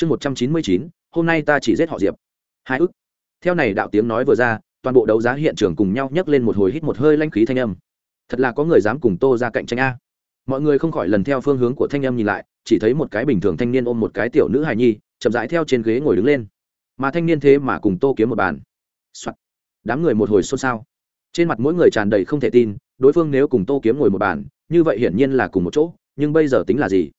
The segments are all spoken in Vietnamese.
chương một trăm chín mươi chín, hôm nay ta chỉ giết họ diệp. Hai ức. Theo này đạo tiếng nói vừa ra, toàn bộ đấu giá hiện trường cùng nhau nhấc lên một hồi hít một hơi lanh khí thanh âm. Thật là có người dám cùng tô ra cạnh tranh a. Mọi người không khỏi lần theo phương hướng của thanh âm nhìn lại, chỉ thấy một cái bình thường thanh niên ôm một cái tiểu nữ hài nhi, chậm rãi theo trên ghế ngồi đứng lên. Mà thanh niên thế mà cùng tô kiếm một bàn、Soạn. đám người một hồi xôn xao. Trên mặt mỗi người tràn đầy không thể tin, đối phương nếu cùng tô kiếm ngồi một bàn, như vậy hiển nhiên là cùng một chỗ, nhưng bây giờ tính là gì?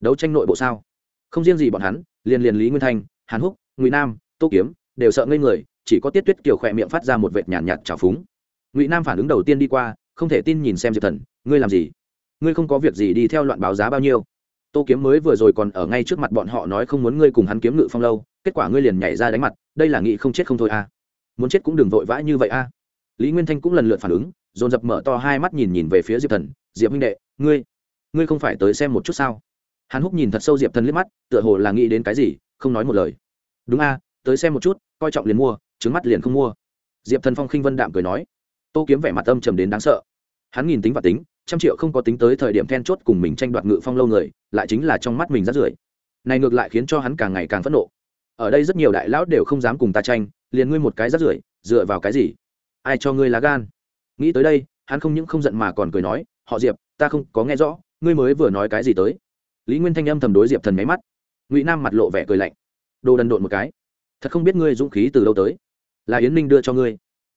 Đấu tranh nội bộ sao? Không riêng gì bọn hắn liền liền lý nguyên thanh hàn húc ngụy nam tô kiếm đều sợ ngây người chỉ có tiết tuyết kiều khỏe miệng phát ra một vệt nhàn nhạt, nhạt trào phúng ngụy nam phản ứng đầu tiên đi qua không thể tin nhìn xem diệp thần ngươi làm gì ngươi không có việc gì đi theo loạn báo giá bao nhiêu tô kiếm mới vừa rồi còn ở ngay trước mặt bọn họ nói không muốn ngươi cùng hắn kiếm ngự phong lâu kết quả ngươi liền nhảy ra đánh mặt đây là nghị không chết không thôi a à. muốn chết cũng đừng vội vã như vậy a à. lý nguyên thanh cũng lần lượt phản ứng dồn dập mở to hai mắt nhìn nhìn về phía diệp thần diệp huynh đệ ngươi ngươi không phải tới xem một chút sao hắn húc nhìn thật sâu diệp thần liếc mắt, tựa hồ là nghĩ đến cái gì, không nói một lời. Đúng a, tới xem một chút, coi trọng liền mua, trứng mắt liền không mua. Diệp thần phong khinh vân đạm cười nói. Tô kiếm vẻ mặt âm trầm đến đáng sợ. Hắn nhìn tính và tính, trăm triệu không có tính tới thời điểm then chốt cùng mình tranh đoạt ngự phong lâu người, lại chính là trong mắt mình rất rưởi. Này ngược lại khiến cho hắn càng ngày càng phẫn nộ. Ở đây rất nhiều đại lão đều không dám cùng ta tranh, liền ngươi một cái rất rưởi, dựa vào cái gì? Ai cho ngươi lá gan? Nghĩ tới đây, hắn không những không giận mà còn cười nói. Họ diệp, ta không có nghe rõ, ngươi mới vừa nói cái gì tới? Lý nguyên thanh âm thầm đối diệp thần nháy mắt. Ngụy nam mặt lộ vẻ cười lạnh. Đồ đần độn một cái. Thật không biết ngươi dũng khí từ đâu tới. Là yến ninh đưa cho ngươi,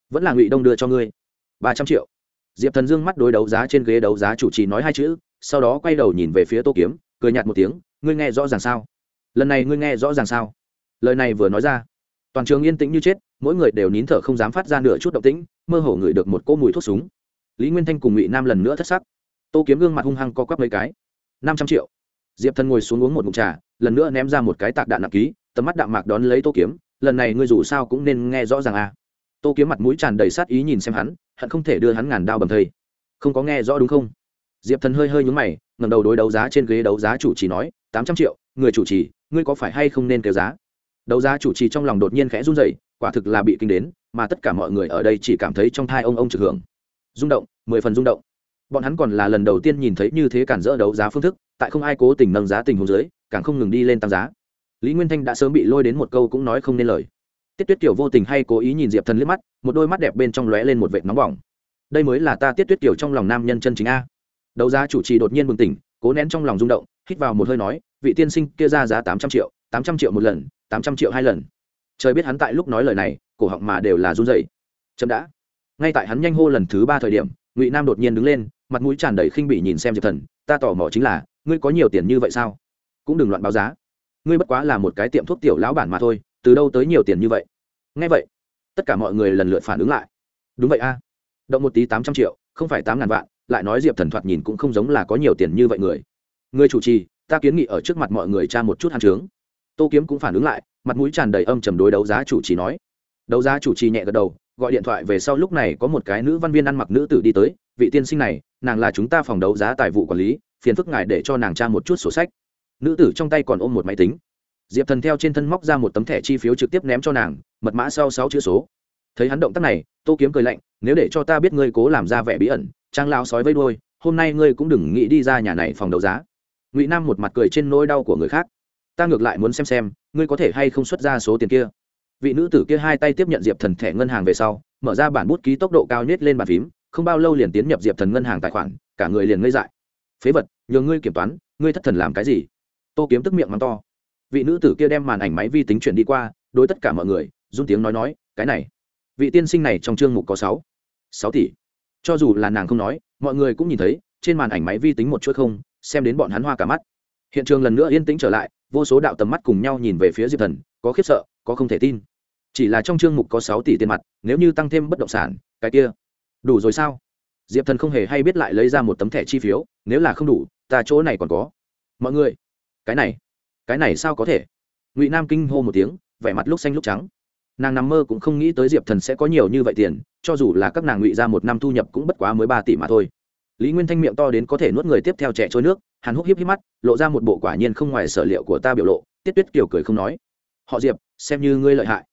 vẫn là ngụy đông đưa cho ngươi. Ba trăm triệu. Diệp thần dương mắt đối đấu giá trên ghế đấu giá chủ trì nói hai chữ, sau đó quay đầu nhìn về phía tô kiếm, cười nhạt một tiếng, ngươi nghe rõ ràng sao? Lần này ngươi nghe rõ ràng sao? Lời này vừa nói ra, toàn trường yên tĩnh như chết, mỗi người đều nín thở không dám phát ra nửa chút động tĩnh, mơ hồ ngửi được một cỗ mùi thuốc súng. Lý nguyên thanh cùng ngụy nam lần nữa thất sắc. Tô kiếm gương mặt hung hăng co quắp mấy cái. Năm trăm triệu diệp thần ngồi xuống uống một mụn trà, lần nữa ném ra một cái tạc đạn nặng ký, tầm mắt đạm mạc đón lấy tô kiếm, lần này ngươi dù sao cũng nên nghe rõ ràng à. Tô kiếm mặt mũi tràn đầy sát ý nhìn xem hắn, hận không thể đưa hắn ngàn đao bầm thây. Không có nghe rõ đúng không? Diệp thần hơi hơi nhúng mày ngầm đầu đối đấu giá trên ghế đấu giá chủ trì nói, tám trăm triệu, người chủ trì, ngươi có phải hay không nên kêu giá? Đấu giá chủ trì trong lòng đột nhiên khẽ run dậy quả thực là bị kinh đến, mà tất cả mọi người ở đây chỉ cảm thấy trong thai ông ông trực hưởng. Rung động, mười phần rung động bọn hắn còn là lần đầu tiên nhìn thấy như thế cản rỡ đấu giá phương thức, tại không ai cố tình nâng giá tình huống dưới, càng không ngừng đi lên tăng giá. Lý nguyên thanh đã sớm bị lôi đến một câu cũng nói không nên lời. Tiết tuyết kiều vô tình hay cố ý nhìn diệp thần liếc mắt, một đôi mắt đẹp bên trong lóe lên một vệt nóng bỏng. Đây mới là ta tiết tuyết kiều trong lòng nam nhân chân chính a. Đấu giá chủ trì đột nhiên bừng tỉnh, cố nén trong lòng rung động, hít vào một hơi nói, vị tiên sinh kia ra giá tám trăm triệu, tám trăm triệu một lần, tám trăm triệu hai lần. Trời biết hắn tại lúc nói lời này, cổ họng mà đều là run dậy chậm đã. Ngay tại hắn nhanh hô lần thứ ba thời điểm, ngụy nam đột nhiên đứng lên mặt mũi tràn đầy khinh bị nhìn xem diệp thần, ta tò mò chính là, ngươi có nhiều tiền như vậy sao? Cũng đừng loạn báo giá. Ngươi bất quá là một cái tiệm thuốc tiểu lão bản mà thôi, từ đâu tới nhiều tiền như vậy? Ngay vậy, tất cả mọi người lần lượt phản ứng lại. Đúng vậy a. Động một tí tám trăm triệu, không phải tám ngàn vạn, lại nói diệp thần thoạt nhìn cũng không giống là có nhiều tiền như vậy người. Người chủ trì, ta kiến nghị ở trước mặt mọi người tra một chút hạn trướng tô kiếm cũng phản ứng lại, mặt mũi tràn đầy âm trầm đối đấu giá chủ trì nói. Đấu giá chủ trì nhẹ gật đầu, gọi điện thoại về sau lúc này có một cái nữ văn viên ăn mặc nữ tử đi tới, vị tiên sinh này nàng là chúng ta phòng đấu giá tài vụ quản lý, phiền phức ngài để cho nàng tra một chút sổ sách. Nữ tử trong tay còn ôm một máy tính. Diệp thần theo trên thân móc ra một tấm thẻ chi phiếu trực tiếp ném cho nàng, mật mã sau sáu chữ số. Thấy hắn động tác này, tô kiếm cười lạnh, nếu để cho ta biết ngươi cố làm ra vẻ bí ẩn, trang lao sói vây đôi hôm nay ngươi cũng đừng nghĩ đi ra nhà này phòng đấu giá. Ngụy nam một mặt cười trên nỗi đau của người khác. Ta ngược lại muốn xem xem, ngươi có thể hay không xuất ra số tiền kia. Vị nữ tử kia hai tay tiếp nhận diệp thần thẻ ngân hàng về sau, mở ra bản bút ký tốc độ cao nhất lên bàn phím không bao lâu liền tiến nhập diệp thần ngân hàng tài khoản, cả người liền ngây dại. Phế vật, nhờ ngươi kiểm toán, ngươi thất thần làm cái gì? Tô kiếm tức miệng mắng to. Vị nữ tử kia đem màn ảnh máy vi tính chuyển đi qua, đối tất cả mọi người, run tiếng nói nói, cái này, vị tiên sinh này trong chương mục có sáu sáu tỷ. Cho dù là nàng không nói, mọi người cũng nhìn thấy, trên màn ảnh máy vi tính một chuỗi không, xem đến bọn hắn hoa cả mắt. Hiện trường lần nữa yên tĩnh trở lại, vô số đạo tầm mắt cùng nhau nhìn về phía diệp thần, có khiếp sợ, có không thể tin. Chỉ là trong chương mục có sáu tỷ tiền mặt, nếu như tăng thêm bất động sản, cái kia đủ rồi sao? Diệp thần không hề hay biết lại lấy ra một tấm thẻ chi phiếu, nếu là không đủ, ta chỗ này còn có. Mọi người, cái này cái này sao có thể? Ngụy nam kinh hô một tiếng, vẻ mặt lúc xanh lúc trắng. Nàng nằm mơ cũng không nghĩ tới diệp thần sẽ có nhiều như vậy tiền, cho dù là các nàng ngụy ra một năm thu nhập cũng bất quá mới ba tỷ mà thôi. Lý nguyên thanh miệng to đến có thể nuốt người tiếp theo trẻ trôi nước, hàn húc hiếp hiếp mắt, lộ ra một bộ quả nhiên không ngoài sở liệu của ta biểu lộ, tiết tuyết kiểu cười không nói. Họ diệp, xem như ngươi lợi hại.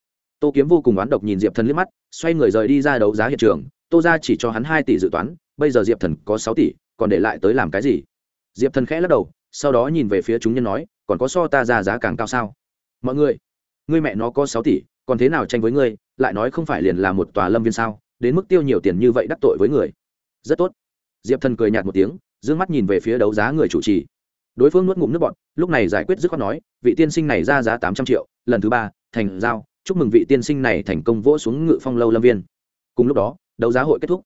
Tô kiếm vô cùng oán độc nhìn diệp thần liếc mắt, xoay người rời đi ra đấu giá hiện trường tô ra chỉ cho hắn hai tỷ dự toán, bây giờ diệp thần có sáu tỷ, còn để lại tới làm cái gì? Diệp thần khẽ lắc đầu, sau đó nhìn về phía chúng nhân nói, còn có so ta ra giá càng cao sao? Mọi người, ngươi mẹ nó có sáu tỷ, còn thế nào tranh với ngươi, lại nói không phải liền là một tòa lâm viên sao, đến mức tiêu nhiều tiền như vậy đắc tội với người. Rất tốt. Diệp thần cười nhạt một tiếng d ư ơ n g mắt nhìn về phía đấu giá người chủ trì. Đối phương nuốt ngụm nước bọn lúc này giải quyết dứt khoát nói, vị tiên sinh này ra giá tám trăm triệu, lần thứ ba, thành giao, chúc mừng vị tiên sinh này thành công vỗ xuống ngự phong lâu lâm viên. Cùng lúc đó đấu giá hội kết thúc.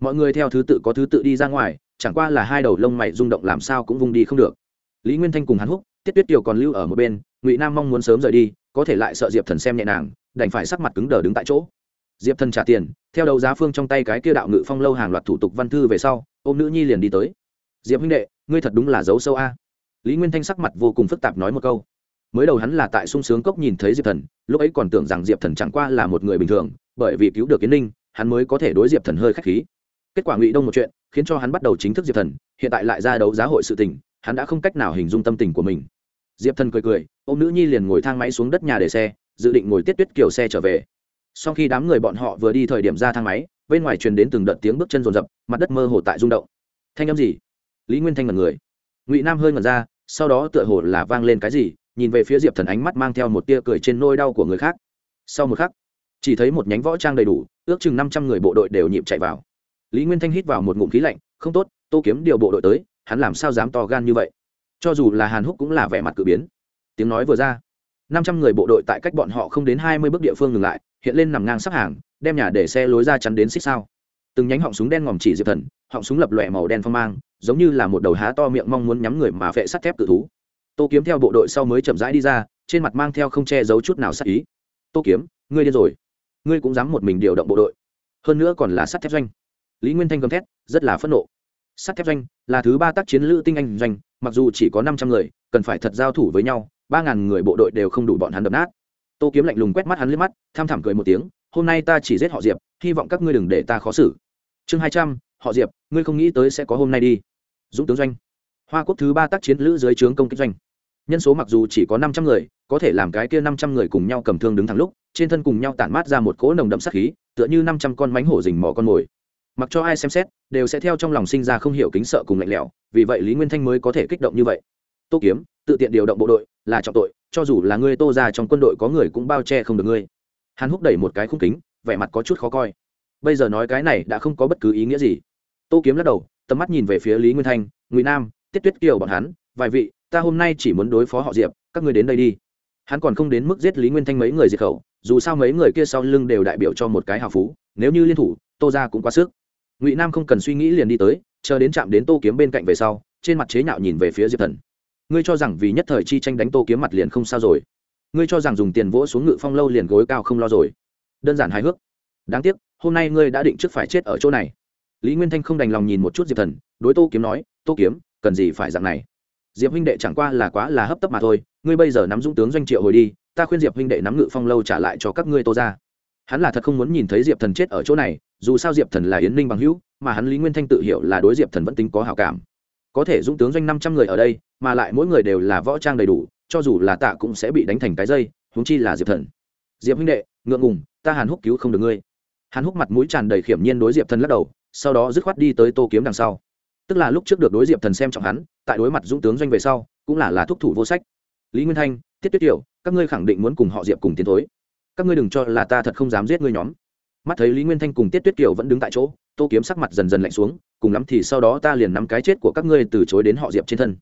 Mọi người theo thứ tự có thứ tự đi ra ngoài, chẳng qua là hai đầu lông mày rung động làm sao cũng vung đi không được. Lý nguyên thanh cùng hắn húc, tiết tuyết kiều còn lưu ở một bên, ngụy nam mong muốn sớm rời đi, có thể lại sợ diệp thần xem nhẹ nàng, đành phải sắc mặt cứng đờ đứng tại chỗ. Diệp thần trả tiền, theo đấu giá phương trong tay cái kia đạo ngự phong lâu hàng loạt thủ tục văn thư về sau, ôm nữ nhi liền đi tới. Diệp huynh đệ, ngươi thật đúng là dấu sâu a. Lý nguyên thanh sắc mặt vô cùng phức tạp nói một câu. Mới đầu hắn là tại sung sướng cốc nhìn thấy diệp thần, lúc ấy còn tưởng rằng diệp thần chẳng qua là một người bình thường, bởi vì cứu được kiến ninh hắn mới có thể đối diệp thần hơi k h á c h khí. Kết quả ngụy đông một chuyện, khiến cho hắn bắt đầu chính thức diệp thần, hiện tại lại ra đấu giá hội sự tình, hắn đã không cách nào hình dung tâm tình của mình. Diệp thần cười cười ô m nữ nhi liền ngồi thang máy xuống đất nhà để xe, dự định ngồi tiết tuyết kiểu xe trở về. Sau khi đám người bọn họ vừa đi thời điểm ra thang máy, bên ngoài truyền đến từng đợt tiếng bước chân rồn rập, mặt đất mơ hồ tại rung động. Thanh âm gì? Lý nguyên thanh mật người. Ngụy nam hơi ngần ra, sau đó tựa hồ là vang lên cái gì, nhìn về phía diệp thần ánh mắt mang theo một tia cười trên nôi đau của người khác. Sau một khắc, chỉ thấy một nhánh võ trang đầy đủ ước chừng năm trăm người bộ đội đều nhịp chạy vào. Lý nguyên thanh hít vào một ngụm khí lạnh, không tốt, tô kiếm điều bộ đội tới, hắn làm sao dám to gan như vậy? Cho dù là hàn húc cũng là vẻ mặt cự biến. Tiếng nói vừa ra, năm trăm người bộ đội tại cách bọn họ không đến hai mươi bước địa phương ngừng lại, hiện lên nằm ngang sắp hàng, đem nhà để xe lối ra chắn đến xích sao. Từng nhánh họng súng đen ngòm chỉ diệp thần, họng súng lập lòe màu đen phong mang, giống như là một đầu há to miệng mong muốn nhắm người mà vệ sắt thép tự thú. Tô kiếm theo bộ đội sau mới chậm rãi đi ra, trên mặt mang theo không che giấu chút nào sắc ý. Tô kiếm, ngươi điên rồi ngươi cũng dám một mình điều động bộ đội. Hơn nữa còn là sắt thép doanh. Lý nguyên thanh gầm thét, rất là phẫn nộ. Sắt thép doanh là thứ ba tác chiến lữ tinh anh doanh, mặc dù chỉ có năm trăm người, cần phải thật giao thủ với nhau, ba ngàn người bộ đội đều không đủ bọn hắn đập nát. Tô kiếm lạnh lùng quét mắt hắn lên mắt, tham thảm cười một tiếng, hôm nay ta chỉ giết họ diệp, hy vọng các ngươi đừng để ta khó xử. Chương hai trăm, họ diệp, ngươi không nghĩ tới sẽ có hôm nay đi. Dũng tướng doanh. Hoa quốc thứ ba tác chiến lữ dưới trướng công kích doanh. Nhân số mặc dù chỉ có năm trăm người, có thể làm cái kia năm trăm người cùng nhau cầm thương đứng thẳng lúc trên thân cùng nhau tản mát ra một cỗ nồng đậm sát khí, tựa như năm trăm con mánh hổ rình mò con mồi. Mặc cho ai xem xét, đều sẽ theo trong lòng sinh ra không hiểu kính sợ cùng lạnh lẽo, vì vậy lý nguyên thanh mới có thể kích động như vậy. Tô kiếm, tự tiện điều động bộ đội, là trọng tội, cho dù là ngươi tô ra trong quân đội có người cũng bao che không được ngươi. Hắn húc đẩy một cái khung kính, vẻ mặt có chút khó coi. Bây giờ nói cái này đã không có bất cứ ý nghĩa gì. Tô kiếm lắc đầu, tầm mắt nhìn về phía lý nguyên thanh, ngụy nam, tiết tuyết kiều bọn hắn, vài vị, ta hôm nay chỉ muốn đối phó họ diệp, các ngươi đến đây đi. Hắn còn không đến mức giết lý nguyên thanh mấy người diệt khẩu dù sao mấy người kia sau lưng đều đại biểu cho một cái hào phú, nếu như liên thủ, tô ra cũng quá sức. Ngụy nam không cần suy nghĩ liền đi tới, chờ đến chạm đến tô kiếm bên cạnh về sau, trên mặt chế nhạo nhìn về phía diệp thần. Ngươi cho rằng vì nhất thời chi tranh đánh tô kiếm mặt liền không sao rồi. Ngươi cho rằng dùng tiền vỗ xuống ngự phong lâu liền gối cao không lo rồi. Đơn giản hài hước. Đáng tiếc, hôm nay ngươi đã định trước phải chết ở chỗ này. Lý nguyên thanh không đành lòng nhìn một chút diệp thần, đối tô kiếm nói, tô kiếm, cần gì phải dạng này? Diệp huynh đệ chẳng qua là quá là hấp tấp mà thôi, ngươi bây giờ nắm dũng tướng doanh triệu hồi đi ta khuyên diệp huynh đệ nắm ngự phong lâu trả lại cho các ngươi tô ra hắn là thật không muốn nhìn thấy diệp thần chết ở chỗ này, dù sao diệp thần là yến ninh bằng hữu, mà hắn lý nguyên thanh tự hiểu là đối diệp thần vẫn tính có hảo cảm. Có thể dũng tướng doanh năm trăm người ở đây, mà lại mỗi người đều là võ trang đầy đủ, cho dù là tạ cũng sẽ bị đánh thành cái dây húng chi là diệp thần. Diệp huynh đệ, ngượng ngùng, ta hàn húc cứu không được ngươi. Hàn húc mặt mũi tràn đầy khiểm nhiên đối diệp thần lắc đầu, sau đó dứt khoát đi tới tô kiếm đằng sau. Tức là lúc trước được đối diệp thần xem trọng hắn, tại đối mặt dũng tướng doanh về sau, cũng là là thúc thủ vô sách. Lý nguyên thanh tiết tuyết tiểu, các ngươi khẳng định muốn cùng họ diệp cùng tiến thối. Các ngươi đừng cho là ta thật không dám giết ngươi nhóm. Mắt thấy lý nguyên thanh cùng tiết tuyết kiều vẫn đứng tại chỗ, tô kiếm sắc mặt dần dần lạnh xuống, cùng lắm thì sau đó ta liền nắm cái chết của các ngươi từ chối đến họ diệp trên thân.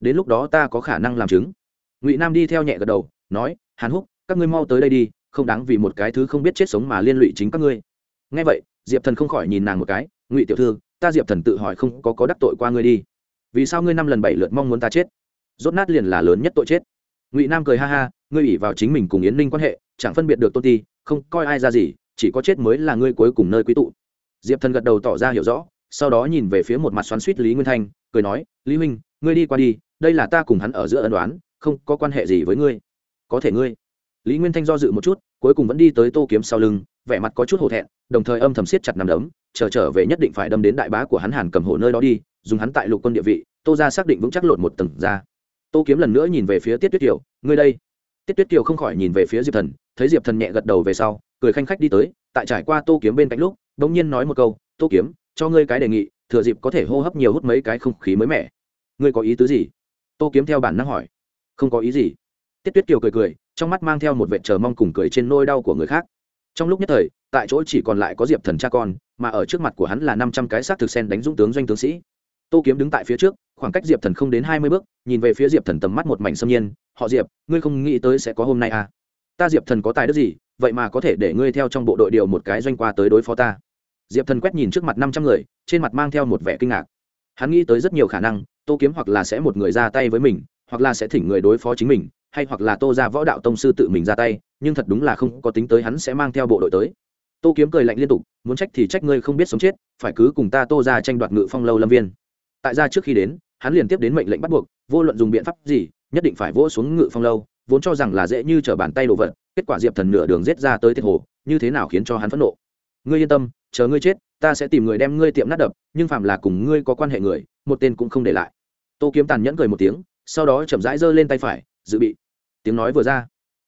Đến lúc đó ta có khả năng làm chứng. Ngụy nam đi theo nhẹ gật đầu, nói, hàn húc, các ngươi mau tới đây đi, không đáng vì một cái thứ không biết chết sống mà liên lụy chính các ngươi. Ngay vậy, diệp thần không khỏi nhìn nàng một cái, ngụy tiểu thư, ta diệp thần tự hỏi không có có đắc tội qua ngươi đi. Vì sao ngươi năm lần bảy lượt mong muốn ta chết? Rốt nát liền là lớn nhất tội chết ngụy nam cười ha ha ngươi ủy vào chính mình cùng yến ninh quan hệ chẳng phân biệt được tôn ti không coi ai ra gì chỉ có chết mới là ngươi cuối cùng nơi quý tụ diệp thần gật đầu tỏ ra hiểu rõ sau đó nhìn về phía một mặt xoắn suýt lý nguyên thanh cười nói lý huynh ngươi đi qua đi đây là ta cùng hắn ở giữa ân đoán không có quan hệ gì với ngươi có thể ngươi lý nguyên thanh do dự một chút cuối cùng vẫn đi tới tô kiếm sau lưng vẻ mặt có chút hổ thẹn đồng thời âm thầm siết chặt nằm đấm chờ trở về nhất định phải đâm đến đại bá của hắn hàn cầm hộ nơi đó đi dùng hắn tại lục quân địa vị tô ra xác định vững chắc lột một tầng ra tô kiếm lần nữa nhìn về phía tiết tuyết kiều, ngươi đây. Tiết tuyết kiều không khỏi nhìn về phía diệp thần, thấy diệp thần nhẹ gật đầu về sau, cười khanh khách đi tới, tại trải qua tô kiếm bên cạnh lúc đ ỗ n g nhiên nói một câu, tô kiếm, cho ngươi cái đề nghị, thừa dịp có thể hô hấp nhiều hút mấy cái không khí mới mẻ. Ngươi có ý tứ gì? Tô kiếm theo bản năng hỏi. Không có ý gì. Tiết tuyết kiều cười cười, trong mắt mang theo một vệ chờ mong cùng cười trên nôi đau của người khác. Trong lúc nhất thời, tại chỗ chỉ còn lại có diệp thần cha con, mà ở trước mặt của hắn là năm trăm cái xác thực sen đánh dũng tướng doanh tướng sĩ. Tô kiếm đứng tại phía trước khoảng cách diệp thần không đến hai mươi bước, nhìn về phía diệp thần tầm mắt một mảnh xâm nhiên, họ diệp, ngươi không nghĩ tới sẽ có hôm nay à? Ta diệp thần có tài đức gì, vậy mà có thể để ngươi theo trong bộ đội điều một cái doanh qua tới đối phó ta? Diệp thần quét nhìn trước mặt năm trăm người, trên mặt mang theo một vẻ kinh ngạc. Hắn nghĩ tới rất nhiều khả năng, tô kiếm hoặc là sẽ một người ra tay với mình, hoặc là sẽ thỉnh người đối phó chính mình, hay hoặc là tô ra võ đạo tông sư tự mình ra tay, nhưng thật đúng là không có tính tới hắn sẽ mang theo bộ đội tới. Tô kiếm cười lạnh liên tục, muốn trách thì trách ngươi không biết sống chết, phải cứ cùng ta tô ra tranh đoạt ngự phong lâu lâm viên. Tại ra trước khi đến hắn liền tiếp đến mệnh lệnh bắt buộc vô luận dùng biện pháp gì nhất định phải vỗ xuống ngự phong lâu vốn cho rằng là dễ như t r ở bàn tay đồ vật kết quả diệp thần nửa đường rết ra tới thiệt hồ như thế nào khiến cho hắn phẫn nộ. Ngươi yên tâm chờ ngươi chết ta sẽ tìm người đem ngươi tiệm nát đập nhưng phạm là cùng ngươi có quan hệ người một tên cũng không để lại. Tô kiếm tàn nhẫn cười một tiếng sau đó chậm rãi giơ lên tay phải dự bị. Tiếng nói vừa ra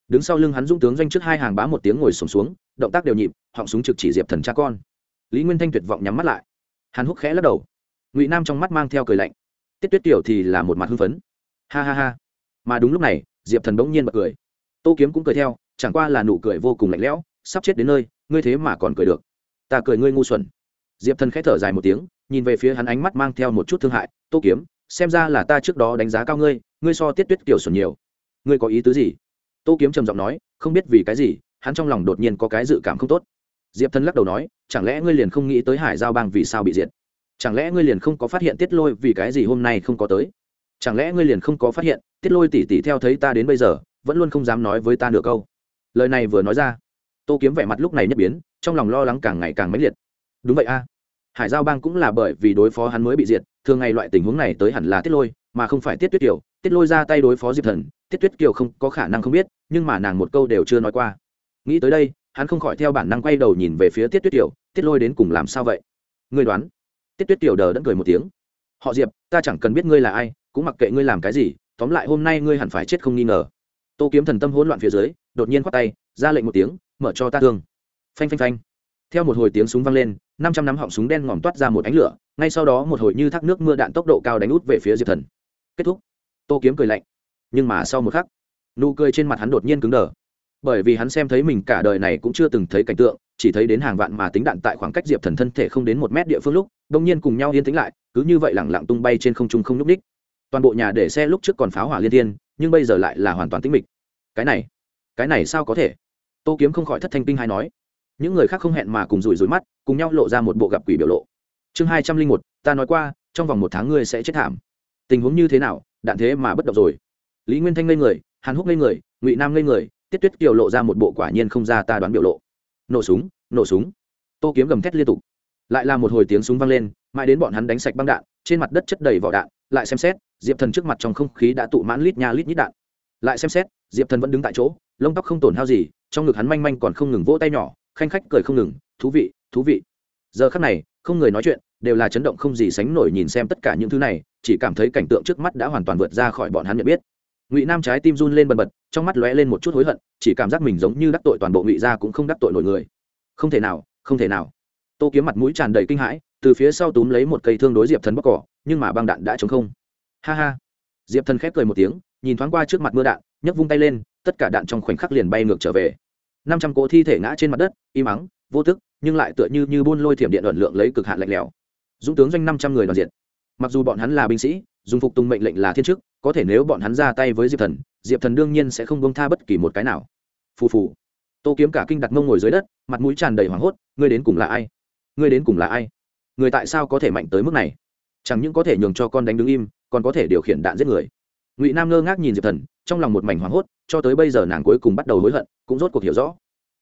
đứng sau lưng hắn dũng tướng doanh trước hai hàng bá một tiếng ngồi sùng xuống, xuống động tác đều nhịp họng súng trực chỉ diệp thần cha con. Lý nguyên thanh tuyệt vọng nhắm mắt lại. Hàn húc khẽ lắc đầu. Ngụy nam trong mắt mang theo cười lạnh tiết tuyết tiểu thì là một mặt hưng phấn. Ha ha ha. Mà đúng lúc này, diệp thần bỗng nhiên bật cười. Tô kiếm cũng cười theo, chẳng qua là nụ cười vô cùng lạnh lẽo, sắp chết đến nơi, ngươi thế mà còn cười được. Ta cười ngươi ngu xuẩn. Diệp thần khẽ thở dài một tiếng, nhìn về phía hắn ánh mắt mang theo một chút thương hại. Tô kiếm, xem ra là ta trước đó đánh giá cao ngươi ngươi so tiết tuyết kiểu xuẩn nhiều. Ngươi có ý tứ gì? Tô kiếm trầm giọng nói, không biết vì cái gì, hắn trong lòng đột nhiên có cái dự cảm không tốt. Diệp thần lắc đầu nói, chẳng lẽ ngươi liền không nghĩ tới hải giao bang vì sao bị diệt? Chẳng lẽ ngươi liền không có phát hiện tiết lôi vì cái gì hôm nay không có tới? Chẳng lẽ ngươi liền không có phát hiện tiết lôi tỉ tỉ theo thấy ta đến bây giờ, vẫn luôn không dám nói với ta nửa câu? Lời này vừa nói ra, tô kiếm vẻ mặt lúc này nhất biến, trong lòng lo lắng càng ngày càng mãnh liệt. Đúng vậy a. Hải giao bang cũng là bởi vì đối phó hắn mới bị diệt, thường ngày loại tình huống này tới hẳn là tiết lôi, mà không phải tiết tuyết kiều. Tiết lôi ra tay đối phó diệp thần, tiết tuyết kiều không có khả năng không biết, nhưng mà nàng một câu đều chưa nói qua. Nghĩ tới đây, hắn không khỏi theo bản năng quay đầu nhìn về phía tiết tuyết kiều. Tiết lôi đến cùng làm sao vậy? Người đoán tiết tuyết tiểu đờ đẫn cười một tiếng. Họ diệp, ta chẳng cần biết ngươi là ai, cũng mặc kệ ngươi làm cái gì, tóm lại hôm nay ngươi hẳn phải chết không nghi ngờ. Tô kiếm thần tâm hỗn loạn phía dưới, đột nhiên quát tay, ra lệnh một tiếng, mở cho ta thương. Phanh phanh phanh. Theo một hồi tiếng súng vang lên, năm trăm nắm họng súng đen ngòm toát ra một ánh lửa, ngay sau đó một hồi như thác nước mưa đạn tốc độ cao đánh út về phía diệp thần. Kết thúc. Tô kiếm cười lạnh. Nhưng mà sau một khắc, nụ cười trên mặt hắn đột nhiên cứng đờ bởi vì hắn xem thấy mình cả đời này cũng chưa từng thấy cảnh tượng, chỉ thấy đến hàng vạn mà tính đạn tại khoảng cách diệp thần thân thể không đến một mét địa phương lúc đông nhiên cùng nhau yên tĩnh lại, cứ như vậy lẳng lặng tung bay trên không trung không nhúc ních toàn bộ nhà để xe lúc trước còn pháo hỏa liên thiên, nhưng bây giờ lại là hoàn toàn tĩnh mịch. Cái này cái này sao có thể? Tô kiếm không khỏi thất thanh kinh hay nói. Những người khác không hẹn mà cùng rủi rủi mắt, cùng nhau lộ ra một bộ gặp quỷ biểu lộ. Chương hai trăm linh một, ta nói qua, trong vòng một tháng ngươi sẽ chết thảm. Tình huống như thế nào, đạn thế mà bất động rồi. Lý nguyên thanh ngây người, hàn húc ngây người, ngụy nam ngây người tiết tuyết kiều lộ ra một bộ quả nhiên không ra ta đoán biểu lộ. Nổ súng nổ súng. Tô kiếm gầm thét liên tục. Lại là một hồi tiếng súng vang lên, mãi đến bọn hắn đánh sạch băng đạn, trên mặt đất chất đầy vỏ đạn, lại xem xét, diệp thần trước mặt trong không khí đã tụ mãn lít nha lít nhít đạn. Lại xem xét, diệp thần vẫn đứng tại chỗ, lông tóc không tổn hao gì, trong ngực hắn manh manh còn không ngừng vỗ tay nhỏ, khanh khách cười không ngừng, thú vị thú vị. Giờ khắc này, không người nói chuyện, đều là chấn động không gì sánh nổi nhìn xem tất cả những thứ này, chỉ cảm thấy cảnh tượng trước mắt đã hoàn toàn vượt ra khỏi bọn hắn nhận biết ngụy nam trái tim run lên bần bật trong mắt lóe lên một chút hối hận chỉ cảm giác mình giống như đắc tội toàn bộ ngụy gia cũng không đắc tội nổi người không thể nào không thể nào tô kiếm mặt mũi tràn đầy kinh hãi từ phía sau túm lấy một cây thương đối diệp thần bóc cỏ nhưng mà băng đạn đã chống không ha ha diệp thần khép cười một tiếng nhìn thoáng qua trước mặt mưa đạn nhấc vung tay lên tất cả đạn trong khoảnh khắc liền bay ngược trở về năm trăm cỗ thi thể ngã trên mặt đất im ắng vô tức nhưng lại tựa như như buôn lôi thiểm điện luận lượng lấy cực hạn lạnh lẽo dũng tướng doanh năm trăm người đoàn diện mặc dù bọn hắn là binh sĩ, dùng phục tùng mệnh lệnh là thiên chức, có thể nếu bọn hắn ra tay với diệp thần diệp thần đương nhiên sẽ không bông tha bất kỳ một cái nào. Phù phù. Tô kiếm cả kinh đặt mông ngồi dưới đất, mặt mũi tràn đầy hoảng hốt, ngươi đến cùng là ai? Ngươi đến cùng là ai? Người tại sao có thể mạnh tới mức này? Chẳng những có thể nhường cho con đánh đứng im, còn có thể điều khiển đạn giết người. Ngụy nam ngơ ngác nhìn diệp thần, trong lòng một mảnh hoảng hốt, cho tới bây giờ nàng cuối cùng bắt đầu hối hận, cũng rốt cuộc hiểu rõ.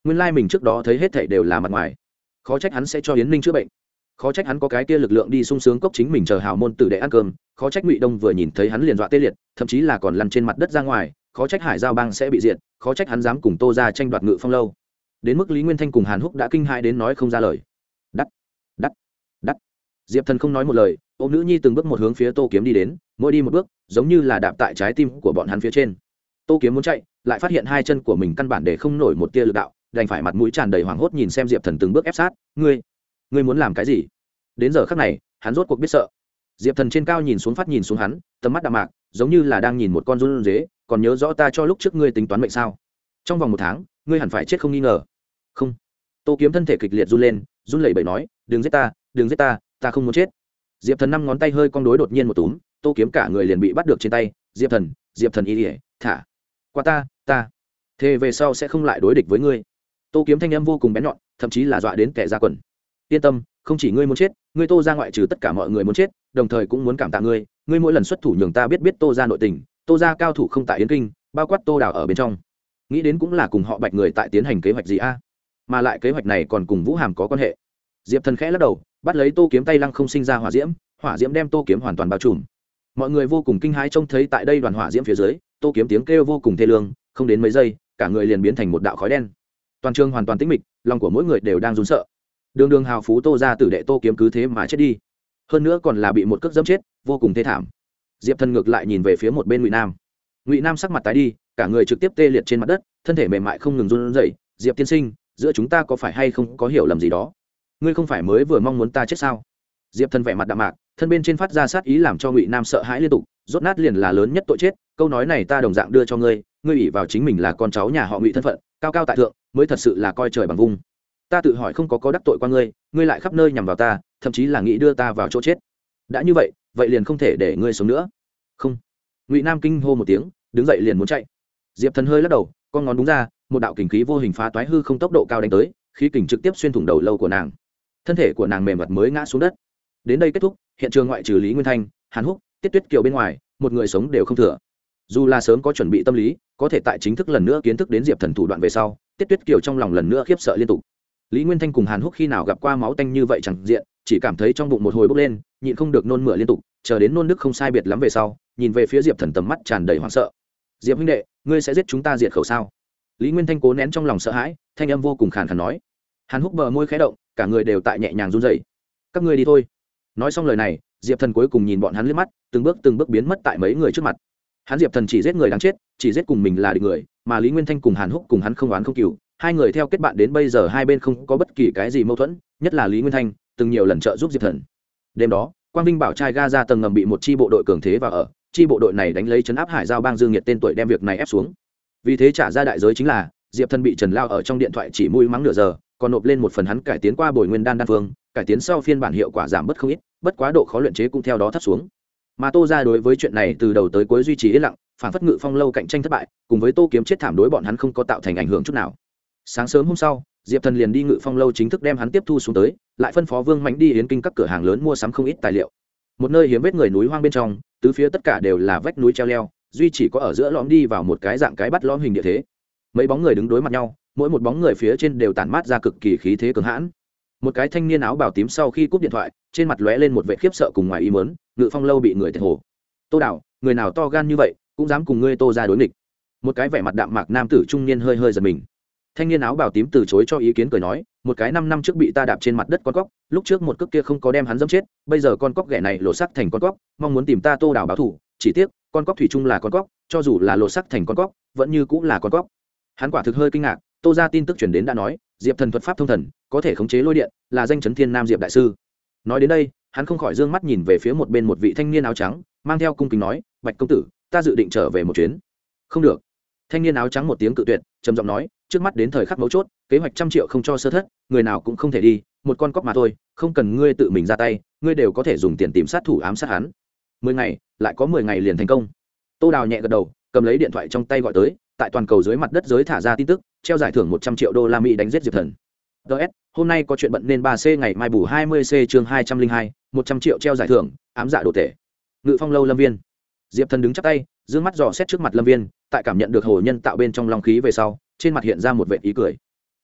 Nguyên lai mình trước đó thấy hết thảy đều là mặt ngoài. Khó trách hắn sẽ cho yến ninh chữa bệnh khó trách hắn có cái kia lực lượng đi sung sướng cốc chính mình chờ hào môn tử để ăn cơm, khó trách ngụy đông vừa nhìn thấy hắn liền dọa tê liệt, thậm chí là còn lăn trên mặt đất ra ngoài, khó trách hải giao bang sẽ bị diệt, khó trách hắn dám cùng tô ra tranh đoạt ngự phong lâu. Đến mức lý nguyên thanh cùng hàn húc đã kinh hãi đến nói không ra lời. Đắt đắt đắt diệp thần không nói một lời, ô nữ nhi từng bước một hướng phía tô kiếm đi đến, mỗi đi một bước, giống như là đạp tại trái tim của bọn hắn phía trên. Tô kiếm muốn chạy, lại phát hiện hai chân của mình căn bản để không nổi một tia lực đạo, đành phải mặt mũi tràn đầy hoảng hốt nhìn xem diệp thần từng bước ép sát, ngươi ngươi muốn làm cái gì? Đến giờ khắc này, hắn rốt cuộc biết sợ. Diệp thần trên cao nhìn xuống phát nhìn xuống hắn, tầm mắt đạm mạc, giống như là đang nhìn một con run dế, còn nhớ rõ ta cho lúc trước ngươi tính toán mệnh sao? Trong vòng một tháng, ngươi hẳn phải chết không nghi ngờ. Không. Tô kiếm thân thể kịch liệt run lên, run lẩy bẩy nói, đừng giết ta, đừng giết ta ta không muốn chết. Diệp thần năm ngón tay hơi cong đối đột nhiên một túm, tô kiếm cả người liền bị bắt được trên tay, diệp thần diệp thần y ỉa thả. Qua ta ta. Thế về sau sẽ không lại đối địch với ngươi. Tô kiếm thanh âm vô cùng bén nhọn, thậm chí là dọa đến kẻ ra quần yên tâm, không chỉ ngươi muốn chết, ngươi tô ra ngoại trừ tất cả mọi người muốn chết, đồng thời cũng muốn cảm tạ ngươi ngươi mỗi lần xuất thủ nhường ta biết biết tô ra nội tình, tô ra cao thủ không tại yến kinh, bao quát tô đào ở bên trong. Nghĩ đến cũng là cùng họ bạch người tại tiến hành kế hoạch gì a? Mà lại kế hoạch này còn cùng vũ hàm có quan hệ. Diệp thần khẽ lắc đầu, bắt lấy tô kiếm tay lăng không sinh ra hỏa diễm hỏa diễm đem tô kiếm hoàn toàn bao trùm. Mọi người vô cùng kinh hãi trông thấy tại đây đoàn hỏa diễm phía dưới, tô kiếm tiếng kêu vô cùng thê lương, không đến mấy giây, cả người liền biến thành một đạo khói đen. Toàn trường hoàn toàn tĩnh mịch, lòng của mỗi người đều đang run sợ đường đường hào phú tô ra tử đệ tô kiếm cứ thế mà chết đi. Hơn nữa còn là bị một cước dẫm chết, vô cùng thê thảm. Diệp thần ngược lại nhìn về phía một bên ngụy nam. Ngụy nam sắc mặt tái đi, cả người trực tiếp tê liệt trên mặt đất, thân thể mềm mại không ngừng run rẩy. Diệp tiên sinh, giữa chúng ta có phải hay không có hiểu lầm gì đó? Ngươi không phải mới vừa mong muốn ta chết sao? Diệp thần vẻ mặt đạm mạc, thân bên trên phát ra sát ý làm cho ngụy nam sợ hãi liên tục, rốt nát liền là lớn nhất tội chết, câu nói này ta đồng dạng đưa cho ngươi ngươi ủy vào chính mình là con cháu nhà họ ngụy thân phận, cao cao tại thượng, mới thật sự là coi trời bằng vung ta tự hỏi không có có đắc tội qua ngươi ngươi lại khắp nơi nhằm vào ta, thậm chí là nghĩ đưa ta vào chỗ chết. Đã như vậy vậy liền không thể để ngươi sống nữa. Không. Ngụy nam kinh hô một tiếng, đứng dậy liền muốn chạy. Diệp thần hơi lắc đầu, con ngón đúng ra, một đạo kình khí vô hình phá toái hư không tốc độ cao đánh tới, khí kình trực tiếp xuyên thủng đầu lâu của nàng. Thân thể của nàng mềm mặt mới ngã xuống đất. Đến đây kết thúc, hiện trường ngoại trừ lý nguyên thanh, hàn húc, tiết tuyết kiều bên ngoài, một người sống đều không thừa. Dù là sớm có chuẩn bị tâm lý, có thể tại chính thức lần nữa kiến thức đến diệp thần thủ đoạn về sau, tiết tuyết kiều trong lòng lần nữa khiếp sợ liên tục lý nguyên thanh cùng hàn húc khi nào gặp qua máu tanh như vậy chẳng diện, chỉ cảm thấy trong bụng một hồi bốc lên, nhịn không được nôn mửa liên tục, chờ đến nôn đức không sai biệt lắm về sau, nhìn về phía diệp thần tầm mắt tràn đầy hoảng sợ. Diệp huynh đệ, ngươi sẽ giết chúng ta diệt khẩu sao? Lý nguyên thanh cố nén trong lòng sợ hãi, thanh âm vô cùng khàn khàn nói. Hàn húc bờ môi khé động, cả người đều tại nhẹ nhàng run dậy các ngươi đi thôi. Nói xong lời này, diệp thần cuối cùng nhìn bọn hắn liếc mắt, từng bước từng bước biến mất tại mấy người trước mặt. Hắn diệp thần chỉ giết người đáng chết, chỉ giết cùng mình là địch người, mà lý nguyên thanh cùng hàn húc cùng hắn không oán không cừu hai người theo kết bạn đến bây giờ hai bên không có bất kỳ cái gì mâu thuẫn, nhất là lý nguyên thanh, từng nhiều lần trợ giúp diệp thần. Đêm đó, quang vinh bảo trai ga ra tầng ngầm bị một chi bộ đội cường thế và ở, chi bộ đội này đánh lấy chấn áp hải giao bang dương nhiệt tên tuổi đem việc này ép xuống. Vì thế trả ra đại giới chính là, diệp thần bị trần lao ở trong điện thoại chỉ mũi mắng nửa giờ, còn nộp lên một phần hắn cải tiến qua bồi nguyên đan đan phương, cải tiến sau phiên bản hiệu quả giảm bớt không ít, bất quá độ khó luyện chế cũng theo đó thấp xuống. Mà tô ra đối với chuyện này từ đầu tới cuối duy trì yên lặng, phản phất ngự phong lâu cạnh tranh thất bại, cùng với tô kiếm chết thảm đối bọn hắn không có tạo thành ảnh hưởng chút nào sáng sớm hôm sau, diệp thần liền đi ngự phong lâu chính thức đem hắn tiếp thu xuống tới, lại phân phó vương Mạnh đi yến kinh các cửa hàng lớn mua sắm không ít tài liệu. Một nơi hiếm vết người núi hoang bên trong, tứ phía tất cả đều là vách núi treo leo, duy chỉ có ở giữa lõm đi vào một cái dạng cái bắt lõm hình địa thế. Mấy bóng người đứng đối mặt nhau, mỗi một bóng người phía trên đều tản mát ra cực kỳ khí thế cường hãn. Một cái thanh niên áo bào tím sau khi cúp điện thoại, trên mặt lóe lên một vệ khiếp sợ cùng ngoài ý mớn ngự phong lâu bị người thiệt hồ tô đảo người nào to gan như vậy, cũng dám cùng ngươi tô ra đối nghịch. Một cái vẻ mặt đạm mạc nam tử trung niên hơi hơi giật mình thanh niên áo bào tím từ chối cho ý kiến cười nói, một cái năm năm trước bị ta đạp trên mặt đất con cóc, lúc trước một cước kia không có đem hắn dẫm chết, bây giờ con cóc ghẻ này lộ sắc thành con cóc, mong muốn tìm ta tô đảo báo thủ chỉ tiếc, con cóc thủy chung là con cóc, cho dù là lộ sắc thành con cóc, vẫn như cũng là con cóc. Hắn quả thực hơi kinh ngạc, tô ra tin tức chuyển đến đã nói, diệp thần thuật pháp thông thần, có thể khống chế lôi điện, là danh chấn thiên nam diệp đại sư. Nói đến đây, hắn không khỏi d ư ơ n g mắt nhìn về phía một bên một vị thanh niên áo trắng, mang theo cung kính nói, bạch công tử, ta dự định trở về một chuyến. Không được. Thanh niên áo trắng một tiếng cự tuyệt, trầm giọng nói trước mắt đến thời khắc mấu chốt, kế hoạch trăm triệu không cho sơ thất, người nào cũng không thể đi, một con cóc mà thôi, không cần ngươi tự mình ra tay, ngươi đều có thể dùng tiền tìm sát thủ ám sát hắn. Mười ngày, lại có mười ngày liền thành công. Tô đào nhẹ gật đầu, cầm lấy điện thoại trong tay gọi tới, tại toàn cầu dưới mặt đất giới thả ra tin tức, treo giải thưởng một trăm triệu đô la mỹ đánh giết diệp thần. Ts hôm nay có chuyện bận nên ba c ngày mai bù hai mươi c chương hai trăm linh hai, một trăm triệu treo giải thưởng, ám giả đồ tể. Ngự phong lâu lâm viên. Diệp thần đứng chắc tay d mắt dò xét trước mặt lâm viên, tại cảm nhận được hồ nhân tạo bên trong long khí về sau trên mặt hiện ra một vệ ý cười.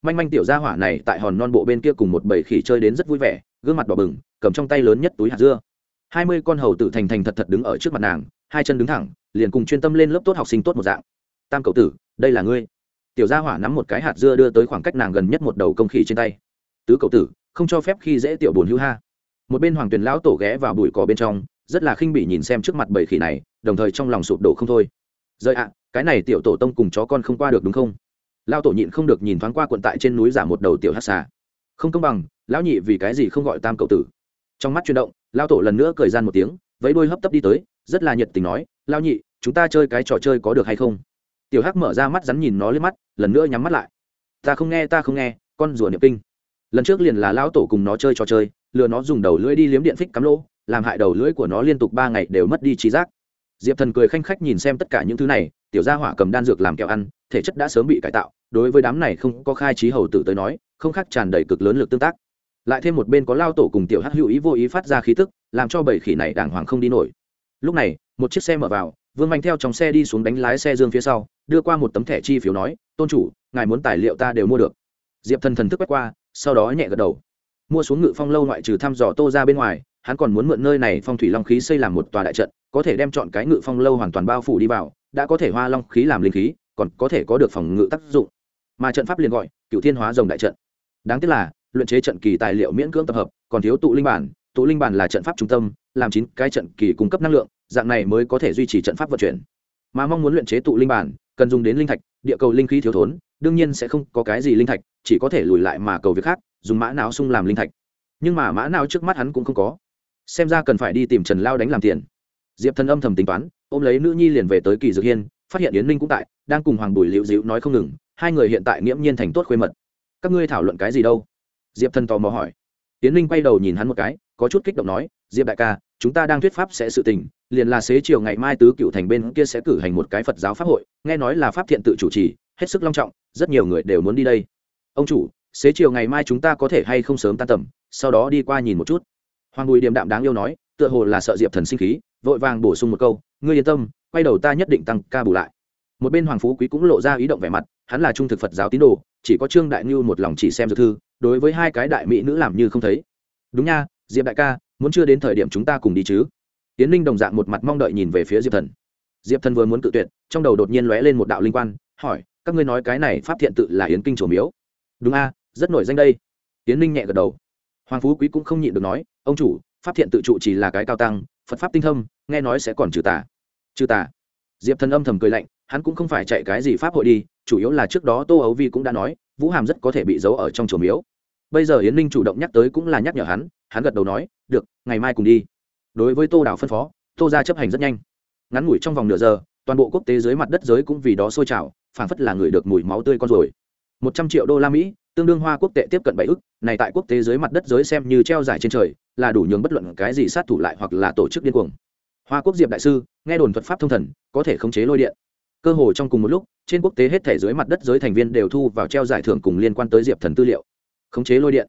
Manh manh tiểu gia hỏa này tại hòn non bộ bên kia cùng một bầy khỉ chơi đến rất vui vẻ, gương mặt đỏ bừng, cầm trong tay lớn nhất túi hạt dưa. Hai mươi con hầu tử thành thành thật thật đứng ở trước mặt nàng, hai chân đứng thẳng, liền cùng chuyên tâm lên lớp tốt học sinh tốt một dạng. Tam cậu tử, đây là ngươi. Tiểu gia hỏa nắm một cái hạt dưa đưa tới khoảng cách nàng gần nhất một đầu công khỉ trên tay. Tứ cậu tử, không cho phép khi dễ tiểu bồn hữu ha. Một bên hoàng tuyền lão tổ ghé vào bụi cỏ bên trong, rất là khinh bỉ nhìn xem trước mặt bầy khỉ này, đồng thời trong lòng sụp đổ không thôi. Rời ạ, cái này tiểu tổ tông cùng chó con không qua được đúng không? Lao tổ nhịn không được nhìn thoáng qua quận tại trên núi giả một đầu tiểu hát xà. Không công bằng, lão nhị vì cái gì không gọi tam cậu tử? Trong mắt chuyển động, lao tổ lần nữa cười gian một tiếng, vẫy đuôi hấp tấp đi tới, rất là nhiệt tình nói, lao nhị, chúng ta chơi cái trò chơi có được hay không? Tiểu hắc mở ra mắt rắn nhìn nó lên mắt, lần nữa nhắm mắt lại. Ta không nghe, ta không nghe, con rùa niệm kinh. Lần trước liền là lão tổ cùng nó chơi trò chơi, lừa nó dùng đầu lưỡi đi liếm điện phích cắm lỗ, làm hại đầu lưỡi của nó liên tục ba ngày đều mất đi trí giác. Diệp thần cười khanh khách nhìn xem tất cả những thứ này tiểu gia hỏa cầm đan dược làm kẹo ăn, thể chất đã sớm bị cải tạo, đối với đám này không có khai trí hầu tử tới nói, không khác tràn đầy cực lớn lực tương tác. Lại thêm một bên có lao tổ cùng tiểu hắc hữu ý vô ý phát ra khí tức, làm cho bảy khỉ này đàng hoàng không đi nổi. Lúc này, một chiếc xe mở vào, vương mạnh theo trong xe đi xuống đánh lái xe dương phía sau, đưa qua một tấm thẻ chi phiếu nói, tôn chủ, ngài muốn tài liệu ta đều mua được. Diệp thần thần thức quét qua, sau đó nhẹ gật đầu. Mua xuống ngự phong lâu ngoại trừ thăm dò tô ra bên ngoài, hắn còn muốn mượn nơi này phong thủy long khí xây làm một tòa đại trận, có thể đem chọn cái ngự phong lâu hoàn toàn bao phủ đi vào đã có thể hoa long khí làm linh khí, còn có thể có được phòng ngự tác dụng. Mà trận pháp liền gọi cựu thiên hóa rồng đại trận. Đáng tiếc là, luyện chế trận kỳ tài liệu miễn cưỡng tập hợp, còn thiếu tụ linh bản. Tụ linh bản là trận pháp trung tâm, làm chín cái trận kỳ cung cấp năng lượng, dạng này mới có thể duy trì trận pháp vận chuyển. Mà mong muốn luyện chế tụ linh bản, cần dùng đến linh thạch, địa cầu linh khí thiếu thốn, đương nhiên sẽ không có cái gì linh thạch, chỉ có thể lùi lại mà cầu việc khác, dùng mã não sung làm linh thạch. Nhưng mà mã não trước mắt hắn cũng không có. Xem ra cần phải đi tìm trần lao đánh làm tiền. Diệp thần âm thầm tính toán ôm lấy nữ nhi liền về tới kỳ dược hiên, phát hiện yến ninh cũng tại, đang cùng hoàng bùi liễu dịu nói không ngừng, hai người hiện tại nghiễm nhiên thành tốt khuê mật. Các ngươi thảo luận cái gì đâu? Diệp thần tò mò hỏi. Yến ninh quay đầu nhìn hắn một cái, có chút kích động nói, diệp đại ca, chúng ta đang thuyết pháp sẽ sự tình, liền là xế chiều ngày mai tứ cựu thành bên kia sẽ cử hành một cái phật giáo pháp hội, nghe nói là pháp thiện tự chủ trì, hết sức long trọng, rất nhiều người đều muốn đi đây. Ông chủ, xế chiều ngày mai chúng ta có thể hay không sớm tan tầm, sau đó đi qua nhìn một chút. Hoàng bùi điềm đạm đáng yêu nói tựa hồ là sợ diệp thần sinh khí, vội vàng bổ sung một câu, ngươi yên tâm, quay đầu ta nhất định tăng ca bù lại. Một bên hoàng phú quý cũng lộ ra ý động vẻ mặt, hắn là trung thực phật giáo tín đồ, chỉ có trương đại ngưu một lòng chỉ xem dược thư, đối với hai cái đại mỹ nữ làm như không thấy. Đúng nha, diệp đại ca, muốn chưa đến thời điểm chúng ta cùng đi chứ? Tiến ninh đồng dạng một mặt mong đợi nhìn về phía diệp thần. Diệp thần vừa muốn cự tuyệt, trong đầu đột nhiên lóe lên một đạo linh quan, hỏi, các ngươi nói cái này pháp thiện tự là yến kinh trổ miếu? Đúng a, rất nổi danh đây. Tiến ninh nhẹ gật đầu. Hoàng phú quý cũng không nhịn được nói, ông chủ pháp thiện tự trụ chỉ là cái cao tăng, phật pháp tinh thâm, nghe nói sẽ còn trừ tà. Trừ tà. Diệp thần âm thầm cười lạnh, hắn cũng không phải chạy cái gì pháp hội đi, chủ yếu là trước đó tô ấu vi cũng đã nói, vũ hàm rất có thể bị giấu ở trong chùa miếu. Bây giờ yến ninh chủ động nhắc tới cũng là nhắc nhở hắn hắn gật đầu nói, được, ngày mai cùng đi. Đối với tô đảo phân phó, tô ra chấp hành rất nhanh. Ngắn ngủi trong vòng nửa giờ, toàn bộ quốc tế dưới mặt đất giới cũng vì đó sôi trào, phảng phất là người được mùi máu tươi con rồi một trăm triệu đô la mỹ, tương đương hoa quốc tệ tiếp cận bảy ức, này tại quốc tế dưới mặt đất giới xem như treo giải trên trời là đủ nhường bất luận cái gì sát thủ lại hoặc là tổ chức điên cuồng. Hoa quốc diệp đại sư, nghe đồn thuật pháp thông thần, có thể khống chế lôi điện. Cơ hồ trong cùng một lúc, trên quốc tế hết thể dưới mặt đất giới thành viên đều thu vào treo giải thưởng cùng liên quan tới diệp thần tư liệu. Khống chế lôi điện.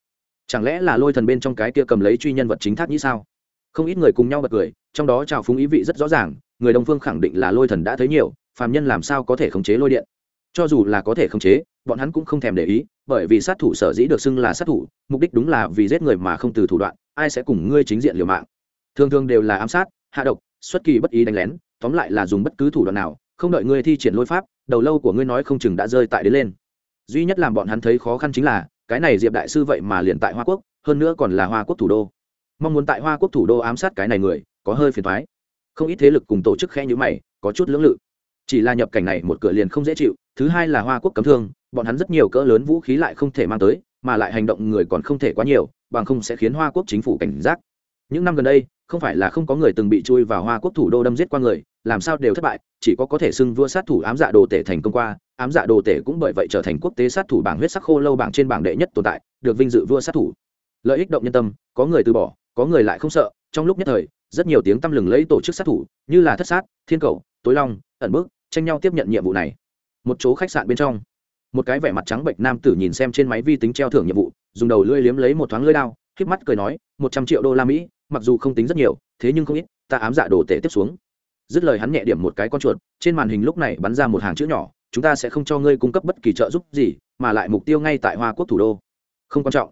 Chẳng lẽ là lôi thần bên trong cái kia cầm lấy truy nhân vật chính thác như sao? Không ít người cùng nhau bật cười, trong đó trào phúng ý vị rất rõ ràng, người đông phương khẳng định là lôi thần đã thấy nhiều, phàm nhân làm sao có thể khống chế lôi điện? Cho dù là có thể khống chế, bọn hắn cũng không thèm để ý, bởi vì sát thủ sở dĩ được xưng là sát thủ, mục đích đúng là vì giết người mà không từ thủ đoạn, ai sẽ cùng ngươi chính diện liều mạng. Thường thường đều là ám sát, hạ độc, xuất kỳ bất ý đánh lén, tóm lại là dùng bất cứ thủ đoạn nào, không đợi ngươi thi triển lôi pháp, đầu lâu của ngươi nói không chừng đã rơi tại đến lên. Duy nhất làm bọn hắn thấy khó khăn chính là, cái này diệp đại sư vậy mà liền tại hoa quốc, hơn nữa còn là hoa quốc thủ đô. Mong muốn tại hoa quốc thủ đô ám sát cái này người, có hơi phiền thoái không ít thế lực cùng tổ chức khe nhữ mày, có chút lưỡng lự chỉ là nhập cảnh này một cửa liền không dễ chịu, thứ hai là hoa quốc cấm thương, bọn hắn rất nhiều cỡ lớn vũ khí lại không thể mang tới, mà lại hành động người còn không thể quá nhiều, bằng không sẽ khiến hoa quốc chính phủ cảnh giác. Những năm gần đây, không phải là không có người từng bị chui vào hoa quốc thủ đô đâm giết qua người, làm sao đều thất bại, chỉ có có thể xưng vua sát thủ ám dạ đồ tể thành công qua, ám dạ đồ tể cũng bởi vậy trở thành quốc tế sát thủ bảng huyết sắc khô lâu bảng trên bảng đệ nhất tồn tại, được vinh dự vua sát thủ. Lợi ích động nhân tâm, có người từ bỏ, có người lại không sợ, trong lúc nhất thời rất nhiều tiếng tăm lừng lấy tổ chức sát thủ, như là thất sát, thiên cầu, tối long, ẩn bước, tranh nhau tiếp nhận nhiệm vụ này. Một chỗ khách sạn bên trong, một cái vẻ mặt trắng bệnh nam tử nhìn xem trên máy vi tính treo thưởng nhiệm vụ, dùng đầu lưỡi liếm lấy một thoáng lưỡi đao híp mắt cười nói, một trăm triệu đô la mỹ, mặc dù không tính rất nhiều, thế nhưng không ít, ta ám dạ đồ tể tiếp xuống. Dứt lời hắn nhẹ điểm một cái con chuột, trên màn hình lúc này bắn ra một hàng chữ nhỏ, chúng ta sẽ không cho ngươi cung cấp bất kỳ trợ giúp gì, mà lại mục tiêu ngay tại hoa quốc thủ đô. Không quan trọng.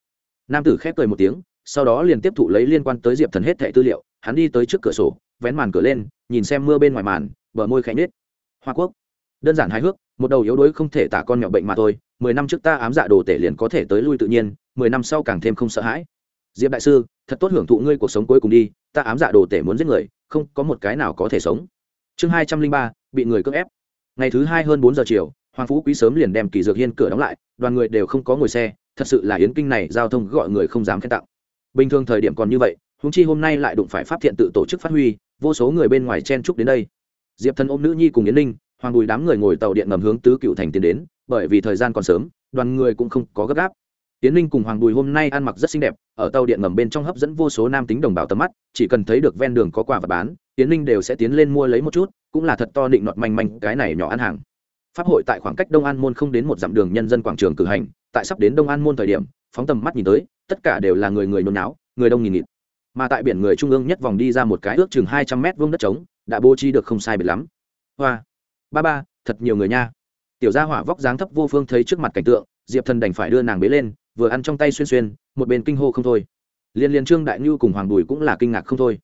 Nam tử khép cười một tiếng, sau đó liền tiếp thụ lấy liên quan tới diệp thần hết thẻ tư liệu hắn đi tới trước cửa sổ, vén màn cửa lên, nhìn xem mưa bên ngoài màn, bờ môi khẽ nết hoa quốc. Đơn giản hài hước, một đầu yếu đuối không thể tả con mẹo bệnh mà thôi, mười năm trước ta ám dạ đồ tể liền có thể tới lui tự nhiên, mười năm sau càng thêm không sợ hãi. Diệp đại sư, thật tốt hưởng thụ ngươi cuộc sống cuối cùng đi, ta ám dạ đồ tể muốn giết người, không có một cái nào có thể sống. Chương hai trăm linh ba, bị người cưỡng ép. Ngày thứ hai hơn bốn giờ chiều, hoàng phú quý sớm liền đem kỳ dược hiên cửa đóng lại, đoàn người đều không có ngồi xe, thật sự là yến kinh này giao thông gọi người không dám khen tặng. Bình thường thời điểm còn như vậy húng chi hôm nay lại đụng phải pháp thiện tự tổ chức phát huy, vô số người bên ngoài chen chúc đến đây. Diệp thần ôm nữ nhi cùng yến ninh, hoàng bùi đám người ngồi tàu điện ngầm hướng tứ cựu thành tiến đến, bởi vì thời gian còn sớm, đoàn người cũng không có gấp gáp. Tiến linh cùng hoàng bùi hôm nay ăn mặc rất xinh đẹp, ở tàu điện ngầm bên trong hấp dẫn vô số nam tính đồng bào tầm mắt, chỉ cần thấy được ven đường có quà và bán tiến linh đều sẽ tiến lên mua lấy một chút, cũng là thật to định nọt manh manh, cái này nhỏ ăn hàng. Pháp hội tại khoảng cách đông an môn không đến một dặm đường nhân dân quảng trường cử hành, tại sắp đến đông an môn thời điểm, phóng tầm mắt nhìn tới, tất cả đều là người người nôn náo, người đông nghìn nghịt mà tại biển người trung ương nhất vòng đi ra một cái ước chừng hai trăm mét vuông đất trống, đã bố trí được không sai biệt lắm. Hoa, ba ba, thật nhiều người nha. Tiểu gia hỏa vóc dáng thấp vô phương thấy trước mặt cảnh tượng, diệp thần đành phải đưa nàng bế lên, vừa ăn trong tay xuyên xuyên, một bên kinh hô không thôi. Liên liên trương đại nhu cùng hoàng bùi cũng là kinh ngạc không thôi.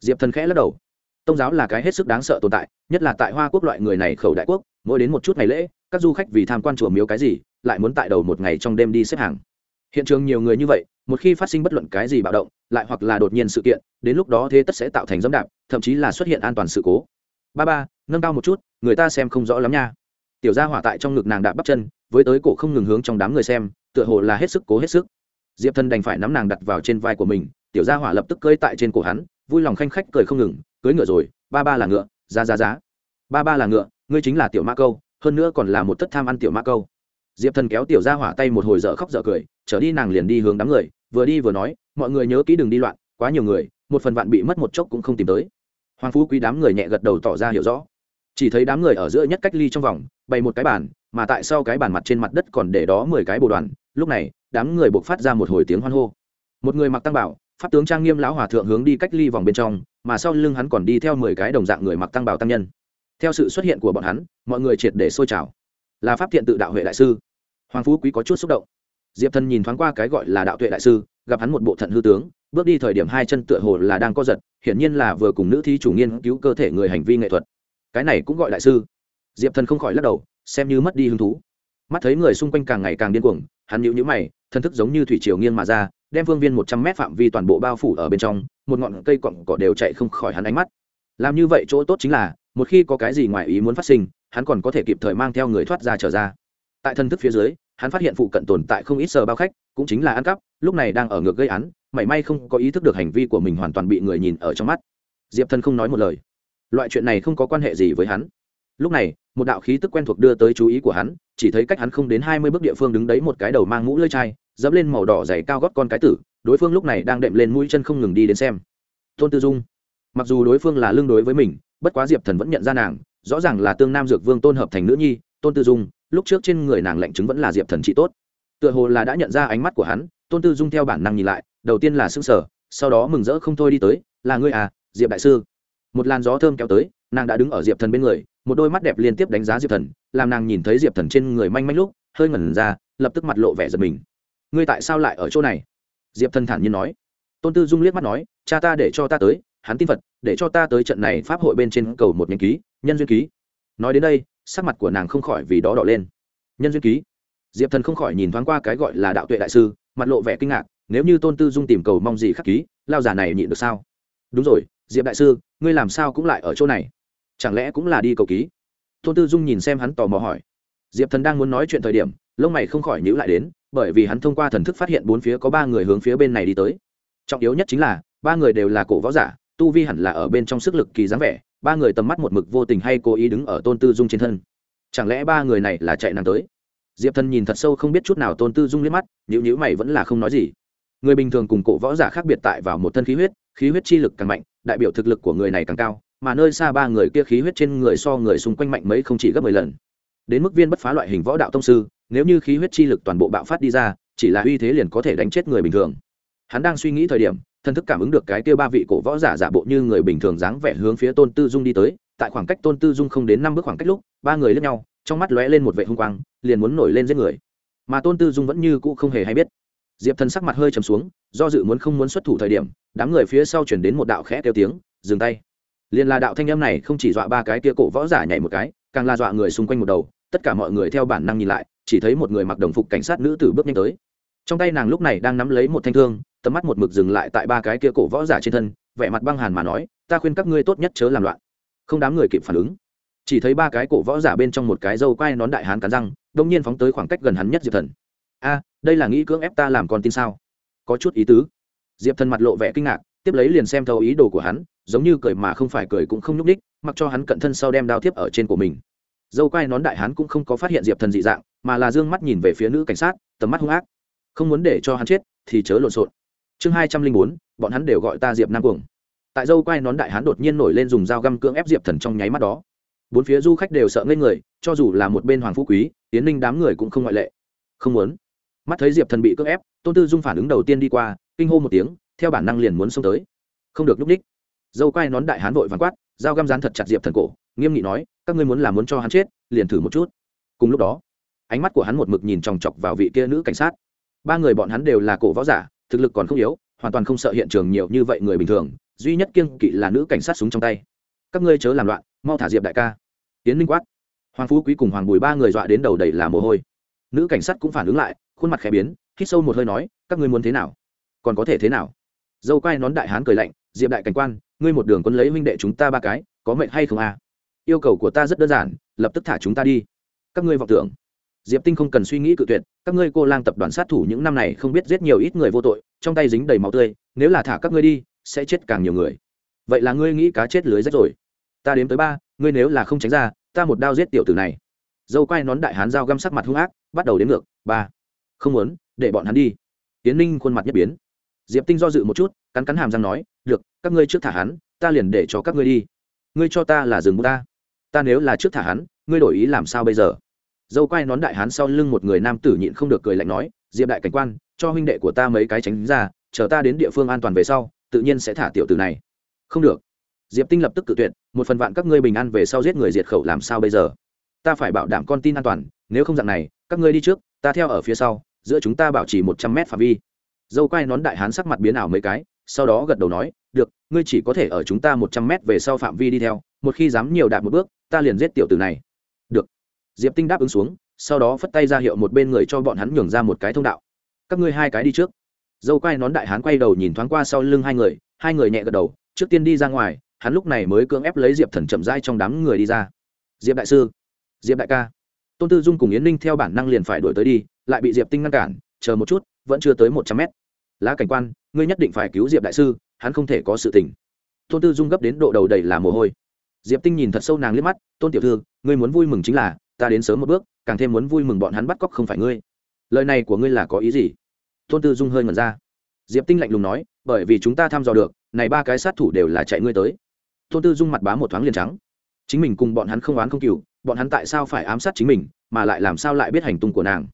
Diệp thần khẽ lắc đầu. Tông giáo là cái hết sức đáng sợ tồn tại, nhất là tại hoa quốc loại người này khẩu đại quốc, mỗi đến một chút ngày lễ, các du khách vì tham quan chùa miếu cái gì, lại muốn tại đầu một ngày trong đêm đi xếp hàng. Hiện trường nhiều người như vậy một khi phát sinh bất luận cái gì bạo động, lại hoặc là đột nhiên sự kiện, đến lúc đó thế tất sẽ tạo thành dẫm đạp, thậm chí là xuất hiện an toàn sự cố. Ba ba, nâng cao một chút, người ta xem không rõ lắm nha. Tiểu gia hỏa tại trong ngực nàng đạp bắp chân, với tới cổ không ngừng hướng trong đám người xem, tựa hồ là hết sức cố hết sức. Diệp thân đành phải nắm nàng đặt vào trên vai của mình, tiểu gia hỏa lập tức cơi tại trên cổ hắn, vui lòng khanh khách cười không ngừng cưới ngựa rồi, ba ba là ngựa, giá giá giá. Ba ba là ngựa, ngươi chính là tiểu ma câu, hơn nữa còn là một tất tham ăn tiểu ma câu diệp thần kéo tiểu gia hỏa tay một hồi dở khóc dở cười, trở đi nàng liền đi hướng đám người, vừa đi vừa nói, mọi người nhớ kỹ đừng đi loạn, quá nhiều người, một phần vạn bị mất một chốc cũng không tìm tới. Hoàng phú quý đám người nhẹ gật đầu tỏ ra hiểu rõ. Chỉ thấy đám người ở giữa nhất cách ly trong vòng, bày một cái bàn, mà tại sau cái bàn mặt trên mặt đất còn để đó mười cái bồ đoàn. Lúc này, đám người buộc phát ra một hồi tiếng hoan hô. Một người mặc tăng bảo, pháp tướng trang nghiêm lão hòa thượng hướng đi cách ly vòng bên trong, mà sau lưng hắn còn đi theo mười cái đồng dạng người mặc tăng bảo tăng nhân. Theo sự xuất hiện của bọn hắn, mọi người triệt để sôi trào là pháp thiện tự đạo huệ đại sư. Hoàng phú quý có chút xúc động. Diệp thần nhìn thoáng qua cái gọi là đạo tuệ đại sư, gặp hắn một bộ thận hư tướng, bước đi thời điểm hai chân tựa hồ là đang co giật, hiển nhiên là vừa cùng nữ thi chủ nghiên cứu cơ thể người hành vi nghệ thuật. Cái này cũng gọi đại sư. Diệp thần không khỏi lắc đầu, xem như mất đi hứng thú. Mắt thấy người xung quanh càng ngày càng điên cuồng, hắn nhíu nhíu mày, thân thức giống như thủy triều nghiêng mà ra, đem phương viên một trăm mét phạm vi toàn bộ bao phủ ở bên trong, một ngọn cây cọng cỏ đều chạy không khỏi hắn ánh mắt. Làm như vậy chỗ tốt chính là một khi có cái gì ngoài ý muốn phát sinh, hắn còn có thể kịp thời mang theo người thoát ra trở ra. Tại thân thức phía dưới, hắn phát hiện phụ cận tồn tại không ít sờ bao khách, cũng chính là ăn cắp, lúc này đang ở ngược gây án, mảy may không có ý thức được hành vi của mình hoàn toàn bị người nhìn ở trong mắt. Diệp thân không nói một lời. Loại chuyện này không có quan hệ gì với hắn. Lúc này, một đạo khí tức quen thuộc đưa tới chú ý của hắn, chỉ thấy cách hắn không đến hai mươi bước địa phương đứng đấy một cái đầu mang mũ lơi chai, dẫm lên màu đỏ dày cao gót con cái tử, đối phương lúc này đang đệm lên mũi chân không ngừng đi đến xem. Tôn tư dung, mặc dù đối phương là lương đối với mình bất quá diệp thần vẫn nhận ra nàng, rõ ràng là tương nam dược vương tôn hợp thành nữ nhi, tôn tư dung, lúc trước trên người nàng lệnh chứng vẫn là diệp thần trị tốt. Tựa hồ là đã nhận ra ánh mắt của hắn, tôn tư dung theo bản năng nhìn lại, đầu tiên là s sở sau đó mừng rỡ không thôi đi tới, là ngươi à diệp đại sư? Một làn gió thơm kéo tới, nàng đã đứng ở diệp thần bên người, một đôi mắt đẹp liên tiếp đánh giá diệp thần, làm nàng nhìn thấy diệp thần trên người manh manh lúc, hơi ngẩn ra, lập tức mặt lộ vẻ giật mình. Ngươi tại sao lại ở chỗ này? Diệp thần thản nhiên nói. Tôn tư dung liếc mắt nói, cha ta để cho ta tới hắn tin phật, để cho ta tới trận này pháp hội bên trên cầu một nhánh ký, nhân duyên ký. Nói đến đây, sắc mặt của nàng không khỏi vì đó đỏ lên. Nhân duyên ký. Diệp thần không khỏi nhìn thoáng qua cái gọi là đạo tuệ đại sư, mặt lộ vẻ kinh ngạc, nếu như tôn tư dung tìm cầu mong gì khắc ký, lao giả này nhịn được sao? Đúng rồi, diệp đại sư, ngươi làm sao cũng lại ở chỗ này? Chẳng lẽ cũng là đi cầu ký? Tôn tư dung nhìn xem hắn tò mò hỏi. Diệp thần đang muốn nói chuyện thời điểm, lông mày không khỏi nhữ lại đến, bởi vì hắn thông qua thần thức phát hiện bốn phía có ba người hướng phía bên này đi tới. Trọng yếu nhất chính là, ba người đều là cổ võ giả tu vi hẳn là ở bên trong sức lực kỳ dáng vẻ, ba người tầm mắt một mực vô tình hay cố ý đứng ở tôn tư dung trên thân. Chẳng lẽ ba người này là chạy nàng tới? Diệp thần nhìn thật sâu không biết chút nào tôn tư dung liếc mắt nhữ nhữ mày vẫn là không nói gì. Người bình thường cùng cổ võ giả khác biệt tại vào một thân khí huyết khí huyết chi lực càng mạnh, đại biểu thực lực của người này càng cao, mà nơi xa ba người kia khí huyết trên người so người xung quanh mạnh mấy không chỉ gấp mười lần. Đến mức viên bất phá loại hình võ đạo tông sư, nếu như khí huyết chi lực toàn bộ bạo phát đi ra, chỉ là uy thế liền có thể đánh chết người bình thường. Hắn đang suy nghĩ thời điểm thần thức cảm ứng được cái kia ba vị cổ võ giả giả bộ như người bình thường dáng vẻ hướng phía tôn tư dung đi tới, tại khoảng cách tôn tư dung không đến năm bước khoảng cách lúc, ba người lướt nhau, trong mắt lóe lên một vệ hung quang, liền muốn nổi lên giết người. Mà tôn tư dung vẫn như cũ không hề hay biết. Diệp thần sắc mặt hơi trầm xuống, do dự muốn không muốn xuất thủ thời điểm, đám người phía sau chuyển đến một đạo khẽ kêu tiếng, dừng tay. Liền là đạo thanh âm này không chỉ dọa ba cái kia cổ võ giả nhảy một cái, càng là dọa người xung quanh một đầu, tất cả mọi người theo bản năng nhìn lại, chỉ thấy một người mặc đồng phục cảnh sát nữ tử bước nhanh tới trong tay nàng lúc này đang nắm lấy một thanh thương, tầm mắt một mực dừng lại tại ba cái kia cổ võ giả trên thân, vẻ mặt băng hàn mà nói, ta khuyên các ngươi tốt nhất chớ làm loạn. Không đám người kịp phản ứng. Chỉ thấy ba cái cổ võ giả bên trong một cái dâu quai nón đại hán cắn răng đông nhiên phóng tới khoảng cách gần hắn nhất diệp thần. A, đây là nghĩ cưỡng ép ta làm con tin sao? Có chút ý tứ. Diệp thần mặt lộ vẻ kinh ngạc, tiếp lấy liền xem thấu ý đồ của hắn, giống như cười mà không phải cười cũng không nhúc ních mặc cho hắn cận thân sau đem đao tiếp ở trên của mình. Dâu quai nón đại hán cũng không có phát hiện diệp thần dị dạng, mà là d ư ơ n g mắt nhìn về phía nữ cảnh sát, tầm mắt hung ác không muốn để cho hắn chết, thì chớ lộn xộn. Chương hai trăm linh bốn, bọn hắn đều gọi ta diệp nam cuồng. Tại dâu quai nón đại hán đột nhiên nổi lên dùng dao găm cưỡng ép diệp thần trong nháy mắt đó. Bốn phía du khách đều sợ ngây người, cho dù là một bên hoàng phú quý tiến ninh đám người cũng không ngoại lệ. Không muốn. Mắt thấy diệp thần bị cưỡng ép, tôn tư dung phản ứng đầu tiên đi qua, kinh hô một tiếng, theo bản năng liền muốn xông tới. Không được núp đích. Dâu quai nón đại hán vội vàng quát, dao găm rán thật chặt diệp thần cổ, nghiêm nghị nói, các ngươi muốn là muốn cho hắn chết, liền thử một chút. Cùng lúc đó, ánh mắt của hắn một mực nhìn chòng chọc vào vị kia nữ cảnh sát ba người bọn hắn đều là cổ võ giả, thực lực còn không yếu, hoàn toàn không sợ hiện trường nhiều như vậy người bình thường, duy nhất kiêng kỵ là nữ cảnh sát súng trong tay. Các ngươi chớ làm loạn, mau thả diệp đại ca. Tiến linh quát. Hoàng phú quý cùng hoàng bùi ba người dọa đến đầu đầy là mồ hôi. Nữ cảnh sát cũng phản ứng lại, khuôn mặt khẽ biến, hít sâu một hơi nói, các ngươi muốn thế nào? Còn có thể thế nào? Dâu quai nón đại hán cười lạnh, diệp đại cảnh quan, ngươi một đường quân lấy huynh đệ chúng ta ba cái, có mệnh hay không à? yêu cầu của ta rất đơn giản, lập tức thả chúng ta đi. Các ngươi vọng tưởng diệp tinh không cần suy nghĩ cự tuyệt, các ngươi cô lang tập đoàn sát thủ những năm này không biết giết nhiều ít người vô tội, trong tay dính đầy máu tươi, nếu là thả các ngươi đi, sẽ chết càng nhiều người. Vậy là ngươi nghĩ cá chết lưới rách rồi. Ta đếm tới ba, ngươi nếu là không tránh ra, ta một đao giết tiểu tử này. Dâu quai nón đại hán dao găm sắc mặt hung ác, bắt đầu đến ngược, ba. Không muốn, để bọn hắn đi. Tiến ninh khuôn mặt nhất biến. Diệp tinh do dự một chút, cắn cắn hàm răng nói, được, các ngươi trước thả hắn, ta liền để cho các ngươi đi. Ngươi cho ta là rừng ta. Ta nếu là trước thả hắn, ngươi đổi ý làm sao bây giờ? Dâu quai nón đại hán sau lưng một người nam tử nhịn không được cười lạnh nói, diệp đại cảnh quan, cho huynh đệ của ta mấy cái tránh ra, chờ ta đến địa phương an toàn về sau, tự nhiên sẽ thả tiểu tử này. Không được. Diệp tinh lập tức cự tuyệt, một phần vạn các ngươi bình an về sau giết người diệt khẩu làm sao bây giờ? Ta phải bảo đảm con tin an toàn, nếu không dạng này, các ngươi đi trước, ta theo ở phía sau, giữa chúng ta bảo trì một trăm mét phạm vi. Dâu quai nón đại hán sắc mặt biến ảo mấy cái, sau đó gật đầu nói, được, ngươi chỉ có thể ở chúng ta một trăm mét về sau phạm vi đi theo, một khi dám nhiều đạp một bước, ta liền giết tiểu tử này diệp tinh đáp ứng xuống, sau đó phất tay ra hiệu một bên người cho bọn hắn nhường ra một cái thông đạo. Các ngươi hai cái đi trước. Dâu quai nón đại hán quay đầu nhìn thoáng qua sau lưng hai người hai người nhẹ gật đầu, trước tiên đi ra ngoài, hắn lúc này mới cưỡng ép lấy diệp thần chậm dai trong đám người đi ra. Diệp đại sư, diệp đại ca. Tôn tư dung cùng yến ninh theo bản năng liền phải đuổi tới đi, lại bị diệp tinh ngăn cản, chờ một chút, vẫn chưa tới một trăm mét. Lá cảnh quan, ngươi nhất định phải cứu diệp đại sư, hắn không thể có sự tình. Tôn tư dung gấp đến độ đầu đầy là mồ hôi. Diệp tinh nhìn thật sâu nàng liếc mắt, tôn tiểu thư, ngươi muốn vui mừng chính là ta đến sớm một bước, càng thêm muốn vui mừng bọn hắn bắt cóc không phải ngươi. Lời này của ngươi là có ý gì? Tôn tư dung hơi ngẩn ra. Diệp tinh lạnh lùng nói, bởi vì chúng ta thăm dò được, này ba cái sát thủ đều là chạy ngươi tới. Tôn tư dung mặt bá một thoáng liền trắng. Chính mình cùng bọn hắn không oán không cừu, bọn hắn tại sao phải ám sát chính mình, mà lại làm sao lại biết hành tung của nàng?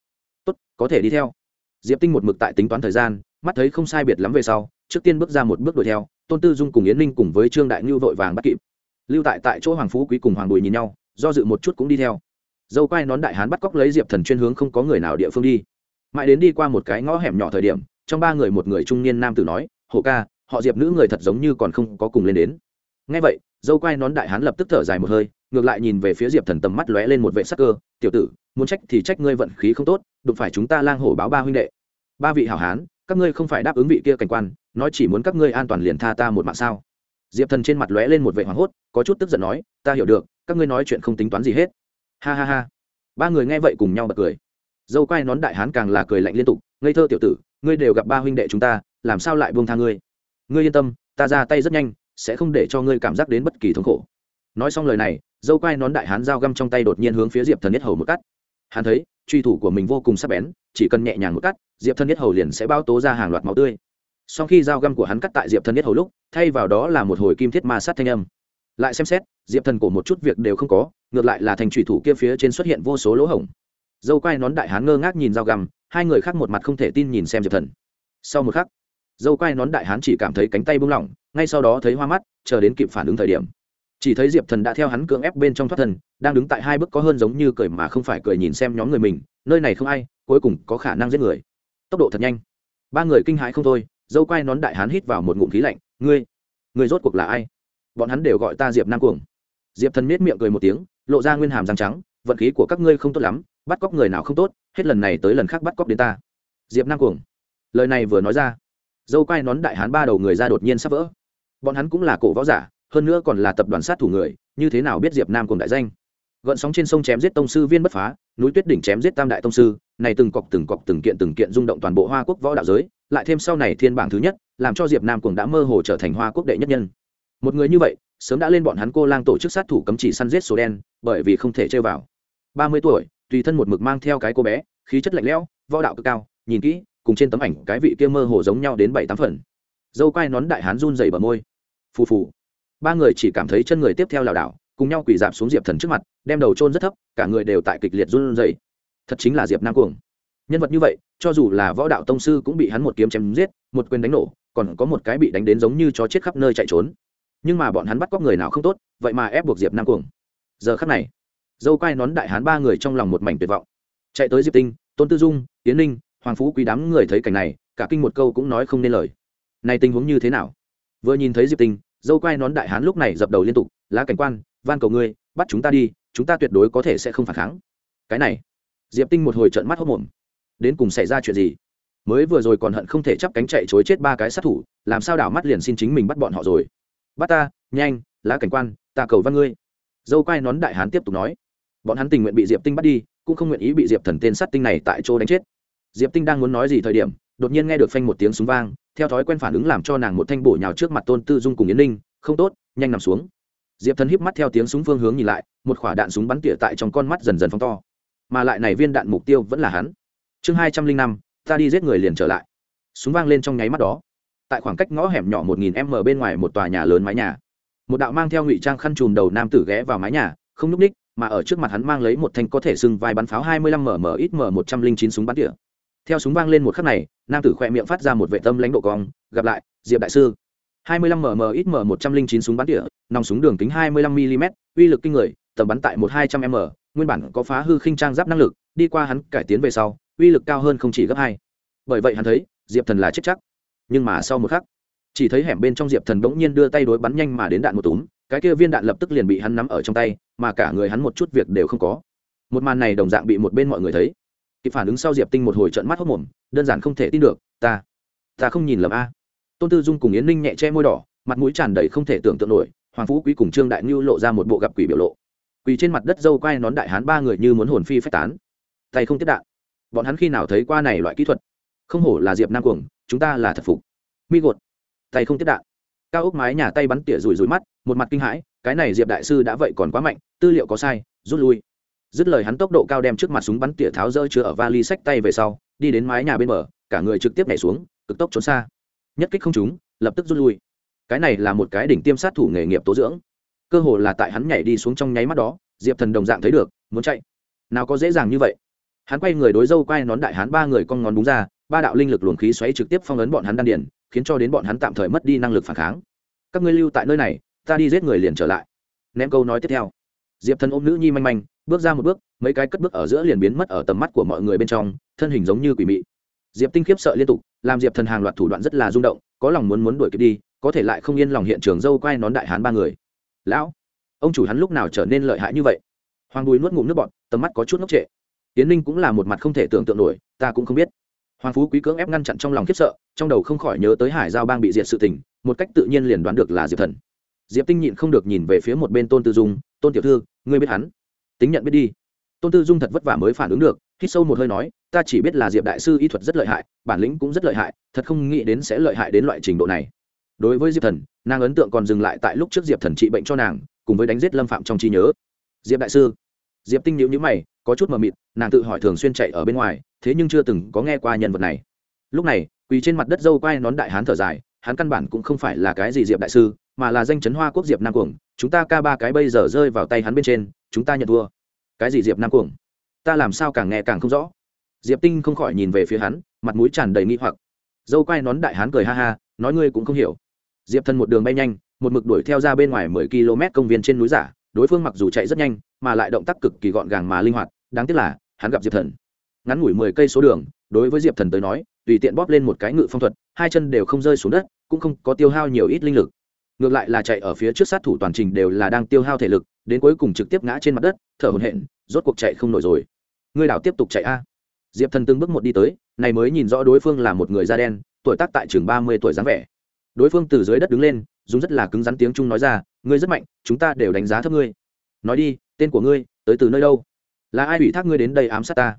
Tốt, có thể đi theo. Diệp tinh một mực tại tính toán thời gian, mắt thấy không sai biệt lắm về sau, trước tiên bước ra một bước đuổi theo, tôn tư dung cùng yến ninh cùng với trương đại ngưu vội vàng bắt kịp. Lưu tại tại chỗ hoàng phú quý cùng hoàng bùi nhìn nhau, do dự một chút cũng đi theo dâu quai nón đại hán bắt cóc lấy diệp thần chuyên hướng không có người nào địa phương đi. Mãi đến đi qua một cái ngõ hẻm nhỏ thời điểm, trong ba người một người trung niên nam tử nói hổ ca, họ diệp nữ người thật giống như còn không có cùng lên đến. Ngay vậy, dâu quai nón đại hán lập tức thở dài một hơi, ngược lại nhìn về phía diệp thần tầm mắt lóe lên một vệ sắc cơ, tiểu tử, muốn trách thì trách ngươi vận khí không tốt, đụng phải chúng ta lang hổ báo ba huynh đệ. Ba vị hảo hán, các ngươi không phải đáp ứng vị kia cảnh quan, nói chỉ muốn các ngươi an toàn liền tha ta một mạng sao? Diệp thần trên mặt lóe lên một vệ hoảng hốt, có chút tức giận nói, ta hiểu được, các ngươi nói chuyện không tính toán gì hết ha ha ha. Ba người nghe vậy cùng nhau bật cười. Dâu quai nón đại hán càng là cười lạnh liên tục, ngây thơ tiểu tử, ngươi đều gặp ba huynh đệ chúng ta, làm sao lại buông tha ngươi? Ngươi yên tâm, ta ra tay rất nhanh, sẽ không để cho ngươi cảm giác đến bất kỳ thống khổ. Nói xong lời này, dâu quai nón đại hán dao găm trong tay đột nhiên hướng phía diệp thần nhất hầu một cắt. Hắn thấy, truy thủ của mình vô cùng sắc bén, chỉ cần nhẹ nhàng một cắt, diệp thần nhất hầu liền sẽ bao tố ra hàng loạt máu tươi. Sau khi dao găm của hắn cắt tại diệp thần nhất hầu lúc, thay vào đó là một hồi kim thiết ma sát thanh âm lại xem xét diệp thần cổ một chút việc đều không có ngược lại là thành thủy thủ kia phía trên xuất hiện vô số lỗ hổng. Dâu quai nón đại hán ngơ ngác nhìn dao găm hai người khác một mặt không thể tin nhìn xem diệp thần. Sau một khắc dâu quai nón đại hán chỉ cảm thấy cánh tay bung lỏng ngay sau đó thấy hoa mắt chờ đến kịp phản ứng thời điểm. Chỉ thấy diệp thần đã theo hắn cưỡng ép bên trong thoát thần, đang đứng tại hai bước có hơn giống như cười mà không phải cười nhìn xem nhóm người mình nơi này không ai cuối cùng có khả năng giết người. Tốc độ thật nhanh. Ba người kinh hãi không thôi dâu quai nón đại hán hít vào một ngụm khí lạnh ngươi ngươi rốt cuộc là ai? Bọn hắn đều gọi ta diệp nam cuồng. Diệp thần miết miệng cười một tiếng, lộ ra nguyên hàm răng trắng, vận khí của các ngươi không tốt lắm, bắt cóc người nào không tốt, hết lần này tới lần khác bắt cóc đến ta. Diệp nam cuồng. Lời này vừa nói ra, dâu quai nón đại hán ba đầu người ra đột nhiên sắp vỡ. Bọn hắn cũng là cổ võ giả, hơn nữa còn là tập đoàn sát thủ người, như thế nào biết diệp nam cùng đại danh? Gợn sóng trên sông chém giết tông sư viên bất phá, núi tuyết đỉnh chém giết tam đại tông sư, này từng cọc từng cọc từng kiện từng kiện rung động toàn bộ hoa quốc võ đạo giới, lại thêm sau này thiên bảng thứ nhất, làm cho diệp nam cùng đã mơ hồ trở thành hoa quốc đệ nhất nhân một người như vậy, sớm đã lên bọn hắn cô lang tổ chức sát thủ cấm chỉ săn giết số đen, bởi vì không thể chơi vào. Ba mươi tuổi, tùy thân một mực mang theo cái cô bé, khí chất lạnh lẽo, võ đạo cực cao, nhìn kỹ, cùng trên tấm ảnh cái vị kia mơ hồ giống nhau đến bảy tám phần. Dâu quai nón đại hán run dày bờ môi. Phù phù. Ba người chỉ cảm thấy chân người tiếp theo lảo đảo, cùng nhau quỳ dạp xuống diệp thần trước mặt, đem đầu trôn rất thấp, cả người đều tại kịch liệt run dày thật chính là diệp nam cuồng. Nhân vật như vậy, cho dù là võ đạo tông sư cũng bị hắn một kiếm chém giết, một quyền đánh nổ, còn có một cái bị đánh đến giống như chó chết khắp nơi chạy trốn nhưng mà bọn hắn bắt cóc người nào không tốt, vậy mà ép buộc diệp nam cuồng. Giờ khắc này, dâu quai nón đại hán ba người trong lòng một mảnh tuyệt vọng. Chạy tới diệp tinh, tôn tư dung tiến ninh, hoàng phú quý đám người thấy cảnh này, cả kinh một câu cũng nói không nên lời. Này tình huống như thế nào? Vừa nhìn thấy diệp tinh, dâu quai nón đại hán lúc này dập đầu liên tục, lá cảnh quan, van cầu ngươi, bắt chúng ta đi, chúng ta tuyệt đối có thể sẽ không phản kháng. Cái này, diệp tinh một hồi trợn mắt hốc mồm đến cùng xảy ra chuyện gì? Mới vừa rồi còn hận không thể chắp cánh chạy chối chết ba cái sát thủ, làm sao đảo mắt liền xin chính mình bắt bọn họ rồi? Bắt ta, nhanh, lá cảnh quan, ta cầu văn ngươi. Dâu quai nón đại hán tiếp tục nói. Bọn hắn tình nguyện bị diệp tinh bắt đi, cũng không nguyện ý bị diệp thần tên sát tinh này tại chỗ đánh chết. Diệp tinh đang muốn nói gì thời điểm, đột nhiên nghe được phanh một tiếng súng vang, theo thói quen phản ứng làm cho nàng một thanh bổ nhào trước mặt tôn tư dung cùng yến ninh, không tốt, nhanh nằm xuống. Diệp thần híp mắt theo tiếng súng phương hướng nhìn lại, một quả đạn súng bắn tỉa tại trong con mắt dần dần phóng to. Mà lại này viên đạn mục tiêu vẫn là hắn. Chương hai trăm linh năm, ta đi giết người liền trở lại. Súng vang lên trong nháy mắt đó tại khoảng cách ngõ hẻm nhỏ một nghìn m bên ngoài một tòa nhà lớn mái nhà. Một đạo mang theo ngụy trang khăn chùm đầu nam tử ghé vào mái nhà, không nhúc ních, mà ở trước mặt hắn mang lấy một thanh có thể sưng vai bắn pháo hai mươi lăm mm ít m một trăm linh chín súng bắn tỉa. Theo súng vang lên một khắc này, nam tử khoe miệng phát ra một vệ tâm lãnh độ cong, gặp lại, diệp đại sư. hai mươi lăm mm ít m một trăm linh chín súng bắn tỉa, nòng súng đường kính hai mươi lăm mm uy lực kinh người, tầm bắn tại một hai trăm m, nguyên bản có phá hư khinh trang giáp năng lực, đi qua hắn cải tiến về sau, uy lực cao hơn không chỉ gấp hai. Bởi vậy hắn thấy, diệp thần là chết chắc nhưng mà sau một khắc, chỉ thấy hẻm bên trong diệp thần bỗng nhiên đưa tay đối bắn nhanh mà đến đạn một túm, cái kia viên đạn lập tức liền bị hắn nắm ở trong tay, mà cả người hắn một chút việc đều không có. Một màn này đồng dạng bị một bên mọi người thấy. Kịp phản ứng sau diệp tinh một hồi trận mắt hốc mồm, đơn giản không thể tin được, ta ta không nhìn lầm a. Tôn tư dung cùng yến ninh nhẹ che môi đỏ, mặt mũi tràn đầy không thể tưởng tượng nổi, hoàng phú quý cùng trương đại ngưu lộ ra một bộ gặp quỷ biểu lộ. Quỳ trên mặt đất dâu quai nón đại hán ba người như muốn hồn phi phách tán. Tay không tiếp đạn. Bọn hắn khi nào thấy qua này loại kỹ thuật? Không hổ là diệp nam cuồng chúng ta là thật phục. Mi gột. Tay không tiếp đạn. Cao ốc mái nhà tay bắn tỉa rủi rủi mắt, một mặt kinh hãi, cái này diệp đại sư đã vậy còn quá mạnh, tư liệu có sai, rút lui. Dứt lời hắn tốc độ cao đem trước mặt súng bắn tỉa tháo rỡ chứa ở vali sách tay về sau, đi đến mái nhà bên bờ, cả người trực tiếp nhảy xuống, cực tốc trốn xa. Nhất kích không trúng, lập tức rút lui. Cái này là một cái đỉnh tiêm sát thủ nghề nghiệp tố dưỡng. Cơ hồ là tại hắn nhảy đi xuống trong nháy mắt đó, diệp thần đồng dạng thấy được, muốn chạy. Nào có dễ dàng như vậy. Hắn quay người đối dâu quay nón đại hắn ba người con ngón đúng ra ba đạo linh lực luồng khí xoáy trực tiếp phong ấn bọn hắn đan điền, khiến cho đến bọn hắn tạm thời mất đi năng lực phản kháng. Các ngươi lưu tại nơi này, ta đi giết người liền trở lại. Ném câu nói tiếp theo. Diệp thần ôm nữ nhi manh manh, bước ra một bước, mấy cái cất bước ở giữa liền biến mất ở tầm mắt của mọi người bên trong, thân hình giống như quỷ mị. Diệp tinh khiếp sợ liên tục, làm diệp thần hàng loạt thủ đoạn rất là rung động, có lòng muốn muốn đuổi kịp đi, có thể lại không yên lòng hiện trường dâu quay nón đại hán ba người. Lão, ông chủ hắn lúc nào trở nên lợi hại như vậy? Hoàng bùi nuốt ngụm nước bọt, tầm mắt có chút ngốc trệ. Tiến ninh cũng là một mặt không thể tưởng tượng nổi, ta cũng không biết hoàng phú quý cưỡng ép ngăn chặn trong lòng khiếp sợ, trong đầu không khỏi nhớ tới hải giao bang bị diệt sự tình, một cách tự nhiên liền đoán được là diệp thần. Diệp tinh nhịn không được nhìn về phía một bên tôn tư dung, tôn tiểu thư, ngươi biết hắn? Tính nhận biết đi. Tôn tư dung thật vất vả mới phản ứng được, hít sâu một hơi nói, ta chỉ biết là diệp đại sư y thuật rất lợi hại, bản lĩnh cũng rất lợi hại, thật không nghĩ đến sẽ lợi hại đến loại trình độ này. Đối với diệp thần, nàng ấn tượng còn dừng lại tại lúc trước diệp thần trị bệnh cho nàng, cùng với đánh giết lâm phạm trong trí nhớ. Diệp đại sư. Diệp tinh nhữ nhữ mày, có chút mờ mịt, nàng tự hỏi thường xuyên chạy ở bên ngoài thế nhưng chưa từng có nghe qua nhân vật này. Lúc này, quỳ trên mặt đất dâu quai nón đại hán thở dài, hắn căn bản cũng không phải là cái gì diệp đại sư, mà là danh chấn hoa quốc diệp nam cuồng. Chúng ta ca ba cái bây giờ rơi vào tay hắn bên trên, chúng ta nhận thua. Cái gì diệp nam cuồng? Ta làm sao càng nghe càng không rõ. Diệp tinh không khỏi nhìn về phía hắn, mặt mũi tràn đầy nghi hoặc. Dâu quai nón đại hán cười ha ha, nói ngươi cũng không hiểu. Diệp thân một đường bay nhanh, một mực đuổi theo ra bên ngoài mười km công viên trên núi giả, đối phương mặc dù chạy rất nhanh, mà lại động tác cực kỳ gọn gàng mà linh hoạt, đáng tiếc là, hắn gặp diệp thần ngắn ngủi mười cây số đường, đối với diệp thần tới nói, tùy tiện bóp lên một cái ngự phong thuật, hai chân đều không rơi xuống đất, cũng không có tiêu hao nhiều ít linh lực. Ngược lại là chạy ở phía trước sát thủ toàn trình đều là đang tiêu hao thể lực, đến cuối cùng trực tiếp ngã trên mặt đất, thở hổn hển, rốt cuộc chạy không nổi rồi. Ngươi đảo tiếp tục chạy a. Diệp thần từng bước một đi tới, này mới nhìn rõ đối phương là một người da đen, tuổi tác tại chừng ba mươi tuổi dáng vẻ. Đối phương từ dưới đất đứng lên, dùng rất là cứng rắn tiếng trung nói ra, ngươi rất mạnh, chúng ta đều đánh giá thấp ngươi. Nói đi, tên của ngươi, tới từ nơi đâu? Là ai ủy thác ngươi đến đây ám sát ta?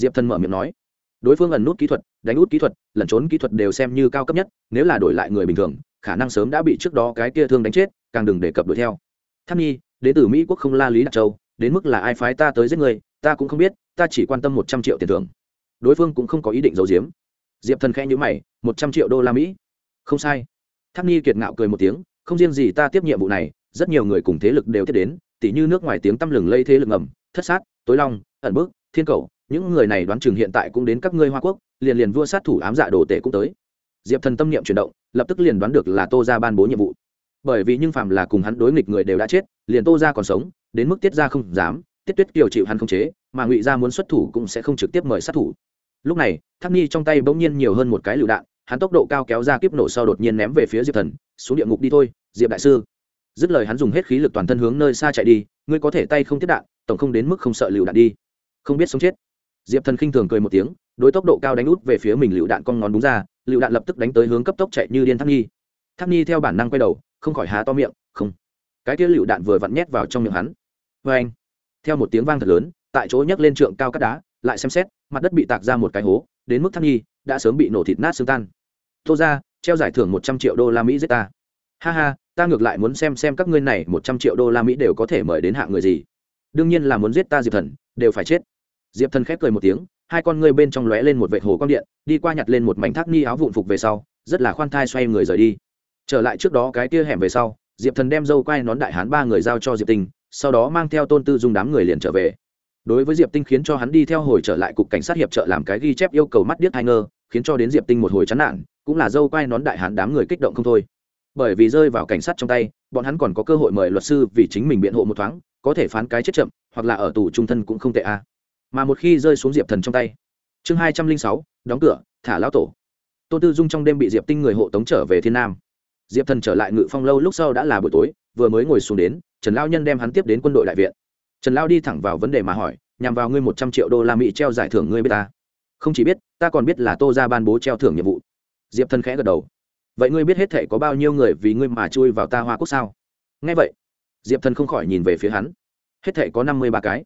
Diệp thần mở miệng nói, đối phương ẩn nút kỹ thuật, đánh út kỹ thuật, lẩn trốn kỹ thuật đều xem như cao cấp nhất, nếu là đổi lại người bình thường, khả năng sớm đã bị trước đó cái kia thương đánh chết, càng đừng đề cập đuổi theo. Tháp nhi, đến từ mỹ quốc không la lý đặc châu, đến mức là ai phái ta tới giết người, ta cũng không biết, ta chỉ quan tâm một trăm triệu tiền thưởng. Đối phương cũng không có ý định giấu giếm. Diệp thần khẽ nhữ mày, một trăm triệu đô la mỹ? Không sai. Tháp nhi kiệt ngạo cười một tiếng, không riêng gì ta tiếp nhiệm vụ này, rất nhiều người cùng thế lực đều tiếp đến, tỉ như nước ngoài tiếng tăm lừng lây thế lực ngầm, thất sát, tối long, ẩn bước thiên cầu những người này đoán chừng hiện tại cũng đến các ngươi hoa quốc, liền liền vua sát thủ ám dạ đồ tể cũng tới. Diệp thần tâm niệm chuyển động, lập tức liền đoán được là tô ra ban bố nhiệm vụ. Bởi vì nhưng phạm là cùng hắn đối nghịch người đều đã chết, liền tô ra còn sống, đến mức tiết ra không dám, tiết tuyết kiều chịu hắn không chế, mà ngụy ra muốn xuất thủ cũng sẽ không trực tiếp mời sát thủ. Lúc này tháp ni trong tay bỗng nhiên nhiều hơn một cái lựu đạn, hắn tốc độ cao kéo ra kiếp nổ sau đột nhiên ném về phía diệp thần, xuống địa ngục đi thôi, diệp đại sư. Dứt lời hắn dùng hết khí lực toàn thân hướng nơi xa chạy đi, ngươi có thể tay không tiếp đạn, tổng không đến mức không sợ lựu đạn đi. Không biết sống chết diệp thần khinh thường cười một tiếng, đối tốc độ cao đánh út về phía mình lựu đạn con ngón đúng ra, lựu đạn lập tức đánh tới hướng cấp tốc chạy như điên tháp nhi. Tháp nhi theo bản năng quay đầu, không khỏi há to miệng, không. Cái kia lựu đạn vừa vặn nhét vào trong miệng hắn. Vê anh, theo một tiếng vang thật lớn, tại chỗ nhấc lên trượng cao cắt đá, lại xem xét, mặt đất bị tạc ra một cái hố, đến mức tháp nhi đã sớm bị nổ thịt nát xương tan. Tô ra, treo giải thưởng một trăm triệu đô la mỹ giết ta. Ha ha, ta ngược lại muốn xem xem các ngươi này một trăm triệu đô la mỹ đều có thể mời đến hạng người gì. Đương nhiên là muốn giết ta diệp thần, đều phải chết diệp thần khép cười một tiếng, hai con ngươi bên trong lóe lên một vệ hồ quang điện, đi qua nhặt lên một mảnh thác ni áo vụn phục về sau, rất là khoan thai xoay người rời đi. Trở lại trước đó cái kia hẻm về sau, diệp thần đem dâu quai nón đại hán ba người giao cho diệp tinh, sau đó mang theo tôn tư dùng đám người liền trở về. Đối với diệp tinh khiến cho hắn đi theo hồi trở lại cục cảnh sát hiệp trợ làm cái ghi chép yêu cầu mắt điếc hai ngơ, khiến cho đến diệp tinh một hồi chán nản, cũng là dâu quai nón đại hán đám người kích động không thôi. Bởi vì rơi vào cảnh sát trong tay, bọn hắn còn có cơ hội mời luật sư vì chính mình biện hộ một thoáng, có thể phán cái chết chậm, hoặc là ở tù trung thân cũng không tệ a mà một khi rơi xuống diệp thần trong tay. Chương hai trăm linh sáu, đóng cửa, thả lão tổ. Tôn tư dung trong đêm bị diệp tinh người hộ tống trở về thiên nam. Diệp thần trở lại ngự phong lâu lúc sau đã là buổi tối, vừa mới ngồi xuống đến, trần lao nhân đem hắn tiếp đến quân đội đại viện. Trần lao đi thẳng vào vấn đề mà hỏi, nhằm vào ngươi một trăm triệu đô la mỹ treo giải thưởng ngươi biết ta? Không chỉ biết, ta còn biết là tô ra ban bố treo thưởng nhiệm vụ. Diệp thần khẽ gật đầu. Vậy ngươi biết hết thể có bao nhiêu người vì ngươi mà chui vào ta hoa quốc sao? Nghe vậy. Diệp thần không khỏi nhìn về phía hắn. Hết thể có năm mươi ba cái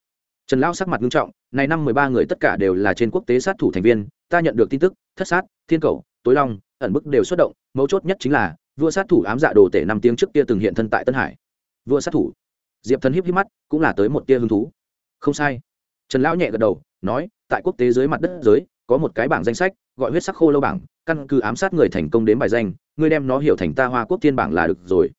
trần lão sắc mặt nghiêm trọng, này năm mười ba người tất cả đều là trên quốc tế sát thủ thành viên, ta nhận được tin tức, thất sát, thiên cầu, tối long, ẩn bức đều xuất động, mấu chốt nhất chính là, vua sát thủ ám dạ đồ tể năm tiếng trước kia từng hiện thân tại tân hải. Vua sát thủ. Diệp thần híp híp mắt, cũng là tới một tia hứng thú. Không sai. Trần lão nhẹ gật đầu, nói, tại quốc tế dưới mặt đất giới, có một cái bảng danh sách, gọi huyết sắc khô lâu bảng, căn cứ ám sát người thành công đến bài danh, ngươi đem nó hiểu thành ta hoa quốc thiên bảng là được rồi.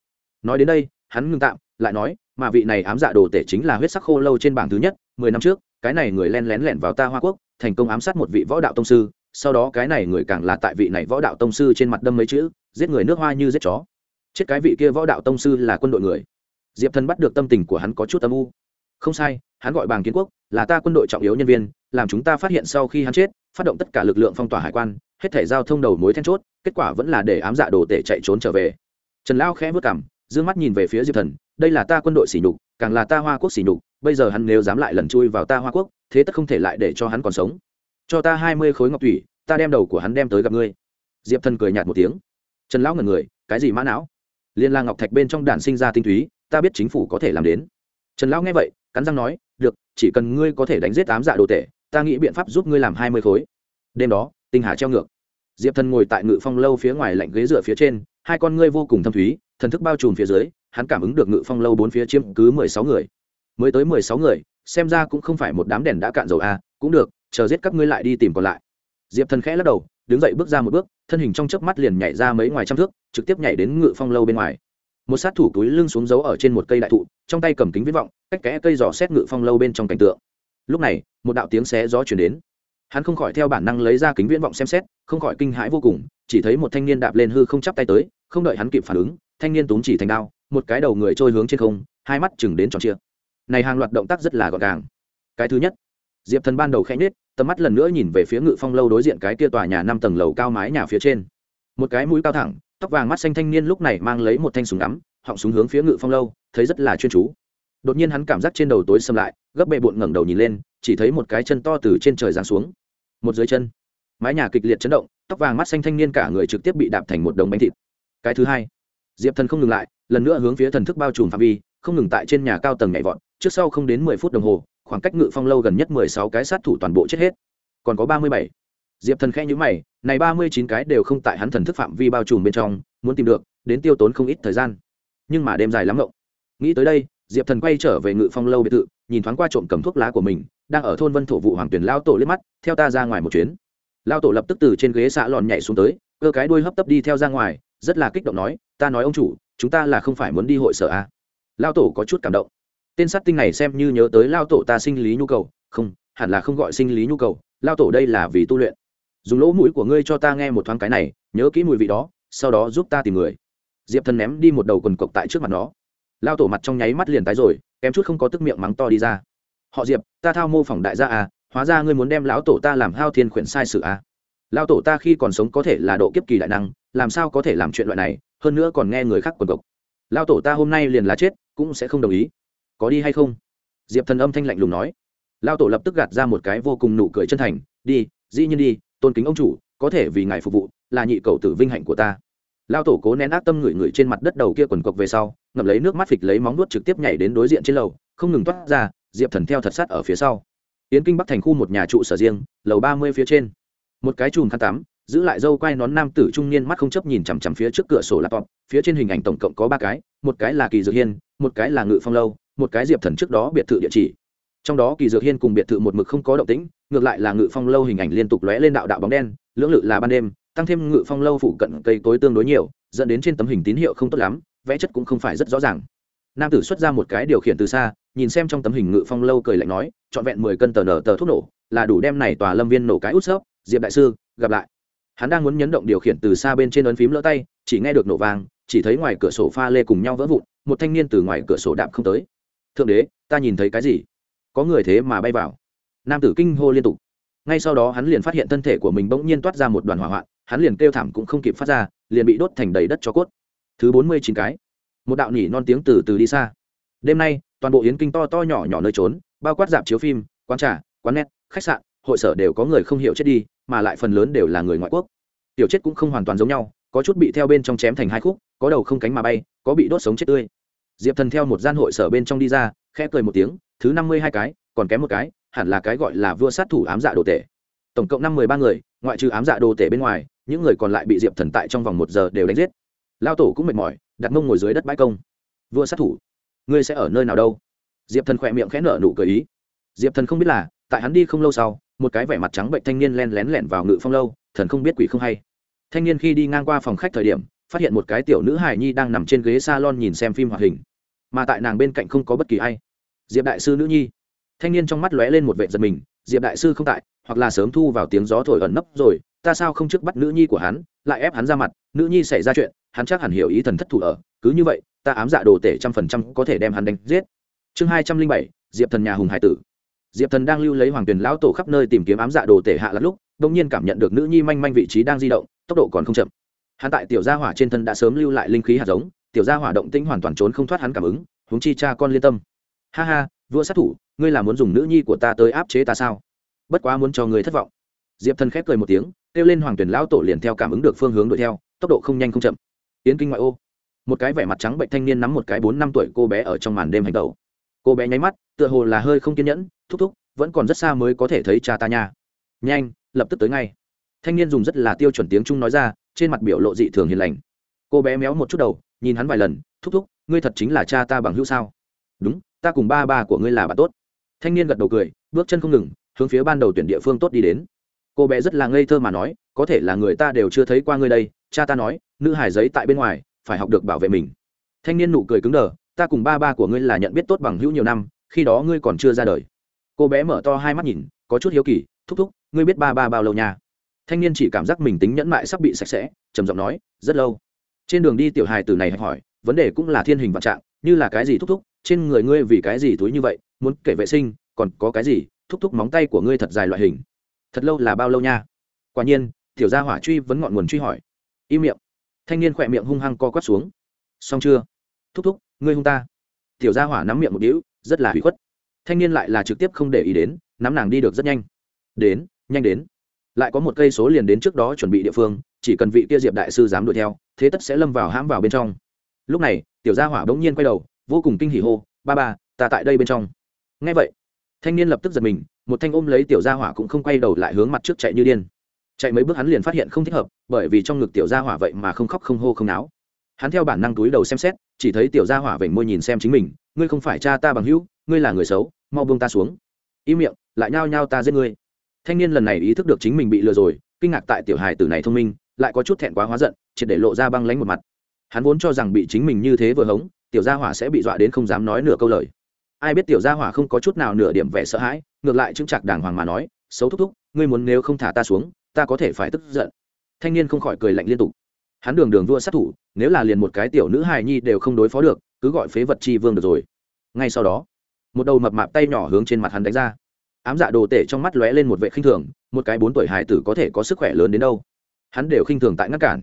Nói đến đây, hắn ngưng tạm, lại nói mà vị này ám dạ đồ tể chính là huyết sắc khô lâu trên bảng thứ nhất, mười năm trước, cái này người len lén lẻn vào ta hoa quốc, thành công ám sát một vị võ đạo tông sư, sau đó cái này người càng là tại vị này võ đạo tông sư trên mặt đâm mấy chữ, giết người nước hoa như giết chó. Chết cái vị kia võ đạo tông sư là quân đội người. Diệp thần bắt được tâm tình của hắn có chút âm u. Không sai, hắn gọi bàng kiến quốc, là ta quân đội trọng yếu nhân viên, làm chúng ta phát hiện sau khi hắn chết, phát động tất cả lực lượng phong tỏa hải quan, hết thể giao thông đầu mối then chốt, kết quả vẫn là để ám dạ đồ tể chạy trốn trở về. Trần lao khẽ vất cảm dương mắt nhìn về phía diệp thần, đây là ta quân đội sỉ nhục, càng là ta hoa quốc sỉ nhục, bây giờ hắn nếu dám lại lần chui vào ta hoa quốc, thế tất không thể lại để cho hắn còn sống. Cho ta hai mươi khối ngọc thủy, ta đem đầu của hắn đem tới gặp ngươi. Diệp thần cười nhạt một tiếng. Trần lão ngần người, cái gì mã não? Liên la ngọc thạch bên trong đàn sinh ra tinh túy, ta biết chính phủ có thể làm đến. Trần lão nghe vậy, cắn răng nói, được, chỉ cần ngươi có thể đánh giết tám dạ đồ tể, ta nghĩ biện pháp giúp ngươi làm hai mươi khối. Đêm đó, tinh hà treo ngược. Diệp thần ngồi tại ngự phong lâu phía ngoài lạnh ghế dựa phía trên, hai con ngươi vô cùng thâm thúy thần thức bao trùm phía dưới hắn cảm ứng được ngự phong lâu bốn phía chiếm cứ mười sáu người. Mới tới mười sáu người xem ra cũng không phải một đám đèn đã cạn dầu a à, cũng được chờ giết các ngươi lại đi tìm còn lại. Diệp thần khẽ lắc đầu đứng dậy bước ra một bước thân hình trong chớp mắt liền nhảy ra mấy ngoài trăm thước trực tiếp nhảy đến ngự phong lâu bên ngoài. Một sát thủ túi lưng xuống giấu ở trên một cây đại thụ trong tay cầm kính viễn vọng cách kẽ cây giỏ xét ngự phong lâu bên trong cảnh tượng. Lúc này một đạo tiếng xé gió chuyển đến. Hắn không khỏi theo bản năng lấy ra kính viễn vọng xem xét không khỏi kinh hãi vô cùng chỉ thấy một thanh niên đạp lên hư không chắp tay tới không đợi hắn kịp phản ứng thanh niên túm chỉ thành đao, một cái đầu người trôi hướng trên không, hai mắt chừng đến tròn chia này hàng loạt động tác rất là gọn gàng. Cái thứ nhất, diệp thần ban đầu khẽ nết tầm mắt lần nữa nhìn về phía ngự phong lâu đối diện cái kia tòa nhà năm tầng lầu cao mái nhà phía trên. Một cái mũi cao thẳng, tóc vàng mắt xanh thanh niên lúc này mang lấy một thanh súng ngắm, họng súng hướng phía ngự phong lâu, thấy rất là chuyên chú. Đột nhiên hắn cảm giác trên đầu tối xâm lại, gấp bệ bụn ngẩng đầu nhìn lên, chỉ thấy một cái chân to từ trên trời giáng xuống. Một dưới chân, mái nhà kịch liệt chấn động, tóc vàng mắt xanh thanh niên cả người trực tiếp bị đạp thành một đống bánh thịt. Cái thứ hai diệp thần không ngừng lại, lần nữa hướng phía thần thức bao trùm phạm vi, không ngừng tại trên nhà cao tầng nhảy vọt, trước sau không đến mười phút đồng hồ, khoảng cách ngự phong lâu gần nhất mười sáu cái sát thủ toàn bộ chết hết. Còn có ba mươi bảy. Diệp thần khẽ nhữ mày, này ba mươi chín cái đều không tại hắn thần thức phạm vi bao trùm bên trong, muốn tìm được, đến tiêu tốn không ít thời gian. Nhưng mà đêm dài lắm rộng nghĩ tới đây, diệp thần quay trở về ngự phong lâu biệt thự, nhìn thoáng qua trộm cầm thuốc lá của mình, đang ở thôn vân thổ vụ hoàng tuyển lao tổ liếc mắt, theo ta ra ngoài một chuyến. Lao tổ lập tức từ trên ghế xạ lòn nhảy xuống tới, cơ cái đuôi hấp tấp đi theo ra ngoài rất là kích động nói, ta nói ông chủ, chúng ta là không phải muốn đi hội sở à. lao tổ có chút cảm động. Tên sát tinh này xem như nhớ tới lao tổ ta sinh lý nhu cầu. Không, hẳn là không gọi sinh lý nhu cầu. Lao tổ đây là vì tu luyện. Dùng lỗ mũi của ngươi cho ta nghe một thoáng cái này, nhớ kỹ mùi vị đó, sau đó giúp ta tìm người. Diệp thần ném đi một đầu quần cộc tại trước mặt nó. Lao tổ mặt trong nháy mắt liền tái rồi, kém chút không có tức miệng mắng to đi ra. Họ diệp, ta thao mô phỏng đại gia à hóa ra ngươi muốn đem lão tổ ta làm hao thiên khuyển sai sự à? Lao tổ ta khi còn sống có thể là độ kiếp kỳ đại năng làm sao có thể làm chuyện loại này, hơn nữa còn nghe người khác quần cộc. Lao tổ ta hôm nay liền là chết, cũng sẽ không đồng ý. Có đi hay không? Diệp thần âm thanh lạnh lùng nói. Lao tổ lập tức gạt ra một cái vô cùng nụ cười chân thành. Đi, dĩ nhiên đi, tôn kính ông chủ, có thể vì ngài phục vụ, là nhị cầu tử vinh hạnh của ta. Lao tổ cố nén ác tâm ngửi ngửi trên mặt đất đầu kia quần cộc về sau, ngậm lấy nước mắt phịch lấy móng nuốt trực tiếp nhảy đến đối diện trên lầu, không ngừng toát ra, diệp thần theo thật sát ở phía sau. Yến kinh bắc thành khu một nhà trụ sở riêng, lầu ba mươi phía trên. Một cái chùm khăn tắm giữ lại dâu quai nón nam tử trung niên mắt không chấp nhìn chằm chằm phía trước cửa sổ laptop, phía trên hình ảnh tổng cộng có ba cái, một cái là kỳ dược hiên, một cái là ngự phong lâu, một cái diệp thần trước đó biệt thự địa chỉ. Trong đó kỳ dược hiên cùng biệt thự một mực không có động tĩnh, ngược lại là ngự phong lâu hình ảnh liên tục lóe lên đạo đạo bóng đen, lưỡng lự là ban đêm, tăng thêm ngự phong lâu phụ cận cây tối tương đối nhiều, dẫn đến trên tấm hình tín hiệu không tốt lắm, vẽ chất cũng không phải rất rõ ràng. Nam tử xuất ra một cái điều khiển từ xa, nhìn xem trong tấm hình ngự phong lâu cười lạnh nói, trọn vẹn mười cân tờ nở tờ thuốc nổ, là đủ đem này tòa lâm viên nổ cái út xớp diệp đại sư, gặp lại hắn đang muốn nhấn động điều khiển từ xa bên trên ấn phím lỡ tay, chỉ nghe được nổ vang, chỉ thấy ngoài cửa sổ pha lê cùng nhau vỡ vụn, một thanh niên từ ngoài cửa sổ đạp không tới. Thượng đế, ta nhìn thấy cái gì? Có người thế mà bay vào. Nam tử kinh hô liên tục. Ngay sau đó hắn liền phát hiện thân thể của mình bỗng nhiên toát ra một đoàn hỏa hoạn, hắn liền kêu thảm cũng không kịp phát ra, liền bị đốt thành đầy đất cho cốt. Thứ bốn mươi chín cái. Một đạo nỉ non tiếng từ từ đi xa. Đêm nay, toàn bộ yến kinh to to nhỏ nhỏ nơi trốn, bao quát dạp chiếu phim, quán trà, quán net, khách sạn hội sở đều có người không hiểu chết đi, mà lại phần lớn đều là người ngoại quốc. Tiểu chết cũng không hoàn toàn giống nhau, có chút bị theo bên trong chém thành hai khúc, có đầu không cánh mà bay, có bị đốt sống chết tươi. Diệp thần theo một gian hội sở bên trong đi ra, khẽ cười một tiếng, thứ năm mươi hai cái, còn kém một cái, hẳn là cái gọi là vua sát thủ ám dạ đồ tể. Tổng cộng năm mười ba người, ngoại trừ ám dạ đồ tể bên ngoài, những người còn lại bị diệp thần tại trong vòng một giờ đều đánh giết. Lao tổ cũng mệt mỏi, đặt mông ngồi dưới đất bãi công. Vua sát thủ, ngươi sẽ ở nơi nào đâu? Diệp thần khỏe miệng khẽ nở nụ cười ý. Diệp thần không biết là, tại hắn đi không lâu sau một cái vẻ mặt trắng bệnh thanh niên len lén lẻn vào ngự phong lâu, thần không biết quỷ không hay. Thanh niên khi đi ngang qua phòng khách thời điểm, phát hiện một cái tiểu nữ hài nhi đang nằm trên ghế salon nhìn xem phim hoạt hình. Mà tại nàng bên cạnh không có bất kỳ ai. Diệp đại sư nữ nhi. Thanh niên trong mắt lóe lên một vệ giật mình, diệp đại sư không tại, hoặc là sớm thu vào tiếng gió thổi ẩn nấp rồi, ta sao không trước bắt nữ nhi của hắn, lại ép hắn ra mặt, nữ nhi xảy ra chuyện, hắn chắc hẳn hiểu ý thần thất thủ ở, cứ như vậy, ta ám dạ đồ tể trăm phần trăm có thể đem hắn đánh giết. Chương hai trăm linh bảy, diệp thần nhà hùng hải tử diệp thần đang lưu lấy hoàng tuyền lão tổ khắp nơi tìm kiếm ám dạ đồ tể hạ lắm lúc đ ỗ n g nhiên cảm nhận được nữ nhi manh manh vị trí đang di động, tốc độ còn không chậm. Hắn tại tiểu gia hỏa trên thân đã sớm lưu lại linh khí hạt giống, tiểu gia hỏa động tĩnh hoàn toàn trốn không thoát hắn cảm ứng, huống chi cha con liên tâm. Ha ha, vua sát thủ, ngươi là muốn dùng nữ nhi của ta tới áp chế ta sao? Bất quá muốn cho người thất vọng. Diệp thần khép cười một tiếng, kêu lên hoàng tuyển lão tổ liền theo cảm ứng được phương hướng đuổi theo, tốc độ không nhanh không chậm. Yến kinh ngoại ô. Một cái vẻ mặt trắng bệnh thanh niên nắm một cái bốn năm tuổi cô bé ở trong màn đêm hành tẩu. Cô bé nháy mắt, tựa hồ là hơi không kiên nhẫn thúc thúc, vẫn còn rất xa mới có thể thấy cha ta nha. Nhanh, lập tức tới ngay. Thanh niên dùng rất là tiêu chuẩn tiếng trung nói ra, trên mặt biểu lộ dị thường hiền lành. Cô bé méo một chút đầu, nhìn hắn vài lần, thúc thúc, ngươi thật chính là cha ta bằng hữu sao? Đúng, ta cùng ba ba của ngươi là bạn tốt. Thanh niên gật đầu cười, bước chân không ngừng, hướng phía ban đầu tuyển địa phương tốt đi đến. Cô bé rất là ngây thơ mà nói, có thể là người ta đều chưa thấy qua ngươi đây, cha ta nói, nữ hải giấy tại bên ngoài, phải học được bảo vệ mình. Thanh niên nụ cười cứng đờ, ta cùng ba ba của ngươi là nhận biết tốt bằng hữu nhiều năm, khi đó ngươi còn chưa ra đời cô bé mở to hai mắt nhìn, có chút hiếu kỳ, thúc thúc, ngươi biết ba ba bao lâu nha? Thanh niên chỉ cảm giác mình tính nhẫn mại sắp bị sạch sẽ, trầm giọng nói, rất lâu. Trên đường đi tiểu hài từ này hỏi, vấn đề cũng là thiên hình vạn trạng, như là cái gì thúc thúc? Trên người ngươi vì cái gì túi như vậy? Muốn kể vệ sinh, còn có cái gì? Thúc thúc móng tay của ngươi thật dài loại hình. Thật lâu là bao lâu nha? Quả nhiên, tiểu gia hỏa truy vấn ngọn nguồn truy hỏi. Im miệng. Thanh niên khỏe miệng hung hăng co quắp xuống. Xong chưa? Thúc thúc, ngươi hung ta. Tiểu gia hỏa nắm miệng một đĩu rất là hủy khuất thanh niên lại là trực tiếp không để ý đến, nắm nàng đi được rất nhanh. Đến nhanh đến. Lại có một cây số liền đến trước đó chuẩn bị địa phương, chỉ cần vị kia diệp đại sư dám đuổi theo, thế tất sẽ lâm vào hãm vào bên trong. Lúc này, tiểu gia hỏa bỗng nhiên quay đầu, vô cùng kinh hỉ hô, ba ba, ta tại đây bên trong. Ngay vậy, thanh niên lập tức giật mình, một thanh ôm lấy tiểu gia hỏa cũng không quay đầu lại hướng mặt trước chạy như điên. Chạy mấy bước hắn liền phát hiện không thích hợp, bởi vì trong ngực tiểu gia hỏa vậy mà không khóc không hô không náo hắn theo bản năng túi đầu xem xét, chỉ thấy tiểu gia hỏa vểnh môi nhìn xem chính mình, ngươi không phải cha ta bằng hữu, ngươi là người xấu, mau buông ta xuống. Im miệng, lại nhao nhao ta giết ngươi. Thanh niên lần này ý thức được chính mình bị lừa rồi, kinh ngạc tại tiểu hài tử này thông minh, lại có chút thẹn quá hóa giận, triệt để lộ ra băng lánh một mặt. Hắn vốn cho rằng bị chính mình như thế vừa hống, tiểu gia hỏa sẽ bị dọa đến không dám nói nửa câu lời. Ai biết tiểu gia hỏa không có chút nào nửa điểm vẻ sợ hãi, ngược lại chứng chặt đàng hoàng mà nói, xấu thúc thúc, ngươi muốn nếu không thả ta xuống, ta có thể phải tức giận. Thanh niên không khỏi cười lạnh liên tục hắn đường đường vua sát thủ, nếu là liền một cái tiểu nữ hài nhi đều không đối phó được, cứ gọi phế vật chi vương được rồi. Ngay sau đó, một đầu mập mạp tay nhỏ hướng trên mặt hắn đánh ra. Ám dạ đồ tể trong mắt lóe lên một vệ khinh thường, một cái bốn tuổi hài tử có thể có sức khỏe lớn đến đâu? Hắn đều khinh thường tại ngắt cản.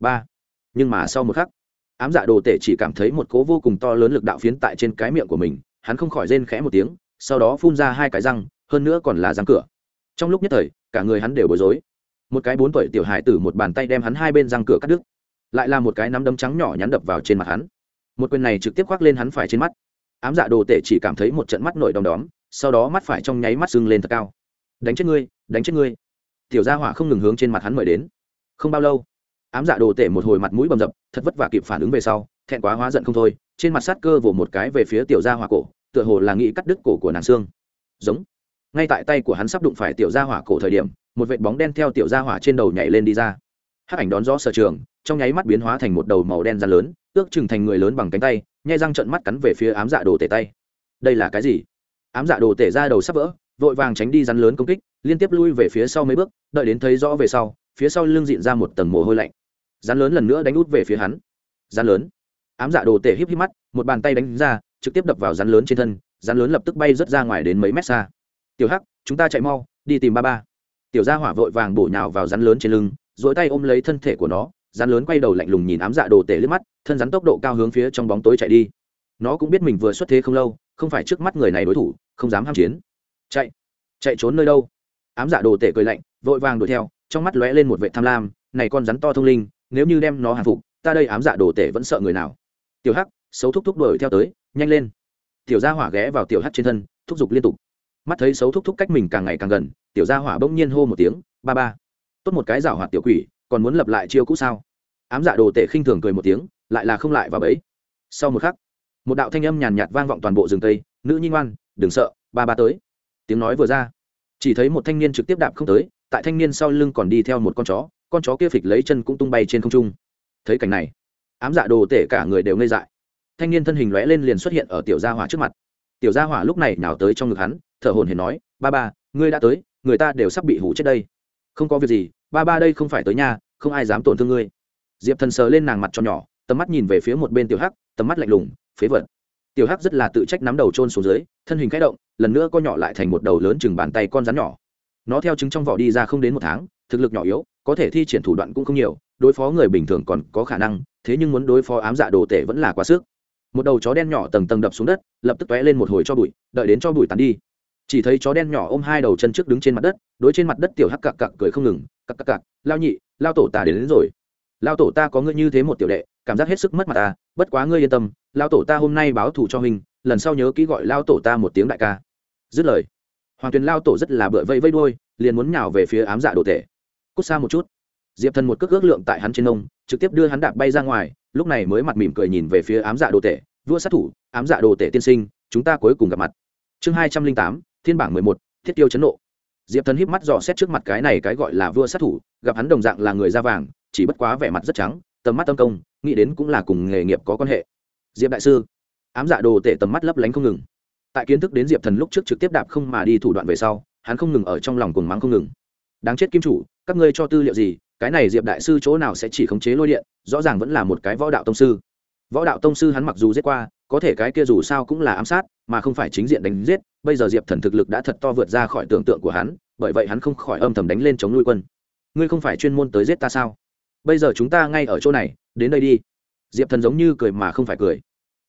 Ba. Nhưng mà sau một khắc, ám dạ đồ tể chỉ cảm thấy một cố vô cùng to lớn lực đạo phiến tại trên cái miệng của mình, hắn không khỏi rên khẽ một tiếng, sau đó phun ra hai cái răng, hơn nữa còn là răng cửa. Trong lúc nhất thời, cả người hắn đều bối rối một cái bốn tuổi tiểu hải tử một bàn tay đem hắn hai bên răng cửa cắt đứt. Lại là một cái nắm đấm trắng nhỏ nhắn đập vào trên mặt hắn. Một quyền này trực tiếp khoác lên hắn phải trên mắt. Ám dạ đồ tể chỉ cảm thấy một trận mắt nổi đom đóm, sau đó mắt phải trong nháy mắt sưng lên thật cao. Đánh chết ngươi, đánh chết ngươi. Tiểu gia hỏa không ngừng hướng trên mặt hắn mời đến. Không bao lâu, ám dạ đồ tể một hồi mặt mũi bầm dập, thật vất vả kịp phản ứng về sau, thẹn quá hóa giận không thôi, trên mặt sát cơ vồ một cái về phía tiểu gia hỏa cổ, tựa hồ là nghĩ cắt đứt cổ của nàng xương. Giống. Ngay tại tay của hắn sắp đụng phải tiểu gia hỏa cổ thời điểm một vệt bóng đen theo tiểu gia hỏa trên đầu nhảy lên đi ra. Hắc ảnh đón gió sở trường, trong nháy mắt biến hóa thành một đầu màu đen ra lớn, ước chừng thành người lớn bằng cánh tay nhai răng trận mắt cắn về phía ám dạ đồ tể tay. Đây là cái gì? Ám dạ đồ tể ra đầu sắp vỡ, vội vàng tránh đi rắn lớn công kích, liên tiếp lui về phía sau mấy bước, đợi đến thấy rõ về sau, phía sau lưng diện ra một tầng mồ hôi lạnh. Rắn lớn lần nữa đánh út về phía hắn. Rắn lớn. Ám dạ đồ tể híp híp mắt, một bàn tay đánh ra, trực tiếp đập vào rắn lớn trên thân, rắn lớn lập tức bay rớt ra ngoài đến mấy mét xa. Tiểu hắc, chúng ta chạy mau, đi tìm ba ba tiểu gia hỏa vội vàng bổ nhào vào rắn lớn trên lưng dỗi tay ôm lấy thân thể của nó, rắn lớn quay đầu lạnh lùng nhìn ám dạ đồ tể liếc mắt, thân rắn tốc độ cao hướng phía trong bóng tối chạy đi. Nó cũng biết mình vừa xuất thế không lâu, không phải trước mắt người này đối thủ, không dám ham chiến. Chạy chạy trốn nơi đâu? Ám dạ đồ tể cười lạnh, vội vàng đuổi theo, trong mắt lóe lên một vệ tham lam, này con rắn to thông linh, nếu như đem nó hàng phục, ta đây ám dạ đồ tể vẫn sợ người nào? Tiểu hắc, xấu thúc thúc đuổi theo tới, nhanh lên. Tiểu gia hỏa ghé vào tiểu hắc trên thân, thúc giục liên tục mắt thấy xấu thúc thúc cách mình càng ngày càng gần, tiểu gia hỏa bỗng nhiên hô một tiếng, ba ba, tốt một cái rảo hoạt tiểu quỷ, còn muốn lập lại chiêu cũ sao? Ám dạ đồ tể khinh thường cười một tiếng, lại là không lại vào bẫy. Sau một khắc, một đạo thanh âm nhàn nhạt vang vọng toàn bộ rừng tây, nữ nhi ngoan, đừng sợ, ba ba tới. Tiếng nói vừa ra, chỉ thấy một thanh niên trực tiếp đạp không tới, tại thanh niên sau lưng còn đi theo một con chó con chó kia phịch lấy chân cũng tung bay trên không trung. Thấy cảnh này, ám dạ đồ tể cả người đều ngây dại. Thanh niên thân hình lóe lên liền xuất hiện ở tiểu gia hỏa trước mặt. Tiểu gia hỏa lúc này nào tới trong ngực hắn thở hồn hển nói, ba ba, ngươi đã tới, người ta đều sắp bị hủ chết đây. Không có việc gì, ba ba đây không phải tới nhà, không ai dám tổn thương ngươi. Diệp thần sờ lên nàng mặt cho nhỏ, tầm mắt nhìn về phía một bên tiểu hắc, tầm mắt lạnh lùng, phế vật. Tiểu hắc rất là tự trách nắm đầu trôn xuống dưới, thân hình k h ẽ động, lần nữa co nhỏ lại thành một đầu lớn chừng bàn tay con rắn nhỏ. Nó theo trứng trong vỏ đi ra không đến một tháng, thực lực nhỏ yếu, có thể thi triển thủ đoạn cũng không nhiều, đối phó người bình thường còn có khả năng, thế nhưng muốn đối phó ám dạ đồ tể vẫn là quá sức. Một đầu chó đen nhỏ tầng tầng đập xuống đất, lập tức t lên một hồi cho bụi, đợi đến cho bụi tàn đi chỉ thấy chó đen nhỏ ôm hai đầu chân trước đứng trên mặt đất đối trên mặt đất tiểu hắc cặc cặc cười không ngừng cặc cặc cặc lao nhị lao tổ ta đến, đến rồi. Lao tổ ta có ngươi như thế một tiểu đệ cảm giác hết sức mất mặt ta bất quá ngươi yên tâm lao tổ ta hôm nay báo thù cho mình lần sau nhớ kỹ gọi lao tổ ta một tiếng đại ca. Dứt lời hoàng tuyền lao tổ rất là bựa vây vây đôi liền muốn nhào về phía ám dạ đồ tể. Cút xa một chút. Diệp thần một cước ước lượng tại hắn trên nông trực tiếp đưa hắn đạp bay ra ngoài lúc này mới mặt mỉm cười nhìn về phía ám dạ đồ tể vua sát thủ ám dạ đồ tể tiên sinh chúng ta cuối cùng gặp mặt. Chương hai trăm linh tám thiên bảng mười một, thiết tiêu chấn nộ. Diệp thần híp mắt dò xét trước mặt cái này cái gọi là vua sát thủ, gặp hắn đồng dạng là người da vàng, chỉ bất quá vẻ mặt rất trắng, tầm mắt tâm công, nghĩ đến cũng là cùng nghề nghiệp có quan hệ. Diệp đại sư, ám dạ đồ tể tầm mắt lấp lánh không ngừng. Tại kiến thức đến diệp thần lúc trước trực tiếp đạp không mà đi thủ đoạn về sau, hắn không ngừng ở trong lòng cuồng mắng không ngừng. Đáng chết kim chủ, các ngươi cho tư liệu gì, cái này diệp đại sư chỗ nào sẽ chỉ khống chế lôi điện, rõ ràng vẫn là một cái võ đạo tông sư. Võ đạo tông sư hắn mặc dù giết qua, có thể cái kia dù sao cũng là ám sát mà không phải chính diện đánh giết, bây giờ diệp thần thực lực đã thật to vượt ra khỏi tưởng tượng của hắn, bởi vậy hắn không khỏi âm thầm đánh lên chống nuôi quân. Ngươi không phải chuyên môn tới giết ta sao? Bây giờ chúng ta ngay ở chỗ này, đến đây đi. Diệp thần giống như cười mà không phải cười.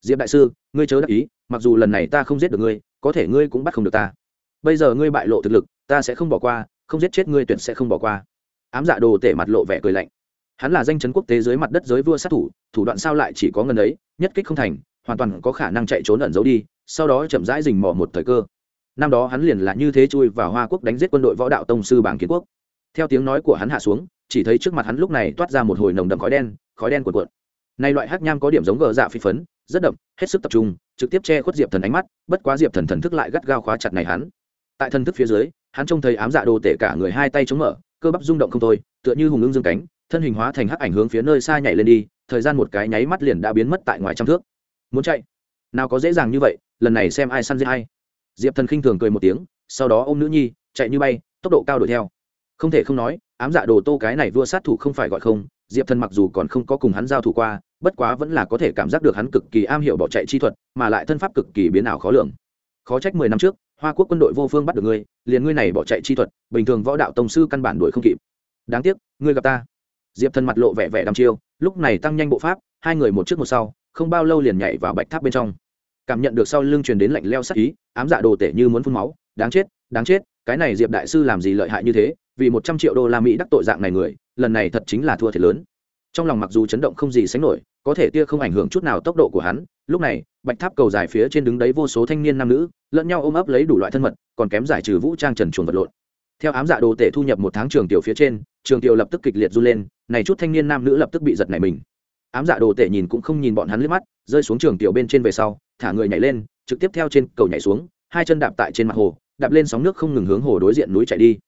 Diệp đại sư, ngươi chớ đắc ý, mặc dù lần này ta không giết được ngươi, có thể ngươi cũng bắt không được ta. Bây giờ ngươi bại lộ thực lực, ta sẽ không bỏ qua, không giết chết ngươi tuyệt sẽ không bỏ qua. Ám dạ đồ tể mặt lộ vẻ cười lạnh. Hắn là danh chấn quốc tế dưới mặt đất giới vua sát thủ thủ đoạn sao lại chỉ có ngần ấy, nhất kích không thành, hoàn toàn có khả năng chạy trốn ẩn giấu đi sau đó chậm rãi rình mò một thời cơ. Năm đó hắn liền là như thế chui vào hoa quốc đánh giết quân đội võ đạo tông sư bảng kiến quốc. Theo tiếng nói của hắn hạ xuống, chỉ thấy trước mặt hắn lúc này toát ra một hồi nồng đậm khói đen khói đen cuộn cuộn. Nay loại hắc nham có điểm giống gờ dạ phi phấn, rất đậm, hết sức tập trung, trực tiếp che khuất diệp thần ánh mắt, bất quá diệp thần thần thức lại gắt gao khóa chặt này hắn. Tại thần thức phía dưới, hắn trông thấy ám dạ đồ tể cả người hai tay chống mở, cơ bắp rung động không thôi, tựa như hùng ưng dương cánh, thân hình hóa thành hắc ảnh hướng phía nơi xa nhảy lên đi, thời gian một cái nháy mắt liền đã biến mất tại ngoài trăm thước. Muốn chạy? Nào có dễ dàng như vậy lần này xem ai săn giết hay diệp thần khinh thường cười một tiếng, sau đó ôm nữ nhi, chạy như bay, tốc độ cao đuổi theo. Không thể không nói, ám dạ đồ tô cái này vua sát thủ không phải gọi không, diệp thần mặc dù còn không có cùng hắn giao thủ qua, bất quá vẫn là có thể cảm giác được hắn cực kỳ am hiểu bỏ chạy chi thuật, mà lại thân pháp cực kỳ biến ảo khó lường. Khó trách mười năm trước, hoa quốc quân đội vô phương bắt được ngươi, liền ngươi này bỏ chạy chi thuật, bình thường võ đạo tông sư căn bản đuổi không kịp. Đáng tiếc, ngươi gặp ta. Diệp thần mặt lộ vẻ vẻ đăm chiêu, lúc này tăng nhanh bộ pháp, hai người một trước một sau, không bao lâu liền nhảy vào bạch tháp bên trong cảm nhận được sau lưng truyền đến lạnh leo sắc ý, ám dạ đồ tể như muốn phun máu. Đáng chết đáng chết, cái này diệp đại sư làm gì lợi hại như thế? Vì một trăm triệu đô la mỹ đắc tội dạng này người, lần này thật chính là thua thiệt lớn. Trong lòng mặc dù chấn động không gì sánh nổi, có thể tia không ảnh hưởng chút nào tốc độ của hắn. Lúc này, bạch tháp cầu dài phía trên đứng đấy vô số thanh niên nam nữ, lẫn nhau ôm ấp lấy đủ loại thân mật, còn kém giải trừ vũ trang trần chuồng vật lộn. Theo ám dạ đồ tể thu nhập một tháng trường tiểu phía trên, trường tiểu lập tức kịch liệt run lên, này chút thanh niên nam nữ lập tức bị giật này mình. Ám dạ đồ tể nhìn cũng không nhìn bọn hắn liếc mắt, rơi xuống trường tiểu bên trên về sau thả người nhảy lên, trực tiếp theo trên cầu nhảy xuống, hai chân đạp tại trên mặt hồ, đạp lên sóng nước không ngừng hướng hồ đối diện núi chạy đi.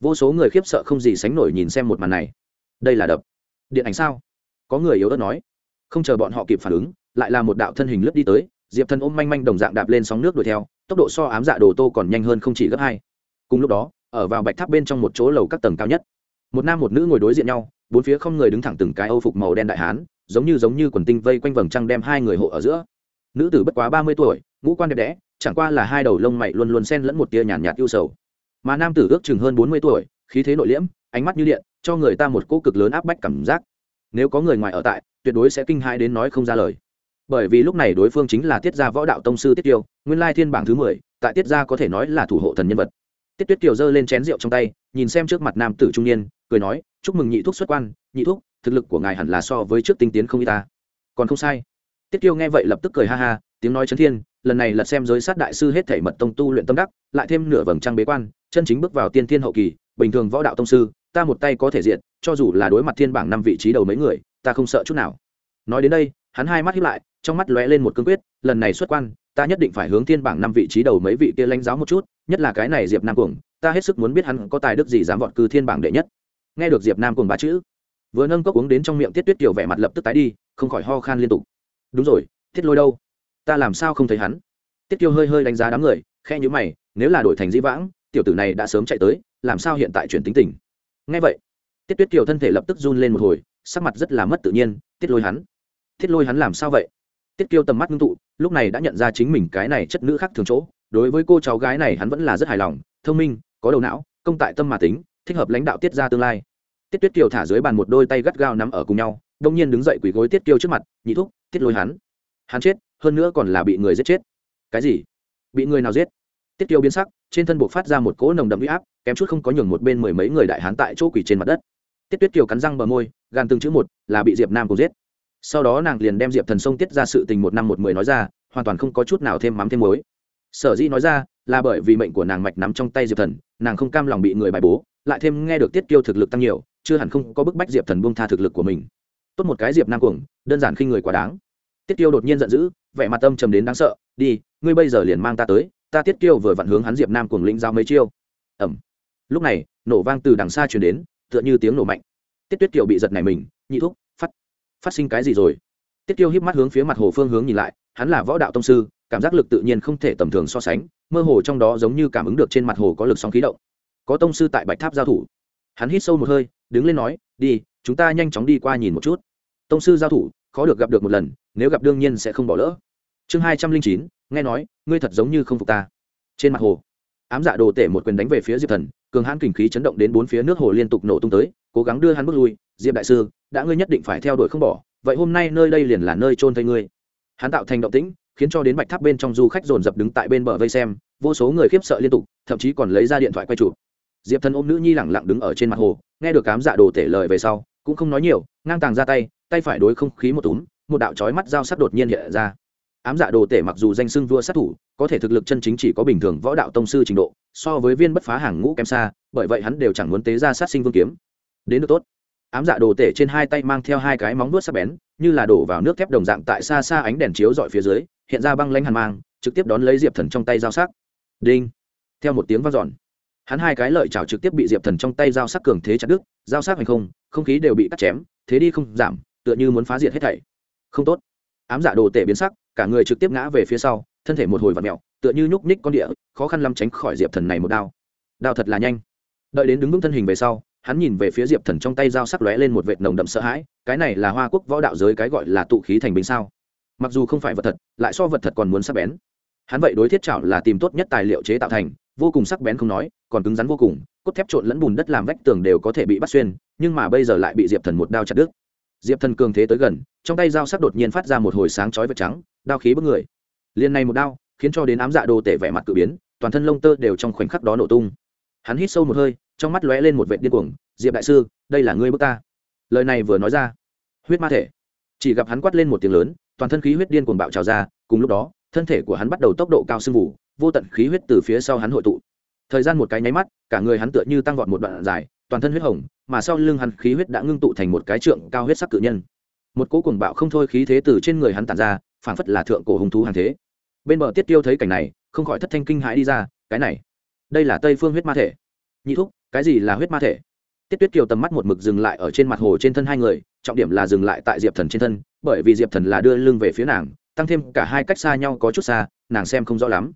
Vô số người khiếp sợ không gì sánh nổi nhìn xem một màn này. Đây là đập. Điện ảnh sao? Có người yếu ớt nói. Không chờ bọn họ kịp phản ứng, lại là một đạo thân hình lướt đi tới, diệp thần ôm manh manh đồng dạng đạp lên sóng nước đuổi theo, tốc độ so ám dạ đồ tô còn nhanh hơn không chỉ gấp hai. Cùng lúc đó, ở vào bạch tháp bên trong một chỗ lầu các tầng cao nhất, một nam một nữ ngồi đối diện nhau, bốn phía không người đứng thẳng từng cái âu phục màu đen đại hán, giống như giống như quần tinh vây quanh vầng trăng đem hai người hộ ở giữa nữ tử bất quá ba mươi tuổi ngũ quan đẹp đẽ chẳng qua là hai đầu lông mày luôn luôn xen lẫn một tia nhàn nhạt, ưu sầu. Mà nam tử ước chừng hơn bốn mươi tuổi khí thế nội liễm ánh mắt như điện cho người ta một cỗ cực lớn áp bách cảm giác. Nếu có người ngoài ở tại tuyệt đối sẽ kinh hãi đến nói không ra lời. Bởi vì lúc này đối phương chính là tiết gia võ đạo tông sư tiết tiêu nguyên lai thiên bảng thứ mười tại tiết gia có thể nói là thủ hộ thần nhân vật. Tiết tuyết kiều giơ lên chén rượu trong tay nhìn xem trước mặt nam tử trung niên cười nói chúc mừng nhị thuốc xuất quan nhị thuốc thực lực của ngài hẳn là so với trước tinh tiến không y ta. Còn không sai tiết kiêu nghe vậy lập tức cười ha ha, tiếng nói chấn thiên, lần này lật xem giới sát đại sư hết thể mật tông tu luyện tâm đắc, lại thêm nửa vầng trăng bế quan, chân chính bước vào tiên thiên hậu kỳ, bình thường võ đạo tông sư, ta một tay có thể diện, cho dù là đối mặt thiên bảng năm vị trí đầu mấy người, ta không sợ chút nào. Nói đến đây, hắn hai mắt hiếp lại, trong mắt lóe lên một cương quyết, lần này xuất quan, ta nhất định phải hướng thiên bảng năm vị trí đầu mấy vị kia lãnh giáo một chút, nhất là cái này diệp nam cuồng, ta hết sức muốn biết hắn có tài đức gì dám vọt cư thiên bảng đệ nhất. Nghe được diệp nam cuồng ba chữ, vừa nâng cốc uống đến trong miệng tiết tuyết kiều vẻ mặt lập tức tái đi, không khỏi ho khan liên tục đúng rồi thiết lôi đâu? Ta làm sao không thấy hắn? Tiết tiêu hơi hơi đánh giá đám người khe nhữ mày, nếu là đổi thành dĩ vãng, tiểu tử này đã sớm chạy tới, làm sao hiện tại chuyển tính tình? Ngay vậy, tiết tuyết kiều thân thể lập tức run lên một hồi, sắc mặt rất là mất tự nhiên, tiết lôi hắn? Tiết lôi hắn làm sao vậy? Tiết kiêu tầm mắt ngưng tụ, lúc này đã nhận ra chính mình cái này chất nữ khác thường chỗ, đối với cô cháu gái này hắn vẫn là rất hài lòng, thông minh, có đầu não, công tại tâm mà tính, thích hợp lãnh đạo tiết ra tương lai. Tiết tuyết kiều thả dưới bàn một đôi tay gắt gao nắm ở cùng nhau đông nhiên đứng dậy quỳ gối tiết kiêu trước mặt, nhị thúc, tiết lôi hắn hắn chết, hơn nữa còn là bị người giết chết. Cái gì? Bị người nào giết? Tiết kiêu biến sắc, trên thân buộc phát ra một cỗ nồng đậm huy áp, kém chút không có nhường một bên mười mấy người đại hán tại chỗ quỳ trên mặt đất. Tiết tuyết kiều cắn răng bờ môi gan từng chữ một, là bị diệp nam cùng giết. Sau đó nàng liền đem diệp thần sông tiết ra sự tình một năm một mười nói ra, hoàn toàn không có chút nào thêm mắm thêm muối. Sở dĩ nói ra, là bởi vì mệnh của nàng mạch nắm trong tay diệp thần, nàng không cam lòng bị người bài bố, lại thêm nghe được tiết kiêu thực lực tăng nhiều, chưa hẳn không có bức bách diệp thần buông tha thực lực của mình tốt một cái diệp nam cuồng, đơn giản khi người quá đáng. Tiết tiêu đột nhiên giận dữ, vẻ mặt tâm trầm đến đáng sợ, đi, ngươi bây giờ liền mang ta tới, ta tiết tiêu vừa vặn hướng hắn diệp nam cuồng lĩnh giao mấy chiêu. Ẩm lúc này, nổ vang từ đằng xa truyền đến, tựa như tiếng nổ mạnh. Tiết tuyết kiều bị giật này mình, nhị thúc, phát phát sinh cái gì rồi? Tiết tiêu híp mắt hướng phía mặt hồ phương hướng nhìn lại, hắn là võ đạo tông sư, cảm giác lực tự nhiên không thể tầm thường so sánh, mơ hồ trong đó giống như cảm ứng được trên mặt hồ có lực sóng khí động. Có tông sư tại bạch tháp giao thủ. Hắn hít sâu một hơi, đứng lên nói, đi, chúng ta nhanh chóng đi qua nhìn một chút tông sư giao thủ, khó được gặp được một lần, nếu gặp đương nhiên sẽ không bỏ lỡ. Chương hai trăm linh chín, nghe nói, ngươi thật giống như không phục ta. Trên mặt hồ, ám dạ đồ tể một quyền đánh về phía diệp thần, cường hãn kình khí chấn động đến bốn phía nước hồ liên tục nổ tung tới, cố gắng đưa hắn bước lui. Diệp đại sư, đã ngươi nhất định phải theo đuổi không bỏ, vậy hôm nay nơi đây liền là nơi trôn thây ngươi. Hắn tạo thành động tĩnh, khiến cho đến bạch tháp bên trong du khách dồn dập đứng tại bên bờ vây xem, vô số người khiếp sợ liên tục, thậm chí còn lấy ra điện thoại quay chụp. Diệp thần ôm nữ nhi lẳng lặng đứng ở trên mặt hồ, nghe được cám dạ đồ tể lời về sau cũng không nói nhiều, ngang tàng ra tay tay phải đối không khí một túm, một đạo chói mắt dao sắc đột nhiên hiện ra. Ám dạ đồ tể mặc dù danh xưng vua sát thủ, có thể thực lực chân chính chỉ có bình thường võ đạo tông sư trình độ, so với viên bất phá hàng ngũ kém xa, bởi vậy hắn đều chẳng muốn tế ra sát sinh vương kiếm. Đến được tốt. Ám dạ đồ tể trên hai tay mang theo hai cái móng vuốt sắc bén, như là đổ vào nước thép đồng dạng tại xa xa ánh đèn chiếu dọi phía dưới, hiện ra băng lanh hàn mang, trực tiếp đón lấy diệp thần trong tay dao sắc. Đinh. Theo một tiếng vang dọn, hắn hai cái lợi chảo trực tiếp bị diệp thần trong tay dao sắc cường thế chặt đứt, dao sắc hành không không khí đều bị cắt chém, thế đi không giảm, tựa như muốn phá diệt hết thảy. Không tốt. Ám giả đồ tể biến sắc, cả người trực tiếp ngã về phía sau, thân thể một hồi vặt mẹo tựa như nhúc ních con địa, khó khăn lắm tránh khỏi diệp thần này một đao. Đao thật là nhanh. Đợi đến đứng vững thân hình về sau, hắn nhìn về phía diệp thần trong tay dao sắc lóe lên một vệt nồng đậm sợ hãi, cái này là hoa quốc võ đạo giới cái gọi là tụ khí thành binh sao? Mặc dù không phải vật thật, lại so vật thật còn muốn sắc bén. Hắn vậy đối thiết chảo là tìm tốt nhất tài liệu chế tạo thành vô cùng sắc bén không nói, còn cứng rắn vô cùng, cốt thép trộn lẫn bùn đất làm vách tường đều có thể bị bắt xuyên, nhưng mà bây giờ lại bị diệp thần một đao chặt đứt. Diệp thần cường thế tới gần, trong tay dao sắc đột nhiên phát ra một hồi sáng chói vật trắng, đao khí bức người. Liền này một đao, khiến cho đến ám dạ đồ tể vẻ mặt cự biến, toàn thân lông tơ đều trong khoảnh khắc đó nổ tung. Hắn hít sâu một hơi, trong mắt lóe lên một vệ điên cuồng, diệp đại sư, đây là ngươi bước ta. Lời này vừa nói ra, huyết ma thể. Chỉ gặp hắn quát lên một tiếng lớn, toàn thân khí huyết điên cuồng bạo trào ra, cùng lúc đó, thân thể của hắn bắt đầu tốc độ cao sưng vụ vô tận khí huyết từ phía sau hắn hội tụ. Thời gian một cái nháy mắt, cả người hắn tựa như tăng vọt một đoạn dài, toàn thân huyết hồng, mà sau lưng hắn khí huyết đã ngưng tụ thành một cái trượng cao huyết sắc cự nhân. Một cỗ cuồng bạo không thôi khí thế từ trên người hắn tản ra phản phất là thượng cổ hùng thú hàng thế. Bên bờ tiết tiêu thấy cảnh này, không khỏi thất thanh kinh hãi đi ra, cái này, đây là tây phương huyết ma thể. Nhị thúc, cái gì là huyết ma thể? Tiết tuyết kiều tầm mắt một mực dừng lại ở trên mặt hồ trên thân hai người, trọng điểm là dừng lại tại diệp thần trên thân, bởi vì diệp thần là đưa lưng về phía nàng, tăng thêm cả hai cách xa nhau có chút xa, nàng xem không rõ lắm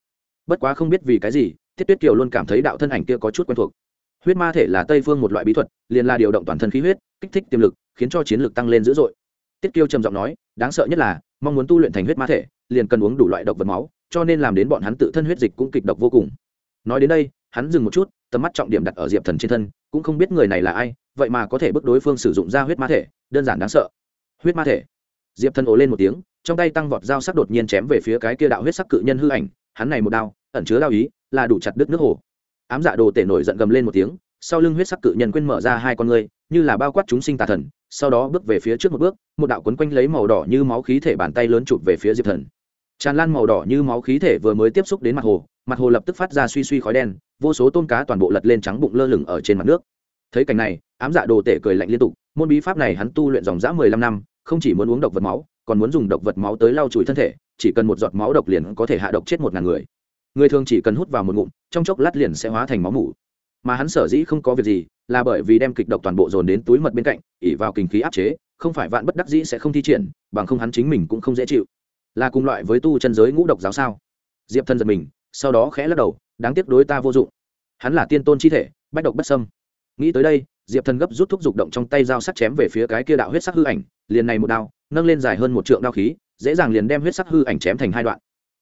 bất quá không biết vì cái gì, tiết tuyết kiều luôn cảm thấy đạo thân ảnh kia có chút quen thuộc. Huyết ma thể là tây phương một loại bí thuật, liền là điều động toàn thân khí huyết, kích thích tiềm lực, khiến cho chiến lực tăng lên dữ dội. Tiết kiêu trầm giọng nói, đáng sợ nhất là, mong muốn tu luyện thành huyết ma thể, liền cần uống đủ loại độc vật máu, cho nên làm đến bọn hắn tự thân huyết dịch cũng kịch độc vô cùng. Nói đến đây, hắn dừng một chút, tầm mắt trọng điểm đặt ở diệp thần trên thân, cũng không biết người này là ai, vậy mà có thể bức đối phương sử dụng ra huyết ma thể, đơn giản đáng sợ. Huyết ma thể. Diệp thần ồ lên một tiếng, trong tay tăng vọt dao sắc đột nhiên chém về phía cái kia đạo huyết sắc cự nhân hư ảnh hắn này một đao, ẩn chứa đao ý, là đủ chặt đứt nước hồ. Ám dạ đồ tể nổi giận gầm lên một tiếng, sau lưng huyết sắc cự nhân quên mở ra hai con ngươi, như là bao quát chúng sinh tà thần, sau đó bước về phía trước một bước, một đạo quấn quanh lấy màu đỏ như máu khí thể bàn tay lớn chụp về phía diệp thần. Tràn lan màu đỏ như máu khí thể vừa mới tiếp xúc đến mặt hồ mặt hồ lập tức phát ra suy suy khói đen, vô số tôm cá toàn bộ lật lên trắng bụng lơ lửng ở trên mặt nước. Thấy cảnh này, ám dạ đồ tể cười lạnh liên tục, môn bí pháp này hắn tu luyện dòng dã mười lăm năm, không chỉ muốn uống độc vật máu, còn muốn dùng độc vật máu tới lau chùi thân thể chỉ cần một giọt máu độc liền có thể hạ độc chết một ngàn người. Người thường chỉ cần hút vào một ngụm, trong chốc lát liền sẽ hóa thành máu mủ. Mà hắn sở dĩ không có việc gì, là bởi vì đem kịch độc toàn bộ dồn đến túi mật bên cạnh ỉ vào kinh khí áp chế, không phải vạn bất đắc dĩ sẽ không thi triển, bằng không hắn chính mình cũng không dễ chịu. Là cùng loại với tu chân giới ngũ độc giáo sao? Diệp thân giật mình, sau đó khẽ lắc đầu, đáng tiếc đối ta vô dụng. Hắn là tiên tôn chi thể, bách độc bất sâm nghĩ tới đây, diệp thần gấp rút thúc dục động trong tay dao sắt chém về phía cái kia đạo huyết sắc hư ảnh, liền này một đao, nâng lên dài hơn một trượng đao khí dễ dàng liền đem huyết sắc hư ảnh chém thành hai đoạn.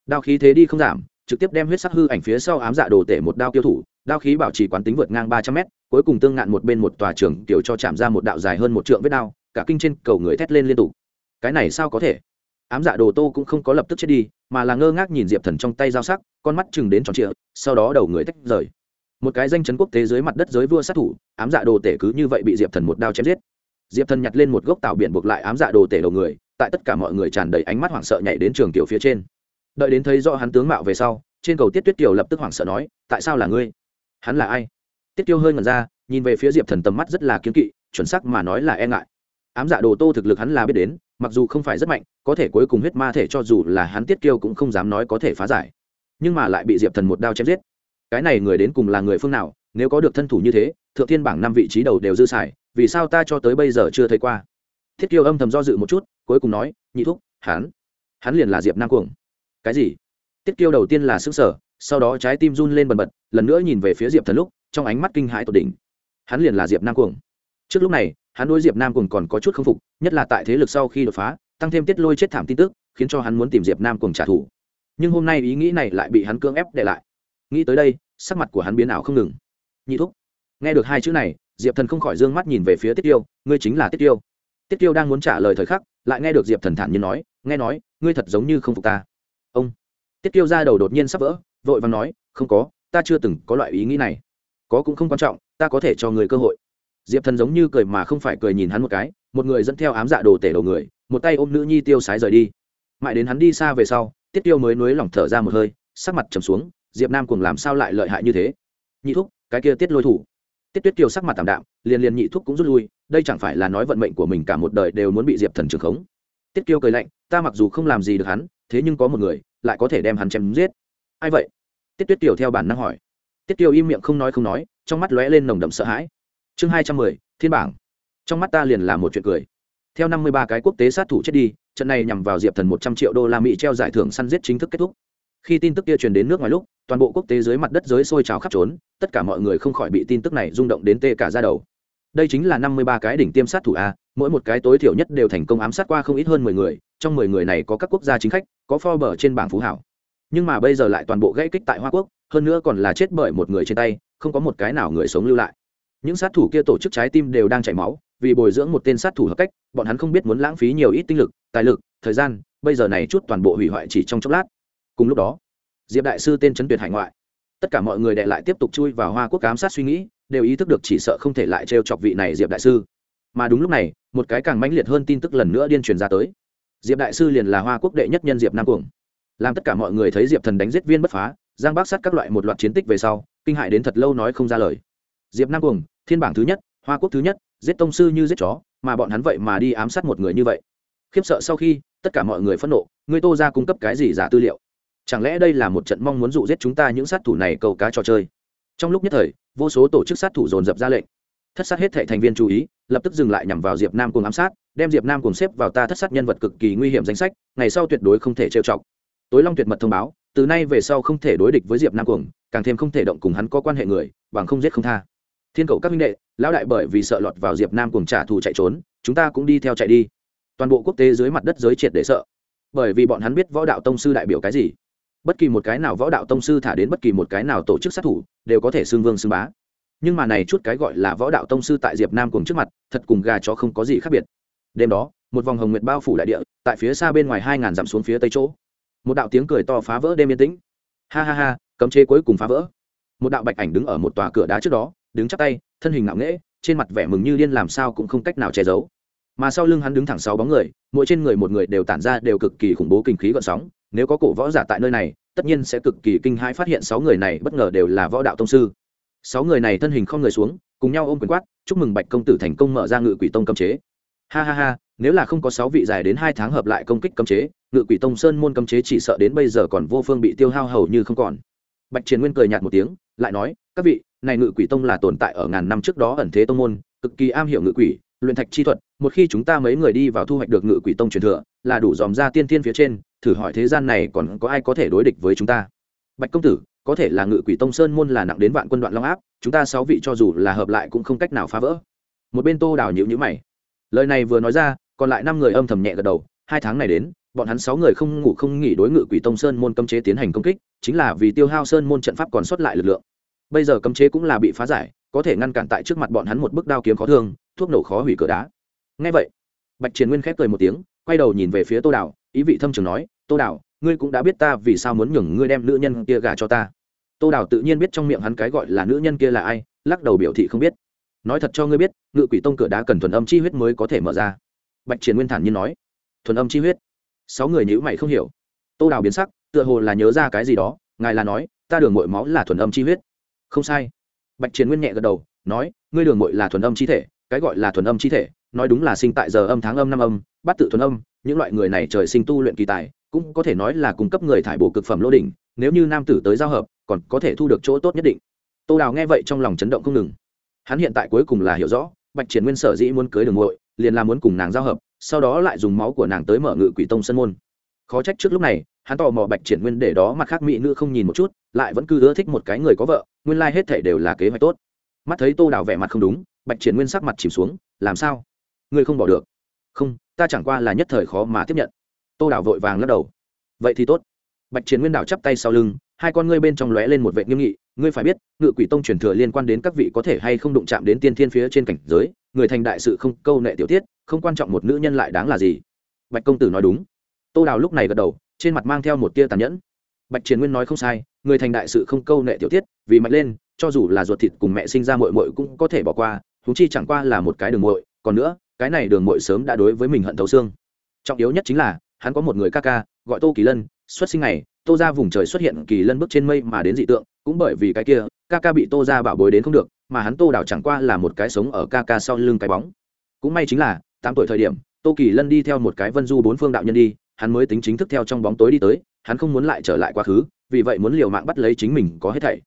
Đao khí thế đi không giảm, trực tiếp đem huyết sắc hư ảnh phía sau ám dạ đồ tể một đao tiêu thủ, đao khí bảo trì quán tính vượt ngang ba trăm mét, cuối cùng tương ngạn một bên một tòa trường tiểu cho chạm ra một đạo dài hơn một trượng vết đao, cả kinh trên cầu người thét lên liên tục. Cái này sao có thể? Ám dạ đồ tô cũng không có lập tức chết đi, mà là ngơ ngác nhìn diệp thần trong tay dao sắc, con mắt chừng đến tròn trịa, sau đó đầu người tách rời. Một cái danh chấn quốc tế dưới mặt đất giới vua sát thủ, ám dạ đồ tể cứ như vậy bị diệp thần một đao chém giết. Diệp thần nhặt lên một gốc tạo biển buộc lại ám dạ đồ tể đầu người tại tất cả mọi người tràn đầy ánh mắt hoảng sợ nhảy đến trường tiểu phía trên. Đợi đến thấy do hắn tướng mạo về sau, trên cầu tiết tuyết kiều lập tức hoảng sợ nói, tại sao là ngươi? Hắn là ai? Tiết Tiêu hơi ngẩn ra, nhìn về phía diệp thần tầm mắt rất là kiếm kỵ, chuẩn sắc mà nói là e ngại. Ám dạ đồ tô thực lực hắn là biết đến, mặc dù không phải rất mạnh, có thể cuối cùng huyết ma thể cho dù là hắn tiết kiêu cũng không dám nói có thể phá giải. Nhưng mà lại bị diệp thần một đao chém giết. Cái này người đến cùng là người phương nào, nếu có được thân thủ như thế, thượng thiên bảng năm vị trí đầu đều dư xài, vì sao ta cho tới bây giờ chưa thấy qua? Thiết kiêu âm thầm do dự một chút, cuối cùng nói, nhị thúc, hắn hắn liền là diệp nam cuồng. Cái gì? Tiết kiêu đầu tiên là xứng sở sau đó trái tim run lên bần bật, lần nữa nhìn về phía diệp thần lúc, trong ánh mắt kinh hãi tột đỉnh. Hắn liền là diệp nam cuồng. Trước lúc này, hắn đối diệp nam cuồng còn có chút k phục, nhất là tại thế lực sau khi đột phá, tăng thêm tiết lôi chết thảm tin tức, khiến cho hắn muốn tìm diệp nam cuồng trả thù. Nhưng hôm nay ý nghĩ này lại bị hắn cưỡng ép để lại. Nghĩ tới đây, sắc mặt của hắn biến ảo không ngừng. Nhị thúc. Nghe được hai chữ này, diệp thần không khỏi d ư ơ n g mắt nhìn về phía tiết tiêu ngươi chính là tiết tiêu tiết tiêu đang muốn trả lời thời khắc, lại nghe được diệp thần thản nhiên nói, nghe nói, ngươi thật giống như không phục ta. Ông. Tiết tiêu ra đầu đột nhiên sắp vỡ, vội và nói, không có, ta chưa từng có loại ý nghĩ này. Có cũng không quan trọng, ta có thể cho người cơ hội. Diệp thần giống như cười mà không phải cười nhìn hắn một cái, một người dẫn theo ám dạ đồ tể đầu người, một tay ôm nữ nhi tiêu sái rời đi. Mãi đến hắn đi xa về sau, tiết tiêu mới nối lỏng thở ra một hơi, sắc mặt trầm xuống, diệp nam cùng làm sao lại lợi hại như thế? Nhị thúc, cái kia tiết lôi thủ. Tiết tuyết kiều sắc mặt tảm đạm, liền liền nhị thúc cũng rút lui đây chẳng phải là nói vận mệnh của mình cả một đời đều muốn bị diệp thần trường khống. Tiết kiêu cười lạnh, ta mặc dù không làm gì được hắn, thế nhưng có một người lại có thể đem hắn chém giết. Ai vậy? Tiết tuyết kiều theo bản năng hỏi. Tiết kiều im miệng không nói không nói, trong mắt lóe lên nồng đậm sợ hãi. Chương hai trăm mười, thiên bảng. Trong mắt ta liền là một chuyện cười. Theo năm mươi ba cái quốc tế sát thủ chết đi, trận này nhằm vào diệp thần một trăm triệu đô la mỹ treo giải thưởng săn giết chính thức kết thúc. Khi tin tức kia truyền đến nước ngoài lúc, toàn bộ quốc tế dưới mặt đất giới sôi trào khắp trốn, tất cả mọi người không khỏi bị tin tức này rung động đến tê cả ra đầu đây chính là năm mươi ba cái đỉnh tiêm sát thủ a, mỗi một cái tối thiểu nhất đều thành công ám sát qua không ít hơn mười người, trong mười người này có các quốc gia chính khách, có Forbes trên bảng phú hảo. Nhưng mà bây giờ lại toàn bộ gãy kích tại hoa quốc, hơn nữa còn là chết bởi một người trên tay, không có một cái nào người sống lưu lại. Những sát thủ kia tổ chức trái tim đều đang chảy máu, vì bồi dưỡng một tên sát thủ hợp cách, bọn hắn không biết muốn lãng phí nhiều ít tinh lực, tài lực, thời gian, bây giờ này chút toàn bộ hủy hoại chỉ trong chốc lát. Cùng lúc đó, diệp đại sư tên trấn tuyệt hải ngoại tất cả mọi người đệ lại tiếp tục chui vào hoa quốc cám sát suy nghĩ, đều ý thức được chỉ sợ không thể lại trêu chọc vị này diệp đại sư. Mà đúng lúc này, một cái càng mãnh liệt hơn tin tức lần nữa điên truyền ra tới. Diệp đại sư liền là hoa quốc đệ nhất nhân diệp nam cuồng. Làm tất cả mọi người thấy diệp thần đánh giết viên bất phá, giang bác sát các loại một loạt chiến tích về sau, kinh hại đến thật lâu nói không ra lời. Diệp nam cuồng, thiên bảng thứ nhất, hoa quốc thứ nhất, giết tông sư như giết chó, mà bọn hắn vậy mà đi ám sát một người như vậy. Khiếp sợ sau khi, tất cả mọi người phẫn nộ người tô ra cung cấp cái gì giả tư liệu? Chẳng lẽ đây là một trận mong muốn dụ giết chúng ta những sát thủ này cầu cá trò chơi? Trong lúc nhất thời, vô số tổ chức sát thủ dồn dập ra lệnh. Thất sát hết thệ thành viên chú ý, lập tức dừng lại nhằm vào diệp nam cùng ám sát, đem diệp nam cùng xếp vào ta thất sát nhân vật cực kỳ nguy hiểm danh sách, ngày sau tuyệt đối không thể trêu chọc. Tối long tuyệt mật thông báo, từ nay về sau không thể đối địch với diệp nam cuồng càng thêm không thể động cùng hắn có quan hệ người, bằng không giết không tha. Thiên cầu các minh đệ, lão đại bởi vì sợ lọt vào diệp nam cuồng trả thù chạy trốn, chúng ta cũng đi theo chạy đi. Toàn bộ quốc tế dưới mặt đất giới triệt để sợ. Bởi vì bọn hắn biết võ đạo tông sư đại biểu cái gì bất kỳ một cái nào võ đạo tông sư thả đến bất kỳ một cái nào tổ chức sát thủ, đều có thể xưng vương xưng bá. Nhưng mà này chút cái gọi là võ đạo tông sư tại diệp nam cùng trước mặt, thật cùng gà chó không có gì khác biệt. Đêm đó, một vòng hồng nguyệt bao phủ đại địa, tại phía xa bên ngoài hai ngàn dặm xuống phía tây chỗ. Một đạo tiếng cười to phá vỡ đêm yên tĩnh. Ha ha ha, cấm chế cuối cùng phá vỡ. Một đạo bạch ảnh đứng ở một tòa cửa đá trước đó, đứng chắp tay, thân hình ngạo nghễ, trên mặt vẻ mừng như điên làm sao cũng không cách nào che giấu. Mà sau lưng hắn đứng thẳng sáu bóng người, mỗi trên người một người đều tản ra đều cực kỳ khủng bố kinh khí gợn sóng nếu có cổ võ giả tại nơi này, tất nhiên sẽ cực kỳ kinh hãi phát hiện sáu người này bất ngờ đều là võ đạo tông sư. Sáu người này thân hình không người xuống, cùng nhau ôm quyền quát, chúc mừng bạch công tử thành công mở ra ngự quỷ tông cấm chế. Ha ha ha, nếu là không có sáu vị dài đến hai tháng hợp lại công kích cấm chế, ngự quỷ tông sơn môn cấm chế chỉ sợ đến bây giờ còn vô phương bị tiêu hao hầu như không còn. Bạch triền nguyên cười nhạt một tiếng, lại nói, các vị, này ngự quỷ tông là tồn tại ở ngàn năm trước đó ẩn thế tông môn, cực kỳ am hiểu ngự quỷ luyện thạch chi thuật, một khi chúng ta mấy người đi vào thu hoạch được ngự quỷ tông truyền thừa, là đủ dòm ra tiên tiên phía trên, thử hỏi thế gian này còn có ai có thể đối địch với chúng ta? Bạch công tử, có thể là ngự quỷ tông sơn môn là nặng đến vạn quân đoạn long áp, chúng ta sáu vị cho dù là hợp lại cũng không cách nào phá vỡ. Một bên tô đào nhịu nhữ mày. Lời này vừa nói ra, còn lại năm người âm thầm nhẹ gật đầu. Hai tháng này đến, bọn hắn sáu người không ngủ không nghỉ đối ngự quỷ tông sơn môn cấm chế tiến hành công kích, chính là vì tiêu hao sơn môn trận pháp còn sót lại lực lượng. Bây giờ cấm chế cũng là bị phá giải, có thể ngăn cản tại trước mặt bọn hắn một bức đao kiếm khó thương thuốc nổ khó hủy cửa đá. Ngay vậy, bạch triển nguyên khép cười một tiếng, quay đầu nhìn về phía tô đào, ý vị thâm trường nói, tô đào, ngươi cũng đã biết ta vì sao muốn nhường ngươi đem nữ nhân kia gả cho ta. Tô đào tự nhiên biết trong miệng hắn cái gọi là nữ nhân kia là ai, lắc đầu biểu thị không biết. Nói thật cho ngươi biết, ngự quỷ tông cửa đá cần thuần âm chi huyết mới có thể mở ra. Bạch triển nguyên thản nhiên nói. Thuần âm chi huyết? Sáu người nhữ mày không hiểu. Tô đào biến sắc, tựa hồ là nhớ ra cái gì đó, ngài là nói, ta đường mội máu là thuần âm chi huyết. Không sai. Bạch triển nguyên nhẹ gật đầu, nói, ngươi đường mội là thuần âm chi thể cái gọi là thuần âm chi thể, nói đúng là sinh tại giờ âm tháng âm năm âm bắt tự thuần âm, những loại người này trời sinh tu luyện kỳ tài, cũng có thể nói là cung cấp người thải bổ cực phẩm lô đỉnh, nếu như nam tử tới giao hợp, còn có thể thu được chỗ tốt nhất định. Tô đào nghe vậy trong lòng chấn động không ngừng. Hắn hiện tại cuối cùng là hiểu rõ, bạch triển nguyên sở dĩ muốn cưới đường muội, liền là muốn cùng nàng giao hợp, sau đó lại dùng máu của nàng tới mở ngự quỷ tông sân môn. Khó trách trước lúc này, hắn tò mò bạch triển nguyên để đó mặt khác mỹ nữ không nhìn một chút, lại vẫn cứ ưa thích một cái người có vợ, nguyên lai、like、hết thể đều là kế hoạch tốt. Mắt thấy tô đào vẻ mặt không đúng bạch triển nguyên sắc mặt chìm xuống, làm sao? Ngươi không bỏ được? Không, ta chẳng qua là nhất thời khó mà tiếp nhận. Tô đào vội vàng lắc đầu. Vậy thì tốt. Bạch triển nguyên đảo chắp tay sau lưng, hai con ngươi bên trong lóe lên một vệ nghiêm nghị. Ngươi phải biết, ngự quỷ tông truyền thừa liên quan đến các vị có thể hay không đụng chạm đến tiên thiên phía trên cảnh giới, người thành đại sự không câu nệ tiểu tiết, không quan trọng một nữ nhân lại đáng là gì. Bạch công tử nói đúng. Tô đào lúc này gật đầu, trên mặt mang theo một tia tàn nhẫn. Bạch triển nguyên nói không sai, người thành đại sự không câu nệ tiểu tiết, vì mạnh lên, cho dù là ruột thịt cùng mẹ sinh ra mội mội cũng có thể bỏ qua huống chi chẳng qua là một cái đường muội, còn nữa cái này đường muội sớm đã đối với mình hận thấu xương. Trọng yếu nhất chính là hắn có một người ca ca gọi tô kỳ lân xuất sinh ngày, tô ra vùng trời xuất hiện kỳ lân bước trên mây mà đến dị tượng cũng bởi vì cái kia ca ca bị tô ra bảo bối đến không được mà hắn tô đào chẳng qua là một cái sống ở ca ca sau lưng cái bóng. Cũng may chính là tám tuổi thời điểm tô kỳ lân đi theo một cái vân du bốn phương đạo nhân đi hắn mới tính chính thức theo trong bóng tối đi tới hắn không muốn lại trở lại quá khứ vì vậy muốn liều mạng bắt lấy chính mình có hết thảy.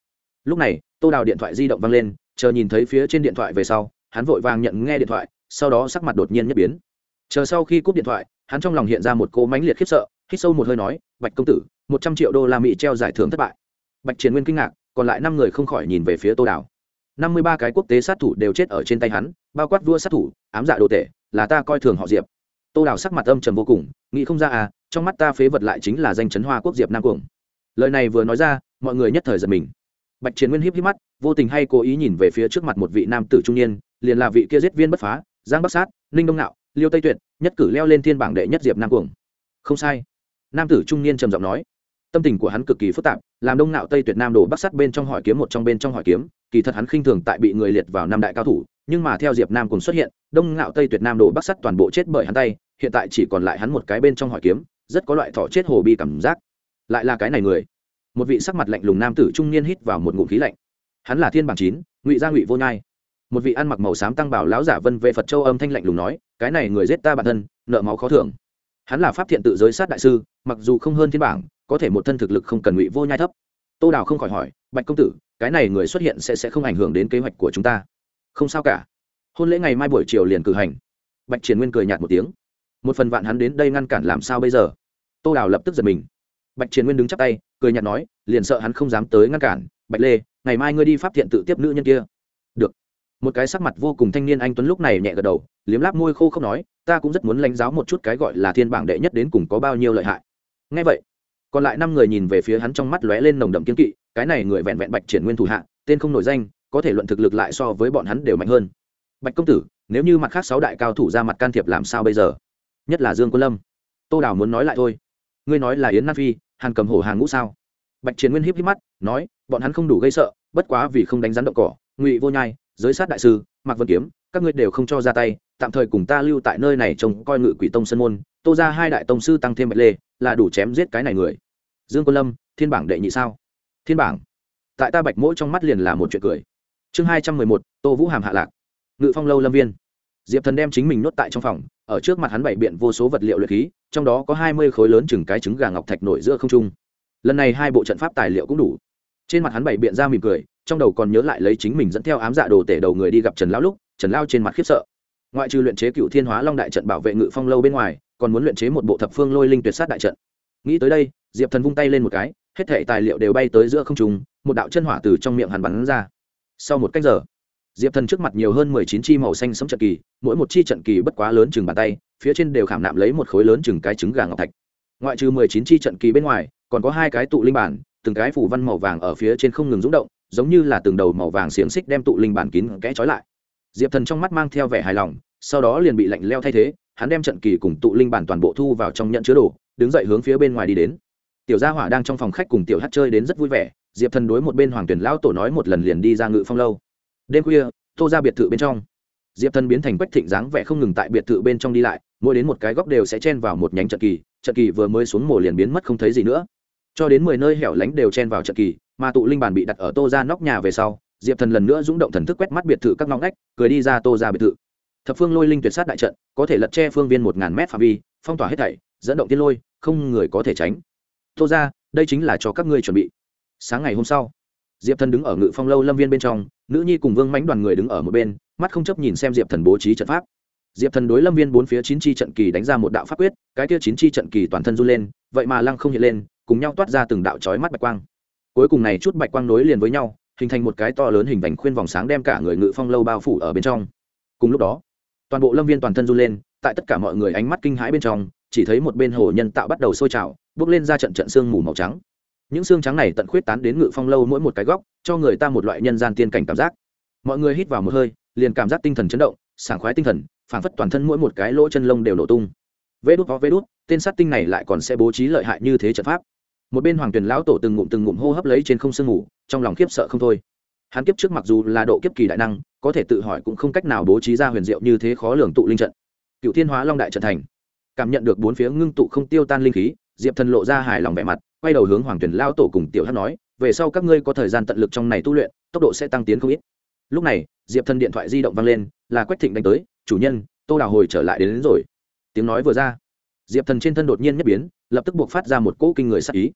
Lúc này tô đào điện thoại di động vang lên chờ nhìn thấy phía trên điện thoại về sau, hắn vội vàng nhận nghe điện thoại, sau đó sắc mặt đột nhiên nhất biến. Chờ sau khi cúp điện thoại, hắn trong lòng hiện ra một cô mãnh liệt khiếp sợ, hít sâu một hơi nói, bạch công tử, một trăm triệu đô la mỹ treo giải thưởng thất bại. Bạch triển nguyên kinh ngạc, còn lại năm người không khỏi nhìn về phía tô đảo. năm mươi ba cái quốc tế sát thủ đều chết ở trên tay hắn, bao quát vua sát thủ, ám dạ đồ tể, là ta coi thường họ diệp. Tô đảo sắc mặt âm trầm vô cùng, nghĩ không ra à trong mắt ta phế vật lại chính là danh chấn hoa quốc diệp nam cuồng. Lời này vừa nói ra, mọi người nhất thời giật mình. Bạch triển nguyên hiếp híp mắt vô tình hay cố ý nhìn về phía trước mặt một vị nam tử trung niên, liền là vị kia giết viên bất phá, giang bắc sát, ninh đông nạo liêu tây tuyệt, nhất cử leo lên thiên bảng đệ nhất diệp nam cuồng. Không sai. Nam tử trung niên trầm giọng nói. Tâm tình của hắn cực kỳ phức tạp, làm đông nạo tây tuyệt nam đổ bắc sắt bên trong hỏi kiếm một trong bên trong hỏi kiếm, kỳ thật hắn khinh thường tại bị người liệt vào năm đại cao thủ, nhưng mà theo diệp nam cùng xuất hiện, đông nạo tây tuyệt nam đổ bắc sắt toàn bộ chết bởi hắn tay, hiện tại chỉ còn lại hắn một cái bên trong hỏi kiếm, rất có loại thọ chết hồ bi cảm giác. Lại là cái này người. Một vị sắc mặt lạnh lùng nam tử trung niên hít vào một ngụm khí lạnh hắn là thiên bảng chín, ngụy gia ngụy vô nhai. Một vị ăn mặc màu xám tăng bảo lão giả vân về phật châu âm thanh lạnh lùng nói, cái này người giết ta bản thân, nợ máu khó thưởng. Hắn là pháp thiện tự giới sát đại sư, mặc dù không hơn thiên bảng, có thể một thân thực lực không cần ngụy vô nhai thấp. Tô đào không khỏi hỏi, bạch công tử, cái này người xuất hiện sẽ sẽ không ảnh hưởng đến kế hoạch của chúng ta? Không sao cả. Hôn lễ ngày mai buổi chiều liền cử hành. Bạch triển nguyên cười nhạt một tiếng. Một phần vạn hắn đến đây ngăn cản làm sao bây giờ? Tô đào lập tức giật mình. Bạch triển nguyên đứng chắp tay, cười nhạt nói, liền sợ hắn không dám tới ngăn cản bạch lê, ngày mai ngươi đi pháp thiện tự tiếp nữ nhân kia. Được. Một cái sắc mặt vô cùng thanh niên anh tuấn lúc này nhẹ gật đầu, liếm láp môi khô không nói, ta cũng rất muốn lãnh giáo một chút cái gọi là thiên bảng đệ nhất đến cùng có bao nhiêu lợi hại. Ngay vậy, còn lại năm người nhìn về phía hắn trong mắt lóe lên nồng đậm kiên kỵ, cái này người vẹn vẹn bạch triển nguyên thủ hạ, tên không nổi danh, có thể luận thực lực lại so với bọn hắn đều mạnh hơn. Bạch công tử, nếu như mặt khác sáu đại cao thủ ra mặt can thiệp làm sao bây giờ? Nhất là dương quân lâm. Tô đào muốn nói lại thôi. Ngươi nói là yến nam phi, hàn cầm hổ hàng ngũ sao? Bạch triển nguyên hiếp híp mắt, nói bọn hắn không đủ gây sợ, bất quá vì không đánh rắn động cỏ, ngụy vô nhai, giới sát đại sư, mạc vân kiếm, các ngươi đều không cho ra tay, tạm thời cùng ta lưu tại nơi này trông coi ngự quỷ tông sân môn, tô ra hai đại tông sư tăng thêm bạch lê, là đủ chém giết cái này người. Dương quân lâm, thiên bảng đệ nhị sao? Thiên bảng. Tại ta bạch mỗi trong mắt liền là một chuyện cười. Chương hai trăm mười một, tô vũ hàm hạ lạc. Ngự phong lâu lâm viên. Diệp thần đem chính mình nuốt tại trong phòng, ở trước mặt hắn bày biện vô số vật liệu luyện khí, trong đó có hai mươi khối lớn chừng cái trứng gà ngọc thạch nổi giữa không trung. Lần này hai bộ trận pháp tài liệu cũng đủ trên mặt hắn bày biện ra mỉm cười, trong đầu còn nhớ lại lấy chính mình dẫn theo ám dạ đồ tể đầu người đi gặp trần lão lúc, trần lao trên mặt khiếp sợ. Ngoại trừ luyện chế cựu thiên hóa long đại trận bảo vệ ngự phong lâu bên ngoài, còn muốn luyện chế một bộ thập phương lôi linh tuyệt sát đại trận. Nghĩ tới đây, diệp thần vung tay lên một cái, hết thể tài liệu đều bay tới giữa không trung, một đạo chân hỏa từ trong miệng hắn bắn ra. Sau một cách giờ, diệp thần trước mặt nhiều hơn mười chín chi màu xanh sống trận kỳ, mỗi một chi trận kỳ bất quá lớn chừng bàn tay, phía trên đều khảm nạm lấy một khối lớn chừng cái trứng gà ngọc thạch. Ngoại trừ mười chín chi trận kỳ bên ngoài, còn có hai cái tụ linh bản từng cái phủ văn màu vàng ở phía trên không ngừng rung động, giống như là từng đầu màu vàng xiềng xích đem tụ linh bản kín kẽ trói lại. Diệp thần trong mắt mang theo vẻ hài lòng, sau đó liền bị lạnh leo thay thế, hắn đem trận kỳ cùng tụ linh bản toàn bộ thu vào trong nhận chứa đồ, đứng dậy hướng phía bên ngoài đi đến. Tiểu gia hỏa đang trong phòng khách cùng tiểu hát chơi đến rất vui vẻ, diệp thần đối một bên hoàng tuyển lão tổ nói một lần liền đi ra ngự phong lâu. Đêm khuya, tô ra biệt thự bên trong. Diệp thần biến thành quách thịnh dáng vẻ không ngừng tại biệt thự bên trong đi lại, mỗi đến một cái góc đều sẽ chen vào một nhánh trận kỳ trận kỳ vừa mới xuống mồ liền biến mất không thấy gì nữa cho đến mười nơi hẻo lánh đều chen vào trận kỳ, mà tụ linh bàn bị đặt ở tô ra nóc nhà về sau, diệp thần lần nữa rúng động thần thức quét mắt biệt thự các ngõ ngách, cười đi ra tô ra biệt thự. Thập phương lôi linh tuyệt sát đại trận, có thể lật che phương viên một ngàn mét phạm vi, phong tỏa hết thảy, dẫn động tiên lôi, không người có thể tránh. Tô ra đây chính là cho các ngươi chuẩn bị. Sáng ngày hôm sau, diệp thần đứng ở ngự phong lâu lâm viên bên trong, nữ nhi cùng vương mánh đoàn người đứng ở một bên, mắt không chấp nhìn xem diệp thần bố trí trận pháp. Diệp thần đối lâm viên bốn phía chín chi trận kỳ đánh ra một đạo pháp quyết, cái kia chín chi trận kỳ toàn thân run lên, vậy mà lăng không hiện lên cùng nhau toát ra từng đạo chói mắt bạch quang. Cuối cùng này chút bạch quang nối liền với nhau, hình thành một cái to lớn hình vành khuyên vòng sáng đem cả người ngự phong lâu bao phủ ở bên trong. Cùng lúc đó, toàn bộ lâm viên toàn thân run lên, tại tất cả mọi người ánh mắt kinh hãi bên trong, chỉ thấy một bên hồ nhân tạo bắt đầu sôi trào, bước lên ra trận trận sương mù màu trắng. Những xương trắng này tận khuyết tán đến ngự phong lâu mỗi một cái góc, cho người ta một loại nhân gian tiên cảnh cảm giác. Mọi người hít vào một hơi, liền cảm giác tinh thần chấn động, sảng khoái tinh thần, phảng phất toàn thân mỗi một cái lỗ chân lông đều nổ tung. Vê đút có vê đút, tên sát tinh này lại còn sẽ bố trí lợi hại như thế trận pháp một bên hoàng tuyền lão tổ từng ngụm từng ngụm hô hấp lấy trên không sương ngủ trong lòng khiếp sợ không thôi. Hắn kiếp trước mặc dù là độ kiếp kỳ đại năng có thể tự hỏi cũng không cách nào bố trí ra huyền diệu như thế khó lường tụ linh trận. Cựu thiên hóa long đại trận thành. Cảm nhận được bốn phía ngưng tụ không tiêu tan linh khí diệp thần lộ ra hài lòng vẻ mặt quay đầu hướng hoàng tuyền lao tổ cùng tiểu hát nói về sau các ngươi có thời gian tận lực trong này tu luyện tốc độ sẽ tăng tiến không ít. Lúc này diệp thần điện thoại di động vang lên là quách thịnh đánh tới chủ nhân tô đào hồi trở lại đến, đến rồi. Tiếng nói vừa ra diệp thần trên thân đột nhiên nhất biến lập tức buộc phát ra một cỗ kinh người sắc ý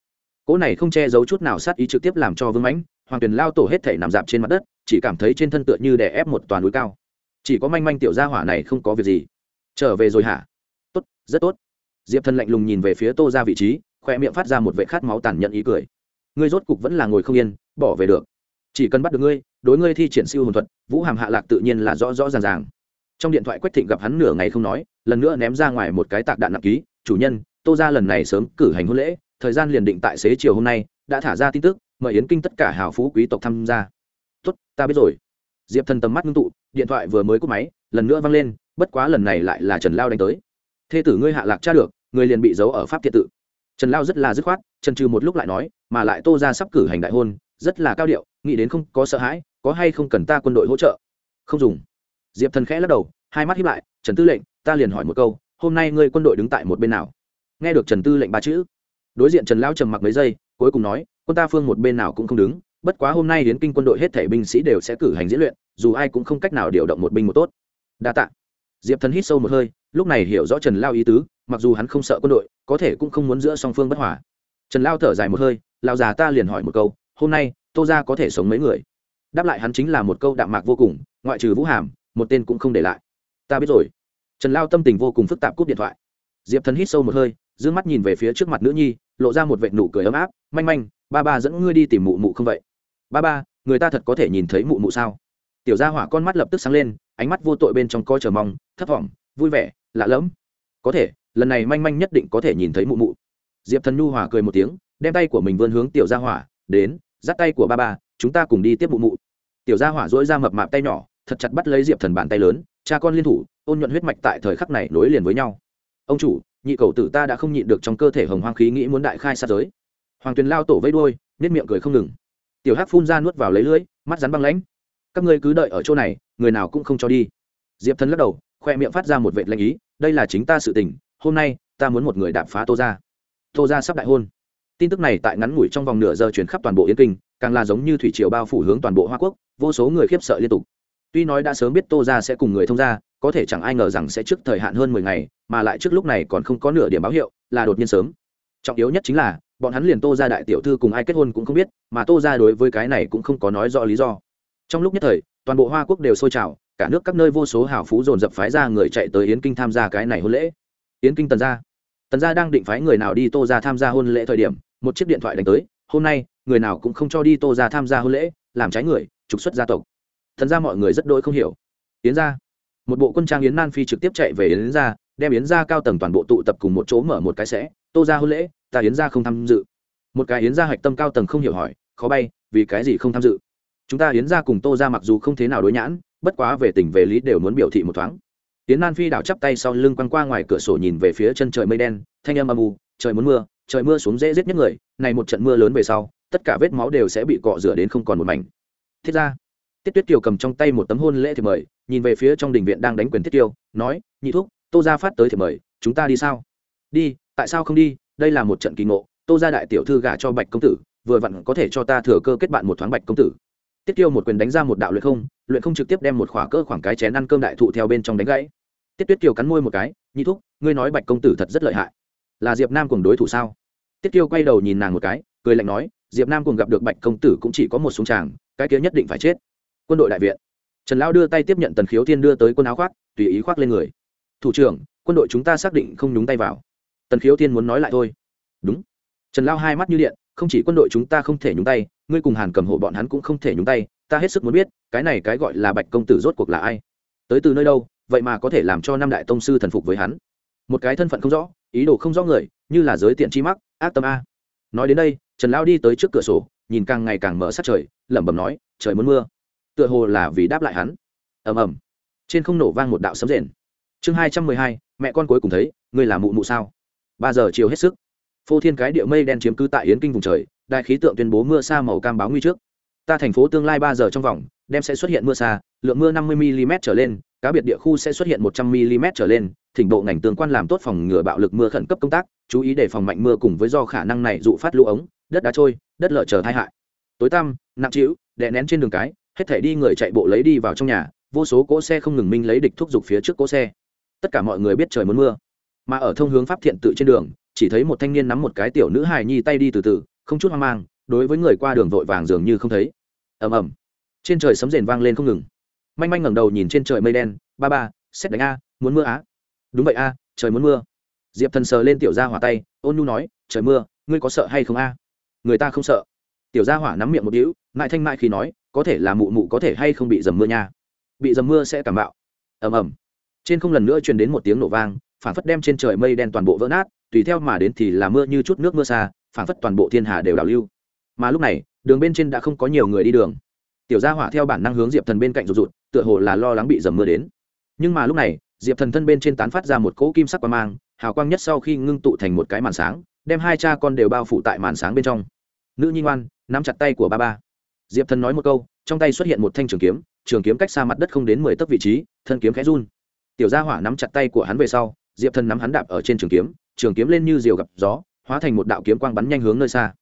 cỗ này không che giấu chút nào sát ý trực tiếp làm cho vương mãnh, hoàng tuyền lao tổ hết thể nằm dạp trên mặt đất, chỉ cảm thấy trên thân tựa như đè ép một toàn núi cao. Chỉ có manh manh tiểu gia hỏa này không có việc gì. Trở về rồi hả? Tốt, rất tốt. Diệp thần lạnh lùng nhìn về phía tô ra vị trí, khoe miệng phát ra một vệ khát máu tàn nhẫn ý cười. Ngươi rốt cục vẫn là ngồi không yên, bỏ về được. Chỉ cần bắt được ngươi, đối ngươi thi triển siêu hồn thuật, vũ hàm hạ lạc tự nhiên là rõ rõ ràng ràng. Trong điện thoại quách thịnh gặp hắn nửa ngày không nói, lần nữa ném ra ngoài một cái tạc đạn nặng ký, chủ nhân, tô ra lần này sớm cử hành hôn lễ thời gian liền định tại xế chiều hôm nay, đã thả ra tin tức, mời yến kinh tất cả hào phú quý tộc tham gia. Tốt, ta biết rồi. Diệp thần tầm mắt ngưng tụ, điện thoại vừa mới cúp máy, lần nữa văng lên, bất quá lần này lại là trần lao đánh tới. Thê tử ngươi hạ lạc cha được, người liền bị giấu ở pháp thiện tự. Trần lao rất là dứt khoát, trần trừ một lúc lại nói, mà lại tô ra sắp cử hành đại hôn, rất là cao điệu, nghĩ đến không có sợ hãi, có hay không cần ta quân đội hỗ trợ? Không dùng. Diệp thần khẽ lắc đầu, hai mắt hiếp lại, trần tư lệnh, ta liền hỏi một câu, hôm nay ngươi quân đội đứng tại một bên nào? Nghe được trần tư lệnh ba chữ đối diện trần Lão trầm mặc mấy giây, cuối cùng nói, quân ta phương một bên nào cũng không đứng, bất quá hôm nay đến kinh quân đội hết thể binh sĩ đều sẽ cử hành diễn luyện, dù ai cũng không cách nào điều động một binh một tốt. Đa tạ. diệp thần hít sâu một hơi, lúc này hiểu rõ trần lao ý tứ, mặc dù hắn không sợ quân đội, có thể cũng không muốn giữa song phương bất hòa. Trần lao thở dài một hơi lao già ta liền hỏi một câu, hôm nay, tô ra có thể sống mấy người? Đáp lại hắn chính là một câu đạm mạc vô cùng, ngoại trừ vũ hàm, một tên cũng không để lại. Ta biết rồi. Trần lao tâm tình vô cùng phức tạp cúp điện thoại. Diệp thần hít sâu một hơi dương mắt nhìn về phía trước mặt nữ nhi, lộ ra một vệ nụ cười ấm áp, manh manh, ba ba dẫn ngươi đi tìm mụ mụ không vậy? Ba ba, người ta thật có thể nhìn thấy mụ mụ sao? Tiểu gia hỏa con mắt lập tức sáng lên, ánh mắt vô tội bên trong coi chờ mong, thấp thỏm vui vẻ, lạ lẫm. Có thể, lần này manh manh nhất định có thể nhìn thấy mụ mụ. Diệp thần nhu hòa cười một tiếng, đem tay của mình vươn hướng tiểu gia hỏa, đến, dắt tay của ba ba, chúng ta cùng đi tiếp mụ mụ. Tiểu gia hỏa dỗi ra mập mạp tay nhỏ, thật chặt bắt lấy diệp thần bàn tay lớn, cha con liên thủ, ôn nhuận huyết mạch tại thời khắc này nối liền với nhau. Ông chủ nhị cầu tử ta đã không nhịn được trong cơ thể hồng hoang khí nghĩ muốn đại khai sát giới. Hoàng tuyền lao tổ vây đuôi nết miệng cười không ngừng. Tiểu hắc phun ra nuốt vào lấy lưỡi, mắt rắn băng lãnh. Các ngươi cứ đợi ở chỗ này, người nào cũng không cho đi. Diệp thần lắc đầu, khoe miệng phát ra một vệ lanh ý, đây là chính ta sự tình, hôm nay, ta muốn một người đạp phá tô ra tô ra sắp đại hôn. Tin tức này tại ngắn ngủi trong vòng nửa giờ chuyển khắp toàn bộ yên kinh, càng là giống như thủy triều bao phủ hướng toàn bộ hoa quốc, vô số người khiếp sợ liên tục. Tuy nói đã sớm biết tô ra sẽ cùng người thông gia có thể chẳng ai ngờ rằng sẽ trước thời hạn hơn mười ngày, mà lại trước lúc này còn không có nửa điểm báo hiệu, là đột nhiên sớm. Trọng yếu nhất chính là, bọn hắn liền tô ra đại tiểu thư cùng ai kết hôn cũng không biết, mà tô ra đối với cái này cũng không có nói rõ lý do. Trong lúc nhất thời, toàn bộ hoa quốc đều sôi trào, cả nước các nơi vô số hào phú dồn dập phái ra người chạy tới yến kinh tham gia cái này hôn lễ. Yến kinh tần gia. Tần gia đang định phái người nào đi tô ra tham gia hôn lễ thời điểm, một chiếc điện thoại đánh tới, hôm nay, người nào cũng không cho đi tô ra tham gia hôn lễ, làm trái người, trục xuất gia tộc. Thần ra mọi người rất đỗi không hiểu. Yến ra một bộ quân trang yến nan phi trực tiếp chạy về yến ra, đem yến ra cao tầng toàn bộ tụ tập cùng một chỗ mở một cái sẽ, tô ra hôn lễ, ta yến ra không tham dự. Một cái yến ra hạch tâm cao tầng không hiểu hỏi, khó bay, vì cái gì không tham dự? Chúng ta yến ra cùng tô ra mặc dù không thế nào đối nhãn, bất quá về tình về lý đều muốn biểu thị một thoáng. Yến nan phi đảo chắp tay sau lưng quăng qua ngoài cửa sổ nhìn về phía chân trời mây đen, thanh âm âm u, trời muốn mưa, trời mưa xuống dễ giết nhất người, này một trận mưa lớn về sau, tất cả vết máu đều sẽ bị cọ rửa đến không còn một mảnh. Thiết ra, tiết tuyết kiều cầm trong tay một tấm hôn lễ thì mời nhìn về phía trong đình viện đang đánh quyền tiết tiêu, nói, nhị thúc, tô gia phát tới thì mời, chúng ta đi sao? Đi, tại sao không đi? Đây là một trận kỳ ngộ, tô gia đại tiểu thư gả cho bạch công tử, vừa vặn có thể cho ta thừa cơ kết bạn một thoáng bạch công tử. Tiết tiêu một quyền đánh ra một đạo luyện không luyện không trực tiếp đem một khỏa cơ khoảng cái chén ăn cơm đại thụ theo bên trong đánh gãy. Tiết tuyết kiều cắn môi một cái, nhị thúc, ngươi nói bạch công tử thật rất lợi hại. Là diệp nam cùng đối thủ sao? Tiết tiêu quay đầu nhìn nàng một cái, cười lạnh nói, diệp nam cùng gặp được bạch công tử cũng chỉ có một súng tràng, cái kia nhất định phải chết. Quân đội đại viện trần lão đưa tay tiếp nhận tần khiếu thiên đưa tới quân áo khoác, tùy ý khoác lên người. Thủ trưởng, quân đội chúng ta xác định không nhúng tay vào. Tần khiếu thiên muốn nói lại thôi. Đúng. Trần Lão hai mắt như điện, không chỉ quân đội chúng ta không thể nhúng tay, ngươi cùng hàn cầm hộ bọn hắn cũng không thể nhúng tay, ta hết sức muốn biết, cái này cái gọi là bạch công tử rốt cuộc là ai? Tới từ nơi đâu, vậy mà có thể làm cho năm đại tông sư thần phục với hắn? Một cái thân phận không rõ, ý đồ không rõ người, như là giới tiện chi mắc, ác tâm a. Nói đến đây, trần lao đi tới trước cửa sổ, nhìn càng ngày càng mở sát trời, lẩm bẩm nói, trời muốn mưa tựa hồ là vì đáp lại hắn. Ầm ầm. Trên không nổ vang một đạo sấm rền. Chương hai trăm mười hai, mẹ con cuối cùng thấy, ngươi là mụ mụ sao? Ba giờ chiều hết sức. Phô thiên cái địa mây đen chiếm cứ tại yến kinh vùng trời, đại khí tượng tuyên bố mưa xa màu cam báo nguy trước. Ta thành phố tương lai ba giờ trong vòng, đem sẽ xuất hiện mưa xa, lượng mưa năm mươi mm trở lên, cá biệt địa khu sẽ xuất hiện một trăm mm trở lên, thỉnh bộ ngành tương quan làm tốt phòng ngừa bạo lực mưa khẩn cấp công tác, chú ý để phòng mạnh mưa cùng với do khả năng này dụ phát lũ ống, đất đá trôi, đất lở chờ tai hại. Tối tăm, nặng trĩu, đè nén trên đường cái hết thể đi người chạy bộ lấy đi vào trong nhà, vô số cỗ xe không ngừng minh lấy địch thúc giục phía trước cỗ xe. Tất cả mọi người biết trời muốn mưa. Mà ở thông hướng pháp thiện tự trên đường, chỉ thấy một thanh niên nắm một cái tiểu nữ hài nhi tay đi từ từ, không chút hoang mang, đối với người qua đường vội vàng dường như không thấy. Ầm ầm. Trên trời sấm rền vang lên không ngừng. Manh manh ngẩng đầu nhìn trên trời mây đen, ba ba, xét đánh a, muốn mưa á. Đúng vậy a, trời muốn mưa. Diệp thần sờ lên tiểu gia hỏa tay, ôn nhu nói, trời mưa, ngươi có sợ hay không a? Người ta không sợ. Tiểu gia hỏa nắm miệng một đĩu ngại thanh mại khi nói có thể là mụ mụ có thể hay không bị dầm mưa nha. Bị dầm mưa sẽ cảm bạo. Ầm ầm. Trên không lần nữa truyền đến một tiếng nổ vang phản phất đem trên trời mây đen toàn bộ vỡ nát, tùy theo mà đến thì là mưa như chút nước mưa xa phản phất toàn bộ thiên hà đều đảo lưu. Mà lúc này, đường bên trên đã không có nhiều người đi đường. Tiểu gia hỏa theo bản năng hướng diệp thần bên cạnh rụt rụt, tựa hồ là lo lắng bị dầm mưa đến. Nhưng mà lúc này, diệp thần thân bên trên tán phát ra một cỗ kim sắc qua mang, hào quang nhất sau khi ngưng tụ thành một cái màn sáng, đem hai cha con đều bao phủ tại màn sáng bên trong. Nữ nhi ngoan, nắm chặt tay của ba ba diệp thần nói một câu, trong tay xuất hiện một thanh trường kiếm trường kiếm cách xa mặt đất không đến mười tấc vị trí, thân kiếm khẽ run. Tiểu gia hỏa nắm chặt tay của hắn về sau, diệp thần nắm hắn đạp ở trên trường kiếm trường kiếm lên như diều gặp gió, hóa thành một đạo kiếm quang bắn nhanh hướng nơi xa.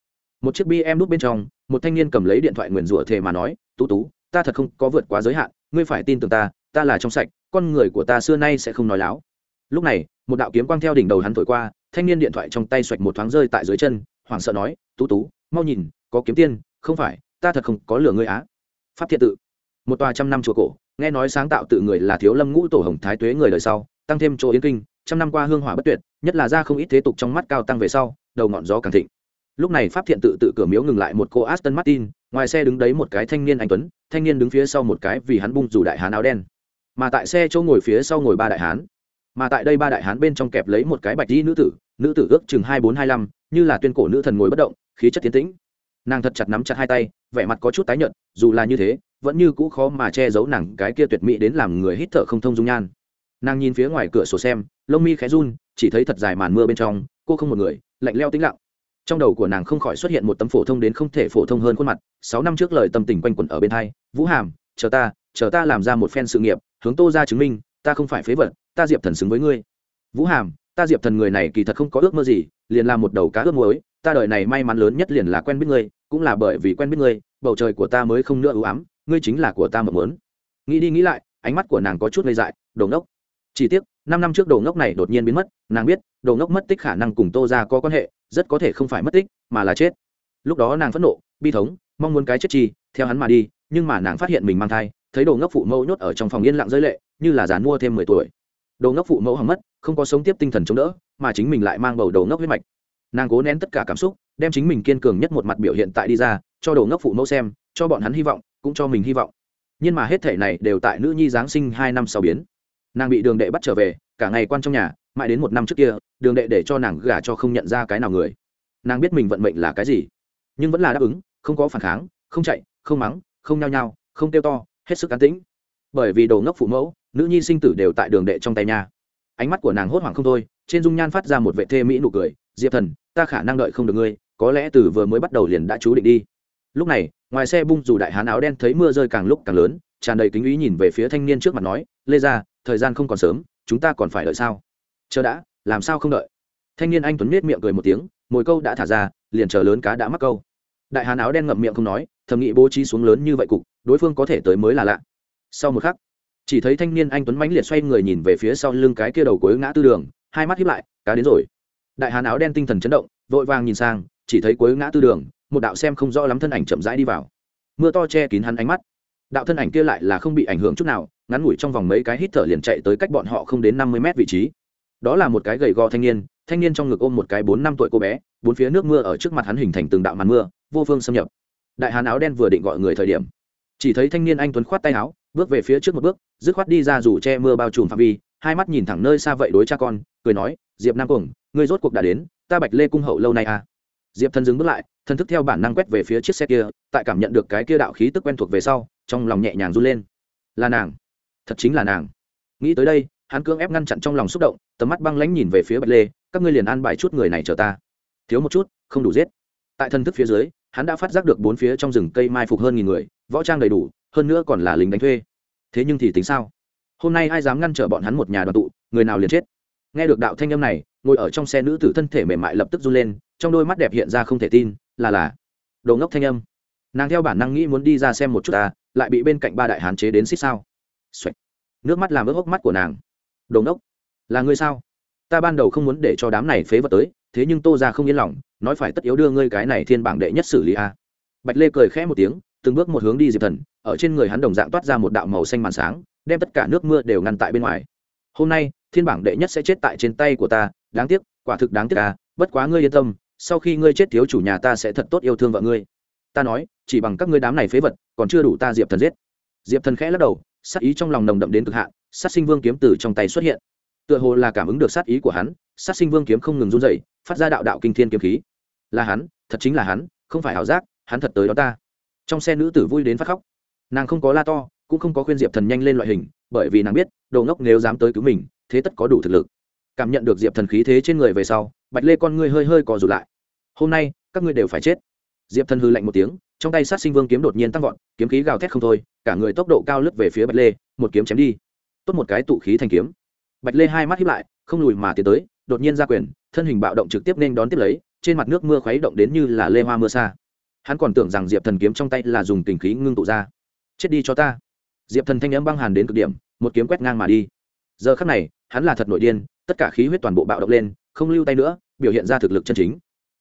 Một chiếc bi em đút bên trong, một thanh niên cầm lấy điện thoại nguyền rủa thề mà nói, tú tú, ta thật không có vượt quá giới hạn, ngươi phải tin tưởng ta ta là trong sạch, con người của ta xưa nay sẽ không nói láo. Lúc này, một đạo kiếm quang theo đỉnh đầu hắn thổi qua, thanh niên điện thoại trong tay xoạch một thoáng rơi tại dưới chân, hoảng sợ nói, tú tú, mau nhìn, có kiếm tiên, không phải ta thật không có lửa ngươi á. Pháp thiện tự. Một tòa trăm năm chùa cổ, nghe nói sáng tạo tự người là thiếu lâm ngũ tổ hồng thái tuế người đời sau, tăng thêm chỗ yên kinh, trăm năm qua hương hỏa bất tuyệt, nhất là ra không ít thế tục trong mắt cao tăng về sau, đầu ngọn gió càng thịnh. Lúc này pháp thiện tự tự cửa miếu ngừng lại một cô aston martin, ngoài xe đứng đấy một cái thanh niên anh tuấn, thanh niên đứng phía sau một cái vì hắn bung dù đại hán áo đen. Mà tại xe chỗ ngồi phía sau ngồi ba đại hán. Mà tại đây ba đại hán bên trong kẹp lấy một cái bạch di nữ tử nữ tử ước chừng hai bốn hai năm như là tuyên cổ nữ thần ngồi bất động, khí chất tiến tĩnh. Nàng thật chặt nắm chặt hai tay vẻ mặt có chút tái nhợt, dù là như thế, vẫn như cũ khó mà che giấu nàng cái kia tuyệt mỹ đến làm người hít thở không thông dung nhan. Nàng nhìn phía ngoài cửa sổ xem, lông mi khẽ run, chỉ thấy thật dài màn mưa bên trong, cô không một người, lạnh leo tĩnh lặng. Trong đầu của nàng không khỏi xuất hiện một tấm phổ thông đến không thể phổ thông hơn khuôn mặt, sáu năm trước lời tâm tình quanh quẩn ở bên hai, vũ hàm, chờ ta chờ ta làm ra một phen sự nghiệp, hướng tô ra chứng minh, ta không phải phế vật, ta diệp thần xứng với ngươi. Vũ hàm, ta diệp thần người này kỳ thật không có ước mơ gì, liền làm một đầu cá ước muối ta đời này may mắn lớn nhất liền là quen biết ngươi, cũng là bởi vì quen biết ngươi, bầu trời của ta mới không nữa ưu ám, ngươi chính là của ta mộng muốn. Nghĩ đi nghĩ lại, ánh mắt của nàng có chút ngây dại, đồ ngốc. Chỉ tiếc, năm năm trước đồ ngốc này đột nhiên biến mất, nàng biết, đồ ngốc mất tích khả năng cùng tô ra có quan hệ, rất có thể không phải mất tích, mà là chết. Lúc đó nàng phẫn nộ, bi thống, mong muốn cái chết chi, theo hắn mà đi, nhưng mà nàng phát hiện mình mang thai, thấy đồ ngốc phụ mẫu nhốt ở trong phòng yên lặng giới lệ, như là dàn mua thêm mười tuổi. Đồ ngốc phụ mẫu hỏng mất, không có sống tiếp tinh thần chống đỡ, mà chính mình lại mang bầu đồ ngốc huyết mạch nàng cố nén tất cả cảm xúc, đem chính mình kiên cường nhất một mặt biểu hiện tại đi ra, cho đồ ngốc phụ mẫu xem, cho bọn hắn hy vọng, cũng cho mình hy vọng. Nhưng mà hết thể này đều tại nữ nhi giáng sinh hai năm sau biến. Nàng bị đường đệ bắt trở về, cả ngày quan trong nhà, mãi đến một năm trước kia, đường đệ để cho nàng gả cho không nhận ra cái nào người. Nàng biết mình vận mệnh là cái gì, nhưng vẫn là đáp ứng, không có phản kháng, không chạy, không mắng, không nhao nhao, không kêu to, hết sức cán tĩnh. Bởi vì đồ ngốc phụ mẫu, nữ nhi sinh tử đều tại đường đệ trong tay nhà ánh mắt của nàng hốt hoảng không thôi, trên dung nhan phát ra một vệ thê mỹ nụ cười diệp thần, ta khả năng đợi không được ngươi, có lẽ từ vừa mới bắt đầu liền đã chú định đi. Lúc này, ngoài xe bung dù đại hán áo đen thấy mưa rơi càng lúc càng lớn, tràn đầy kính ý nhìn về phía thanh niên trước mặt nói, lê ra thời gian không còn sớm, chúng ta còn phải đợi sao? Chờ đã, làm sao không đợi? Thanh niên anh tuấn miết miệng cười một tiếng, mồi câu đã thả ra, liền chờ lớn cá đã mắc câu. Đại hán áo đen ngậm miệng không nói, thầm nghĩ bố trí xuống lớn như vậy cục, đối phương có thể tới mới là lạ. Sau một khắc, chỉ thấy thanh niên anh tuấn mãnh liệt xoay người nhìn về phía sau lưng cái kia đầu cuối ngã tư đường, hai mắt hiếp lại, cá đến rồi đại hán áo đen tinh thần chấn động, vội vàng nhìn sang, chỉ thấy cuối ngã tư đường, một đạo xem không rõ lắm thân ảnh chậm rãi đi vào. Mưa to che kín hắn ánh mắt. Đạo thân ảnh kia lại là không bị ảnh hưởng chút nào, ngắn ngủi trong vòng mấy cái hít thở liền chạy tới cách bọn họ không đến năm mươi mét vị trí. Đó là một cái gầy gò thanh niên thanh niên trong ngực ôm một cái bốn năm tuổi cô bé, bốn phía nước mưa ở trước mặt hắn hình thành từng đạo màn mưa, vô phương xâm nhập. Đại hán áo đen vừa định gọi người thời điểm, chỉ thấy thanh niên anh tuấn khoát tay áo, bước về phía trước một bước, dứt khoát đi ra dù che mưa bao trùm phạm vi, hai mắt nhìn thẳng nơi xa vậy đối cha con, cười nói, diệp nam cuồng ngươi rốt cuộc đã đến, ta bạch lê cung hậu lâu nay à. Diệp Thần dừng bước lại, thần thức theo bản năng quét về phía chiếc xe kia, tại cảm nhận được cái kia đạo khí tức quen thuộc về sau, trong lòng nhẹ nhàng run lên. Là nàng. Thật chính là nàng. Nghĩ tới đây, hắn cưỡng ép ngăn chặn trong lòng xúc động, tầm mắt băng lãnh nhìn về phía bạch lê, các ngươi liền an bài chút người này chờ ta. Thiếu một chút, không đủ giết. Tại thần thức phía dưới, hắn đã phát giác được bốn phía trong rừng cây mai phục hơn nghìn người, võ trang đầy đủ, hơn nữa còn là lính đánh thuê. Thế nhưng thì tính sao? Hôm nay ai dám ngăn trở bọn hắn một nhà đoàn tụ, người nào liền chết? Nghe được đạo thanh âm này, ngồi ở trong xe nữ tử thân thể mềm mại lập tức run lên, trong đôi mắt đẹp hiện ra không thể tin, là là. Đồ ngốc thanh âm. Nàng theo bản năng nghĩ muốn đi ra xem một chút ta, lại bị bên cạnh ba đại hán chế đến xích sao. Xoạch. nước mắt làm ướt hốc mắt của nàng. Đồ ngốc. Là ngươi sao? Ta ban đầu không muốn để cho đám này phế vật tới, thế nhưng tô ra không yên lòng, nói phải tất yếu đưa ngươi cái này thiên bảng đệ nhất xử lý a. Bạch lê cười khẽ một tiếng, từng bước một hướng đi diệp thần, ở trên người hắn đồng dạng toát ra một đạo màu xanh màn sáng, đem tất cả nước mưa đều ngăn tại bên ngoài. Hôm nay thiên bảng đệ nhất sẽ chết tại trên tay của ta, đáng tiếc, quả thực đáng tiếc à bất quá ngươi yên tâm, sau khi ngươi chết thiếu chủ nhà ta sẽ thật tốt yêu thương vợ ngươi. Ta nói, chỉ bằng các ngươi đám này phế vật, còn chưa đủ ta diệp thần giết. Diệp thần khẽ lắc đầu, sát ý trong lòng nồng đậm đến cực hạn, sát sinh vương kiếm từ trong tay xuất hiện. Tựa hồ là cảm ứng được sát ý của hắn, sát sinh vương kiếm không ngừng run dậy phát ra đạo đạo kinh thiên kiếm khí. Là hắn, thật chính là hắn, không phải ảo giác, hắn thật tới đó ta. Trong xe nữ tử vui đến phát khóc. Nàng không có la to, cũng không có khuyên diệp thần nhanh lên loại hình, bởi vì nàng biết, đồ ngốc nếu dám tới cứu mình thế tất có đủ thực lực. Cảm nhận được diệp thần khí thế trên người về sau, bạch lê con ngươi hơi hơi cò rụt lại. Hôm nay, các ngươi đều phải chết. Diệp thần hư lạnh một tiếng, trong tay sát sinh vương kiếm đột nhiên tăng vọt, kiếm khí gào thét không thôi, cả người tốc độ cao lướt về phía bạch lê, một kiếm chém đi. Tốt một cái tụ khí thành kiếm. Bạch lê hai mắt hiếp lại, không lùi mà tiến tới, đột nhiên ra quyền, thân hình bạo động trực tiếp nên đón tiếp lấy, trên mặt nước mưa khuấy động đến như là lê hoa mưa xa. Hắn còn tưởng rằng diệp thần kiếm trong tay là dùng tình khí ngưng tụ ra. Chết đi cho ta. Diệp thần thanh n m băng hàn đến cực điểm, một kiếm quét ngang mà đi giờ khắc này, hắn là thật nội điên, tất cả khí huyết toàn bộ bạo động lên, không lưu tay nữa, biểu hiện ra thực lực chân chính.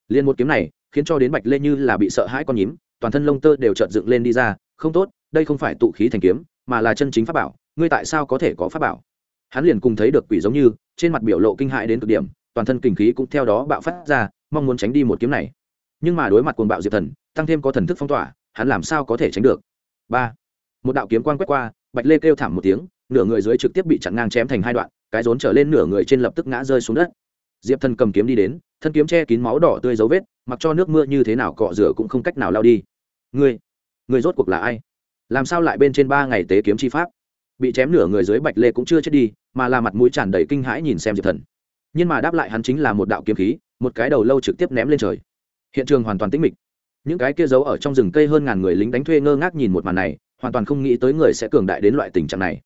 Liền một kiếm này, khiến cho đến bạch lê như là bị sợ hãi con nhím, toàn thân lông tơ đều trợn dựng lên đi ra, không tốt, đây không phải tụ khí thành kiếm, mà là chân chính pháp bảo, ngươi tại sao có thể có pháp bảo? Hắn liền cùng thấy được quỷ giống như, trên mặt biểu lộ kinh hại đến cực điểm, toàn thân kinh khí cũng theo đó bạo phát ra, mong muốn tránh đi một kiếm này. Nhưng mà đối mặt cuồng bạo diệp thần, tăng thêm có thần thức phong tỏa, hắn làm sao có thể tránh được? Ba. Một đạo kiếm quan quét qua, bạch lê kêu thảm một tiếng nửa người dưới trực tiếp bị chặn ngang chém thành hai đoạn, cái rốn trở lên nửa người trên lập tức ngã rơi xuống đất. Diệp thần cầm kiếm đi đến, thân kiếm che kín máu đỏ tươi dấu vết, mặc cho nước mưa như thế nào cọ rửa cũng không cách nào lao đi. Ngươi ngươi rốt cuộc là ai? Làm sao lại bên trên ba ngày tế kiếm chi pháp? Bị chém nửa người dưới bạch lê cũng chưa chết đi, mà là mặt mũi tràn đầy kinh hãi nhìn xem diệp thần. Nhưng mà đáp lại hắn chính là một đạo kiếm khí, một cái đầu lâu trực tiếp ném lên trời. Hiện trường hoàn toàn tĩnh mịch. Những cái kia giấu ở trong rừng cây hơn ngàn người lính đánh thuê ngơ ngác nhìn một màn này, hoàn toàn không nghĩ tới người sẽ cường đại đến loại tình trạng này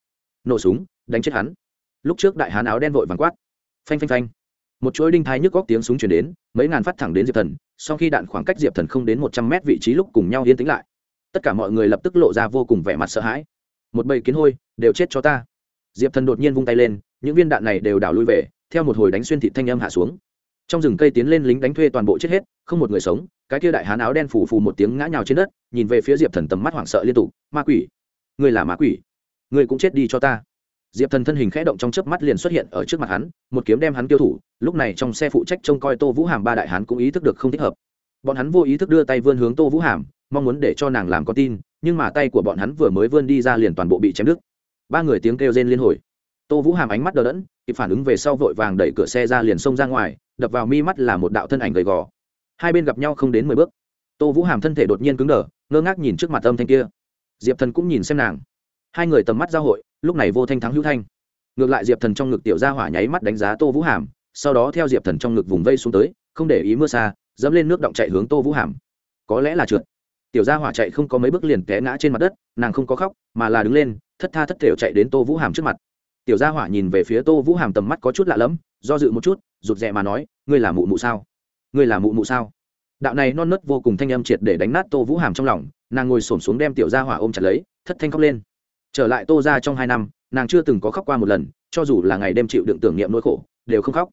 nổ súng, đánh chết hắn. Lúc trước đại hán áo đen vội vàng quát. Phanh phanh phanh. Một chuỗi đinh thai nhức góc tiếng súng chuyển đến, mấy ngàn phát thẳng đến diệp thần, sau khi đạn khoảng cách diệp thần không đến một trăm mét vị trí lúc cùng nhau yên tĩnh lại. Tất cả mọi người lập tức lộ ra vô cùng vẻ mặt sợ hãi. Một bầy kiến hôi, đều chết cho ta. Diệp thần đột nhiên vung tay lên, những viên đạn này đều đảo lui về, theo một hồi đánh xuyên thị thanh âm hạ xuống. Trong rừng cây tiến lên lính đánh thuê toàn bộ chết hết, không một người sống, cái kia đại hán áo đen phủ phù một tiếng ngã nhào trên đất, nhìn về phía diệp thần tầm mắt hoảng sợ liên tục, ma quỷ người là ma quỷ? Người cũng chết đi cho ta. Diệp thần thân hình khẽ động trong chớp mắt liền xuất hiện ở trước mặt hắn, một kiếm đem hắn tiêu thủ, lúc này trong xe phụ trách trông coi tô vũ hàm ba đại hắn cũng ý thức được không thích hợp. Bọn hắn vô ý thức đưa tay vươn hướng tô vũ hàm, mong muốn để cho nàng làm con tin, nhưng mà tay của bọn hắn vừa mới vươn đi ra liền toàn bộ bị chém đứt. Ba người tiếng kêu rên liên hồi. Tô vũ hàm ánh mắt đờ đẫn, kịp phản ứng về sau vội vàng đẩy cửa xe ra liền xông ra ngoài, đập vào mi mắt là một đạo thân ảnh gầy gò. Hai bên gặp nhau không đến mười bước. Tô vũ hàm thân thể đột nhiên cứng đờ, ngơ ngác nhìn trước mặt âm thanh kia. Diệp thần cũng nhìn xem nàng hai người tầm mắt giao hội, lúc này vô thanh thắng hữu thanh. Ngược lại diệp thần trong ngực tiểu gia hỏa nháy mắt đánh giá tô vũ hàm, sau đó theo diệp thần trong ngực vùng vây xuống tới, không để ý mưa xa, dẫm lên nước động chạy hướng tô vũ hàm. Có lẽ là trượt. Tiểu gia hỏa chạy không có mấy bước liền té ngã trên mặt đất, nàng không có khóc, mà là đứng lên, thất tha thất thểu chạy đến tô vũ hàm trước mặt. Tiểu gia hỏa nhìn về phía tô vũ hàm tầm mắt có chút lạ lẫm, do dự một chút, rụt rè mà nói, ngươi là mụ mụ sao? Ngươi là mụ mụ sao? Đạo này non nớt vô cùng thanh âm triệt để đánh nát tô vũ hàm trong lòng, nàng ngồi s ổ m xuống đem tiểu gia hỏa ôm chặt lấy, thất thanh khóc lên trở lại tô ra trong hai năm, nàng chưa từng có khóc qua một lần, cho dù là ngày đêm chịu đựng tưởng niệm nỗi khổ, đều không khóc.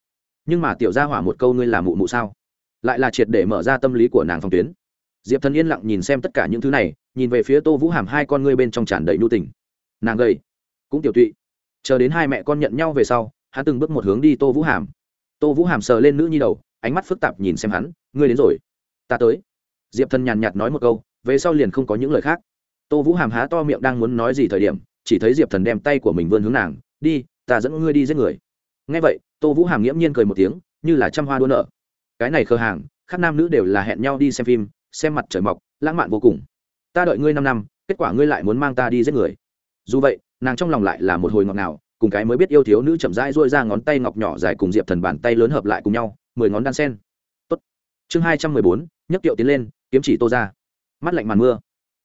Nhưng mà tiểu gia hỏa một câu ngươi là mụ mụ sao? Lại là triệt để mở ra tâm lý của nàng phòng tuyến. Diệp thần yên lặng nhìn xem tất cả những thứ này, nhìn về phía tô vũ hàm hai con ngươi bên trong tràn đầy nhu tình. Nàng gầy, cũng tiểu tụy. Chờ đến hai mẹ con nhận nhau về sau, hắn từng bước một hướng đi tô vũ hàm. Tô vũ hàm sờ lên nữ nhi đầu, ánh mắt phức tạp nhìn xem hắn, ngươi đến rồi. Ta tới. Diệp thần nhàn nhạt nói một câu, về sau liền không có những lời khác tô vũ hàm há to miệng đang muốn nói gì thời điểm, chỉ thấy diệp thần đem tay của mình vươn hướng nàng, đi, ta dẫn ngươi đi giết người. Ngay vậy, tô vũ hàm nghiễm nhiên cười một tiếng, như là trăm hoa đua nợ cái này khờ hàng, khác nam nữ đều là hẹn nhau đi xem phim, xem mặt trời mọc, lãng mạn vô cùng. Ta đợi ngươi năm năm, kết quả ngươi lại muốn mang ta đi giết người. Dù vậy, nàng trong lòng lại là một hồi ngọt ngào, cùng cái mới biết yêu thiếu nữ chậm rãi rôi ra ngón tay ngọc nhỏ dài cùng diệp thần bàn tay lớn hợp lại cùng nhau, mười ngón đan sen. Tốt. chương hai trăm mười bốn, nhấc tiệu tiến lên, kiếm chỉ tô ra. Mắt lạnh màn mưa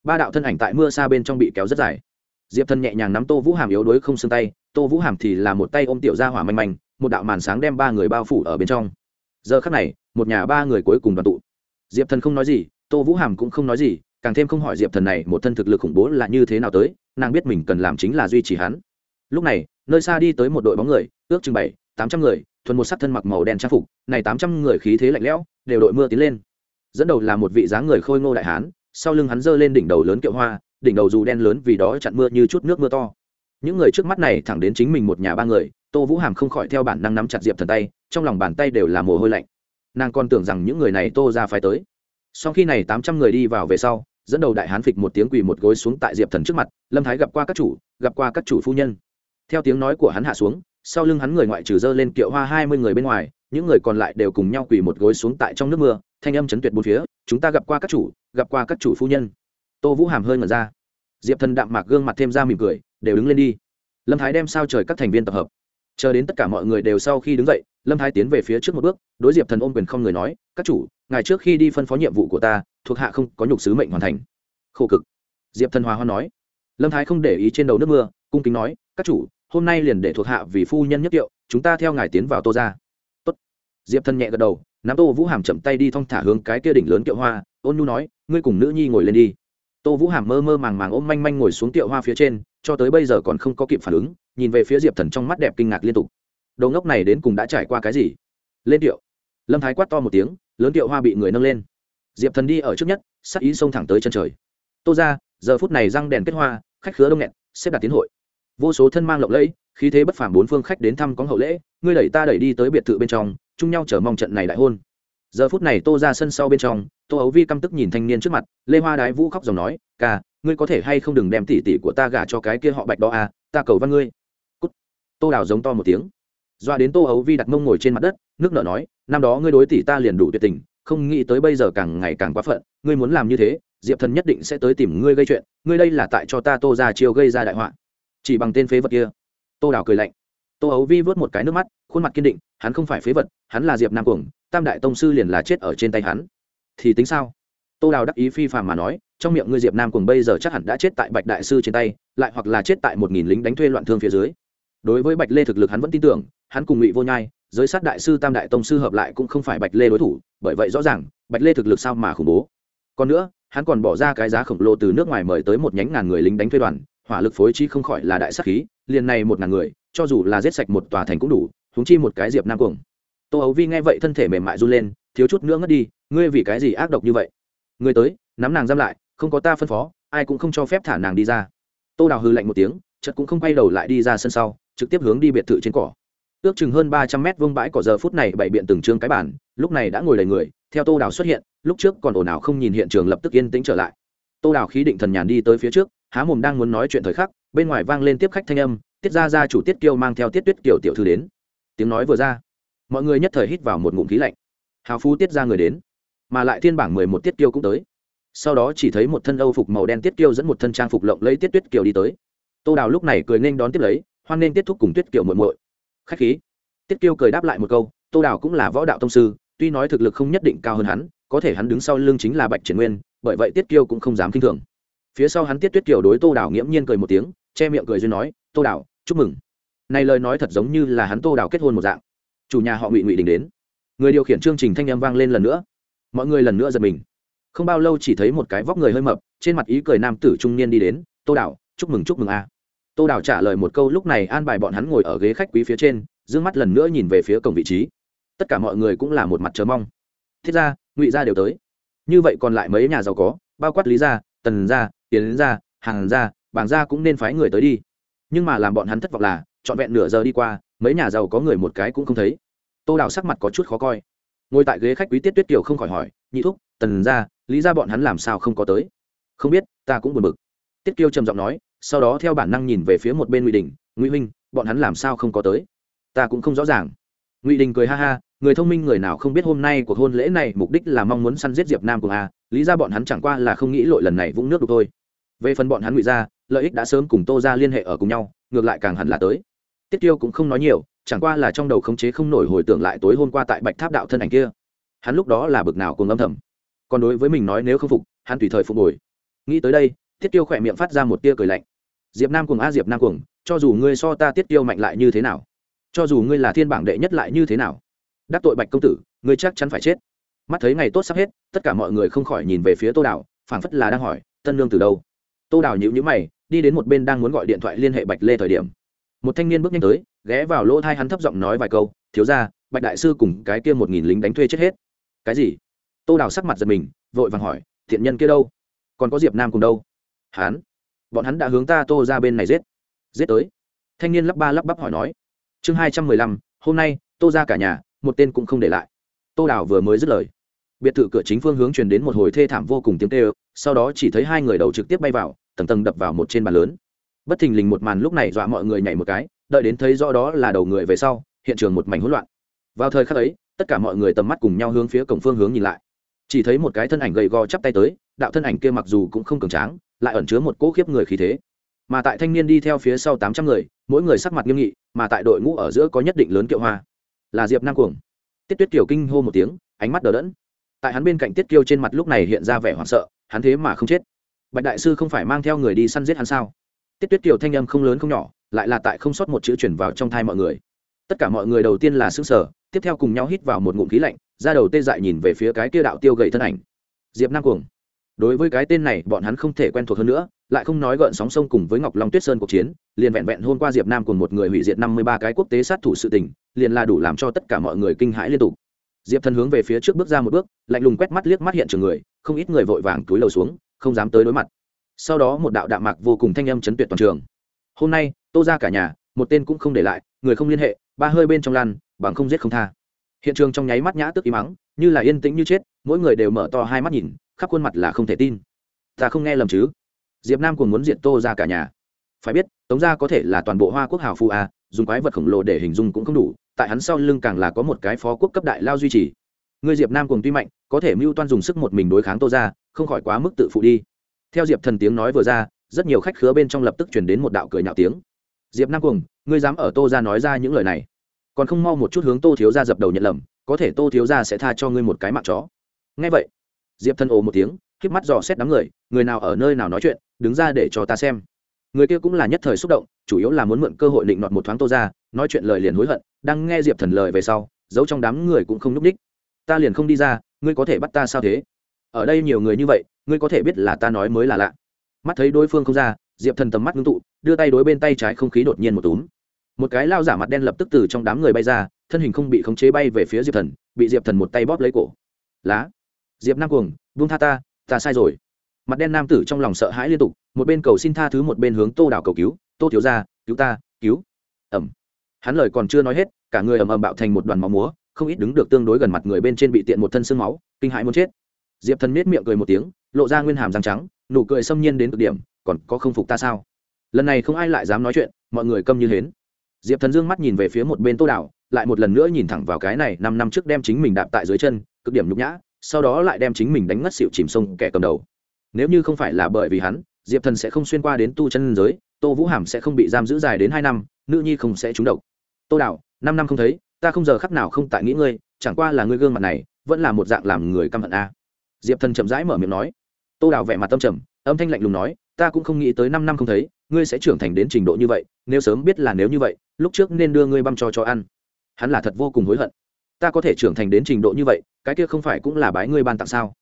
ba đạo thân ảnh tại mưa xa bên trong bị kéo rất dài. Diệp thần nhẹ nhàng nắm tô vũ hàm yếu đuối không xương tay, tô vũ hàm thì là một tay ôm tiểu ra hỏa manh manh, một đạo màn sáng đem ba người bao phủ ở bên trong. Giờ khắc này, một nhà ba người cuối cùng đoàn tụ. Diệp thần không nói gì, tô vũ hàm cũng không nói gì, càng thêm không hỏi diệp thần này một thân thực lực khủng bố là như thế nào tới, nàng biết mình cần làm chính là duy trì hắn. Lúc này, nơi xa đi tới một đội bóng người, ước chừng bảy, tám trăm người, thuần một sắc thân mặc màu đen trang phục, này tám trăm người khí thế lạnh lẽo, đều đội mưa tiến lên. Dẫn đầu là một vị dáng người khôi ngô đại hán sau lưng hắn giơ lên đỉnh đầu lớn kiệu hoa, đỉnh đầu dù đen lớn vì đó chặn mưa như chút nước mưa to. Những người trước mắt này thẳng đến chính mình một nhà ba người, tô vũ hàm không khỏi theo bản năng nắm chặt diệp thần tay, trong lòng bàn tay đều là mồ hôi lạnh. Nàng còn tưởng rằng những người này tô ra phải tới. Sau khi này tám trăm người đi vào về sau, dẫn đầu đại hán phịch một tiếng quỳ một gối xuống tại diệp thần trước mặt, lâm thái gặp qua các chủ, gặp qua các chủ phu nhân. Theo tiếng nói của hắn hạ xuống, sau lưng hắn người ngoại trừ dơ lên kiệu hoa hai mươi người bên ngoài, những người còn lại đều cùng nhau quỳ một gối xuống tại trong nước mưa thanh âm chấn tuyệt bốn phía, chúng ta gặp qua các chủ, gặp qua các chủ phu nhân. Tô vũ hàm hơi ngẩn ra. Diệp thần đạm mạc gương mặt thêm ra mỉm cười, đều đứng lên đi. Lâm thái đem sao trời các thành viên tập hợp. Chờ đến tất cả mọi người đều sau khi đứng dậy, lâm thái tiến về phía trước một bước, đối diệp thần ôm quyền không người nói, các chủ ngày trước khi đi phân phó nhiệm vụ của ta, thuộc hạ không có nhục sứ mệnh hoàn thành. Khổ cực. Diệp thần hòa hoa nói. Lâm thái không để ý trên đầu nước mưa, cung kính nói, các chủ, hôm nay liền để thuộc hạ vì phu nhân nhất tiệu, chúng ta theo ngài tiến vào tô ra Tốt. diệp thần nhẹ gật đầu nắm tô vũ hàm chậm tay đi thong thả hướng cái kia đỉnh lớn kiệu hoa, ôn nhu nói, ngươi cùng nữ nhi ngồi lên đi. Tô vũ hàm mơ mơ màng màng ôm manh manh ngồi xuống tiệu hoa phía trên, cho tới bây giờ còn không có kịp phản ứng, nhìn về phía diệp thần trong mắt đẹp kinh ngạc liên tục. Đầu ngốc này đến cùng đã trải qua cái gì? Lên tiệu lâm thái quát to một tiếng, lớn tiệu hoa bị người nâng lên. Diệp thần đi ở trước nhất, sắc ý xông thẳng tới chân trời. Tô ra giờ phút này răng đèn kết hoa, khách khứa đông nghẹn, xếp đặt tiến hội. Vô số thân mang lộng lẫy, khí thế bất phàm bốn phương khách đến thăm có hậu lễ, ngươi đẩy ta đẩy đi tới biệt thự bên trong chung nhau chờ mong trận này đại hôn. Giờ phút này tô ra sân sau bên trong, tô ấu vi căm tức nhìn thanh niên trước mặt, lê hoa đái vũ khóc dòng nói, ca, ngươi có thể hay không đừng đem tỉ tỉ của ta gả cho cái kia họ bạch đó à ta cầu văn ngươi. Cút. tô đào giống to một tiếng. Doa đến tô ấu vi đặt mông ngồi trên mặt đất, nước nợ nói, năm đó ngươi đối tỷ ta liền đủ tuyệt tình, không nghĩ tới bây giờ càng ngày càng quá phận, ngươi muốn làm như thế, diệp thần nhất định sẽ tới tìm ngươi gây chuyện, ngươi đây là tại cho ta tô ra chiêu gây ra đại họa. Chỉ bằng tên phế vật kia, tô đào cười lạnh tô ấu vi vớt một cái nước mắt, khuôn mặt kiên định, hắn không phải phế vật, hắn là diệp nam cuồng, tam đại tông sư liền là chết ở trên tay hắn. Thì tính sao? Tô đào đắc ý phi phàm mà nói, trong miệng ngươi diệp nam cuồng bây giờ chắc hẳn đã chết tại bạch đại sư trên tay, lại hoặc là chết tại một nghìn lính đánh thuê loạn thương phía dưới. Đối với bạch lê thực lực hắn vẫn tin tưởng, hắn cùng ngụy vô nhai, giới sát đại sư tam đại tông sư hợp lại cũng không phải bạch lê đối thủ, bởi vậy rõ ràng, bạch lê thực lực sao mà khủng bố. Còn nữa, hắn còn bỏ ra cái giá khổng lồ từ nước ngoài mời tới một nhánh ngàn người lính đánh thuê đoàn, hỏa lực phối trí không khỏi là đại sắc khí, liền này một ngàn người cho dù là giết sạch một tòa thành cũng đủ húng chi một cái diệp nam cuồng. Tô ấu vi nghe vậy thân thể mềm mại run lên, thiếu chút nữa ngất đi, ngươi vì cái gì ác độc như vậy? Ngươi tới, nắm nàng giam lại, không có ta phân phó, ai cũng không cho phép thả nàng đi ra. Tô đào hư lạnh một tiếng, chợt cũng không quay đầu lại đi ra sân sau, trực tiếp hướng đi biệt thự trên cỏ. Ước chừng hơn ba trăm mét vương bãi cỏ giờ phút này bảy biện từng trương cái bản lúc này đã ngồi đầy người, theo tô đào xuất hiện, lúc trước còn ồn ào không nhìn hiện trường lập tức yên tĩnh trở lại. Tô đào khí định thần nhàn đi tới phía trước, há mồm đang muốn nói chuyện thời khắc, bên ngoài vang lên tiếp khách thanh âm tiết ra ra chủ tiết kiêu mang theo tiết tuyết kiều tiểu thư đến. Tiếng nói vừa ra, mọi người nhất thời hít vào một ngụm khí lạnh. Hào phú tiết ra người đến, mà lại thiên bảng mười một tiết kiêu cũng tới. Sau đó chỉ thấy một thân âu phục màu đen tiết kiêu dẫn một thân trang phục lộng lấy tiết tuyết kiều đi tới. Tô đào lúc này cười nên đón tiếp lấy, hoan nên tiết thúc cùng tuyết kiều muội muội. Khách khí. Tiết kiêu cười đáp lại một câu, tô đào cũng là võ đạo thông sư, tuy nói thực lực không nhất định cao hơn hắn, có thể hắn đứng sau lưng chính là bạch triển nguyên, bởi vậy tiết kiêu cũng không dám kinh thường. Phía sau hắn tiết tuyết kiều đối tô đào nghiễm nhiên cười một tiếng, che miệng cười duyên nói, tô đào chúc mừng. Này lời nói thật giống như là hắn tô đào kết hôn một dạng. Chủ nhà họ ngụy ngụy đình đến. Người điều khiển chương trình thanh em vang lên lần nữa. Mọi người lần nữa giật mình. Không bao lâu chỉ thấy một cái vóc người hơi mập, trên mặt ý cười nam tử trung niên đi đến, tô đảo chúc mừng chúc mừng a. Tô đảo trả lời một câu lúc này an bài bọn hắn ngồi ở ghế khách quý phía trên d ư ơ n g mắt lần nữa nhìn về phía cổng vị trí. Tất cả mọi người cũng là một mặt chờ mong. Thiết ra ngụy gia đều tới. Như vậy còn lại mấy nhà giàu có, bao quát lý gia, tần gia tiến gia, hàng gia bảng gia cũng nên phái người tới đi nhưng mà làm bọn hắn thất vọng là, trọn vẹn nửa giờ đi qua, mấy nhà giàu có người một cái cũng không thấy. Tô đào sắc mặt có chút khó coi. Ngồi tại ghế khách quý tiết tuyết kiều không khỏi hỏi, nhị thúc, tần ra lý ra bọn hắn làm sao không có tới? Không biết, ta cũng buồn bực. Tiết kiều trầm giọng nói, sau đó theo bản năng nhìn về phía một bên ngụy đình, ngụy huynh, bọn hắn làm sao không có tới? Ta cũng không rõ ràng. Ngụy đình cười ha ha, người thông minh người nào không biết hôm nay cuộc hôn lễ này mục đích là mong muốn săn giết diệp nam cùng a, lý ra bọn hắn chẳng qua là không nghĩ lội lần này vũng nước được thôi. Về phần bọn hắn ngụy ra lợi ích đã sớm cùng tô ra liên hệ ở cùng nhau, ngược lại càng hẳn là tới. Tiết tiêu cũng không nói nhiều, chẳng qua là trong đầu khống chế không nổi hồi tưởng lại tối hôm qua tại bạch tháp đạo thân ảnh kia. Hắn lúc đó là bực nào cùng âm thầm. Còn đối với mình nói nếu không phục, hắn tùy thời phục hồi. Nghĩ tới đây, tiết tiêu khỏe miệng phát ra một tia cười lạnh. Diệp nam cùng a diệp nam cùng cho dù ngươi so ta tiết tiêu mạnh lại như thế nào? Cho dù ngươi là thiên bảng đệ nhất lại như thế nào? Đắc tội bạch công tử, ngươi chắc chắn phải chết. Mắt thấy ngày tốt sắp hết, tất cả mọi người không khỏi nhìn về phía tô đào, phảng phất là đang hỏi, tân lương từ đâu? Tô đào nhịu nhữ mày đi đến một bên đang muốn gọi điện thoại liên hệ bạch lê thời điểm, một thanh niên bước nhanh tới, ghé vào lỗ thai hắn thấp giọng nói vài câu, thiếu ra bạch đại sư cùng cái kia một nghìn lính đánh thuê chết hết. Cái gì? Tô đào sắc mặt giật mình, vội vàng hỏi, thiện nhân kia đâu? Còn có diệp nam cùng đâu? Hắn? Bọn hắn đã hướng ta tô ra bên này giết. Giết tới? Thanh niên lắp ba lắp bắp hỏi nói. Chương hai trăm mười lăm, hôm nay, tô ra cả nhà, một tên cũng không để lại. Tô đào vừa mới dứt lời, biệt thự cửa chính phương hướng truyền đến một hồi thê thảm vô cùng tiếng tê ơ sau đó chỉ thấy hai người đầu trực tiếp bay vào tầng tầng đập vào một trên bàn lớn. Bất thình lình một màn lúc này dọa mọi người nhảy một cái, đợi đến thấy rõ đó là đầu người về sau, hiện trường một mảnh hỗn loạn. Vào thời khắc ấy, tất cả mọi người tầm mắt cùng nhau hướng phía cổng phương hướng nhìn lại. Chỉ thấy một cái thân ảnh gầy gò chắp tay tới, đạo thân ảnh kia mặc dù cũng không cường tráng, lại ẩn chứa một cỗ khiếp người khí thế. Mà tại thanh niên đi theo phía sau tám trăm người, mỗi người sắc mặt nghiêm nghị, mà tại đội ngũ ở giữa có nhất định lớn kiệu hoa. Là diệp nam cuồng. Tiết tuyết kiều kinh hô một tiếng, ánh mắt đờ đẫn. Tại hắn bên cạnh tiết kiêu trên mặt lúc này hiện ra vẻ hoảng sợ, hắn thế mà không chết bạch đại sư không phải mang theo người đi săn giết hắn sao? Tiết tuyết kiều thanh âm không lớn không nhỏ, lại là tại không sót một chữ chuyển vào trong thai mọi người. Tất cả mọi người đầu tiên là xứng sở tiếp theo cùng nhau hít vào một ngụm khí lạnh, ra đầu tê dại nhìn về phía cái kia đạo tiêu gậy thân ảnh. Diệp nam cuồng. Đối với cái tên này, bọn hắn không thể quen thuộc hơn nữa, lại không nói gợn sóng sông cùng với ngọc long tuyết sơn cuộc chiến, liền vẹn vẹn hôm qua diệp nam cùng một người hủy diệt năm mươi ba cái quốc tế sát thủ sự tình, liền là đủ làm cho tất cả mọi người kinh hãi liên tục. Diệp thần hướng về phía trước bước ra một bước, lạnh lùng quét mắt liếc mắt hiện trường người, không ít người vội vàng túi lầu xuống không dám tới đối mặt. Sau đó một đạo đạm mạc vô cùng thanh âm chấn tuyệt toàn trường. Hôm nay, tô ra cả nhà, một tên cũng không để lại, người không liên hệ, ba hơi bên trong lan bằng không giết không tha. Hiện trường trong nháy mắt nhã tức im mắng, như là yên tĩnh như chết, mỗi người đều mở to hai mắt nhìn, khắp khuôn mặt là không thể tin. Ta không nghe lầm chứ? Diệp nam còn muốn diện tô ra cả nhà. Phải biết, tống gia có thể là toàn bộ hoa quốc hào phu a à, dùng quái vật khổng lồ để hình dung cũng không đủ, tại hắn sau lưng càng là có một cái phó quốc cấp đại lao duy trì người diệp nam cùng tuy mạnh, có thể mưu toan dùng sức một mình đối kháng tô ra không khỏi quá mức tự phụ đi. Theo diệp thần tiếng nói vừa ra, rất nhiều khách khứa bên trong lập tức chuyển đến một đạo cười nhạo tiếng. Diệp nam cùng ngươi dám ở tô ra nói ra những lời này. Còn không mau một chút hướng tô thiếu ra dập đầu nhận lầm, có thể tô thiếu ra sẽ tha cho ngươi một cái mạng chó. Ngay vậy, diệp thần ồ một tiếng k mắt dò xét đám người người nào ở nơi nào nói chuyện, đứng ra để cho ta xem. Người kia cũng là nhất thời xúc động, chủ yếu là muốn mượn cơ hội định đoạt một thoáng tô ra nói chuyện lời liền hối hận, đang nghe diệp thần lời về sau, giấu trong đám người cũng không n ú c ních ta liền không đi ra, ngươi có thể bắt ta sao thế? Ở đây nhiều người như vậy, ngươi có thể biết là ta nói mới là lạ. Mắt thấy đối phương không ra, diệp thần tầm mắt ngưng tụ, đưa tay đối bên tay trái không khí đột nhiên một túm. Một cái lao giả mặt đen lập tức từ trong đám người bay ra, thân hình không bị khống chế bay về phía diệp thần, bị diệp thần một tay bóp lấy cổ. Lá, diệp nam cuồng, buông tha ta ta sai rồi. Mặt đen nam tử trong lòng sợ hãi liên tục, một bên cầu xin tha thứ một bên hướng tô đảo cầu cứu, tô thiếu ra cứu ta, cứu. Ẩm hắn lời còn chưa nói hết, cả người ầm ầm bạo thành một đoàn máu múa không ít đứng được tương đối gần mặt người bên trên bị tiện một thân sương máu kinh hãi muốn chết. Diệp thần miết miệng cười một tiếng lộ ra nguyên hàm răng trắng nụ cười xâm nhiên đến cực điểm còn có không phục ta sao? Lần này không ai lại dám nói chuyện mọi người câm như hến. Diệp thần dương mắt nhìn về phía một bên tô đảo lại một lần nữa nhìn thẳng vào cái này năm năm trước đem chính mình đạp tại dưới chân cực điểm nhục nhã sau đó lại đem chính mình đánh ngất xịu chìm sông kẻ cầm đầu. Nếu như không phải là bởi vì hắn diệp thần sẽ không xuyên qua đến tu chân giới tô vũ hàm sẽ không bị giam giữ dài đến hai năm nữ nhi không sẽ trúng độc. Tô đảo, năm năm không thấy ta không giờ khắc nào không tại nghĩ ngươi, chẳng qua là ngươi gương mặt này, vẫn là một dạng làm người căm hận a. Diệp thần chậm rãi mở miệng nói. Tô đào vẻ mặt tâm trầm, âm thanh lạnh lùng nói, ta cũng không nghĩ tới năm năm không thấy, ngươi sẽ trưởng thành đến trình độ như vậy, nếu sớm biết là nếu như vậy, lúc trước nên đưa ngươi băm cho cho ăn. Hắn là thật vô cùng hối hận. Ta có thể trưởng thành đến trình độ như vậy, cái kia không phải cũng là bái ngươi ban tặng sao?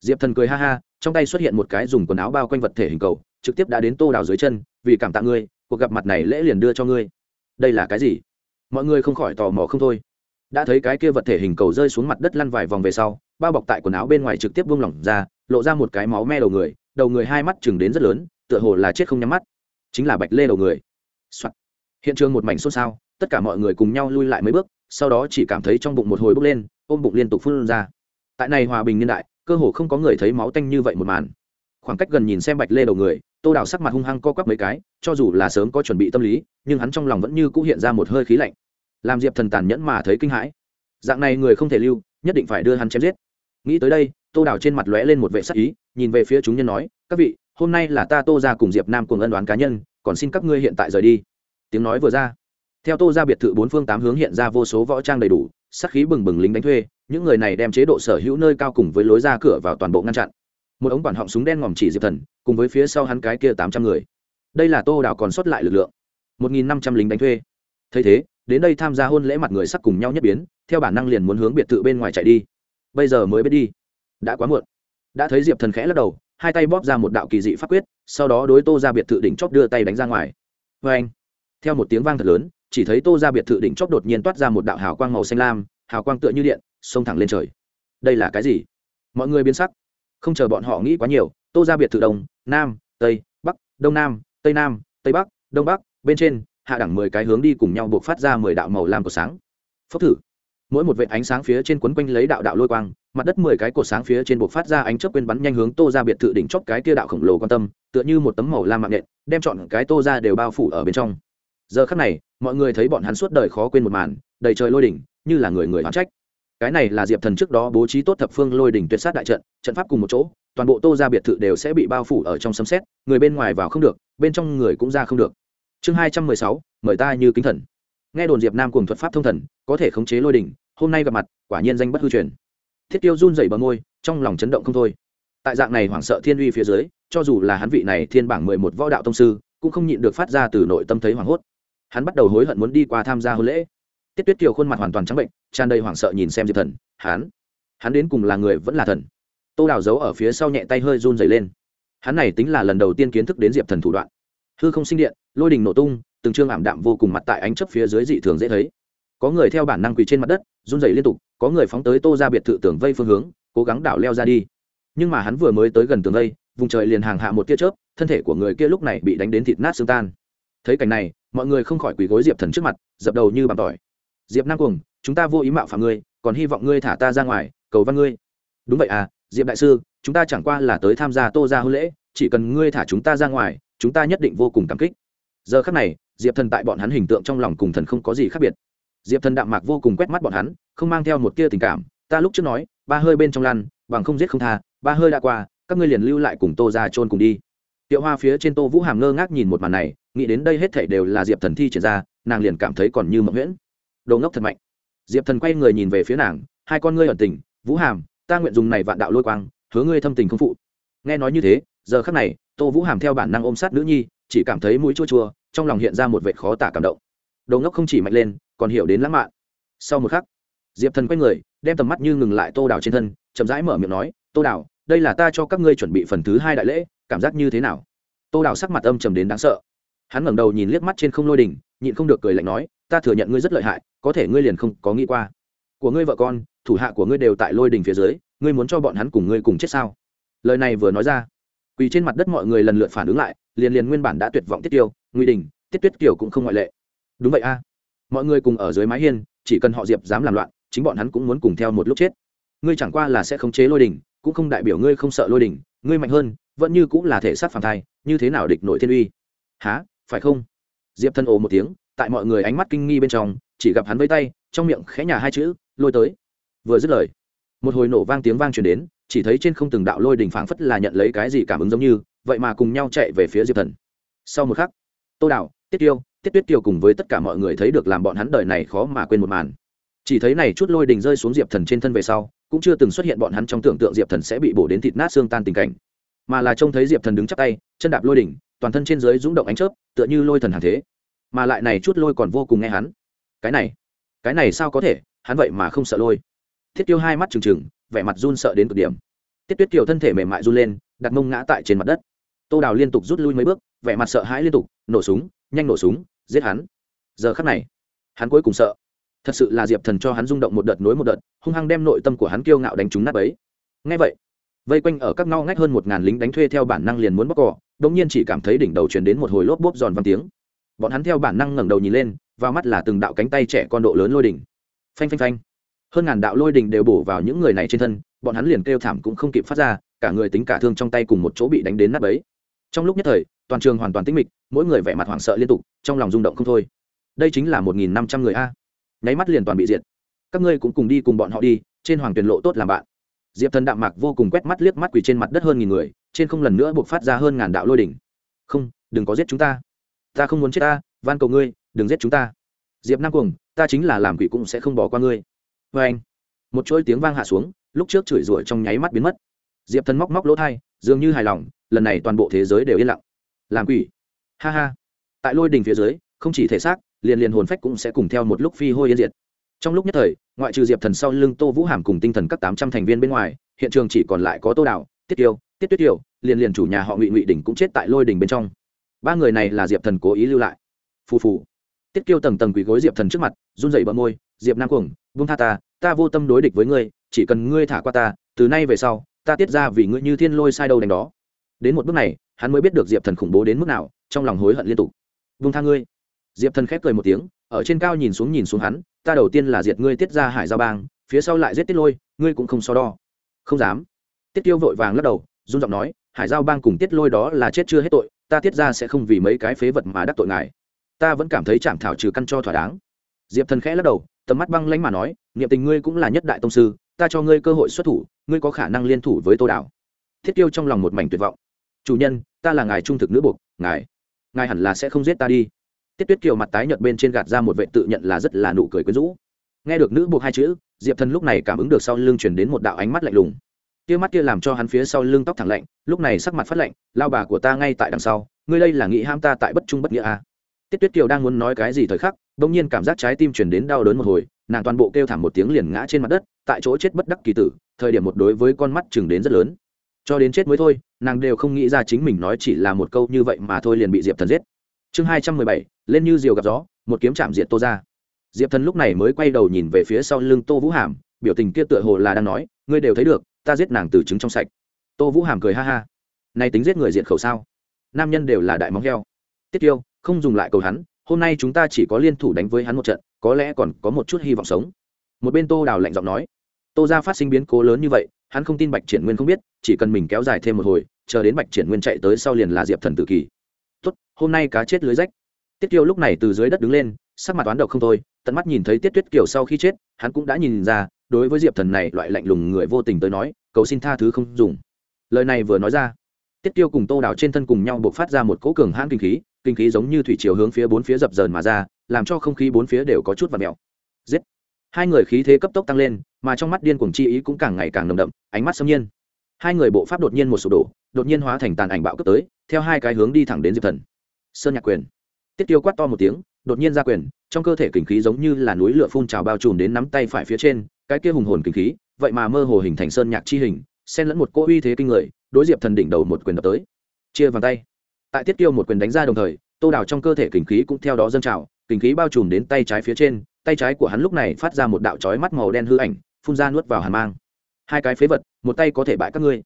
Diệp thần cười ha ha, trong tay xuất hiện một cái dùng quần áo bao quanh vật thể hình cầu, trực tiếp đã đến tô đào dưới chân, vì cảm tạ ngươi, cuộc gặp mặt này lễ liền đưa cho ngươi. Đây là cái gì? Mọi người không khỏi tò mò không thôi. Đã thấy cái kia vật thể hình cầu rơi xuống mặt đất lăn vài vòng về sau, bao bọc tại quần áo bên ngoài trực tiếp buông lỏng ra, lộ ra một cái máu me đầu người đầu người hai mắt chừng đến rất lớn, tựa hồ là chết không nhắm mắt. Chính là bạch lê đầu người、Soạn. hiện trường một mảnh xôn xao, tất cả mọi người cùng nhau lui lại mấy bước, sau đó chỉ cảm thấy trong bụng một hồi bốc lên, ôm bụng liên tục phun ra. Tại này hòa bình niên đại, cơ hồ không có người thấy máu tanh như vậy một màn khoảng cách gần nhìn xem bạch lê đầu người, tô đào sắc mặt hung hăng co quắp mấy cái, cho dù là sớm có chuẩn bị tâm lý, nhưng hắn trong lòng vẫn như cũ hiện ra một hơi khí lạnh. Làm diệp thần tàn nhẫn mà thấy kinh hãi. Dạng này người không thể lưu, nhất định phải đưa hắn chém giết. Nghĩ tới đây, tô đào trên mặt lóe lên một vệ sắc ý, nhìn về phía chúng nhân nói, các vị, hôm nay là ta tô ra cùng diệp nam cùng ân đoán cá nhân, còn xin các ngươi hiện tại rời đi. Tiếng nói vừa ra, theo tô ra biệt thự bốn phương tám hướng hiện ra vô số võ trang đầy đủ, sắc khí bừng bừng lính đánh thuê, những người này đem chế độ sở hữu nơi cao cùng với lối ra cửa vào toàn bộ ngăn chặn một ống quản họng súng đen ngòm chỉ diệp thần, cùng với phía sau hắn cái kia tám trăm người. Đây là tô đào còn sót lại lực lượng. Một nghìn năm trăm lính đánh thuê. Thấy thế, đến đây tham gia hôn lễ mặt người sắc cùng nhau nhất biến, theo bản năng liền muốn hướng biệt thự bên ngoài chạy đi. Bây giờ mới biết đi. Đã quá muộn. Đã thấy diệp thần khẽ lắc đầu, hai tay bóp ra một đạo kỳ dị pháp quyết, sau đó đối tô ra biệt thự đỉnh chóp đưa tay đánh ra ngoài. Vê anh, theo một tiếng vang thật lớn, chỉ thấy tô ra biệt thự đỉnh chóp đột nhiên toát ra một đạo hào quang màu xanh lam, hào quang tựa như điện, xông thẳng lên trời. Đây là cái gì? Mọi người biến sắc không chờ bọn họ nghĩ quá nhiều, tô ra biệt thự đông, nam, tây, bắc, đông nam, tây nam, tây bắc, đông bắc, bên trên, hạ đẳng mười cái hướng đi cùng nhau buộc phát ra mười đạo màu lam của sáng. Phốc thử. Mỗi một vệ ánh sáng phía trên quấn quanh lấy đạo đạo lôi quang, mặt đất mười cái cột sáng phía trên buộc phát ra ánh chớp quên bắn nhanh hướng tô ra biệt thự đỉnh chóp cái kia đạo khổng lồ quan tâm, tựa như một tấm màu lam mạng nện đem chọn cái tô ra đều bao phủ ở bên trong. Giờ khắc này, mọi người thấy bọn hắn suốt đời khó quên một màn, đầy trời lôi đỉnh, như là người người hoán trách cái này là diệp thần trước đó bố trí tốt thập phương lôi đỉnh tuyệt sát đại trận trận pháp cùng một chỗ, toàn bộ tô ra biệt thự đều sẽ bị bao phủ ở trong sấm xét người bên ngoài vào không được, bên trong người cũng ra không được. Chương hai trăm mười sáu, mời ta như kính thần. Nghe đồn diệp nam cùng thuật pháp thông thần, có thể khống chế lôi đỉnh, hôm nay gặp mặt, quả nhiên danh bất hư truyền. Thiết tiêu run dày bờ môi, trong lòng chấn động không thôi. Tại dạng này hoảng sợ thiên uy phía dưới, cho dù là hắn vị này thiên bảng mười một võ đạo tông sư, cũng không nhịn được phát ra từ nội tâm thấy hoảng hốt. Hắn bắt đầu hối hận muốn đi qua tham gia hôn lễ tiết tuyết kiều khuôn mặt hoàn toàn trắng bệnh, tràn đầy hoảng sợ nhìn xem diệp thần, hắn hắn đến cùng là người vẫn là thần? Tô đào giấu ở phía sau nhẹ tay hơi run dày lên. Hắn này tính là lần đầu tiên kiến thức đến diệp thần thủ đoạn. Hư không sinh điện, lôi đình nổ tung, từng chương ảm đạm vô cùng mặt tại ánh chấp phía dưới dị thường dễ thấy. Có người theo bản năng quỳ trên mặt đất, run dày liên tục, có người phóng tới tô ra biệt thự tường vây phương hướng, cố gắng đảo leo ra đi. Nhưng mà hắn vừa mới tới gần tường vây, vùng trời liền hàng hạ một tia chớp, thân thể của người kia lúc này bị đánh đến thịt nát xương tan. Thấy cảnh này, mọi người không khỏi quỳ gối diệp thần trước mặt, dập đầu như bàn tỏi diệp nam cuồng, chúng ta vô ý mạo phạm ngươi, còn hy vọng ngươi thả ta ra ngoài, cầu văn ngươi. Đúng vậy à diệp đại sư, chúng ta chẳng qua là tới tham gia tô ra hôn lễ, chỉ cần ngươi thả chúng ta ra ngoài, chúng ta nhất định vô cùng cảm kích. Giờ khắc này, diệp thần tại bọn hắn hình tượng trong lòng cùng thần không có gì khác biệt. Diệp thần đạm mạc vô cùng quét mắt bọn hắn, không mang theo một tia tình cảm. Ta lúc trước nói, ba hơi bên trong lăn, bằng không giết không tha, ba hơi đã qua, các ngươi liền lưu lại cùng tô ra trôn cùng đi. Tiệu hoa phía trên tô vũ hàm ngơ ngác nhìn một màn này, nghĩ đến đây hết thảy đều là diệp thần thi triển ra, nàng liền cảm thấy còn như mộng nguyễn đồ ngốc thật mạnh. Diệp thần quay người nhìn về phía nàng, hai con ngươi ẩn tình, vũ hàm, ta nguyện dùng này vạn đạo lôi quang, hứa ngươi thâm tình không phụ. Nghe nói như thế, giờ khắc này, tô vũ hàm theo bản năng ôm sát nữ nhi, chỉ cảm thấy mũi chua chua, trong lòng hiện ra một vệ khó tả cảm động. Đồ ngốc không chỉ mạnh lên, còn hiểu đến lãng mạn. Sau một khắc, diệp thần quay người, đem tầm mắt như ngừng lại tô đào trên thân, chậm rãi mở miệng nói, tô đào, đây là ta cho các ngươi chuẩn bị phần thứ hai đại lễ, cảm giác như thế nào? Tô đào sắc mặt âm trầm đến đáng sợ. Hắn ngẩng đầu nhìn liếc mắt trên không lôi đình, nhịn không được cười lạnh nói ta thừa nhận ngươi rất lợi hại, có thể ngươi liền không có nghĩ qua. Của ngươi vợ con, thủ hạ của ngươi đều tại lôi đình phía dưới, ngươi muốn cho bọn hắn cùng ngươi cùng chết sao? Lời này vừa nói ra, quỳ trên mặt đất mọi người lần lượt phản ứng lại, liền liền nguyên bản đã tuyệt vọng tiết tiêu nguy đình, tiết tuyết kiều cũng không ngoại lệ. Đúng vậy a. Mọi người cùng ở dưới mái hiên, chỉ cần họ diệp dám làm loạn, chính bọn hắn cũng muốn cùng theo một lúc chết. Ngươi chẳng qua là sẽ khống chế lôi đình, cũng không đại biểu ngươi không sợ lôi đình, ngươi mạnh hơn, vẫn như cũng là thể sát phản thai, như thế nào địch nội thiên uy? Há phải không? Diệp thân ồ một tiếng tại mọi người ánh mắt kinh nghi bên trong, chỉ gặp hắn với tay, trong miệng khẽ nhà hai chữ, lôi tới. Vừa dứt lời, một hồi nổ vang tiếng vang truyền đến, chỉ thấy trên không từng đạo lôi đình phảng phất là nhận lấy cái gì cảm ứng giống như, vậy mà cùng nhau chạy về phía diệp thần. Sau một khắc, tô đạo, tiết tiêu, tiết tuyết tiêu cùng với tất cả mọi người thấy được làm bọn hắn đời này khó mà quên một màn. Chỉ thấy này chút lôi đình rơi xuống diệp thần trên thân về sau, cũng chưa từng xuất hiện bọn hắn trong tưởng tượng diệp thần sẽ bị bổ đến thịt nát xương tan tình cảnh. Mà là trông thấy diệp thần đứng chắc tay, chân đạp lôi đỉnh, toàn thân trên dưới rúng động ánh chớp, tựa như lôi thần hàng thế mà lại này chút lôi còn vô cùng nghe hắn. Cái này cái này sao có thể? Hắn vậy mà không sợ lôi. Thiết tiêu hai mắt trừng trừng, vẻ mặt run sợ đến cực điểm. Tiết tuyết kiều thân thể mềm mại run lên, đặt mông ngã tại trên mặt đất. Tô đào liên tục rút lui mấy bước, vẻ mặt sợ hãi liên tục, nổ súng, nhanh nổ súng, giết hắn. Giờ khắc này, hắn cuối cùng sợ. Thật sự là diệp thần cho hắn rung động một đợt nối một đợt, hung hăng đem nội tâm của hắn kiêu ngạo đánh trúng nát ấy ngay vậy, vây quanh ở các ngao ngách hơn một ngàn lính đánh thuê theo bản năng liền muốn bóc cỏ đống nhiên chỉ cảm thấy đỉnh đầu truyền đến một hồi lốp bốp giòn vang tiếng bọn hắn theo bản năng ngẩng đầu nhìn lên, vào mắt là từng đạo cánh tay trẻ con độ lớn lôi đỉnh. Phanh phanh phanh. Hơn ngàn đạo lôi đỉnh đều bổ vào những người này trên thân, bọn hắn liền kêu thảm cũng không kịp phát ra, cả người tính cả thương trong tay cùng một chỗ bị đánh đến nát ấy trong lúc nhất thời, toàn trường hoàn toàn tĩnh mịch, mỗi người vẻ mặt hoảng sợ liên tục, trong lòng rung động không thôi. Đây chính là một nghìn năm trăm người a. Nháy mắt liền toàn bị diệt. Các ngươi cũng cùng đi cùng bọn họ đi, trên hoàng tuyển lộ tốt làm bạn. Diệp thần đạm mạc vô cùng quét mắt liếc mắt quỳ trên mặt đất hơn nghìn người, trên không lần nữa buộc phát ra hơn ngàn đạo lôi đỉnh. Không, đừng có giết chúng ta ta không muốn chết ta, van cầu ngươi, đừng giết chúng ta. Diệp nam cuồng, ta chính là làm quỷ cũng sẽ không bỏ qua ngươi. Vê anh, một chuỗi tiếng vang hạ xuống, lúc trước chửi rủa trong nháy mắt biến mất. Diệp thần móc móc lỗ thai, dường như hài lòng, lần này toàn bộ thế giới đều yên lặng. Làm quỷ. Ha ha. Tại lôi đình phía dưới, không chỉ thể xác, liền liền hồn phách cũng sẽ cùng theo một lúc phi hôi yên diệt. Trong lúc nhất thời, ngoại trừ diệp thần sau lưng tô vũ hàm cùng tinh thần các tám trăm thành viên bên ngoài, hiện trường chỉ còn lại có tô đạo tiết tiêu tiết tuyết tiêu liền liền chủ nhà họ ngụy ngụy đỉnh cũng chết tại lôi đình bên trong ba người này là diệp thần cố ý lưu lại phù phù tiết kiêu tầng tầng quỳ gối diệp thần trước mặt run dậy bờ môi diệp nam cuồng vung tha ta ta vô tâm đối địch với ngươi chỉ cần ngươi thả qua ta từ nay về sau ta tiết ra vì ngươi như thiên lôi sai đâu đánh đó đến một bước này hắn mới biết được diệp thần khủng bố đến mức nào trong lòng hối hận liên tục vung tha ngươi diệp thần khép cười một tiếng ở trên cao nhìn xuống nhìn xuống hắn ta đầu tiên là diệt ngươi tiết ra hải giao bang phía sau lại giết tiết lôi ngươi cũng không so đo không dám tiết tiêu vội vàng lắc đầu run giọng nói hải giao bang cùng tiết lôi đó là chết chưa hết tội ta tiết ra sẽ không vì mấy cái phế vật mà đắc tội ngài. Ta vẫn cảm thấy chạm thảo trừ căn cho thỏa đáng. Diệp thần khẽ lắc đầu, tầm mắt băng lánh mà nói, niệm tình ngươi cũng là nhất đại tông sư, ta cho ngươi cơ hội xuất thủ, ngươi có khả năng liên thủ với tô đảo thiết tiêu trong lòng một mảnh tuyệt vọng. Chủ nhân, ta là ngài trung thực nữ buộc ngài ngài hẳn là sẽ không giết ta đi. Tiết tuyết kiều mặt tái nhợt bên trên gạt ra một vệ tự nhận là rất là nụ cười quyến rũ. Nghe được nữ buộc hai chữ, diệp thần lúc này cảm ứng được sau lưng chuyển đến một đạo ánh mắt lạnh lùng kia mắt kia làm cho hắn phía sau lưng tóc thẳng lạnh, lúc này sắc mặt phát lạnh, lao bà của ta ngay tại đằng sau, ngươi đây là nghĩ ham ta tại bất trung bất nghĩa à. tiết tuyết kiều đang muốn nói cái gì thời khắc, bỗng nhiên cảm giác trái tim chuyển đến đau đớn một hồi, nàng toàn bộ kêu thảm một tiếng liền ngã trên mặt đất, tại chỗ chết bất đắc kỳ tử, thời điểm một đối với con mắt chừng đến rất lớn. Cho đến chết mới thôi, nàng đều không nghĩ ra chính mình nói chỉ là một câu như vậy mà thôi liền bị diệp thần giết. Chương hai trăm mười bảy, lên như diều gặp gió, một kiếm chạm diệt tô ra diệp thần lúc này mới quay đầu nhìn về phía sau lưng tô vũ hàm, biểu tình kia tựa hồ là đang nói, ngươi đều thấy được ta giết nàng từ trứng trong sạch. Tô vũ hàm cười ha ha. Nay tính giết người diện khẩu sao? Nam nhân đều là đại móng heo. Tiết tiêu không dùng lại cầu hắn, hôm nay chúng ta chỉ có liên thủ đánh với hắn một trận, có lẽ còn có một chút hy vọng sống. Một bên tô đào lạnh giọng nói. Tô ra phát sinh biến cố lớn như vậy, hắn không tin bạch triển nguyên không biết, chỉ cần mình kéo dài thêm một hồi, chờ đến bạch triển nguyên chạy tới sau liền là diệp thần tự kỷ tốt, hôm nay cá chết lưới rách. Tiết Tiêu lúc này từ dưới đất đứng lên, sắc mặt toán độc không thôi tận mắt nhìn thấy tiết tuyết kiều sau khi chết, hắn cũng đã nhìn ra, đối với diệp thần này loại lạnh lùng người vô tình tới nói, cầu xin tha thứ không dùng. Lời này vừa nói ra, tiết tiêu cùng tô đào trên thân cùng nhau buộc phát ra một cỗ cường hãn kinh khí kinh khí giống như thủy chiều hướng phía bốn phía dập dờn mà ra, làm cho không khí bốn phía đều có chút và mèo. Giết! Hai người khí thế cấp tốc tăng lên, mà trong mắt điên cuồng chi ý cũng càng ngày càng nồng đậm, ánh mắt xâm nhiên. Hai người bộ pháp đột nhiên một sụp đổ, đột nhiên hóa thành tàn ảnh bạo cấp tới, theo hai cái hướng đi thẳng đến diệp thần. Sơn nhạc quyền. Tiết tiêu quát to một tiếng đột nhiên ra quyền, trong cơ thể kinh khí giống như là núi lửa phun trào bao trùm đến nắm tay phải phía trên, cái kia hùng hồn kinh khí, vậy mà mơ hồ hình thành sơn nhạc chi hình, xen lẫn một cỗ uy thế kinh người, đối diệp thần đỉnh đầu một quyền đập tới. Chia vàng tay. Tại tiết tiêu một quyền đánh ra đồng thời, tô đào trong cơ thể kinh khí cũng theo đó dâng trào kinh khí bao trùm đến tay trái phía trên, tay trái của hắn lúc này phát ra một đạo chói mắt màu đen hư ảnh, phun ra nuốt vào hàn mang. Hai cái phế vật, một tay có thể bại các ngươi.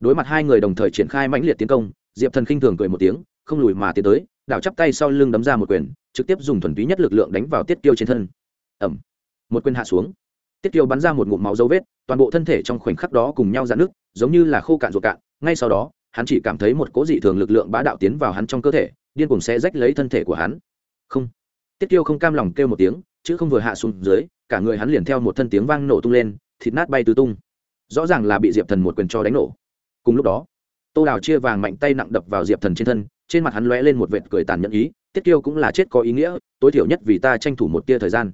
Đối mặt hai người đồng thời triển khai mãnh liệt tiến công, diệp thần khinh thường cười một tiếng, không lùi mà tiến tới đảo chắp tay sau lưng đấm ra một quyền, trực tiếp dùng thuần túy nhất lực lượng đánh vào tiết tiêu trên thân. Ẩm một quyền hạ xuống. Tiết tiêu bắn ra một ngụm máu dấu vết, toàn bộ thân thể trong khoảnh khắc đó cùng nhau dạn nước giống như là khô cạn ruột cạn. Ngay sau đó, hắn chỉ cảm thấy một cố dị thường lực lượng bá đạo tiến vào hắn trong cơ thể, điên cùng sẽ rách lấy thân thể của hắn. Không. Tiết tiêu không cam lòng kêu một tiếng chứ không vừa hạ xuống dưới, cả người hắn liền theo một thân tiếng vang nổ tung lên, thịt nát bay tứ tung. Rõ ràng là bị diệp thần một quyền cho đánh nổ. Cùng lúc đó, tô đào chia vàng mạnh tay nặng đập vào diệp thần trên thân trên mặt hắn lóe lên một vệt cười tàn nhẫn ý, tiết kiêu cũng là chết có ý nghĩa, tối thiểu nhất vì ta tranh thủ một tia thời gian.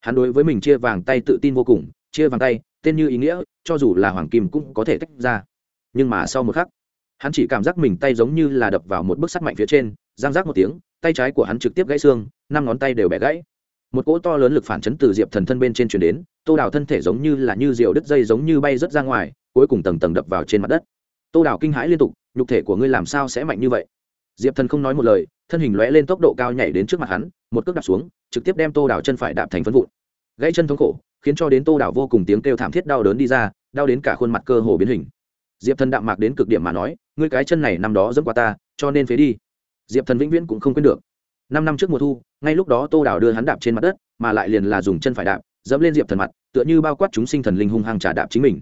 Hắn đối với mình chia vàng tay tự tin vô cùng, chia vàng tay, tên như ý nghĩa, cho dù là hoàng kim cũng có thể tách ra. Nhưng mà sau một khắc, hắn chỉ cảm giác mình tay giống như là đập vào một bức sắt mạnh phía trên, giang giác một tiếng, tay trái của hắn trực tiếp gãy xương, năm ngón tay đều bẻ gãy. Một cỗ to lớn lực phản chấn từ diệp thần thân bên trên chuyển đến, tô đào thân thể giống như là như diều đứt dây giống như bay rớt ra ngoài, cuối cùng tầng tầng đập vào trên mặt đất. Tô đào kinh hãi liên tục, nhục thể của ngươi làm sao sẽ mạnh như vậy? Diệp thần không nói một lời, thân hình lóe lên tốc độ cao nhảy đến trước mặt hắn, một cước đạp xuống, trực tiếp đem tô đảo chân phải đạp thành phân vụn. Gãy chân thống khổ, khiến cho đến tô đảo vô cùng tiếng kêu thảm thiết đau đớn đi ra, đau đến cả khuôn mặt cơ hồ biến hình. Diệp thần đạm mạc đến cực điểm mà nói, ngươi cái chân này năm đó dẫm qua ta, cho nên phế đi. Diệp thần vĩnh viễn cũng không quên được. Năm năm trước mùa thu, ngay lúc đó tô đảo đưa hắn đạp trên mặt đất, mà lại liền là dùng chân phải đạp dẫm lên diệp thần mặt, tựa như bao quát chúng sinh thần linh hung hăng trả đạp chính mình.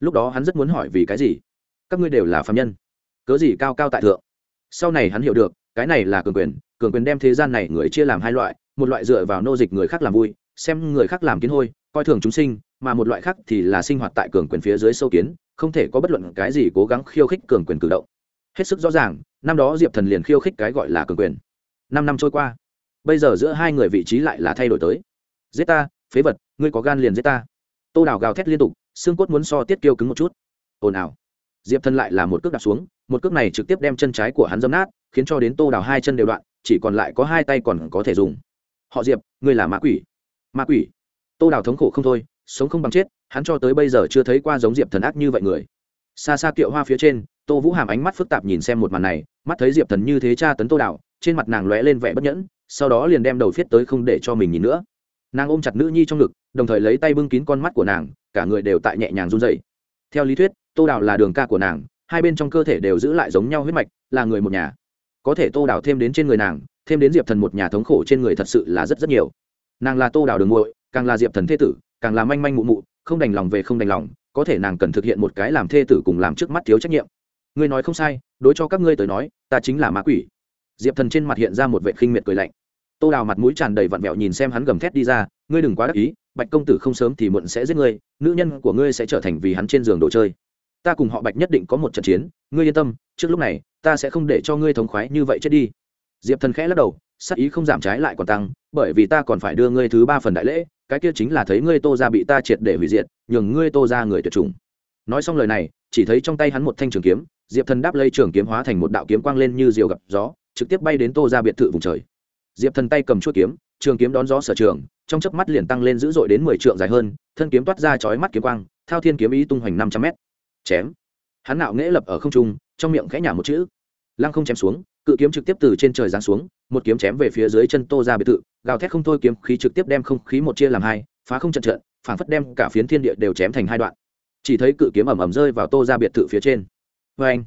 Lúc đó hắn rất muốn hỏi vì cái gì? Các ngươi đều là phạm nhân. Cớ gì cao cao tại thượng? Sau này hắn hiểu được, cái này là cường quyền cường quyền đem thế gian này người chia làm hai loại, một loại dựa vào nô dịch người khác làm vui, xem người khác làm kiến hôi, coi thường chúng sinh, mà một loại khác thì là sinh hoạt tại cường quyền phía dưới sâu kiến, không thể có bất luận cái gì cố gắng khiêu khích cường quyền cử động. Hết sức rõ ràng, năm đó diệp thần liền khiêu khích cái gọi là cường quyền. Năm năm trôi qua, bây giờ giữa hai người vị trí lại là thay đổi tới. Giết ta, phế vật, ngươi có gan liền giết ta. Tô đào gào thét liên tục, xương cốt muốn so tiết kiêu cứng một chút. Ồn ào diệp thần lại là một cước đạp xuống, một cước này trực tiếp đem chân trái của hắn dâm nát, khiến cho đến tô đào hai chân đều đoạn, chỉ còn lại có hai tay còn có thể dùng. Họ diệp, ngươi là ma quỷ? Ma quỷ? Tô đào thống khổ không thôi, sống không bằng chết, hắn cho tới bây giờ chưa thấy qua giống diệp thần ác như vậy người. Xa xa kiệu hoa phía trên, tô vũ hàm ánh mắt phức tạp nhìn xem một màn này, mắt thấy diệp thần như thế tra tấn tô đào, trên mặt nàng lóe lên vẻ bất nhẫn, sau đó liền đem đầu viết tới không để cho mình nhìn nữa. Nàng ôm chặt nữ nhi trong ngực, đồng thời lấy tay bưng kín con mắt của nàng, cả người đều tại nhẹ nhàng run dậy theo lý thuyết tô đào là đường ca của nàng, hai bên trong cơ thể đều giữ lại giống nhau huyết mạch, là người một nhà. Có thể tô đào thêm đến trên người nàng, thêm đến diệp thần một nhà thống khổ trên người thật sự là rất rất nhiều. Nàng là tô đào đường muội, càng là diệp thần thế tử, càng là manh manh mụ mụ, không đành lòng về không đành lòng, có thể nàng cần thực hiện một cái làm thê tử cùng làm trước mắt thiếu trách nhiệm. Ngươi nói không sai, đối cho các ngươi tới nói, ta chính là ma quỷ. Diệp thần trên mặt hiện ra một vệ khinh miệt cười lạnh. Tô đào mặt mũi tràn đầy vặn vẹo nhìn xem hắn gầm thét đi ra, ngươi đừng quá đắc ý, bạch công tử không sớm thì muộn sẽ giết ngươi, nữ nhân của ngươi sẽ trở thành vì hắn trên giường đồ chơi ta cùng họ bạch nhất định có một trận chiến, ngươi yên tâm, trước lúc này, ta sẽ không để cho ngươi thống khoái như vậy chết đi. Diệp thần khẽ lắc đầu, sắc ý không giảm trái lại còn tăng, bởi vì ta còn phải đưa ngươi thứ ba phần đại lễ, cái kia chính là thấy ngươi tô ra bị ta triệt để hủy diệt, nhường ngươi tô ra người tuyệt chủng. Nói xong lời này, chỉ thấy trong tay hắn một thanh trường kiếm, diệp thần đáp lây trường kiếm hóa thành một đạo kiếm quang lên như diều gặp gió, trực tiếp bay đến tô ra biệt thự vùng trời. Diệp thần tay cầm chuỗi kiếm, trường kiếm đón gió sở trường, trong chớp mắt liền tăng lên dữ dội đến mười trượng dài hơn, thân kiếm toát ra chói mắt kiếm quang, thao thiên kiếm ý tung hoành năm trăm mét chém. Hắn nạo nghễ lập ở không trung, trong miệng khẽ nhả một chữ. Lăng không chém xuống, cự kiếm trực tiếp từ trên trời giáng xuống, một kiếm chém về phía dưới chân tô ra biệt thự, gào thét không thôi kiếm khí trực tiếp đem không khí một chia làm hai, phá không trận trận phản phất đem cả phiến thiên địa đều chém thành hai đoạn. Chỉ thấy cự kiếm ẩm ẩm rơi vào tô ra biệt thự phía trên. Vê anh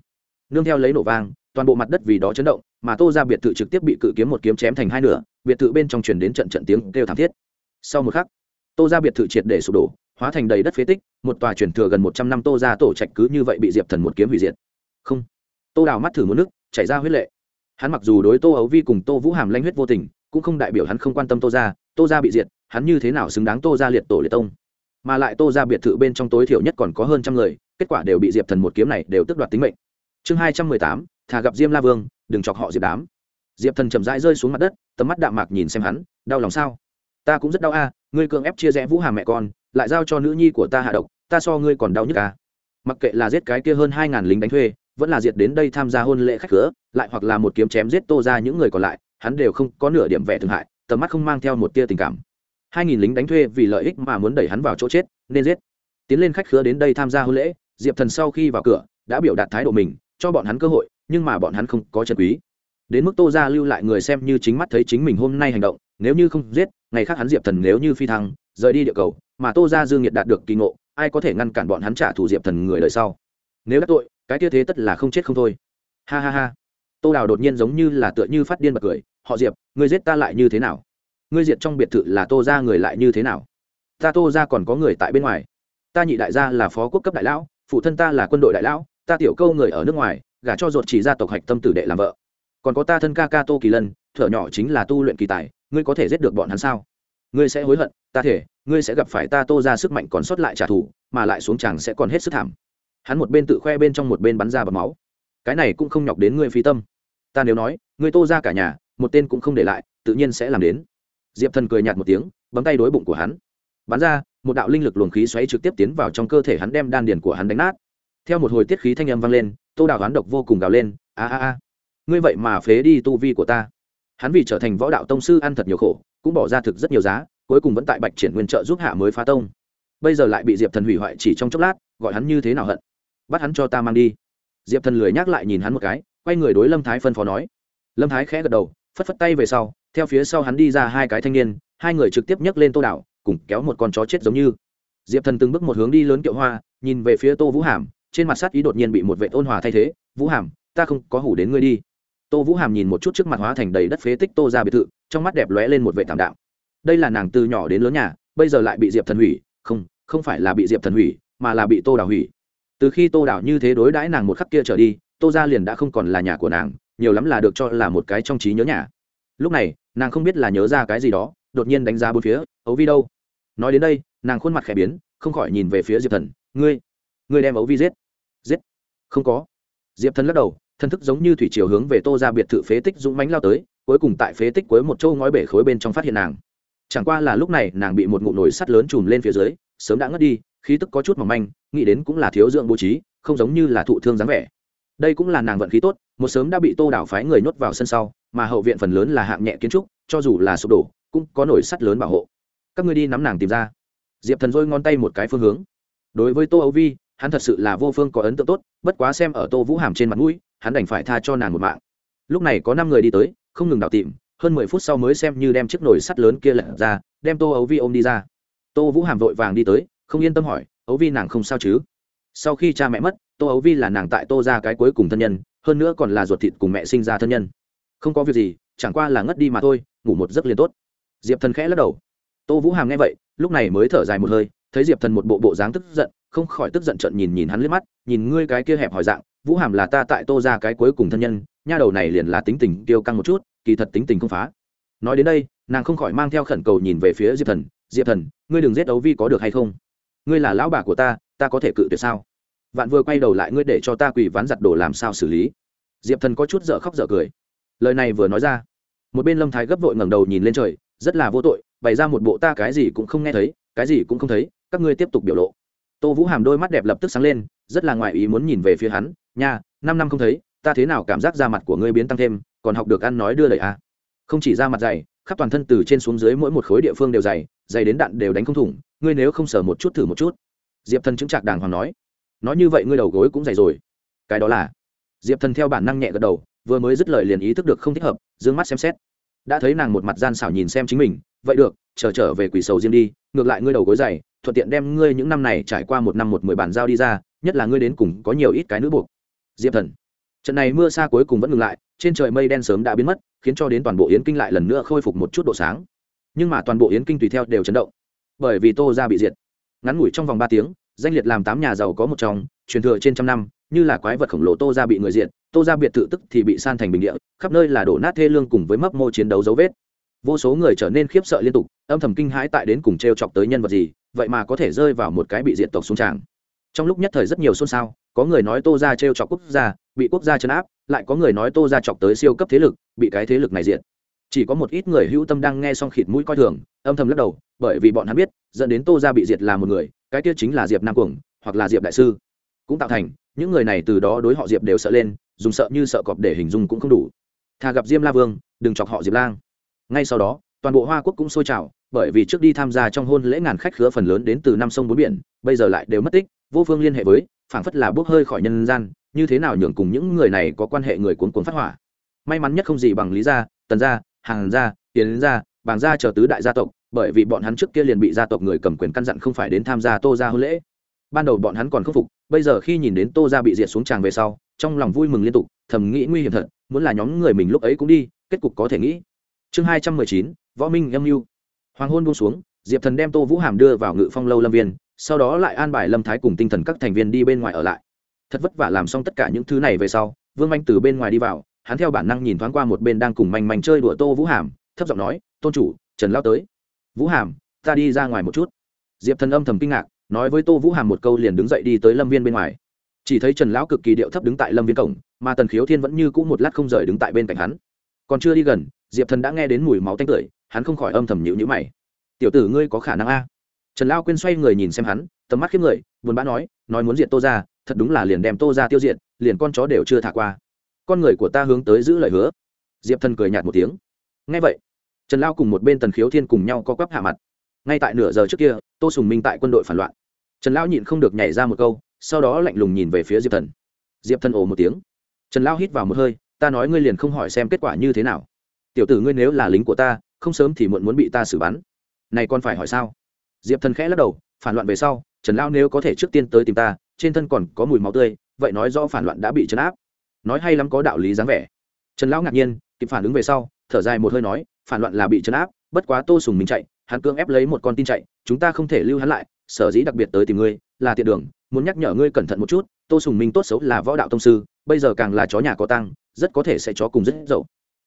nương theo lấy nổ vang, toàn bộ mặt đất vì đó chấn động, mà tô ra biệt thự trực tiếp bị cự kiếm một kiếm chém thành hai nửa, biệt thự bên trong truyền đến trận trận tiếng kêu thảm thiết. Sau một khắc, tô ra biệt thự triệt để sụp đổ hóa thành đầy đất phế tích, một tòa truyền thừa gần một trăm năm tô ra tổ trạch cứ như vậy bị diệp thần một kiếm hủy diệt. Không. Tô đào mắt thử một nước, chảy ra huyết lệ. Hắn mặc dù đối tô ấu vi cùng tô vũ hàm lanh huyết vô tình, cũng không đại biểu hắn không quan tâm tô ra tô ra bị diệt, hắn như thế nào xứng đáng tô ra liệt tổ liệt tông? Mà lại tô ra biệt thự bên trong tối thiểu nhất còn có hơn trăm người, kết quả đều bị diệp thần một kiếm này đều tước đoạt tính mệnh. Chương hai trăm mười tám, thà gặp diêm la vương, đừng chọc họ diệp đám. Diệp thần chậm rãi rơi xuống mặt đất, tầm mắt đạm mạc nhìn xem hắn, đau lòng sao? Ta cũng rất đau a, ngươi cưỡng ép chia rẽ vũ hàm mẹ con lại giao cho nữ nhi của ta hạ độc, ta so ngươi còn đau nhất a à. mặc kệ là giết cái kia hơn hai ngàn lính đánh thuê, vẫn là diệt đến đây tham gia hôn lễ khách cửa, lại hoặc là một kiếm chém giết tô ra những người còn lại, hắn đều không có nửa điểm vẻ thương hại, tầm mắt không mang theo một tia tình cảm. Hai nghìn lính đánh thuê vì lợi ích mà muốn đẩy hắn vào chỗ chết, nên giết. Tiến lên khách khứa đến đây tham gia hôn lễ, diệp thần sau khi vào cửa, đã biểu đạt thái độ mình, cho bọn hắn cơ hội, nhưng mà bọn hắn không có chân quý. Đến mức tô ra lưu lại người xem như chính mắt thấy chính mình hôm nay hành động, nếu như không giết, ngày khác hắn diệp thần nếu như phi thăng, rời đi địa cầu mà tô ra dương nhiệt đạt được kỳ ngộ, ai có thể ngăn cản bọn hắn trả thù diệp thần người đời sau? Nếu đã tội, cái kia thế tất là không chết không thôi. Ha ha ha. Tô đào đột nhiên giống như là tựa như phát điên bật cười, họ diệp người giết ta lại như thế nào? Ngươi diệt trong biệt thự là tô ra người lại như thế nào? Ta tô ra còn có người tại bên ngoài. Ta nhị đại gia là phó quốc cấp đại lão, phụ thân ta là quân đội đại lão, ta tiểu câu người ở nước ngoài, gả cho ruột chỉ gia tộc hạch tâm tử đệ làm vợ. Còn có ta thân ca ca tô kỳ lân thở nhỏ chính là tu luyện kỳ tài, ngươi có thể giết được bọn hắn sao? Ngươi sẽ hối hận, ta thể, ngươi sẽ gặp phải ta tô ra sức mạnh còn sót lại trả thù, mà lại xuống chàng sẽ còn hết sức thảm. Hắn một bên tự khoe bên trong một bên bắn ra bầm máu. Cái này cũng không nhọc đến ngươi phi tâm. Ta nếu nói, ngươi tô ra cả nhà, một tên cũng không để lại, tự nhiên sẽ làm đến. Diệp thần cười nhạt một tiếng, bấm tay đối bụng của hắn. Bắn ra, một đạo linh lực luồng khí xoáy trực tiếp tiến vào trong cơ thể hắn đem đan điền của hắn đánh nát. Theo một hồi tiết khí thanh âm vang lên, tô đào hắn độc vô cùng gào lên, a a a. Ngươi vậy mà phế đi tu vi của ta. Hắn vì trở thành võ đạo tông sư ăn thật nhiều khổ cũng bỏ ra thực rất nhiều giá, cuối cùng vẫn tại bạch triển nguyên trợ giúp hạ mới phá tông. Bây giờ lại bị diệp thần hủy hoại chỉ trong chốc lát, gọi hắn như thế nào hận? Bắt hắn cho ta mang đi. Diệp thần lười nhắc lại nhìn hắn một cái, quay người đối lâm thái phân phó nói. Lâm thái khẽ gật đầu, phất phất tay về sau, theo phía sau hắn đi ra hai cái thanh niên, hai người trực tiếp nhấc lên tô đảo, cùng kéo một con chó chết giống như. Diệp thần từng bước một hướng đi lớn kiệu hoa, nhìn về phía tô vũ hàm, trên mặt sát ý đột nhiên bị một vệ ôn hòa thay thế. Vũ hàm, ta không có hủ đến ngươi đi tô vũ hàm nhìn một chút trước mặt hóa thành đầy đất phế tích tô ra biệt thự, trong mắt đẹp lóe lên một vệ tảm đạo đây là nàng từ nhỏ đến lớn nhà, bây giờ lại bị diệp thần hủy. Không không phải là bị diệp thần hủy, mà là bị tô đào hủy. Từ khi tô đào như thế đối đãi nàng một khắc kia trở đi, tô ra liền đã không còn là nhà của nàng, nhiều lắm là được cho là một cái trong trí nhớ nhà. Lúc này, nàng không biết là nhớ ra cái gì đó, đột nhiên đánh giá bốn phía, ấu vi đâu? Nói đến đây, nàng khuôn mặt khẽ biến, không khỏi nhìn về phía diệp thần, ngươi ngươi đem ấu vi giết. Giết? Không có. Diệp thần lắc đầu thân thức giống như thủy chiều hướng về tô ra biệt thự phế tích dũng mánh lao tới, cuối cùng tại phế tích cuối một châu ngói bể khối bên trong phát hiện nàng. Chẳng qua là lúc này, nàng bị một ngụm nồi sắt lớn chùm lên phía dưới, sớm đã ngất đi, khí tức có chút mỏng manh, nghĩ đến cũng là thiếu dưỡng bố trí, không giống như là thụ thương dáng vẻ. Đây cũng là nàng vận khí tốt, một sớm đã bị tô đảo phái người nhốt vào sân sau, mà hậu viện phần lớn là hạng nhẹ kiến trúc, cho dù là sụp đổ, cũng có nổi sắt lớn bảo hộ. Các ngươi đi nắm nàng tìm ra. Diệp thần dôi ngón tay một cái phương hướng. Đối với tô ấu vi, hắn thật sự là vô phương có ấn tượng tốt, bất quá xem ở tô vũ hàm trên mặt mũi hắn đành phải tha cho nàng một mạng. Lúc này có năm người đi tới, không ngừng đào tìm, hơn mười phút sau mới xem như đem chiếc nồi sắt lớn kia lật ra, đem tô ấu vi ôm đi ra. Tô vũ hàm vội vàng đi tới, không yên tâm hỏi, ấu vi nàng không sao chứ? Sau khi cha mẹ mất, tô ấu vi là nàng tại tô ra cái cuối cùng thân nhân, hơn nữa còn là ruột thịt cùng mẹ sinh ra thân nhân. Không có việc gì, chẳng qua là ngất đi mà thôi, ngủ một giấc liền tốt. Diệp thần khẽ lắc đầu. Tô vũ hàm nghe vậy, lúc này mới thở dài một hơi, thấy diệp thần một bộ bộ dáng tức giận, không khỏi tức giận trận nhìn nhìn hắn liếc mắt, nhìn ngươi cái kia hẹp hỏi dạng vũ hàm là ta tại tô ra cái cuối cùng thân nhân, nha đầu này liền là tính tình tiêu căng một chút, kỳ thật tính tình không phá. Nói đến đây, nàng không khỏi mang theo khẩn cầu nhìn về phía diệp thần diệp thần, ngươi đừng giết đấu vi có được hay không? Ngươi là lão bà của ta ta có thể cự tuyệt sao? Vạn vừa quay đầu lại ngươi để cho ta quỳ ván giặt đồ làm sao xử lý? Diệp thần có chút dở khóc dở cười. Lời này vừa nói ra, một bên lâm thái gấp vội ngẩng đầu nhìn lên trời, rất là vô tội, bày ra một bộ ta cái gì cũng không nghe thấy, cái gì cũng không thấy, các ngươi tiếp tục biểu lộ. Tô vũ hàm đôi mắt đẹp lập tức sáng lên, rất là ngoại ý muốn nhìn về phía hắn nha, năm năm không thấy, ta thế nào cảm giác da mặt của ngươi biến tăng thêm, còn học được ăn nói đưa đẩy à. không chỉ da mặt dày, khắp toàn thân từ trên xuống dưới mỗi một khối địa phương đều dày dày đến đạn đều đánh không thủng, ngươi nếu không sờ một chút thử một chút. Diệp thần chứng trạc đàng hoàng nói. Nói như vậy ngươi đầu gối cũng dày rồi. Cái đó là. Diệp thần theo bản năng nhẹ gật đầu, vừa mới dứt lời liền ý thức được không thích hợp d ư ơ n g mắt xem xét. Đã thấy nàng một mặt gian xảo nhìn xem chính mình, vậy được, chờ trở về quỷ sầu riêng đi, ngược lại ngươi đầu gối dày, thuận tiện đem ngươi những năm này trải qua một năm một mười bàn giao đi ra, nhất là ngươi đến cùng có nhiều ít cái nữ buộc diệp thần. Trận này mưa xa cuối cùng vẫn ngừng lại, trên trời mây đen sớm đã biến mất, khiến cho đến toàn bộ yến kinh lại lần nữa khôi phục một chút độ sáng. Nhưng mà toàn bộ yến kinh tùy theo đều chấn động, bởi vì tô ra bị diệt. Ngắn ngủi trong vòng ba tiếng, danh liệt làm tám nhà giàu có một trong, truyền thừa trên trăm năm, như là quái vật khổng lồ tô ra bị người diệt, tô ra biệt thự tức thì bị san thành bình địa, khắp nơi là đổ nát thê lương cùng với mấp mô chiến đấu dấu vết. Vô số người trở nên khiếp sợ liên tục, âm thầm kinh hãi tại đến cùng t r e o chọc tới nhân vật gì, vậy mà có thể rơi vào một cái bị diệt tộc xuống tràng. Trong lúc nhất thời rất nhiều xôn xao có người nói tô ra t r e o chọc quốc gia, bị quốc gia chấn áp, lại có người nói tô ra chọc tới siêu cấp thế lực, bị cái thế lực này diệt. Chỉ có một ít người hữu tâm đang nghe xong khịt mũi coi thường, âm thầm lắc đầu, bởi vì bọn hắn biết, dẫn đến tô ra bị diệt là một người, cái kia chính là diệp nam cuồng, hoặc là diệp đại sư. Cũng tạo thành, những người này từ đó đối họ diệp đều sợ lên, dùng sợ như sợ cọp để hình dung cũng không đủ. Thà gặp diêm la vương, đừng chọc họ diệp lang. Ngay sau đó, toàn bộ hoa quốc cũng sôi trào, bởi vì trước đi tham gia trong hôn lễ ngàn khách khứa phần lớn đến từ năm sông bốn biển, bây giờ lại đều mất tích, vô phương liên hệ với phảng phất là bốc hơi khỏi nhân gian, như thế nào nhường cùng những người này có quan hệ người cuốn cuốn phát hỏa. May mắn nhất không gì bằng lý gia, tần gia, hàng gia tiến gia, bàng gia chờ tứ đại gia tộc, bởi vì bọn hắn trước kia liền bị gia tộc người cầm quyền căn dặn không phải đến tham gia tô gia hôn lễ. Ban đầu bọn hắn còn khâm phục, bây giờ khi nhìn đến tô gia bị diệt xuống tràng về sau, trong lòng vui mừng liên tục, thầm nghĩ nguy hiểm thật, muốn là nhóm người mình lúc ấy cũng đi, kết cục có thể nghĩ. Chương hai trăm mười chín, võ minh âm mưu. Hoàng hôn buông xuống, diệp thần đem tô vũ hàm đưa vào ngự phong lâu lâm viên sau đó lại an bài lâm thái cùng tinh thần các thành viên đi bên ngoài ở lại. Thật vất vả làm xong tất cả những thứ này về sau, vương manh từ bên ngoài đi vào, hắn theo bản năng nhìn thoáng qua một bên đang cùng manh manh chơi đùa tô vũ hàm, thấp giọng nói, tôn chủ, trần lao tới. Vũ hàm, ta đi ra ngoài một chút. Diệp thần âm thầm kinh ngạc, nói với tô vũ hàm một câu liền đứng dậy đi tới lâm viên bên ngoài. Chỉ thấy trần lão cực kỳ điệu thấp đứng tại lâm viên cổng, mà tần khiếu thiên vẫn như cũ một lát không rời đứng tại bên cạnh hắn. Còn chưa đi gần, diệp thần đã nghe đến mùi máu tanh tưởi, hắn không khỏi âm thầm nhịu nhữ mày. Tiểu tử ngươi có khả năng a? Trần lao quyên xoay người nhìn xem hắn, tầm mắt khiếp người, buồn bã nói nói muốn diệt tô ra thật đúng là liền đem tô ra tiêu diệt, liền con chó đều chưa thả qua. Con người của ta hướng tới giữ lời hứa. Diệp thần cười nhạt một tiếng. Ngay vậy, trần lao cùng một bên tần khiếu thiên cùng nhau co quắp hạ mặt. Ngay tại nửa giờ trước kia, tô sùng minh tại quân đội phản loạn. Trần lão nhịn không được nhảy ra một câu, sau đó lạnh lùng nhìn về phía diệp thần. Diệp thần ồ một tiếng. Trần lão hít vào một hơi, ta nói ngươi liền không hỏi xem kết quả như thế nào. Tiểu tử ngươi nếu là lính của ta, không sớm thì muộn muốn bị ta xử bắn. Này còn phải hỏi sao? Diệp thần khẽ lắc đầu, phản loạn về sau, trần lao nếu có thể trước tiên tới tìm ta, trên thân còn có mùi máu tươi, vậy nói do phản loạn đã bị chấn áp. Nói hay lắm có đạo lý dáng vẻ. Trần lão ngạc nhiên, kịp phản ứng về sau, thở dài một hơi nói, phản loạn là bị chấn áp, bất quá tô sùng mình chạy, hắn cưỡng ép lấy một con tin chạy, chúng ta không thể lưu hắn lại, sở dĩ đặc biệt tới tìm ngươi, là tiện đường, muốn nhắc nhở ngươi cẩn thận một chút, tô sùng minh tốt xấu là võ đạo tông sư, bây giờ càng là chó nhà có tăng rất có thể sẽ chó cùng rất dậu.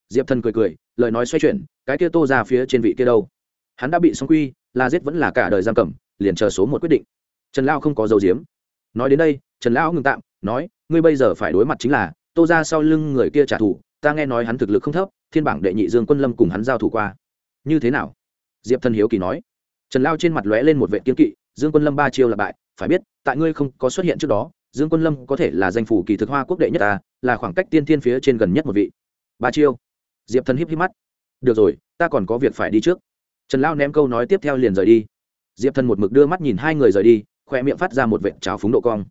Diệp thần cười cười, lời nói xoay chuyển, cái kia tô ra phía trên vị kia đâu? Hắn đã bị xong quy là giết vẫn là cả đời giam cầm, liền chờ số một quyết định. Trần lao không có dấu diếm nói đến đây, trần lão ngừng tạm, nói, ngươi bây giờ phải đối mặt chính là, tô ra sau lưng người kia trả thù, ta nghe nói hắn thực lực không thấp, thiên bảng đệ nhị dương quân lâm cùng hắn giao thủ qua. Như thế nào? Diệp thần hiếu kỳ nói. Trần lao trên mặt lóe lên một vệ kiên kỵ, dương quân lâm ba chiêu là bại, phải biết, tại ngươi không có xuất hiện trước đó, dương quân lâm có thể là danh phủ kỳ thực hoa quốc đệ nhất ta, là khoảng cách tiên thiên phía trên gần nhất một vị. Ba chiêu? Diệp thần hiếp hiếp mắt. Được rồi, ta còn có việc phải đi trước trần lao ném câu nói tiếp theo liền rời đi. Diệp thần một mực đưa mắt nhìn hai người rời đi khoe miệng phát ra một vệ trào phúng độ cong.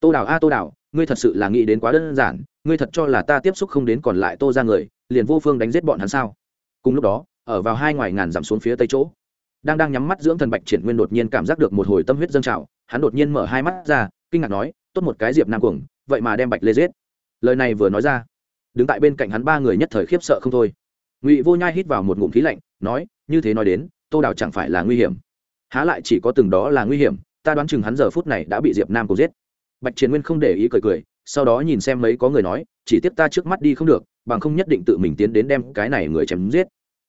Tô đào a, tô đào, ngươi thật sự là nghĩ đến quá đơn giản, ngươi thật cho là ta tiếp xúc không đến còn lại tô ra người, liền vô phương đánh giết bọn hắn sao? Cùng lúc đó, ở vào hai ngoài ngàn giảm xuống phía tây chỗ, đang đang nhắm mắt dưỡng thần bạch triển nguyên đột nhiên cảm giác được một hồi tâm huyết dâng trào, hắn đột nhiên mở hai mắt ra, kinh ngạc nói, tốt một cái diệp nam cuồng, vậy mà đem bạch lê giết. Lời này vừa nói ra, đứng tại bên cạnh hắn ba người nhất thời khiếp sợ không thôi ngụy vô nhai hít vào một ngụm khí lạnh, nói, như thế nói đến, tô đào chẳng phải là nguy hiểm. Há lại chỉ có từng đó là nguy hiểm, ta đoán chừng hắn giờ phút này đã bị diệp nam cùng giết. Bạch triển nguyên không để ý cười cười, sau đó nhìn xem mấy có người nói, chỉ tiếp ta trước mắt đi không được, bằng không nhất định tự mình tiến đến đem cái này người chém giết.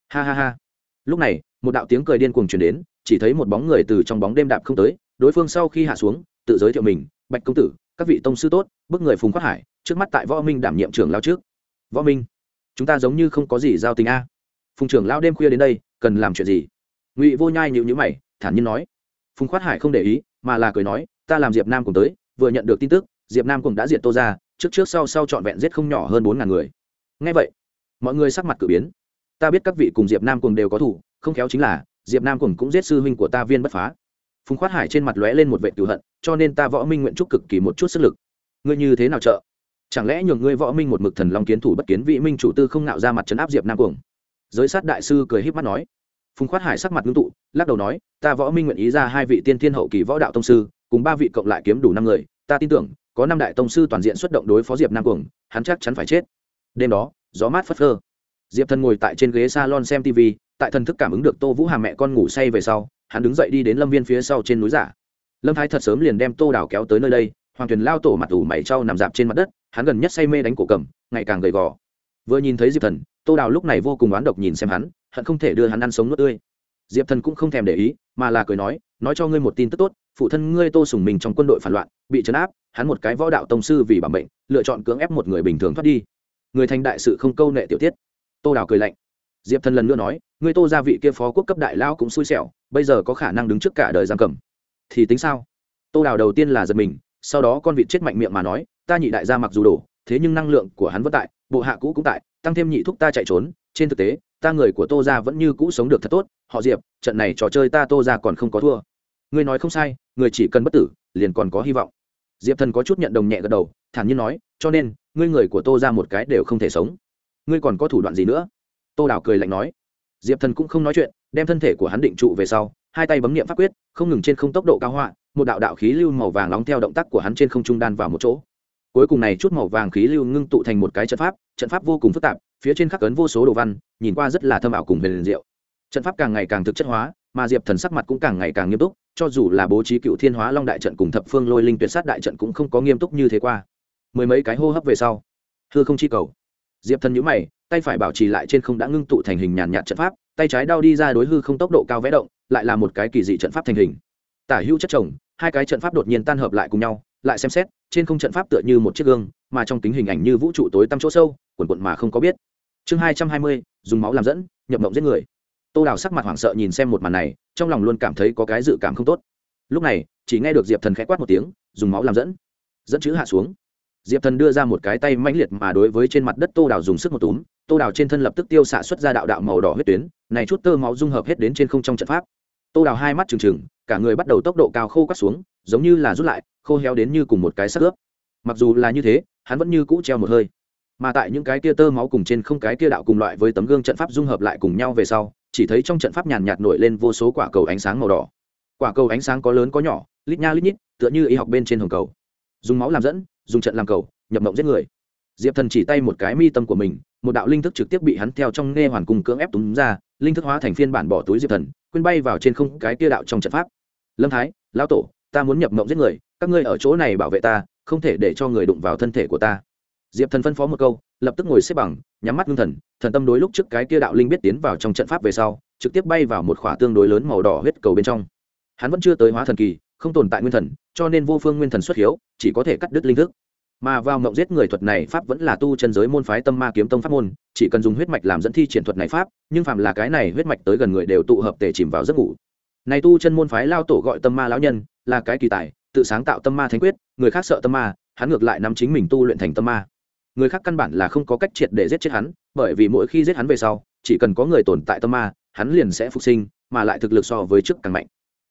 Ha ha ha. Lúc này, một đạo tiếng cười điên cuồng truyền đến, chỉ thấy một bóng người từ trong bóng đêm đạp không tới, đối phương sau khi hạ xuống, tự giới thiệu mình, bạch công tử, các vị tông sư tốt, bức người phùng quát hải, trước mắt tại võ minh đảm nhiệm trưởng lao trước. Võ minh? Chúng ta giống như không có gì giao tình a. Phùng trưởng lao đêm khuya đến đây, cần làm chuyện gì? Ngụy vô nhai nhịu nhữ mày, thản nhiên nói. Phùng khoát hải không để ý, mà là cười nói, ta làm diệp nam cùng tới, vừa nhận được tin tức, diệp nam cùng đã diệt tô ra trước trước sau sau trọn vẹn giết không nhỏ hơn bốn ngàn người. Ngay vậy, mọi người sắc mặt cử biến. Ta biết các vị cùng diệp nam cùng đều có thủ, không khéo chính là, diệp nam cùng cũng giết sư huynh của ta viên bất phá. Phùng khoát hải trên mặt lóe lên một vệ cửu hận, cho nên ta võ minh nguyện trúc cực kỳ một chút sức lực. Ngươi như thế nào trợ? Chẳng lẽ nhường ngươi võ minh một mực thần long kiến thủ bất kiến vị minh chủ tư không nạo ra mặt trấn áp diệp nam cuồng? Giới sát đại sư cười híp mắt nói. Phùng khoát hải sắc mặt ngưng tụ, lắc đầu nói, ta võ minh nguyện ý ra hai vị tiên thiên hậu kỳ võ đạo tông sư, cùng ba vị cộng lại kiếm đủ năm người. Ta tin tưởng, có năm đại tông sư toàn diện xuất động đối phó diệp nam cuồng, hắn chắc chắn phải chết. Đêm đó, gió mát phất phơ. Diệp thần ngồi tại trên ghế salon xem tv tại thần thức cảm ứng được tô vũ hà mẹ con ngủ say về sau, hắn đứng dậy đi đến lâm viên phía sau trên núi giả. Lâm thái thật sớm liền đem tô đào kéo tới nơi đây hoàng thuyền lao tổ mặt ủ mày trau nằm dạp trên mặt đất, hắn gần nhất say mê đánh cổ cầm, ngày càng gầy gò. Vừa nhìn thấy diệp thần, tô đào lúc này vô cùng oán độc nhìn xem hắn, hận không thể đưa hắn ăn sống nuốt tươi. Diệp thần cũng không thèm để ý, mà là cười nói nói cho ngươi một tin tức tốt, phụ thân ngươi tô sùng mình trong quân đội phản loạn, bị trấn áp, hắn một cái võ đạo tông sư vì bản bệnh lựa chọn cưỡng ép một người bình thường thoát đi. Người thành đại sự không câu nệ tiểu tiết. Tô đào cười lạnh. Diệp thần lần nữa nói, ngươi tô gia vị kia phó quốc cấp đại lao cũng xui xẻo, bây giờ có khả năng đứng trước cả đời giam cầm. Thì tính sao? Tô đào đầu tiên là giật mình sau đó con vịt chết mạnh miệng mà nói, ta nhị đại gia mặc dù đổ, thế nhưng năng lượng của hắn vẫn tại, bộ hạ cũ cũng tại, tăng thêm nhị thúc ta chạy trốn, trên thực tế, ta người của tô gia vẫn như cũ sống được thật tốt, họ diệp, trận này trò chơi ta tô gia còn không có thua. Ngươi nói không sai, người chỉ cần bất tử, liền còn có hy vọng. Diệp thần có chút nhận đồng nhẹ gật đầu, thản nhiên nói, cho nên, ngươi người của tô ra một cái đều không thể sống. Ngươi còn có thủ đoạn gì nữa? Tô đào cười lạnh nói. Diệp thần cũng không nói chuyện, đem thân thể của hắn định trụ về sau, hai tay bấm nghiệm pháp quyết, không ngừng trên không tốc độ cao họa một đạo đạo khí lưu màu vàng nóng theo động tác của hắn trên không trung đan vào một chỗ. Cuối cùng này chút màu vàng khí lưu ngưng tụ thành một cái trận pháp trận pháp vô cùng phức tạp, phía trên khắc ấn vô số đồ văn, nhìn qua rất là thâm ảo cùng huyền diệu. Trận pháp càng ngày càng thực chất hóa, mà diệp thần sắc mặt cũng càng ngày càng nghiêm túc, cho dù là bố trí cựu thiên hóa long đại trận cùng thập phương lôi linh tuyệt sát đại trận cũng không có nghiêm túc như thế qua. Mười mấy cái hô hấp về sau, hư không chi cầu. Diệp thần nhíu mày, tay phải bảo trì lại trên không đã ngưng tụ thành hình nhàn nhạt trận pháp, tay trái đao đi ra đối hư không tốc độ cao vẽ động, lại là một cái kỳ dị trận pháp thành hình tả hữu chất chồng, hai cái trận pháp đột nhiên tan hợp lại cùng nhau, lại xem xét, trên không trận pháp tựa như một chiếc gương, mà trong kính hình ảnh như vũ trụ tối tăm chỗ sâu, quần quận mà không có biết. Chương hai trăm hai mươi, dùng máu làm dẫn, nhập mộng giết người. Tô đào sắc mặt hoảng sợ nhìn xem một màn này, trong lòng luôn cảm thấy có cái dự cảm không tốt. Lúc này, chỉ nghe được diệp thần khẽ quát một tiếng, dùng máu làm dẫn. Dẫn chữ hạ xuống. Diệp thần đưa ra một cái tay mãnh liệt mà đối với trên mặt đất tô đào dùng sức một túm, tô đào trên thân lập tức tiêu xạ xuất ra đạo đạo màu đỏ huyết tuyến, này chút tơ máu dung hợp hết đến trên không trong trận pháp. Tô đào hai mắt trừng trừng cả người bắt đầu tốc độ cao khô quắt xuống, giống như là rút lại, khô héo đến như cùng một cái sắc ướp. Mặc dù là như thế, hắn vẫn như cũ treo một hơi. Mà tại những cái kia tơ máu cùng trên không cái kia đạo cùng loại với tấm gương trận pháp dung hợp lại cùng nhau về sau, chỉ thấy trong trận pháp nhàn nhạt nổi lên vô số quả cầu ánh sáng màu đỏ. Quả cầu ánh sáng có lớn có nhỏ, lít nha lít nhít, tựa như y học bên trên hồng cầu. Dùng máu làm dẫn, dùng trận làm cầu, nhập mộng giết người. Diệp thần chỉ tay một cái mi tâm của mình, một đạo linh thức trực tiếp bị hắn theo trong nghe hoàn cung cưỡng ép túng ra, linh thức hóa thành phiên bản bỏ túi diệp thần, quên bay vào trên không cái kia đạo trong trận pháp lâm thái, lão tổ, ta muốn nhập mộng giết người, các ngươi ở chỗ này bảo vệ ta, không thể để cho người đụng vào thân thể của ta. Diệp thần phân phó một câu, lập tức ngồi xếp bằng, nhắm mắt ngưng thần thần tâm đối lúc trước cái kia đạo linh biết tiến vào trong trận pháp về sau, trực tiếp bay vào một khỏa tương đối lớn màu đỏ huyết cầu bên trong. Hắn vẫn chưa tới hóa thần kỳ, không tồn tại nguyên thần, cho nên vô phương nguyên thần xuất hiếu, chỉ có thể cắt đứt linh thức. Mà vào mộng giết người thuật này pháp vẫn là tu chân giới môn phái tâm ma kiếm tông pháp môn, chỉ cần dùng huyết mạch làm dẫn thi triển thuật này pháp, nhưng phạm là cái này huyết mạch tới gần người đều tụ hợp tề chìm vào giấc ngủ này tu chân môn phái lao tổ gọi tâm ma lão nhân, là cái kỳ tài, tự sáng tạo tâm ma thánh quyết, người khác sợ tâm ma, hắn ngược lại nắm chính mình tu luyện thành tâm ma. Người khác căn bản là không có cách triệt để giết chết hắn, bởi vì mỗi khi giết hắn về sau, chỉ cần có người tồn tại tâm ma, hắn liền sẽ phục sinh, mà lại thực lực so với trước càng mạnh.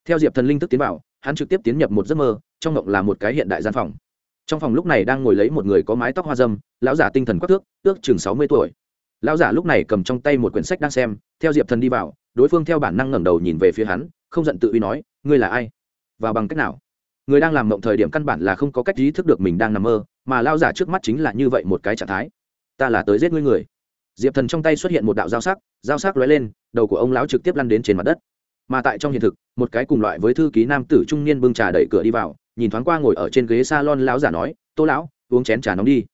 Theo diệp thần linh thức tiến vào, hắn trực tiếp tiến nhập một giấc mơ, trong ngộng là một cái hiện đại gian phòng. Trong phòng lúc này đang ngồi lấy một người có mái tóc hoa dâm, lão giả tinh thần quắc thước, ước chừng sáu mươi tuổi. Lão giả lúc này cầm trong tay một quyển sách đang xem, theo diệp thần đi vào, đối phương theo bản năng ngẩng đầu nhìn về phía hắn không giận tự uy nói, ngươi là ai? Và bằng cách nào? Người đang làm mộng thời điểm căn bản là không có cách ý thức được mình đang nằm mơ, mà lao giả trước mắt chính là như vậy một cái trạng thái. Ta là tới giết ngươi người. Diệp thần trong tay xuất hiện một đạo dao sắc dao sắc lóe lên, đầu của ông lão trực tiếp lăn đến trên mặt đất. Mà tại trong hiện thực, một cái cùng loại với thư ký nam tử trung niên bưng trà đẩy cửa đi vào, nhìn thoáng qua ngồi ở trên ghế s a lon lão giả nói, tô lão, uống chén trà nóng đi.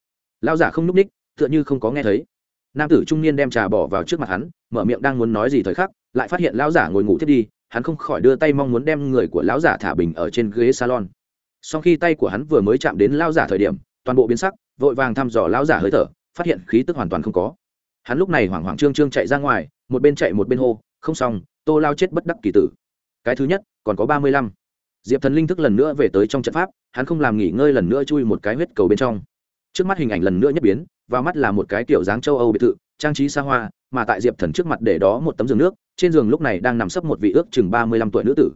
Lão giả không n ú c ních, tựa như không có nghe thấy. Nam tử trung niên đem trà bỏ vào trước mặt hắn, mở miệng đang muốn nói gì thời khắc, lại phát hiện lão giả ngồi ngủ thiết đi hắn không khỏi đưa tay mong muốn đem người của lão giả thả bình ở trên ghế salon. Sau khi tay của hắn vừa mới chạm đến lão giả thời điểm, toàn bộ biến sắc, vội vàng thăm dò lão giả hơi thở, phát hiện khí tức hoàn toàn không có. Hắn lúc này hoảng hoảng trương trương chạy ra ngoài, một bên chạy một bên hô, không xong, tô lao chết bất đắc kỳ tử. Cái thứ nhất, còn có ba mươi lăm. Diệp thần linh thức lần nữa về tới trong trận pháp, hắn không làm nghỉ ngơi lần nữa chui một cái huyết cầu bên trong. Trước mắt hình ảnh lần nữa nhất biến, vào mắt là một cái kiểu dáng châu âu biệt thự trang trí xa hoa, mà tại diệp thần trước mặt để đó một tấm giường nước, trên giường lúc này đang nằm sấp một vị ước chừng ba mươi lăm tuổi nữ tử.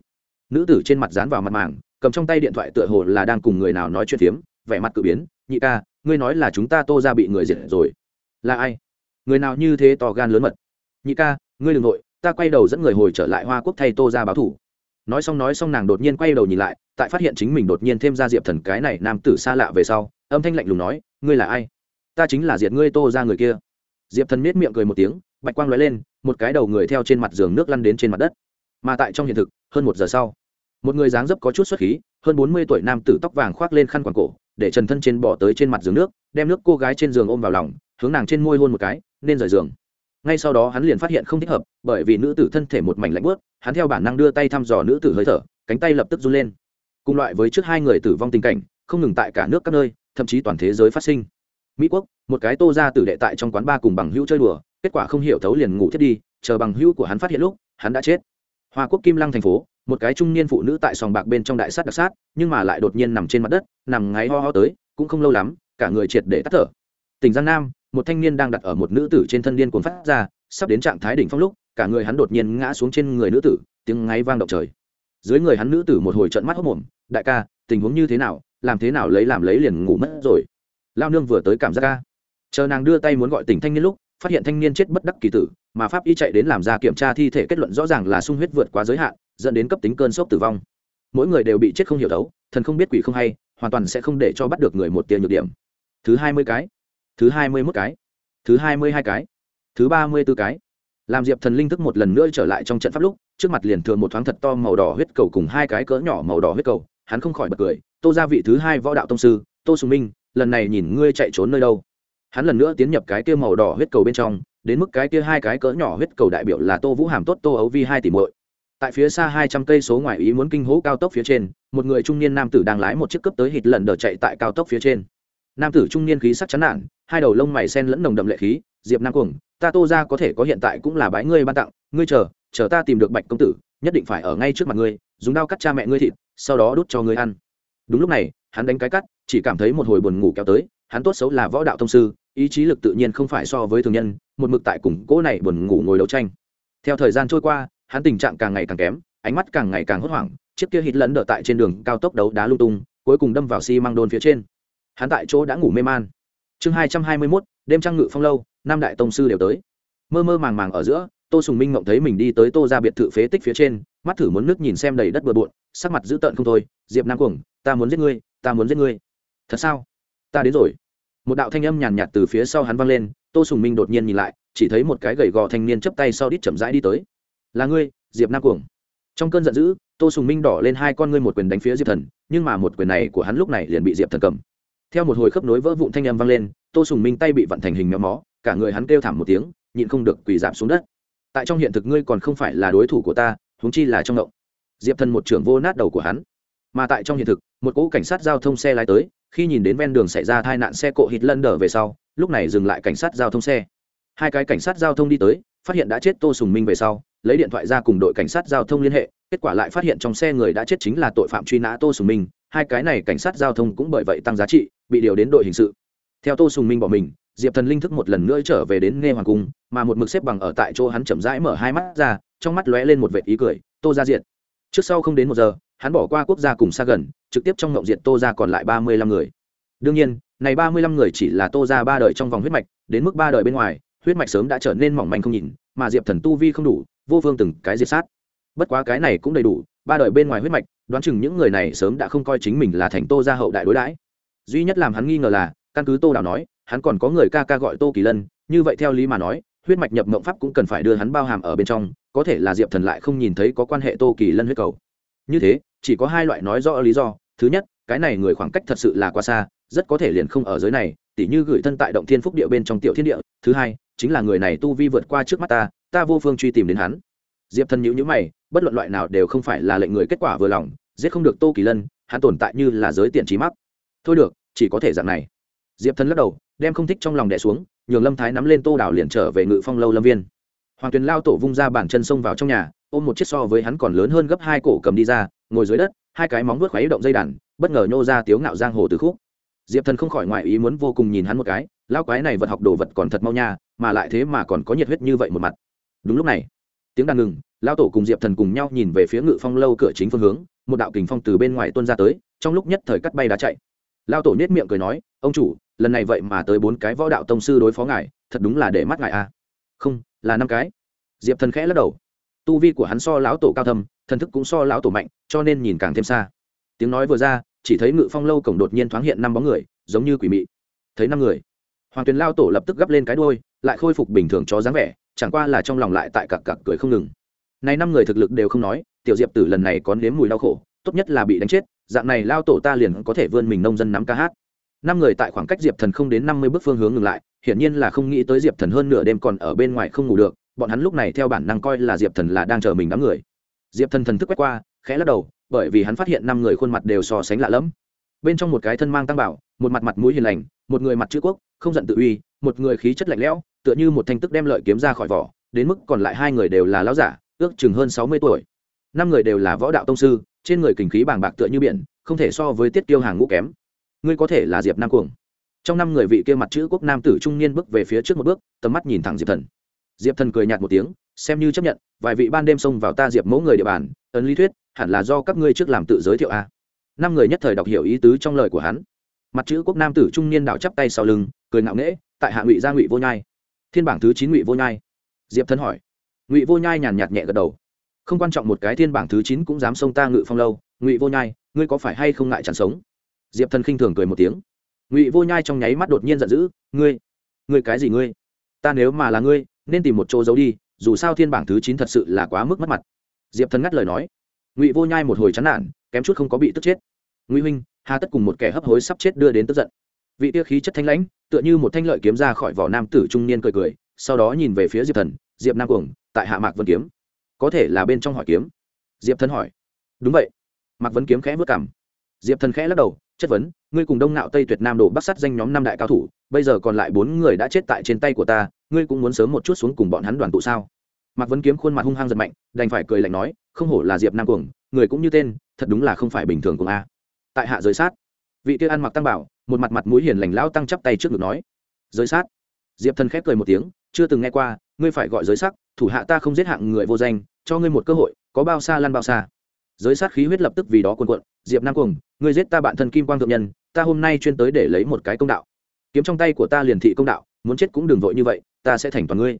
Nữ tử trên mặt dán vào mặt màng, cầm trong tay điện thoại tựa hồ là đang cùng người nào nói chuyện phiếm, vẻ mặt cự biến, nhị ca, ngươi nói là chúng ta tô ra bị người diệt rồi. Là ai? Người nào như thế to gan lớn mật. Nhị ca, ngươi đ ừ n g nội ta quay đầu dẫn người hồi trở lại hoa quốc thay tô ra báo thủ. Nói xong nói xong nàng đột nhiên quay đầu nhìn lại, tại phát hiện chính mình đột nhiên thêm ra diệp thần cái này nam tử xa lạ về sau, âm thanh lạnh lùng nói, ngươi là ai? Ta chính là diệt ngươi tô ra người kia diệp thần miết miệng cười một tiếng, bạch quang lóe lên, một cái đầu người theo trên mặt giường nước lăn đến trên mặt đất. Mà tại trong hiện thực, hơn một giờ sau, một người dáng dấp có chút xuất khí, hơn bốn mươi tuổi nam tử tóc vàng khoác lên khăn quàng cổ, để trần thân trên bỏ tới trên mặt giường nước, đem nước cô gái trên giường ôm vào lòng, hướng nàng trên môi hôn một cái, nên rời giường. Ngay sau đó hắn liền phát hiện không thích hợp, bởi vì nữ tử thân thể một mảnh lạnh bớt hắn theo bản năng đưa tay thăm dò nữ tử hơi thở, cánh tay lập tức run lên. Cùng loại với trước hai người tử vong tình cảnh, không ngừng tại cả nước các nơi, thậm chí toàn thế giới phát sinh mỹ quốc, một cái tô ra tử đệ tại trong quán ba cùng bằng hữu chơi đùa, kết quả không hiểu thấu liền ngủ thiết đi, chờ bằng hữu của hắn phát hiện lúc, hắn đã chết. Hoa quốc kim lăng thành phố, một cái trung niên phụ nữ tại sòng bạc bên trong đại sát đặc sát, nhưng mà lại đột nhiên nằm trên mặt đất, nằm ngáy ho ho tới, cũng không lâu lắm, cả người triệt để tắt thở. Tỉnh giang nam, một thanh niên đang đặt ở một nữ tử trên thân điên cuồng phát ra, sắp đến trạng thái đỉnh phong lúc, cả người hắn đột nhiên ngã xuống trên người nữ tử, tiếng ngáy vang động trời. Dưới người hắn nữ tử một hồi trận mắt hốc mồm, đại ca, tình huống như thế nào? Làm thế nào lấy làm lấy liền ngủ mất rồi lao nương vừa tới cảm giác ca. Chờ nàng đưa tay muốn gọi tỉnh thanh niên lúc, phát hiện thanh niên chết bất đắc kỳ tử, mà pháp y chạy đến làm ra kiểm tra thi thể kết luận rõ ràng là sung huyết vượt quá giới hạn, dẫn đến cấp tính cơn sốc tử vong. Mỗi người đều bị chết không hiểu đấu, thần không biết quỷ không hay, hoàn toàn sẽ không để cho bắt được người một tiền nhược điểm. Thứ hai mươi cái, thứ hai mươi mốt cái, thứ hai mươi hai cái, thứ ba mươi b ố cái. Làm diệp thần linh thức một lần nữa trở lại trong trận pháp lúc, trước mặt liền thường một thoáng thật to màu đỏ huyết cầu cùng hai cái cỡ nhỏ màu đỏ huyết cầu, hắn không khỏi bật cười, tô ra vị thứ hai võ đạo tông sư, tô sùng minh lần này nhìn ngươi chạy trốn nơi đâu. Hắn lần nữa tiến nhập cái kia màu đỏ huyết cầu bên trong, đến mức cái kia hai cái cỡ nhỏ huyết cầu đại biểu là tô vũ hàm tốt, tô ấu vi hai tỷ muội. Tại phía xa hai trăm cây số ngoài ý muốn kinh hố cao tốc phía trên, một người trung niên nam tử đang lái một chiếc cấp tới hít lần đờ chạy tại cao tốc phía trên. Nam tử trung niên khí sắc chán nản, hai đầu lông mày sen lẫn nồng đậm lệ khí, diệp nam cuồng, ta tô ra có thể có hiện tại cũng là bái ngươi ban tặng, ngươi chờ chờ ta tìm được bạch công tử, nhất định phải ở ngay trước mặt ngươi, dùng đao cắt cha mẹ ngươi thịt, sau đó đút cho ngươi ăn đúng lúc này, hắn đánh cái cắt, chỉ cảm thấy một hồi buồn ngủ kéo tới, hắn tốt xấu là võ đạo thông sư, ý chí lực tự nhiên không phải so với thường nhân, một mực tại củng cố này buồn ngủ ngồi đấu tranh. Theo thời gian trôi qua, hắn tình trạng càng ngày càng kém, ánh mắt càng ngày càng hốt hoảng, chiếc kia hít lẫn đỡ tại trên đường cao tốc đấu đá lung tung, cuối cùng đâm vào xi măng đôn phía trên. Hắn tại chỗ đã ngủ mê man. Chương hai trăm hai mươi mốt, đêm trăng ngự phong lâu, năm đại tông sư đều tới. Mơ mơ màng màng ở giữa, tô sùng minh mộng thấy mình đi tới tô ra biệt thự phế tích phía trên mắt thử muốn nước nhìn xem đầy đất bừa bộn, sắc mặt dữ tợn không thôi, diệp nam cuồng, ta muốn giết ngươi, ta muốn giết ngươi. Thật sao? Ta đến rồi. Một đạo thanh âm nhàn nhạt từ phía sau hắn vang lên, tô sùng minh đột nhiên nhìn lại, chỉ thấy một cái gầy gò thanh niên chấp tay sau đít chậm rãi đi tới. Là ngươi, diệp nam cuồng. Trong cơn giận dữ, tô sùng minh đỏ lên hai con ngươi một quyền đánh phía diệp thần, nhưng mà một quyền này của hắn lúc này liền bị diệp thần cầm. Theo một hồi khớp nối vỡ vụn thanh âm vang lên, tô sùng minh tay bị vặn thành hình méo mó, cả người hắn kêu thảm một tiếng, nhịn không được quỳ giảm xuống đất. Tại trong hiện thực ngươi còn không phải là đối thủ của ta huống chi là trong động diệp thần một trưởng vô nát đầu của hắn. Mà tại trong hiện thực, một cỗ cảnh sát giao thông xe lái tới, khi nhìn đến ven đường xảy ra tai nạn xe cộ hít lân đờ về sau, lúc này dừng lại cảnh sát giao thông xe. Hai cái cảnh sát giao thông đi tới, phát hiện đã chết tô sùng minh về sau, lấy điện thoại ra cùng đội cảnh sát giao thông liên hệ, kết quả lại phát hiện trong xe người đã chết chính là tội phạm truy nã tô sùng minh, hai cái này cảnh sát giao thông cũng bởi vậy tăng giá trị, bị điều đến đội hình sự. Theo tô sùng minh bỏ mình, diệp thần linh thức một lần nữa trở về đến nghe hoàng cung, mà một mực xếp bằng ở tại chỗ hắn chậm rãi mở hai mắt ra trong mắt lóe lên một vệt ý cười, tô ra diện trước sau không đến một giờ, hắn bỏ qua quốc gia cùng xa gần, trực tiếp trong ngộng diện tô ra còn lại ba mươi lăm người. Đương nhiên, này ba mươi lăm người chỉ là tô ra ba đời trong vòng huyết mạch, đến mức ba đời bên ngoài, huyết mạch sớm đã trở nên mỏng manh không nhìn, mà diệp thần tu vi không đủ, vô phương từng cái diệt sát. Bất quá cái này cũng đầy đủ, ba đời bên ngoài huyết mạch, đoán chừng những người này sớm đã không coi chính mình là thành tô gia hậu đại đối đãi. Duy nhất làm hắn nghi ngờ là, căn cứ tô đào nói, hắn còn có người ca ca gọi tô kỳ lân, như vậy theo lý mà nói, huyết mạch nhập mộng pháp cũng cần phải đưa hắn bao hàm ở bên trong có thể là diệp thần lại không nhìn thấy có quan hệ tô kỳ lân huyết cầu. Như thế, chỉ có hai loại nói rõ lý do. Thứ nhất, cái này người khoảng cách thật sự là quá xa, rất có thể liền không ở giới này, tỉ như gửi thân tại động thiên phúc địa bên trong tiểu thiên địa. Thứ hai, chính là người này tu vi vượt qua trước mắt ta ta vô phương truy tìm đến hắn. Diệp thần nhữ nhữ mày, bất luận loại nào đều không phải là lệnh người kết quả vừa lòng, giết không được tô kỳ lân, hắn tồn tại như là giới tiện trí mắc. Thôi được, chỉ có thể dạng này. Diệp thần lắc đầu, đem không thích trong lòng đẻ xuống, nhường lâm thái nắm lên tô đảo liền trở về ngự phong lâu lâm viên hoàng tuyền lao tổ vung ra bàn chân xông vào trong nhà, ôm một chiếc so với hắn còn lớn hơn gấp hai cổ cầm đi ra, ngồi dưới đất, hai cái móng vuốt khuấy động dây đàn, bất ngờ nhô ra tiếu ngạo giang hồ từ khúc. Diệp thần không khỏi ngoại ý muốn vô cùng nhìn hắn một cái, lao quái này vật học đồ vật còn thật mau nha, mà lại thế mà còn có nhiệt huyết như vậy một mặt. Đúng lúc này, tiếng đàn ngừng, lao tổ cùng diệp thần cùng nhau nhìn về phía ngự phong lâu cửa chính phương hướng, một đạo kình phong từ bên ngoài tuân ra tới, trong lúc nhất thời cắt bay đá chạy. Lao tổ nhét miệng cười nói, ông chủ, lần này vậy mà tới bốn cái võ đạo tông sư đối phó ngài, thật đúng là để mắt ngài à không là năm cái. Diệp thần khẽ lắc đầu. Tu vi của hắn so lão tổ cao thâm, thần thức cũng so lão tổ mạnh, cho nên nhìn càng thêm xa. Tiếng nói vừa ra, chỉ thấy ngự phong lâu cổng đột nhiên thoáng hiện năm bóng người, giống như quỷ mị. Thấy năm người, hoàng tuyền lao tổ lập tức gấp lên cái đôi lại khôi phục bình thường cho dáng vẻ, chẳng qua là trong lòng lại tại cặp cặp cười không ngừng. Này năm người thực lực đều không nói, tiểu diệp tử lần này có nếm mùi đau khổ, tốt nhất là bị đánh chết, dạng này lao tổ ta liền có thể vươn mình nông dân nắm ca hát. Năm người tại khoảng cách diệp thần không đến năm mươi bước phương hướng ngừng lại hiển nhiên là không nghĩ tới diệp thần hơn nửa đêm còn ở bên ngoài không ngủ được, bọn hắn lúc này theo bản năng coi là diệp thần là đang chờ mình đám người. Diệp thần thần thức quét qua, khẽ lắc đầu, bởi vì hắn phát hiện năm người khuôn mặt đều so sánh lạ lẫm. Bên trong một cái thân mang tăng bảo, một mặt mặt mũi hiền lành, một người mặt chữ quốc, không giận tự uy, một người khí chất lạnh lẽo, tựa như một thanh tức đem lợi kiếm ra khỏi vỏ, đến mức còn lại hai người đều là lão giả, ước chừng hơn sáu mươi tuổi. Năm người đều là võ đạo tông sư, trên người kình khí bàng bạc tựa như biển, không thể so với tiết tiêu hàng ngũ kém. Ngươi có thể là diệp nam cuồng trong năm người vị kia mặt chữ quốc nam tử trung niên bước về phía trước một bước, tầm mắt nhìn thẳng diệp thần. Diệp thần cười nhạt một tiếng, xem như chấp nhận, vài vị ban đêm xông vào ta diệp mẫu người địa bàn, ấn lý thuyết, hẳn là do các ngươi trước làm tự giới thiệu a năm người nhất thời đọc hiểu ý tứ trong lời của hắn. Mặt chữ quốc nam tử trung niên đảo chắp tay sau lưng, cười ngạo nghễ, tại hạ ngụy gia ngụy vô nhai. Thiên bảng thứ chín ngụy vô nhai. Diệp thần hỏi. Ngụy vô nhai nhàn nhạt nhẹ gật đầu. Không quan trọng một cái thiên bảng thứ chín cũng dám xông ta ngự phong lâu, ngụy vô nhai, ngươi có phải hay không ngại chẳng sống? Diệp thần khinh thường cười một tiếng ngụy vô nhai trong nháy mắt đột nhiên giận dữ, ngươi ngươi cái gì ngươi? Ta nếu mà là ngươi, nên tìm một chỗ giấu đi, dù sao thiên bảng thứ chín thật sự là quá mức mất mặt. Diệp thần ngắt lời nói. Ngụy vô nhai một hồi chán nản, kém chút không có bị tức chết. Ngụy huynh, hà tất cùng một kẻ hấp hối sắp chết đưa đến tức giận. Vị tia khí chất thanh lãnh, tựa như một thanh lợi kiếm ra khỏi vỏ nam tử trung niên cười cười, sau đó nhìn về phía diệp thần, diệp nam cuồng, tại hạ mạc vân kiếm. Có thể là bên trong hỏi kiếm. Diệp thần hỏi. Đúng vậy. Mạc vân kiếm khẽ vất cảm diệp thần khẽ lắc đầu, chất vấn ngươi cùng đông nạo tây tuyệt nam độ bắc sát danh nhóm năm đại cao thủ, bây giờ còn lại bốn người đã chết tại trên tay của ta, ngươi cũng muốn sớm một chút xuống cùng bọn hắn đoàn tụ sao? Mạc vấn kiếm khuôn mặt hung hăng giật mạnh, đành phải cười lạnh nói, không hổ là diệp nam cuồng, người cũng như tên, thật đúng là không phải bình thường cùng a. Tại hạ giới sát. Vị kia ăn mặc tăng bảo, một mặt mặt mũi hiền lành lão tăng chắp tay trước ngực nói giới sát. Diệp thần khép cười một tiếng, chưa từng nghe qua, ngươi phải gọi giới sắc thủ hạ ta không giết hạng người vô danh, cho ngươi một cơ hội, có bao xa lăn bao xa. Giới sát khí huyết lập tức vì đó cuồn cuộn, diệp nam cuồng, ngươi giết ta bạn thân kim quang thượng nhân ta hôm nay chuyên tới để lấy một cái công đạo. Kiếm trong tay của ta liền thị công đạo, muốn chết cũng đừng vội như vậy, ta sẽ thành toàn ngươi.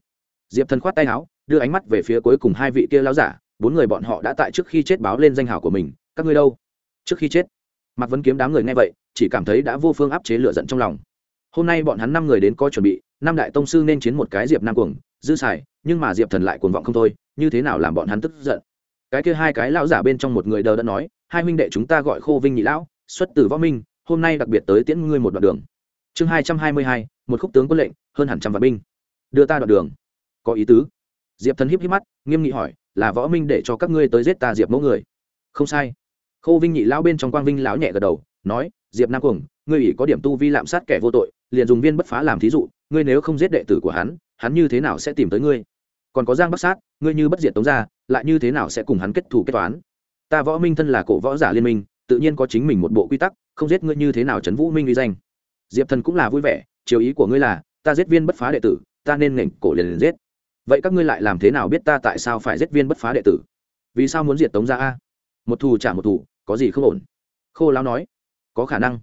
Diệp thần khoát tay áo, đưa ánh mắt về phía cuối cùng hai vị kia lão giả, bốn người bọn họ đã tại trước khi chết báo lên danh hào của mình, các ngươi đâu? Trước khi chết. Mạc vấn kiếm đám người nghe vậy, chỉ cảm thấy đã vô phương áp chế lựa giận trong lòng. Hôm nay bọn hắn năm người đến có chuẩn bị, năm đại tông sư nên chiến một cái diệp nam cuồng, dư xài, nhưng mà diệp thần lại cuồng vọng không thôi, như thế nào làm bọn hắn tức giận? Cái kia hai cái lão giả bên trong một người đờ đã nói, hai huynh đệ chúng ta gọi khô vinh nhị lão, xuất từ võ minh hôm nay đặc biệt tới tiễn ngươi một đoạn đường. Chương hai trăm hai mươi hai, một khúc tướng quân lệnh, hơn hẳn trăm vạn binh. Đưa ta đoạn đường. Có ý tứ. Diệp thần híp híp mắt, nghiêm nghị hỏi, là võ minh để cho các ngươi tới giết ta diệp mẫu người? Không sai. Khâu vinh nhị lão bên trong quang vinh lão nhẹ gật đầu, nói, diệp nam cuồng, ngươi ủy có điểm tu vi lạm sát kẻ vô tội, liền dùng viên bất phá làm thí dụ, ngươi nếu không giết đệ tử của hắn hắn như thế nào sẽ tìm tới ngươi? Còn có giang bắc sát, ngươi như bất diệt tống ra lại như thế nào sẽ cùng hắn kết thù kết toán? Ta võ minh thân là cổ võ giả liên minh, tự nhiên có chính mình một bộ quy tắc không giết ngươi như thế nào trấn vũ minh uy danh. Diệp thần cũng là vui vẻ, chiều ý của ngươi là, ta giết viên bất phá đệ tử, ta nên nghển cổ liền liền giết. Vậy các ngươi lại làm thế nào biết ta tại sao phải giết viên bất phá đệ tử? Vì sao muốn diệt tống ra a? Một thù trả một thù, có gì không ổn? Khô lão nói, có khả năng.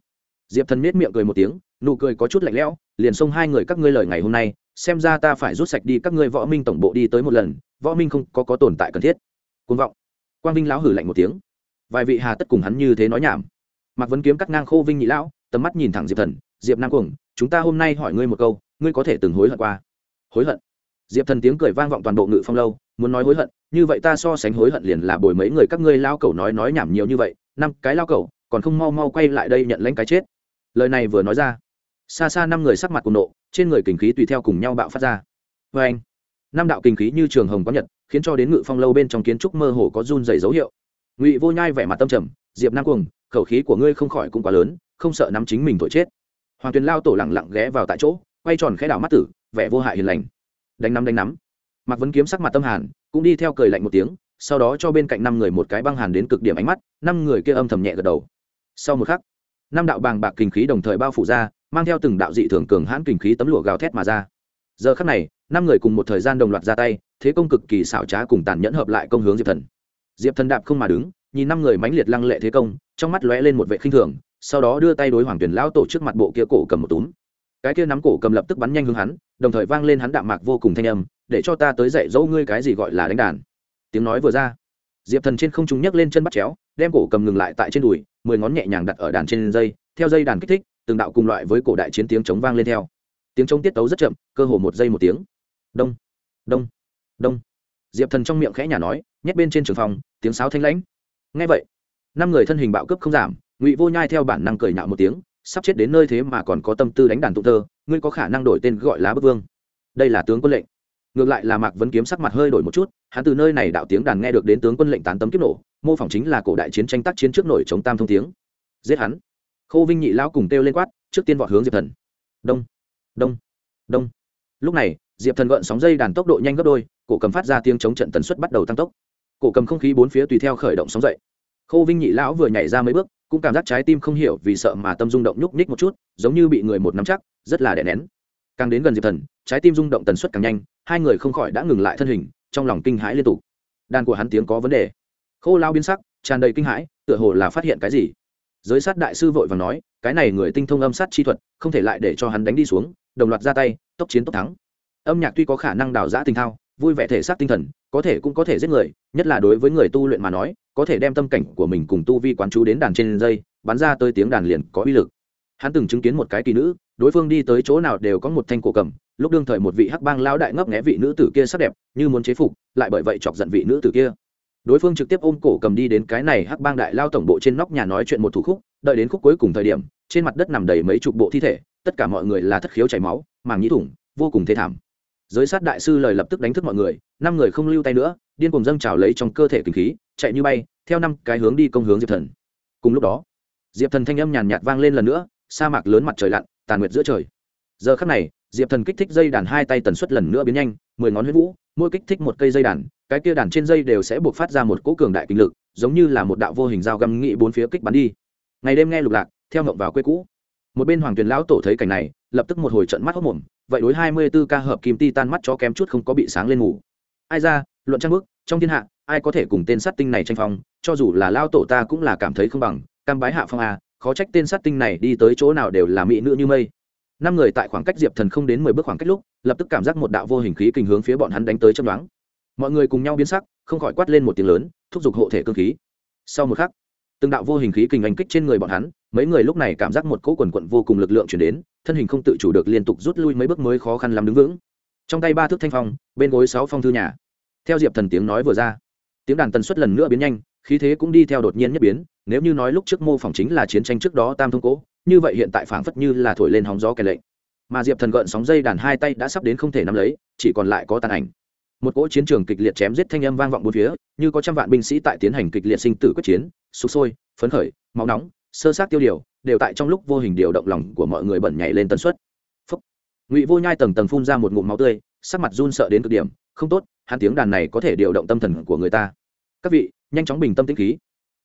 Diệp thần miết miệng cười một tiếng, nụ cười có chút lạnh lẽo, liền xông hai người các ngươi lời ngày hôm nay, xem ra ta phải rút sạch đi các ngươi võ minh tổng bộ đi tới một lần, võ minh không có có tồn tại cần thiết. Côn vọng. Quang vinh lão hử lạnh một tiếng. Vài vị hà tất cùng hắn như thế nói nhảm mạc vấn kiếm cắt ngang khô vinh nhị lão, tầm mắt nhìn thẳng diệp thần, diệp nam cuồng, chúng ta hôm nay hỏi ngươi một câu, ngươi có thể từng hối hận qua? Hối hận? Diệp thần tiếng cười vang vọng toàn bộ ngự phong lâu, muốn nói hối hận, như vậy ta so sánh hối hận liền là bồi mấy người các ngươi lao cẩu nói nói nhảm nhiều như vậy, năm cái lao cẩu, còn không mau mau quay lại đây nhận lãnh cái chết. Lời này vừa nói ra, xa xa năm người sắc mặt cùng nộ, trên người kình khí tùy theo cùng nhau bạo phát ra. Vê anh. Năm đạo kình khí như trường hồng có nhật, khiến cho đến ngự phong lâu bên trong kiến trúc mơ hồ có run dày dấu hiệu. Ngụy vô nhai vẻ mặt tâm trầm, diệp nam cuồng khẩu khí của ngươi không khỏi cũng quá lớn, không sợ nắm chính mình tội chết. Hoàng tuyền lao tổ lẳng lặng ghé vào tại chỗ, quay tròn khẽ đảo mắt tử, vẻ vô hại hiền lành. Đánh nắm đánh nắm. Mạc vấn kiếm sắc mặt tâm hàn, cũng đi theo cười lạnh một tiếng, sau đó cho bên cạnh năm người một cái băng hàn đến cực điểm ánh mắt, năm người kia âm thầm nhẹ gật đầu. Sau một khắc, năm đạo bàng bạc kinh khí đồng thời bao phủ ra, mang theo từng đạo dị thường cường hãn kinh khí tấm lụa gào thét mà ra. Giờ khắc này, năm người cùng một thời gian đồng loạt ra tay, thế công cực kỳ xảo trá cùng tàn nhẫn hợp lại công hướng diệp thần. Diệp thần đạp không mà đứng nhìn năm người mãnh liệt lăng lệ thế công, trong mắt lóe lên một vệ khinh thường, sau đó đưa tay đối hoàng tuyển lão tổ trước mặt bộ kia cổ cầm một túm. Cái kia nắm cổ cầm lập tức bắn nhanh hướng hắn, đồng thời vang lên hắn đạm mạc vô cùng thanh âm, để cho ta tới dạy dỗ ngươi cái gì gọi là đánh đàn. Tiếng nói vừa ra, diệp thần trên không trung nhấc lên chân bắt chéo, đem cổ cầm ngừng lại tại trên đùi, mười ngón nhẹ nhàng đặt ở đàn trên dây, theo dây đàn kích thích, từng đạo cùng loại với cổ đại chiến tiếng chống vang lên theo. Tiếng chống tiết tấu rất chậm, cơ hồ một giây một tiếng. Đông đông đông. Diệp thần trong miệng khẽ nhả nói, nhét bên trên trường phòng, tiếng sáo thanh lãnh ngay vậy, năm người thân hình bạo cấp không giảm, ngụy vô nhai theo bản năng cười nhạo một tiếng, sắp chết đến nơi thế mà còn có tâm tư đánh đàn tụng thơ, ngươi có khả năng đổi tên gọi lá bức vương. Đây là tướng quân lệnh. Ngược lại là mạc vấn kiếm sắc mặt hơi đổi một chút, hắn từ nơi này đạo tiếng đàn nghe được đến tướng quân lệnh tán tấm kiếp nổ, mô phỏng chính là cổ đại chiến tranh tác chiến trước nổi chống tam thông tiếng. Giết hắn. Khâu vinh nhị lão cùng kêu lên quát, trước tiên vọt hướng diệp thần. Đông đông đông. Lúc này, diệp thần gợn sóng dây đàn tốc độ nhanh gấp đôi, cổ cầm phát ra tiếng chống trận tần suất bắt đầu tăng tốc cổ cầm không khí bốn phía tùy theo khởi động sóng dậy. Khâu vinh nhị lão vừa nhảy ra mấy bước, cũng cảm giác trái tim không hiểu vì sợ mà tâm rung động nhúc nhích một chút, giống như bị người một nắm chắc, rất là đè nén. Càng đến gần diệp thần, trái tim rung động tần suất càng nhanh, hai người không khỏi đã ngừng lại thân hình, trong lòng kinh hãi liên tục. Đàn của hắn tiếng có vấn đề. Khô lao biến sắc, tràn đầy kinh hãi, tựa hồ là phát hiện cái gì. Giới sát đại sư vội và nói, cái này người tinh thông âm sát chi thuật, không thể lại để cho hắn đánh đi xuống, đồng loạt ra tay, tốc chiến tốc thắng. Âm nhạc tuy có khả năng đào giã tinh thao, vui vẻ thể xác tinh thần có thể cũng có thể giết người, nhất là đối với người tu luyện mà nói, có thể đem tâm cảnh của mình cùng tu vi quán chú đến đàn trên dây, bắn ra tới tiếng đàn liền có uy lực. Hắn từng chứng kiến một cái kỳ nữ, đối phương đi tới chỗ nào đều có một thanh cổ cầm, lúc đương thời một vị hắc bang lao đại ngấp nghé vị nữ tử kia sắc đẹp, như muốn chế phục, lại bởi vậy chọc giận vị nữ tử kia. Đối phương trực tiếp ôm cổ cầm đi đến cái này hắc bang đại lao tổng bộ trên nóc nhà nói chuyện một thủ khúc, đợi đến khúc cuối cùng thời điểm, trên mặt đất nằm đầy mấy chục bộ thi thể, tất cả mọi người là thất khiếu chảy máu, màng nhĩ thủng, vô cùng thê thảm giới sát đại sư lời lập tức đánh thức mọi người, năm người không lưu tay nữa, điên cùng dâng trào lấy trong cơ thể kinh khí, chạy như bay, theo năm cái hướng đi công hướng diệp thần. Cùng lúc đó, diệp thần thanh âm nhàn nhạt vang lên lần nữa, sa mạc lớn mặt trời lặn, tàn nguyệt giữa trời. Giờ khắc này, diệp thần kích thích dây đàn hai tay tần suất lần nữa biến nhanh, mười ngón huyết vũ, mỗi kích thích một cây dây đàn, cái kia đàn trên dây đều sẽ buộc phát ra một cỗ cường đại kinh lực, giống như là một đạo vô hình dao găm nghị bốn phía kích bắn đi. Ngày đêm nghe lục lạc, theo ngộng vào quê cũ. Một bên hoàng tuyền lão tổ thấy cảnh này, lập tức một hồi trận mắt hốc mồm vậy đối hai mươi 24 ca hợp kim titan mắt chó kém chút không có bị sáng lên ngủ. Ai ra, luận trang bước trong thiên hạ, ai có thể cùng tên sát tinh này tranh phong, cho dù là lao tổ ta cũng là cảm thấy không bằng, cam bái hạ phong a, khó trách tên sát tinh này đi tới chỗ nào đều là mỹ nữ như mây. Năm người tại khoảng cách diệp thần không đến mười bước khoảng cách lúc, lập tức cảm giác một đạo vô hình khí kình hướng phía bọn hắn đánh tới chấm đoán mọi người cùng nhau biến sắc, không khỏi quát lên một tiếng lớn, thúc giục hộ thể cương khí. Sau một khắc từng đạo vô hình khí kình anh kích trên người bọn hắn, mấy người lúc này cảm giác một cỗ quần quận vô cùng lực lượng chuyển đến, thân hình không tự chủ được liên tục rút lui mấy bước mới khó khăn làm đứng vững. Trong tay ba thước thanh phong, bên gối sáu phong thư nhà. Theo diệp thần tiếng nói vừa ra, tiếng đàn tần suất lần nữa biến nhanh, khí thế cũng đi theo đột nhiên nhất biến, nếu như nói lúc trước mô phỏng chính là chiến tranh trước đó tam thông cố như vậy hiện tại phảng phất như là thổi lên hóng gió kẻ lệnh. Mà diệp thần gợn sóng dây đàn hai tay đã sắp đến không thể nắm lấy, chỉ còn lại có tàn ảnh một cỗ chiến trường kịch liệt chém giết thanh âm vang vọng bốn phía, như có trăm vạn binh sĩ tại tiến hành kịch liệt sinh tử quyết chiến sụp sôi, phấn khởi, máu nóng, sơ sát tiêu điều, đều tại trong lúc vô hình điều động lòng của mọi người bẩn nhảy lên tần suất. Phúc. ngụy vô nhai tầng tầng phun ra một ngụm máu tươi, sắc mặt run sợ đến cực điểm, không tốt, hắn tiếng đàn này có thể điều động tâm thần của người ta. Các vị, nhanh chóng bình tâm tĩnh khí.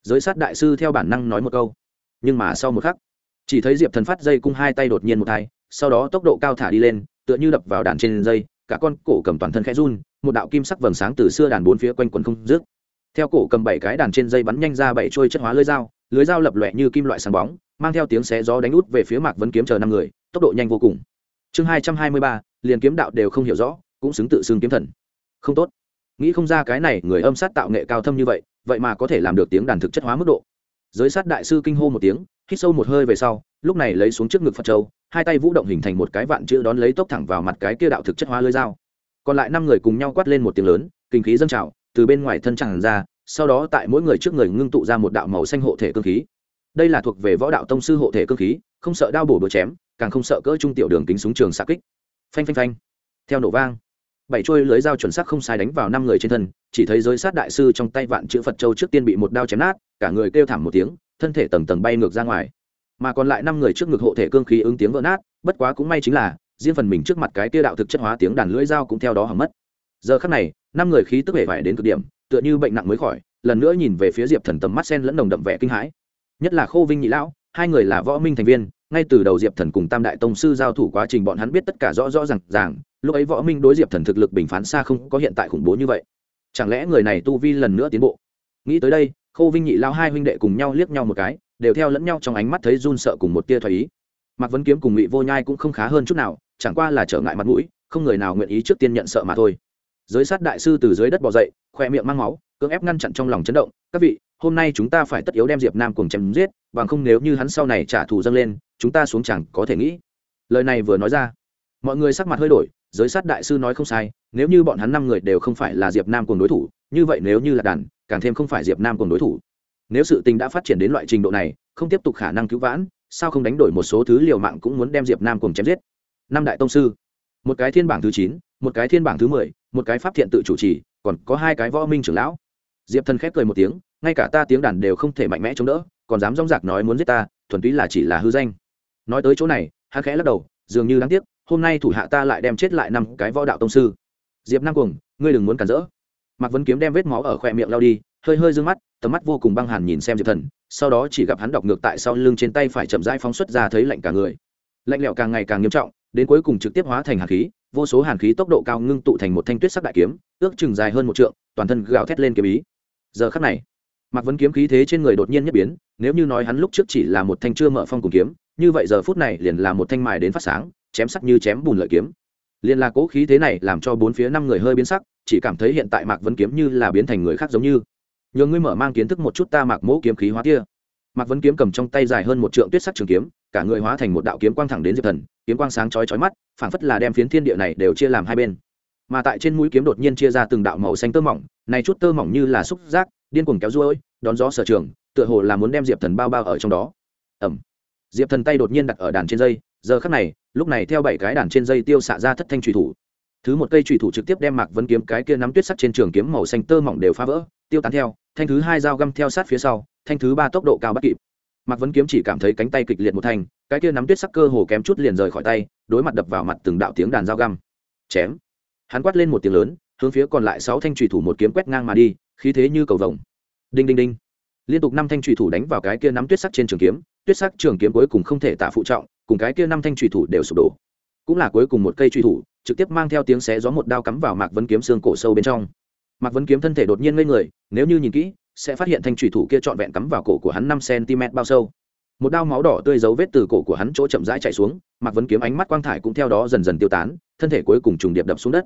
Giới sát đại sư theo bản năng nói một câu. Nhưng mà sau một khắc, chỉ thấy diệp thần phát dây cung hai tay đột nhiên một thai sau đó tốc độ cao thả đi lên, tựa như đập vào đàn trên dây cả con cổ cầm toàn thân khẽ run, một đạo kim sắc vầng sáng từ xưa đàn bốn phía quanh quần không rước theo cổ cầm bảy cái đàn trên dây bắn nhanh ra bảy trôi chất hóa lưới dao lưới dao lập lòe như kim loại sáng bóng, mang theo tiếng xé gió đánh út về phía mạc vấn kiếm chờ năm người, tốc độ nhanh vô cùng. Chương hai trăm hai mươi ba, liền kiếm đạo đều không hiểu rõ, cũng xứng tự xưng kiếm thần. Không tốt. Nghĩ không ra cái này người âm sát tạo nghệ cao thâm như vậy vậy mà có thể làm được tiếng đàn thực chất hóa mức độ. Giới sát đại sư kinh hô một tiếng, hít sâu một hơi về sau lúc này lấy xuống trước ngực phật châu, hai tay vũ động hình thành một cái vạn chữ đón lấy tốc thẳng vào mặt cái kia đạo thực chất hóa lưới dao. Còn lại năm người cùng nhau quát lên một tiếng lớn, kinh khí dâng trào, từ bên ngoài thân tràn ra, sau đó tại mỗi người trước người ngưng tụ ra một đạo màu xanh hộ thể cơ khí. Đây là thuộc về võ đạo tông sư hộ thể cơ khí, không sợ đao bổ đũa chém, càng không sợ cỡ trung tiểu đường kính súng trường xạ kích. Phanh phanh phanh. Theo nổ vang, bảy trôi lưới dao chuẩn xác không sai đánh vào năm người trên thân, chỉ thấy giới sát đại sư trong tay vạn chữ phật châu trước tiên bị một đao chém nát, cả người kêu thảm một tiếng, thân thể tầng tầng bay ngược ra ngoài mà còn lại năm người trước ngực hộ thể cương khí ứng tiếng vỡ nát, bất quá cũng may chính là, riêng phần mình trước mặt cái kia đạo thực chất hóa tiếng đàn lưỡi dao cũng theo đó hỏng mất. Giờ khắc này, năm người khí tức vẻ vải đến cực điểm, tựa như bệnh nặng mới khỏi, lần nữa nhìn về phía diệp thần tầm mắt sen lẫn đồng đậm vẻ kinh hãi. Nhất là khô vinh nhị lão, hai người là võ minh thành viên, ngay từ đầu diệp thần cùng tam đại tông sư giao thủ quá trình bọn hắn biết tất cả rõ rõ r à n g ràng, lúc ấy võ minh đối diệp thần thực lực bình phán xa không có hiện tại khủng bố như vậy. Chẳng lẽ người này tu vi lần nữa tiến bộ? Nghĩ tới đây, khô vinh nhị lao hai huynh đệ cùng nhau liếc nhau một cái đều theo lẫn nhau trong ánh mắt thấy run sợ cùng một tia thoái ý. Mạc vấn kiếm cùng ngụy vô nhai cũng không khá hơn chút nào, chẳng qua là trở ngại mặt mũi, không người nào nguyện ý trước tiên nhận sợ mà thôi. Giới sát đại sư từ dưới đất bỏ dậy, khoe miệng mang máu, cưỡng ép ngăn chặn trong lòng chấn động, các vị, hôm nay chúng ta phải tất yếu đem diệp nam cùng chém giết, bằng không nếu như hắn sau này trả thù dâng lên, chúng ta xuống chẳng có thể nghĩ. Lời này vừa nói ra, mọi người sắc mặt hơi đổi, giới sát đại sư nói không sai, nếu như bọn hắn năm người đều không phải là diệp nam cùng đối thủ, như vậy nếu như là đàn, càng thêm không phải diệp nam cùng đối thủ nếu sự tình đã phát triển đến loại trình độ này, không tiếp tục khả năng cứu vãn, sao không đánh đổi một số thứ liều mạng cũng muốn đem diệp nam cùng chém giết? Năm đại tông sư. Một cái thiên bảng thứ chín, một cái thiên bảng thứ mười, một cái pháp thiện tự chủ trì, còn có hai cái võ minh trưởng lão. Diệp thần khép cười một tiếng, ngay cả ta tiếng đàn đều không thể mạnh mẽ chống đỡ, còn dám rong rạc nói muốn giết ta, thuần túy là chỉ là hư danh. Nói tới chỗ này, hắn khẽ lắc đầu, dường như đáng tiếc, hôm nay thủ hạ ta lại đem chết lại năm cái võ đạo tông sư. Diệp nam cuồng, ngươi đừng muốn cản rỡ. Mạc vấn kiếm đem vết máu ở khoe miệng lao đi, hơi hơi d ư ơ n g mắt tầm mắt vô cùng băng hàn nhìn xem diệp thần, sau đó chỉ gặp hắn đọc ngược tại sau lưng trên tay phải chậm rãi phóng xuất ra thấy lạnh cả người. Lạnh lẽo càng ngày càng nghiêm trọng, đến cuối cùng trực tiếp hóa thành hàn khí, vô số hàn khí tốc độ cao ngưng tụ thành một thanh tuyết sắc đại kiếm, ước chừng dài hơn một trượng, toàn thân gào thét lên kiếm ý. Giờ khắc này, mạc vấn kiếm khí thế trên người đột nhiên nhất biến, nếu như nói hắn lúc trước chỉ là một thanh chưa mở phong cùng kiếm, như vậy giờ phút này liền là một thanh mài đến phát sáng, chém sắc như chém bùn lợi kiếm. Liền là cố khí thế này làm cho bốn phía năm người hơi biến sắc, chỉ cảm thấy hiện tại mạc vấn kiếm như là biến thành người khác giống như nhờ ngươi mở mang kiến thức một chút ta mạc mẫu kiếm khí hóa kia. Mạc vấn kiếm cầm trong tay dài hơn một trượng tuyết sắc trường kiếm, cả người hóa thành một đạo kiếm quang thẳng đến diệp thần, kiếm quang sáng chói chói mắt, phảng phất là đem phiến thiên địa này đều chia làm hai bên. Mà tại trên mũi kiếm đột nhiên chia ra từng đạo màu xanh tơ mỏng, này chút tơ mỏng như là xúc giác, điên cuồng kéo ruôi đón gió sở trường, tựa hồ là muốn đem diệp thần bao bao ở trong đó. Ẩm diệp thần tay đột nhiên đặt ở đàn trên dây, giờ khắc này, lúc này theo bảy cái đàn trên dây tiêu xạ ra thất thanh trùy thủ. Thứ một cây trùy thủ trực tiếp đem mạc vấn kiếm cái kia nắm tuyết sắt trên trường kiếm màu xanh tơ mỏng đều phá vỡ, tiêu tán theo thanh thứ hai dao găm theo sát phía sau, thanh thứ ba tốc độ cao bắt kịp. Mạc vấn kiếm chỉ cảm thấy cánh tay kịch liệt một thanh cái kia nắm tuyết sắc cơ hồ kém chút liền rời khỏi tay, đối mặt đập vào mặt từng đạo tiếng đàn dao găm. Chém. Hắn quát lên một tiếng lớn, hướng phía còn lại sáu thanh trùy thủ một kiếm quét ngang mà đi, khí thế như cầu vồng. Đinh đinh đinh. Liên tục năm thanh trùy thủ đánh vào cái kia nắm tuyết sắc trên trường kiếm, tuyết sắc trường kiếm cuối cùng không thể tạ phụ trọng, cùng cái kia năm thanh trùy thủ đều sụp đổ. Cũng là cuối cùng một cây trùy thủ, trực tiếp mang theo tiếng xé gió một đao cắm vào mạc vấn kiếm xương cổ sâu bên trong mạc vấn kiếm thân thể đột nhiên ngây người, nếu như nhìn kỹ, sẽ phát hiện thanh thủy thủ kia trọn vẹn cắm vào cổ của hắn năm cm bao sâu. Một đao máu đỏ tươi dấu vết từ cổ của hắn chỗ chậm rãi chạy xuống, mạc vấn kiếm ánh mắt quang thải cũng theo đó dần dần tiêu tán, thân thể cuối cùng trùng điệp đập xuống đất.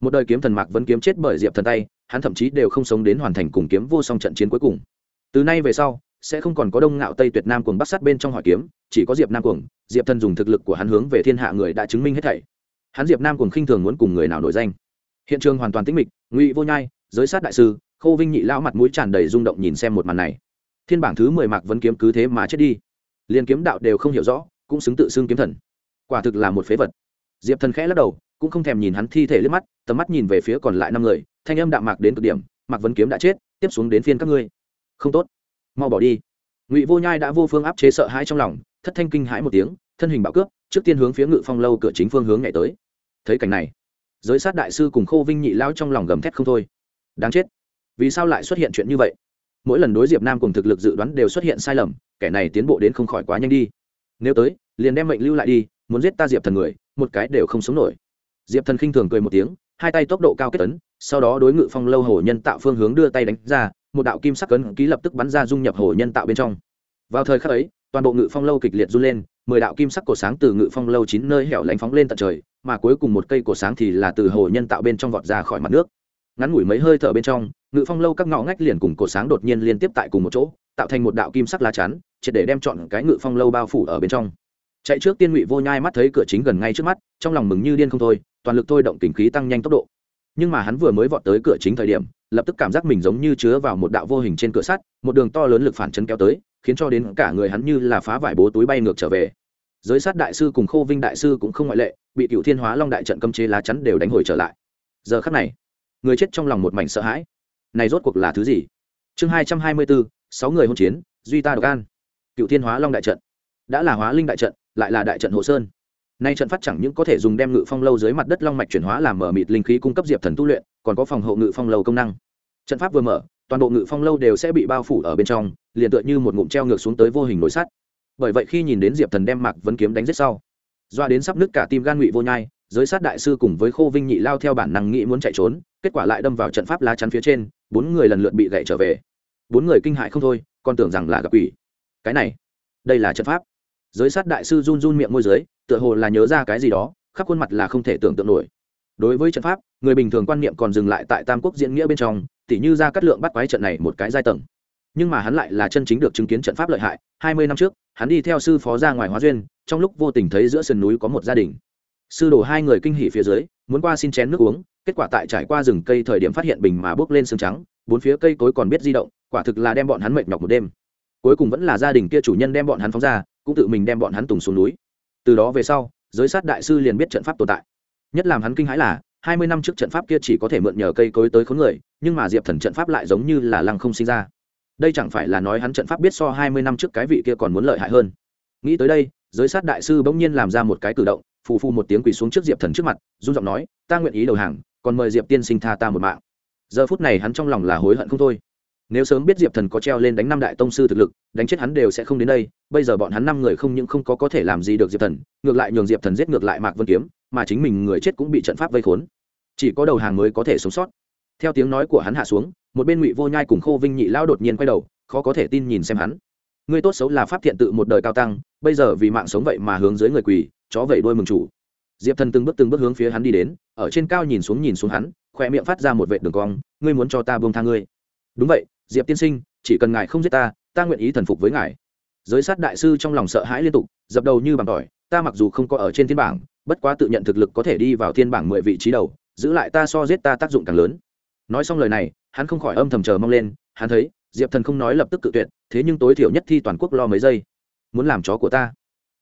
Một đời kiếm thần mạc vấn kiếm chết bởi diệp thần tay, hắn thậm chí đều không sống đến hoàn thành cùng kiếm vô song trận chiến cuối cùng. Từ nay về sau, sẽ không còn có đông ngạo tây tuyệt nam cuồng bắc sát bên trong hỏi kiếm, chỉ có diệp nam cuồng, diệp thần dùng thực lực của hắn hướng về thiên hạ người đã chứng minh hết thảy. Hắn diệp nam cuồng khinh thường muốn cùng người nào nổi danh. Hiện trường hoàn toàn tĩnh mịch, ngụy vô nhai giới sát đại sư, khâu vinh nhị lão mặt mũi tràn đầy rung động nhìn xem một màn này. Thiên bảng thứ mười mạc vẫn kiếm cứ thế mà chết đi. Liền kiếm đạo đều không hiểu rõ, cũng xứng tự xưng kiếm thần. Quả thực là một phế vật. Diệp thần khẽ lắc đầu, cũng không thèm nhìn hắn thi thể liếc mắt, tầm mắt nhìn về phía còn lại năm người, thanh âm đạm mạc đến cực điểm, mạc vấn kiếm đã chết, tiếp xuống đến phiên các ngươi. Không tốt, mau bỏ đi. Ngụy vô nhai đã vô phương áp chế sợ hãi trong lòng, thất thanh kinh hãi một tiếng, thân hình bạo cướp, trước tiên hướng phía ngự phong lâu cửa chính phương hướng nhảy tới. Thấy cảnh này, giới sát đại sư cùng khô vinh nhị lao trong lòng gầm thét không thôi đáng chết. Vì sao lại xuất hiện chuyện như vậy? Mỗi lần đối diệp nam cùng thực lực dự đoán đều xuất hiện sai lầm, kẻ này tiến bộ đến không khỏi quá nhanh đi. Nếu tới, liền đem mệnh lưu lại đi, muốn giết ta diệp thần người, một cái đều không sống nổi. Diệp thần khinh thường cười một tiếng, hai tay tốc độ cao kết tấn sau đó đối ngự phong lâu hồ nhân tạo phương hướng đưa tay đánh ra, một đạo kim sắc cấn ký lập tức bắn ra dung nhập hồ nhân tạo bên trong. Vào thời khắc ấy, toàn bộ ngự phong lâu kịch liệt run lên, mười đạo kim sắc cổ sáng từ ngự phong lâu chín nơi hẻo lánh phóng lên tận trời, mà cuối cùng một cây cổ sáng thì là từ hồ nhân tạo bên trong vọt ra khỏi mặt nước ngắn ngủi mấy hơi thở bên trong, ngự phong lâu các ngõ ngách liền cùng cổ sáng đột nhiên liên tiếp tại cùng một chỗ, tạo thành một đạo kim sắc lá chắn, triệt để đem chọn cái ngự phong lâu bao phủ ở bên trong. Chạy trước tiên ngụy vô nhai mắt thấy cửa chính gần ngay trước mắt, trong lòng mừng như điên không thôi, toàn lực thôi động kinh khí tăng nhanh tốc độ. Nhưng mà hắn vừa mới vọt tới cửa chính thời điểm, lập tức cảm giác mình giống như chứa vào một đạo vô hình trên cửa sắt, một đường to lớn lực phản chấn kéo tới, khiến cho đến cả người hắn như là phá vải bố túi bay ngược trở về. Giới sát đại sư cùng khô vinh đại sư cũng không ngoại lệ, bị cựu thiên hóa long đại trận cấm chế lá chắn đều đánh hồi trở lại. Giờ khắc này người chết trong lòng một mảnh sợ hãi. Này rốt cuộc là thứ gì? Chương hai trăm hai mươi bốn, sáu người hôn chiến, duy ta độc an. Cựu thiên hóa long đại trận. Đã là hóa linh đại trận, lại là đại trận hộ sơn. Nay trận phát chẳng những có thể dùng đem ngự phong lâu dưới mặt đất long mạch chuyển hóa làm mở mịt linh khí cung cấp diệp thần tu luyện, còn có phòng hộ ngự phong lâu công năng. Trận pháp vừa mở, toàn bộ ngự phong lâu đều sẽ bị bao phủ ở bên trong, liền tựa như một ngụm treo ngược xuống tới vô hình nổi sắt. Bởi vậy khi nhìn đến diệp thần đem mạc vấn kiếm đánh giết sau, doa đến sắp nứt cả tim gan ngụy vô nhai giới sát đại sư cùng với khô vinh nhị lao theo bản năng nghĩ muốn chạy trốn, kết quả lại đâm vào trận pháp lá chắn phía trên, bốn người lần lượt bị gậy trở về. Bốn người kinh hại không thôi, còn tưởng rằng là gặp ủy cái này, đây là trận pháp. Giới sát đại sư run run miệng môi giới tựa hồ là nhớ ra cái gì đó, khắp khuôn mặt là không thể tưởng tượng nổi. Đối với trận pháp, người bình thường quan niệm còn dừng lại tại tam quốc diễn nghĩa bên trong, tỉ như ra cắt lượng bắt quái trận này một cái giai tầng. Nhưng mà hắn lại là chân chính được chứng kiến trận pháp lợi hại. Hai mươi năm trước, hắn đi theo sư phó ra ngoài hóa duyên, trong lúc vô tình thấy giữa sườn núi có một gia đình sư đồ hai người kinh hỉ phía dưới, muốn qua xin chén nước uống, kết quả tại trải qua rừng cây thời điểm phát hiện bình mà bước lên sương trắng, bốn phía cây cối còn biết di động, quả thực là đem bọn hắn mệt nhọc một đêm. Cuối cùng vẫn là gia đình kia chủ nhân đem bọn hắn phóng ra, cũng tự mình đem bọn hắn tùng xuống núi. Từ đó về sau, giới sát đại sư liền biết trận pháp tồn tại. Nhất làm hắn kinh hãi là, hai mươi năm trước trận pháp kia chỉ có thể mượn nhờ cây cối tới khốn người, nhưng mà diệp thần trận pháp lại giống như là lăng không sinh ra. Đây chẳng phải là nói hắn trận pháp biết so hai mươi năm trước cái vị kia còn muốn lợi hại hơn. Nghĩ tới đây, giới sát đại sư bỗng nhiên làm ra một cái cử động phù phù một tiếng quỳ xuống trước diệp thần trước mặt, run giọng nói, ta nguyện ý đầu hàng, còn mời diệp tiên sinh tha ta một mạng. Giờ phút này hắn trong lòng là hối hận không thôi. Nếu sớm biết diệp thần có treo lên đánh năm đại tông sư thực lực, đánh chết hắn đều sẽ không đến đây, bây giờ bọn hắn năm người không những không có có thể làm gì được diệp thần, ngược lại nhường diệp thần giết ngược lại mạc vân kiếm, mà chính mình người chết cũng bị trận pháp vây khốn. Chỉ có đầu hàng mới có thể sống sót. Theo tiếng nói của hắn hạ xuống, một bên ngụy vô nhai cùng khô vinh nhị lao đột nhiên quay đầu, khó có thể tin nhìn xem hắn. Người tốt xấu là pháp thiện tự một đời cao tăng, bây giờ vì mạng sống vậy mà hướng dưới người quỳ chó vậy đôi mừng chủ. Diệp thần từng bước từng bước hướng phía hắn đi đến, ở trên cao nhìn xuống nhìn xuống hắn khoe miệng phát ra một vệ đường cong, ngươi muốn cho ta buông tha ngươi? Đúng vậy, diệp tiên sinh, chỉ cần ngài không giết ta ta nguyện ý thần phục với ngài. Giới sát đại sư trong lòng sợ hãi liên tục, dập đầu như bằng tỏi, ta mặc dù không có ở trên thiên bảng, bất quá tự nhận thực lực có thể đi vào thiên bảng mười vị trí đầu, giữ lại ta so giết ta tác dụng càng lớn. Nói xong lời này, hắn không khỏi âm thầm chờ mong lên, hắn thấy, diệp thần không nói lập tức cự tuyệt, thế nhưng tối thiểu nhất thi toàn quốc lo mấy giây. Muốn làm chó của ta.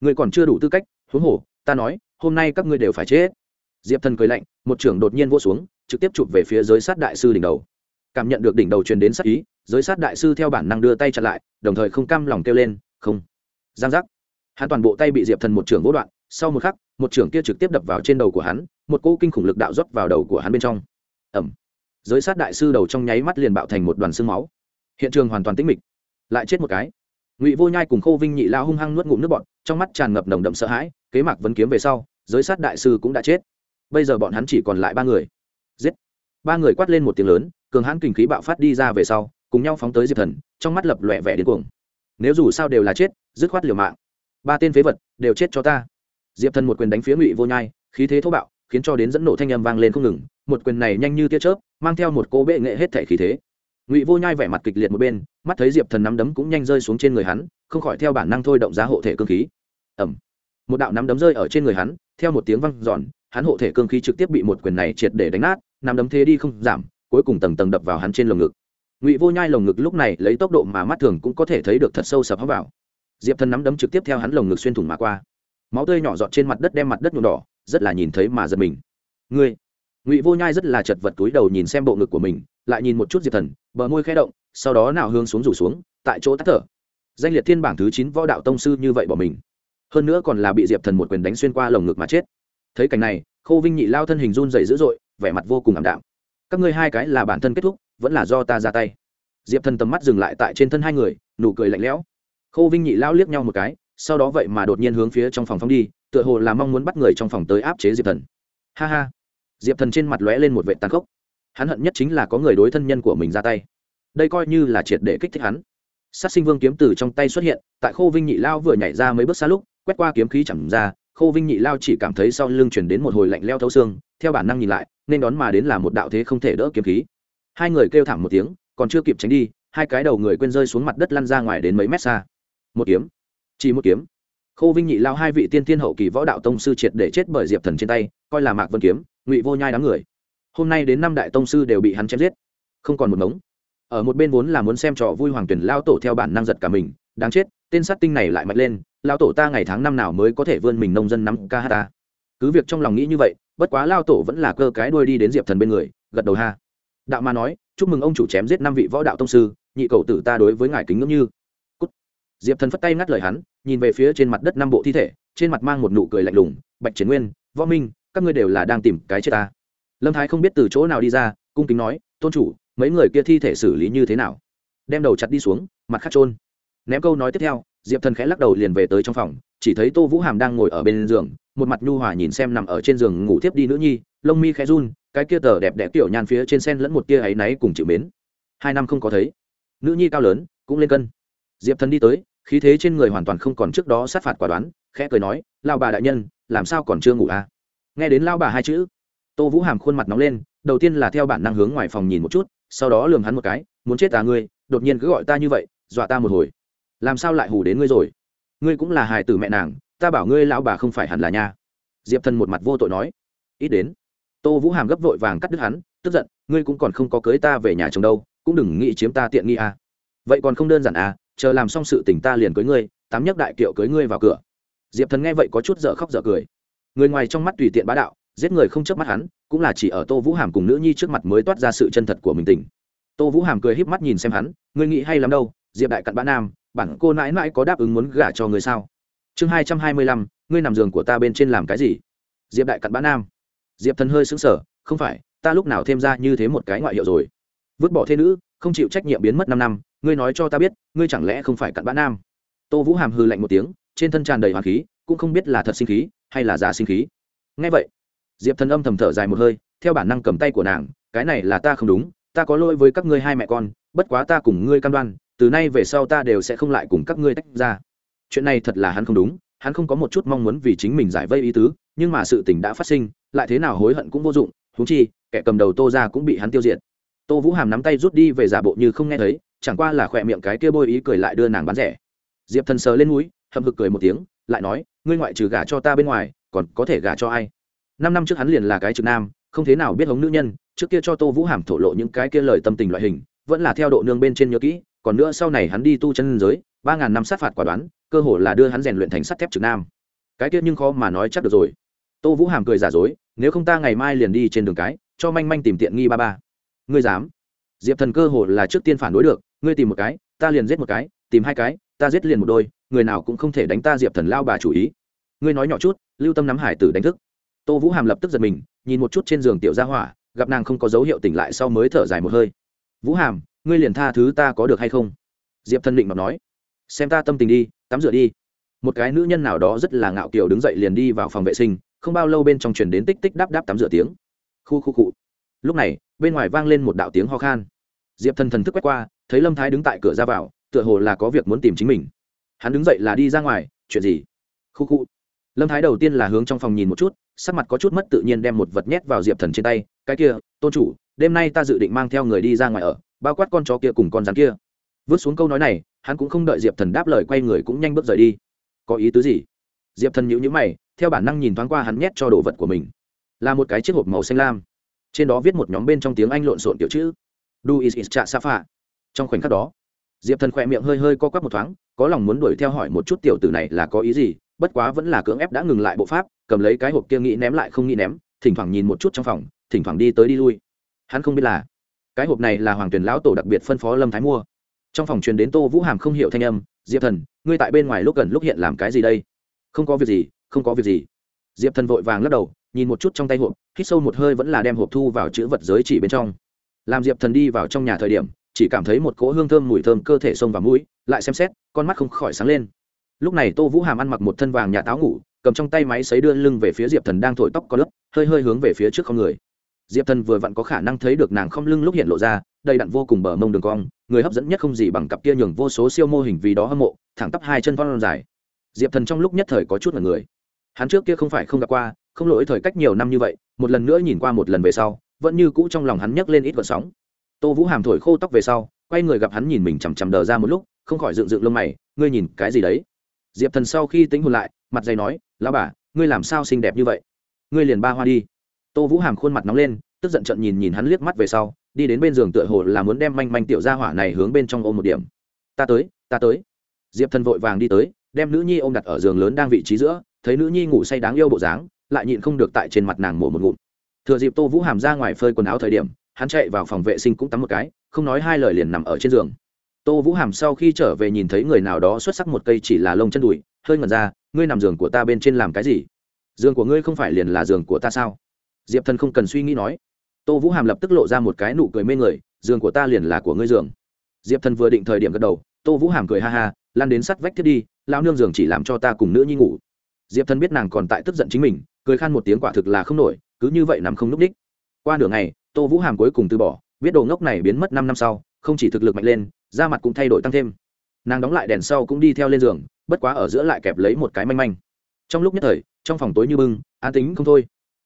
Người còn chưa đủ tư cách huống hồ, ta nói, hôm nay các ngươi đều phải chết. Diệp thần cười lạnh, một trưởng đột nhiên vô xuống, trực tiếp chụp về phía giới sát đại sư đỉnh đầu. Cảm nhận được đỉnh đầu truyền đến sát ý, giới sát đại sư theo bản năng đưa tay chặn lại, đồng thời không cam lòng kêu lên, không. Giang giác. Hắn toàn bộ tay bị diệp thần một trưởng vỗ đoạn, sau một khắc, một trưởng kia trực tiếp đập vào trên đầu của hắn, một cỗ kinh khủng lực đạo dốc vào đầu của hắn bên trong. Ẩm giới sát đại sư đầu trong nháy mắt liền bạo thành một đoàn xương máu. Hiện trường hoàn toàn tĩnh mịch. Lại chết một cái ngụy vô nhai cùng khô vinh nhị lao hung hăng nuốt ngụm nước bọn, trong mắt tràn ngập nồng đậm sợ hãi, kế mạc vấn kiếm về sau, giới sát đại sư cũng đã chết. Bây giờ bọn hắn chỉ còn lại ba người. Giết! Ba người quát lên một tiếng lớn, cường hãn kinh khí bạo phát đi ra về sau, cùng nhau phóng tới diệp thần, trong mắt lập lòe vẻ đến cuồng. Nếu dù sao đều là chết, dứt khoát liều mạng. Ba tên phế vật đều chết cho ta. Diệp thần một quyền đánh phía ngụy vô nhai, khí thế thô bạo, khiến cho đến dẫn nổ thanh âm vang lên không ngừng. Một quyền này nhanh như tia chớp, mang theo một cô bệ nghệ hết thể khí thế ngụy vô nhai vẻ mặt kịch liệt một bên mắt thấy diệp thần nắm đấm cũng nhanh rơi xuống trên người hắn không khỏi theo bản năng thôi động giá hộ thể cơ khí ẩm một đạo nắm đấm rơi ở trên người hắn theo một tiếng văng giòn hắn hộ thể cương khí trực tiếp bị một quyền này triệt để đánh nát nắm đấm thế đi không giảm cuối cùng tầng tầng đập vào hắn trên lồng ngực ngụy vô nhai lồng ngực lúc này lấy tốc độ mà mắt thường cũng có thể thấy được thật sâu sập hóc vào diệp thần nắm đấm trực tiếp theo hắn lồng ngực xuyên thủng mà qua máu tươi nhỏ giọt trên mặt đất đem mặt đất nhuộm đỏ rất là nhìn thấy mà giật mình ngươi ngụy vô nhai rất là chật vật túi đầu nhìn xem bộ ngực của mình lại nhìn một chút diệp thần, bờ môi khẽ động, sau đó nào hướng xuống rủ xuống, tại chỗ tắt thở. Danh liệt thiên bảng thứ chín võ đạo tông sư như vậy bỏ mình. Hơn nữa còn là bị diệp thần một quyền đánh xuyên qua lồng ngực mà chết. Thấy cảnh này, khô vinh nhị lao thân hình run dày dữ dội, vẻ mặt vô cùng ảm đạm. Các ngươi hai cái là bản thân kết thúc, vẫn là do ta ra tay. Diệp thần tầm mắt dừng lại tại trên thân hai người, nụ cười lạnh lẽo. Khô vinh nhị lao liếc nhau một cái, sau đó vậy mà đột nhiên hướng phía trong phòng phong đi, tựa hồ là mong muốn bắt người trong phòng tới áp chế diệp thần. Ha ha. Diệp thần trên mặt lóe lên một vệ tàn khốc hắn hận nhất chính là có người đối thân nhân của mình ra tay. Đây coi như là triệt để kích thích hắn. Sát sinh vương kiếm từ trong tay xuất hiện, tại khô vinh nhị lao vừa nhảy ra mấy bước xa lúc, quét qua kiếm khí chẳng ra, khô vinh nhị lao chỉ cảm thấy sau lưng chuyển đến một hồi lạnh leo thấu xương, theo bản năng nhìn lại, nên đón mà đến là một đạo thế không thể đỡ kiếm khí. Hai người kêu thảm một tiếng, còn chưa kịp tránh đi, hai cái đầu người quên rơi xuống mặt đất lăn ra ngoài đến mấy mét xa. Một kiếm. Chỉ một kiếm. Khô vinh nhị lao hai vị tiên thiên hậu kỳ võ đạo tông sư triệt để chết bởi diệp thần trên tay, coi là mạc vân kiếm, ngụy vô nhai đám người hôm nay đến năm đại tông sư đều bị hắn chém giết. Không còn một mống ở một bên vốn là muốn xem trò vui hoàng tuyển lao tổ theo bản năng giật cả mình, đáng chết, tên sát tinh này lại mạnh lên, lao tổ ta ngày tháng năm nào mới có thể vươn mình nông dân nắm ca ta. Cứ việc trong lòng nghĩ như vậy, bất quá lao tổ vẫn là cơ cái đuôi đi đến diệp thần bên người, gật đầu ha. Đạo ma nói, chúc mừng ông chủ chém giết năm vị võ đạo tông sư, nhị cầu tử ta đối với ngài kính ngưỡng như. Cút. diệp thần phất tay ngắt lời hắn, nhìn về phía trên mặt đất năm bộ thi thể, trên mặt mang một nụ cười lạnh lùng, bạch chiến nguyên, võ minh, các ngươi đều là đang tìm cái chết ta lâm thái không biết từ chỗ nào đi ra, cung kính nói, tôn chủ, mấy người kia thi thể xử lý như thế nào? Đem đầu chặt đi xuống, mặt khắc trôn ném câu nói tiếp theo, diệp thần khẽ lắc đầu liền về tới trong phòng, chỉ thấy tô vũ hàm đang ngồi ở bên giường, một mặt nhu hòa nhìn xem nằm ở trên giường ngủ tiếp đi nữ nhi, lông mi khẽ run, cái kia tờ đẹp đẹp tiểu nhan phía trên sen lẫn một tia áy náy cùng chịu mến. Hai năm không có thấy. Nữ nhi cao lớn, cũng lên cân. Diệp thần đi tới, khí thế trên người hoàn toàn không còn trước đó sát phạt quả đoán, khẽ cười nói lao bà đại nhân, làm sao còn chưa ngủ à? Nghe đến lao bà hai chữ tô vũ hàm khuôn mặt nóng lên, đầu tiên là theo bản năng hướng ngoài phòng nhìn một chút, sau đó lườm hắn một cái, muốn chết à ngươi? Đột nhiên cứ gọi ta như vậy, dọa ta một hồi. Làm sao lại hù đến ngươi rồi? Ngươi cũng là hài tử mẹ nàng, ta bảo ngươi lão bà không phải hẳn là nha. Diệp thần một mặt vô tội nói. Ít đến. Tô vũ hàm gấp vội vàng cắt đứt hắn, tức giận, ngươi cũng còn không có cưới ta về nhà chồng đâu, cũng đừng nghĩ chiếm ta tiện nghi à. vậy còn không đơn giản à chờ làm xong sự tình ta liền cưới ngươi, tám nhắc đại kiệu cưới ngươi vào cửa. Diệp thần nghe vậy có chút dở khóc dở cười. Người ngoài trong mắt tùy tiện bá đạo giết người không chớp mắt hắn, cũng là chỉ ở tô vũ hàm cùng nữ nhi trước mặt mới toát ra sự chân thật của mình tình. Tô vũ hàm cười híp mắt nhìn xem hắn, ngươi nghĩ hay lắm đâu, diệp đại cặn bã nam, bản cô nãi nãi có đáp ứng muốn gả cho người sao? Chương hai trăm hai mươi lăm, ngươi nằm giường của ta bên trên làm cái gì? Diệp đại cặn bã nam. Diệp thần hơi xứng sở không phải, ta lúc nào thêm ra như thế một cái ngoại hiệu rồi. Vứt bỏ thế nữ, không chịu trách nhiệm biến mất năm năm, ngươi nói cho ta biết, ngươi chẳng lẽ không phải cặn bã nam? Tô vũ hàm hư lạnh một tiếng, trên thân tràn đầy hoàng khí, cũng không biết là thật sinh khí, hay là giả sinh khí. Ngay vậy diệp thần âm thầm thở dài một hơi, theo bản năng cầm tay của nàng, cái này là ta không đúng, ta có lỗi với các ngươi hai mẹ con, bất quá ta cùng ngươi cam đoan, từ nay về sau ta đều sẽ không lại cùng các ngươi tách ra. Chuyện này thật là hắn không đúng, hắn không có một chút mong muốn vì chính mình giải vây ý tứ, nhưng mà sự tình đã phát sinh, lại thế nào hối hận cũng vô dụng thú chi, kẻ cầm đầu tô ra cũng bị hắn tiêu diệt. Tô vũ hàm nắm tay rút đi về giả bộ như không nghe thấy, chẳng qua là khỏe miệng cái kia bôi ý cười lại đưa nàng bán rẻ. Diệp thần sờ lên núi hậm hực cười một tiếng, lại nói, ngươi ngoại trừ gả cho ta bên ngoài, còn có thể gả cho ai? Năm năm trước hắn liền là cái trực nam, không thế nào biết hống nữ nhân, trước kia cho tô vũ hàm thổ lộ những cái kia lời tâm tình loại hình, vẫn là theo độ nương bên trên nhớ kỹ, còn nữa sau này hắn đi tu chân giới, ba ngàn năm sát phạt quả đoán, cơ hồ là đưa hắn rèn luyện thành sắt thép trực nam. Cái kia nhưng khó mà nói chắc được rồi. Tô vũ hàm cười giả dối, nếu không ta ngày mai liền đi trên đường cái, cho manh manh tìm tiện nghi ba ba. Ngươi dám? Diệp thần cơ hồ là trước tiên phản đối được, ngươi tìm một cái, ta liền giết một cái, tìm hai cái, ta giết liền một đôi, người nào cũng không thể đánh ta diệp thần lao bà chủ ý. Ngươi nói nhỏ chút, lưu tâm nắm hải tử đánh thức tô vũ hàm lập tức giật mình, nhìn một chút trên giường tiểu gia hỏa, gặp nàng không có dấu hiệu tỉnh lại sau mới thở dài một hơi. Vũ hàm, ngươi liền tha thứ ta có được hay không? Diệp thân định mà nói. Xem ta tâm tình đi, tắm rửa đi. Một cái nữ nhân nào đó rất là ngạo kiều đứng dậy liền đi vào phòng vệ sinh, không bao lâu bên trong chuyển đến tích tích đáp đáp tắm rửa tiếng. Khu khu cụ lúc này, bên ngoài vang lên một đạo tiếng ho khan. Diệp thần thần thức quét qua, thấy lâm thái đứng tại cửa ra vào, tựa hồ là có việc muốn tìm chính mình. Hắn đứng dậy là đi ra ngoài, chuyện gì? Khu khu lâm thái đầu tiên là hướng trong phòng nhìn một chút, sắc mặt có chút mất tự nhiên đem một vật nhét vào diệp thần trên tay, cái kia, tôn chủ, đêm nay ta dự định mang theo người đi ra ngoài ở, bao quát con chó kia cùng con rắn kia. Vứt xuống câu nói này, hắn cũng không đợi diệp thần đáp lời quay người cũng nhanh bước rời đi. Có ý tứ gì? Diệp thần nhữ nhữ mày, theo bản năng nhìn thoáng qua hắn nhét cho đồ vật của mình. Là một cái chiếc hộp màu xanh lam. Trên đó viết một nhóm bên trong tiếng anh lộn xộn kiểu chữ do is is cha pha. trong khoảnh khắc đó, diệp thần khỏe miệng hơi hơi co quắp một thoáng, có lòng muốn đuổi theo hỏi một chút tiểu tử này là có ý gì bất quá vẫn là cưỡng ép đã ngừng lại bộ pháp, cầm lấy cái hộp kia nghĩ ném lại không nghĩ ném, thỉnh thoảng nhìn một chút trong phòng, thỉnh thoảng đi tới đi lui. Hắn không biết là, cái hộp này là hoàng tuyển lão tổ đặc biệt phân phó lâm thái mua. Trong phòng truyền đến tô vũ hàm không hiểu thanh âm, diệp thần, ngươi tại bên ngoài lúc gần lúc hiện làm cái gì đây? Không có việc gì, không có việc gì. Diệp thần vội vàng lắc đầu, nhìn một chút trong tay hộp, hít sâu một hơi vẫn là đem hộp thu vào chữ vật giới chỉ bên trong. Làm diệp thần đi vào trong nhà thời điểm, chỉ cảm thấy một cỗ hương thơm mùi thơm cơ thể xông vào mũi, lại xem xét, con mắt không khỏi sáng lên lúc này tô vũ hàm ăn mặc một thân vàng nhà táo ngủ, cầm trong tay máy xấy đưa lưng về phía diệp thần đang thổi tóc có lớp, hơi hơi hướng về phía trước không người. Diệp thần vừa vặn có khả năng thấy được nàng không lưng lúc hiện lộ ra, đầy đặn vô cùng bờ mông đường cong, người hấp dẫn nhất không gì bằng cặp kia nhường vô số siêu mô hình vì đó hâm mộ, thẳng tắp hai chân con dài. Diệp thần trong lúc nhất thời có chút là người. Hắn trước kia không phải không gặp qua, không lỗi thời cách nhiều năm như vậy, một lần nữa nhìn qua một lần về sau, vẫn như cũ trong lòng hắn nhấc lên ít vận sóng. Tô vũ hàm thổi khô tóc về sau, quay người gặp hắn nhìn mình chằm chằm đờ ra một lúc, không khỏi dựng dựng lông mày, ngươi nhìn cái gì đấy? Diệp thần sau khi tính hồn lại, mặt dày nói lao bà, ngươi làm sao xinh đẹp như vậy? Ngươi liền ba hoa đi. Tô vũ hàm khuôn mặt nóng lên, tức giận trận nhìn nhìn hắn liếc mắt về sau, đi đến bên giường tựa hồ là muốn đem manh manh tiểu gia hỏa này hướng bên trong ôm một điểm. Ta tới ta tới. Diệp thần vội vàng đi tới, đem nữ nhi ôm đặt ở giường lớn đang vị trí giữa, thấy nữ nhi ngủ say đáng yêu bộ dáng, lại nhịn không được tại trên mặt nàng mổ một ngụm. Thừa dịp tô vũ hàm ra ngoài phơi quần áo thời điểm, hắn chạy vào phòng vệ sinh cũng tắm một cái, không nói hai lời liền nằm ở trên giường tô vũ hàm sau khi trở về nhìn thấy người nào đó xuất sắc một cây chỉ là lông chân đùi, hơi ngẩn ra, ngươi nằm giường của ta bên trên làm cái gì? Giường của ngươi không phải liền là giường của ta sao? Diệp thần không cần suy nghĩ nói. Tô vũ hàm lập tức lộ ra một cái nụ cười mê người, giường của ta liền là của ngươi giường. Diệp thần vừa định thời điểm gật đầu, tô vũ hàm cười ha ha lan đến sắt vách thiết đi lao nương giường chỉ làm cho ta cùng nữ nhi ngủ. Diệp thần biết nàng còn tại tức giận chính mình, cười khan một tiếng quả thực là không nổi, cứ như vậy nằm không núp đích. Qua nửa ngày, tô vũ hàm cuối cùng từ bỏ, biết đồ ngốc này biến mất năm năm sau, không chỉ thực lực mạnh lên da mặt cũng thay đổi tăng thêm. Nàng đóng lại đèn sau cũng đi theo lên giường, bất quá ở giữa lại kẹp lấy một cái manh manh. Trong lúc nhất thời, trong phòng tối như bưng, an tính không thôi.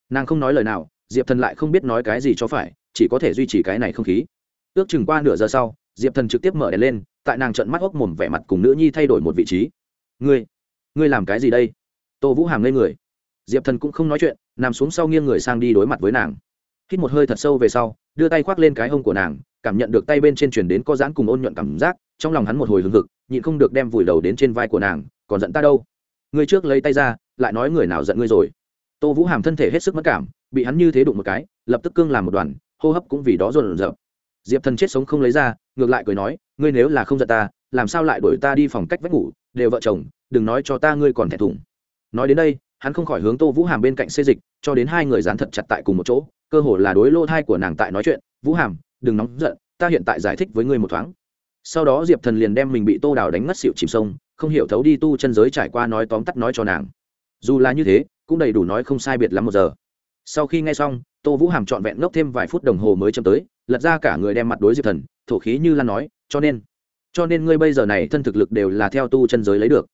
Nàng không nói lời nào, diệp thần lại không biết nói cái gì cho phải, chỉ có thể duy trì cái này không khí. Ước chừng qua nửa giờ sau, diệp thần trực tiếp mở đèn lên, tại nàng trận mắt ốc mồm vẻ mặt cùng nữ nhi thay đổi một vị trí. Ngươi ngươi làm cái gì đây? Tô vũ hàm ngây người. Diệp thần cũng không nói chuyện, nằm xuống sau nghiêng người sang đi đối mặt với nàng hít một hơi thật sâu về sau, đưa tay khoác lên cái hông của nàng, cảm nhận được tay bên trên chuyển đến có dãn cùng ôn nhuận cảm giác, trong lòng hắn một hồi hừng hực, nhịn không được đem vùi đầu đến trên vai của nàng, còn giận ta đâu? Ngươi trước lấy tay ra, lại nói người nào giận ngươi rồi? Tô vũ hàm thân thể hết sức mất cảm, bị hắn như thế đụng một cái, lập tức cương làm một đoàn, hô hấp cũng vì đó dồn dập diệp thần chết sống không lấy ra, ngược lại cười nói, ngươi nếu là không giận ta, làm sao lại đuổi ta đi phòng cách vách ngủ, đều vợ chồng, đừng nói cho ta ngươi còn thẹn thùng. Nói đến đây, hắn không khỏi hướng tô vũ hàm bên cạnh xê dịch, cho đến hai người dán thật chặt tại cùng một chỗ cơ hồ là đối lô thai của nàng tại nói chuyện, vũ hàm, đừng nóng giận, ta hiện tại giải thích với ngươi một thoáng. Sau đó diệp thần liền đem mình bị tô đào đánh ngất xịu chìm sông, không hiểu thấu đi tu chân giới trải qua nói tóm tắt nói cho nàng. Dù là như thế, cũng đầy đủ nói không sai biệt lắm một giờ. Sau khi nghe xong, tô vũ hàm trọn vẹn ngốc thêm vài phút đồng hồ mới chấm tới, lật ra cả người đem mặt đối diệp thần, thổ khí như lan nói, cho nên cho nên ngươi bây giờ này thân thực lực đều là theo tu chân giới lấy được.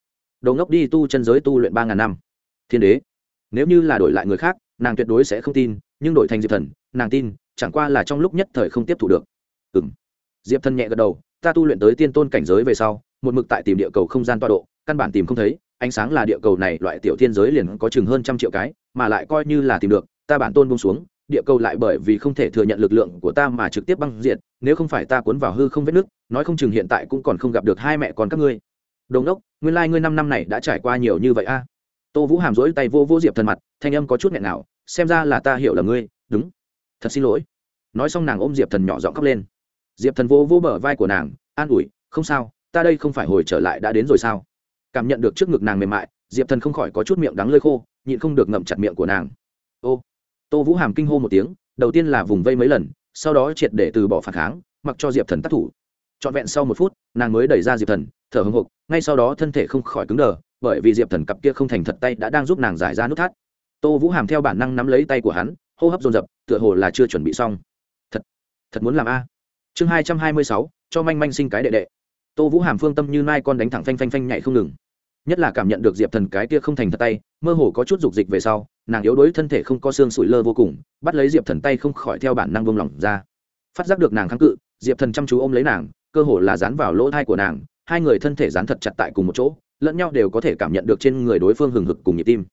Đồ ngốc đi tu chân giới tu luyện ba ngàn năm. Thiên đế, nếu như là đổi lại người khác, nàng tuyệt đối sẽ không tin nhưng đổi thành diệp thần, nàng tin, chẳng qua là trong lúc nhất thời không tiếp thu được. Ừ m diệp thần nhẹ gật đầu, ta tu luyện tới tiên tôn cảnh giới về sau, một mực tại tìm địa cầu không gian toa độ, căn bản tìm không thấy, ánh sáng là địa cầu này loại tiểu thiên giới liền có chừng hơn trăm triệu cái, mà lại coi như là tìm được, ta bản tôn bông xuống, địa cầu lại bởi vì không thể thừa nhận lực lượng của ta mà trực tiếp băng diện nếu không phải ta cuốn vào hư không vết nước, nói không chừng hiện tại cũng còn không gặp được hai mẹ con các ngươi. Đồ ngốc, nguyên lai、like、ngươi năm năm này đã trải qua nhiều như vậy a. Tô vũ hàm rỗi tay vô vô diệp thần mặt, thanh âm có chút nghẹn nào xem ra là ta hiểu là ngươi, đúng. Thật xin lỗi. Nói xong nàng ôm diệp thần nhỏ giọng khóc lên. Diệp thần vô vô bờ vai của nàng, an ủi, không sao, ta đây không phải hồi trở lại đã đến rồi sao? Cảm nhận được trước ngực nàng mềm mại, diệp thần không khỏi có chút miệng đắng lơi khô, nhịn không được ngậm chặt miệng của nàng. Ô. Tô vũ hàm kinh hô một tiếng, đầu tiên là vùng vây mấy lần, sau đó triệt để từ bỏ phản kháng, mặc cho diệp thần tác thủ. Trọn vẹn sau một phút, nàng mới đẩy ra diệp thần, thở hồng hộc, ngay sau đó thân thể không khỏi cứng đờ, bởi vì diệp thần cặp kia không thành thật tay đã đang giúp nàng giải ra nút thắt tô vũ hàm theo bản năng nắm lấy tay của hắn, hô hấp dồn dập, tựa hồ là chưa chuẩn bị xong. Thật thật muốn làm a. Chương hai trăm hai mươi sáu, cho manh manh sinh cái đệ đệ. Tô vũ hàm phương tâm như mai con đánh thẳng phanh phanh phanh nhảy không ngừng. Nhất là cảm nhận được diệp thần cái kia không thành thật tay, mơ hồ có chút dục dịch về sau, nàng yếu đuối thân thể không có xương sủi lơ vô cùng, bắt lấy diệp thần tay không khỏi theo bản năng vung lỏng ra. Phát giác được nàng kháng cự, diệp thần chăm chú ôm lấy nàng, cơ hồ là dán vào lỗ thai của nàng, hai người thân thể dán thật chặt tại cùng một chỗ, lẫn nhau đều có thể cảm nhận được trên người đối phương hừng hực cùng nhịp tim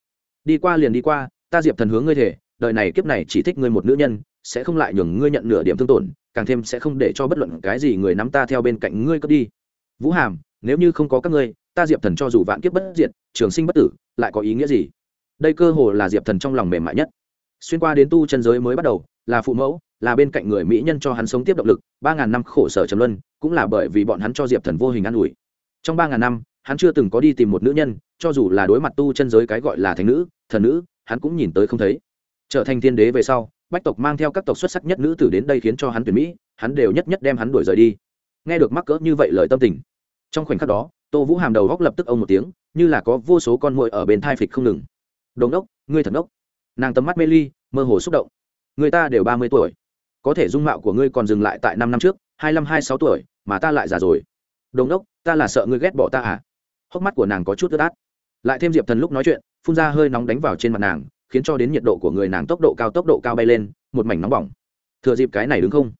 đi qua liền đi qua, ta diệp thần hướng ngươi thể đời này kiếp này chỉ thích ngươi một nữ nhân, sẽ không lại nhường ngươi nhận nửa điểm thương tổn, càng thêm sẽ không để cho bất luận cái gì người nắm ta theo bên cạnh ngươi cất đi. Vũ hàm, nếu như không có các ngươi, ta diệp thần cho dù vạn kiếp bất diệt, trường sinh bất tử, lại có ý nghĩa gì? Đây cơ hồ là diệp thần trong lòng mềm mại nhất. Xuyên qua đến tu chân giới mới bắt đầu, là phụ mẫu, là bên cạnh người mỹ nhân cho hắn sống tiếp động lực, ba ngàn năm khổ sở trầm luân, cũng là bởi vì bọn hắn cho diệp thần vô hình an ủi. Trong ba ngàn năm hắn chưa từng có đi tìm một nữ nhân, cho dù là đối mặt tu chân giới cái gọi là thành nữ, thần nữ, hắn cũng nhìn tới không thấy. Trở thành thiên đế về sau, bách tộc mang theo các tộc xuất sắc nhất nữ tử đến đây khiến cho hắn tuyển mỹ, hắn đều nhất nhất đem hắn đuổi rời đi. Nghe được mắc cỡ như vậy lời tâm tình. Trong khoảnh khắc đó, tô vũ hàm đầu góc lập tức ông một tiếng, như là có vô số con mồi ở bên thai phịch không ngừng. Đồn đốc ngươi thật đốc nàng tấm mắt mê ly, mơ hồ xúc động. Người ta đều ba mươi tuổi, có thể dung mạo của ngươi còn dừng lại tại năm năm trước, hai mươi năm hai sáu tuổi, mà ta lại già rồi. Đồn đốc ta là sợ ngươi ghét bỏ ta à? Hốc mắt của nàng có chút ướt át. Lại thêm diệp thần lúc nói chuyện, phun ra hơi nóng đánh vào trên mặt nàng, khiến cho đến nhiệt độ của người nàng tốc độ cao tốc độ cao bay lên, một mảnh nóng bỏng. Thừa dịp cái này đứng không?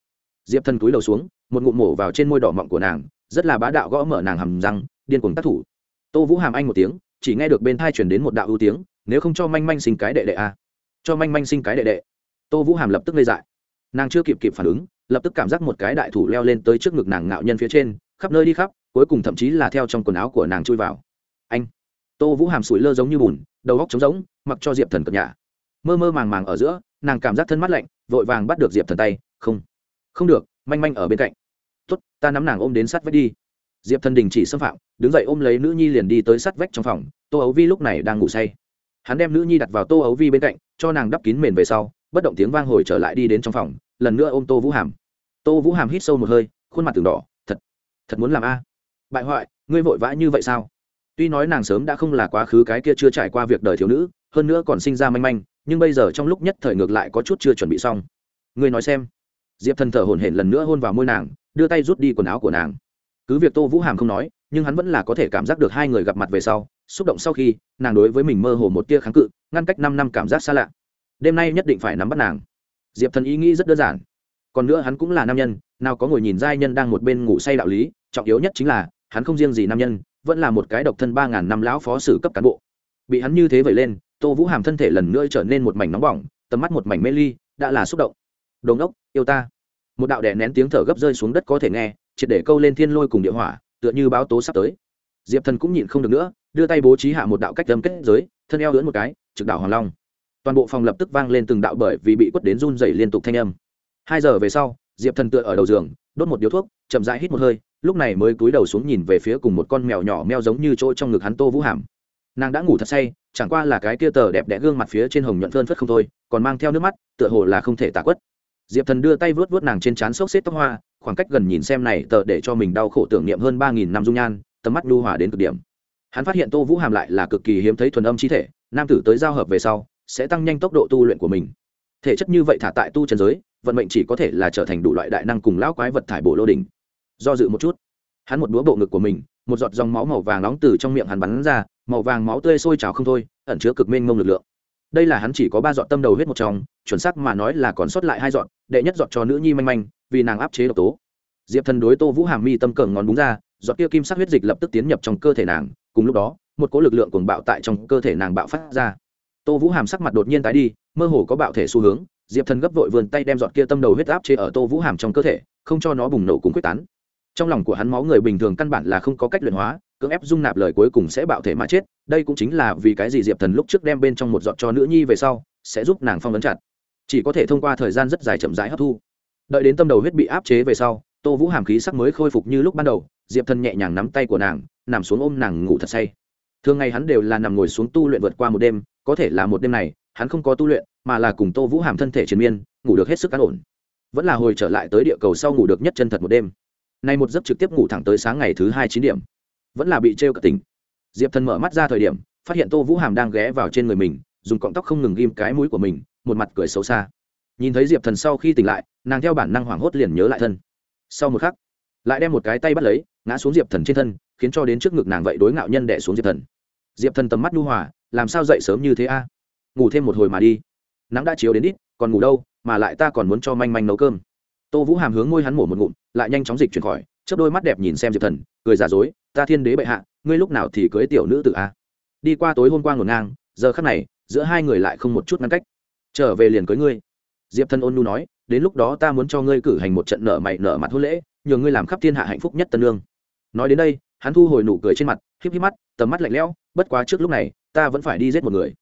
Diệp thần cúi đầu xuống, một ngụm mổ vào trên môi đỏ mọng của nàng, rất là bá đạo gõ mở nàng hầm răng, điên cuồng tác thủ. Tô vũ hàm anh một tiếng, chỉ nghe được bên thai chuyển đến một đạo ưu tiếng, nếu không cho manh manh sinh cái đệ đệ a à? cho manh manh sinh cái đệ đệ. Tô vũ hàm lập tức gây dại. Nàng chưa kịp kịp phản ứng, lập tức cảm giác một cái đại thủ leo lên tới trước ngực nàng ngạo nhân phía trên, khắp nơi đi khắp cuối cùng thậm chí là theo trong quần áo của nàng chui vào. Anh, tô vũ hàm sủi lơ giống như bùn, đầu góc trống giống mặc cho diệp thần cập nhà mơ mơ màng màng ở giữa, nàng cảm giác thân mắt lạnh, vội vàng bắt được diệp thần tay, không không được, manh manh ở bên cạnh. Tuất ta nắm nàng ôm đến sát vách đi. Diệp thần đình chỉ xâm phạm, đứng dậy ôm lấy nữ nhi liền đi tới sát vách trong phòng, tô ấu vi lúc này đang ngủ say. Hắn đem nữ nhi đặt vào tô ấu vi bên cạnh, cho nàng đắp kín mền về sau, bất động tiếng vang hồi trở lại đi đến trong phòng, lần nữa ôm tô vũ hàm. Tô vũ hàm hít sâu một hơi, khuôn mặt từng đỏ, thật thật muốn làm a bại hoại, ngươi vội vã như vậy sao? Tuy nói nàng sớm đã không là quá khứ cái kia chưa trải qua việc đời thiếu nữ, hơn nữa còn sinh ra manh manh, nhưng bây giờ trong lúc nhất thời ngược lại có chút chưa chuẩn bị xong. Ngươi nói xem. Diệp thần thở hổn hển lần nữa hôn vào môi nàng, đưa tay rút đi quần áo của nàng. Cứ việc tô vũ hàm không nói, nhưng hắn vẫn là có thể cảm giác được hai người gặp mặt về sau, xúc động sau khi, nàng đối với mình mơ hồ một tia kháng cự, ngăn cách năm năm cảm giác xa lạ. Đêm nay nhất định phải nắm bắt nàng. Diệp thần ý nghĩ rất đơn giản. Còn nữa hắn cũng là nam nhân, nào có ngồi nhìn giai nhân đang một bên ngủ say đạo lý, trọng yếu nhất chính là hắn không riêng gì nam nhân, vẫn là một cái độc thân ba ngàn năm lão phó sử cấp cán bộ. Bị hắn như thế vẩy lên, tô vũ hàm thân thể lần nữa trở nên một mảnh nóng bỏng, tầm mắt một mảnh mê ly, đã là xúc động. Đồn đốc, yêu ta. Một đạo đè nén tiếng thở gấp rơi xuống đất có thể nghe, triệt để câu lên thiên lôi cùng địa hỏa, tựa như báo tố sắp tới. Diệp thần cũng nhịn không được nữa, đưa tay bố trí hạ một đạo cách đâm kết giới, thân eo lưỡn một cái, trực đạo hoàng long. Toàn bộ phòng lập tức vang lên từng đạo bởi vì bị quất đến run dày liên tục thanh âm. Hai giờ về sau diệp thần tựa ở đầu giường, đốt một điếu thuốc, chậm rãi hít một hơi, lúc này mới cúi đầu xuống nhìn về phía cùng một con mèo nhỏ meo giống như chỗ trong ngực hắn tô vũ hàm. Nàng đã ngủ thật say, chẳng qua là cái kia tờ đẹp đẽ gương mặt phía trên hồng nhuận phơn phất không thôi, còn mang theo nước mắt, tựa hồ là không thể tả quất. Diệp thần đưa tay vớt vớt nàng trên trán xốc xếp tóc hoa, khoảng cách gần nhìn xem này tờ để cho mình đau khổ tưởng niệm hơn ba nghìn năm dung nhan, tầm mắt lưu hòa đến cực điểm. Hắn phát hiện tô vũ hàm lại là cực kỳ hiếm thấy thuần âm chi thể, nam tử tới giao hợp về sau, sẽ tăng nhanh tốc độ tu luyện của mình. Thể chất như vậy thả tại tu trần giới vận mệnh chỉ có thể là trở thành đủ loại đại năng cùng lão quái vật thải bổ lô đỉnh. Do dự một chút, hắn một đũa bộ ngực của mình, một giọt dòng máu màu vàng nóng từ trong miệng hắn bắn ra, màu vàng máu tươi sôi trào không thôi, ẩn chứa cực mênh mông lực lượng. Đây là hắn chỉ có ba giọt tâm đầu huyết một trong, chuẩn xác mà nói là còn sót lại hai giọt, đệ nhất giọt cho nữ nhi manh manh, vì nàng áp chế độc tố. Diệp thần đối tô vũ hàm mi tâm cờ ngón búng ra, giọt kia kim sắc huyết dịch lập tức tiến nhập trong cơ thể nàng, cùng lúc đó, một cỗ lực lượng cuồng bạo tại trong cơ thể nàng bạo phát ra. Tô vũ hàm sắc mặt đột nhiên tái đi, mơ hồ có bạo thể xu hướng diệp thần gấp vội vườn tay đem giọt kia tâm đầu huyết áp chế ở tô vũ hàm trong cơ thể, không cho nó bùng nổ cùng quyết tán. Trong lòng của hắn máu người bình thường căn bản là không có cách luyện hóa, cưỡng ép dung nạp lời cuối cùng sẽ bạo thể mà chết, đây cũng chính là vì cái gì diệp thần lúc trước đem bên trong một giọt cho nữ nhi về sau, sẽ giúp nàng phong ấn chặt. Chỉ có thể thông qua thời gian rất dài chậm rãi hấp thu. Đợi đến tâm đầu huyết bị áp chế về sau, tô vũ hàm khí sắc mới khôi phục như lúc ban đầu, diệp thần nhẹ nhàng nắm tay của nàng, nằm xuống ôm nàng ngủ thật say. Thường ngày hắn đều là nằm ngồi xuống tu luyện vượt qua một đêm, có thể là một đêm này hắn không có tu luyện, mà là cùng tô vũ hàm thân thể triền miên, ngủ được hết sức cán ổn. Vẫn là hồi trở lại tới địa cầu sau ngủ được nhất chân thật một đêm. Nay một giấc trực tiếp ngủ thẳng tới sáng ngày thứ hai chín điểm. Vẫn là bị trêu cả tỉnh. Diệp thần mở mắt ra thời điểm, phát hiện tô vũ hàm đang ghé vào trên người mình, dùng cọng tóc không ngừng ghim cái mũi của mình, một mặt cười xấu xa. Nhìn thấy diệp thần sau khi tỉnh lại, nàng theo bản năng hoảng hốt liền nhớ lại thân. Sau một khắc, lại đem một cái tay bắt lấy, ngã xuống diệp thần trên thân, khiến cho đến trước ngực nàng vậy đối ngạo nhân đẻ xuống diệp thần. Diệp thần tầm mắt nhu hòa, làm sao dậy sớm như thế a? Ngủ thêm một hồi mà đi. Nắng đã chiếu đến ít, còn ngủ đâu, mà lại ta còn muốn cho manh manh nấu cơm. Tô vũ hàm hướng ngôi hắn mổ một ngụm, lại nhanh chóng dịch chuyển khỏi, chớp đôi mắt đẹp nhìn xem diệp thần, cười giả dối, ta thiên đế bệ hạ, ngươi lúc nào thì cưới tiểu nữ tự a? Đi qua tối hôm qua ngổn ngang, giờ khắc này, giữa hai người lại không một chút ngăn cách. Trở về liền cưới ngươi. Diệp thần ôn nu nói, đến lúc đó ta muốn cho ngươi cử hành một trận nợ mày nợ mặt hôn lễ, nhờ ngươi làm khắp thiên hạ hạnh phúc nhất tân lương. Nói đến đây, hắn thu hồi nụ cười trên mặt, híp híp mắt, tầm mắt lạnh lẽo, bất quá trước lúc này, ta vẫn phải đi giết một người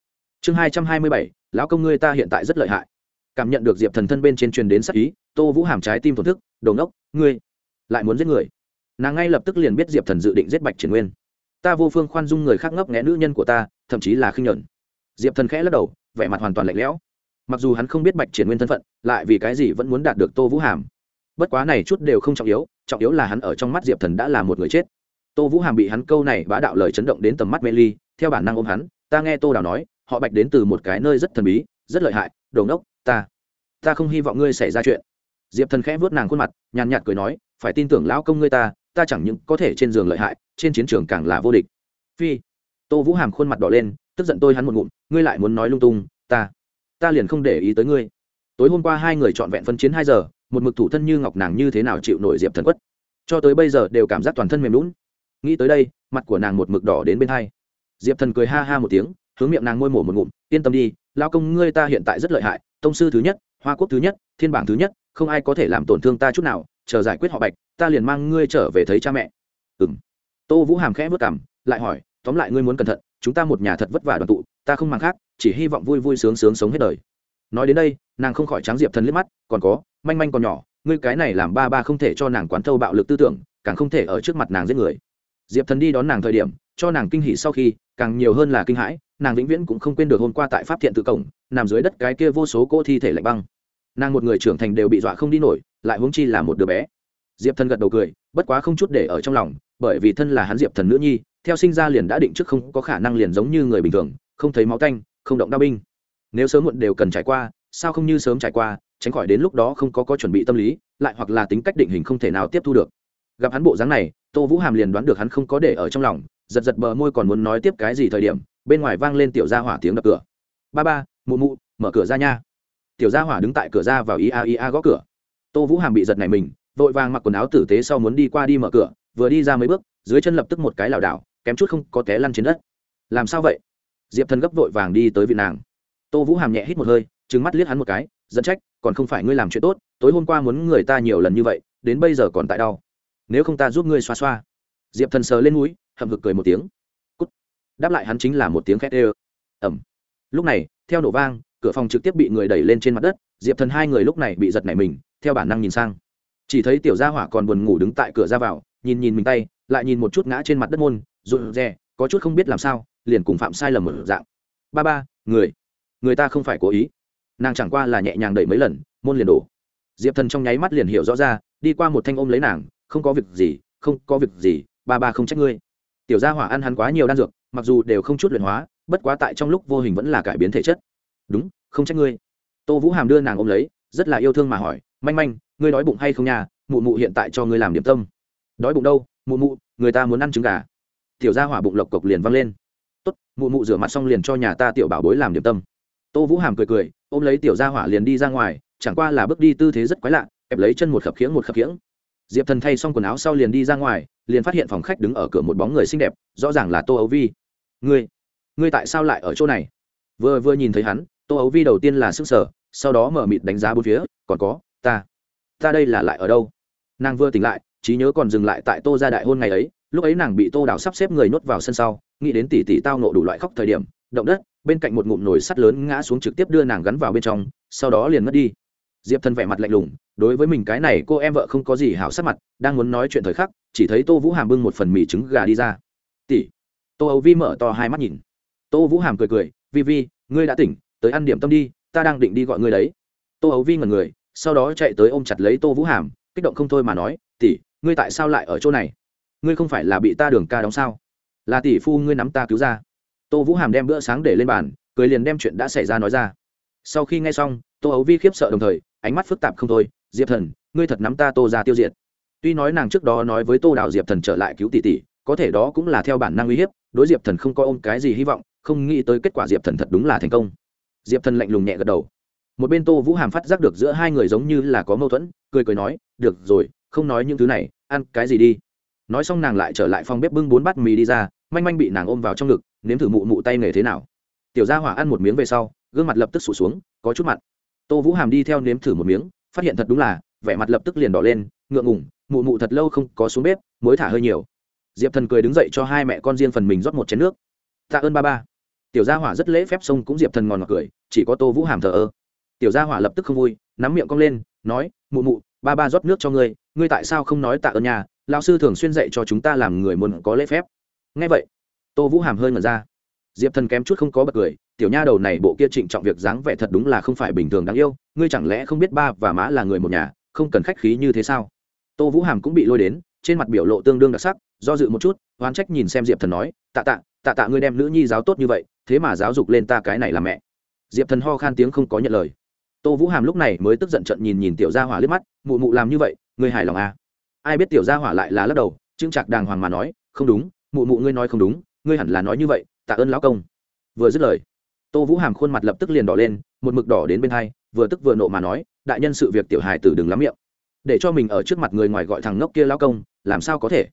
chương hai trăm hai mươi bảy, lão công ngươi ta hiện tại rất lợi hại. Cảm nhận được diệp thần thân bên trên truyền đến sắc ý, tô vũ hàm trái tim thổn thức đầu ngốc, ngươi lại muốn giết người? Nàng ngay lập tức liền biết diệp thần dự định giết bạch triển nguyên. Ta vô phương khoan dung người khác ngốc nghẽ nữ nhân của ta, thậm chí là khinh nhuận. Diệp thần khẽ lắc đầu, vẻ mặt hoàn toàn lạnh lẽo. Mặc dù hắn không biết bạch triển nguyên thân phận, lại vì cái gì vẫn muốn đạt được tô vũ hàm. Bất quá này chút đều không trọng yếu trọng yếu là hắn ở trong mắt diệp thần đã là một người chết. Tô vũ hàm bị hắn câu này bá đạo lời chấn động đến tầm mắt mê ly, theo bản năng ôm hắn, ta nghe tô đào nói họ bạch đến từ một cái nơi rất thần bí rất lợi hại đồ nốc, ta ta không hy vọng ngươi xảy ra chuyện. Diệp thần khẽ vớt nàng khuôn mặt nhàn nhạt cười nói phải tin tưởng lão công ngươi ta ta chẳng những có thể trên giường lợi hại trên chiến trường càng là vô địch. Phi tô vũ hàm khuôn mặt đỏ lên tức giận tôi hắn một ngụm ngươi lại muốn nói lung tung ta ta liền không để ý tới ngươi. Tối hôm qua hai người trọn vẹn phân chiến hai giờ một mực thủ thân như ngọc nàng như thế nào chịu nổi diệp thần quất. Cho tới bây giờ đều cảm giác toàn thân mềm lún nghĩ tới đây mặt của nàng một mực đỏ đến bên hai. Diệp thần cười ha ha một tiếng hướng miệng nàng môi mổ một ngụm, yên tâm đi lao công ngươi ta hiện tại rất lợi hại, tông sư thứ nhất, hoa quốc thứ nhất, thiên bảng thứ nhất, không ai có thể làm tổn thương ta chút nào, chờ giải quyết họ bạch, ta liền mang ngươi trở về thấy cha mẹ. Ừ m tô vũ hàm khẽ vất cảm lại hỏi, tóm lại ngươi muốn cẩn thận, chúng ta một nhà thật vất vả đoàn tụ, ta không mang khác, chỉ hy vọng vui vui sướng sướng sống hết đời. Nói đến đây, nàng không khỏi trắng diệp thần liếc mắt, còn có, manh manh còn nhỏ, ngươi cái này làm ba ba không thể cho nàng quán thâu bạo lực tư tưởng, càng không thể ở trước mặt nàng giết người. Diệp thần đi đón nàng thời điểm, cho nàng kinh hỉ sau khi càng nhiều hơn là kinh hãi, nàng vĩnh viễn cũng không quên được hôm qua tại pháp thiện tự cổng, nằm dưới đất cái kia vô số cỗ thi thể lạnh băng. Nàng một người trưởng thành đều bị dọa không đi nổi, lại huống chi là một đứa bé. Diệp thần gật đầu cười, bất quá không chút để ở trong lòng, bởi vì thân là hắn diệp thần nữ nhi, theo sinh ra liền đã định trước không có khả năng liền giống như người bình thường, không thấy máu tanh, không động đao binh. Nếu sớm muộn đều cần trải qua, sao không như sớm trải qua, tránh khỏi đến lúc đó không có có chuẩn bị tâm lý, lại hoặc là tính cách định hình không thể nào tiếp thu được. Gặp hắn bộ dáng này, tô vũ hàm liền đoán được hắn không có để ở trong lòng giật giật bờ môi còn muốn nói tiếp cái gì thời điểm, bên ngoài vang lên tiểu gia hỏa tiếng đập cửa. Ba ba, mụ mụ, mở cửa ra nha. Tiểu gia hỏa đứng tại cửa ra vào ia ia gõ cửa. Tô vũ hàm bị giật này mình, vội vàng mặc quần áo tử tế sau muốn đi qua đi mở cửa, vừa đi ra mấy bước, dưới chân lập tức một cái lảo đảo, kém chút không có té lăn trên đất. Làm sao vậy? Diệp thần gấp vội vàng đi tới vị nàng. Tô vũ hàm nhẹ hít một hơi trứng mắt liếc hắn một cái dẫn trách, còn không phải ngươi làm chuyện tốt, tối hôm qua muốn người ta nhiều lần như vậy, đến bây giờ còn tại đau. Nếu không ta giúp ngươi xoa xoa diệp thần sờ lên núi, hậm hực cười một tiếng. Cút. Đáp lại hắn chính là một tiếng khét ê ẩm. Lúc này theo nổ vang cửa phòng trực tiếp bị người đẩy lên trên mặt đất diệp thần hai người lúc này bị giật nảy mình theo bản năng nhìn sang. Chỉ thấy tiểu gia hỏa còn buồn ngủ đứng tại cửa ra vào nhìn nhìn mình tay lại nhìn một chút ngã trên mặt đất môn rụt rè có chút không biết làm sao liền cùng phạm sai lầm một dạng. Ba ba người người ta không phải cố ý. Nàng chẳng qua là nhẹ nhàng đẩy mấy lần môn liền đổ. Diệp thần trong nháy mắt liền hiểu rõ ra đi qua một thanh ôm lấy nàng không có việc gì không có việc gì ba ba không trách ngươi. Tiểu gia hỏa ăn hắn quá nhiều đan dược, mặc dù đều không chút luyện hóa, bất quá tại trong lúc vô hình vẫn là cải biến thể chất. Đúng, không trách ngươi. Tô vũ hàm đưa nàng ôm lấy, rất là yêu thương mà hỏi, manh manh, ngươi đói bụng hay không nhà mụ mụ hiện tại cho ngươi làm điểm tâm. Đói bụng đâu? Mụ mụ, người ta muốn ăn trứng gà. Tiểu gia hỏa bụng lộc cộc liền văng lên. Tốt, mụ mụ rửa mặt xong liền cho nhà ta tiểu bảo bối làm điểm tâm. Tô vũ hàm cười cười, ôm lấy tiểu gia hỏa liền đi ra ngoài, chẳng qua là bước đi tư thế rất quái lạ, kẹp lấy chân một khập khiễng một khập khiễng diệp thần thay xong quần áo sau liền đi ra ngoài, liền phát hiện phòng khách đứng ở cửa một bóng người xinh đẹp, rõ ràng là tô ấu vi. Ngươi ngươi tại sao lại ở chỗ này? Vừa vừa nhìn thấy hắn, tô ấu vi đầu tiên là sức sở sau đó mở mịt đánh giá bốn phía, còn có, ta ta đây là lại ở đâu? Nàng vừa tỉnh lại, trí nhớ còn dừng lại tại tô gia đại hôn ngày ấy, lúc ấy nàng bị tô đào sắp xếp người nhốt vào sân sau, nghĩ đến tỷ tỷ tao nộ đủ loại khóc thời điểm, động đất, bên cạnh một ngụm nồi sắt lớn ngã xuống trực tiếp đưa nàng gắn vào bên trong, sau đó liền mất đi diệp thân vẻ mặt lạnh lùng, đối với mình cái này cô em vợ không có gì hảo sắc mặt, đang muốn nói chuyện thời khắc, chỉ thấy tô vũ hàm bưng một phần mì trứng gà đi ra. Tỷ. Tô âu vi mở to hai mắt nhìn. Tô vũ hàm cười cười, vi vi, ngươi đã tỉnh, tới ăn điểm tâm đi, ta đang định đi gọi ngươi đấy. Tô âu vi ngần người, sau đó chạy tới ôm chặt lấy tô vũ hàm, kích động không thôi mà nói, tỷ, ngươi tại sao lại ở chỗ này? Ngươi không phải là bị ta đường ca đóng sao? Là tỷ phu ngươi nắm ta cứu ra. Tô vũ hàm đem bữa sáng để lên bàn, cười liền đem chuyện đã xảy ra nói ra sau khi nghe xong, tô ấu vi khiếp sợ đồng thời, ánh mắt phức tạp không thôi. Diệp thần, ngươi thật nắm ta tô ra tiêu diệt. Tuy nói nàng trước đó nói với tô đào diệp thần trở lại cứu tỷ tỷ, có thể đó cũng là theo bản năng uy hiếp, đối diệp thần không có ôm cái gì hy vọng, không nghĩ tới kết quả diệp thần thật đúng là thành công. Diệp thần lạnh lùng nhẹ gật đầu. Một bên tô vũ hàm phát giác được giữa hai người giống như là có mâu thuẫn, cười cười nói, được rồi, không nói những thứ này, ăn cái gì đi. Nói xong nàng lại trở lại phòng bếp bưng bốn bát mì đi ra, manh manh bị nàng ôm vào trong ngực, nếm thử mụ mụ tay nghề thế nào. Tiểu gia hỏa ăn một miếng về sau gương mặt lập tức sụt xuống, có chút mặn tô vũ hàm đi theo nếm thử một miếng, phát hiện thật đúng là, vẻ mặt lập tức liền đỏ lên, ngượng ngủng mụ mụ thật lâu không có xuống bếp, mới thả hơi nhiều. Diệp thần cười đứng dậy cho hai mẹ con riêng phần mình rót một chén nước. Tạ ơn ba ba. Tiểu gia hỏa rất lễ phép xông cũng diệp thần ngòn ngọt cười, chỉ có tô vũ hàm thờ ơ. Tiểu gia hỏa lập tức không vui, nắm miệng cong lên, nói, mụ mụ, ba ba rót nước cho ngươi ngươi tại sao không nói tạ ơn nhà? Lão sư thường xuyên dạy cho chúng ta làm người muốn có lễ phép. Nghe vậy, tô vũ hàm hơi ngẩn ra diệp thần kém chút không có bật cười, tiểu nha đầu này bộ kia trịnh trọng việc dáng vẻ thật đúng là không phải bình thường đáng yêu, ngươi chẳng lẽ không biết ba và má là người một nhà, không cần khách khí như thế sao? Tô vũ hàm cũng bị lôi đến, trên mặt biểu lộ tương đương đặc sắc, do dự một chút, oán trách nhìn xem diệp thần nói, tạ tạ tạ tạ ngươi đem nữ nhi giáo tốt như vậy, thế mà giáo dục lên ta cái này là mẹ. Diệp thần ho khan tiếng không có nhận lời. Tô vũ hàm lúc này mới tức giận trận nhìn nhìn tiểu gia hỏa liếc mắt, mụ mụ làm như vậy, ngươi hài lòng à? Ai biết tiểu gia hỏa lại là lắc đầu, chững chạc đàng hoàng mà nói, không đúng, mụ mụ ngươi nói không đúng ngươi hẳn là nói như vậy, tạ ơn lão công. Vừa dứt lời, tô vũ hàm khuôn mặt lập tức liền đỏ lên, một mực đỏ đến bên hai, vừa tức vừa nộ mà nói, đại nhân sự việc tiểu hài tử đừng lắm miệng. Để cho mình ở trước mặt người ngoài gọi thằng ngốc kia lao công, làm sao có thể?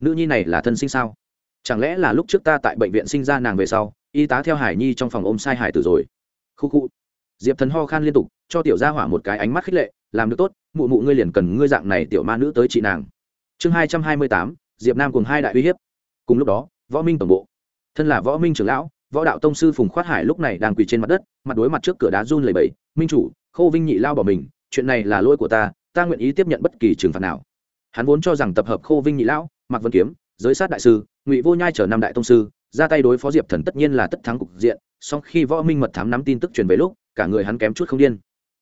Nữ nhi này là thân sinh sao? Chẳng lẽ là lúc trước ta tại bệnh viện sinh ra nàng về sau, y tá theo hải nhi trong phòng ôm sai hải tử rồi? Khu khu. Diệp thần ho khan liên tục, cho tiểu gia hỏa một cái ánh mắt khích lệ, làm được tốt, mụ mụ ngươi liền cần ngươi dạng này tiểu ma nữ tới chị nàng. Chương hai trăm hai mươi tám, diệp nam cùng hai đại uy hiếp. Cùng lúc đó võ minh tổng bộ. Thân là võ minh trưởng lão, võ đạo tông sư phùng khoát hải lúc này đang quỳ trên mặt đất, mặt đối mặt trước cửa đá run lầy bẫy minh chủ, khâu vinh nhị lao bỏ mình, chuyện này là lỗi của ta ta nguyện ý tiếp nhận bất kỳ trừng phạt nào. Hắn vốn cho rằng tập hợp khâu vinh nhị lão mặc vân kiếm, giới sát đại sư, ngụy vô nhai chở năm đại tông sư, ra tay đối phó diệp thần tất nhiên là tất thắng cục diện, song khi võ minh mật thám nắm tin tức truyền về lúc, cả người hắn kém chút không điên.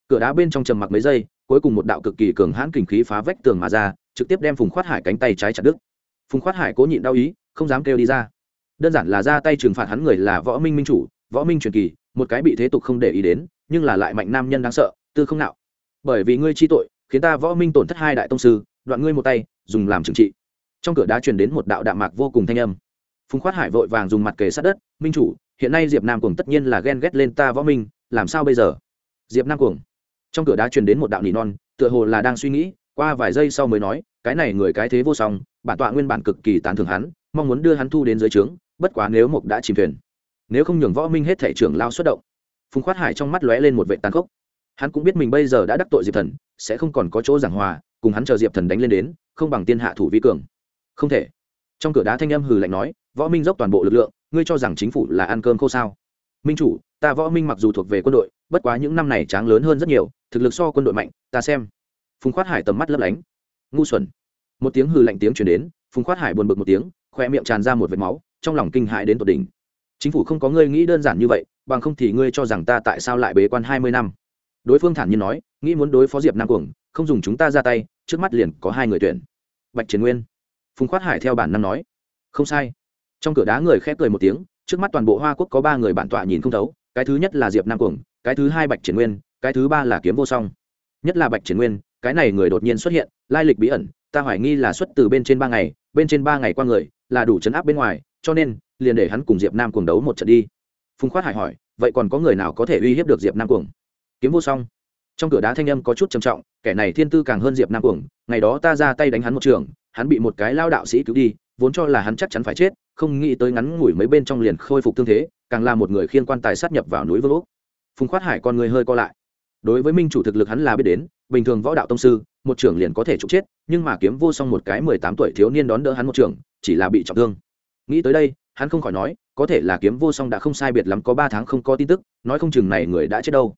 Cửa đá bên trong trầm mặc mấy giây, cuối cùng một đạo cực kỳ cường hãn kình khí phá vách tường mà ra, trực tiếp đem phùng khoát hải cánh tay trái chặt đứt. Phùng khoát hải cố nhịn đau ý không dám kêu đi ra. Đơn giản là ra tay trừng phạt hắn người là võ minh minh chủ, võ minh truyền kỳ, một cái bị thế tục không để ý đến, nhưng là lại mạnh nam nhân đáng sợ, tư không nạo. Bởi vì ngươi chi tội, khiến ta võ minh tổn thất hai đại tông sư, đoạn ngươi một tay, dùng làm trừng trị. Trong cửa đá truyền đến một đạo đạm mạc vô cùng thanh âm. Phùng khoát hải vội vàng dùng mặt kề sát đất, minh chủ, hiện nay diệp nam cuồng tất nhiên là ghen ghét lên ta võ minh, làm sao bây giờ? Diệp nam cuồng. Trong cửa đá truyền đến một đạo nỉ non, tựa hồ là đang suy nghĩ, qua vài giây sau mới nói, cái này người cái thế vô song, bản tọa nguyên bản cực kỳ tán thưởng hắn mong muốn đưa hắn thu đến dưới trướng, bất quá nếu mục đã chìm thuyền, nếu không nhường võ minh hết thể trưởng lao xuất động. Phùng khoát hải trong mắt lóe lên một vệ tàn khốc. Hắn cũng biết mình bây giờ đã đắc tội diệp thần, sẽ không còn có chỗ giảng hòa, cùng hắn chờ diệp thần đánh lên đến, không bằng tiên hạ thủ vi cường. Không thể. Trong cửa đá thanh âm hừ lạnh nói, võ minh dốc toàn bộ lực lượng, ngươi cho rằng chính phủ là ăn cơm khô sao? Minh chủ, ta võ minh mặc dù thuộc về quân đội, bất quá những năm này tráng lớn hơn rất nhiều, thực lực so quân đội mạnh, ta xem. Phùng khoát hải tầm mắt lấp lánh. Ngu xuẩn. Một tiếng hừ lạnh tiếng chuyển đến, phùng khoát hải buồn bực một tiếng khoe miệng tràn ra một vệt máu, trong lòng kinh hãi đến tột đỉnh. Chính phủ không có ngươi nghĩ đơn giản như vậy, bằng không thì ngươi cho rằng ta tại sao lại bế quan hai mươi năm? Đối phương thản nhiên nói, nghĩ muốn đối phó diệp nam cuồng, không dùng chúng ta ra tay, trước mắt liền có hai người tuyển. Bạch triển nguyên, phùng khoát hải theo bản năng nói. Không sai. Trong cửa đá người khép cười một tiếng, trước mắt toàn bộ hoa quốc có ba người bản tọa nhìn không thấu, cái thứ nhất là diệp nam cuồng, cái thứ hai bạch triển nguyên, cái thứ ba là kiếm vô song. Nhất là bạch triển nguyên, cái này người đột nhiên xuất hiện, lai lịch bí ẩn, ta hoài nghi là xuất từ bên trên ba ngày, bên trên ba ngày qua người là đủ chấn áp bên ngoài, cho nên, liền để hắn cùng diệp nam cuồng đấu một trận đi. Phùng khoát hải hỏi, vậy còn có người nào có thể uy hiếp được diệp nam cuồng? Kiếm vô song. Trong cửa đá thanh âm có chút trầm trọng, kẻ này thiên tư càng hơn diệp nam cuồng, ngày đó ta ra tay đánh hắn một trường, hắn bị một cái lao đạo sĩ cứu đi, vốn cho là hắn chắc chắn phải chết, không nghĩ tới ngắn ngủi mấy bên trong liền khôi phục thương thế, càng là một người khiên quan tài sát nhập vào núi vương úc. Phùng khoát hải con người hơi co lại. Đối với minh chủ thực lực hắn là biết đến bình thường võ đạo tông sư, một trưởng liền có thể trục chết, nhưng mà kiếm vô song một cái mười tám tuổi thiếu niên đón đỡ hắn một trưởng, chỉ là bị trọng thương. Nghĩ tới đây, hắn không khỏi nói, có thể là kiếm vô song đã không sai biệt lắm, có ba tháng không có tin tức, nói không chừng này người đã chết đâu.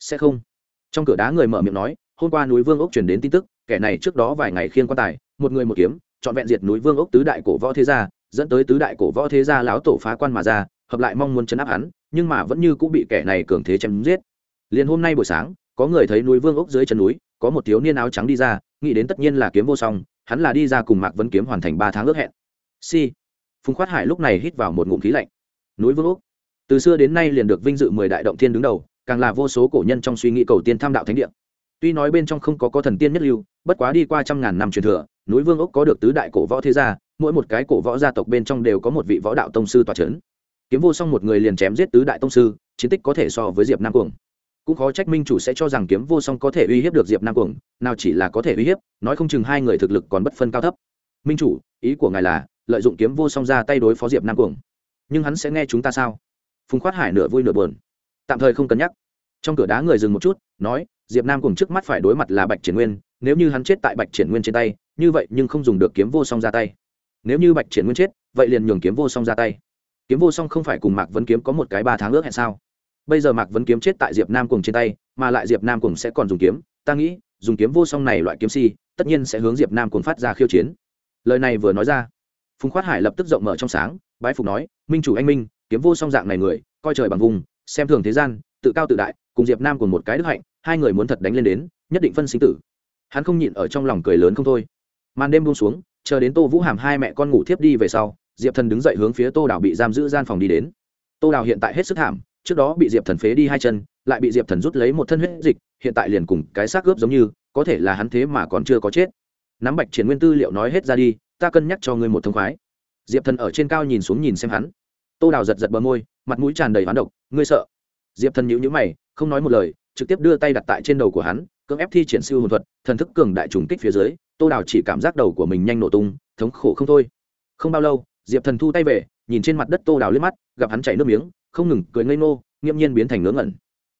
Sẽ không. Trong cửa đá người mở miệng nói, hôm qua núi vương ốc truyền đến tin tức, kẻ này trước đó vài ngày khiên quan tài, một người một kiếm, trọn vẹn diệt núi vương ốc tứ đại cổ võ thế gia, dẫn tới tứ đại cổ võ thế gia láo tổ phá quan mà ra, hợp lại mong muốn chấn áp hắn, nhưng mà vẫn như cũng bị kẻ này cường thế chém giết. Liền hôm nay buổi sáng có người thấy núi vương ốc dưới chân núi, có một thiếu niên áo trắng đi ra, nghĩ đến tất nhiên là kiếm vô song, hắn là đi ra cùng mạc vấn kiếm hoàn thành ba tháng ước hẹn. Si. Phùng khoát hải lúc này hít vào một ngụm khí lạnh. Núi vương ốc. Từ xưa đến nay liền được vinh dự mười đại động thiên đứng đầu, càng là vô số cổ nhân trong suy nghĩ cầu tiên tham đạo thánh địa. Tuy nói bên trong không có có thần tiên nhất lưu, bất quá đi qua trăm ngàn năm truyền thừa, núi vương ốc có được tứ đại cổ võ thế gia, mỗi một cái cổ võ gia tộc bên trong đều có một vị võ đạo tông sư tòa c h ấ n kiếm vô song một người liền chém giết tứ đại tông sư, chiến tích có thể so với diệp nam cuồng cũng khó trách minh chủ sẽ cho rằng kiếm vô song có thể uy hiếp được diệp nam cuồng, nào chỉ là có thể uy hiếp, nói không chừng hai người thực lực còn bất phân cao thấp. Minh chủ, ý của ngài là, lợi dụng kiếm vô song ra tay đối phó diệp nam cuồng. Nhưng hắn sẽ nghe chúng ta sao? Phùng khoát hải nửa vui nửa buồn. Tạm thời không cân nhắc. Trong cửa đá người dừng một chút, nói, diệp nam cuồng trước mắt phải đối mặt là bạch triển nguyên, nếu như hắn chết tại bạch triển nguyên trên tay, như vậy nhưng không dùng được kiếm vô song ra tay. Nếu như bạch triển nguyên chết, vậy liền nhường kiếm vô song ra tay. Kiếm vô song không phải cùng mạc vấn kiếm có một cái ba tháng ước hẹn sao? Bây giờ mạc vấn kiếm chết tại diệp nam cùng trên tay, mà lại diệp nam cùng sẽ còn dùng kiếm. Ta nghĩ, dùng kiếm vô song này loại kiếm si, tất nhiên sẽ hướng diệp nam cùng phát ra khiêu chiến. Lời này vừa nói ra, phùng khoát hải lập tức rộng mở trong sáng, bái phục nói, minh chủ anh minh, kiếm vô song dạng này người, coi trời bằng vùng, xem thường thế gian, tự cao tự đại, cùng diệp nam cùng một cái đức hạnh, hai người muốn thật đánh lên đến, nhất định phân sinh tử. Hắn không nhịn ở trong lòng cười lớn không thôi. Màn đêm buông xuống, chờ đến tô vũ hàm hai mẹ con ngủ thiếp đi về sau, diệp thần đứng dậy hướng phía tô đào bị giam giữ gian phòng đi đến. Tô đào hiện tại hết sức thảm trước đó bị diệp thần phế đi hai chân, lại bị diệp thần rút lấy một thân huyết dịch, hiện tại liền cùng cái xác ướp giống như, có thể là hắn thế mà còn chưa có chết. Nắm bạch triển nguyên tư liệu nói hết ra đi, ta cân nhắc cho ngươi một thông khoái. Diệp thần ở trên cao nhìn xuống nhìn xem hắn. Tô đào giật giật bờ môi, mặt mũi tràn đầy hoán độc, ngươi sợ. Diệp thần nhữ nhữ mày, không nói một lời, trực tiếp đưa tay đặt tại trên đầu của hắn, cưỡng ép thi triển siêu hồn thuật, thần thức cường đại trùng kích phía dưới, tô đào chỉ cảm giác đầu của mình nhanh nổ tung, thống khổ không thôi. Không bao lâu, diệp thần thu tay về, nhìn trên mặt đất tô đào liếc mắt, gặp hắn chảy nước miếng không ngừng cười ngây ngô, nghiễm nhiên biến thành ngớ ngẩn.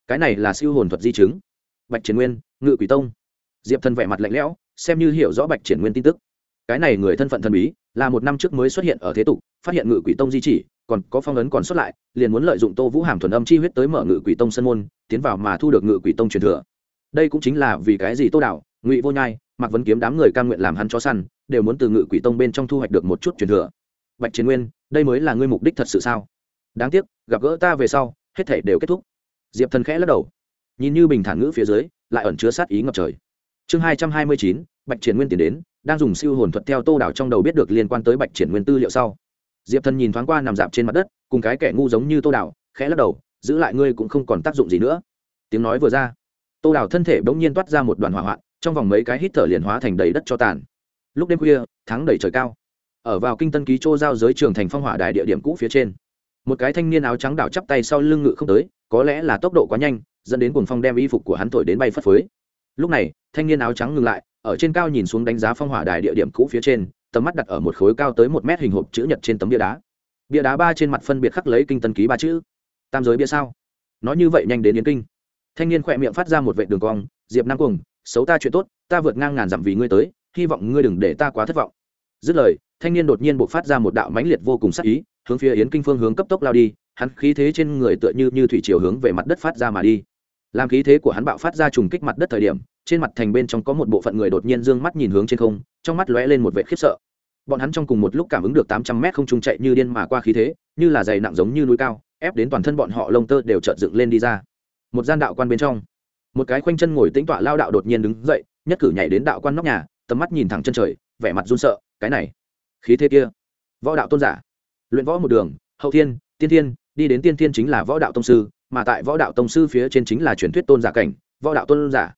Cái này là siêu hồn thuật di chứng. Bạch triển nguyên, ngự quỷ tông. Diệp thần vẻ mặt lạnh lẽo, xem như hiểu rõ bạch triển nguyên tin tức. Cái này người thân phận thần bí, là một năm trước mới xuất hiện ở thế tục, phát hiện ngự quỷ tông di chỉ, còn có phong ấn còn xuất lại, liền muốn lợi dụng tô vũ hàm thuần âm chi huyết tới mở ngự quỷ tông sân môn, tiến vào mà thu được ngự quỷ tông truyền thừa. Đây cũng chính là vì cái gì tô đạo, ngụy vô nhai mặc vấn kiếm đám người cam nguyện làm hắn cho săn, đều muốn từ ngự quỷ tông bên trong thu hoạch được một chút truyền thừa. Bạch chiến nguyên, đây mới là ngươi mục đích thật sự sao? Đáng tiếc, gặp gỡ ta về sau, hết thể đều kết thúc. Diệp thần khẽ lắc đầu. Nhìn như bình thản ngữ phía dưới, lại ẩn chứa sát ý ngập trời. Chương hai trăm hai mươi chín, bạch triển nguyên tiến đến, đang dùng siêu hồn thuật theo tô đảo trong đầu biết được liên quan tới bạch triển nguyên tư liệu sau. Diệp thần nhìn thoáng qua nằm dạp trên mặt đất, cùng cái kẻ ngu giống như tô đảo, khẽ lắc đầu, giữ lại ngươi cũng không còn tác dụng gì nữa. Tiếng nói vừa ra, tô đảo thân thể bỗng nhiên toát ra một đoàn hỏa hoạn, trong vòng mấy cái hít thở liền hóa thành đầy đất cho tàn. Lúc đêm khuya, tháng đầy trời cao, ở vào kinh tân ký châu giao giới trường thành phong hỏa đài địa điểm cũ phía trên một cái thanh niên áo trắng đảo chắp tay sau lưng ngự không tới, có lẽ là tốc độ quá nhanh, dẫn đến cuồng phong đem y phục của hắn thổi đến bay phất phới. Lúc này, thanh niên áo trắng ngừng lại, ở trên cao nhìn xuống đánh giá phong hỏa đài địa điểm cũ phía trên, tầm mắt đặt ở một khối cao tới một mét hình hộp chữ nhật trên tấm bia đá. Bia đá ba trên mặt phân biệt khắc lấy kinh tân ký ba chữ. Tam giới bia sao? Nói như vậy nhanh đến yến kinh. Thanh niên khỏe miệng phát ra một vệ đường cong, diệp năng cuồng, xấu ta chuyện tốt, ta vượt ngang ngàn dặm vì ngươi tới, hy vọng ngươi đừng để ta quá thất vọng. Dứt lời, thanh niên đột nhiên buộc phát ra một đạo mãnh liệt vô cùng sắc ý hướng phía yến kinh phương hướng cấp tốc lao đi, hắn khí thế trên người tựa như như thủy chiều hướng về mặt đất phát ra mà đi. Làm khí thế của hắn bạo phát ra trùng kích mặt đất thời điểm, trên mặt thành bên trong có một bộ phận người đột nhiên d ư ơ n g mắt nhìn hướng trên không, trong mắt lóe lên một vệ khiếp sợ. Bọn hắn trong cùng một lúc cảm ứng được tám trăm mét không trung chạy như điên mà qua khí thế, như là dày nặng giống như núi cao, ép đến toàn thân bọn họ lông tơ đều trợn dựng lên đi ra. Một gian đạo quan bên trong, một cái khoanh chân ngồi tĩnh tọa lao đạo đột nhiên đứng dậy, nhất cử nhảy đến đạo quan nóc nhà, tầm mắt nhìn thẳng chân trời, vẻ mặt run sợ, cái này, khí thế kia, võ đạo tôn giả luyện võ một đường, hậu thiên, tiên thiên, đi đến tiên thiên chính là võ đạo tông sư, mà tại võ đạo tông sư phía trên chính là truyền thuyết tôn giả cảnh, võ đạo tôn giả.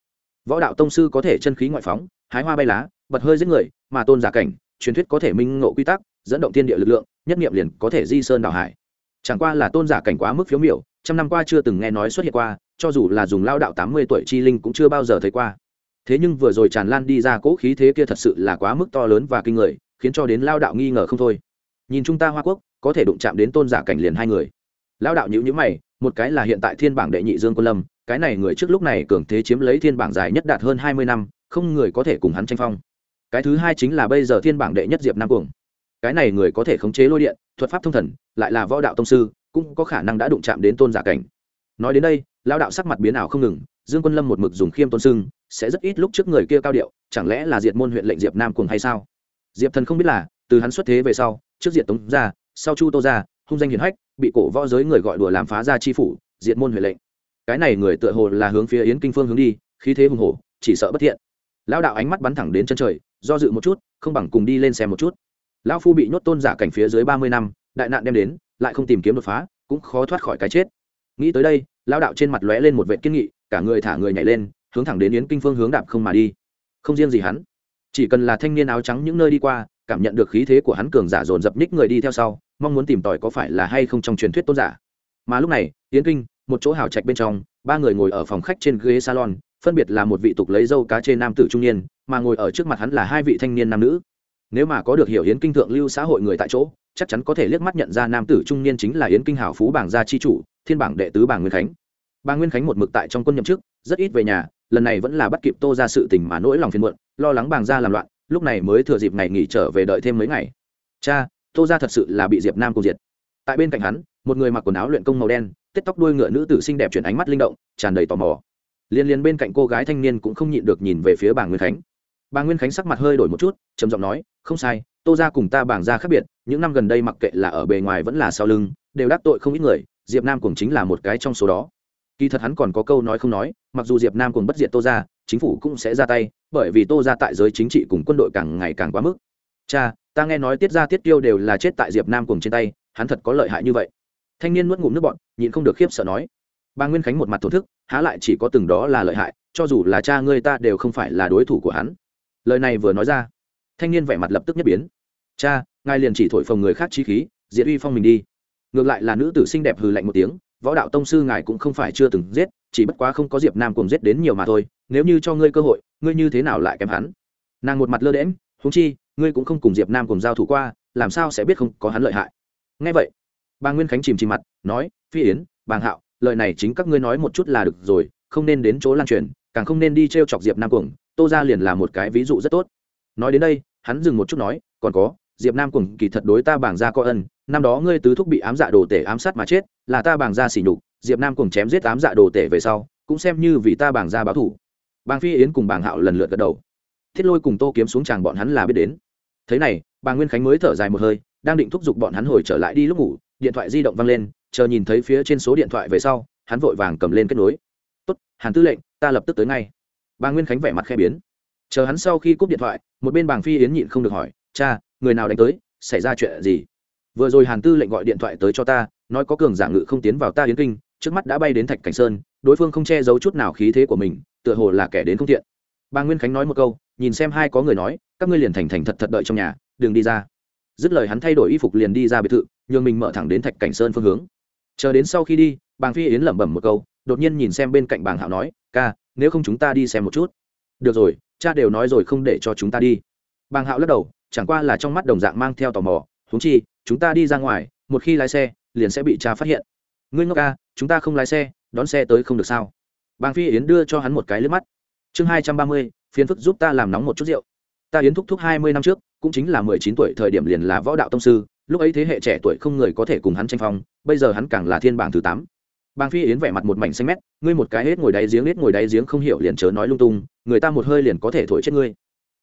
Võ đạo tông sư có thể chân khí ngoại phóng, hái hoa bay lá, bật hơi giết người, mà tôn giả cảnh, truyền thuyết có thể minh ngộ quy tắc, dẫn động thiên địa lực lượng, nhất nghiệm liền có thể di sơn đảo hải. Chẳng qua là tôn giả cảnh quá mức phiếu miểu, trăm năm qua chưa từng nghe nói xuất hiện qua, cho dù là dùng lao đạo tám mươi tuổi chi linh cũng chưa bao giờ thấy qua. Thế nhưng vừa rồi tràn lan đi ra cỗ khí thế kia thật sự là quá mức to lớn và kinh người, khiến cho đến lao đạo nghi ngờ không thôi. Nhìn chúng ta hoa quốc có thể đụng chạm đến tôn giả cảnh liền hai người. Lão đạo nhữ nhữ mày, một cái là hiện tại thiên bảng đệ nhị dương quân lâm, cái này người trước lúc này cường thế chiếm lấy thiên bảng dài nhất đạt hơn hai mươi năm, không người có thể cùng hắn tranh phong. Cái thứ hai chính là bây giờ thiên bảng đệ nhất diệp nam cuồng. Cái này người có thể khống chế lôi điện, thuật pháp thông thần, lại là võ đạo tông sư, cũng có khả năng đã đụng chạm đến tôn giả cảnh. Nói đến đây, lão đạo sắc mặt biến ảo không ngừng, dương quân lâm một mực dùng khiêm tôn sưng sẽ rất ít lúc trước người kia cao điệu, chẳng lẽ là diệt môn huyện lệnh diệp nam cuồng hay sao? Diệp thần không biết là, từ hắn xuất thế về sau, trước diệt tống gia sau chu tô gia hung danh hiển hách, bị cổ võ giới người gọi đùa làm phá ra chi phủ diện môn huệ lệnh. Cái này người tựa hồ là hướng phía yến kinh phương hướng đi, khí thế hùng hổ, chỉ sợ bất thiện. Lão đạo ánh mắt bắn thẳng đến chân trời, do dự một chút, không bằng cùng đi lên xem một chút. Lão phu bị nhốt tôn giả cảnh phía dưới ba mươi năm, đại nạn đem đến, lại không tìm kiếm đột phá, cũng khó thoát khỏi cái chết. Nghĩ tới đây, lão đạo trên mặt lóe lên một vệ kiên nghị, cả người thả người nhảy lên, hướng thẳng đến yến kinh phương hướng đạp không mà đi. Không riêng gì hắn, chỉ cần là thanh niên áo trắng những nơi đi qua, cảm nhận được khí thế của hắn cường giả dồn dập ních người đi theo sau mong muốn tìm tòi có phải là hay không trong truyền thuyết tôn giả. Mà lúc này, yến kinh, một chỗ hào trạch bên trong, ba người ngồi ở phòng khách trên ghế salon, phân biệt là một vị tục lấy dâu cá chê nam tử trung niên, mà ngồi ở trước mặt hắn là hai vị thanh niên nam nữ. Nếu mà có được hiểu yến kinh thượng lưu xã hội người tại chỗ, chắc chắn có thể liếc mắt nhận ra nam tử trung niên chính là yến kinh hảo phú bảng gia chi chủ, thiên bảng đệ tứ bảng nguyên khánh. Bà nguyên khánh một mực tại trong quân nhậm chức, rất ít về nhà, lần này vẫn là bắt kịp tô ra sự tình mà nỗi lòng phiền muộn, lo lắng bảng gia làm loạn, lúc này mới thừa dịp ngày nghỉ trở về đợi thêm mấy ngày. Cha tô ra thật sự là bị diệp nam cùng diệt. tại bên cạnh hắn, một người mặc quần áo luyện công màu đen, tết tóc đuôi ngựa nữ tử xinh đẹp chuyển ánh mắt linh động, tràn đầy tò mò. liên liên bên cạnh cô gái thanh niên cũng không nhịn được nhìn về phía bà nguyên khánh. bà nguyên khánh sắc mặt hơi đổi một chút, trầm giọng nói, không sai, tô ra cùng ta bảng ra khác biệt, những năm gần đây mặc kệ là ở bề ngoài vẫn là sau lưng, đều đắc tội không ít người, diệp nam cùng chính là một cái trong số đó. Kỳ thật hắn còn có câu nói không nói, mặc dù diệp nam cùng bất diệt tô ra, chính phủ cũng sẽ ra tay, bởi vì tô ra tại giới chính trị cùng quân đội càng ngày càng quá mức cha, ta nghe nói tiết ra tiết tiêu đều là chết tại diệp nam cùng trên tay, hắn thật có lợi hại như vậy. Thanh niên nuốt ngụm nước bọn nhịn không được khiếp sợ nói. Bà nguyên khánh một mặt thổ thức, há lại chỉ có từng đó là lợi hại, cho dù là cha ngươi ta đều không phải là đối thủ của hắn. Lời này vừa nói ra, thanh niên vẻ mặt lập tức nhất biến. Cha, ngài liền chỉ thổi phồng người khác chi khí, diệt uy phong mình đi. Ngược lại là nữ tử xinh đẹp hừ lạnh một tiếng, võ đạo tông sư ngài cũng không phải chưa từng giết, chỉ bất quá không có diệp nam cùng giết đến nhiều mà thôi, nếu như cho ngươi cơ hội, ngươi như thế nào lại kém hắn? Nàng một mặt lơ đễm húng chi ngươi cũng không cùng diệp nam cùng giao thủ qua, làm sao sẽ biết không có hắn lợi hại? Ngay vậy, bà nguyên khánh chìm chìm mặt, nói, phi yến bàng hạo lời này chính các ngươi nói một chút là được rồi, không nên đến chỗ lan truyền, càng không nên đi t r e o chọc diệp nam cuồng, tô ra liền là một cái ví dụ rất tốt. Nói đến đây, hắn dừng một chút nói, còn có, diệp nam cuồng kỳ thật đối ta bảng ra có ân, năm đó ngươi tứ thúc bị ám dạ đồ tể ám sát mà chết, là ta bảng ra xỉ nhục, diệp nam cuồng chém giết ám dạ đồ tể về sau, cũng xem như vì ta bảng ra báo thủ bàng phi yến cùng bàng hạo lần lượt gật đầu. Thiết lôi cùng tô kiếm xuống chàng bọn hắn là biết đến thế này, bà nguyên khánh mới thở dài một hơi, đang định thúc giục bọn hắn hồi trở lại đi lúc ngủ, điện thoại di động văng lên, chờ nhìn thấy phía trên số điện thoại về sau, hắn vội vàng cầm lên kết nối. Tốt, hàn tư lệnh, ta lập tức tới ngay. Bà nguyên khánh vẻ mặt khe biến. Chờ hắn sau khi cúp điện thoại, một bên bàng phi yến nhịn không được hỏi, cha, người nào đánh tới, xảy ra chuyện gì? Vừa rồi hàn tư lệnh gọi điện thoại tới cho ta, nói có cường giả ngự không tiến vào ta yến kinh, trước mắt đã bay đến thạch cảnh sơn, đối phương không che giấu chút nào khí thế của mình, tựa hồ là kẻ đến không thiện bà nguyên khánh nói một câu, nhìn xem hai có người nói các ngươi liền thành thành thật thật đợi trong nhà, đừng đi ra. Dứt lời hắn thay đổi y phục liền đi ra biệt thự, nhường mình mở thẳng đến thạch cảnh sơn phương hướng. Chờ đến sau khi đi, bàng phi yến lẩm bẩm một câu, đột nhiên nhìn xem bên cạnh bàng hạo nói, ca, nếu không chúng ta đi xem một chút. Được rồi, cha đều nói rồi không để cho chúng ta đi. Bàng hạo lắc đầu, chẳng qua là trong mắt đồng dạng mang theo tò mò húng chi, chúng ta đi ra ngoài, một khi lái xe, liền sẽ bị cha phát hiện. Ngươi ngốc ca, chúng ta không lái xe, đón xe tới không được sao? Bàng phi yến đưa cho hắn một cái lướp mắt. Chương hai trăm ba mươi phiến phức giúp ta làm nóng một chút rượu ta yến thúc thúc hai mươi năm trước, cũng chính là mười chín tuổi, thời điểm liền là võ đạo tông sư, lúc ấy thế hệ trẻ tuổi không người có thể cùng hắn tranh phong, bây giờ hắn càng là thiên bảng thứ tám. Bàng phi yến vẻ mặt một mảnh xanh mét, ngươi một cái hết ngồi đáy giếng, hết ngồi đáy giếng không hiểu liền chớ nói lung tung, người ta một hơi liền có thể thổi chết ngươi.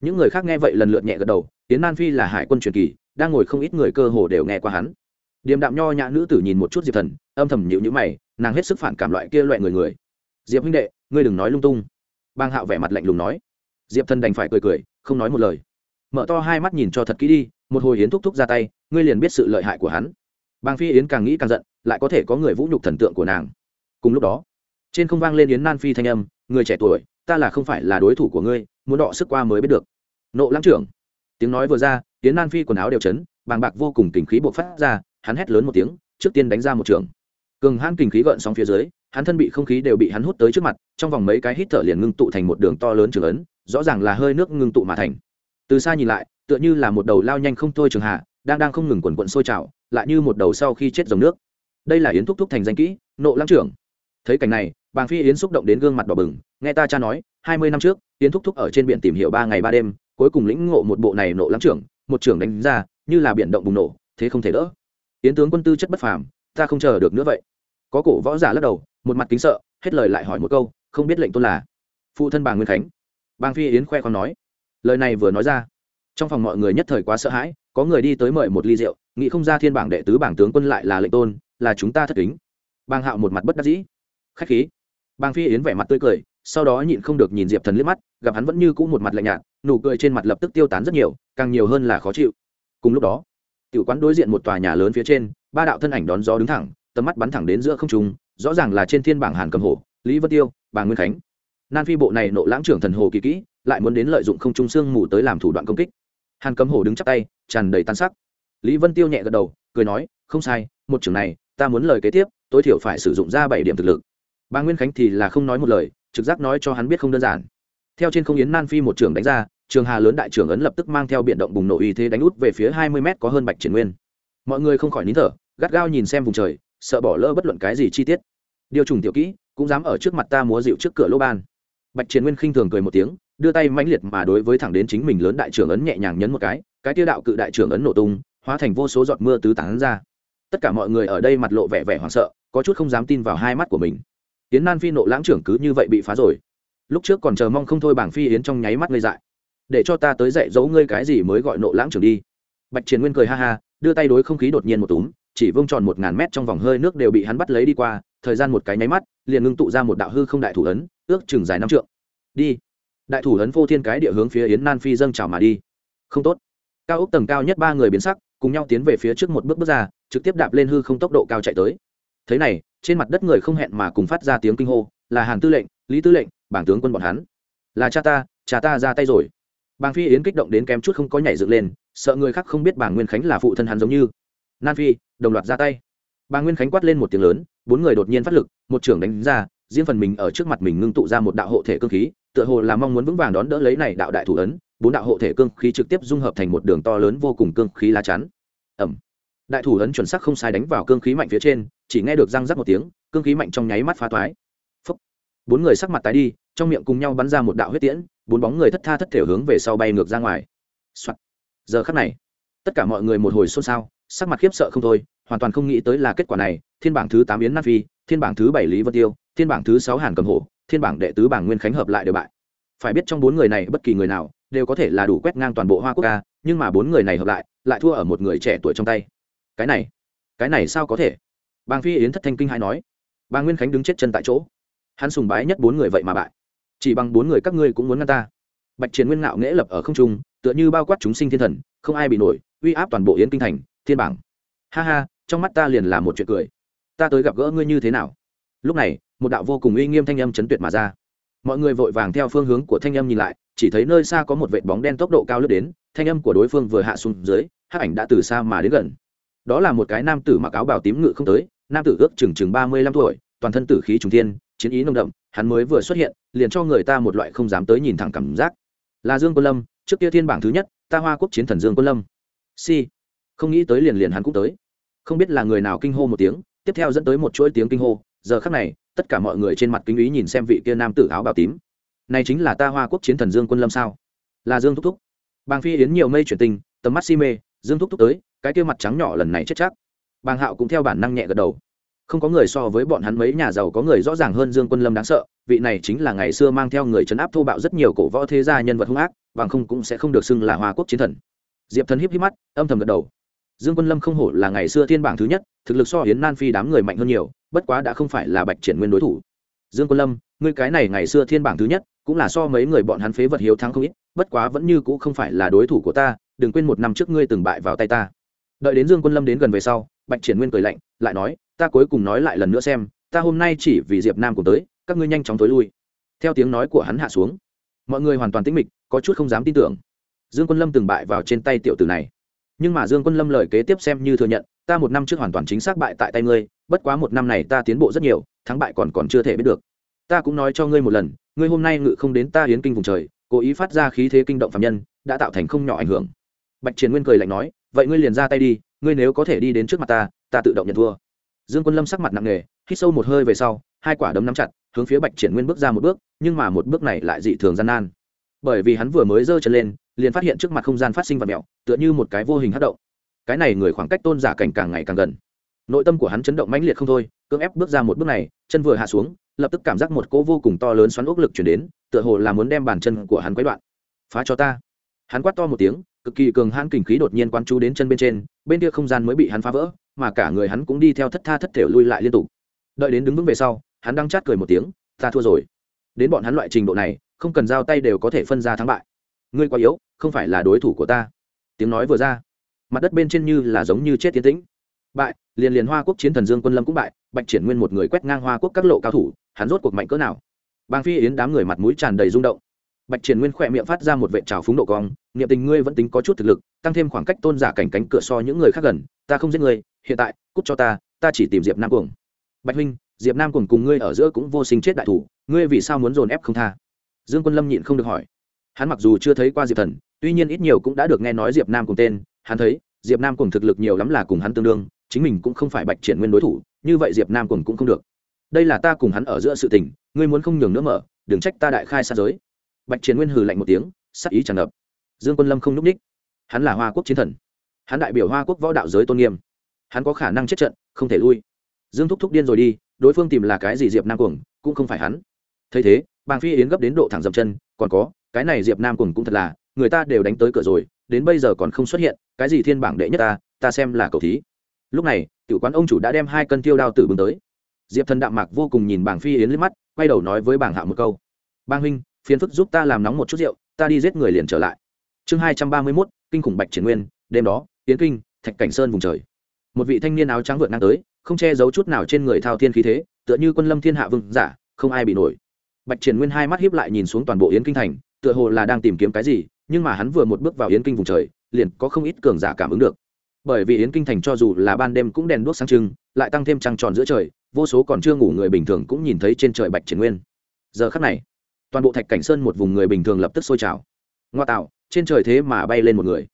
Những người khác nghe vậy lần lượt nhẹ gật đầu, yến nan phi là hải quân truyền kỳ, đang ngồi không ít người cơ hồ đều nghe qua hắn. Điềm đạm nho nhã nữ tử nhìn một chút diệp thần, âm thầm nhịu nhữ mày, nàng hết sức phản cảm loại kia loại người người. Diệp huynh đệ, ngươi đừng nói lung tung. Bang hạo vẻ mặt lạnh lùng nói diệp thần đành phải cười cười, không nói một lời. Mở to hai mắt nhìn cho thật kỹ đi, một hồi yến thúc thúc ra tay, ngươi liền biết sự lợi hại của hắn. Bang phi yến càng nghĩ càng giận, lại có thể có người vũ nhục thần tượng của nàng. Cùng lúc đó, trên không vang lên yến nan phi thanh âm, người trẻ tuổi, ta là không phải là đối thủ của ngươi, muốn đọ sức qua mới biết được. Nộ lãng trưởng. Tiếng nói vừa ra, yến nan phi quần áo đều chấn, bàng bạc vô cùng kình khí bộc phát ra, hắn hét lớn một tiếng, trước tiên đánh ra một trường. Cường hãn kình khí gợn sóng phía dưới, hắn thân bị không khí đều bị hắn hút tới trước mặt, trong vòng mấy cái hít thở liền ngưng tụ thành một đường to lớn trường ấn rõ ràng là hơi nước ngưng tụ mà thành. Từ xa nhìn lại, tựa như là một đầu lao nhanh không thôi trường hạ, đang đang không ngừng quần quận sôi trào, lại như một đầu sau khi chết dòng nước. Đây là yến thúc thúc thành danh kỹ, nộ lăng trưởng. Thấy cảnh này, bàng phi yến xúc động đến gương mặt đỏ bừng, nghe ta cha nói, hai mươi năm trước, yến thúc thúc ở trên biển tìm hiểu ba ngày ba đêm, cuối cùng lĩnh ngộ một bộ này nộ lăng trưởng, một trưởng đánh ra, như là biển động bùng nổ, thế không thể đỡ. Yến tướng quân tư chất bất phàm, ta không chờ được nữa vậy. Có cổ võ giả lắc đầu, một mặt kính sợ, hết lời lại hỏi một câu, không biết lệnh tôn là. Phụ thân bà nguyên khánh. Bang phi yến khoe con nói. Lời này vừa nói ra trong phòng mọi người nhất thời quá sợ hãi có người đi tới mời một ly rượu nghĩ không ra thiên bảng đệ tứ bảng tướng quân lại là lệnh tôn là chúng ta thất kính. Bang hạo một mặt bất đắc dĩ. Khách khí. Bang phi yến vẻ mặt tươi cười sau đó nhịn không được nhìn diệp thần liếc mắt gặp hắn vẫn như cũ một mặt lạnh nhạt nụ cười trên mặt lập tức tiêu tán rất nhiều càng nhiều hơn là khó chịu. Cùng lúc đó tiểu quán đối diện một tòa nhà lớn phía trên ba đạo thân ảnh đón gió đứng thẳng tầm mắt bắn thẳng đến giữa không trung rõ ràng là trên thiên bảng hàn cầm Hổ, lý vân tiêu bà nguyên khánh nan phi bộ này nộ lãng trưởng thần hồ kỳ kỹ, lại muốn đến lợi dụng không trung sương mù tới làm thủ đoạn công kích. Hàn cấm hồ đứng chắc tay, tràn đầy tan sắc. Lý vân tiêu nhẹ gật đầu, cười nói, không sai, một trường này, ta muốn lời kế tiếp, tối thiểu phải sử dụng ra bảy điểm thực lực. Bà nguyên khánh thì là không nói một lời, trực giác nói cho hắn biết không đơn giản. Theo trên không yến nan phi một trường đánh ra, trường hà lớn đại trưởng ấn lập tức mang theo biện động bùng nổ uy thế đánh út về phía hai mươi m có hơn bạch triển nguyên. Mọi người không khỏi nín thở, gắt gao nhìn xem vùng trời, sợ bỏ lỡ bất luận cái gì chi tiết. Điều trùng tiểu kỹ, cũng dám ở trước mặt ta múa dịu trước cửa lô ban bạch triển nguyên khinh thường cười một tiếng, đưa tay mãnh liệt mà đối với thẳng đến chính mình lớn đại trưởng ấn nhẹ nhàng nhấn một cái cái tiêu đạo cự đại trưởng ấn nổ tung, hóa thành vô số giọt mưa tứ tán ra. Tất cả mọi người ở đây mặt lộ vẻ vẻ hoảng sợ, có chút không dám tin vào hai mắt của mình. Yến nan phi nộ lãng trưởng cứ như vậy bị phá rồi. Lúc trước còn chờ mong không thôi bảng phi yến trong nháy mắt ngây dại. Để cho ta tới dạy dỗ ngươi cái gì mới gọi nộ lãng trưởng đi. Bạch triển nguyên cười ha ha, đưa tay đối không khí đột nhiên một túm, chỉ vương tròn một ngàn mét trong vòng hơi nước đều bị hắn bắt lấy đi qua, thời gian một cái nháy mắt, liền ngưng tụ ra một đạo hư không đại thủ ấn ước chừng dài năm trượng. Đi. Đại thủ ấn vô thiên cái địa hướng phía yến nan phi dâng trào mà đi. Không tốt. Cao ốc tầng cao nhất ba người biến sắc, cùng nhau tiến về phía trước một bước bước ra, trực tiếp đạp lên hư không tốc độ cao chạy tới. Thế này, trên mặt đất người không hẹn mà cùng phát ra tiếng kinh hô, là hàn tư lệnh, lý tư lệnh, bảng tướng quân bọn hắn. Là cha ta cha ta ra tay rồi. Bàng phi yến kích động đến kém chút không có nhảy dựng lên, sợ người khác không biết bảng nguyên khánh là phụ thân hắn giống như. Nan phi, đồng loạt ra tay. Bà nguyên khánh quát lên một tiếng lớn, bốn người đột nhiên phát lực, một trưởng đánh ra riêng phần mình ở trước mặt mình ngưng tụ ra một đạo hộ thể cương khí, tựa hồ là mong muốn vững vàng đón đỡ lấy này đạo đại thủ ấn, bốn đạo hộ thể cương khí trực tiếp dung hợp thành một đường to lớn vô cùng cương khí lá chắn ẩm đại thủ ấn chuẩn xác không sai đánh vào cương khí mạnh phía trên, chỉ nghe được răng rắc một tiếng, cương khí mạnh trong nháy mắt phá toái Phúc. bốn người sắc mặt tái đi, trong miệng cùng nhau bắn ra một đạo huyết tiễn, bốn bóng người thất tha thất thể hướng về sau bay ngược ra ngoài、Soạn. giờ khắc này, tất cả mọi người một hồi xôn xao, sắc mặt khiếp sợ không thôi, hoàn toàn không nghĩ tới là kết quả này, thiên bảng thứ tám yến nam phi, thiên bảng thứ bảy lý vân tiêu thiên bảng thứ sáu hàn cầm hổ, thiên bảng đệ tứ bảng nguyên khánh hợp lại đều bại. Phải biết trong bốn người này bất kỳ người nào đều có thể là đủ quét ngang toàn bộ hoa quốc ca nhưng mà bốn người này hợp lại lại thua ở một người trẻ tuổi trong tay. Cái này cái này sao có thể? Bàng phi yến thất thanh kinh hãi nói. Bà nguyên khánh đứng chết chân tại chỗ. Hắn sùng bái nhất bốn người vậy mà bại. Chỉ bằng bốn người các ngươi cũng muốn ngăn ta. Bạch triển nguyên ngạo nghễ lập ở không trung, tựa như bao quát chúng sinh thiên thần, không ai bị nổi, uy áp toàn bộ yến kinh thành, thiên bảng. Ha ha, trong mắt ta liền là một chuyện cười. Ta tới gặp gỡ ngươi như thế nào? Lúc này, một đạo vô cùng uy nghiêm thanh âm chấn tuyệt mà ra. Mọi người vội vàng theo phương hướng của thanh âm nhìn lại, chỉ thấy nơi xa có một vệt bóng đen tốc độ cao lướt đến, thanh âm của đối phương vừa hạ xuống dưới, hắc ảnh đã từ xa mà đến gần. Đó là một cái nam tử mặc áo bào tím ngự không tới, nam tử ước chừng chừng ba mươi lăm tuổi, toàn thân tử khí trùng thiên, chiến ý nồng đậm, hắn mới vừa xuất hiện, liền cho người ta một loại không dám tới nhìn thẳng cảm giác. Là dương quân lâm, trước kia thiên bảng thứ nhất, ta hoa quốc chiến thần dương quân lâm. Si. Không nghĩ tới liền liền hắn cũng tới. Không biết là người nào kinh hô một tiếng, tiếp theo dẫn tới một chuỗi tiếng kinh hô giờ khắc này, tất cả mọi người trên mặt kinh ý nhìn xem vị kia nam tử áo bào tím. Này chính là ta hoa quốc chiến thần dương quân lâm sao? Là dương thúc thúc. Bàng phi yến nhiều mây chuyển tình, tầm mắt si mê, dương thúc thúc tới, cái kia mặt trắng nhỏ lần này chết chắc. Bàng hạo cũng theo bản năng nhẹ gật đầu. Không có người so với bọn hắn mấy nhà giàu có người rõ ràng hơn dương quân lâm đáng sợ, vị này chính là ngày xưa mang theo người chấn áp thô bạo rất nhiều cổ võ thế gia nhân vật hung ác, bằng không cũng sẽ không được xưng là hoa quốc chiến thần. Diệp thần híp híp mắt, âm thầm gật đầu. Dương quân lâm không hổ là ngày xưa thiên bảng thứ nhất thực lực so hiến nan phi đám người mạnh hơn nhiều, bất quá đã không phải là bạch triển nguyên đối thủ. Dương quân lâm, ngươi cái này ngày xưa thiên bảng thứ nhất, cũng là so mấy người bọn hắn phế vật hiếu thắng không ít, bất quá vẫn như cũ không phải là đối thủ của ta, đừng quên một năm trước ngươi từng bại vào tay ta. Đợi đến dương quân lâm đến gần về sau, bạch triển nguyên cười lạnh, lại nói, ta cuối cùng nói lại lần nữa xem, ta hôm nay chỉ vì diệp nam cùng tới, các ngươi nhanh chóng tối lui. Theo tiếng nói của hắn hạ xuống, mọi người hoàn toàn tĩnh mịch, có chút không dám tin tưởng. Dương quân lâm từng bại vào trên tay tiểu tử này. Nhưng mà dương quân lâm lời kế tiếp xem như thừa nhận ta một năm trước hoàn toàn chính xác bại tại tay ngươi, bất quá một năm này ta tiến bộ rất nhiều, thắng bại còn còn chưa thể biết được. Ta cũng nói cho ngươi một lần, ngươi hôm nay ngự không đến ta hiến kinh vùng trời, cố ý phát ra khí thế kinh động phạm nhân, đã tạo thành không nhỏ ảnh hưởng. Bạch triển nguyên cười lạnh nói, vậy ngươi liền ra tay đi, ngươi nếu có thể đi đến trước mặt ta ta tự động nhận thua. Dương quân lâm sắc mặt nặng nề, hít sâu một hơi về sau, hai quả đấm nắm chặt, hướng phía bạch triển nguyên bước ra một bước, nhưng mà một bước này lại dị thường gian nan. Bởi vì hắn vừa mới giơ chân lên, liền phát hiện trước mặt không gian phát sinh vật mẹo, tựa như một cái vô hình hát động cái này người khoảng cách tôn giả cảnh càng ngày càng gần. Nội tâm của hắn chấn động mãnh liệt không thôi, cưỡng ép bước ra một bước này, chân vừa hạ xuống, lập tức cảm giác một cỗ vô cùng to lớn xoắn ốc lực chuyển đến, tựa hồ là muốn đem bàn chân của hắn quấy đoạn. Phá cho ta! Hắn quát to một tiếng, cực kỳ cường hãn kình khí đột nhiên quan chú đến chân bên trên, bên kia không gian mới bị hắn phá vỡ, mà cả người hắn cũng đi theo thất tha thất thể lui lại liên tục. Đợi đến đứng vững về sau, hắn đang chát cười một tiếng, ta thua rồi. Đến bọn hắn loại trình độ này, không cần giao tay đều có thể phân ra thắng bại. Ngươi quá yếu, không phải là đối thủ của ta. Tiếng nói vừa ra mặt đất bên trên như là giống như chết tiến tĩnh. Bại, liền liền hoa quốc chiến thần dương quân lâm cũng bại, bạch triển nguyên một người quét ngang hoa quốc các lộ cao thủ, hắn rốt cuộc mạnh cỡ nào? Bang phi yến đám người mặt mũi tràn đầy rung động. Bạch triển nguyên khỏe miệng phát ra một vệ trào phúng độ cong, niệm tình ngươi vẫn tính có chút thực lực, tăng thêm khoảng cách tôn giả cảnh cánh cửa so những người khác gần, ta không giết ngươi, hiện tại, cút cho ta ta chỉ tìm diệp nam cuồng. Bạch huynh, diệp nam cuồng cùng ngươi ở giữa cũng vô sinh chết đại thủ, ngươi vì sao muốn dồn ép không tha? Dương quân lâm nhịn không được hỏi. Hắn mặc dù chưa thấy qua diệp thần, tuy nhiên ít nhiều cũng đã được nghe nói diệp nam cùng tên hắn thấy, diệp nam cùng thực lực nhiều lắm là cùng hắn tương đương, chính mình cũng không phải bạch triển nguyên đối thủ, như vậy diệp nam cùng cũng không được. Đây là ta cùng hắn ở giữa sự tình, ngươi muốn không nhường nữa mở, đừng trách ta đại khai xa giới. Bạch triển nguyên hừ lạnh một tiếng, sắc ý tràn ngập. Dương quân lâm không n ú c ních. Hắn là hoa quốc chiến thần. Hắn đại biểu hoa quốc võ đạo giới tôn nghiêm. Hắn có khả năng chết trận, không thể lui. Dương thúc thúc điên rồi đi, đối phương tìm là cái gì diệp nam cuồng, cũng không phải hắn. Thấy thế, bàng phi yến gấp đến độ thẳng dậm chân, còn có, cái này diệp nam cuồng cũng thật là người ta đều đánh tới cửa rồi, đến bây giờ còn không xuất hiện, cái gì thiên bảng đệ nhất ta ta xem là cầu thí. Lúc này, tiểu quán ông chủ đã đem hai cân tiêu đao tử bưng tới. Diệp thần đạm mạc vô cùng nhìn bảng phi yến lên mắt, quay đầu nói với bảng hạ một câu. Bang huynh, phiền phức giúp ta làm nóng một chút rượu, ta đi giết người liền trở lại. Chương hai trăm ba mươi mốt, kinh khủng bạch triển nguyên, đêm đó tiến kinh, thạch cảnh sơn vùng trời. Một vị thanh niên áo trắng vượt ngang tới, không che giấu chút nào trên người thao thiên khí thế, tựa như quân lâm thiên hạ vương giả, không ai bị nổi. Bạch triển nguyên hai mắt hiếp lại nhìn xuống toàn bộ yến kinh thành, tựa hồ là đang tìm kiếm cái gì nhưng mà hắn vừa một bước vào yến kinh vùng trời, liền có không ít cường giả cảm ứng được. Bởi vì yến kinh thành cho dù là ban đêm cũng đèn đuốc sáng trưng, lại tăng thêm trăng tròn giữa trời, vô số còn chưa ngủ người bình thường cũng nhìn thấy trên trời bạch triển nguyên. Giờ khắc này, toàn bộ thạch cảnh sơn một vùng người bình thường lập tức sôi trào. Ngoa tạo, trên trời thế mà bay lên một người.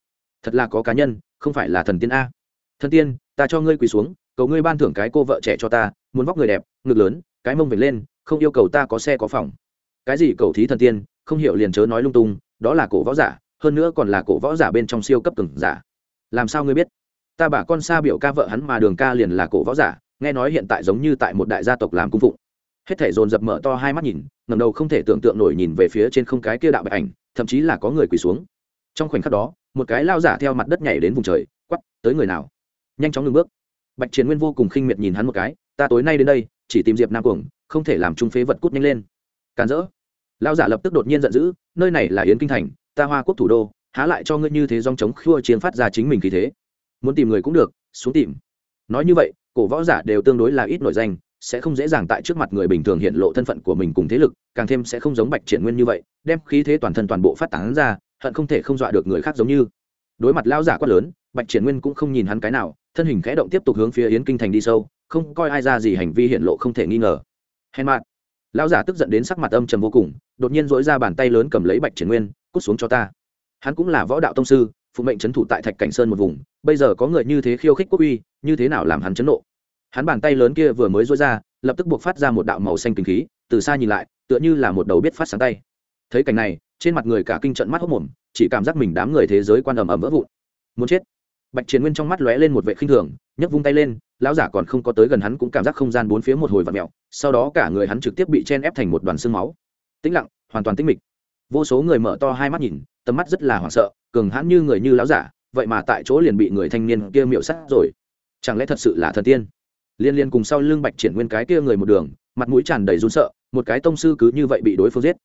Thật là có cá nhân, không phải là thần tiên a. Thần tiên, ta cho ngươi quỳ xuống, cầu ngươi ban thưởng cái cô vợ trẻ cho ta, muốn vóc người đẹp, ngực lớn, cái mông vệt lên, không yêu cầu ta có xe có phòng. Cái gì cầu thí thần tiên, không hiểu liền chớ nói lung tung đó là cổ võ giả, hơn nữa còn là cổ võ giả bên trong siêu cấp từng giả. Làm sao ngươi biết? Ta bà con xa biểu ca vợ hắn mà đường ca liền là cổ võ giả, nghe nói hiện tại giống như tại một đại gia tộc làm cung phụng. Hết thể dồn dập mở to hai mắt nhìn ngầm đầu không thể tưởng tượng nổi nhìn về phía trên không cái kia đạo bạch ảnh, thậm chí là có người quỳ xuống. Trong khoảnh khắc đó, một cái lao giả theo mặt đất nhảy đến vùng trời quắp tới người nào? Nhanh chóng ngừng bước. Bạch chiến nguyên vô cùng khinh miệt nhìn hắn một cái, ta tối nay đến đây, chỉ tìm diệp nam cuồng, không thể làm trung phế vật cút nhanh lên. Càn rỡ lao giả lập tức đột nhiên giận dữ, nơi này là yến kinh thành, ta hoa quốc thủ đô, há lại cho ngươi như thế dòng chống khua chiến phát ra chính mình khí thế. Muốn tìm người cũng được, xuống tìm. Nói như vậy, cổ võ giả đều tương đối là ít nổi danh, sẽ không dễ dàng tại trước mặt người bình thường hiện lộ thân phận của mình cùng thế lực, càng thêm sẽ không giống bạch triển nguyên như vậy, đem khí thế toàn thân toàn bộ phát tán ra, hận không thể không dọa được người khác giống như. Đối mặt lao giả quát lớn, bạch triển nguyên cũng không nhìn hắn cái nào, thân hình khẽ động tiếp tục hướng phía yến kinh thành đi sâu, không coi ai ra gì hành vi hiện lộ không thể nghi ngờ. Hèn mạn lão giả tức giận đến sắc mặt âm trầm vô cùng đột nhiên dỗi ra bàn tay lớn cầm lấy bạch triển nguyên, cút xuống cho ta. Hắn cũng là võ đạo tông sư, phụ mệnh trấn thủ tại thạch cảnh sơn một vùng, bây giờ có người như thế khiêu khích quốc uy, như thế nào làm hắn chấn nộ? Hắn bàn tay lớn kia vừa mới dối ra, lập tức buộc phát ra một đạo màu xanh kinh khí, từ xa nhìn lại, tựa như là một đầu biết phát sáng tay. Thấy cảnh này, trên mặt người cả kinh trận mắt hốc mồm, chỉ cảm giác mình đám người thế giới quan ầm ầm vỡ vụn. Muốn chết. Bạch chiến nguyên trong mắt lóe lên một vệ khinh thường, nhấc vung tay lên, lão giả còn không có tới gần hắn cũng cảm giác không gian bốn phía một hồi vặn mẹo sau đó cả người hắn trực tiếp bị chen ép thành một đoàn xương máu tĩnh lặng, hoàn toàn tĩnh mịch. Vô số người mở to hai mắt nhìn, tầm mắt rất là hoảng sợ, cường hãn như người như lão giả, vậy mà tại chỗ liền bị người thanh niên kia miệu sát rồi. Chẳng lẽ thật sự là thần tiên? Liên liên cùng sau lưng bạch triển nguyên cái kia người một đường, mặt mũi tràn đầy run sợ, một cái tông sư cứ như vậy bị đối phương giết.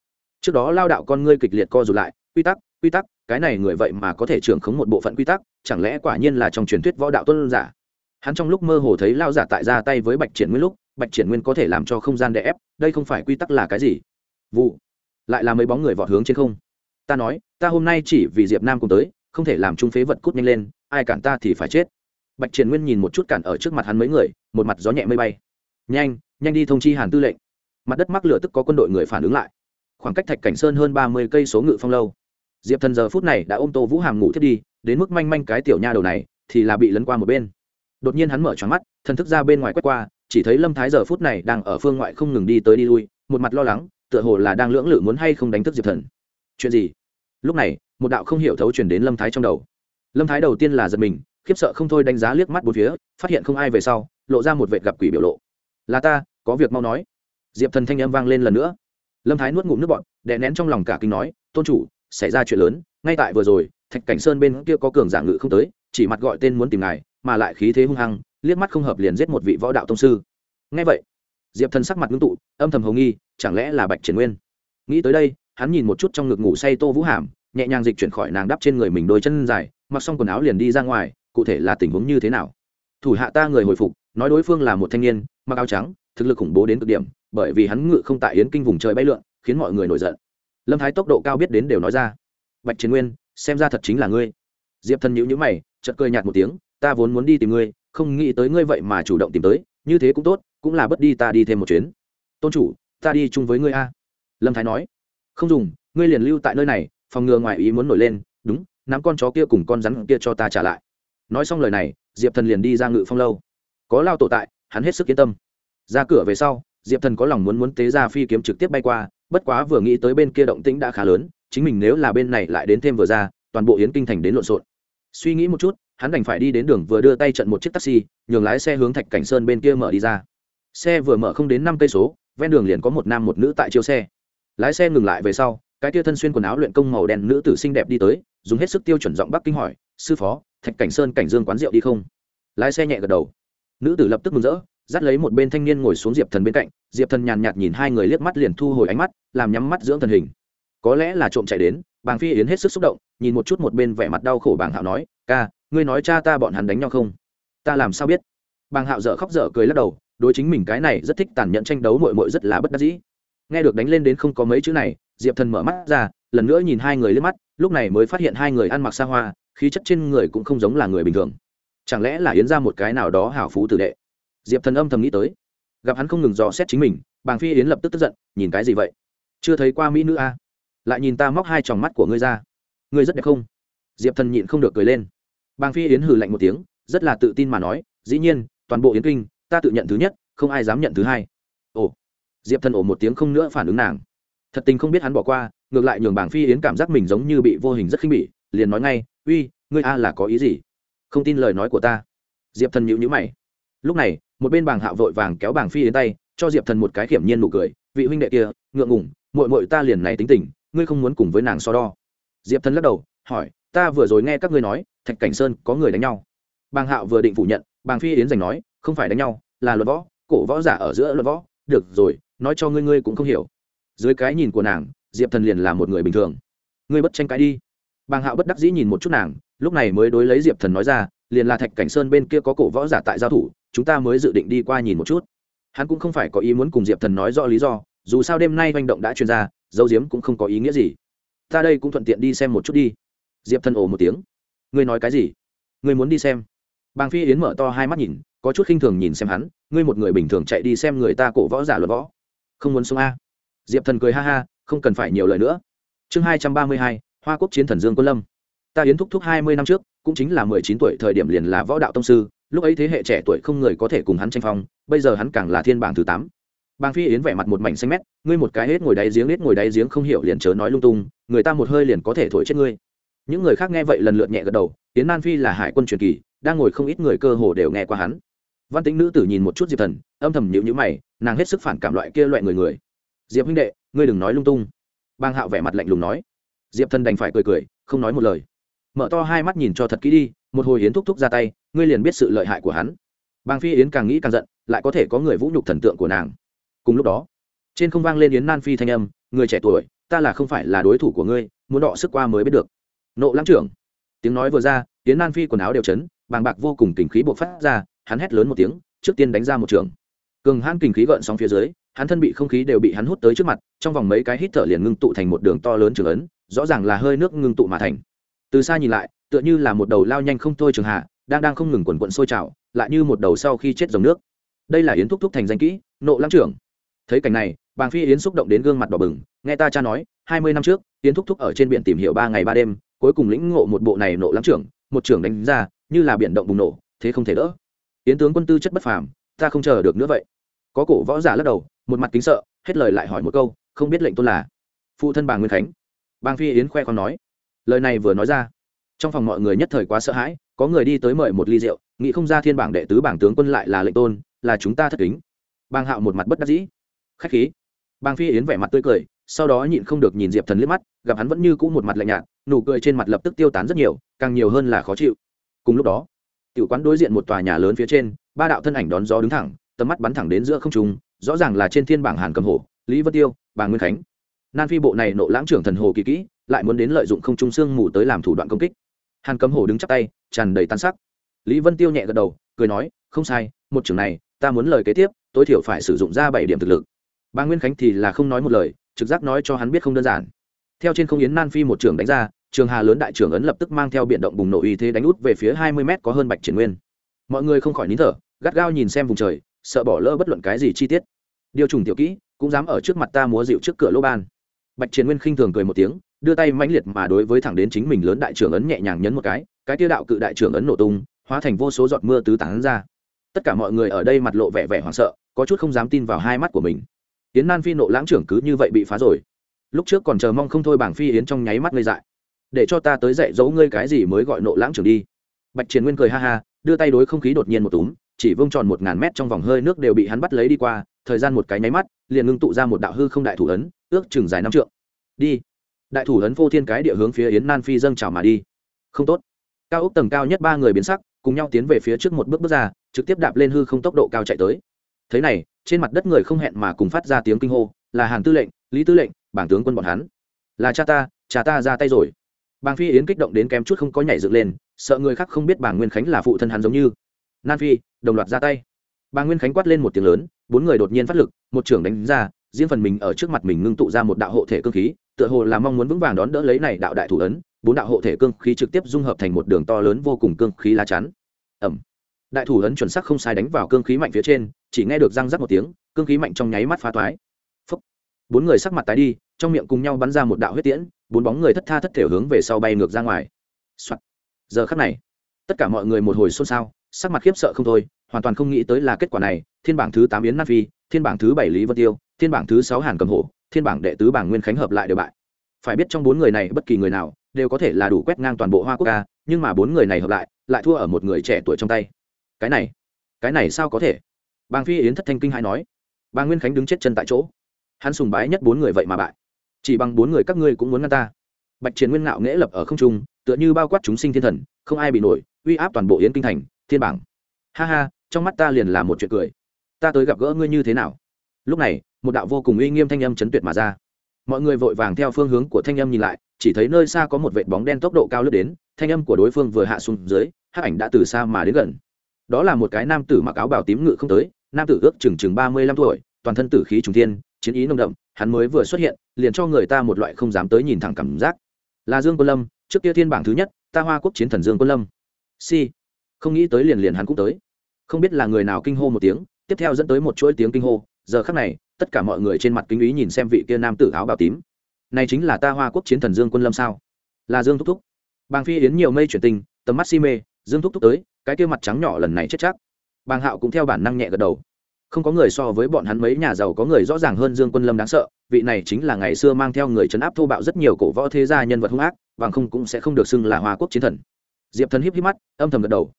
Trước đó lao đạo con ngươi kịch liệt co rụt lại, quy tắc quy tắc, cái này người vậy mà có thể trưởng khống một bộ phận quy tắc, chẳng lẽ quả nhiên là trong truyền thuyết võ đạo tuân giả? Hắn trong lúc mơ hồ thấy lao giả tại ra tay với bạch triển nguyên lúc, bạch triển nguyên có thể làm cho không gian đè ép, đây không phải quy tắc là cái gì? Vụ. Lại là mấy bóng người vọt hướng trên không. Ta nói, ta hôm nay chỉ vì diệp nam cùng tới, không thể làm trung phế vật cút nhanh lên, ai cản ta thì phải chết. Bạch triển nguyên nhìn một chút cản ở trước mặt hắn mấy người, một mặt gió nhẹ mây bay. Nhanh nhanh đi thông chi hàn tư lệnh. Mặt đất mắc lửa tức có quân đội người phản ứng lại. Khoảng cách thạch cảnh sơn hơn ba mươi cây số ngự phong lâu. Diệp thần giờ phút này đã ôm tô vũ hàm ngủ thiết đi, đến mức manh manh cái tiểu nha đầu này thì là bị lấn qua một bên. Đột nhiên hắn mở tròn mắt, thần thức ra bên ngoài quét qua, chỉ thấy lâm thái giờ phút này đang ở phương ngoại không ngừng đi tới đi lui, một mặt lo lắng tựa hồ là đang lưỡng lự muốn hay không đánh thức diệp thần. Chuyện gì? Lúc này một đạo không hiểu thấu truyền đến lâm thái trong đầu. Lâm thái đầu tiên là giật mình khiếp sợ không thôi đánh giá liếc mắt bốn phía phát hiện không ai về sau lộ ra một vệt gặp quỷ biểu lộ. Là ta có việc mau nói. Diệp thần thanh âm vang lên lần nữa. Lâm thái nuốt ngụm nước bọt, đè nén trong lòng cả kinh nói tôn chủ xảy ra chuyện lớn ngay tại vừa rồi thạch cảnh sơn bên kia có cường giả ngự không tới chỉ mặt gọi tên muốn tìm ngài mà lại khí thế hung hăng liếc mắt không hợp liền giết một vị võ đạo tông sư. Nghe vậy diệp thần sắc mặt ngưng tụ, âm thầm hầu nghi, chẳng lẽ là bạch triển nguyên? Nghĩ tới đây, hắn nhìn một chút trong ngực ngủ say tô vũ hàm, nhẹ nhàng dịch chuyển khỏi nàng đắp trên người mình đôi chân dài, mặc xong quần áo liền đi ra ngoài, cụ thể là tình huống như thế nào? Thủ hạ ta người hồi phục, nói đối phương là một thanh niên, mặc áo trắng, thực lực khủng bố đến cực điểm, bởi vì hắn ngự không tại yến kinh vùng trời bay lượn, khiến mọi người nổi giận. Lâm thái tốc độ cao biết đến đều nói ra. Bạch chiến nguyên, xem ra thật chính là ngươi. Diệp thần nhữ nhữ mày, chợt cười nhạt một tiếng, ta vốn muốn đi tìm ngươi, không nghĩ tới ngươi vậy mà chủ động tìm tới, như thế cũng tốt cũng là bất đi ta đi thêm một chuyến. Tôn chủ, ta đi chung với ngươi a. Lâm thái nói. Không dùng, ngươi liền lưu tại nơi này, phòng ngừa ngoài ý muốn nổi lên, đúng, nắm con chó kia cùng con rắn kia cho ta trả lại. Nói xong lời này, diệp thần liền đi ra ngự phong lâu. Có lao tổ tại, hắn hết sức yên tâm. Ra cửa về sau, diệp thần có lòng muốn muốn tế ra phi kiếm trực tiếp bay qua, bất quá vừa nghĩ tới bên kia động tĩnh đã khá lớn, chính mình nếu là bên này lại đến thêm vừa ra, toàn bộ yến kinh thành đến lộn xộn. Suy nghĩ một chút, hắn đành phải đi đến đường vừa đưa tay trận một chiếc taxi, nhường lái xe hướng thạch cảnh sơn bên kia mở đi ra xe vừa mở không đến năm cây số, ven đường liền có một nam một nữ tại chiếu xe. Lái xe ngừng lại về sau, cái tia thân xuyên quần áo luyện công màu đen nữ tử xinh đẹp đi tới, dùng hết sức tiêu chuẩn giọng bắc kinh hỏi, sư phó, thạch cảnh sơn, cảnh dương quán rượu đi không? Lái xe nhẹ gật đầu. Nữ tử lập tức mừng rỡ, dắt lấy một bên thanh niên ngồi xuống diệp thần bên cạnh, diệp thần nhàn nhạt nhìn hai người liếc mắt liền thu hồi ánh mắt, làm nhắm mắt dưỡng thần hình. Có lẽ là trộm chạy đến, bàng phi yến hết sức xúc động, nhìn một chút một bên vẻ mặt đau khổ bàng hạo nói, ca, ngươi nói cha ta bọn hắn đánh nhau không? Ta làm sao biết? Bàng hạo dở khóc dở cười lắc đầu đối chính mình cái này rất thích tàn nhẫn tranh đấu mội mội rất là bất đắc dĩ. Nghe được đánh lên đến không có mấy chữ này, diệp thần mở mắt ra, lần nữa nhìn hai người lên mắt, lúc này mới phát hiện hai người ăn mặc xa hoa, khí chất trên người cũng không giống là người bình thường. Chẳng lẽ là yến ra một cái nào đó hảo phú tử đệ? Diệp thần âm thầm nghĩ tới. Gặp hắn không ngừng dò xét chính mình, bàng phi yến lập tức tức giận, nhìn cái gì vậy? Chưa thấy qua mỹ nữ a à? lại nhìn ta móc hai tròng mắt của ngươi ra. Ngươi rất đẹp không? Diệp thần nhịn không được cười lên. Bàng phi yến hừ lạnh một tiếng, rất là tự tin mà nói, dĩ nhiên, toàn bộ yến kinh ta tự nhận thứ nhất, không ai dám nhận thứ hai. Ồ, diệp thần ồ một tiếng không nữa phản ứng nàng. Thật tình không biết hắn bỏ qua, ngược lại nhường bảng phi yến cảm giác mình giống như bị vô hình rất khinh bỉ, liền nói ngay, uy, ngươi a là có ý gì? Không tin lời nói của ta. Diệp thần nhịu nhữ mày. Lúc này, một bên bàng hạo vội vàng kéo bảng phi yến tay, cho diệp thần một cái kiểm nhiên nụ cười, vị huynh đệ kia, ngượng ngủng mội mội ta liền này tính tình, ngươi không muốn cùng với nàng so đo. Diệp thần lắc đầu, hỏi, ta vừa rồi nghe các ngươi nói, thạch cảnh sơn có người đánh nhau. Bàng hạo vừa định phủ nhận, bàng phi yến giành nói không phải đánh nhau, là luật võ, cổ võ giả ở giữa luật võ. Được rồi, nói cho ngươi ngươi cũng không hiểu. Dưới cái nhìn của nàng, diệp thần liền là một người bình thường. Ngươi bất tranh cãi đi. Bàng hạo bất đắc dĩ nhìn một chút nàng, lúc này mới đối lấy diệp thần nói ra, liền là thạch cảnh sơn bên kia có cổ võ giả tại giao thủ, chúng ta mới dự định đi qua nhìn một chút. Hắn cũng không phải có ý muốn cùng diệp thần nói rõ lý do, dù sao đêm nay manh động đã chuyên ra, dấu diếm cũng không có ý nghĩa gì. Ta đây cũng thuận tiện đi xem một chút đi. Diệp thần ồ một tiếng. Ngươi nói cái gì? Ngươi muốn đi xem. Bàng phi yến mở to hai mắt nhìn có chút khinh thường nhìn xem hắn, ngươi một người bình thường chạy đi xem người ta cổ võ giả luật võ. Không muốn xuống a. Diệp thần cười ha ha, không cần phải nhiều lời nữa. Chương hai trăm ba mươi hai, hoa quốc chiến thần dương quân lâm. Ta yến thúc thúc hai mươi năm trước, cũng chính là mười chín tuổi thời điểm liền là võ đạo tông sư, lúc ấy thế hệ trẻ tuổi không người có thể cùng hắn tranh phong, bây giờ hắn càng là thiên bảng thứ tám. Bàng phi yến vẻ mặt một mảnh xanh mét, ngươi một cái hết ngồi đáy giếng, hết ngồi đáy giếng không hiểu liền chớ nói lung tung, người ta một hơi liền có thể thổi chết ngươi. Những người khác nghe vậy lần lượt nhẹ gật đầu, yến nan phi là hải quân truyền kỳ, đang ngồi không ít người cơ hồ đều nghe qua hắn văn tính nữ tử nhìn một chút diệp thần, âm thầm nhịu nhữ mày, nàng hết sức phản cảm loại kia loại người người. Diệp huynh đệ, ngươi đừng nói lung tung. Bang hạo vẻ mặt lạnh lùng nói. Diệp thần đành phải cười cười, không nói một lời. Mở to hai mắt nhìn cho thật kỹ đi, một hồi yến thúc thúc ra tay, ngươi liền biết sự lợi hại của hắn. Bang phi yến càng nghĩ càng giận, lại có thể có người vũ nhục thần tượng của nàng. Cùng lúc đó, trên không vang lên yến nan phi thanh âm, người trẻ tuổi, ta là không phải là đối thủ của ngươi, muốn đọ sức qua mới biết được. Nộ lãng trưởng, tiếng nói vừa ra, yến nan phi quần áo đều chấn bàng bạc vô cùng kình khí bộc phát ra hắn hét lớn một tiếng, trước tiên đánh ra một trường. Cường hãn kình khí gợn sóng phía dưới, hắn thân bị không khí đều bị hắn hút tới trước mặt, trong vòng mấy cái hít thở liền ngưng tụ thành một đường to lớn trường ấn, rõ ràng là hơi nước ngưng tụ mà thành. Từ xa nhìn lại, tựa như là một đầu lao nhanh không thôi trường hạ, đang đang không ngừng quần quận sôi trào, lại như một đầu sau khi chết dòng nước. Đây là yến thúc thúc thành danh kỹ, nộ lăng trưởng. Thấy cảnh này, bàng phi yến xúc động đến gương mặt đỏ bừng, nghe ta cha nói, hai mươi năm trước, yến thúc thúc ở trên biển tìm hiểu ba ngày ba đêm, cuối cùng lĩnh ngộ một bộ này nộ lăng trưởng, một trưởng đánh ra, như là biển động bùng nổ, thế không thể đỡ yến tướng quân tư chất bất phàm, ta không chờ được nữa vậy. Có cổ võ giả lắc đầu, một mặt kính sợ, hết lời lại hỏi một câu, không biết lệnh tôn là? Phụ thân bà nguyên khánh. Bang phi yến khoe con nói. Lời này vừa nói ra, trong phòng mọi người nhất thời quá sợ hãi, có người đi tới mời một ly rượu, nghĩ không ra thiên bảng đệ tứ bảng tướng quân lại là lệnh tôn, là chúng ta thất kính. Bang hạo một mặt bất đắc dĩ. Khách khí. Bang phi yến vẻ mặt tươi cười, sau đó nhịn không được nhìn diệp thần liếc mắt, gặp hắn vẫn như cũ một mặt lạnh nhạt, nụ cười trên mặt lập tức tiêu tán rất nhiều, càng nhiều hơn là khó chịu. Cùng lúc đó tiểu quán đối diện một tòa nhà lớn phía trên, ba đạo thân ảnh đón gió đứng thẳng, tầm mắt bắn thẳng đến giữa không trung, rõ ràng là trên thiên bảng hàn cầm hồ lý vân tiêu, bà nguyên khánh. Nan phi bộ này nộ lãng trưởng thần hồ kỳ kỹ, lại muốn đến lợi dụng không trung xương mù tới làm thủ đoạn công kích. Hàn cầm hồ đứng chắp tay, tràn đầy tan sắc. Lý vân tiêu nhẹ gật đầu, cười nói, không sai, một trường này, ta muốn lời kế tiếp, tối thiểu phải sử dụng ra bảy điểm thực lực. Bà nguyên khánh thì là không nói một lời, trực giác nói cho hắn biết không đơn giản. Theo trên không yến nan phi một trường đánh ra trường hà lớn đại trưởng ấn lập tức mang theo biện động bùng nổ uy thế đánh út về phía hai mươi m có hơn bạch triển nguyên. Mọi người không khỏi nín thở, gắt gao nhìn xem vùng trời, sợ bỏ lỡ bất luận cái gì chi tiết. Điều trùng tiểu kỹ, cũng dám ở trước mặt ta múa dịu trước cửa lô ban. Bạch triển nguyên khinh thường cười một tiếng, đưa tay mãnh liệt mà đối với thẳng đến chính mình lớn đại trưởng ấn nhẹ nhàng nhấn một cái cái tiêu đạo cự đại trưởng ấn nổ tung, hóa thành vô số giọt mưa tứ tán ra. Tất cả mọi người ở đây mặt lộ vẻ vẻ hoảng sợ, có chút không dám tin vào hai mắt của mình. Tiến nan phi nộ lãng trưởng cứ như vậy bị phá rồi. Lúc trước còn chờ mong không thôi bảng phi yến trong nháy mắt ngây dại để cho ta tới dạy dỗ ngươi cái gì mới gọi nộ lãng trưởng đi. Bạch triển nguyên cười ha ha, đưa tay đối không khí đột nhiên một túm, chỉ vông tròn một ngàn mét trong vòng hơi nước đều bị hắn bắt lấy đi qua, thời gian một cái nháy mắt, liền ngưng tụ ra một đạo hư không đại thủ ấn, ước chừng dài năm trượng. Đi. Đại thủ ấn vô thiên cái địa hướng phía yến nan phi dâng trào mà đi. Không tốt. Cao ốc tầng cao nhất ba người biến sắc, cùng nhau tiến về phía trước một bước bước ra, trực tiếp đạp lên hư không tốc độ cao chạy tới. Thế này, trên mặt đất người không hẹn mà cùng phát ra tiếng kinh hô, là hàn tư lệnh, lý tư lệnh, bảng tướng quân bọn hắn. Là cha ta cha ta ra tay rồi bàng phi yến kích động đến kém chút không có nhảy dựng lên, sợ người khác không biết bàng nguyên khánh là phụ thân hắn giống như. Nan phi, đồng loạt ra tay. Bàng nguyên khánh quát lên một tiếng lớn, bốn người đột nhiên phát lực, một trưởng đánh ra, riêng phần mình ở trước mặt mình ngưng tụ ra một đạo hộ thể cương khí, tựa hồ là mong muốn vững vàng đón đỡ lấy này đạo đại thủ ấn, bốn đạo hộ thể cương khí trực tiếp dung hợp thành một đường to lớn vô cùng cương khí lá chắn. Ẩm đại thủ ấn chuẩn sắc không sai đánh vào cương khí mạnh phía trên, chỉ nghe được răng rắc một tiếng, cương khí mạnh trong nháy mắt phá toái. Phúc. bốn người sắc mặt tái đi trong miệng cùng nhau bắn ra một đạo huyết tiễn, bốn bóng người thất tha thất thể hướng về sau bay ngược ra ngoài、Soạn. giờ khắc này, tất cả mọi người một hồi xôn xao, sắc mặt khiếp sợ không thôi, hoàn toàn không nghĩ tới là kết quả này, thiên bảng thứ tám yến nam phi, thiên bảng thứ bảy lý vân tiêu, thiên bảng thứ sáu hàn cầm hổ, thiên bảng đệ tứ bảng nguyên khánh hợp lại đều bại. Phải biết trong bốn người này bất kỳ người nào đều có thể là đủ quét ngang toàn bộ hoa quốc ca nhưng mà bốn người này hợp lại lại thua ở một người trẻ tuổi trong tay. Cái này cái này sao có thể? Bàng phi yến thất thanh kinh hãi nói. Bà nguyên khánh đứng chết chân tại chỗ. Hắn sùng bái nhất bốn người vậy mà bại chỉ bằng bốn người các ngươi cũng muốn ngăn ta. Bạch triển nguyên ngạo nghễ lập ở không trung, tựa như bao quát chúng sinh thiên thần, không ai bị nổi, uy áp toàn bộ yến kinh thành, thiên bảng. Ha ha, trong mắt ta liền là một chuyện cười. Ta tới gặp gỡ ngươi như thế nào? Lúc này, một đạo vô cùng uy nghiêm thanh âm chấn tuyệt mà ra. Mọi người vội vàng theo phương hướng của thanh âm nhìn lại, chỉ thấy nơi xa có một vệt bóng đen tốc độ cao lướt đến, thanh âm của đối phương vừa hạ xuống dưới hát ảnh đã từ xa mà đến gần. Đó là một cái nam tử mặc áo bào tím ngự không tới, nam tử ước chừng chừng ba mươi lăm tuổi, toàn thân tử khí trùng thiên, chiến ý nông đậm hắn mới vừa xuất hiện, liền cho người ta một loại không dám tới nhìn thẳng cảm giác. Là dương quân lâm, trước kia thiên bảng thứ nhất, ta hoa quốc chiến thần dương quân lâm. Si. Không nghĩ tới liền liền hắn cũng tới. Không biết là người nào kinh hô một tiếng, tiếp theo dẫn tới một chuỗi tiếng kinh hô, giờ khắc này, tất cả mọi người trên mặt kinh ý nhìn xem vị kia nam tử áo bào tím. Này chính là ta hoa quốc chiến thần dương quân lâm sao? Là dương thúc thúc. Bàng phi yến nhiều mây chuyển tình, tầm mắt si mê, dương thúc thúc tới, cái kia mặt trắng nhỏ lần này chết chắc. Bàng hạo cũng theo bản năng nhẹ gật đầu không có người so với bọn hắn mấy nhà giàu có người rõ ràng hơn dương quân lâm đáng sợ, vị này chính là ngày xưa mang theo người chấn áp thô bạo rất nhiều cổ võ thế gia nhân vật hung ác, bằng không cũng sẽ không được xưng là hoa quốc chiến thần. Diệp thần híp híp mắt, âm thầm gật đầu.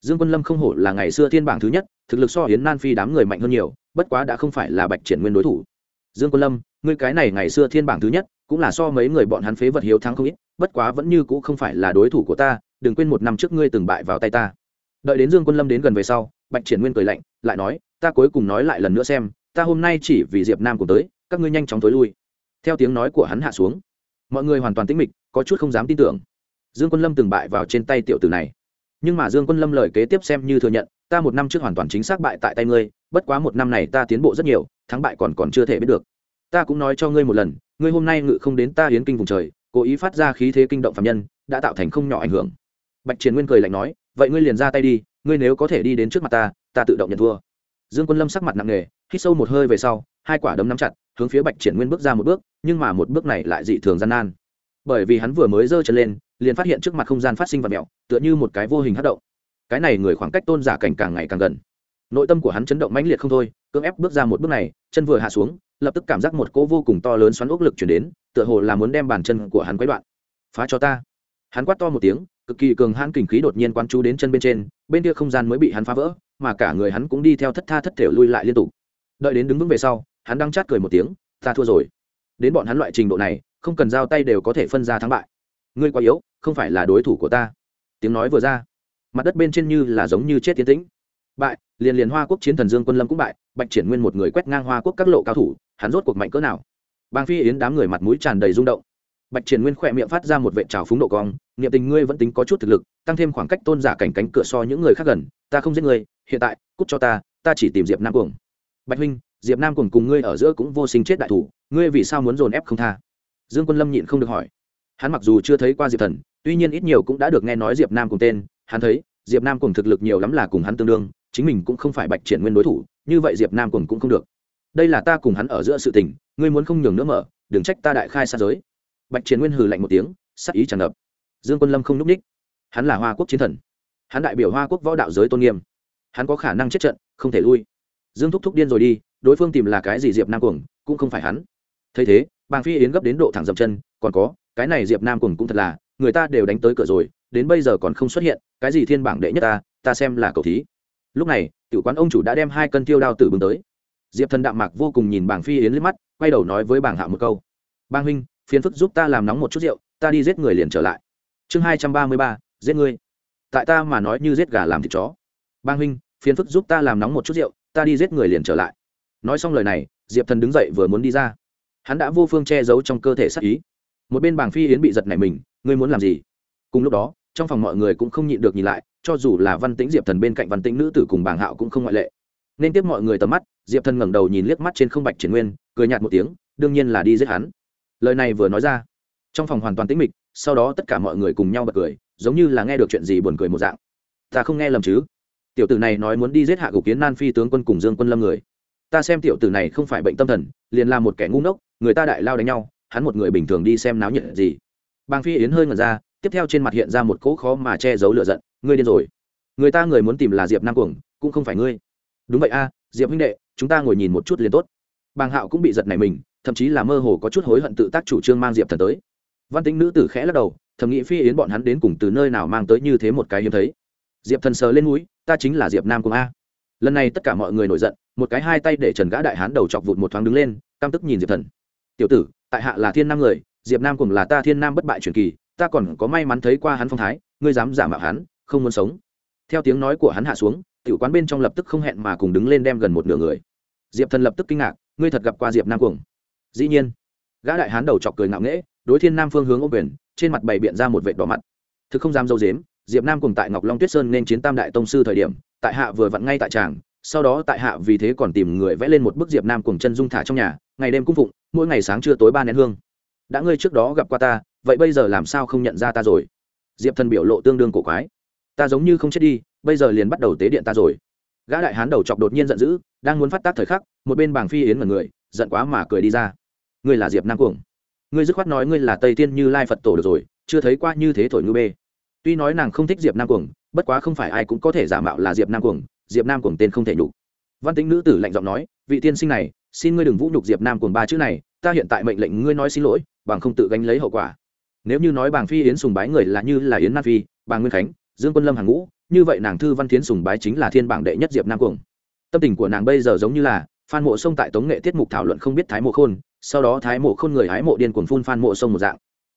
Dương quân lâm không hổ là ngày xưa thiên bảng thứ nhất, thực lực so hiến nan phi đám người mạnh hơn nhiều, bất quá đã không phải là bạch triển nguyên đối thủ. Dương quân lâm, ngươi cái này ngày xưa thiên bảng thứ nhất, cũng là so mấy người bọn hắn phế vật hiếu thắng không ít, bất quá vẫn như cũng không phải là đối thủ của ta, đừng quên một năm trước ngươi từng bại vào tay ta đợi đến dương quân lâm đến gần về sau, bạch triển nguyên cười lạnh, lại nói, ta cuối cùng nói lại lần nữa xem, ta hôm nay chỉ vì diệp nam cùng tới, các ngươi nhanh chóng tối lui. Theo tiếng nói của hắn hạ xuống, mọi người hoàn toàn tĩnh mịch, có chút không dám tin tưởng. Dương quân lâm từng bại vào trên tay tiểu tử này. Nhưng mà dương quân lâm lời kế tiếp xem như thừa nhận, ta một năm trước hoàn toàn chính xác bại tại tay ngươi, bất quá một năm này ta tiến bộ rất nhiều, thắng bại còn còn chưa thể biết được. Ta cũng nói cho ngươi một lần, ngươi hôm nay ngự không đến ta hiến kinh vùng trời, cố ý phát ra khí thế kinh động phạm nhân, đã tạo thành không nhỏ ảnh hưởng bạch triển nguyên cười lạnh nói, vậy ngươi liền ra tay đi, ngươi nếu có thể đi đến trước mặt ta ta tự động nhận thua. Dương quân lâm sắc mặt nặng nề, hít sâu một hơi về sau, hai quả đấm nắm chặt, hướng phía bạch triển nguyên bước ra một bước, nhưng mà một bước này lại dị thường gian nan. Bởi vì hắn vừa mới giơ chân lên, liền phát hiện trước mặt không gian phát sinh vật mẹo, tựa như một cái vô hình hát động. Cái này người khoảng cách tôn giả cảnh càng ngày càng gần. Nội tâm của hắn chấn động mãnh liệt không thôi, cưỡng ép bước ra một bước này, chân vừa hạ xuống, lập tức cảm giác một cỗ vô cùng to lớn xoắn ốc lực chuyển đến, tựa hồ là muốn đem bàn chân của hắn quấy đoạn phá cho ta! Hắn quát to một tiếng cực kỳ cường hãn kình khí đột nhiên quán chú đến chân bên trên, bên kia không gian mới bị hắn phá vỡ, mà cả người hắn cũng đi theo thất tha thất thể lui lại liên tục. Đợi đến đứng vững về sau, hắn đang chát cười một tiếng, ta thua rồi. Đến bọn hắn loại trình độ này, không cần giao tay đều có thể phân ra thắng bại. Ngươi quá yếu, không phải là đối thủ của ta. Tiếng nói vừa ra, mặt đất bên trên như là giống như chết tiến tĩnh. Bại, liền liền hoa quốc chiến thần dương quân lâm cũng bại, bạch triển nguyên một người quét ngang hoa quốc các lộ cao thủ, hắn rốt cuộc mạnh cỡ nào? Bang phi yến đám người mặt mũi tràn đầy rung động. Bạch triển nguyên khỏe miệng phát ra một vệ trào phúng độ cong niệm tình ngươi vẫn tính có chút thực lực, tăng thêm khoảng cách tôn giả cảnh cánh cửa so những người khác gần, ta không giết ngươi, hiện tại, cút cho ta ta chỉ tìm diệp nam cuồng. Bạch huynh, diệp nam cuồng cùng ngươi ở giữa cũng vô sinh chết đại thủ, ngươi vì sao muốn dồn ép không tha? Dương quân lâm nhịn không được hỏi. Hắn mặc dù chưa thấy qua diệp thần, tuy nhiên ít nhiều cũng đã được nghe nói diệp nam cùng tên, hắn thấy, diệp nam cùng thực lực nhiều lắm là cùng hắn tương đương, chính mình cũng không phải bạch triển nguyên đối thủ, như vậy diệp nam cùng cũng không được. Đây là ta cùng hắn ở giữa sự tình, ngươi muốn không nhường nữa mở, đừng trách ta đại khai xa giới. Bạch triển nguyên hừ lạnh một tiếng, sắc ý tràn ngập dương quân lâm không núp ních. Hắn là hoa quốc chiến thần. Hắn đại biểu hoa quốc võ đạo giới tôn nghiêm. Hắn có khả năng chết trận, không thể lui. Dương thúc thúc điên rồi đi, đối phương tìm là cái gì diệp nam cuồng, cũng không phải hắn. Thấy thế, bàng phi yến gấp đến độ thẳng dậm chân, còn có, cái này diệp nam cuồng cũng thật là, người ta đều đánh tới cửa rồi, đến bây giờ còn không xuất hiện, cái gì thiên bảng đệ nhất ta ta xem là cầu thí. Lúc này, tiểu quán ông chủ đã đem hai cân tiêu đao tử bừng tới. Diệp thần đạm mạc vô cùng nhìn Bàng phi yến lên mắt, quay đầu nói với Bàng hạ một câu. Bàng huynh, phiền phức giúp ta làm nóng một chút rượu, ta đi giết người liền trở lại chương hai trăm ba mươi ba, giết ngươi. Tại ta mà nói như giết gà làm thịt chó. Bang huynh, phiền phức giúp ta làm nóng một chút rượu, ta đi giết người liền trở lại. Nói xong lời này, diệp thần đứng dậy vừa muốn đi ra. Hắn đã vô phương che giấu trong cơ thể sắc ý. Một bên bảng phi yến bị giật nảy mình, ngươi muốn làm gì? Cùng lúc đó, trong phòng mọi người cũng không nhịn được nhìn lại, cho dù là văn tĩnh diệp thần bên cạnh văn tĩnh nữ tử cùng bảng hạo cũng không ngoại lệ. Nên tiếp mọi người tầm mắt, diệp thần ngẩng đầu nhìn liếc mắt trên không bạch triển nguyên, cười nhạt một tiếng, đương nhiên là đi giết hắn. Lời này vừa nói ra, trong phòng hoàn toàn tĩnh mịch sau đó tất cả mọi người cùng nhau bật cười, giống như là nghe được chuyện gì buồn cười một dạng. Ta không nghe lầm chứ? Tiểu tử này nói muốn đi giết hạ gục kiến nan phi tướng quân cùng dương quân lâm người. Ta xem tiểu tử này không phải bệnh tâm thần, liền là một kẻ ngu ngốc, người ta đại lao đánh nhau, hắn một người bình thường đi xem náo nhiệt gì. Bàng phi yến hơi ngẩn ra, tiếp theo trên mặt hiện ra một cỗ khó mà che giấu lựa giận, ngươi điên rồi. Người ta người muốn tìm là diệp nam cuồng, cũng không phải ngươi. Đúng vậy a, diệp huynh đệ, chúng ta ngồi nhìn một chút liền tốt. Bàng hạo cũng bị giật này mình, thậm chí là mơ hồ có chút hối hận tự tác chủ trương mang diệp thần tới văn tính nữ tử khẽ lắc đầu, thầm nghĩ phi yến bọn hắn đến cùng từ nơi nào mang tới như thế một cái hiếm thấy. Diệp thần sờ lên núi ta chính là diệp nam cùng a. Lần này tất cả mọi người nổi giận, một cái hai tay để trần gã đại hán đầu chọc vụt một thoáng đứng lên, căm tức nhìn diệp thần. Tiểu tử, tại hạ là thiên nam người, diệp nam cùng là ta thiên nam bất bại truyền kỳ, ta còn có may mắn thấy qua hắn phong thái, ngươi dám giả mạo hắn, không muốn sống. Theo tiếng nói của hắn hạ xuống, tiểu quán bên trong lập tức không hẹn mà cùng đứng lên đem gần một nửa người. Diệp thần lập tức kinh ngạc, ngươi thật gặp qua diệp nam cuồng dĩ nhiên. Gã đại hán đầu chọc cười ngạo nghễ đối thiên nam phương hướng ô quyền, trên mặt bày biện ra một vệ đỏ mặt. Thực không dám dâu dếm, diệp nam cùng tại ngọc long tuyết sơn nên chiến tam đại tông sư thời điểm, tại hạ vừa vặn ngay tại tràng, sau đó tại hạ vì thế còn tìm người vẽ lên một bức diệp nam cùng chân dung thả trong nhà, ngày đêm cung phụng, mỗi ngày sáng trưa tối ba nén hương. Đã ngươi trước đó gặp qua ta, vậy bây giờ làm sao không nhận ra ta rồi? Diệp thần biểu lộ tương đương cổ quái. Ta giống như không chết đi, bây giờ liền bắt đầu tế điện ta rồi. Gã đại hán đầu chọc đột nhiên giận dữ, đang muốn phát tác thời khắc, một bên bảng phi yến mật người, giận quá mà cười đi ra. Ngươi là diệp nam cuồng ngươi dứt khoát nói ngươi là tây tiên như lai phật tổ được rồi, chưa thấy qua như thế thổi ngư bê. Tuy nói nàng không thích diệp nam cuồng, bất quá không phải ai cũng có thể giả mạo là diệp nam cuồng, diệp nam cuồng tên không thể nhục. Văn tính nữ tử lạnh giọng nói, vị tiên sinh này, xin ngươi đừng vũ nhục diệp nam cuồng ba chữ này, ta hiện tại mệnh lệnh ngươi nói xin lỗi, bằng không tự gánh lấy hậu quả. Nếu như nói bàng phi yến sùng bái người là như là yến nam phi bà nguyên khánh, dương quân lâm hàng ngũ, như vậy nàng thư văn thiến sùng bái chính là thiên bảng đệ nhất diệp nam cuồng. Tâm tình của nàng bây giờ giống như là, phan mộ sông tại tống nghệ tiết mục thảo luận không biết thái mộ khôn sau đó thái mộ khôn người hái mộ điên cuồng phun phan mộ sông một dạng.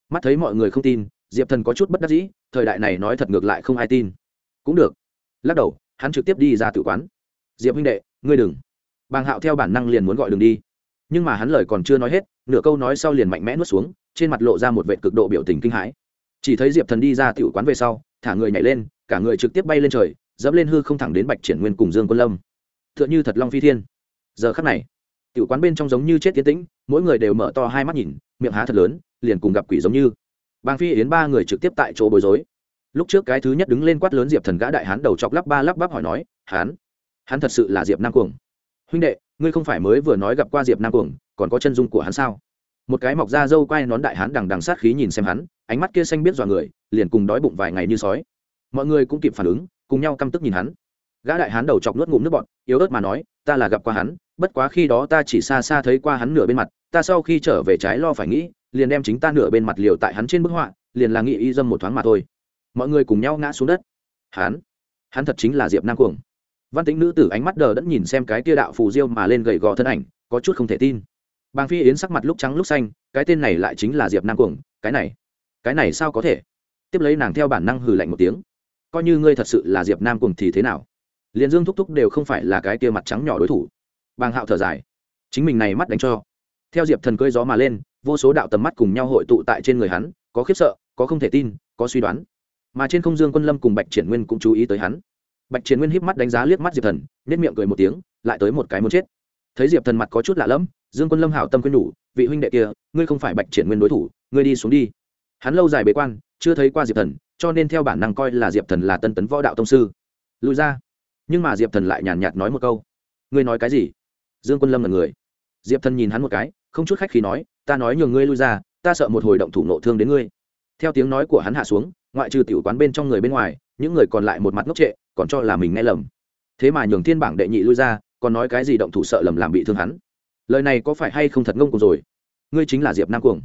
Mắt thấy mọi người không tin, diệp thần có chút bất đắc dĩ, thời đại này nói thật ngược lại không ai tin. Cũng được. Lắc đầu, hắn trực tiếp đi ra tự quán. Diệp huynh đệ, ngươi đừng. Bàng hạo theo bản năng liền muốn gọi đường đi. Nhưng mà hắn lời còn chưa nói hết, nửa câu nói sau liền mạnh mẽ nuốt xuống, trên mặt lộ ra một vệ cực độ biểu tình kinh hãi. Chỉ thấy diệp thần đi ra tự quán về sau, thả người nhảy lên, cả người trực tiếp bay lên trời, dẫm lên hư không thẳng đến bạch triển nguyên cùng dương quân lâm. T h ư ợ n h ư thật long phi thiên. Giờ khắc này tiểu quán bên trong giống như chết tiến tĩnh, mỗi người đều mở to hai mắt nhìn, miệng há thật lớn, liền cùng gặp quỷ giống như. Bàng phi, yến ba người trực tiếp tại chỗ bối rối. Lúc trước cái thứ nhất đứng lên quát lớn diệp thần gã đại hán đầu chọc lắp ba lắp bắp hỏi nói, hán hắn thật sự là diệp nam cuồng. Huynh đệ, ngươi không phải mới vừa nói gặp qua diệp nam cuồng, còn có chân dung của hắn sao? Một cái mọc da dâu quai nón đại hán đằng đằng sát khí nhìn xem hắn, ánh mắt kia xanh biết dọa người, liền cùng đói bụng vài ngày như sói. Mọi người cũng kịp phản ứng, cùng nhau căm tức nhìn hắn. Gã đại hán đầu chọc nuốt ngụm nước bọt, yếu ớt mà nói, ta là gặp qua hắn bất quá khi đó ta chỉ xa xa thấy qua hắn nửa bên mặt, ta sau khi trở về trái lo phải nghĩ, liền đem chính ta nửa bên mặt liều tại hắn trên bức họa, liền là nghĩ y dâm một thoáng mà thôi. Mọi người cùng nhau ngã xuống đất. Hắn hắn thật chính là diệp nam cuồng. Văn tính nữ tử ánh mắt đờ đẫn nhìn xem cái tia đạo phù diêu mà lên gầy gò thân ảnh, có chút không thể tin. Bàng phi yến sắc mặt lúc trắng lúc xanh, cái tên này lại chính là diệp nam cuồng, cái này cái này sao có thể? Tiếp lấy nàng theo bản năng hừ lạnh một tiếng. Coi như ngươi thật sự là diệp nam cuồng thì thế nào? Liền dương thúc thúc đều không phải là cái tia mặt trắng nhỏ đối thủ bàng hạo thở dài. Chính mình này mắt đánh cho. Theo diệp thần cơi gió mà lên, vô số đạo tầm mắt cùng nhau hội tụ tại trên người hắn, có khiếp sợ, có không thể tin, có suy đoán. Mà trên không dương quân lâm cùng bạch triển nguyên cũng chú ý tới hắn. Bạch triển nguyên híp mắt đánh giá liếc mắt diệp thần nết miệng cười một tiếng, lại tới một cái muốn chết. Thấy diệp thần mặt có chút lạ lẫm, dương quân lâm hảo tâm quyên nhủ, vị huynh đệ kia, ngươi không phải bạch triển nguyên đối thủ, ngươi đi xuống đi. Hắn lâu dài bế quan, chưa thấy qua diệp thần, cho nên theo bản năng coi là diệp thần là tân tấn võ đạo tông sư. Lùi ra. Nhưng mà diệp thần lại nhàn nhạt nói một câu, ngươi nói cái gì? Dương quân lâm là người. Diệp thần nhìn hắn một cái không chút khách khi nói ta nói nhường ngươi lui ra ta sợ một hồi động thủ nộ thương đến ngươi. Theo tiếng nói của hắn hạ xuống ngoại trừ tiểu quán bên trong người bên ngoài những người còn lại một mặt ngốc trệ còn cho là mình nghe lầm. Thế mà nhường thiên bảng đệ nhị lui ra còn nói cái gì động thủ sợ lầm làm bị thương hắn. Lời này có phải hay không thật ngông cuồng rồi? Ngươi chính là diệp nam cuồng.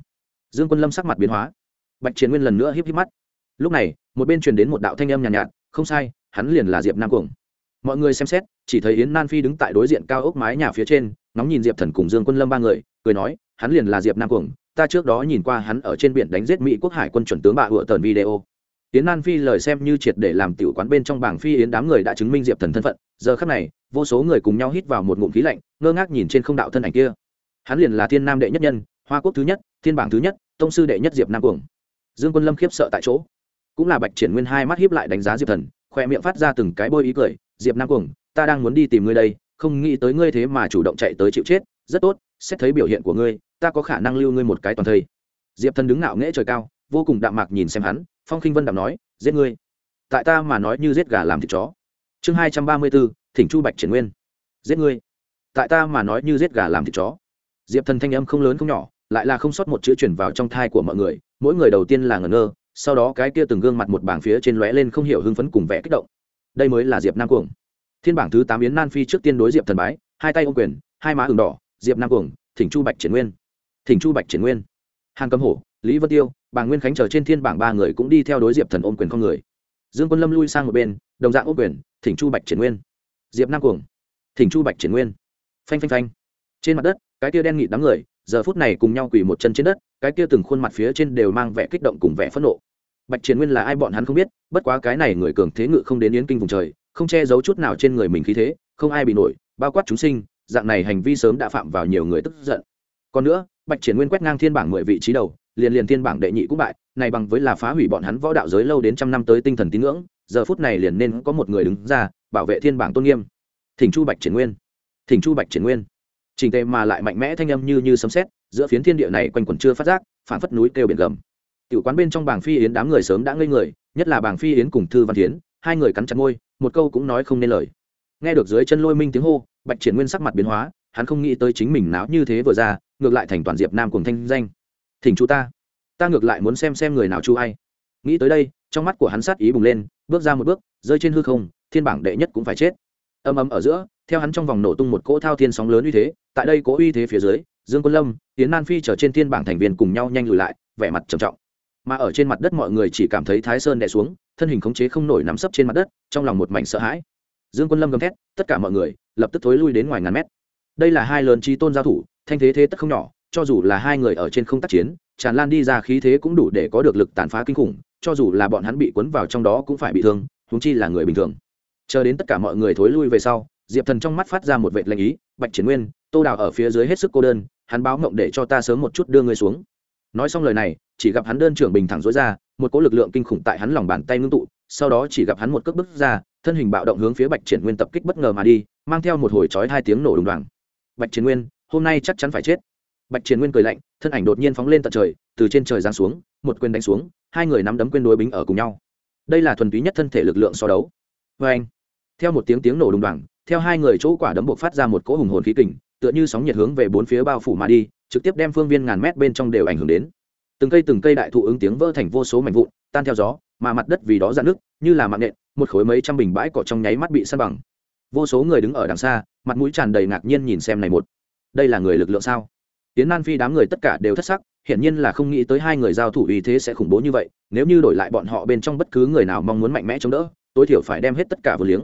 Dương quân lâm sắc mặt biến hóa. Bạch chiến nguyên lần nữa híp híp mắt. Lúc này một bên truyền đến một đạo thanh âm nhàn nhạt, nhạt không sai hắn liền là diệp nam cuồng mọi người xem xét, chỉ thấy yến nan phi đứng tại đối diện cao ốc mái nhà phía trên, ngóng nhìn diệp thần cùng dương quân lâm ba người, cười nói, hắn liền là diệp nam cuồng, ta trước đó nhìn qua hắn ở trên biển đánh giết mỹ quốc hải quân chuẩn tướng bạ hựa tần video. Yến nan phi lời xem như triệt để làm tiểu quán bên trong bảng phi yến đám người đã chứng minh diệp thần thân phận, giờ khắc này, vô số người cùng nhau hít vào một ngụm khí lạnh, ngơ ngác nhìn trên không đạo thân ảnh kia. Hắn liền là thiên nam đệ nhất nhân, hoa quốc thứ nhất, thiên bảng thứ nhất, tông sư đệ nhất diệp nam cuồng. Dương quân lâm khiếp sợ tại chỗ. Cũng là bạch triển nguyên hai mắt hiếp lại đánh giá diệp thần, khoe miệng phát ra từng cái bôi ý cười diệp nam cuồng, ta đang muốn đi tìm ngươi đây, không nghĩ tới ngươi thế mà chủ động chạy tới chịu chết. Rất tốt, xét thấy biểu hiện của ngươi, ta có khả năng lưu ngươi một cái toàn thây. Diệp thần đứng ngạo nghễ trời cao, vô cùng đạm mạc nhìn xem hắn, phong khinh vân đạm nói, giết ngươi. Tại ta mà nói như giết gà làm thịt chó. Chương hai trăm ba mươi bốn thỉnh chu bạch triển nguyên. Giết ngươi. Tại ta mà nói như giết gà làm thịt chó. Diệp thần thanh âm không lớn không nhỏ, lại là không sót một chữ chuyển vào trong thai của mọi người, mỗi người đầu tiên là ngẩn ngơ, sau đó cái kia từng gương mặt một bảng phía trên lóe lên không hiểu hưng phấn cùng vẻ kích động đây mới là diệp nam cuồng. Thiên bảng thứ tám yến nan phi trước tiên đối diệp thần bái, hai tay ô quyền, hai má ửng đỏ, diệp nam cuồng, thỉnh chu bạch triển nguyên. Thỉnh chu bạch triển nguyên. Hàng cầm hổ, lý vân tiêu, bà nguyên khánh chờ trên thiên bảng ba người cũng đi theo đối diệp thần ôm quyền con người. Dương quân lâm lui sang một bên, đồng dạng ôm quyền, thỉnh chu bạch triển nguyên. Diệp nam cuồng, thỉnh chu bạch triển nguyên. Phanh phanh phanh. Trên mặt đất, cái kia đen nghịt đám người, giờ phút này cùng nhau quỳ một chân trên đất, cái kia từng khuôn mặt phía trên đều mang vẻ kích động cùng vẻ phẫn nộ bạch triển nguyên là ai bọn hắn không biết, bất quá cái này người cường thế ngự không đến yến kinh vùng trời, không che giấu chút nào trên người mình khí thế, không ai bị nổi, bao quát chúng sinh, dạng này hành vi sớm đã phạm vào nhiều người tức giận. Còn nữa, bạch triển nguyên quét ngang thiên bảng mười vị trí đầu, liền liền thiên bảng đệ nhị cũng bại, này bằng với là phá hủy bọn hắn võ đạo giới lâu đến trăm năm tới tinh thần tín ngưỡng, giờ phút này liền nên có một người đứng ra, bảo vệ thiên bảng tôn nghiêm. Thỉnh chu bạch triển nguyên. Thỉnh chu bạch triển nguyên. Trình tề mà lại mạnh mẽ thanh âm như như sấm sét, giữa phiến thiên địa này quanh quẩn chưa phát giác phản phất núi kêu biển gầm tiểu quán bên trong bảng phi yến đám người sớm đã ngây người, nhất là bảng phi yến cùng thư văn tiến hai người cắn chặt môi, một câu cũng nói không nên lời. Nghe được dưới chân lôi minh tiếng hô, bạch triển nguyên sắc mặt biến hóa, hắn không nghĩ tới chính mình náo như thế vừa ra, ngược lại thành toàn diệp nam cùng thanh danh. Thỉnh chú ta ta ngược lại muốn xem xem người nào chu ai. Nghĩ tới đây, trong mắt của hắn sát ý bùng lên, bước ra một bước, rơi trên hư không, thiên bảng đệ nhất cũng phải chết. Âm ầm ở giữa, theo hắn trong vòng nổ tung một cỗ thao thiên sóng lớn uy thế, tại đây cỗ uy thế phía dưới, dương quân lâm tiến nan phi trở trên thiên bảng thành viên cùng nhau nhanh lùi lại, vẻ mặt trầm trọng mà ở trên mặt đất mọi người chỉ cảm thấy thái sơn đè xuống, thân hình khống chế không nổi nắm sấp trên mặt đất, trong lòng một mảnh sợ hãi. Dương quân lâm gầm thét, tất cả mọi người lập tức thối lui đến ngoài ngàn mét. Đây là hai lớn trí tôn giao thủ, thanh thế thế tất không nhỏ, cho dù là hai người ở trên không tác chiến, tràn lan đi ra khí thế cũng đủ để có được lực tàn phá kinh khủng, cho dù là bọn hắn bị cuốn vào trong đó cũng phải bị thương húng chi là người bình thường. Chờ đến tất cả mọi người thối lui về sau, diệp thần trong mắt phát ra một vệ lệnh ý, bạch triển nguyên, tô đào ở phía dưới hết sức cô đơn, hắn báo mộng để cho ta sớm một chút đưa người xuống nói xong lời này, chỉ gặp hắn đơn trưởng bình thẳng dối ra, một cỗ lực lượng kinh khủng tại hắn lòng bàn tay ngưng tụ, sau đó chỉ gặp hắn một cước bước ra, thân hình bạo động hướng phía bạch triển nguyên tập kích bất ngờ mà đi, mang theo một hồi chói hai tiếng nổ đùng đoàng. Bạch triển nguyên, hôm nay chắc chắn phải chết. Bạch triển nguyên cười lạnh, thân ảnh đột nhiên phóng lên tận trời, từ trên trời giáng xuống, một quyền đánh xuống, hai người nắm đấm quyền đối bính ở cùng nhau. Đây là thuần túy nhất thân thể lực lượng so đấu. Vê anh, theo một tiếng tiếng nổ đùng đoàng, theo hai người chỗ quả đấm buộc phát ra một cỗ hùng hồn khí kình, tựa như sóng nhiệt hướng về bốn phía bao phủ mà đi trực tiếp đem phương viên ngàn mét bên trong đều ảnh hưởng đến. Từng cây từng cây đại thụ ứng tiếng vỡ thành vô số mảnh vụn, tan theo gió, mà mặt đất vì đó dạn nước như là mạng nện, một khối mấy trăm bình bãi cỏ trong nháy mắt bị săn bằng. Vô số người đứng ở đằng xa, mặt mũi tràn đầy ngạc nhiên nhìn xem này một. Đây là người lực lượng sao? Tiến nan phi đám người tất cả đều thất sắc, hiển nhiên là không nghĩ tới hai người giao thủ ý thế sẽ khủng bố như vậy, nếu như đổi lại bọn họ bên trong bất cứ người nào mong muốn mạnh mẽ chống đỡ, tối thiểu phải đem hết tất cả vừa liếng.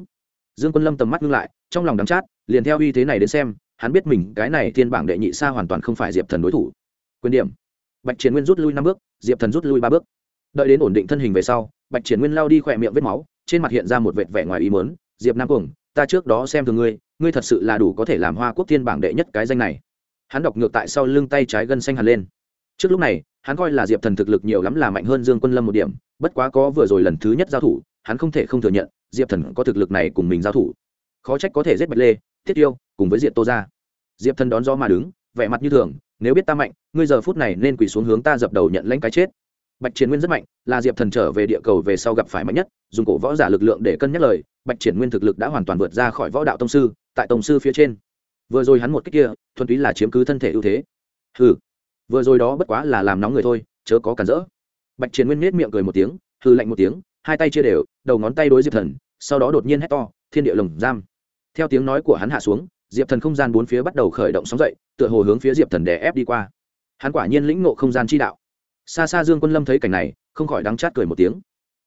Dương quân lâm tầm mắt ngưng lại, trong lòng đắm chát, liền theo uy thế này đến xem hắn biết mình cái này thiên bảng đệ nhị xa hoàn toàn không phải diệp thần đối thủ. Quyền điểm. Bạch triển nguyên rút lui năm bước, diệp thần rút lui ba bước. Đợi đến ổn định thân hình về sau, bạch triển nguyên lao đi khỏe miệng vết máu, trên mặt hiện ra một vệt vẻ ngoài ý mớn diệp nam cuồng, ta trước đó xem thường ngươi ngươi thật sự là đủ có thể làm hoa quốc thiên bảng đệ nhất cái danh này. Hắn đọc ngược tại sau lưng tay trái gân xanh hẳn lên. Trước lúc này, hắn coi là diệp thần thực lực nhiều lắm là mạnh hơn dương quân lâm một điểm, bất quá có vừa rồi lần thứ nhất giao thủ, hắn không thể không thừa nhận, diệp thần có thực lực này cùng mình giao thủ. Khó trách có thể giết bạch lê thiết tiêu, cùng với diệp tô ra. Diệp thần đón gió mà đứng, vẻ mặt như thường, nếu biết ta mạnh, ngươi giờ phút này nên quỳ xuống hướng ta dập đầu nhận lãnh cái chết. Bạch triển nguyên rất mạnh, là diệp thần trở về địa cầu về sau gặp phải mạnh nhất, dùng cổ võ giả lực lượng để cân nhắc lời, bạch triển nguyên thực lực đã hoàn toàn vượt ra khỏi võ đạo tông sư, tại tông sư phía trên. Vừa rồi hắn một cách kia, thuần túy là chiếm cứ thân thể ưu thế. Hừ, vừa rồi đó bất quá là làm nóng người thôi, chớ có cản rỡ. Bạch triển nguyên nết miệng cười một tiếng hư lạnh một tiếng, hai tay chia đều, đầu ngón tay đối diệp thần, sau đó đột nhiên hét to, thiên địa lồng giam theo tiếng nói của hắn hạ xuống, diệp thần không gian bốn phía bắt đầu khởi động sóng dậy, tựa hồ hướng phía diệp thần đè ép đi qua. Hắn quả nhiên lĩnh ngộ không gian chi đạo. Xa xa dương quân lâm thấy cảnh này, không khỏi đắng chát cười một tiếng.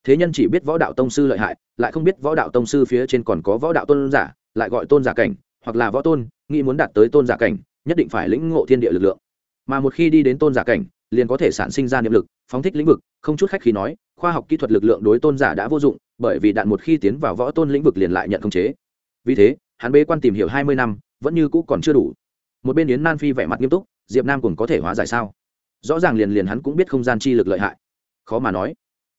Thế nhân chỉ biết võ đạo tông sư lợi hại, lại không biết võ đạo tông sư phía trên còn có võ đạo tôn giả, lại gọi tôn giả cảnh, hoặc là võ tôn, nghĩ muốn đạt tới tôn giả cảnh, nhất định phải lĩnh ngộ thiên địa lực lượng. Mà một khi đi đến tôn giả cảnh, liền có thể sản sinh ra niệm lực, phóng thích lĩnh vực, không chút khách khi nói, khoa học kỹ thuật lực lượng đối tôn giả đã vô dụng, bởi vì đạn một khi tiến vào võ tôn lĩnh vực liền lại nhận khống chế vì thế, hắn bế quan tìm hiểu hai mươi năm, vẫn như cũ còn chưa đủ. Một bên yến nan phi vẻ mặt nghiêm túc, diệp nam cùng có thể hóa giải sao? Rõ ràng liền liền hắn cũng biết không gian chi lực lợi hại. Khó mà nói.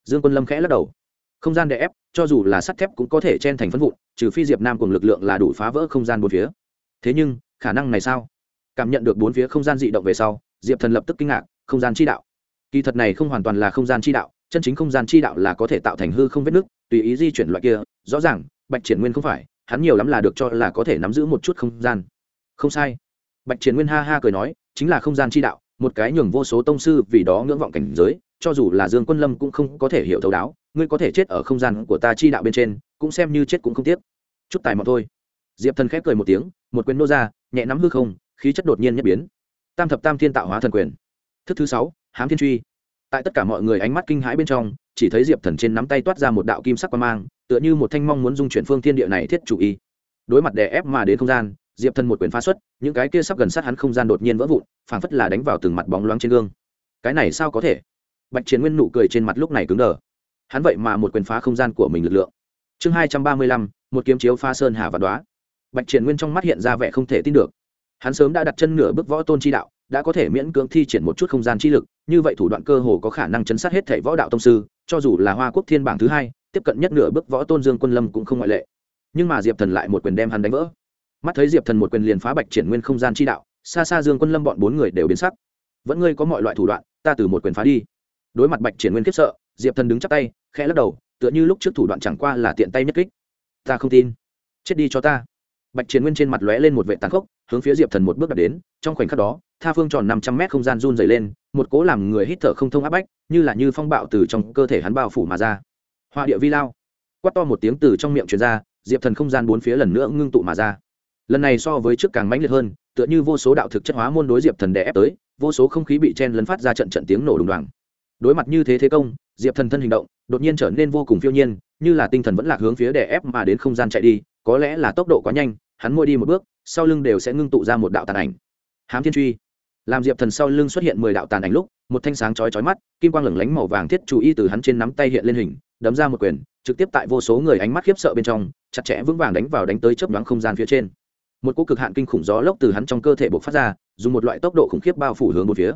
Dương quân lâm khẽ lắc đầu. Không gian đè ép, cho dù là sắt thép cũng có thể chen thành phân vụn, trừ phi diệp nam cùng lực lượng là đủ phá vỡ không gian bốn phía. Thế nhưng, khả năng này sao? Cảm nhận được bốn phía không gian dị động về sau, diệp thần lập tức kinh ngạc, không gian chi đạo. Kỳ thật này không hoàn toàn là không gian chi đạo, chân chính không gian chi đạo là có thể tạo thành hư không vết nứt tùy ý di chuyển loại kia, rõ ràng, bạch triển nguyên không phải hắn nhiều lắm là được cho là có thể nắm giữ một chút không gian. Không sai. Bạch triển nguyên ha ha cười nói, chính là không gian chi đạo, một cái nhường vô số tông sư vì đó ngưỡng vọng cảnh giới, cho dù là dương quân lâm cũng không có thể hiểu thấu đáo, ngươi có thể chết ở không gian của ta chi đạo bên trên, cũng xem như chết cũng không tiếc. Chút tài mọn thôi. Diệp thần khép cười một tiếng, một quyền nô ra, nhẹ nắm hư không, khí chất đột nhiên nhất biến. Tam thập tam thiên tạo hóa thần quyền. Thức thứ sáu, hám thiên truy. Tại tất cả mọi người ánh mắt kinh hãi bên trong, chỉ thấy diệp thần trên nắm tay toát ra một đạo kim sắc quan mang tựa như một thanh mong muốn dung chuyển phương thiên địa này thiết chủ y đối mặt đè ép mà đến không gian, diệp thần một quyền phá xuất, những cái kia sắp gần sát hắn không gian đột nhiên vỡ vụn, phảng phất là đánh vào từng mặt bóng loáng trên gương. Cái này sao có thể? Bạch chiến nguyên nụ cười trên mặt lúc này cứng đờ. Hắn vậy mà một quyền phá không gian của mình lực lượng. Chương hai trăm ba mươi lăm, một kiếm chiếu pha sơn hà và đoá bạch triển nguyên trong mắt hiện ra vẻ không thể tin được. Hắn sớm đã đặt chân nửa bước võ tôn chi đạo, đã có thể miễn cưỡng thi triển một chút không gian chi lực, như vậy thủ đoạn cơ hồ có khả năng chấn sát hết thảy võ đạo tông sư, cho dù là hoa quốc thiên bảng thứ hai tiếp cận nhất nửa bước võ tôn dương quân lâm cũng không ngoại lệ. Nhưng mà diệp thần lại một quyền đem hắn đánh vỡ. Mắt thấy diệp thần một quyền liền phá bạch triển nguyên không gian chi đạo, xa xa dương quân lâm bọn bốn người đều biến sắc. Vẫn ngươi có mọi loại thủ đoạn, ta từ một quyền phá đi. Đối mặt bạch triển nguyên khiếp sợ, diệp thần đứng chắc tay, khẽ lắc đầu, tựa như lúc trước thủ đoạn chẳng qua là tiện tay nhất kích. Ta không tin. Chết đi cho ta. Bạch triển nguyên trên mặt lóe lên một vệ tàn khốc, hướng phía diệp thần một bước đặt đến, trong khoảnh khắc đó, tha phương tròn năm trăm mét không gian run dày lên, một cố làm người hít thở không thông áp bách, như là như phong bạo từ trong cơ thể hắn bao phủ mà ra hoa địa vi lao. Quát to một tiếng từ trong miệng truyền ra, diệp thần không gian bốn phía lần nữa ngưng tụ mà ra. Lần này so với trước càng mãnh liệt hơn, tựa như vô số đạo thực chất hóa môn đối diệp thần đè ép tới, vô số không khí bị chen lấn phát ra trận trận tiếng nổ đùng đoàng. Đối mặt như thế thế công, diệp thần thân hình động, đột nhiên trở nên vô cùng phiêu nhiên, như là tinh thần vẫn lạc hướng phía đè ép mà đến không gian chạy đi, có lẽ là tốc độ quá nhanh, hắn môi đi một bước, sau lưng đều sẽ ngưng tụ ra một đạo tàn ảnh. Hám thiên truy. Làm diệp thần sau lưng xuất hiện mười đạo tàn ảnh lúc, một thanh sáng chói chói mắt, kim quang lửng lánh màu vàng thiết chú y từ hắn trên nắm tay hiện lên hình đấm ra một quyền, trực tiếp tại vô số người ánh mắt khiếp sợ bên trong, chặt chẽ vững vàng đánh vào đánh tới chớp nhoáng không gian phía trên. Một cỗ cực hạn kinh khủng gió lốc từ hắn trong cơ thể bộc phát ra, dùng một loại tốc độ khủng khiếp bao phủ hướng một phía.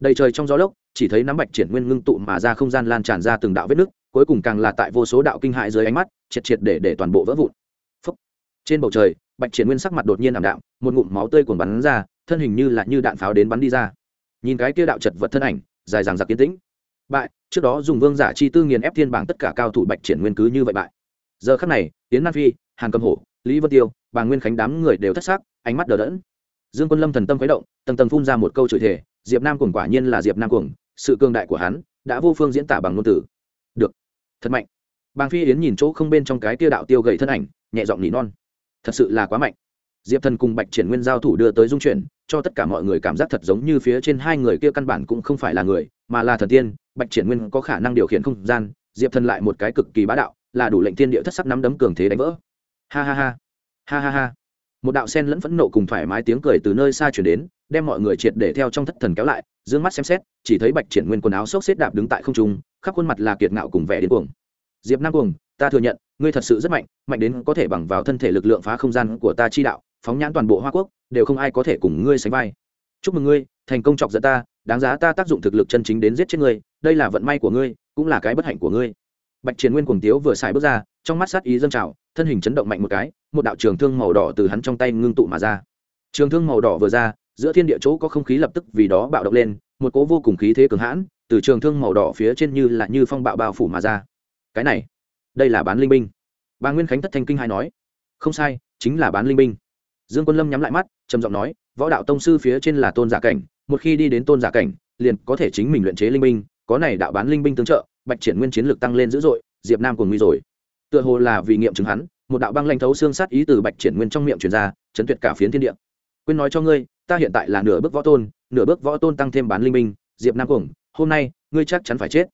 Đầy trời trong gió lốc, chỉ thấy nắm bạch triển nguyên ngưng tụ mà ra không gian lan tràn ra từng đạo vết nứt, cuối cùng càng là tại vô số đạo kinh hại dưới ánh mắt, triệt triệt để để toàn bộ vỡ vụn. Phúc. trên bầu trời, bạch triển nguyên sắc mặt đột nhiên ảm đạm, một ngụm máu tươi cuồn bắn ra, thân hình như là như đạn pháo đến bắn đi ra. Nhìn cái kia đạo chật vật thân ảnh, dài dằng dặc kiến tĩnh bại, trước đó dùng vương giả chi tư nghiền ép thiên bảng tất cả cao thủ bạch triển nguyên cứ như vậy bại. Giờ khắc này tiến nam phi, hàn cầm hổ, lý vân tiêu, bà nguyên khánh đám người đều thất xác ánh mắt đờ đẫn. Dương quân lâm thần tâm khuấy động, tầng tầng phun ra một câu chửi thể diệp nam cuồng quả nhiên là diệp nam cuồng, sự cường đại của hắn đã vô phương diễn tả bằng ngôn từ. Được. Thật mạnh. Bàng phi yến nhìn chỗ không bên trong cái tia đạo tiêu gầy thân ảnh, nhẹ giọng nỉ non. Thật sự là quá mạnh diệp thần cùng bạch triển nguyên giao thủ đưa tới dung chuyển, cho tất cả mọi người cảm giác thật giống như phía trên hai người kia căn bản cũng không phải là người, mà là thần tiên. Bạch triển nguyên có khả năng điều khiển không gian, diệp thần lại một cái cực kỳ bá đạo, là đủ lệnh thiên địa thất sắc nắm đấm cường thế đánh vỡ. Ha ha ha. Ha ha ha. Một đạo sen lẫn phẫn nộ cùng thoải mái tiếng cười từ nơi xa chuyển đến, đem mọi người triệt để theo trong thất thần kéo lại d ư ơ n g mắt xem xét, chỉ thấy bạch triển nguyên quần áo xốc xếp đạp đứng tại không trung, khắp khuôn mặt là kiệt ngạo cùng vẻ đến cuồng. Diệp nam cuồng, ta thừa nhận, ngươi thật sự rất mạnh mạnh đến có thể bằng vào thân thể lực lượng phá không gian của ta chi đạo phóng nhãn toàn bộ hoa quốc, đều không ai có thể cùng ngươi sánh vai. Chúc mừng ngươi, thành công chọc giận ta, đáng giá ta tác dụng thực lực chân chính đến giết chết ngươi, đây là vận may của ngươi, cũng là cái bất hạnh của ngươi. Bạch triển nguyên cùng tiếu vừa xài bước ra, trong mắt sát ý dâng trào, thân hình chấn động mạnh một cái, một đạo trường thương màu đỏ từ hắn trong tay ngưng tụ mà ra. Trường thương màu đỏ vừa ra, giữa thiên địa chỗ có không khí lập tức vì đó bạo động lên, một cỗ vô cùng khí thế cường hãn, từ trường thương màu đỏ phía trên như là như phong bạo bao phủ mà ra. Cái này, đây là bán linh binh. Bà nguyên khánh thất thanh kinh hai nói. Không sai, chính là bán linh binh dương quân lâm nhắm lại mắt, trầm giọng nói, võ đạo tông sư phía trên là tôn giả cảnh, một khi đi đến tôn giả cảnh, liền có thể chính mình luyện chế linh binh, có này đạo bán linh binh tương trợ, bạch triển nguyên chiến lược tăng lên dữ dội, diệp nam cùng nguy rồi. Tựa hồ là vì nghiệm chứng hắn, một đạo băng lanh thấu xương sát ý từ bạch triển nguyên trong miệng truyền ra, chấn tuyệt cả phiến thiên địa. Quên nói cho ngươi, ta hiện tại là nửa bước võ tôn, nửa bước võ tôn tăng thêm bán linh binh. diệp nam cuồng, hôm nay, ngươi chắc chắn phải chết.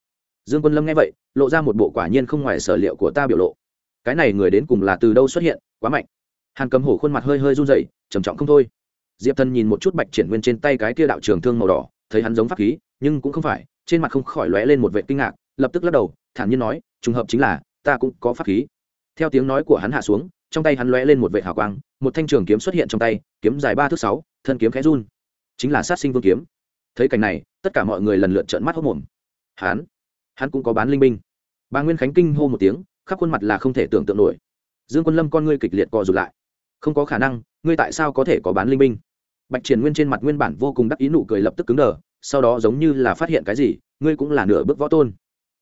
Dương quân lâm nghe vậy, lộ ra một bộ quả nhiên không ngoài sở liệu của ta biểu lộ. Cái này người đến cùng là từ đâu xuất hiện, quá mạnh hàn cầm hổ khuôn mặt hơi hơi run dậy trầm trọng không thôi. Diệp thần nhìn một chút bạch triển nguyên trên tay cái kia đạo trường thương màu đỏ, thấy hắn giống pháp khí, nhưng cũng không phải, trên mặt không khỏi lóe lên một vệ kinh ngạc, lập tức lắc đầu, thản nhiên nói, trùng hợp chính là, ta cũng có pháp khí. Theo tiếng nói của hắn hạ xuống, trong tay hắn lóe lên một vệ hào quang, một thanh trường kiếm xuất hiện trong tay, kiếm dài ba thước sáu, thân kiếm khẽ run. Chính là sát sinh vương kiếm. Thấy cảnh này, tất cả mọi người lần lượt trợn mắt hốc mồm. Hắn hắn cũng có bán linh binh. Bà nguyên khánh kinh hô một tiếng, khắp khuôn mặt là không thể tưởng tượng nổi. Dương quân lâm con ngươi kịch liệt co rụt lại không có khả năng, ngươi tại sao có thể có bán linh binh bạch triển nguyên trên mặt nguyên bản vô cùng đắc ý nụ cười lập tức cứng đờ, sau đó giống như là phát hiện cái gì, ngươi cũng là nửa bước võ tôn.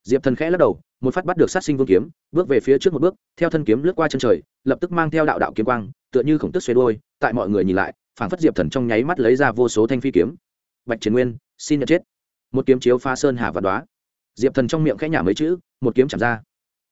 Diệp thần khẽ lắc đầu, một phát bắt được sát sinh vương kiếm, bước về phía trước một bước, theo thân kiếm lướt qua chân trời, lập tức mang theo đạo đạo kiếm quang, tựa như khổng tức xoay đôi tại mọi người nhìn lại, phảng phất diệp thần trong nháy mắt lấy ra vô số thanh phi kiếm. Bạch triển nguyên, xin nhận chết. Một kiếm chiếu pha sơn hà và đoá diệp thần trong miệng khẽ nhả mấy chữ, một kiếm chạm ra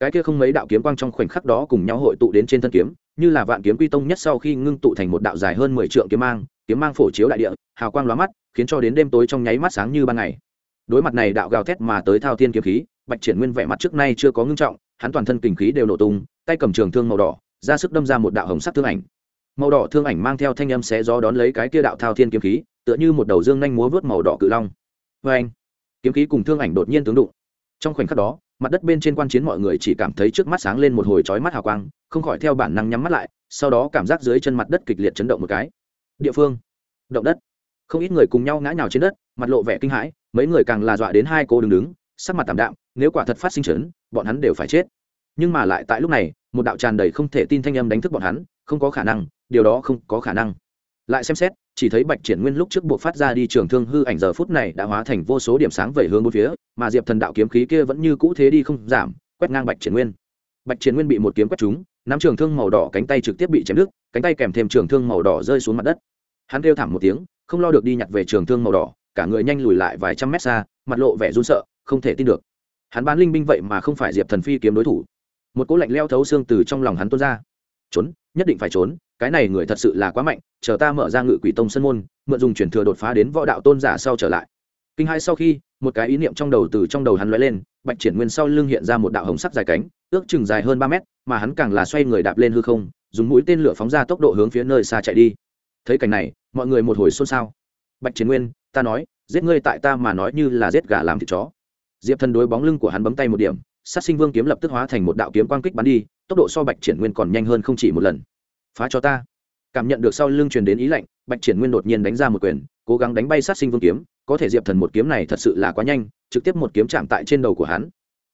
cái kia không mấy đạo kiếm quang trong khoảnh khắc đó cùng nhau hội tụ đến trên thân kiếm, như là vạn kiếm quy tông nhất sau khi ngưng tụ thành một đạo dài hơn mười trượng kiếm mang kiếm mang phổ chiếu đại địa, hào quang lóa mắt, khiến cho đến đêm tối trong nháy mắt sáng như ban ngày. Đối mặt này đạo gào thét mà tới thao thiên kiếm khí, bạch triển nguyên vẻ mặt trước nay chưa có ngưng trọng, hắn toàn thân kình khí đều nổ tung, tay cầm trường thương màu đỏ, ra sức đâm ra một đạo hồng sắc thương ảnh. Màu đỏ thương ảnh mang theo thanh âm xé gió đón lấy cái kia đạo thao thiên kiếm khí, tựa như một đầu dương nhanh múa vớt màu đỏ cự long. Vê anh kiếm khí cùng thương ảnh đột nhiên tướng đụng. Trong khoảnh khắc đó mặt đất bên trên quan chiến mọi người chỉ cảm thấy trước mắt sáng lên một hồi chói mắt hào quang, không khỏi theo bản năng nhắm mắt lại, sau đó cảm giác dưới chân mặt đất kịch liệt chấn động một cái. Địa phương. Động đất. Không ít người cùng nhau ngã nhào trên đất, mặt lộ vẻ kinh hãi, mấy người càng là dọa đến hai cô đứng đứng, sắc mặt tảm đạm, nếu quả thật phát sinh chấn, bọn hắn đều phải chết. Nhưng mà lại tại lúc này, một đạo tràn đầy không thể tin thanh âm đánh thức bọn hắn, không có khả năng, điều đó không có khả năng. Lại xem xét chỉ thấy bạch triển nguyên lúc trước buộc phát ra đi trường thương hư ảnh giờ phút này đã hóa thành vô số điểm sáng về hướng bốn phía, mà diệp thần đạo kiếm khí kia vẫn như cũ thế đi không giảm, quét ngang bạch triển nguyên. Bạch triển nguyên bị một kiếm quét trúng, nắm trường thương màu đỏ cánh tay trực tiếp bị chém đứt, cánh tay kèm thêm trường thương màu đỏ rơi xuống mặt đất. Hắn kêu thảm một tiếng, không lo được đi nhặt về trường thương màu đỏ, cả người nhanh lùi lại vài trăm mét xa, mặt lộ vẻ run sợ, không thể tin được. Hắn bán linh binh vậy mà không phải diệp thần phi kiếm đối thủ. Một cỗ lạnh leo thấu xương từ trong lòng hắn tuôn ra. Trốn nhất định phải trốn, cái này người thật sự là quá mạnh, chờ ta mở ra ngự quỷ tông sân môn, mượn dùng chuyển thừa đột phá đến võ đạo tôn giả sau trở lại. Kinh hai sau khi, một cái ý niệm trong đầu từ trong đầu hắn lóe lên, bạch triển nguyên sau lưng hiện ra một đạo hồng sắc dài cánh, ước chừng dài hơn ba mét, mà hắn càng là xoay người đạp lên hư không, dùng mũi tên lửa phóng ra tốc độ hướng phía nơi xa chạy đi. Thấy cảnh này, mọi người một hồi xôn xao. Bạch triển nguyên, ta nói, giết ngươi tại ta mà nói như là giết gà làm thịt chó. Diệp thần đối bóng lưng của hắn bấm tay một điểm, sát sinh vương kiếm lập tức hóa thành một đạo kiếm quang kích bắn đi tốc độ so bạch triển nguyên còn nhanh hơn không chỉ một lần. Phá cho ta. Cảm nhận được sau lưng truyền đến ý lạnh, bạch triển nguyên đột nhiên đánh ra một quyền, cố gắng đánh bay sát sinh vương kiếm, có thể diệp thần một kiếm này thật sự là quá nhanh, trực tiếp một kiếm chạm tại trên đầu của hắn.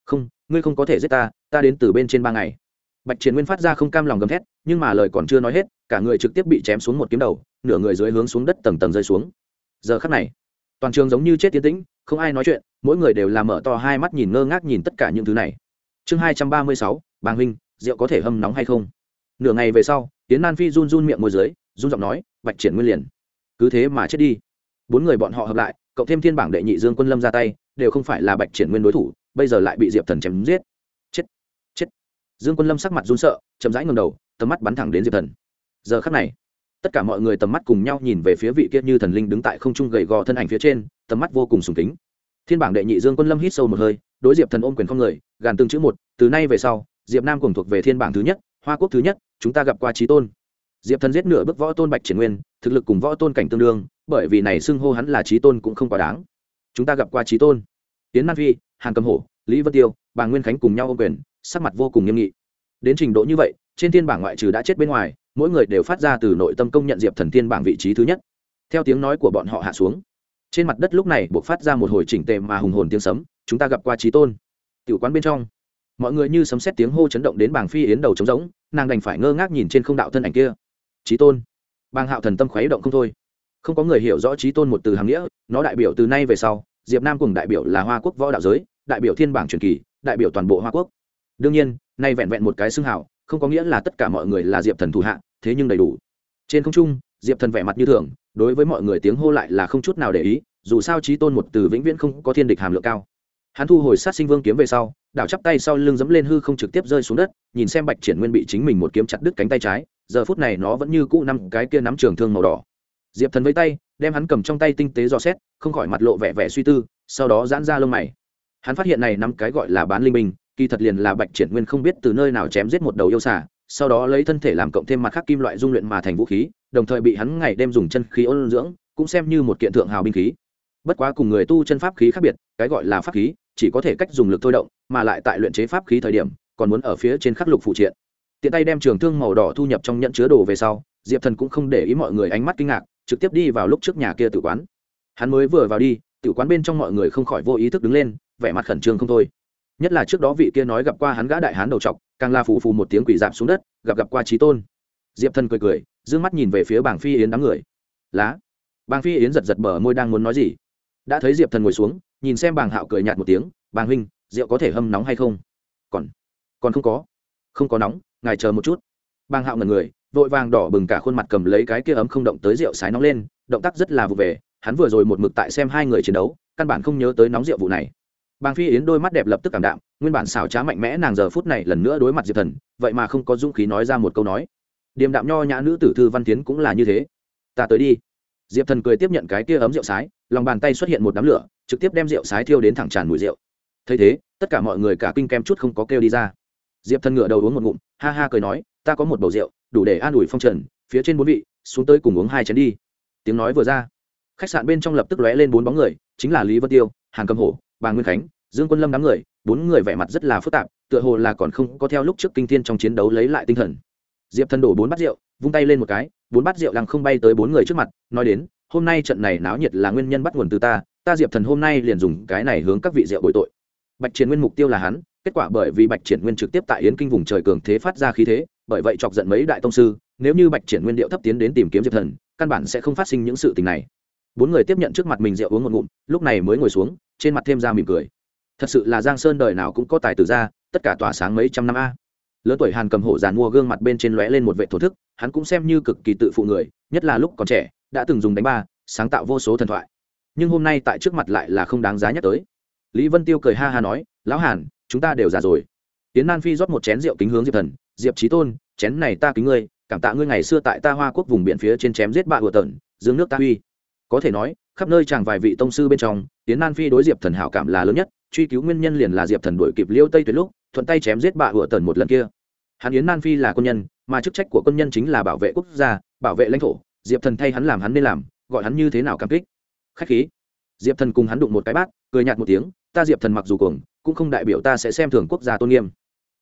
Không, ngươi không có thể giết ta ta đến từ bên trên ba ngày. Bạch triển nguyên phát ra không cam lòng gầm thét, nhưng mà lời còn chưa nói hết, cả người trực tiếp bị chém xuống một kiếm đầu, nửa người dưới hướng xuống đất tầng tầng rơi xuống. Giờ khắc này, toàn trường giống như chết tiến tĩnh, không ai nói chuyện, mỗi người đều làm mở to hai mắt nhìn ngơ ngác nhìn tất cả những thứ này. Chương hai trăm ba mươi sáu, bàng huynh rượu có thể hâm nóng hay không? Nửa ngày về sau tiến nan phi run run miệng môi dưới, run giọng nói, bạch triển nguyên liền. Cứ thế mà chết đi. Bốn người bọn họ hợp lại, cộng thêm thiên bảng đệ nhị dương quân lâm ra tay, đều không phải là bạch triển nguyên đối thủ, bây giờ lại bị diệp thần chém giết. Chết chết. Dương quân lâm sắc mặt run sợ, chậm rãi ngầm đầu, tầm mắt bắn thẳng đến diệp thần. Giờ khắc này, tất cả mọi người tầm mắt cùng nhau nhìn về phía vị kia như thần linh đứng tại không trung gầy gò thân ảnh phía trên, tầm mắt vô cùng sùng kính. Thiên bảng đệ nhị dương quân lâm hít sâu một hơi, đối diệp thần ôm quyền không người, gàn từng chữ một, từ nay về sau diệp nam cùng thuộc về thiên bảng thứ nhất, hoa quốc thứ nhất, chúng ta gặp qua trí tôn. Diệp thần giết nửa bước võ tôn bạch triển nguyên, thực lực cùng võ tôn cảnh tương đương, bởi vì này xưng hô hắn là trí tôn cũng không quá đáng. Chúng ta gặp qua trí tôn. Tiến nam phi, hàn cầm hổ, lý vân tiêu bà nguyên khánh cùng nhau ô quyền, sắc mặt vô cùng nghiêm nghị. Đến trình độ như vậy, trên thiên bảng ngoại trừ đã chết bên ngoài, mỗi người đều phát ra từ nội tâm công nhận diệp thần thiên bảng vị trí thứ nhất. Theo tiếng nói của bọn họ hạ xuống, trên mặt đất lúc này buộc phát ra một hồi chỉnh tề mà hùng hồn tiếng sấm, chúng ta gặp qua trí tôn. Tiểu quán bên trong mọi người như sấm xét tiếng hô chấn động đến bàng phi yến đầu trống rỗng, nàng đành phải ngơ ngác nhìn trên không đạo thân ảnh kia. Trí tôn. Bang hạo thần tâm khuấy động không thôi. Không có người hiểu rõ trí tôn một từ hàng nghĩa, nó đại biểu từ nay về sau, diệp nam cùng đại biểu là hoa quốc võ đạo giới, đại biểu thiên bảng truyền kỳ, đại biểu toàn bộ hoa quốc. Đương nhiên, nay vẹn vẹn một cái xưng hảo không có nghĩa là tất cả mọi người là diệp thần thủ hạ, thế nhưng đầy đủ. Trên không trung, diệp thần vẻ mặt như thường, đối với mọi người tiếng hô lại là không chút nào để ý, dù sao trí tôn một từ vĩnh viễn không có thiên địch hàm lượng cao hắn thu hồi sát sinh vương kiếm về sau đảo chắp tay sau lưng dẫm lên hư không trực tiếp rơi xuống đất nhìn xem bạch triển nguyên bị chính mình một kiếm chặt đứt cánh tay trái giờ phút này nó vẫn như cũ năm cái kia nắm trường thương màu đỏ. Diệp thần với tay đem hắn cầm trong tay tinh tế dò xét không khỏi mặt lộ vẻ vẻ suy tư sau đó giãn ra lông mày. Hắn phát hiện này năm cái gọi là bán linh minh, kỳ thật liền là bạch triển nguyên không biết từ nơi nào chém giết một đầu yêu xà sau đó lấy thân thể làm cộng thêm mặt khác kim loại dung luyện mà thành vũ khí đồng thời bị hắn ngày đêm dùng chân khí ôn dưỡng cũng xem như một kiện thượng hào binh khí. Bất quá cùng người tu chân pháp khí khác biệt cái gọi là pháp khí chỉ có thể cách dùng lực thôi động, mà lại tại luyện chế pháp khí thời điểm, còn muốn ở phía trên khắc lục phụ triện. Tiện tay đem trường thương màu đỏ thu nhập trong nhận chứa đồ về sau, diệp thần cũng không để ý mọi người ánh mắt kinh ngạc, trực tiếp đi vào lúc trước nhà kia tử quán. Hắn mới vừa vào đi, tử quán bên trong mọi người không khỏi vô ý thức đứng lên, vẻ mặt khẩn trương không thôi. Nhất là trước đó vị kia nói gặp qua hắn gã đại hán đầu trọc, càng la phù phù một tiếng quỷ dạp xuống đất, gặp gặp qua trí tôn. Diệp thần cười cười d ư ơ n g mắt nhìn về phía bảng phi yến đám người. Lá. Bảng phi yến giật giật bờ môi đang muốn nói gì. Đã thấy diệp thần ngồi xuống nhìn xem bàng hạo cười nhạt một tiếng, bàng huynh, rượu có thể hâm nóng hay không? Còn còn không có. Không có nóng, ngài chờ một chút. Bang hạo ngần người, vội vàng đỏ bừng cả khuôn mặt cầm lấy cái kia ấm không động tới rượu sái nóng lên, động tác rất là vụ về, hắn vừa rồi một mực tại xem hai người chiến đấu, căn bản không nhớ tới nóng rượu vụ này. Bàng phi yến đôi mắt đẹp lập tức cảm đạm, nguyên bản xảo trá mạnh mẽ nàng giờ phút này lần nữa đối mặt diệp thần, vậy mà không có dũng khí nói ra một câu nói. Điềm đạm nho nhã nữ tử thư văn tiến cũng là như thế. Ta tới đi. Diệp thần cười tiếp nhận cái kia ấm rượu sái, lòng bàn tay xuất hiện một đám lửa trực tiếp đem rượu sái thiêu đến thẳng tràn mùi rượu. Thấy thế, tất cả mọi người cả kinh kem chút không có kêu đi ra. Diệp thần ngựa đầu uống một ngụm, ha ha cười nói, ta có một bầu rượu, đủ để an ủi phong trần, phía trên bốn vị, xuống tới cùng uống hai chén đi. Tiếng nói vừa ra, khách sạn bên trong lập tức lóe lên bốn bóng người, chính là lý vân tiêu, hàn cầm hổ, bà nguyên khánh, dương quân lâm đám người, bốn người vẻ mặt rất là phức tạp, tựa hồ là còn không có theo lúc trước kinh thiên trong chiến đấu lấy lại tinh thần. Diệp thần đổ bốn bát rượu, vung tay lên một cái, bốn bát rượu lăng không bay tới bốn người trước mặt, nói đến hôm nay trận này náo nhiệt là nguyên nhân bắt nguồn từ ta ta diệp thần hôm nay liền dùng cái này hướng các vị rượu bội tội. Bạch triển nguyên mục tiêu là hắn, kết quả bởi vì bạch triển nguyên trực tiếp tại yến kinh vùng trời cường thế phát ra khí thế, bởi vậy chọc giận mấy đại tông sư, nếu như bạch triển nguyên điệu thấp tiến đến tìm kiếm diệp thần, căn bản sẽ không phát sinh những sự tình này. Bốn người tiếp nhận trước mặt mình rượu uống một ngụm, lúc này mới ngồi xuống, trên mặt thêm ra mỉm cười. Thật sự là giang sơn đời nào cũng có tài tử ra, tất cả tỏa sáng mấy trăm năm a. Lớn tuổi hàn cầm hổ giàn mua gương mặt bên trên lóe lên một vệ thổ thức, hắn cũng xem như cực kỳ tự phụ người, nhất là lúc còn trẻ đã từng dùng đánh ba, sáng tạo vô số thần thoại. Nhưng hôm nay tại trước mặt lại là không đáng giá nhắc tới. Lý vân tiêu cười ha ha nói, lão hàn, chúng ta đều già rồi. Tiến nan phi rót một chén rượu kính hướng diệp thần, diệp trí tôn, chén này ta kính ngươi, cảm tạ ngươi ngày xưa tại ta hoa quốc vùng biển phía trên chém giết bạ hùa tần dương nước ta uy. Có thể nói, khắp nơi chàng vài vị tông sư bên trong tiến nan phi đối diệp thần hảo cảm là lớn nhất, truy cứu nguyên nhân liền là diệp thần đuổi kịp liêu tây tuyệt lúc, thuận tay chém giết bạ hùa tần một lần kia. Hắn yến nan phi là quân nhân, mà chức trách của quân nhân chính là bảo vệ quốc gia, bảo vệ lãnh thổ diệp thần thay hắn làm hắn nên làm, gọi hắn như thế nào cảm kích. Khách khí. Diệp thần cùng hắn đụng một cái bát, cười nhạt một tiếng, ta diệp thần mặc dù cuồng, cũng không đại biểu ta sẽ xem thường quốc gia tôn nghiêm.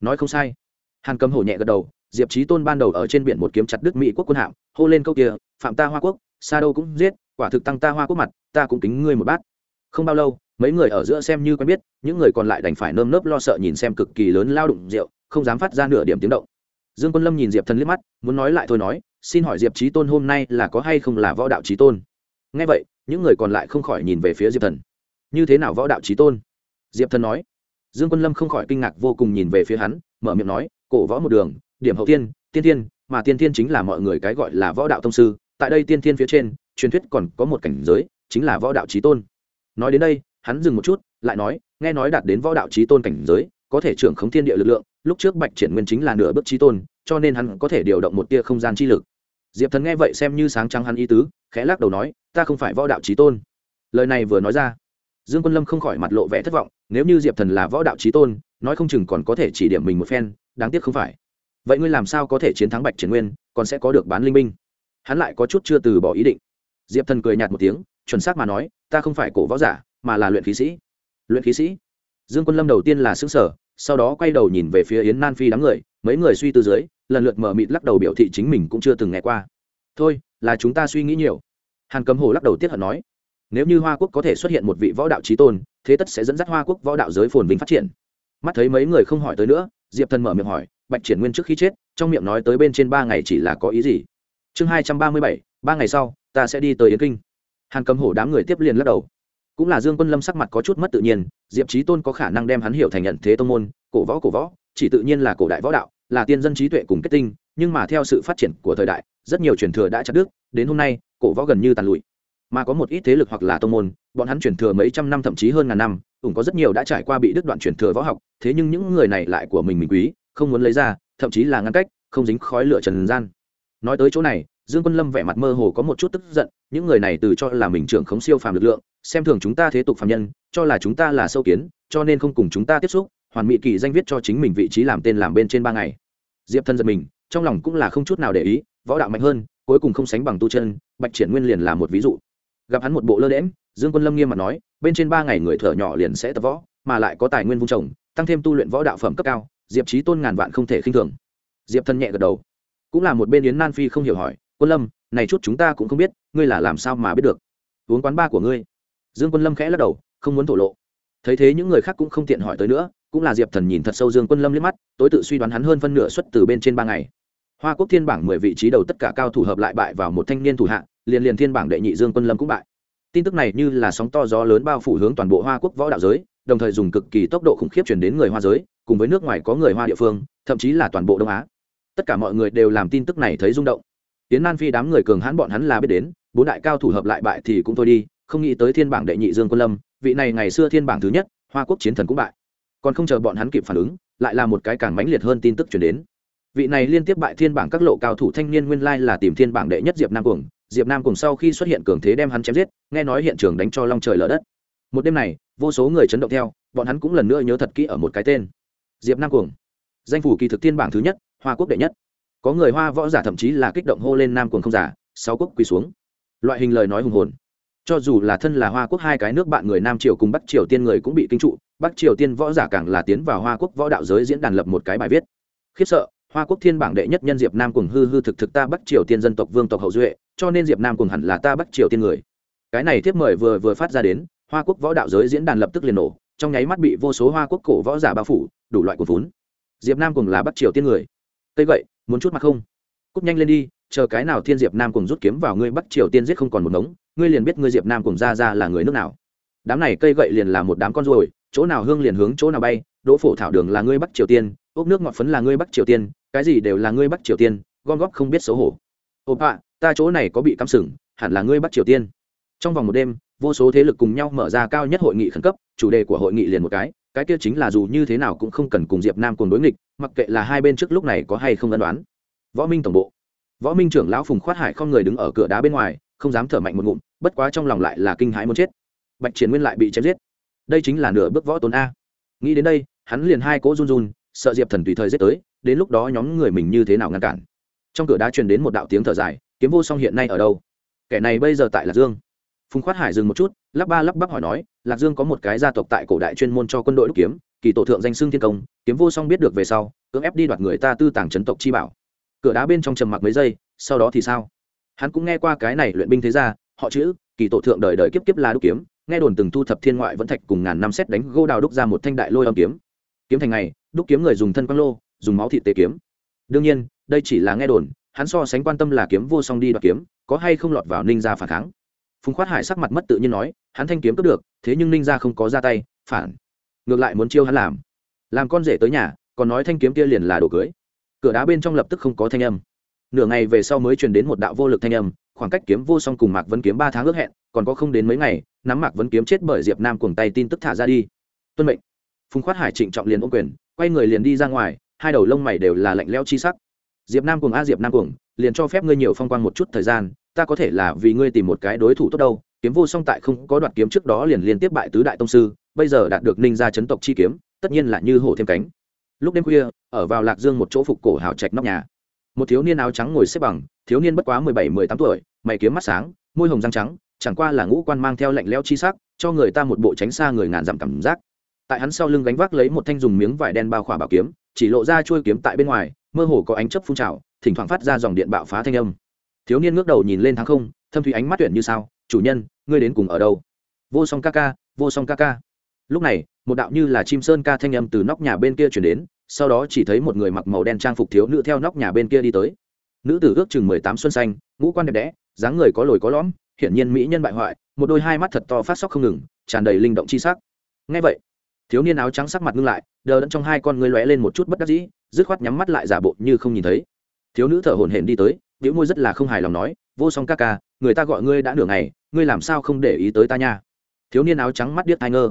Nói không sai. Hàn cầm hổ nhẹ gật đầu, diệp trí tôn ban đầu ở trên biển một kiếm chặt đức mỹ quốc quân hạm, hô lên câu kia, phạm ta hoa quốc, sa đâu cũng giết, quả thực tăng ta hoa quốc mặt, ta cũng kính ngươi một bát. Không bao lâu, mấy người ở giữa xem như quen biết, những người còn lại đành phải nơm nớp lo sợ nhìn xem cực kỳ lớn lao đụng rượu, không dám phát ra nửa điểm tiếng động. Dương quân lâm nhìn diệp thần liếc mắt, muốn nói lại thôi nói xin hỏi diệp trí tôn hôm nay là có hay không là võ đạo trí tôn? Ngay vậy, những người còn lại không khỏi nhìn về phía diệp thần. Như thế nào võ đạo trí tôn? Diệp thần nói. Dương quân lâm không khỏi kinh ngạc vô cùng nhìn về phía hắn, mở miệng nói, cổ võ một đường, điểm hậu tiên tiên tiên mà tiên tiên chính là mọi người cái gọi là võ đạo thông sư, tại đây tiên tiên phía trên, truyền thuyết còn có một cảnh giới, chính là võ đạo trí tôn. Nói đến đây, hắn dừng một chút, lại nói, nghe nói đạt đến võ đạo trí tôn cảnh giới, có thể trưởng khống thiên địa lực lượng, lúc trước bạch triển nguyên chính là nửa bước trí tôn, cho nên hắn có thể điều động một tia không gian chi lực diệp thần nghe vậy xem như sáng trắng hắn ý tứ, khẽ lắc đầu nói, ta không phải võ đạo trí tôn. Lời này vừa nói ra, dương quân lâm không khỏi mặt lộ vẻ thất vọng, nếu như diệp thần là võ đạo trí tôn, nói không chừng còn có thể chỉ điểm mình một phen, đáng tiếc không phải. Vậy ngươi làm sao có thể chiến thắng bạch triển nguyên, còn sẽ có được bán linh minh? hắn lại có chút chưa từ bỏ ý định. Diệp thần cười nhạt một tiếng, chuẩn xác mà nói, ta không phải cổ võ giả, mà là luyện khí sĩ. Luyện khí sĩ? Dương quân lâm đầu tiên là xứ sở sau đó quay đầu nhìn về phía yến nan phi đám người, mấy người suy tư dưới, lần lượt mở mịt lắc đầu biểu thị chính mình cũng chưa từng nghe qua. Thôi, là chúng ta suy nghĩ nhiều. Hàn Cầm hồ lắc đầu tiết hận nói. Nếu như hoa quốc có thể xuất hiện một vị võ đạo trí tôn, thế tất sẽ dẫn dắt hoa quốc võ đạo giới phồn vinh phát triển. Mắt thấy mấy người không hỏi tới nữa, diệp thần mở miệng hỏi, bạch triển nguyên trước khi chết, trong miệng nói tới bên trên ba ngày chỉ là có ý gì? Chương hai trăm ba mươi bảy, ba ngày sau, ta sẽ đi tới yến kinh. Hàn cầm hổ đám người tiếp liền lắc đầu cũng là dương quân lâm sắc mặt có chút mất tự nhiên, diệp trí tôn có khả năng đem hắn hiểu thành nhận thế tông môn, cổ võ cổ võ, chỉ tự nhiên là cổ đại võ đạo, là tiên dân trí tuệ cùng kết tinh, nhưng mà theo sự phát triển của thời đại, rất nhiều truyền thừa đã chặt đứt, đến hôm nay, cổ võ gần như tàn lụi. Mà có một ít thế lực hoặc là tông môn, bọn hắn truyền thừa mấy trăm năm thậm chí hơn ngàn năm, cũng có rất nhiều đã trải qua bị đứt đoạn truyền thừa võ học, thế nhưng những người này lại của mình mình quý, không muốn lấy ra, thậm chí là ngăn cách, không dính khói lửa trần gian. Nói tới chỗ này dương quân lâm vẻ mặt mơ hồ có một chút tức giận, những người này từ cho là mình trưởng khống siêu phàm lực lượng, xem thường chúng ta thế tục phàm nhân, cho là chúng ta là sâu kiến, cho nên không cùng chúng ta tiếp xúc, hoàn mỹ kỳ danh viết cho chính mình vị trí làm tên làm bên trên ba ngày. Diệp thân giật mình, trong lòng cũng là không chút nào để ý, võ đạo mạnh hơn, cuối cùng không sánh bằng tu chân, bạch triển nguyên liền là một ví dụ. Gặp hắn một bộ lơ đễm dương quân lâm nghiêm mặt nói, bên trên ba ngày người thở nhỏ liền sẽ tập võ, mà lại có tài nguyên vung trồng, tăng thêm tu luyện võ đạo phẩm cấp cao, diệp trí tôn ngàn vạn không thể khinh thường. Diệp thân nhẹ gật đầu. Cũng là một bên yến nan phi không hiểu hỏi quân lâm, này chút chúng ta cũng không biết, ngươi là làm sao mà biết được? Uống quán ba của ngươi. Dương quân lâm khẽ lắc đầu, không muốn thổ lộ. Thấy thế những người khác cũng không tiện hỏi tới nữa, cũng là diệp thần nhìn thật sâu dương quân lâm liếc mắt, tối tự suy đoán hắn hơn phân nửa xuất từ bên trên ba ngày. Hoa quốc thiên bảng mười vị trí đầu tất cả cao thủ hợp lại bại vào một thanh niên thủ hạ, liền liền thiên bảng đệ nhị dương quân lâm cũng bại. Tin tức này như là sóng to gió lớn bao phủ hướng toàn bộ hoa quốc võ đạo giới, đồng thời dùng cực kỳ tốc độ khủng khiếp chuyển đến người hoa giới, cùng với nước ngoài có người hoa địa phương, thậm chí là toàn bộ đông á. Tất cả mọi người đều làm tin tức này thấy rung động tiến nan phi đám người cường hãn bọn hắn là biết đến, bốn đại cao thủ hợp lại bại thì cũng thôi đi, không nghĩ tới thiên bảng đệ nhị dương quân lâm, vị này ngày xưa thiên bảng thứ nhất, hoa quốc chiến thần cũng bại. Còn không chờ bọn hắn kịp phản ứng, lại là một cái càng mãnh liệt hơn tin tức chuyển đến. Vị này liên tiếp bại thiên bảng các lộ cao thủ thanh niên nguyên lai là tìm thiên bảng đệ nhất diệp nam cuồng. Diệp nam cuồng sau khi xuất hiện cường thế đem hắn chém giết, nghe nói hiện trường đánh cho long trời lở đất. Một đêm này, vô số người chấn động theo, bọn hắn cũng lần nữa nhớ thật kỹ ở một cái tên. Diệp nam cuồng. Danh phủ kỳ thực thiên bảng thứ nhất, hoa quốc đệ nhất có người hoa võ giả thậm chí là kích động hô lên nam cuồng không giả, sáu quốc quỳ xuống. Loại hình lời nói hùng hồn. Cho dù là thân là hoa quốc hai cái nước bạn người nam triều cùng bắc triều tiên người cũng bị kinh trụ, bắc triều tiên võ giả càng là tiến vào hoa quốc võ đạo giới diễn đàn lập một cái bài viết. Khiếp sợ, hoa quốc thiên bảng đệ nhất nhân diệp nam cùng hư hư thực thực ta bắc triều tiên dân tộc vương tộc hậu duệ, cho nên diệp nam cùng hẳn là ta bắc triều tiên người. Cái này tiếp mời vừa vừa phát ra đến, hoa quốc võ đạo giới diễn đàn lập tức liền nổ, trong nháy mắt bị vô số hoa quốc cổ võ giả bao phủ, đủ loại của vốn. Diệp nam cùng là bắc triều tiên người. Cây vậy muốn chút mặt không. Cúp nhanh lên đi, chờ cái nào thiên diệp nam cùng rút kiếm vào ngươi bắc triều tiên giết không còn một ngống, ngươi liền biết ngươi diệp nam cùng ra ra là người nước nào. Đám này cây gậy liền là một đám con ruồi, chỗ nào hương liền hướng chỗ nào bay, đỗ phổ thảo đường là ngươi bắc triều tiên, ốc nước ngọt phấn là ngươi bắc triều tiên, cái gì đều là ngươi bắc triều tiên, gom góp không biết xấu hổ. Ồ ạ ta chỗ này có bị cắm sừng, hẳn là ngươi bắc triều tiên. Trong vòng một đêm, vô số thế lực cùng nhau mở ra cao nhất hội nghị khẩn cấp, chủ đề của hội nghị liền một cái cái kia chính là dù như thế nào cũng không cần cùng diệp nam cùng đối nghịch, mặc kệ là hai bên trước lúc này có hay không ân đoán võ minh tổng bộ. Võ minh trưởng lão phùng khoát hải không người đứng ở cửa đá bên ngoài, không dám thở mạnh một ngụm, bất quá trong lòng lại là kinh hãi muốn chết. Bạch triển nguyên lại bị chém giết. Đây chính là nửa bước võ tốn a. Nghĩ đến đây, hắn liền hai cỗ run run, sợ diệp thần tùy thời giết tới, đến lúc đó nhóm người mình như thế nào ngăn cản. Trong cửa đá truyền đến một đạo tiếng thở dài, kiếm vô song hiện nay ở đâu? Kẻ này bây giờ tại lạc dương phùng khoát hải dừng một chút lắp ba lắp bắp hỏi nói lạc dương có một cái gia tộc tại cổ đại chuyên môn cho quân đội đúc kiếm kỳ tổ thượng danh xưng thiên công kiếm vô song biết được về sau cưỡng ép đi đoạt người ta tư tàng chấn tộc chi bảo. Cửa đá bên trong trầm mặc mấy giây sau đó thì sao? Hắn cũng nghe qua cái này luyện binh thế gia, họ chữ kỳ tổ thượng đời đời kiếp kiếp là đúc kiếm nghe đồn từng thu thập thiên ngoại vẫn thạch cùng ngàn năm xét đánh gô đào đúc ra một thanh đại lôi âm kiếm. Kiếm thành ngày đúc kiếm người dùng thân quang lô dùng máu thịt tế kiếm. Đương nhiên đây chỉ là nghe đồn hắn so sánh quan tâm là kiếm vô song đi đoạt kiếm có hay không lọt vào ninh gia phản kháng phùng khoát hải sắc mặt mất tự nhiên nói, hắn thanh kiếm cướp được, thế nhưng ninh gia không có ra tay, phản. Ngược lại muốn chiêu hắn làm. Làm con rể tới nhà, còn nói thanh kiếm kia liền là đồ cưới. Cửa đá bên trong lập tức không có thanh âm. Nửa ngày về sau mới truyền đến một đạo vô lực thanh âm, khoảng cách kiếm vô song cùng mạc vấn kiếm ba tháng ước hẹn, còn có không đến mấy ngày, nắm mạc vấn kiếm chết bởi diệp nam cuồng tay tin tức thả ra đi. Tuân mệnh. Phùng khoát hải trịnh trọng liền ôm quyền, quay người liền đi ra ngoài, hai đầu lông mày đều là lạnh leo chi sắc. Diệp nam cuồng a, diệp nam cuồng, liền cho phép ngươi nhiều phong quang một chút thời gian ta có thể là vì ngươi tìm một cái đối thủ tốt đâu, kiếm vô song tại không có đoạt kiếm trước đó liền liên tiếp bại tứ đại tông sư, bây giờ đạt được ninh gia chấn tộc chi kiếm, tất nhiên là như hổ thêm cánh. Lúc đêm khuya, ở vào lạc dương một chỗ phục cổ hào trạch nóc nhà. Một thiếu niên áo trắng ngồi xếp bằng, thiếu niên bất quá mười bảy, mười tám tuổi, mày kiếm mắt sáng, môi hồng răng trắng, chẳng qua là ngũ quan mang theo lạnh leo chi sắc, cho người ta một bộ tránh xa người ngàn dặm cảm giác. Tại hắn sau lưng gánh vác lấy một thanh dùng miếng vải đen bao khỏa bảo kiếm, chỉ lộ ra chuôi kiếm tại bên ngoài, mơ hồ có ánh chớp phun trào, thỉnh thoảng phát ra dòng điện bạo phá thanh âm thiếu niên ngước đầu nhìn lên tháng không, thâm thủy ánh mắt tuyển như sao, chủ nhân, ngươi đến cùng ở đâu? Vô song ca ca, vô song ca ca. Lúc này, một đạo như là chim sơn ca thanh âm từ nóc nhà bên kia chuyển đến, sau đó chỉ thấy một người mặc màu đen trang phục thiếu nữ theo nóc nhà bên kia đi tới. Nữ tử ước chừng mười tám xuân xanh, ngũ quan đẹp đẽ, dáng người có lồi có lõm, hiển nhiên mỹ nhân bại hoại, một đôi hai mắt thật to phát sóc không ngừng, tràn đầy linh động chi sắc. Ngay vậy, thiếu niên áo trắng sắc mặt ngưng lại, đờ đẫn trong hai con ngươi lóe lên một chút bất đắc dĩ, dứt khoát nhắm mắt lại giả bộ như không nhìn thấy. Thiếu nữ thở hổn hển đi tới biểu môi rất là không hài lòng nói, vô song ca ca, người ta gọi ngươi đã nửa ngày, ngươi làm sao không để ý tới ta nha? Thiếu niên áo trắng mắt điếc thai ngơ.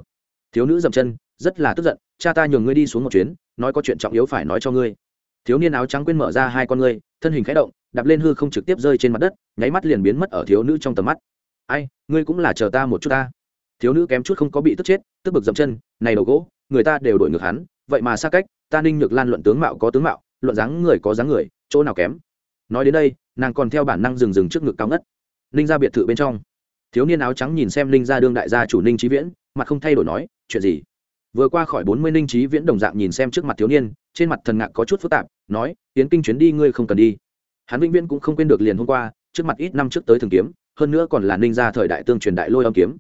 Thiếu nữ dậm chân, rất là tức giận, cha ta nhường ngươi đi xuống một chuyến, nói có chuyện trọng yếu phải nói cho ngươi. Thiếu niên áo trắng quên mở ra hai con ngươi, thân hình khẽ động, đạp lên hư không trực tiếp rơi trên mặt đất, nháy mắt liền biến mất ở thiếu nữ trong tầm mắt. Ai, ngươi cũng là chờ ta một chút ta. Thiếu nữ kém chút không có bị tức chết, tức bực dậm chân, này đầu gỗ, người ta đều đổi ngược hắn, vậy mà xa cách, ta ninh nhược lan luận tướng mạo có tướng mạo, luận dáng người có dáng người, chỗ nào kém? Nói đến đây nàng còn theo bản năng dừng dừng trước ngực cao ngất. Ninh ra biệt thự bên trong. Thiếu niên áo trắng nhìn xem ninh ra đương đại gia chủ ninh trí viễn, mặt không thay đổi nói, chuyện gì? Vừa qua khỏi bốn mươi ninh trí viễn đồng dạng nhìn xem trước mặt thiếu niên, trên mặt thần ngạc có chút phức tạp, nói, tiến kinh chuyến đi ngươi không cần đi. Hắn vĩnh viễn cũng không quên được liền hôm qua, trước mặt ít năm trước tới thường kiếm, hơn nữa còn là ninh gia thời đại tương truyền đại lôi âm kiếm.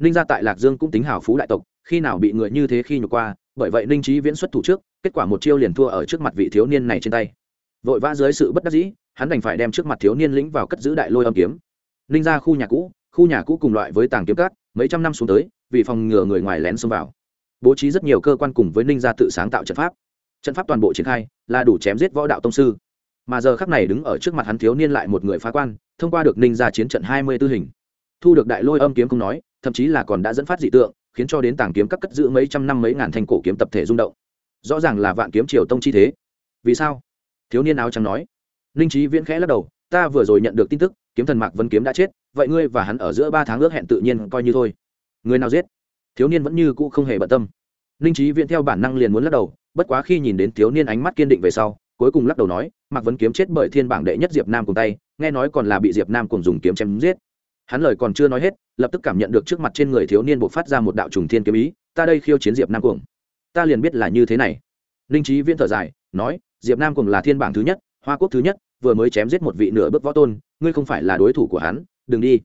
Ninh gia tại lạc dương cũng tính hào phú đại tộc, khi nào bị người như thế khi nhục qua, bởi vậy ninh trí viễn xuất thủ trước, kết quả một chiêu liền thua ở trước mặt vị thiếu niên này trên tay. Vội vã dưới sự bất đắc dĩ hắn đành phải đem trước mặt thiếu niên lĩnh vào cất giữ đại lôi âm kiếm. Ninh ra khu nhà cũ, khu nhà cũ cùng loại với tàng kiếm cát mấy trăm năm xuống tới, vì phòng ngừa người ngoài lén xông vào. Bố trí rất nhiều cơ quan cùng với ninh gia tự sáng tạo trận pháp. Trận pháp toàn bộ triển khai, là đủ chém giết võ đạo tông sư. Mà giờ khắc này đứng ở trước mặt hắn thiếu niên lại một người phá quan, thông qua được ninh gia chiến trận hai mươi tư hình. Thu được đại lôi âm kiếm không nói, thậm chí là còn đã dẫn phát dị tượng, khiến cho đến tàng kiếm các cất giữ mấy trăm năm mấy ngàn thanh cổ kiếm tập thể rung động. Rõ ràng là vạn kiếm triều tông chi thế. Vì sao? Thiếu niên áo trắng nói ninh trí viễn khẽ lắc đầu, ta vừa rồi nhận được tin tức, kiếm thần mạc vân kiếm đã chết, vậy ngươi và hắn ở giữa ba tháng ước hẹn tự nhiên coi như thôi. Người nào giết? Thiếu niên vẫn như cũ không hề bận tâm. Ninh trí viễn theo bản năng liền muốn lắc đầu, bất quá khi nhìn đến thiếu niên ánh mắt kiên định về sau, cuối cùng lắc đầu nói, mạc vân kiếm chết bởi thiên bảng đệ nhất diệp nam cùng tay, nghe nói còn là bị diệp nam cùng dùng kiếm chém giết. Hắn lời còn chưa nói hết, lập tức cảm nhận được trước mặt trên người thiếu niên buộc phát ra một đạo trùng thiên kiếm ý, ta đây khiêu chiến diệp nam cuồng ta liền biết là như thế này. Ninh trí viễn thở dài, nói, diệp nam cuồng là thiên bảng thứ nhất hoa quốc thứ nhất, vừa mới chém giết một vị nửa bước võ tôn, ngươi không phải là đối thủ của hắn, đừng đi.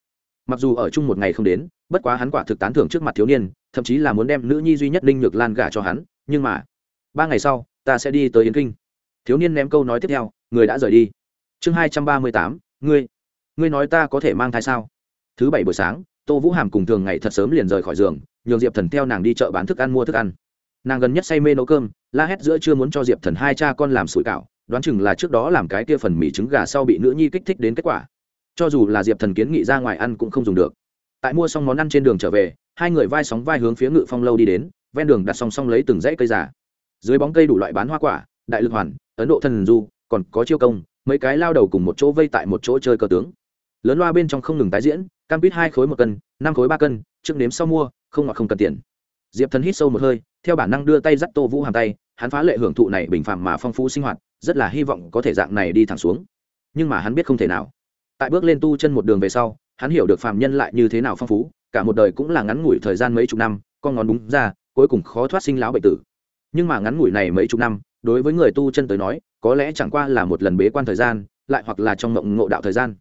Mặc dù ở chung một ngày không đến, bất quá hắn quả thực tán thưởng trước mặt thiếu niên, thậm chí là muốn đem nữ nhi duy nhất linh nhược lan gả cho hắn, nhưng mà, ba ngày sau, ta sẽ đi tới yến kinh. Thiếu niên ném câu nói tiếp theo, người đã rời đi. Chương hai trăm ba mươi tám, ngươi ngươi nói ta có thể mang thai sao? Thứ bảy buổi sáng, tô vũ hàm cùng thường ngày thật sớm liền rời khỏi giường, nhường diệp thần theo nàng đi chợ bán thức ăn mua thức ăn. Nàng gần nhất say mê nấu cơm, la hét giữa chưa muốn cho diệp thần hai cha con làm sủi cảo đoán chừng là trước đó làm cái kia phần mì trứng gà sau bị nữ nhi kích thích đến kết quả. Cho dù là diệp thần kiến nghị ra ngoài ăn cũng không dùng được. Tại mua xong món ăn trên đường trở về, hai người vai sóng vai hướng phía ngự phong lâu đi đến, ven đường đặt song song lấy từng dãy cây giả dưới bóng cây đủ loại bán hoa quả, đại lực hoàn, ấn độ thần du, còn có chiêu công, mấy cái lao đầu cùng một chỗ vây tại một chỗ chơi cờ tướng. Lớn loa bên trong không ngừng tái diễn, cam quýt hai khối một cân, năm khối ba cân, trước nếm sau mua, không ngọt không cần tiền diệp thần hít sâu một hơi, theo bản năng đưa tay dắt tô vũ hàm tay, hắn phá lệ hưởng thụ này bình phàm mà phong phú sinh hoạt, rất là hy vọng có thể dạng này đi thẳng xuống. Nhưng mà hắn biết không thể nào. Tại bước lên tu chân một đường về sau, hắn hiểu được phàm nhân lại như thế nào phong phú, cả một đời cũng là ngắn ngủi thời gian mấy chục năm, con ngón đúng ra, cuối cùng khó thoát sinh lão bệnh tử. Nhưng mà ngắn ngủi này mấy chục năm, đối với người tu chân tới nói, có lẽ chẳng qua là một lần bế quan thời gian, lại hoặc là trong mộng ngộ đạo thời gian.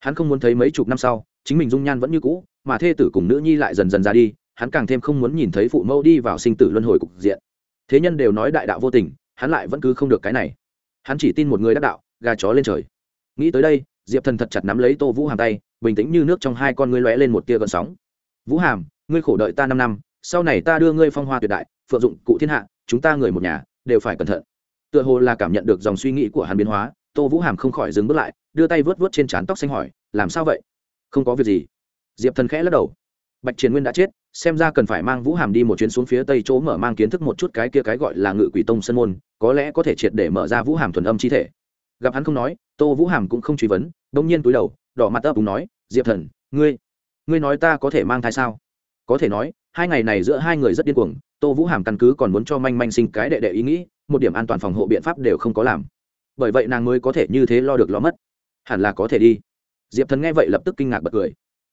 Hắn không muốn thấy mấy chục năm sau, chính mình dung nhan vẫn như cũ, mà thê tử cùng nữ nhi lại dần dần ra đi hắn càng thêm không muốn nhìn thấy phụ mẫu đi vào sinh tử luân hồi cục diện. Thế nhân đều nói đại đạo vô tình, hắn lại vẫn cứ không được cái này. Hắn chỉ tin một người đắc đạo, gà chó lên trời. Nghĩ tới đây, diệp thần thật chặt nắm lấy tô vũ hàm tay, bình tĩnh như nước trong hai con ngươi lóe lên một tia gợn sóng. Vũ hàm, ngươi khổ đợi ta năm năm, sau này ta đưa ngươi phong hoa tuyệt đại, phượng dụng cụ thiên hạ, chúng ta người một nhà, đều phải cẩn thận. Tựa hồ là cảm nhận được dòng suy nghĩ của hắn biến hóa, tô vũ hàm không khỏi dừng bước lại, đưa tay vớt vớt trên trán tóc xanh hỏi, làm sao vậy? Không có việc gì. Diệp thần khẽ lắc đầu. Bạch triền nguyên đã chết xem ra cần phải mang vũ hàm đi một chuyến xuống phía tây chỗ mở mang kiến thức một chút cái kia cái gọi là ngự quỷ tông sân môn, có lẽ có thể triệt để mở ra vũ hàm thuần âm chi thể. Gặp hắn không nói, tô vũ hàm cũng không truy vấn đông nhiên túi đầu, đỏ mặt ấp đúng nói, diệp thần, ngươi ngươi nói ta có thể mang thai sao? Có thể nói, hai ngày này giữa hai người rất điên cuồng, tô vũ hàm căn cứ còn muốn cho manh manh sinh cái đệ đệ ý nghĩ, một điểm an toàn phòng hộ biện pháp đều không có làm. Bởi vậy nàng mới có thể như thế lo được lo mất. Hẳn là có thể đi. Diệp thần nghe vậy lập tức kinh ngạc bật cười.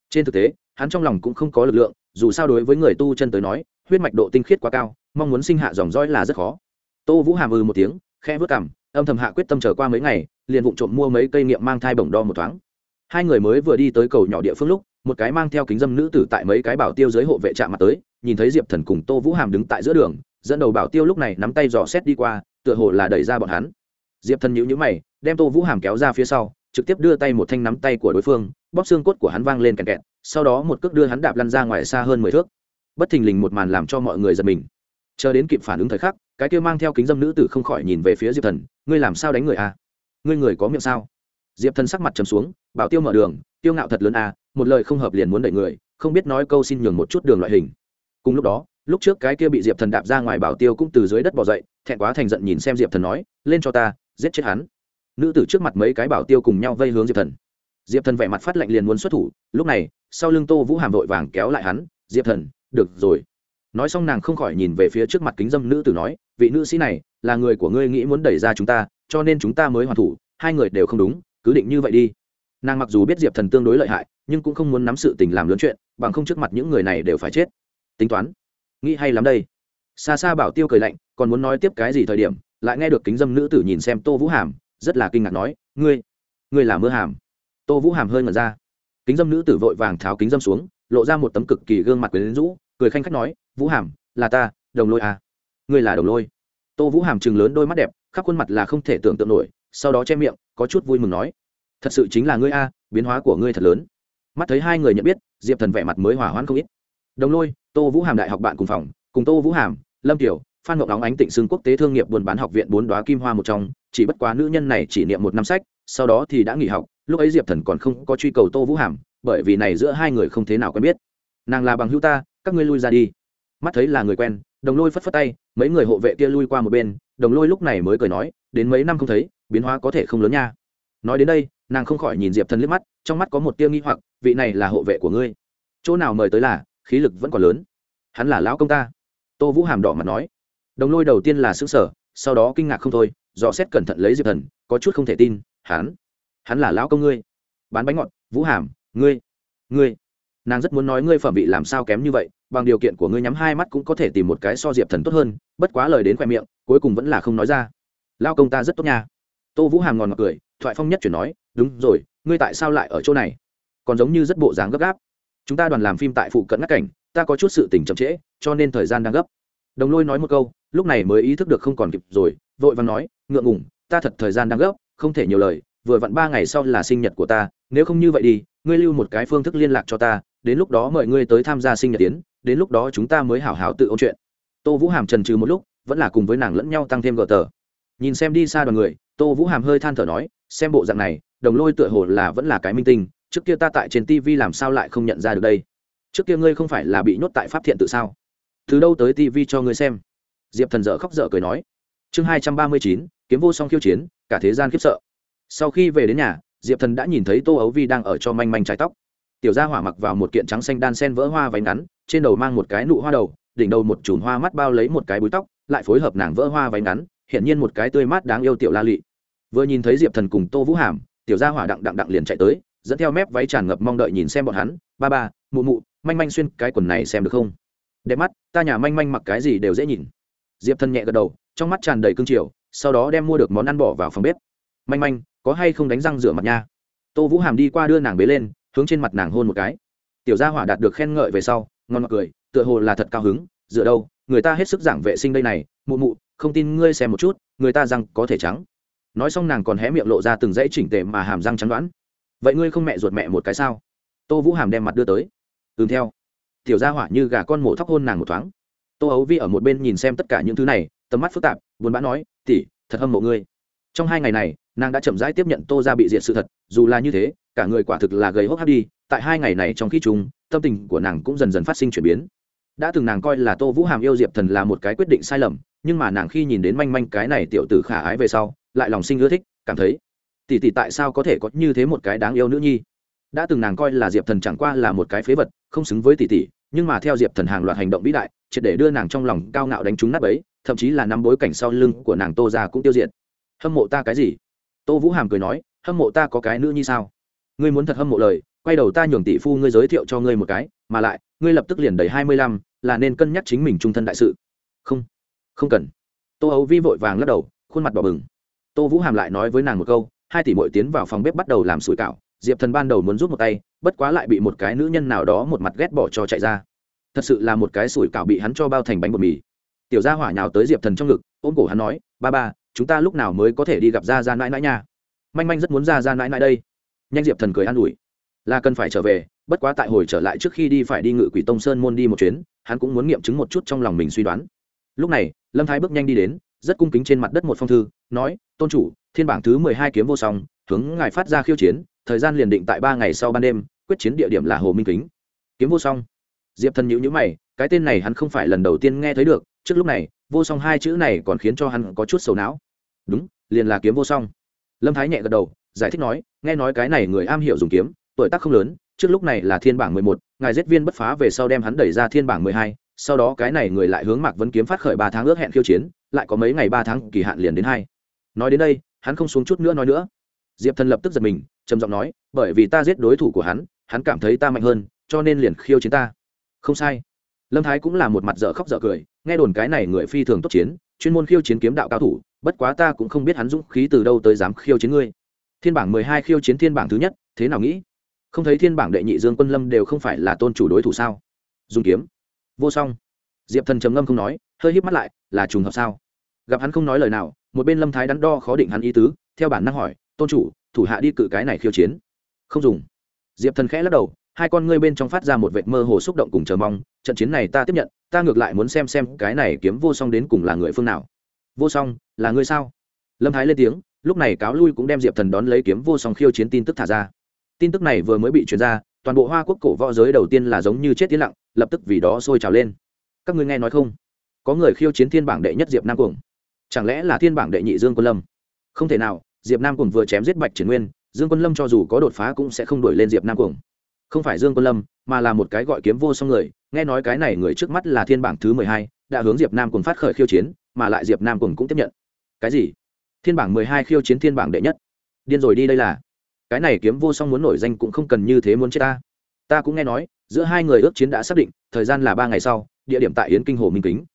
Trên thực tế, hắn trong lòng cũng không có lực lượng dù sao đối với người tu chân tới nói, huyết mạch độ tinh khiết quá cao, mong muốn sinh hạ dòng dõi là rất khó. Tô vũ hàm ư ừ một tiếng khe vớt cảm âm thầm hạ quyết tâm trở qua mấy ngày, liền vụng trộm mua mấy cây nghiệm mang thai bổng đo một thoáng. Hai người mới vừa đi tới cầu nhỏ địa phương lúc, một cái mang theo kính dâm nữ tử tại mấy cái bảo tiêu dưới hộ vệ trạm mặt tới, nhìn thấy diệp thần cùng tô vũ hàm đứng tại giữa đường, dẫn đầu bảo tiêu lúc này nắm tay dò xét đi qua, tựa hồ là đẩy ra bọn hắn. Diệp thần nhữ nhữ mày, đem tô vũ hàm kéo ra phía sau, trực tiếp đưa tay một thanh nắm tay của đối phương bóp xương cốt của hắn vang lên kẹt kẹt sau đó một cước đưa hắn đạp lăn ra ngoài xa hơn mười thước. Bất thình lình một màn làm cho mọi người giật mình. Chờ đến kịp phản ứng thời khắc cái kia mang theo kính dâm nữ tử không khỏi nhìn về phía diệp thần ngươi làm sao đánh người à? ngươi người có miệng sao? Diệp thần sắc mặt trầm xuống bảo tiêu mở đường tiêu ngạo thật lớn à, một lời không hợp liền muốn đẩy người không biết nói câu xin nhường một chút đường loại hình. Cùng lúc đó lúc trước cái kia bị diệp thần đạp ra ngoài bảo tiêu cũng từ dưới đất bỏ dậy thẹn quá thành giận nhìn xem diệp thần nói lên cho ta giết chết hắn. Nữ tử trước mặt mấy cái bảo tiêu cùng nhau vây hướng diệp thần diệp thần vẻ mặt phát lạnh liền muốn xuất thủ, lúc này, sau lưng tô vũ hàm vội vàng kéo lại hắn, diệp thần, được rồi. Nói xong nàng không khỏi nhìn về phía trước mặt kính dâm nữ tử nói, vị nữ sĩ này là người của ngươi nghĩ muốn đẩy ra chúng ta, cho nên chúng ta mới hoàn thủ, hai người đều không đúng, cứ định như vậy đi. Nàng mặc dù biết diệp thần tương đối lợi hại, nhưng cũng không muốn nắm sự tình làm lớn chuyện, bằng không trước mặt những người này đều phải chết. Tính toán. Nghĩ hay lắm đây. Xa xa bảo tiêu cười lạnh, còn muốn nói tiếp cái gì thời điểm, lại nghe được kính dâm nữ tử nhìn xem tô vũ hàm, rất là kinh ngạc nói, ngươi ngươi là mưa hàm tô vũ hàm hơi ngẩn ra kính dâm nữ tử vội vàng tháo kính dâm xuống lộ ra một tấm cực kỳ gương mặt quyến rũ cười khanh khách nói vũ hàm là ta đồng lôi à. ngươi là đồng lôi tô vũ hàm chừng lớn đôi mắt đẹp khắp khuôn mặt là không thể tưởng tượng nổi sau đó che miệng có chút vui mừng nói thật sự chính là ngươi a, biến hóa của ngươi thật lớn mắt thấy hai người nhận biết diệp thần vẻ mặt mới hỏa hoãn không ít đồng lôi tô vũ hàm đại học bạn cùng phòng cùng tô vũ hàm lâm tiểu phan ngọc đóng ánh tịnh xưng quốc tế thương nghiệp buôn bán học viện bốn đoá kim hoa một trong chỉ bất quá nữ nhân này chỉ niệm một năm sách sau đó thì đã nghỉ học, lúc ấy diệp thần còn không có truy cầu tô vũ hàm, bởi vì này giữa hai người không thế nào quen biết. Nàng là bằng hữu ta, các ngươi lui ra đi. Mắt thấy là người quen, đồng lôi phất phất tay, mấy người hộ vệ kia lui qua một bên, đồng lôi lúc này mới cười nói, đến mấy năm không thấy, biến hóa có thể không lớn nha. Nói đến đây, nàng không khỏi nhìn diệp thần liếc mắt, trong mắt có một tia nghi hoặc, vị này là hộ vệ của ngươi. Chỗ nào mời tới là, khí lực vẫn còn lớn. Hắn là lão công ta. Tô vũ hàm đỏ mặt nói. Đồng lôi đầu tiên là xứng sở sau đó kinh ngạc không thôi, dò xét cẩn thận lấy diệp thần, có chút không thể tin hắn hắn là lão công ngươi. Bán bánh ngọt, vũ hàm, ngươi ngươi. Nàng rất muốn nói ngươi phẩm vị làm sao kém như vậy, bằng điều kiện của ngươi nhắm hai mắt cũng có thể tìm một cái so diệp thần tốt hơn, bất quá lời đến khoe miệng, cuối cùng vẫn là không nói ra. Lao công ta rất tốt nha. Tô vũ hàm ngòn ngọt cười, thoại phong nhất chuyển nói, đúng rồi, ngươi tại sao lại ở chỗ này? Còn giống như rất bộ dáng gấp gáp. Chúng ta đoàn làm phim tại phụ cận ngắt cảnh, ta có chút sự tình chậm trễ, cho nên thời gian đang gấp. Đồng lôi nói một câu, lúc này mới ý thức được không còn kịp rồi, vội vàng nói, ngượng ngủng ta thật thời gian đang gấp không thể nhiều lời, vừa vặn ba ngày sau là sinh nhật của ta, nếu không như vậy đi, ngươi lưu một cái phương thức liên lạc cho ta, đến lúc đó mời ngươi tới tham gia sinh nhật tiến đến lúc đó chúng ta mới hảo hảo tự ôn chuyện. Tô vũ hàm trần trừ một lúc, vẫn là cùng với nàng lẫn nhau tăng thêm gờ tờ. Nhìn xem đi xa đoàn người, tô vũ hàm hơi than thở nói, xem bộ dạng này, đồng lôi tựa hồ là vẫn là cái minh tinh, trước kia ta tại trên tv làm sao lại không nhận ra được đây? Trước kia ngươi không phải là bị nhốt tại pháp thiện tự sao? Từ đâu tới tv cho ngươi xem? Diệp thần dở khóc dở cười nói. Chương hai trăm ba mươi chín, kiếm vô song khiêu chiến cả thế gian khiếp sợ. Sau khi về đến nhà, diệp thần đã nhìn thấy tô ấu vi đang ở cho manh manh trái tóc. Tiểu gia hỏa mặc vào một kiện trắng xanh đan sen vỡ hoa váy ngắn, trên đầu mang một cái nụ hoa đầu, đỉnh đầu một chùm hoa mắt bao lấy một cái búi tóc, lại phối hợp nàng vỡ hoa váy ngắn, hiển nhiên một cái tươi mát đáng yêu tiểu la lị. Vừa nhìn thấy diệp thần cùng tô vũ hàm, tiểu gia hỏa đặng đặng đặng liền chạy tới, dẫn theo mép váy tràn ngập mong đợi nhìn xem bọn hắn, ba ba, mụ mụ, manh manh xuyên cái quần này xem được không? Đẹp mắt, ta nhà manh manh mặc cái gì đều dễ nhìn. Diệp thần nhẹ gật đầu, trong mắt tràn đầy cương triều sau đó đem mua được món ăn bỏ vào phòng bếp. Manh manh, có hay không đánh răng rửa mặt nha? Tô vũ hàm đi qua đưa nàng bế lên, hướng trên mặt nàng hôn một cái. Tiểu gia hỏa đạt được khen ngợi về sau, ngon mặc cười, tựa hồ là thật cao hứng, dựa đâu, người ta hết sức giảng vệ sinh đây này, mụ mụ, không tin ngươi xem một chút, người ta răng có thể trắng. Nói xong nàng còn hé miệng lộ ra từng dãy chỉnh tề mà hàm răng trắng đoán. Vậy ngươi không mẹ ruột mẹ một cái sao? Tô vũ hàm đem mặt đưa tới. Ừm, theo. Tiểu gia hỏa như gà con mổ thóc hôn nàng một thoáng. Tô ấu vi ở một bên nhìn xem tất cả những thứ này, tầm mắt phức tạp, buồn bã nói tỷ, thật hâm mộ ngươi. Trong hai ngày này, nàng đã chậm rãi tiếp nhận tô ra bị diệt sự thật, dù là như thế, cả người quả thực là gầy hốc hác đi, tại hai ngày này trong khi chúng tâm tình của nàng cũng dần dần phát sinh chuyển biến. Đã từng nàng coi là tô vũ hàm yêu diệp thần là một cái quyết định sai lầm, nhưng mà nàng khi nhìn đến manh manh cái này tiểu tử khả ái về sau, lại lòng sinh ưa thích, cảm thấy, tỷ tỷ tại sao có thể có như thế một cái đáng yêu nữ nhi? Đã từng nàng coi là diệp thần chẳng qua là một cái phế vật, không xứng với tỷ tỷ, nhưng mà theo diệp thần hàng loạt hành động vĩ đại, triệt để đưa nàng trong lòng cao ngạo đánh trúng nắp ấy thậm chí là nắm bối cảnh sau lưng của nàng tô ra cũng tiêu diệt. Hâm mộ ta cái gì? Tô vũ hàm cười nói, hâm mộ ta có cái nữ như sao? Ngươi muốn thật hâm mộ lời, quay đầu ta nhường tỷ phu ngươi giới thiệu cho ngươi một cái, mà lại, ngươi lập tức liền đầy hai mươi lăm, là nên cân nhắc chính mình trung thân đại sự. Không không cần. Tô ấu vi vội vàng lắc đầu, khuôn mặt bỏ bừng. Tô vũ hàm lại nói với nàng một câu, hai tỷ mội tiến vào phòng bếp bắt đầu làm sủi cảo, diệp thần ban đầu muốn rút một tay, bất quá lại bị một cái nữ nhân nào đó một mặt ghét bỏ cho chạy ra. Thật sự là một cái sủi cảo bị hắn cho bao thành bánh bột mì tiểu gia hỏa nhào tới diệp thần trong ngực, ôm cổ hắn nói, ba ba, chúng ta lúc nào mới có thể đi gặp ra ra mãi mãi nha? Manh manh rất muốn ra ra mãi mãi đây. Nhanh diệp thần cười an ủi, là cần phải trở về, bất quá tại hồi trở lại trước khi đi phải đi ngự quỷ tông sơn môn đi một chuyến, hắn cũng muốn nghiệm chứng một chút trong lòng mình suy đoán. Lúc này, lâm thái bước nhanh đi đến, rất cung kính trên mặt đất một phong thư, nói, tôn chủ, thiên bảng thứ mười hai kiếm vô song, hướng ngài phát ra khiêu chiến, thời gian liền định tại ba ngày sau ban đêm, quyết chiến địa điểm là hồ minh kính. Kiếm vô song. Diệp thần nhữ nhữ mày cái tên này hắn không phải lần đầu tiên nghe thấy được, trước lúc này, vô song hai chữ này còn khiến cho hắn có chút sầu não. Đúng, liền là kiếm vô song. Lâm thái nhẹ gật đầu, giải thích nói, nghe nói cái này người am hiểu dùng kiếm, tuổi tác không lớn, trước lúc này là thiên bảng mười một, ngài giết viên bất phá về sau đem hắn đẩy ra thiên bảng mười hai, sau đó cái này người lại hướng mạc vấn kiếm phát khởi ba tháng ước hẹn khiêu chiến, lại có mấy ngày ba tháng kỳ hạn liền đến hai. Nói đến đây, hắn không xuống chút nữa nói nữa. Diệp thần lập tức giật mình, trầm giọng nói, bởi vì ta giết đối thủ của hắn hắn cảm thấy ta mạnh hơn, cho nên liền khiêu chiến ta. Không sai lâm thái cũng là một mặt dở khóc dở cười, nghe đồn cái này người phi thường tốt chiến, chuyên môn khiêu chiến kiếm đạo cao thủ, bất quá ta cũng không biết hắn dũng khí từ đâu tới dám khiêu chiến ngươi. Thiên bảng mười hai khiêu chiến thiên bảng thứ nhất, thế nào nghĩ? Không thấy thiên bảng đệ nhị dương quân lâm đều không phải là tôn chủ đối thủ sao? Dùng kiếm. Vô song. Diệp thần trầm ngâm không nói, hơi híp mắt lại, là trùng hợp sao? Gặp hắn không nói lời nào, một bên lâm thái đắn đo khó định hắn ý tứ, theo bản năng hỏi, tôn chủ, thủ hạ đi cự cái này khiêu chiến? Không dùng. Diệp thần khẽ lắc đầu, hai con ngươi bên trong phát ra một vệt mơ hồ xúc động cùng chờ mong trận chiến này ta tiếp nhận, ta ngược lại muốn xem xem cái này kiếm vô song đến cùng là người phương nào. Vô song, là ngươi sao? Lâm thái lên tiếng, lúc này cáo lui cũng đem diệp thần đón lấy kiếm vô song khiêu chiến tin tức thả ra. Tin tức này vừa mới bị truyền ra, toàn bộ hoa quốc cổ võ giới đầu tiên là giống như chết tiến lặng, lập tức vì đó sôi trào lên. Các ngươi nghe nói không? Có người khiêu chiến thiên bảng đệ nhất diệp nam cuồng. Chẳng lẽ là thiên bảng đệ nhị dương quân lâm? Không thể nào, diệp nam cuồng vừa chém giết bạch triển nguyên, dương quân lâm cho dù có đột phá cũng sẽ không đổi lên diệp nam cuồng không phải dương quân lâm, mà là một cái gọi kiếm vô song người, nghe nói cái này người trước mắt là thiên bảng thứ mười hai, đã hướng diệp nam cùng phát khởi khiêu chiến, mà lại diệp nam cùng cũng tiếp nhận. Cái gì? Thiên bảng mười hai khiêu chiến thiên bảng đệ nhất. Điên rồi đi đây là. Cái này kiếm vô song muốn nổi danh cũng không cần như thế muốn chết ta. Ta cũng nghe nói, giữa hai người ước chiến đã xác định, thời gian là ba ngày sau, địa điểm tại yến kinh hồ minh kính.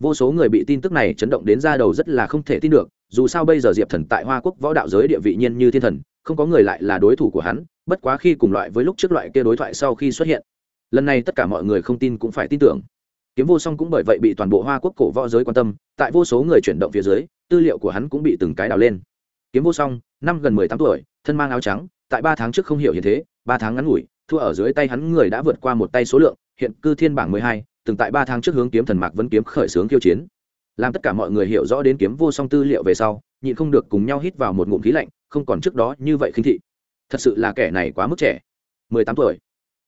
Vô số người bị tin tức này chấn động đến ra đầu rất là không thể tin được, dù sao bây giờ diệp thần tại hoa quốc võ đạo giới địa vị nhiên như thiên thần, không có người lại là đối thủ của hắn bất quá khi cùng loại với lúc trước loại kia đối thoại sau khi xuất hiện. Lần này tất cả mọi người không tin cũng phải tin tưởng. Kiếm vô song cũng bởi vậy bị toàn bộ hoa quốc cổ võ giới quan tâm, tại vô số người chuyển động phía dưới, tư liệu của hắn cũng bị từng cái đào lên. Kiếm vô song, năm gần mười tám tuổi, thân mang áo trắng, tại ba tháng trước không hiểu hiện thế, ba tháng ngắn ngủi, thua ở dưới tay hắn người đã vượt qua một tay số lượng, hiện cư thiên bảng mười hai, từng tại ba tháng trước hướng kiếm thần mạc vẫn kiếm khởi xướng khiêu chiến. Làm tất cả mọi người hiểu rõ đến kiếm vô song tư liệu về sau, nhịn không được cùng nhau hít vào một ngụm khí lạnh, không còn trước đó như vậy khinh thị thật sự là kẻ này quá mức trẻ. Mười tám tuổi.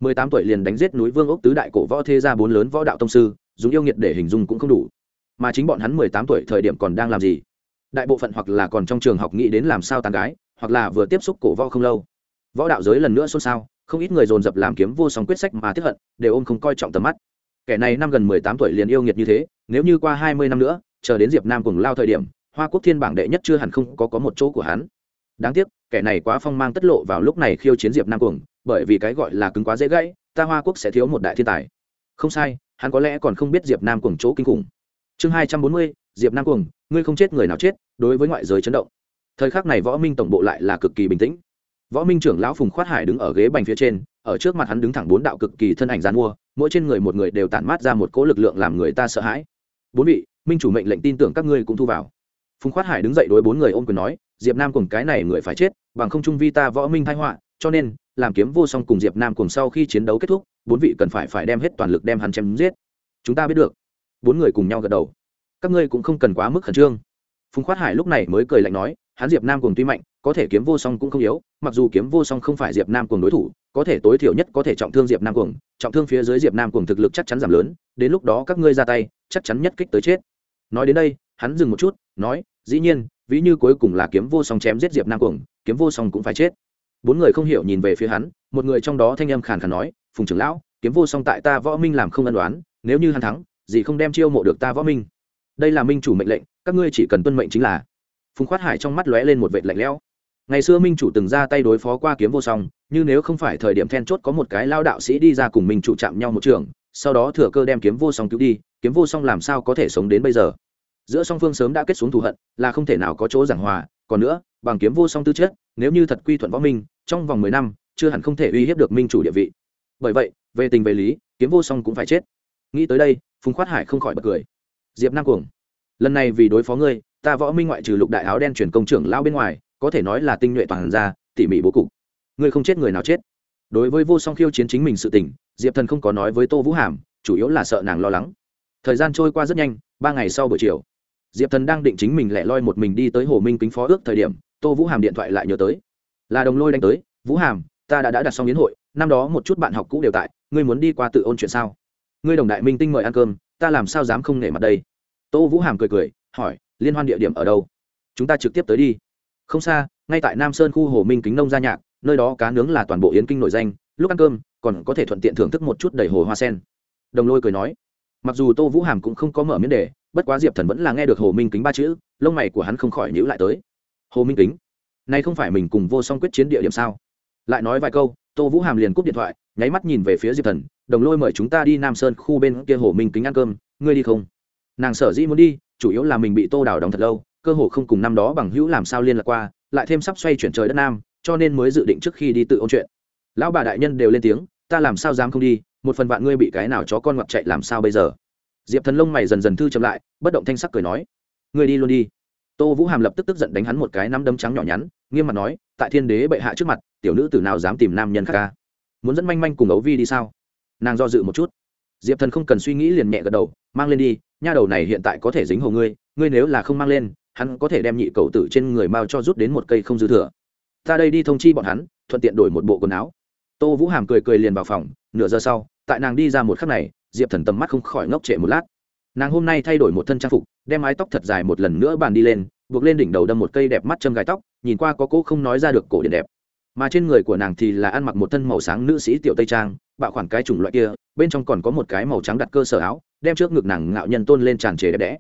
Mười tám tuổi liền đánh giết núi vương ốc tứ đại cổ võ thế gia bốn lớn võ đạo tông sư, dùng yêu nghiệt để hình dung cũng không đủ. Mà chính bọn hắn mười tám tuổi thời điểm còn đang làm gì? Đại bộ phận hoặc là còn trong trường học nghĩ đến làm sao tàn gái, hoặc là vừa tiếp xúc cổ võ không lâu. Võ đạo giới lần nữa xôn xao, không ít người dồn dập làm kiếm vô song quyết sách mà tiếp hận, đều ôm không coi trọng tầm mắt. Kẻ này năm gần mười tám tuổi liền yêu nghiệt như thế, nếu như qua hai mươi năm nữa, chờ đến diệp nam cùng lao thời điểm, hoa quốc thiên bảng đệ nhất chưa hẳn không có có một chỗ của hắn. Đáng tiếc kẻ này quá phong mang tất lộ vào lúc này khiêu chiến diệp nam cuồng, bởi vì cái gọi là cứng quá dễ gãy, ta hoa quốc sẽ thiếu một đại thiên tài. Không sai, hắn có lẽ còn không biết diệp nam cuồng chỗ kinh khủng. Chương hai trăm bốn mươi, diệp nam cuồng, ngươi không chết người nào chết, đối với ngoại giới chấn động. Thời khắc này võ minh tổng bộ lại là cực kỳ bình tĩnh. Võ minh trưởng lão phùng khoát hải đứng ở ghế bành phía trên, ở trước mặt hắn đứng thẳng bốn đạo cực kỳ thân ảnh gian mua, mỗi trên người một người đều tản mát ra một cỗ lực lượng làm người ta sợ hãi. Bốn vị, minh chủ mệnh lệnh tin tưởng các ngươi cũng thu vào phùng khoát hải đứng dậy đối bốn người ôm quyền nói, diệp nam cùng cái này người phải chết, bằng không trung vi ta võ minh thái họa, cho nên, làm kiếm vô song cùng diệp nam cùng sau khi chiến đấu kết thúc, bốn vị cần phải phải đem hết toàn lực đem hắn chém giết. Chúng ta biết được. Bốn người cùng nhau gật đầu. Các ngươi cũng không cần quá mức khẩn trương. Phùng khoát hải lúc này mới cười lạnh nói, hắn diệp nam cùng tuy mạnh, có thể kiếm vô song cũng không yếu, mặc dù kiếm vô song không phải diệp nam cùng đối thủ, có thể tối thiểu nhất có thể trọng thương diệp nam cùng, trọng thương phía dưới diệp nam cùng thực lực chắc chắn giảm lớn, đến lúc đó các ngươi ra tay, chắc chắn nhất kích tới chết. Nói đến đây hắn dừng một chút, nói, dĩ nhiên, ví như cuối cùng là kiếm vô song chém giết diệp nam cuồng, kiếm vô song cũng phải chết. Bốn người không hiểu nhìn về phía hắn, một người trong đó thanh âm khàn khàn nói, phùng trưởng lão, kiếm vô song tại ta võ minh làm không ân đoán nếu như hắn thắng, gì không đem chiêu mộ được ta võ minh? Đây là minh chủ mệnh lệnh, các ngươi chỉ cần tuân mệnh chính là. Phùng khoát hải trong mắt lóe lên một vệt lạnh lẽo. Ngày xưa minh chủ từng ra tay đối phó qua kiếm vô song nhưng nếu không phải thời điểm then chốt có một cái lao đạo sĩ đi ra cùng minh chủ chạm nhau một trường, sau đó thừa cơ đem kiếm vô song cứu đi, kiếm vô song làm sao có thể sống đến bây giờ? Giữa song phương sớm đã kết xuống thù hận, là không thể nào có chỗ giảng hòa. Còn nữa, bằng kiếm vô song tư chất, nếu như thật quy thuận võ minh, trong vòng mười năm, chưa hẳn không thể uy hiếp được minh chủ địa vị. Bởi vậy, về tình về lý, kiếm vô song cũng phải chết. Nghĩ tới đây, phùng khoát hải không khỏi bật cười. Diệp nam cuồng, lần này vì đối phó ngươi, ta võ minh ngoại trừ lục đại áo đen chuyển công trưởng lao bên ngoài, có thể nói là tinh nhuệ toàn ra, tỉ mỉ bố cục. Ngươi không chết người nào chết. Đối với vô song khiêu chiến chính mình sự tình, diệp thần không có nói với tô vũ hàm, chủ yếu là sợ nàng lo lắng. Thời gian trôi qua rất nhanh, ba ngày sau buổi chiều diệp thần đang định chính mình lẻ loi một mình đi tới hồ minh kính phó ước thời điểm tô vũ hàm điện thoại lại nhớ tới. Là đồng lôi đánh tới vũ hàm ta đã, đã đặt xong yến hội năm đó một chút bạn học cũ đều tại ngươi muốn đi qua tự ôn chuyện sao? Ngươi đồng đại minh tinh mời ăn cơm ta làm sao dám không nể mặt đây? Tô vũ hàm cười cười hỏi liên hoan địa điểm ở đâu? Chúng ta trực tiếp tới đi. Không xa ngay tại nam sơn khu hồ minh kính nông gia nhạc nơi đó cá nướng là toàn bộ yến kinh nổi danh lúc ăn cơm còn có thể thuận tiện thưởng thức một chút đầy hồ hoa sen. Đồng lôi cười nói. Mặc dù tô vũ hàm cũng không có mở miếng đề bất quá diệp thần vẫn là nghe được hồ minh kính ba chữ, lông mày của hắn không khỏi nhữ lại tới. Hồ minh kính nay không phải mình cùng vô song quyết chiến địa điểm sao? Lại nói vài câu, tô vũ hàm liền cúp điện thoại, nháy mắt nhìn về phía diệp thần, đồng lôi mời chúng ta đi nam sơn khu bên kia hồ minh kính ăn cơm, ngươi đi không? Nàng sở dĩ muốn đi, chủ yếu là mình bị tô đào đóng thật lâu, cơ hồ không cùng năm đó bằng hữu làm sao liên lạc qua, lại thêm sắp xoay chuyển trời đất nam, cho nên mới dự định trước khi đi tự ôn chuyện. Lão bà đại nhân đều lên tiếng, ta làm sao dám không đi, một phần bạn ngươi bị cái nào chó con ngoặt chạy làm sao bây giờ? Diệp thần lông mày dần dần thư chậm lại, bất động thanh sắc cười nói, ngươi đi luôn đi. Tô vũ hàm lập tức tức giận đánh hắn một cái nắm đấm trắng nhỏ nhắn, nghiêm mặt nói, tại thiên đế bệ hạ trước mặt, tiểu nữ tử nào dám tìm nam nhân khác ca? Muốn dẫn manh manh cùng ấu vi đi sao? Nàng do dự một chút. Diệp thần không cần suy nghĩ liền nhẹ gật đầu, mang lên đi, nha đầu này hiện tại có thể dính hồ ngươi ngươi nếu là không mang lên, hắn có thể đem nhị cậu tử trên người mao cho rút đến một cây không dư thừa. Ta đây đi thông chi bọn hắn, thuận tiện đổi một bộ quần áo. Tô vũ hàm cười cười liền vào phòng, nửa giờ sau, tại nàng đi ra một khắc này diệp thần tầm mắt không khỏi ngốc trệ một lát. Nàng hôm nay thay đổi một thân trang phục, đem mái tóc thật dài một lần nữa bàn đi lên, buộc lên đỉnh đầu đâm một cây đẹp mắt châm gai tóc, nhìn qua có cỗ không nói ra được cổ điện đẹp. Mà trên người của nàng thì là ăn mặc một thân màu sáng nữ sĩ tiểu tây trang, bạo khoản cái chủng loại kia, bên trong còn có một cái màu trắng đặt cơ sở áo, đem trước ngực nàng ngạo nhân tôn lên tràn trề đẹp đẽ.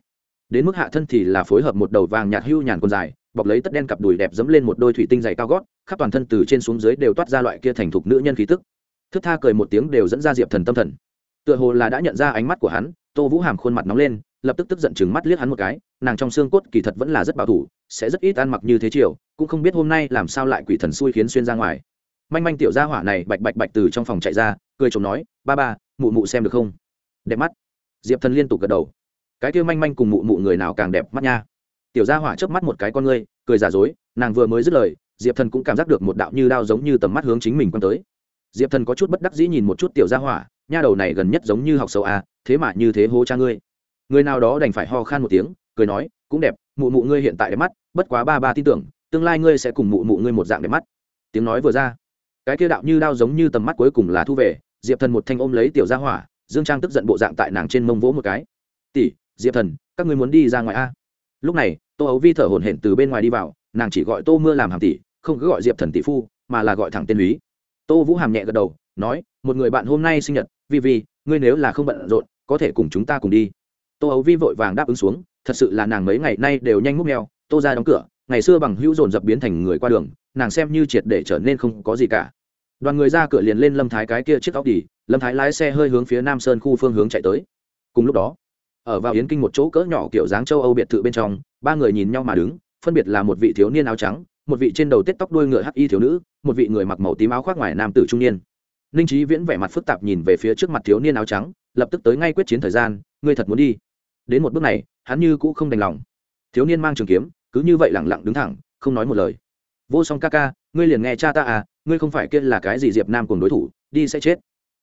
Đến mức hạ thân thì là phối hợp một đầu vàng nhạt hưu nhàn quần dài, bọc lấy tất đen cặp đùi đẹp dẫm lên một đôi thủy tinh dày cao gót, khắp toàn thân từ trên xuống dưới đều toát ra loại kia thành thục nữ nhân khí tức. Thức tha cười một tiếng đều dẫn ra diệp thần tâm thần tựa hồ là đã nhận ra ánh mắt của hắn, tô vũ hàm khuôn mặt nóng lên, lập tức tức giận chừng mắt liếc hắn một cái, nàng trong xương cốt kỳ thật vẫn là rất bảo thủ, sẽ rất ít ăn mặc như thế chiều cũng không biết hôm nay làm sao lại quỷ thần xui khiến xuyên ra ngoài. Manh manh tiểu gia hỏa này bạch bạch bạch từ trong phòng chạy ra, cười chồng nói, ba ba, mụ mụ xem được không? Đẹp mắt. Diệp thần liên tục gật đầu. Cái kia manh manh cùng mụ mụ người nào càng đẹp mắt nha? Tiểu gia hỏa chớp mắt một cái con ngươi, cười giả dối, nàng vừa mới dứt lời, diệp thần cũng cảm giác được một đạo như đao giống như tầm mắt hướng chính mình quăng tới. Diệp thần có chút bất đắc dĩ nhìn một chút tiểu gia hỏa nha đầu này gần nhất giống như học sâu a à, thế mà như thế hô cha ngươi. Người nào đó đành phải ho khan một tiếng, cười nói, cũng đẹp, mụ mụ ngươi hiện tại đẹp mắt, bất quá ba ba tin tưởng, tương lai ngươi sẽ cùng mụ mụ ngươi một dạng đẹp mắt. Tiếng nói vừa ra, cái kia đạo như đao giống như tầm mắt cuối cùng là thu về, diệp thần một thanh ôm lấy tiểu gia hỏa, dương trang tức giận bộ dạng tại nàng trên mông vỗ một cái. Tỷ, diệp thần, các ngươi muốn đi ra ngoài a? Lúc này, tô ấu vi thở hổn hển từ bên ngoài đi vào, nàng chỉ gọi tô mưa làm hàm tỷ, không cứ gọi diệp thần tỷ phu, mà là gọi thẳng tên lý tô vũ hàm nhẹ gật đầu, nói một người bạn hôm nay sinh nhật, vi vi, ngươi nếu là không bận rộn, có thể cùng chúng ta cùng đi. Tô ấu vi vội vàng đáp ứng xuống, thật sự là nàng mấy ngày nay đều nhanh múc mèo tô ra đóng cửa, ngày xưa bằng hữu dồn dập biến thành người qua đường, nàng xem như triệt để trở nên không có gì cả. Đoàn người ra cửa liền lên lâm thái cái kia chiếc óc đi lâm thái lái xe hơi hướng phía nam sơn khu phương hướng chạy tới. Cùng lúc đó, ở vào yến kinh một chỗ cỡ nhỏ kiểu dáng châu âu biệt thự bên trong, ba người nhìn nhau mà đứng, phân biệt là một vị thiếu niên áo trắng, một vị trên đầu tết tóc đuôi ngựa hắc y thiếu nữ, một vị người mặc màu tím áo khoác ngoài nam tử trung niên ninh trí viễn vẻ mặt phức tạp nhìn về phía trước mặt thiếu niên áo trắng, lập tức tới ngay quyết chiến thời gian, ngươi thật muốn đi. Đến một bước này, hắn như cũ không đành lòng. Thiếu niên mang trường kiếm, cứ như vậy lẳng lặng đứng thẳng, không nói một lời. Vô song ca ca, ngươi liền nghe cha ta à ngươi không phải kia là cái gì diệp nam cùng đối thủ, đi sẽ chết.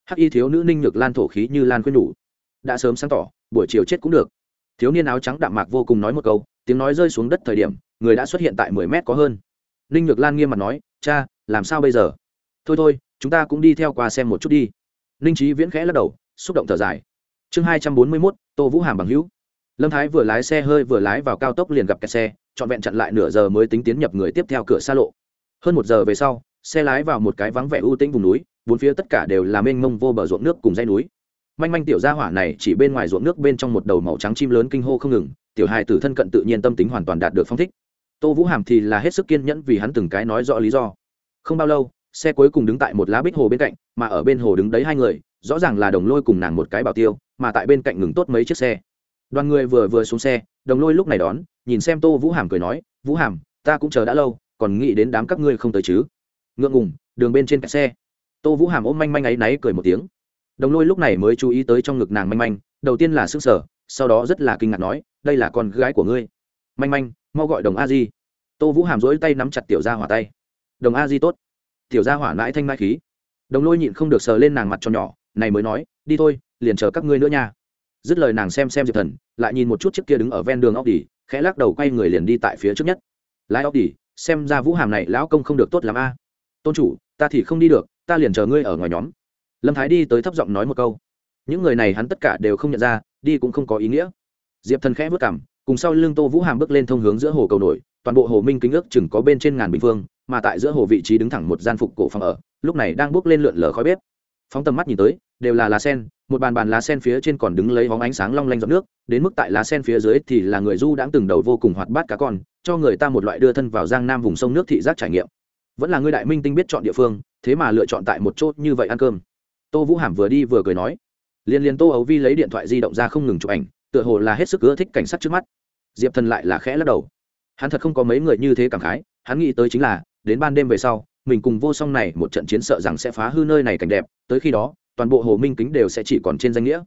Hắc y thiếu nữ ninh Nhược lan thổ khí như lan khuyên nhủ đã sớm sáng tỏ, buổi chiều chết cũng được. Thiếu niên áo trắng đạm mạc vô cùng nói một câu, tiếng nói rơi xuống đất thời điểm, người đã xuất hiện tại mười mét có hơn. Ninh nhược lan nghiêm mặt nói, cha, làm sao bây giờ? Thôi thôi chúng ta cũng đi theo qua xem một chút đi. Ninh trí viễn khẽ lắc đầu, xúc động thở dài. Chương hai trăm bốn mươi mốt, tô vũ hàm bằng hữu. Lâm thái vừa lái xe hơi vừa lái vào cao tốc liền gặp kẹt xe, trọn vẹn chặn lại nửa giờ mới tính tiến nhập người tiếp theo cửa xa lộ. Hơn một giờ về sau, xe lái vào một cái vắng vẻ ưu tĩnh vùng núi, bốn phía tất cả đều là mênh mông vô bờ ruộng nước cùng dây núi. Manh manh tiểu gia hỏa này chỉ bên ngoài ruộng nước bên trong một đầu màu trắng chim lớn kinh hô không ngừng, tiểu hài tử thân cận tự nhiên tâm tính hoàn toàn đạt được phong thích. Tô vũ hàm thì là hết sức kiên nhẫn vì hắn từng cái nói rõ lý do. Không bao lâu xe cuối cùng đứng tại một lá bích hồ bên cạnh, mà ở bên hồ đứng đấy hai người, rõ ràng là đồng lôi cùng nàng một cái bảo tiêu, mà tại bên cạnh ngừng tốt mấy chiếc xe. Đoàn người vừa vừa xuống xe, đồng lôi lúc này đón, nhìn xem tô vũ hàm cười nói, vũ hàm, ta cũng chờ đã lâu, còn nghĩ đến đám các ngươi không tới chứ? Ngượng ngùng, đường bên trên cái xe. Tô vũ hàm ôm manh manh ấy náy cười một tiếng. Đồng lôi lúc này mới chú ý tới trong ngực nàng manh manh, đầu tiên là s ư n g sở sau đó rất là kinh ngạc nói, đây là con gái của ngươi. Manh manh, mau gọi đồng a di. Tô vũ hàm dỗi tay nắm chặt tiểu gia hỏa tay. Đồng a di tốt tiểu gia hỏa mãi thanh mai khí. Đồng lôi nhịn không được sờ lên nàng mặt cho nhỏ, này mới nói, đi thôi, liền chờ các ngươi nữa nha. Dứt lời nàng xem xem diệp thần, lại nhìn một chút chiếc kia đứng ở ven đường óc đỉ khẽ lắc đầu quay người liền đi tại phía trước nhất. Lái óc đỉ xem ra vũ hàm này lão công không được tốt l a. Tôn chủ, ta thì không đi được, ta liền chờ ngươi ở ngoài nhóm. Lâm thái đi tới thấp giọng nói một câu. Những người này hắn tất cả đều không nhận ra, đi cũng không có ý nghĩa. Diệp thần khẽ vất cảm cùng sau lưng tô vũ hàm bước lên thông hướng giữa hồ cầu nổi, toàn bộ hồ minh kính ước chừng có bên trên ngàn bình phương mà tại giữa hồ vị trí đứng thẳng một gian phục cổ phòng ở, lúc này đang bước lên lượn lờ khói bếp. Phóng tầm mắt nhìn tới, đều là lá sen, một bàn bàn lá sen phía trên còn đứng lấy hóng ánh sáng long lanh giọt nước, đến mức tại lá sen phía dưới thì là người du đãng từng đầu vô cùng hoạt bát cá con, cho người ta một loại đưa thân vào giang nam vùng sông nước thị giác trải nghiệm. Vẫn là người đại minh tinh biết chọn địa phương, thế mà lựa chọn tại một chốt như vậy ăn cơm. Tô vũ hàm vừa đi vừa cười nói, liên liên tô ấu vi lấy điện thoại di động ra không ngừng chụp ảnh, tựa hồ là hết sức ưa thích cảnh sát trước mắt. Diệp thần lại là khẽ lắc đầu. Hắn thật không có mấy người như thế cảm khái, hắn nghĩ tới chính là đến ban đêm về sau, mình cùng vô song này một trận chiến sợ rằng sẽ phá hư nơi này cảnh đẹp, tới khi đó, toàn bộ hồ minh kính đều sẽ chỉ còn trên danh nghĩa.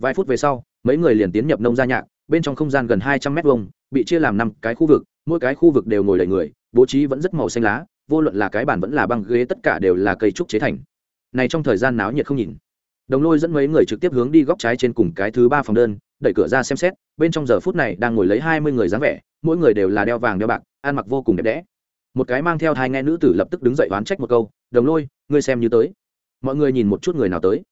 Vài phút về sau, mấy người liền tiến nhập nông gia nhạc, bên trong không gian gần hai trăm mét vuông, bị chia làm năm cái khu vực, mỗi cái khu vực đều ngồi đầy người, bố trí vẫn rất màu xanh lá, vô luận là cái bàn vẫn là băng ghế, tất cả đều là cây trúc chế thành. Này trong thời gian náo nhiệt không nhìn. Đồng lôi dẫn mấy người trực tiếp hướng đi góc trái trên cùng cái thứ ba phòng đơn, đẩy cửa ra xem xét, bên trong giờ phút này đang ngồi lấy hai mươi người dáng vẻ, mỗi người đều là đeo vàng đeo bạc, ăn mặc vô cùng đẹp đẽ một cái mang theo hai nghe nữ tử lập tức đứng dậy oán trách một câu, đồng lôi, ngươi xem như tới. Mọi người nhìn một chút người nào tới.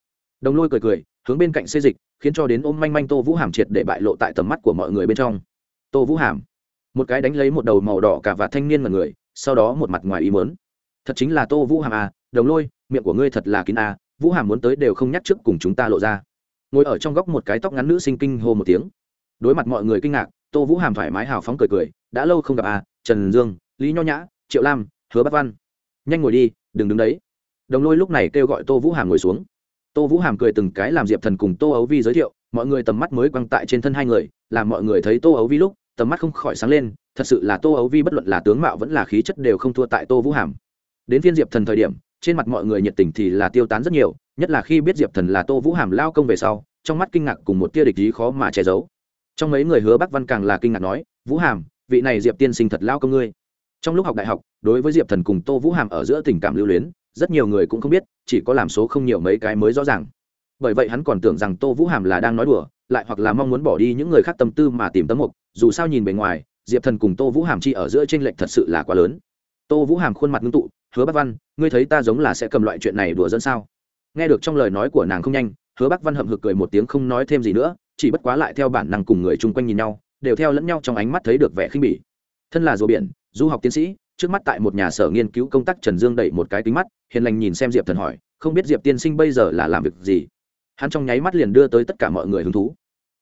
Đồng lôi cười cười, hướng bên cạnh xê dịch, khiến cho đến ôm manh manh tô vũ hàm triệt để bại lộ tại tầm mắt của mọi người bên trong. Tô vũ hàm, một cái đánh lấy một đầu màu đỏ cả và thanh niên mật người, sau đó một mặt ngoài ý mớn thật chính là tô vũ hàm à đồng lôi, miệng của ngươi thật là kín à vũ hàm muốn tới đều không nhắc trước cùng chúng ta lộ ra. Ngồi ở trong góc một cái tóc ngắn nữ sinh kinh hô một tiếng. Đối mặt mọi người kinh ngạc, tô vũ hàm thoải mái hào phóng cười cười, đã lâu không gặp à trần dương lý nho nhã, triệu lam, hứa bắc văn. Nhanh ngồi đi, đừng đứng đấy. Đồng lôi lúc này kêu gọi tô vũ hàm ngồi xuống. Tô vũ hàm cười từng cái làm diệp thần cùng tô ấu vi giới thiệu, mọi người tầm mắt mới quăng tại trên thân hai người, làm mọi người thấy tô ấu vi lúc, tầm mắt không khỏi sáng lên, thật sự là tô ấu vi bất luận là tướng mạo vẫn là khí chất đều không thua tại tô vũ hàm. Đến phiên diệp thần thời điểm, trên mặt mọi người nhiệt tình thì là tiêu tán rất nhiều, nhất là khi biết diệp thần là tô vũ hàm lao công về sau, trong mắt kinh ngạc cùng một tia địch ý khó mà che giấu. Trong mấy người hứa bắc văn càng là kinh ngạc nói, vũ hàm, vị này diệp tiên sinh thật lao công ngươi trong lúc học đại học, đối với diệp thần cùng tô vũ hàm ở giữa tình cảm lưu luyến, rất nhiều người cũng không biết, chỉ có làm số không nhiều mấy cái mới rõ ràng. Bởi vậy hắn còn tưởng rằng tô vũ hàm là đang nói đùa, lại hoặc là mong muốn bỏ đi những người khác tâm tư mà tìm tấm mục, dù sao nhìn bề ngoài, diệp thần cùng tô vũ hàm chi ở giữa t r ê n lệch thật sự là quá lớn. Tô vũ hàm khuôn mặt ngưng tụ, hứa bắc văn, ngươi thấy ta giống là sẽ cầm loại chuyện này đùa dẫn sao? Nghe được trong lời nói của nàng không nhanh, hứa bắc văn hậm hực cười một tiếng không nói thêm gì nữa, chỉ bất quá lại theo bản năng cùng người chung quanh nhìn nhau, đều theo lẫn nhau trong ánh mắt thấy được vẻ khinh bỉ. Thân là rùa biển du học tiến sĩ, trước mắt tại một nhà sở nghiên cứu công tác trần dương đẩy một cái kính mắt, hiền lành nhìn xem diệp thần hỏi, không biết diệp tiên sinh bây giờ là làm việc gì? Hắn trong nháy mắt liền đưa tới tất cả mọi người hứng thú.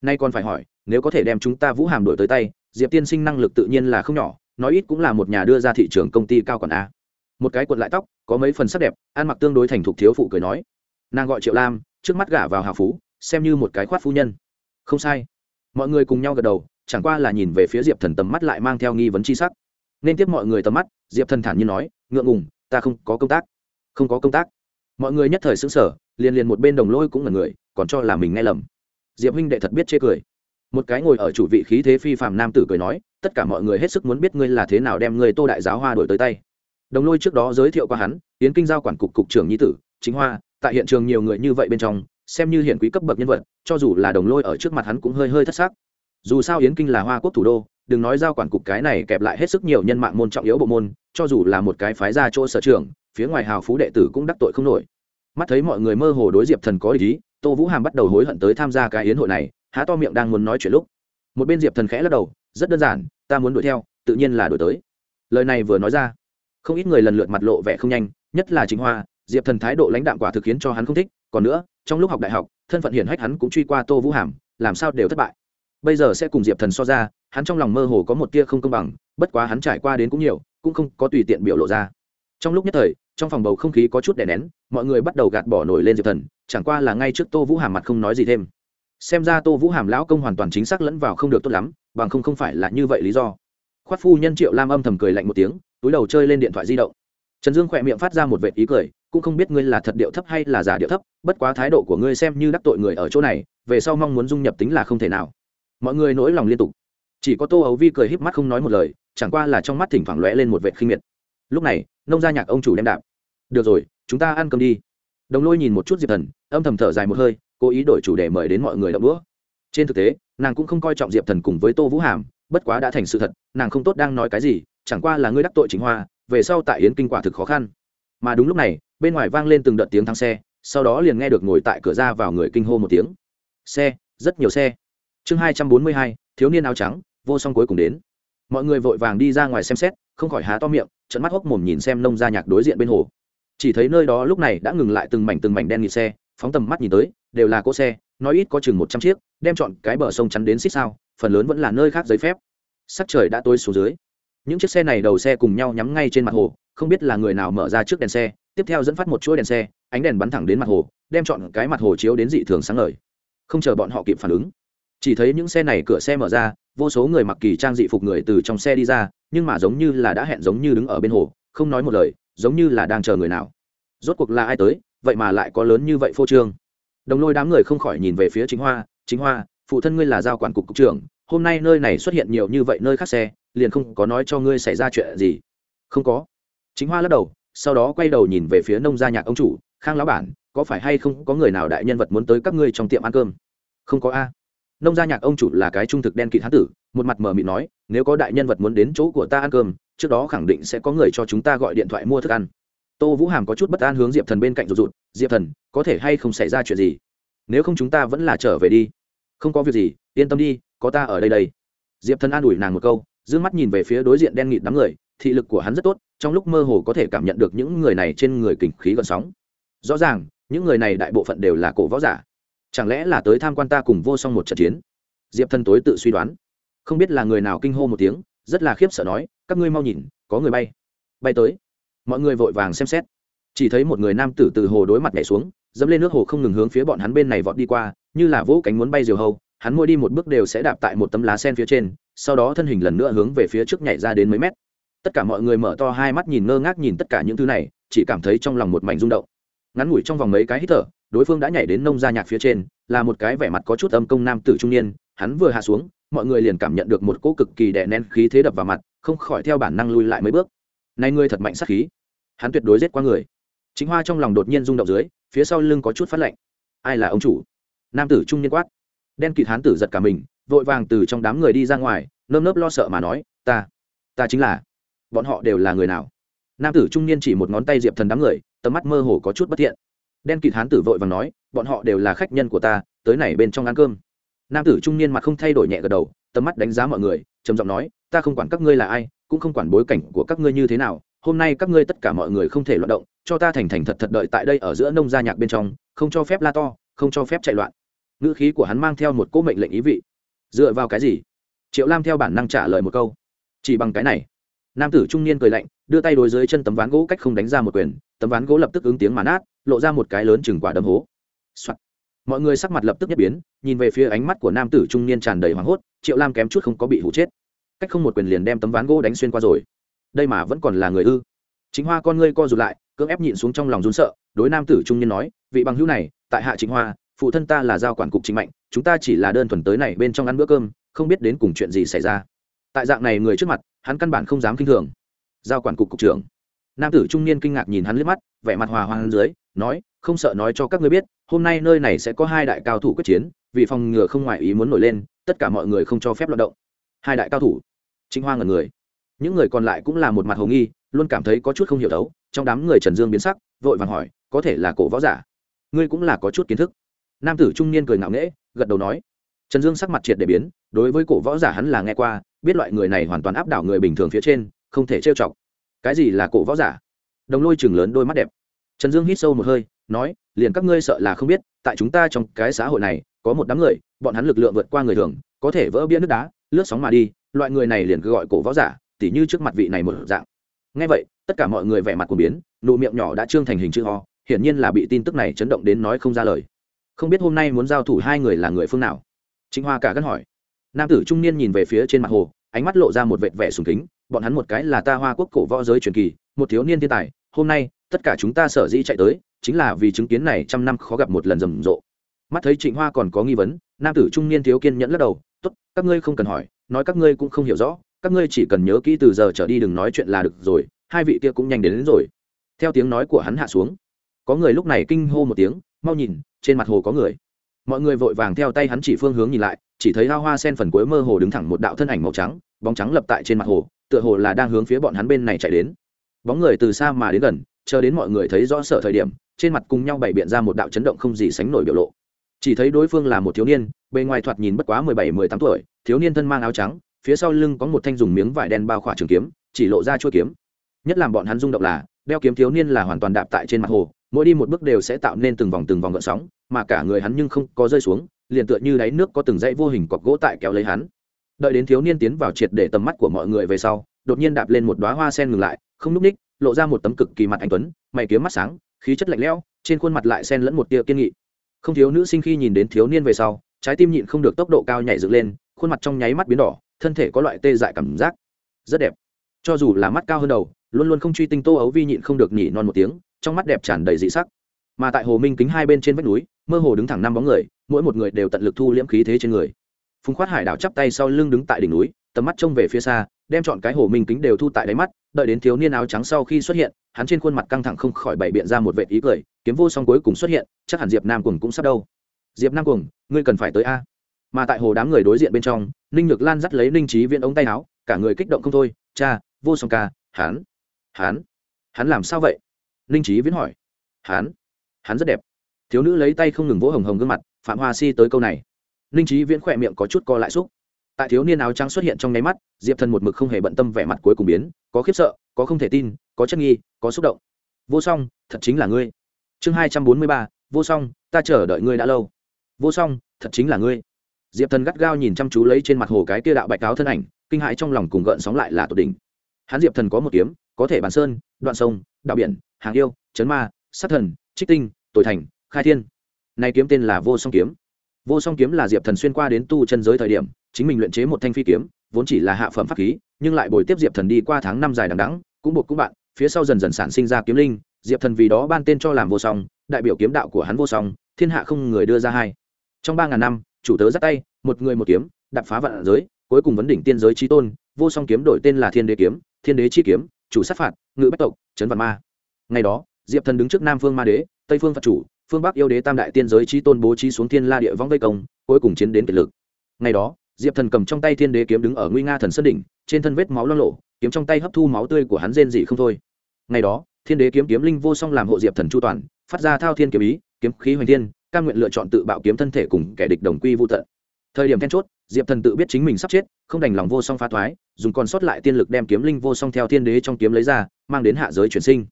Nay còn phải hỏi, nếu có thể đem chúng ta vũ hàm đổi tới tay, diệp tiên sinh năng lực tự nhiên là không nhỏ, nói ít cũng là một nhà đưa ra thị trường công ty cao còn a. Một cái quần lại tóc, có mấy phần sắc đẹp, ăn mặc tương đối thành thục thiếu phụ cười nói. Nàng gọi triệu lam, trước mắt gả vào hào phú, xem như một cái khoát phu nhân. Không sai. Mọi người cùng nhau gật đầu, chẳng qua là nhìn về phía diệp thần tầm mắt lại mang theo nghi vấn c h i sắc nên tiếp mọi người tầm mắt, diệp thần thản như nói, ngượng ngùng, ta không có công tác. Không có công tác? Mọi người nhất thời xứng sở liền liền một bên đồng lôi cũng là người, còn cho là mình nghe lầm. Diệp huynh đệ thật biết chê cười. Một cái ngồi ở chủ vị khí thế phi phạm nam tử cười nói, tất cả mọi người hết sức muốn biết ngươi là thế nào đem ngươi tô đại giáo hoa đổi tới tay. Đồng lôi trước đó giới thiệu qua hắn tiến kinh giao quản cục cục trưởng nhi tử, chính hoa, tại hiện trường nhiều người như vậy bên trong, xem như hiện quý cấp bậc nhân vật, cho dù là đồng lôi ở trước mặt hắn cũng hơi hơi thất xác dù sao yến kinh là hoa quốc thủ đô, đừng nói giao quản cục cái này kẹp lại hết sức nhiều nhân mạng môn trọng yếu bộ môn, cho dù là một cái phái ra chỗ sở trường, phía ngoài hào phú đệ tử cũng đắc tội không nổi. Mắt thấy mọi người mơ hồ đối diệp thần có ý, tô vũ hàm bắt đầu hối hận tới tham gia cái yến hội này, há to miệng đang muốn nói chuyện lúc. Một bên diệp thần khẽ lắc đầu, rất đơn giản, ta muốn đuổi theo, tự nhiên là đuổi tới. Lời này vừa nói ra, không ít người lần lượt mặt lộ vẻ không nhanh, nhất là chính hoa, diệp thần thái độ lãnh đạm quả thực khiến cho hắn không thích, còn nữa, trong lúc học đại học, thân phận hiển hách hắn cũng truy qua tô vũ hàm, làm sao đều thất bại bây giờ sẽ cùng diệp thần so ra, hắn trong lòng mơ hồ có một tia không công bằng, bất quá hắn trải qua đến cũng nhiều, cũng không có tùy tiện biểu lộ ra. Trong lúc nhất thời, trong phòng bầu không khí có chút đè nén, mọi người bắt đầu gạt bỏ nổi lên diệp thần, chẳng qua là ngay trước tô vũ hàm mặt không nói gì thêm. Xem ra tô vũ hàm lão công hoàn toàn chính xác lẫn vào không được tốt lắm, bằng không không phải là như vậy lý do. Khoát phu nhân triệu lam âm thầm cười lạnh một tiếng, túi đầu chơi lên điện thoại di động. Trần dương khỏe miệng phát ra một vệt ý cười, cũng không biết ngươi là thật điệu thấp hay là giả điệu thấp, bất quá thái độ của ngươi xem như đắc tội người ở chỗ này, về sau mong muốn dung nhập tính là không thể nào mọi người nỗi lòng liên tục. Chỉ có tô ấu vi cười híp mắt không nói một lời, chẳng qua là trong mắt thỉnh thoảng lóe lên một vệ khinh miệt. Lúc này, nông gia nhạc ông chủ đem đạp. Được rồi, chúng ta ăn cơm đi. Đồng lôi nhìn một chút diệp thần, âm thầm thở dài một hơi, cố ý đổi chủ đề mời đến mọi người đậu đũa. Trên thực tế, nàng cũng không coi trọng diệp thần cùng với tô vũ hàm, bất quá đã thành sự thật, nàng không tốt đang nói cái gì, chẳng qua là ngươi đắc tội chính hoa, về sau tại yến kinh quả thực khó khăn. Mà đúng lúc này, bên ngoài vang lên từng đợt tiếng thang xe, sau đó liền nghe được ngồi tại cửa ra vào người kinh hô một tiếng. Xe, rất nhiều xe chương hai trăm bốn mươi hai, thiếu niên áo trắng, vô song cuối cùng đến. Mọi người vội vàng đi ra ngoài xem xét, không khỏi há to miệng trận mắt hốc mồm nhìn xem nông gia nhạc đối diện bên hồ. Chỉ thấy nơi đó lúc này đã ngừng lại từng mảnh từng mảnh đen nghịt xe, phóng tầm mắt nhìn tới, đều là cỗ xe, nói ít có chừng một trăm chiếc, đem chọn cái bờ sông chắn đến xích sao, phần lớn vẫn là nơi khác giấy phép. Sắc trời đã tối xuống dưới. Những chiếc xe này đầu xe cùng nhau nhắm ngay trên mặt hồ, không biết là người nào mở ra trước đèn xe, tiếp theo dẫn phát một chuỗi đèn xe, ánh đèn bắn thẳng đến mặt hồ, đem chọn cái mặt hồ chiếu đến dị thường sáng ngời. Không chờ bọn họ kịp phản ứng chỉ thấy những xe này cửa xe mở ra, vô số người mặc kỳ trang dị phục người từ trong xe đi ra, nhưng mà giống như là đã hẹn giống như đứng ở bên hồ, không nói một lời, giống như là đang chờ người nào. Rốt cuộc là ai tới, vậy mà lại có lớn như vậy phô trương. Đồng lôi đám người không khỏi nhìn về phía chính hoa chính hoa, phụ thân ngươi là giao quản cục cục trưởng, hôm nay nơi này xuất hiện nhiều như vậy nơi khác xe, liền không có nói cho ngươi xảy ra chuyện gì? Không có. Chính hoa lắc đầu, sau đó quay đầu nhìn về phía nông gia nhạc ông chủ, khang lão bản, có phải hay không có người nào đại nhân vật muốn tới các ngươi trong tiệm ăn cơm? Không có a nông gia nhạc ông chủ là cái trung thực đen kịt hán tử, một mặt mờ mịt nói, nếu có đại nhân vật muốn đến chỗ của ta ăn cơm, trước đó khẳng định sẽ có người cho chúng ta gọi điện thoại mua thức ăn. Tô vũ hàm có chút bất an hướng diệp thần bên cạnh rụt rụt, diệp thần, có thể hay không xảy ra chuyện gì? Nếu không chúng ta vẫn là trở về đi. Không có việc gì, yên tâm đi, có ta ở đây đây. Diệp thần an ủi nàng một câu d ư ơ n g mắt nhìn về phía đối diện đen nghịt đám người, thị lực của hắn rất tốt, trong lúc mơ hồ có thể cảm nhận được những người này trên người kình khí gần sóng. Rõ ràng, những người này đại bộ phận đều là cổ võ giả chẳng lẽ là tới tham quan ta cùng vô song một trận chiến? Diệp thần tối tự suy đoán. Không biết là người nào kinh hô một tiếng, rất là khiếp sợ nói, các ngươi mau nhìn, có người bay. Bay tới. Mọi người vội vàng xem xét. Chỉ thấy một người nam tử từ hồ đối mặt nhảy xuống, dẫm lên nước hồ không ngừng hướng phía bọn hắn bên này vọt đi qua, như là vỗ cánh muốn bay diều hâu, hắn môi đi một bước đều sẽ đạp tại một tấm lá sen phía trên, sau đó thân hình lần nữa hướng về phía trước nhảy ra đến mấy mét. Tất cả mọi người mở to hai mắt nhìn ngơ ngác nhìn tất cả những thứ này, chỉ cảm thấy trong lòng một mảnh rung động. Ngắn ngủi trong vòng mấy cái hít thở đối phương đã nhảy đến nông gia nhạc phía trên, là một cái vẻ mặt có chút âm công nam tử trung niên, hắn vừa hạ xuống, mọi người liền cảm nhận được một cỗ cực kỳ đè nén khí thế đập vào mặt, không khỏi theo bản năng lui lại mấy bước. Này ngươi thật mạnh sát khí. Hắn tuyệt đối giết qua người. Chính hoa trong lòng đột nhiên rung động dưới, phía sau lưng có chút phát lạnh. Ai là ông chủ? Nam tử trung niên quát. Đen kịt hán tử giật cả mình, vội vàng từ trong đám người đi ra ngoài, nơm nớp lo sợ mà nói, ta ta chính là. Bọn họ đều là người nào? Nam tử trung niên chỉ một ngón tay diệp thần đám người, tầm mắt mơ hồ có chút bất thiện đen kịt hán tử vội vàng nói, bọn họ đều là khách nhân của ta, tới này bên trong ăn cơm. Nam tử trung niên mặt không thay đổi nhẹ gật đầu, tầm mắt đánh giá mọi người, trầm giọng nói, ta không quản các ngươi là ai, cũng không quản bối cảnh của các ngươi như thế nào, hôm nay các ngươi tất cả mọi người không thể loạn động, cho ta thành thành thật thật đợi tại đây ở giữa nông gia nhạc bên trong, không cho phép la to, không cho phép chạy loạn. Ngữ khí của hắn mang theo một cỗ mệnh lệnh ý vị. Dựa vào cái gì? Triệu lam theo bản năng trả lời một câu. Chỉ bằng cái này. Nam tử trung niên cười lạnh, đưa tay đối dưới chân tấm ván gỗ cách không đánh ra một quyền, tấm ván gỗ lập tức ứng tiếng mà nát lộ ra một cái lớn chừng quả đấm hố、Soạn. mọi người sắc mặt lập tức nhất biến, nhìn về phía ánh mắt của nam tử trung niên tràn đầy hoảng hốt, triệu lam kém chút không có bị hụ chết. Cách không một quyền liền đem tấm ván gỗ đánh xuyên qua rồi. Đây mà vẫn còn là người ư? Chính hoa con ngươi co rụt lại, cưỡng ép nhịn xuống trong lòng rún sợ, đối nam tử trung niên nói, vị bằng hữu này, tại hạ chính hoa, phụ thân ta là giao quản cục chính mạnh, chúng ta chỉ là đơn thuần tới này bên trong ăn bữa cơm, không biết đến cùng chuyện gì xảy ra. Tại dạng này người trước mặt, hắn căn bản không dám kinh thường. Giao quản cục cục trưởng nam tử trung niên kinh ngạc nhìn hắn liếc mắt, vẻ mặt hòa hoang dưới, nói, không sợ nói cho các ngươi biết, hôm nay nơi này sẽ có hai đại cao thủ quyết chiến, vì phòng ngừa không ngoại ý muốn nổi lên, tất cả mọi người không cho phép loạt động. Hai đại cao thủ. Chính hoa ngần người. Những người còn lại cũng là một mặt hồ nghi, luôn cảm thấy có chút không hiểu đấu trong đám người trần dương biến sắc, vội vàng hỏi, có thể là cổ võ giả? Ngươi cũng là có chút kiến thức. Nam tử trung niên cười ngạo nghễ, gật đầu nói. Trần dương sắc mặt triệt để biến, đối với cổ võ giả hắn là nghe qua, biết loại người này hoàn toàn áp đảo người bình thường phía trên, không thể trêu chọc cái gì là cổ võ giả? Đồng lôi chừng lớn đôi mắt đẹp. Trần dương hít sâu một hơi, nói, liền các ngươi sợ là không biết, tại chúng ta trong cái xã hội này, có một đám người, bọn hắn lực lượng vượt qua người thường, có thể vỡ bia nước đá, lướt sóng mà đi, loại người này liền cứ gọi cổ võ giả, tỉ như trước mặt vị này một dạng. Ngay vậy, tất cả mọi người vẻ mặt của biến, nụ miệng nhỏ đã trương thành hình chữ ho hiển nhiên là bị tin tức này chấn động đến nói không ra lời. Không biết hôm nay muốn giao thủ hai người là người phương nào? Chính hoa cả gắt hỏi. Nam tử trung niên nhìn về phía trên mặt hồ, ánh mắt lộ ra một vệt vẻ sùng kính bọn hắn một cái là ta hoa quốc cổ võ giới truyền kỳ một thiếu niên thiên tài hôm nay tất cả chúng ta sở dĩ chạy tới chính là vì chứng kiến này trăm năm khó gặp một lần rầm rộ. Mắt thấy trịnh hoa còn có nghi vấn nam tử trung niên thiếu kiên nhẫn lắc đầu tốt các ngươi không cần hỏi nói các ngươi cũng không hiểu rõ các ngươi chỉ cần nhớ kỹ từ giờ trở đi đừng nói chuyện là được rồi hai vị kia cũng nhanh đến, đến rồi. Theo tiếng nói của hắn hạ xuống có người lúc này kinh hô một tiếng mau nhìn trên mặt hồ có người. Mọi người vội vàng theo tay hắn chỉ phương hướng nhìn lại chỉ thấy hao hoa sen phần cuối mơ hồ đứng thẳng một đạo thân ảnh màu trắng bóng trắng lập tại trên mặt hồ tựa hồ là đang hướng phía bọn hắn bên này chạy đến. Bóng người từ xa mà đến gần, chờ đến mọi người thấy rõ sở thời điểm, trên mặt cùng nhau bày biện ra một đạo chấn động không gì sánh nổi biểu lộ. Chỉ thấy đối phương là một thiếu niên, bề ngoài thoạt nhìn bất quá mười bảy, mười tám tuổi, thiếu niên thân mang áo trắng, phía sau lưng có một thanh dùng miếng vải đen bao khỏa trường kiếm, chỉ lộ ra chuôi kiếm. Nhất làm bọn hắn rung động là, đeo kiếm thiếu niên là hoàn toàn đạp tại trên mặt hồ, mỗi đi một bước đều sẽ tạo nên từng vòng từng vòng gợn sóng, mà cả người hắn nhưng không có rơi xuống, liền tựa như đáy nước có từng dãy vô hình cọc gỗ tại kéo lấy hắn đợi đến thiếu niên tiến vào triệt để tầm mắt của mọi người về sau, đột nhiên đạp lên một đoá hoa sen ngừng lại, không núp ních, lộ ra một tấm cực kỳ mặt anh tuấn, mày kiếm mắt sáng, khí chất lạnh lẽo, trên khuôn mặt lại sen lẫn một tia kiên nghị. Không thiếu nữ sinh khi nhìn đến thiếu niên về sau, trái tim nhịn không được tốc độ cao nhảy dựng lên, khuôn mặt trong nháy mắt biến đỏ, thân thể có loại tê dại cảm giác. Rất đẹp. Cho dù là mắt cao hơn đầu, luôn luôn không truy tinh tô ấu vi nhịn không được nhỉ non một tiếng, trong mắt đẹp tràn đầy dị sắc. Mà tại hồ minh kính hai bên trên vách núi, mơ hồ đứng thẳng năm bóng người, mỗi một người đều tận lực thu liễm khí thế trên người phùng khoát hải đảo chắp tay sau lưng đứng tại đỉnh núi tầm mắt trông về phía xa đem chọn cái hồ minh kính đều thu tại đáy mắt đợi đến thiếu niên áo trắng sau khi xuất hiện hắn trên khuôn mặt căng thẳng không khỏi bày biện ra một vệ ý cười kiếm vô song cuối cùng xuất hiện chắc hẳn diệp nam cùng cũng sắp đâu. Diệp nam cùng ngươi cần phải tới a. Mà tại hồ đám người đối diện bên trong ninh nhược lan dắt lấy ninh trí viễn ống tay áo cả người kích động không thôi cha vô song ca hắn, hắn, hắn làm sao vậy? Ninh trí viễn hỏi. Hắn, hắn rất đẹp. Thiếu nữ lấy tay không ngừng vỗ hồng hồng gương mặt phạm hoa si tới câu này ninh trí viễn khỏe miệng có chút co lại xúc. Tại thiếu niên áo trắng xuất hiện trong nháy mắt, diệp thần một mực không hề bận tâm vẻ mặt cuối cùng biến, có khiếp sợ, có không thể tin, có chất nghi, có xúc động. Vô song, thật chính là ngươi. Chương hai trăm bốn mươi ba, vô song, ta chờ đợi ngươi đã lâu. Vô song, thật chính là ngươi. Diệp thần gắt gao nhìn chăm chú lấy trên mặt hồ cái kia đạo bạch cáo thân ảnh, kinh hãi trong lòng cùng gợn sóng lại là tột đỉnh. Hắn diệp thần có một kiếm, có thể bàn sơn, đoạn sông, đạo biển, hàng yêu, chấn ma, sát thần, trích tinh tội thành, khai thiên. Nay kiếm tên là vô song kiếm vô song kiếm là diệp thần xuyên qua đến tu chân giới thời điểm chính mình luyện chế một thanh phi kiếm vốn chỉ là hạ phẩm pháp khí nhưng lại bồi tiếp diệp thần đi qua tháng năm dài đằng đẵng, cũng buộc cũng bạn phía sau dần dần sản sinh ra kiếm linh diệp thần vì đó ban tên cho làm vô song đại biểu kiếm đạo của hắn vô song thiên hạ không người đưa ra hai. Trong ba ngàn năm chủ tớ dắt tay một người một kiếm đập phá vạn giới cuối cùng vấn đỉnh tiên giới trí tôn vô song kiếm đổi tên là thiên đế kiếm thiên đế chi kiếm chủ sát phạt ngự bách tộc trấn vạn ma. Ngày đó diệp thần đứng trước nam phương ma đế tây phương phật chủ phương bắc yêu đế tam đại tiên giới trí tôn bố trí xuống thiên la địa vong vây công, cuối cùng chiến đến kiệt lực. Ngày đó, diệp thần cầm trong tay thiên đế kiếm đứng ở nguy nga thần sơn đỉnh, trên thân vết máu lo lộ kiếm trong tay hấp thu máu tươi của hắn rên dị không thôi. Ngày đó, thiên đế kiếm kiếm linh vô song làm hộ diệp thần chu toàn, phát ra thao thiên kiếm ý, kiếm khí hoành thiên ca nguyện lựa chọn tự bạo kiếm thân thể cùng kẻ địch đồng quy vô tận. Thời điểm then chốt, diệp thần tự biết chính mình sắp chết, không đành lòng vô song phá thoái, dùng còn sót lại tiên lực đem kiếm linh vô song theo thiên đế trong kiếm lấy ra, mang đến hạ giới chuyển sinh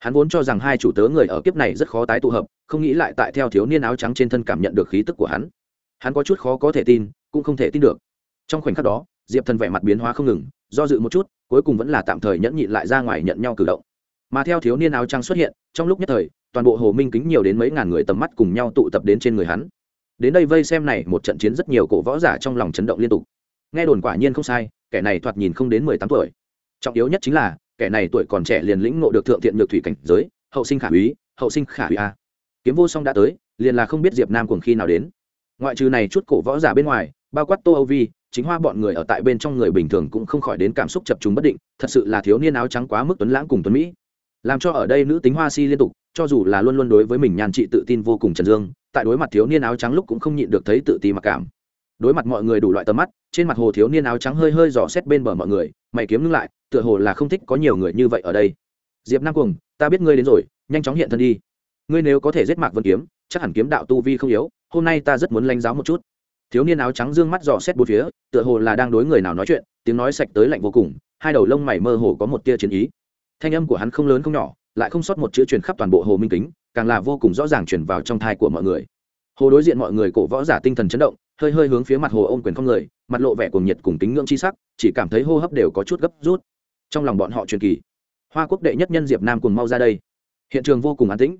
hắn vốn cho rằng hai chủ tớ người ở kiếp này rất khó tái tụ hợp, không nghĩ lại tại theo thiếu niên áo trắng trên thân cảm nhận được khí tức của hắn. Hắn có chút khó có thể tin, cũng không thể tin được. Trong khoảnh khắc đó, diệp thần vẻ mặt biến hóa không ngừng, do dự một chút, cuối cùng vẫn là tạm thời nhẫn nhịn lại ra ngoài nhận nhau cử động. Mà theo thiếu niên áo trắng xuất hiện, trong lúc nhất thời, toàn bộ hồ minh kính nhiều đến mấy ngàn người tầm mắt cùng nhau tụ tập đến trên người hắn. Đến đây vây xem này, một trận chiến rất nhiều cổ võ giả trong lòng chấn động liên tục. Nghe đồn quả nhiên không sai, kẻ này thoạt nhìn không đến mười tám tuổi. Trọng yếu nhất chính là kẻ này tuổi còn trẻ liền lĩnh ngộ được thượng thiện nhược thủy cảnh giới, hậu sinh khả úy, hậu sinh khả úy a. Kiếm vô song đã tới, liền là không biết diệp nam cùng khi nào đến. Ngoại trừ này chút cổ võ giả bên ngoài, bao quát tô âu vi, chính hoa bọn người ở tại bên trong người bình thường cũng không khỏi đến cảm xúc chập trùng bất định, thật sự là thiếu niên áo trắng quá mức tuấn lãng cùng tuấn mỹ. Làm cho ở đây nữ tính hoa si liên tục, cho dù là luôn luôn đối với mình nhàn trị tự tin vô cùng trần dương, tại đối mặt thiếu niên áo trắng lúc cũng không nhịn được thấy tự ti mặc cảm. Đối mặt mọi người đủ loại tầm mắt, trên mặt hồ thiếu niên áo trắng hơi hơi dò xét bên bờ mọi người, mày kiếm ngưng lại tựa hồ là không thích có nhiều người như vậy ở đây. Diệp nam cuồng, ta biết ngươi đến rồi, nhanh chóng hiện thân đi. Ngươi nếu có thể giết mạc vân kiếm, chắc hẳn kiếm đạo tu vi không yếu, hôm nay ta rất muốn lãnh giáo một chút. Thiếu niên áo trắng dương mắt dò xét bốn phía, tựa hồ là đang đối người nào nói chuyện, tiếng nói sạch tới lạnh vô cùng, hai đầu lông mày mơ hồ có một tia chiến ý. Thanh âm của hắn không lớn không nhỏ, lại không sót một chữ truyền khắp toàn bộ hồ minh kính, càng là vô cùng rõ ràng truyền vào trong thai của mọi người. Hồ đối diện mọi người cổ võ giả tinh thần chấn động, hơi hơi hướng phía mặt hồ ôm quyền không người, mặt lộ vẻ cuồng nhiệt cùng kính ngưỡng chi sắc, chỉ cảm thấy hô hấp đều có chút gấp rút trong lòng bọn họ truyền kỳ. Hoa quốc đệ nhất nhân diệp nam cùng mau ra đây. Hiện trường vô cùng an tĩnh.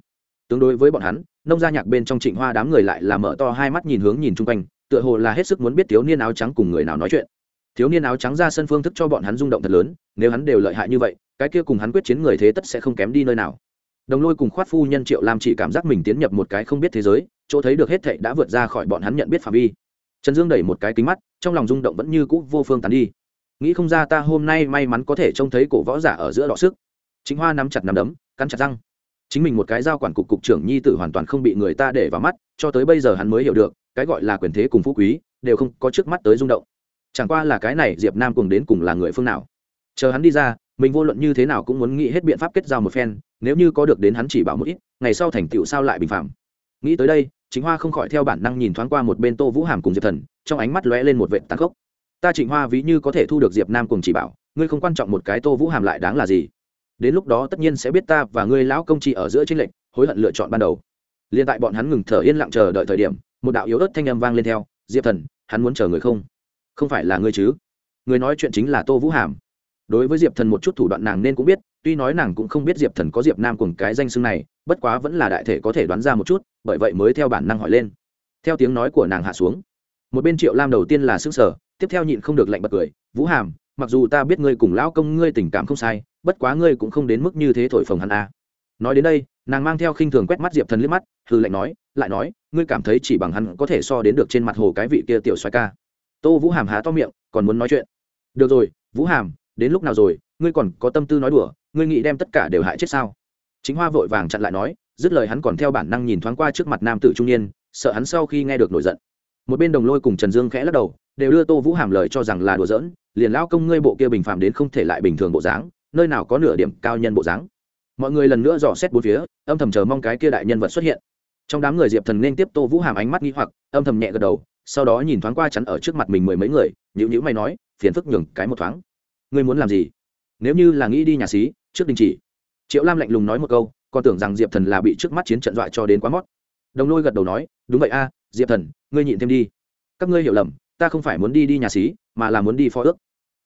Tương đối với bọn hắn, nông gia nhạc bên trong trịnh hoa đám người lại là mở to hai mắt nhìn hướng nhìn chung quanh, tựa hồ là hết sức muốn biết thiếu niên áo trắng cùng người nào nói chuyện. Thiếu niên áo trắng ra sân phương thức cho bọn hắn rung động thật lớn, nếu hắn đều lợi hại như vậy, cái kia cùng hắn quyết chiến người thế tất sẽ không kém đi nơi nào. Đồng lôi cùng khoát phu nhân triệu làm chỉ cảm giác mình tiến nhập một cái không biết thế giới, chỗ thấy được hết thệ đã vượt ra khỏi bọn hắn nhận biết phạm vi. Trần dương đẩy một cái kính mắt, trong lòng rung động vẫn như cũ vô phương tán đi nghĩ không ra ta hôm nay may mắn có thể trông thấy cổ võ giả ở giữa đọ sức. Chính hoa nắm chặt nắm đấm, cắn chặt răng. Chính mình một cái giao quản cục cục trưởng nhi tử hoàn toàn không bị người ta để vào mắt, cho tới bây giờ hắn mới hiểu được, cái gọi là quyền thế cùng phú quý, đều không có trước mắt tới rung động. Chẳng qua là cái này diệp nam cùng đến cùng là người phương nào? Chờ hắn đi ra, mình vô luận như thế nào cũng muốn nghĩ hết biện pháp kết giao một phen, nếu như có được đến hắn chỉ bảo một ít, ngày sau thành tựu sao lại bình phạm? Nghĩ tới đây chính hoa không khỏi theo bản năng nhìn thoáng qua một bên tô vũ hàm cùng diệp thần, trong ánh mắt lóe lên một vệ tăng khốc ta trịnh hoa ví như có thể thu được diệp nam cùng chỉ bảo, ngươi không quan trọng một cái tô vũ hàm lại đáng là gì. Đến lúc đó tất nhiên sẽ biết ta và ngươi lão công trị ở giữa tranh lệch, hối hận lựa chọn ban đầu. Liên tại bọn hắn ngừng thở yên lặng chờ đợi thời điểm, một đạo yếu ớt thanh âm vang lên theo, diệp thần, hắn muốn chờ người không? Không phải là ngươi chứ. Người nói chuyện chính là tô vũ hàm. Đối với diệp thần một chút thủ đoạn nàng nên cũng biết, tuy nói nàng cũng không biết diệp thần có diệp nam cùng cái danh xưng này, bất quá vẫn là đại thể có thể đoán ra một chút, bởi vậy mới theo bản năng hỏi lên. Theo tiếng nói của nàng hạ xuống, một bên triệu lam đầu tiên là xương sở tiếp theo nhịn không được lạnh bật cười, vũ hàm, mặc dù ta biết ngươi cùng lão công ngươi tình cảm không sai, bất quá ngươi cũng không đến mức như thế thổi phồng hắn a. À. nói đến đây, nàng mang theo khinh thường quét mắt diệp thần liếc mắt hư lạnh nói, lại nói, ngươi cảm thấy chỉ bằng hắn có thể so đến được trên mặt hồ cái vị kia tiểu xoay ca. Tô vũ hàm há to miệng, còn muốn nói chuyện. Được rồi, vũ hàm, đến lúc nào rồi? Ngươi còn có tâm tư nói đùa, ngươi nghĩ đem tất cả đều hại chết sao? Chính hoa vội vàng chặn lại nói, dứt lời hắn còn theo bản năng nhìn thoáng qua trước mặt nam tử trung niên, sợ hắn sau khi nghe được nổi giận một bên đồng lôi cùng trần dương khẽ lắc đầu, đều đưa tô vũ hàm lời cho rằng là đùa giỡn, liền lao công ngươi bộ kia bình phàm đến không thể lại bình thường bộ dáng, nơi nào có nửa điểm cao nhân bộ dáng. Mọi người lần nữa dò xét bốn phía, âm thầm chờ mong cái kia đại nhân vật xuất hiện. Trong đám người diệp thần nên tiếp tô vũ hàm ánh mắt nghi hoặc, âm thầm nhẹ gật đầu, sau đó nhìn thoáng qua chắn ở trước mặt mình mười mấy người nhữ nhữ mày nói, phiền phức nhường cái một thoáng. Ngươi muốn làm gì? Nếu như là nghĩ đi nhà xí, trước đình chỉ. Triệu lam lạnh lùng nói một câu, còn tưởng rằng diệp thần là bị trước mắt chiến trận dọa cho đến quá mót. Đồng lôi gật đầu nói, đúng vậy a, diệp thần ngươi nhịn thêm đi. Các ngươi hiểu lầm, ta không phải muốn đi đi nhà xí, mà là muốn đi phó ước.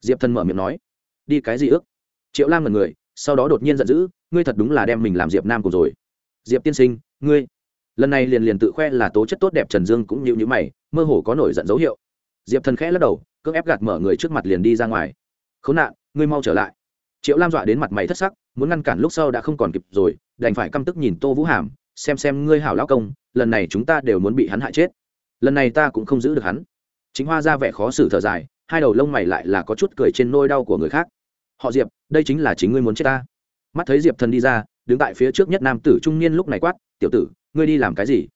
Diệp thần mở miệng nói. Đi cái gì ước? Triệu lam là người, sau đó đột nhiên giận dữ, ngươi thật đúng là đem mình làm diệp nam cùng rồi. Diệp tiên sinh, ngươi. Lần này liền liền tự khoe là tố chất tốt đẹp trần dương cũng như như mày, mơ hồ có nổi giận dấu hiệu. Diệp thần khẽ lắc đầu, cưỡng ép gạt mở người trước mặt liền đi ra ngoài. Khốn nạn, ngươi mau trở lại. Triệu lam dọa đến mặt mày thất sắc, muốn ngăn cản lúc sau đã không còn kịp rồi, đành phải căm tức nhìn tô vũ hàm, xem xem ngươi hảo lão công, lần này chúng ta đều muốn bị hắn hại chết lần này ta cũng không giữ được hắn. Chính hoa ra vẻ khó xử thở dài, hai đầu lông mày lại là có chút cười trên nôi đau của người khác. Họ diệp, đây chính là chính ngươi muốn chết ta. Mắt thấy diệp thần đi ra, đứng tại phía trước nhất nam tử trung niên lúc này quát, tiểu tử, ngươi đi làm cái gì?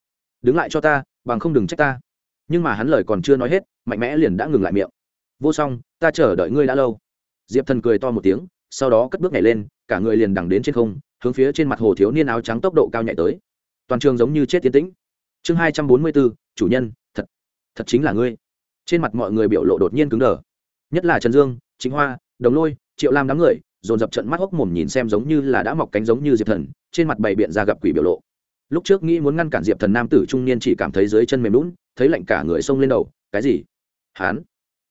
Đứng lại cho ta, bằng không đừng trách ta. Nhưng mà hắn lời còn chưa nói hết, mạnh mẽ liền đã ngừng lại miệng. Vô song, ta chờ đợi ngươi đã lâu. Diệp thần cười to một tiếng, sau đó cất bước nhảy lên, cả người liền đằng đến trên không, hướng phía trên mặt hồ thiếu niên áo trắng tốc độ cao nhảy tới. Toàn trường giống như chết tiến tĩnh. Chương hai trăm bốn mươi bốn, chủ nhân thật chính là ngươi. Trên mặt mọi người biểu lộ đột nhiên cứng đờ. Nhất là trần dương chính hoa, đồng lôi, triệu lam đám người, dồn dập trận mắt hốc mồm nhìn xem giống như là đã mọc cánh giống như diệp thần, trên mặt bày biện ra gặp quỷ biểu lộ. Lúc trước nghĩ muốn ngăn cản diệp thần nam tử trung niên chỉ cảm thấy dưới chân mềm lún thấy lạnh cả người xông lên đầu, cái gì? Hắn?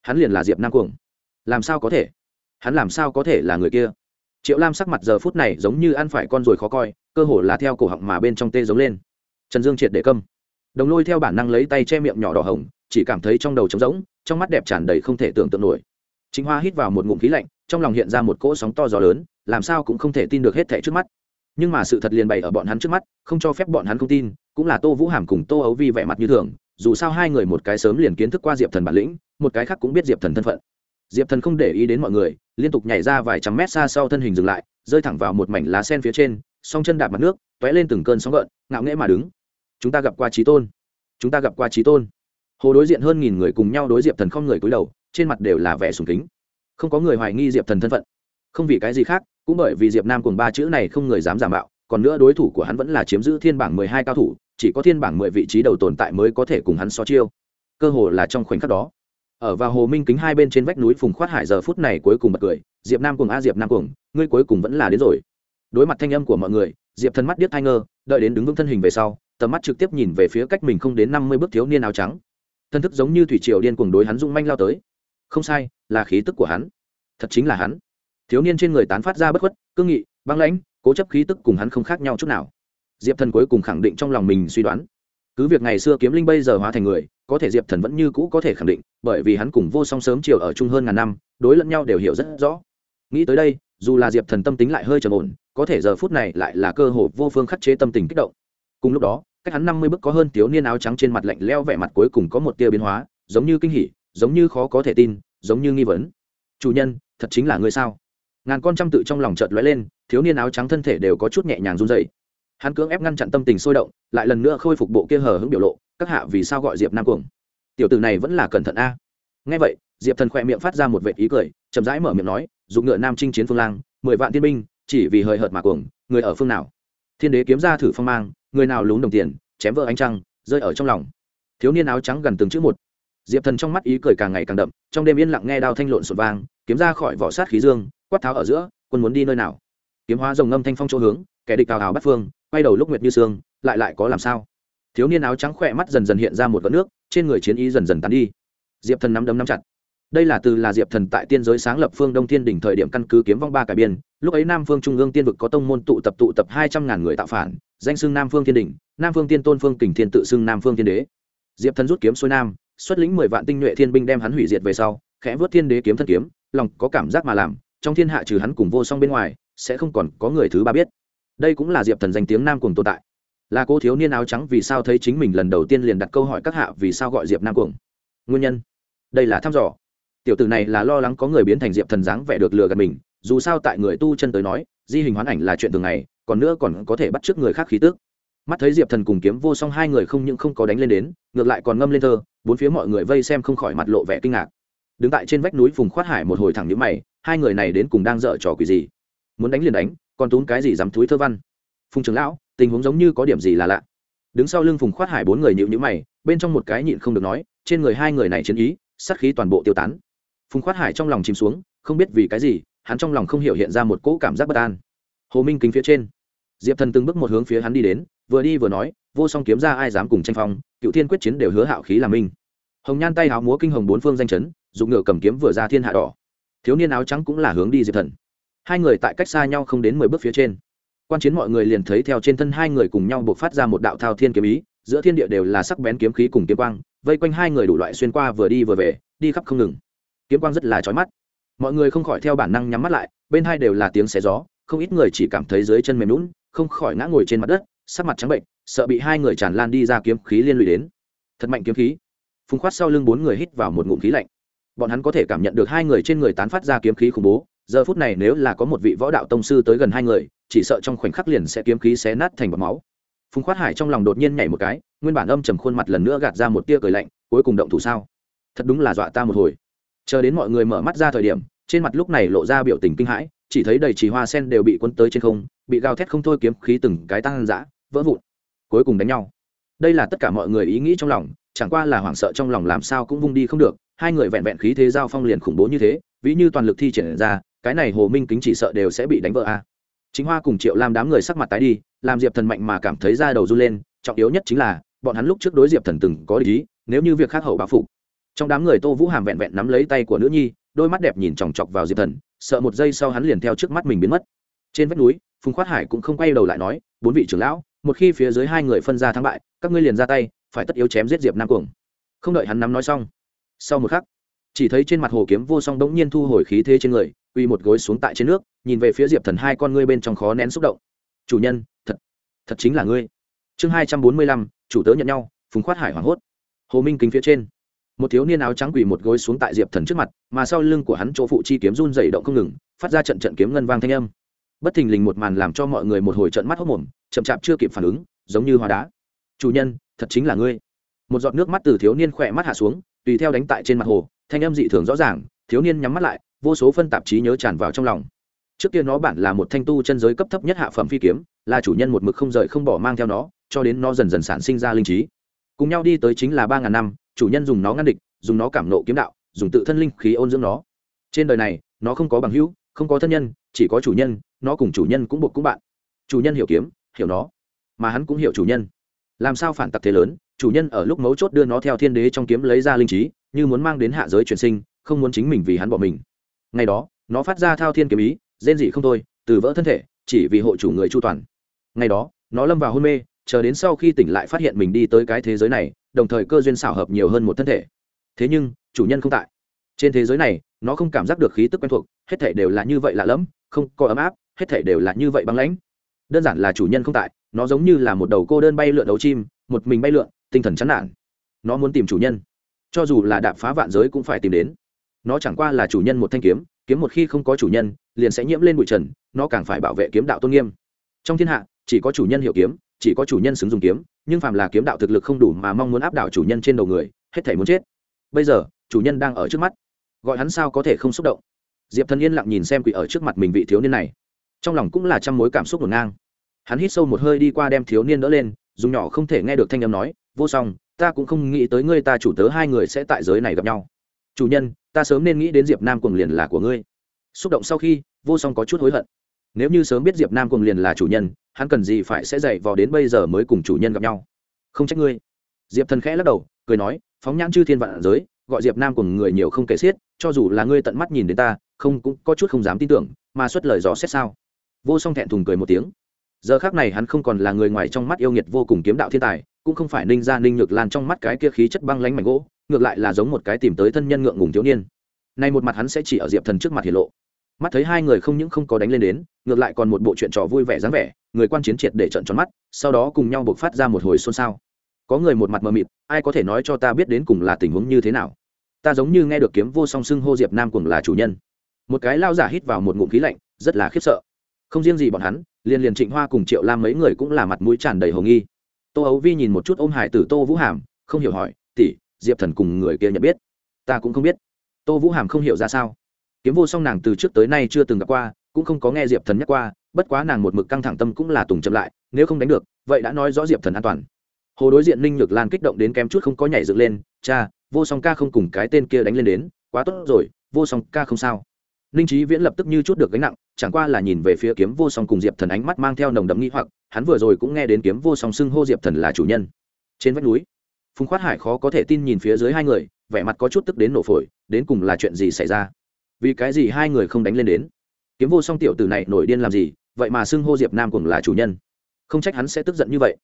Hắn liền là diệp nam cuồng. Làm sao có thể? Hắn làm sao có thể là người kia? Triệu lam sắc mặt giờ phút này giống như ăn phải con ruồi khó coi, cơ hồ là theo cổ họng mà bên trong tê giống lên. Trần dương triệt để câm đồng lôi theo bản năng lấy tay che miệng nhỏ đỏ hồng, chỉ cảm thấy trong đầu trống rỗng, trong mắt đẹp tràn đầy không thể tưởng tượng nổi. Chính hoa hít vào một ngụm khí lạnh, trong lòng hiện ra một cỗ sóng to gió lớn, làm sao cũng không thể tin được hết thẻ trước mắt. Nhưng mà sự thật liền bày ở bọn hắn trước mắt, không cho phép bọn hắn không tin, cũng là tô vũ hàm cùng tô ấu vi vẻ mặt như thường, dù sao hai người một cái sớm liền kiến thức qua diệp thần bản lĩnh, một cái khác cũng biết diệp thần thân phận. Diệp thần không để ý đến mọi người, liên tục nhảy ra vài trăm mét xa sau thân hình dừng lại, rơi thẳng vào một mảnh lá sen phía trên, song chân đạp mặt nước t ó é lên từng cơn sóng gợn, ngạo nghễ mà đứng chúng ta gặp qua trí tôn. Chúng ta gặp qua trí tôn. Hồ đối diện hơn nghìn người cùng nhau đối diệp thần không người cúi đầu, trên mặt đều là vẻ sùng kính. Không có người hoài nghi diệp thần thân phận. Không vì cái gì khác, cũng bởi vì diệp nam cùng ba chữ này không người dám giả mạo, còn nữa đối thủ của hắn vẫn là chiếm giữ thiên bảng mười hai cao thủ, chỉ có thiên bảng mười vị trí đầu tồn tại mới có thể cùng hắn so chiêu. Cơ hồ là trong khoảnh khắc đó, ở vào hồ minh kính hai bên trên vách núi phùng khoát hải giờ phút này cuối cùng bật cười, diệp nam cùng a diệp nam cùng, ngươi cuối cùng vẫn là đến rồi. Đối mặt thanh âm của mọi người, diệp thần mắt điếc thai ngơ, đợi đến đứng vững thân hình về sau tầm mắt trực tiếp nhìn về phía cách mình không đến năm mươi bước thiếu niên áo trắng. Thân thức giống như thủy triều điên cuồng đối hắn rung manh lao tới. Không sai, là khí tức của hắn. Thật chính là hắn. Thiếu niên trên người tán phát ra bất khuất, cương nghị, băng lãnh, cố chấp khí tức cùng hắn không khác nhau chút nào. Diệp thần cuối cùng khẳng định trong lòng mình suy đoán. Cứ việc ngày xưa kiếm linh bây giờ hóa thành người, có thể diệp thần vẫn như cũ có thể khẳng định, bởi vì hắn cùng vô song sớm chiều ở chung hơn ngàn năm, đối lẫn nhau đều hiểu rất rõ. Nghĩ tới đây, dù là diệp thần tâm tính lại hơi trầm ổn, có thể giờ phút này lại là cơ hội vô phương khắc chế tâm tình kích động cùng lúc đó, cách hắn năm mươi bước có hơn thiếu niên áo trắng trên mặt lạnh leo vẻ mặt cuối cùng có một tia biến hóa, giống như kinh hỉ, giống như khó có thể tin, giống như nghi vấn. Chủ nhân, thật chính là ngươi sao? Ngàn con trăm tự trong lòng chợt lóe lên, thiếu niên áo trắng thân thể đều có chút nhẹ nhàng run dậy hắn cưỡng ép ngăn chặn tâm tình sôi động, lại lần nữa khôi phục bộ kia hờ hững biểu lộ, các hạ vì sao gọi diệp nam cuồng? Tiểu tử này vẫn là cẩn thận a. Ngay vậy, diệp thần khỏe miệng phát ra một vệ ý cười, chậm rãi mở miệng nói dùng ngựa nam chinh chiến phương lang, mười vạn thiên binh, chỉ vì hời hợt mà cuồng, người ở phương nào? Thiên đế kiếm ra thử phong mang người nào lún đồng tiền, chém vỡ ánh trăng, rơi ở trong lòng. Thiếu niên áo trắng gần từng chữ một. Diệp thần trong mắt ý cười càng ngày càng đậm, trong đêm yên lặng nghe đao thanh lộn sụt vang, kiếm ra khỏi vỏ sát khí dương, quát tháo ở giữa, quân muốn đi nơi nào? Kiếm hóa rồng ngâm thanh phong chỗ hướng, kẻ địch cào hào bắt phương, quay đầu lúc nguyệt như sương, lại lại có làm sao? Thiếu niên áo trắng khỏe mắt dần dần hiện ra một vỡ nước, trên người chiến ý dần dần tán đi. Diệp thần nắm đấm nắm chặt đây là từ là diệp thần tại tiên giới sáng lập phương đông thiên đỉnh thời điểm căn cứ kiếm vong ba cải biên. Lúc ấy nam phương trung ương tiên vực có tông môn tụ tập tụ tập hai trăm ngàn người tạo phản, danh xưng nam phương thiên đỉnh, nam phương tiên tôn phương kình thiên tự xưng nam phương thiên đế. Diệp thần rút kiếm xuôi nam, xuất lĩnh mười vạn tinh nhuệ thiên binh đem hắn hủy diệt về sau, khẽ vớt thiên đế kiếm thân kiếm, lòng có cảm giác mà làm, trong thiên hạ trừ hắn cùng vô song bên ngoài, sẽ không còn có người thứ ba biết. Đây cũng là diệp thần danh tiếng nam cùng tồn tại. Là cô thiếu niên áo trắng vì sao thấy chính mình lần đầu tiên liền đặt câu hỏi các hạ vì sao gọi diệp nam cuồng? Nguyên nhân. Đây là thăm dò tiểu tử này là lo lắng có người biến thành diệp thần dáng vẻ được lừa gạt mình, dù sao tại người tu chân tới nói, di hình hoán ảnh là chuyện thường ngày, còn nữa còn có thể bắt t r ư ớ c người khác khí tước mắt thấy diệp thần cùng kiếm vô song hai người không những không có đánh lên đến, ngược lại còn ngâm lên thơ, bốn phía mọi người vây xem không khỏi mặt lộ vẻ kinh ngạc. Đứng tại trên vách núi phùng khoát hải một hồi thẳng nhữ mày, hai người này đến cùng đang dở trò quỷ gì? Muốn đánh liền đánh, còn tốn cái gì dám thúi thơ văn? Phùng trưởng lão, tình huống giống như có điểm gì là lạ? Đứng sau lưng phùng khoát hải bốn người nhịu nhữ mày, bên trong một cái nhịn không được nói, trên người hai người này chiến ý, sát khí toàn bộ tiêu tán phùng khoát hải trong lòng chìm xuống, không biết vì cái gì, hắn trong lòng không hiểu hiện ra một cỗ cảm giác bất an. Hồ minh kính phía trên. Diệp thần từng bước một hướng phía hắn đi đến, vừa đi vừa nói, vô song kiếm ra ai dám cùng tranh phong, cựu thiên quyết chiến đều hứa hạo khí làm minh hồng nhan tay áo múa kinh hồng bốn phương danh chấn dùng ngựa cầm kiếm vừa ra thiên hạ đỏ. Thiếu niên áo trắng cũng là hướng đi diệp thần. Hai người tại cách xa nhau không đến mười bước phía trên. Quan chiến mọi người liền thấy theo trên thân hai người cùng nhau buộc phát ra một đạo thao thiên kiếm ý, giữa thiên địa đều là sắc bén kiếm khí cùng kiếm quang, vây quanh hai người đủ loại xuyên qua vừa đi vừa về, đi khắp không ngừng kiếm quang rất là trói mắt. Mọi người không khỏi theo bản năng nhắm mắt lại, bên hai đều là tiếng xé gió, không ít người chỉ cảm thấy dưới chân mềm lún không khỏi ngã ngồi trên mặt đất, sắc mặt trắng bệnh, sợ bị hai người tràn lan đi ra kiếm khí liên lụy đến. Thật mạnh kiếm khí. Phùng khoát sau lưng bốn người hít vào một ngụm khí lạnh. Bọn hắn có thể cảm nhận được hai người trên người tán phát ra kiếm khí khủng bố, giờ phút này nếu là có một vị võ đạo tông sư tới gần hai người, chỉ sợ trong khoảnh khắc liền sẽ kiếm khí xé nát thành bọt máu. Phùng khoát hải trong lòng đột nhiên nhảy một cái, nguyên bản âm trầm khuôn mặt lần nữa gạt ra một tia cười lạnh, cuối cùng động thủ sao? Thật đúng là dọa ta một hồi chờ đến mọi người mở mắt ra thời điểm, trên mặt lúc này lộ ra biểu tình kinh hãi, chỉ thấy đầy trì hoa sen đều bị quấn tới trên không, bị gào thét không thôi kiếm khí từng cái tăng dã, vỡ vụn. Cuối cùng đánh nhau. Đây là tất cả mọi người ý nghĩ trong lòng, chẳng qua là hoảng sợ trong lòng làm sao cũng vung đi không được, hai người vẹn vẹn khí thế giao phong liền khủng bố như thế, ví như toàn lực thi triển ra, cái này hồ minh kính chỉ sợ đều sẽ bị đánh vỡ a. Chính hoa cùng triệu làm đám người sắc mặt tái đi, làm diệp thần mạnh mà cảm thấy da đầu run lên, trọng yếu nhất chính là, bọn hắn lúc trước đối diệp thần từng có ý, nếu như việc khác hậu báo phục trong đám người tô vũ hàm vẹn vẹn nắm lấy tay của nữ nhi, đôi mắt đẹp nhìn chòng chọc vào diệp thần, sợ một giây sau hắn liền theo trước mắt mình biến mất. Trên vách núi, phùng khoát hải cũng không quay đầu lại nói, bốn vị trưởng lão, một khi phía dưới hai người phân ra thắng bại, các ngươi liền ra tay, phải tất yếu chém giết diệp nam cuồng. Không đợi hắn nắm nói xong, sau một khắc, chỉ thấy trên mặt hồ kiếm vô song đống nhiên thu hồi khí thế trên người, uy một gối xuống tại trên nước, nhìn về phía diệp thần hai con ngươi bên trong khó nén xúc động. Chủ nhân, thật thật chính là ngươi. Chương hai trăm bốn mươi lăm, chủ tớ nhận nhau, phùng khoát hải hoảng hốt. Hồ minh kính phía trên một thiếu niên áo trắng quỳ một gối xuống tại diệp thần trước mặt mà sau lưng của hắn chỗ phụ chi kiếm run dày động không ngừng phát ra trận trận kiếm ngân vang thanh âm bất thình lình một màn làm cho mọi người một hồi trận mắt hốc mồm chậm chạp chưa kịp phản ứng giống như hóa đá chủ nhân thật chính là ngươi một giọt nước mắt từ thiếu niên khỏe mắt hạ xuống tùy theo đánh tại trên mặt hồ thanh âm dị thường rõ ràng thiếu niên nhắm mắt lại vô số phân tạp chí nhớ tràn vào trong lòng trước kia nó bản là một thanh tu chân giới cấp thấp nhất hạ phẩm phi kiếm là chủ nhân một mực không rời không bỏ mang theo nó cho đến nó dần dần sản sinh ra linh trí cùng nhau đi tới chính là ba ngàn năm chủ nhân dùng nó ngăn địch, dùng nó cảm nộ kiếm đạo, dùng tự thân linh khí ôn dưỡng nó. Trên đời này, nó không có bằng hữu, không có thân nhân, chỉ có chủ nhân, nó cùng chủ nhân cũng buộc cũng bạn. Chủ nhân hiểu kiếm, hiểu nó, mà hắn cũng hiểu chủ nhân. Làm sao phản tặc thế lớn, chủ nhân ở lúc mấu chốt đưa nó theo thiên đế trong kiếm lấy ra linh trí, như muốn mang đến hạ giới chuyển sinh, không muốn chính mình vì hắn bỏ mình. Ngày đó, nó phát ra thao thiên kiếm ý, rên dị không thôi, từ vỡ thân thể, chỉ vì hộ chủ người chu toàn. Ngày đó, nó lâm vào hôn mê, chờ đến sau khi tỉnh lại phát hiện mình đi tới cái thế giới này đồng thời cơ duyên xảo hợp nhiều hơn một thân thể. Thế nhưng, chủ nhân không tại. Trên thế giới này, nó không cảm giác được khí tức quen thuộc, hết thể đều là như vậy lạ lẫm, không có ấm áp, hết thể đều là như vậy băng lãnh. Đơn giản là chủ nhân không tại, nó giống như là một đầu cô đơn bay lượn đấu chim, một mình bay lượn, tinh thần chán nản. Nó muốn tìm chủ nhân. Cho dù là đạp phá vạn giới cũng phải tìm đến. Nó chẳng qua là chủ nhân một thanh kiếm kiếm một khi không có chủ nhân, liền sẽ nhiễm lên bụi trần, nó càng phải bảo vệ kiếm đạo tôn nghiêm. Trong thiên hạ, chỉ có chủ nhân hiểu kiếm, chỉ có chủ nhân xứng dùng kiếm nhưng phàm là kiếm đạo thực lực không đủ mà mong muốn áp đảo chủ nhân trên đầu người, hết thể muốn chết. Bây giờ, chủ nhân đang ở trước mắt. Gọi hắn sao có thể không xúc động? Diệp thần yên lặng nhìn xem quỷ ở trước mặt mình vị thiếu niên này. Trong lòng cũng là trăm mối cảm xúc ngổn ngang. Hắn hít sâu một hơi đi qua đem thiếu niên đỡ lên, dùng nhỏ không thể nghe được thanh âm nói, vô song, ta cũng không nghĩ tới ngươi, ta chủ tớ hai người sẽ tại giới này gặp nhau. Chủ nhân, ta sớm nên nghĩ đến diệp nam cuồng liền là của ngươi. Xúc động sau khi, vô song có chút hối hận. Nếu như sớm biết diệp nam cuồng liền là chủ nhân hắn cần gì phải sẽ dậy vò đến bây giờ mới cùng chủ nhân gặp nhau? Không trách ngươi. Diệp thần khẽ lắc đầu, cười nói, phóng nhãn chư thiên vạn giới, gọi diệp nam cùng người nhiều không kể xiết, cho dù là ngươi tận mắt nhìn đến ta, không cũng có chút không dám tin tưởng, mà xuất lời dò xét sao? Vô song thẹn thùng cười một tiếng. Giờ khác này hắn không còn là người ngoài trong mắt yêu nghiệt vô cùng kiếm đạo thiên tài, cũng không phải ninh gia ninh nhược lan trong mắt cái kia khí chất băng lánh mảnh gỗ, ngược lại là giống một cái tìm tới thân nhân ngượng ngùng thiếu niên. Nay một mặt hắn sẽ chỉ ở diệp thần trước mặt hiển lộ mắt thấy hai người không những không có đánh lên đến, ngược lại còn một bộ chuyện trò vui vẻ dáng vẻ, người quan chiến triệt để trận tròn mắt, sau đó cùng nhau buộc phát ra một hồi xôn xao. Có người một mặt mờ mịt, ai có thể nói cho ta biết đến cùng là tình huống như thế nào? Ta giống như nghe được kiếm vô song xưng hô diệp nam cùng là chủ nhân. Một cái lao giả hít vào một ngụm khí lạnh, rất là khiếp sợ. Không riêng gì bọn hắn, liền liền trịnh hoa cùng triệu lam mấy người cũng là mặt mũi tràn đầy hồ nghi. Tô ấu vi nhìn một chút ôm hải tử tô vũ hàm, không hiểu hỏi, tỷ, diệp thần cùng người kia nhận biết? Ta cũng không biết. Tô vũ hàm không hiểu ra sao kiếm vô song nàng từ trước tới nay chưa từng gặp qua, cũng không có nghe diệp thần nhắc qua, bất quá nàng một mực căng thẳng tâm cũng là tùng chậm lại, nếu không đánh được, vậy đã nói rõ diệp thần an toàn. Hồ đối diện ninh nhược lan kích động đến kém chút không có nhảy dựng lên, cha, vô song ca không cùng cái tên kia đánh lên đến, quá tốt rồi, vô song ca không sao. Ninh trí viễn lập tức như chút được gánh nặng, chẳng qua là nhìn về phía kiếm vô song cùng diệp thần ánh mắt mang theo nồng đậm nghĩ hoặc, hắn vừa rồi cũng nghe đến kiếm vô song xưng hô diệp thần là chủ nhân. Trên vách núi, phùng khoát hải khó có thể tin nhìn phía dưới hai người, vẻ mặt có chút tức đến nổ phổi, đến cùng là chuyện gì xảy ra? Vì cái gì hai người không đánh lên đến? Kiếm vô song tiểu tử này nổi điên làm gì, vậy mà xưng hô diệp nam cùng là chủ nhân. Không trách hắn sẽ tức giận như vậy.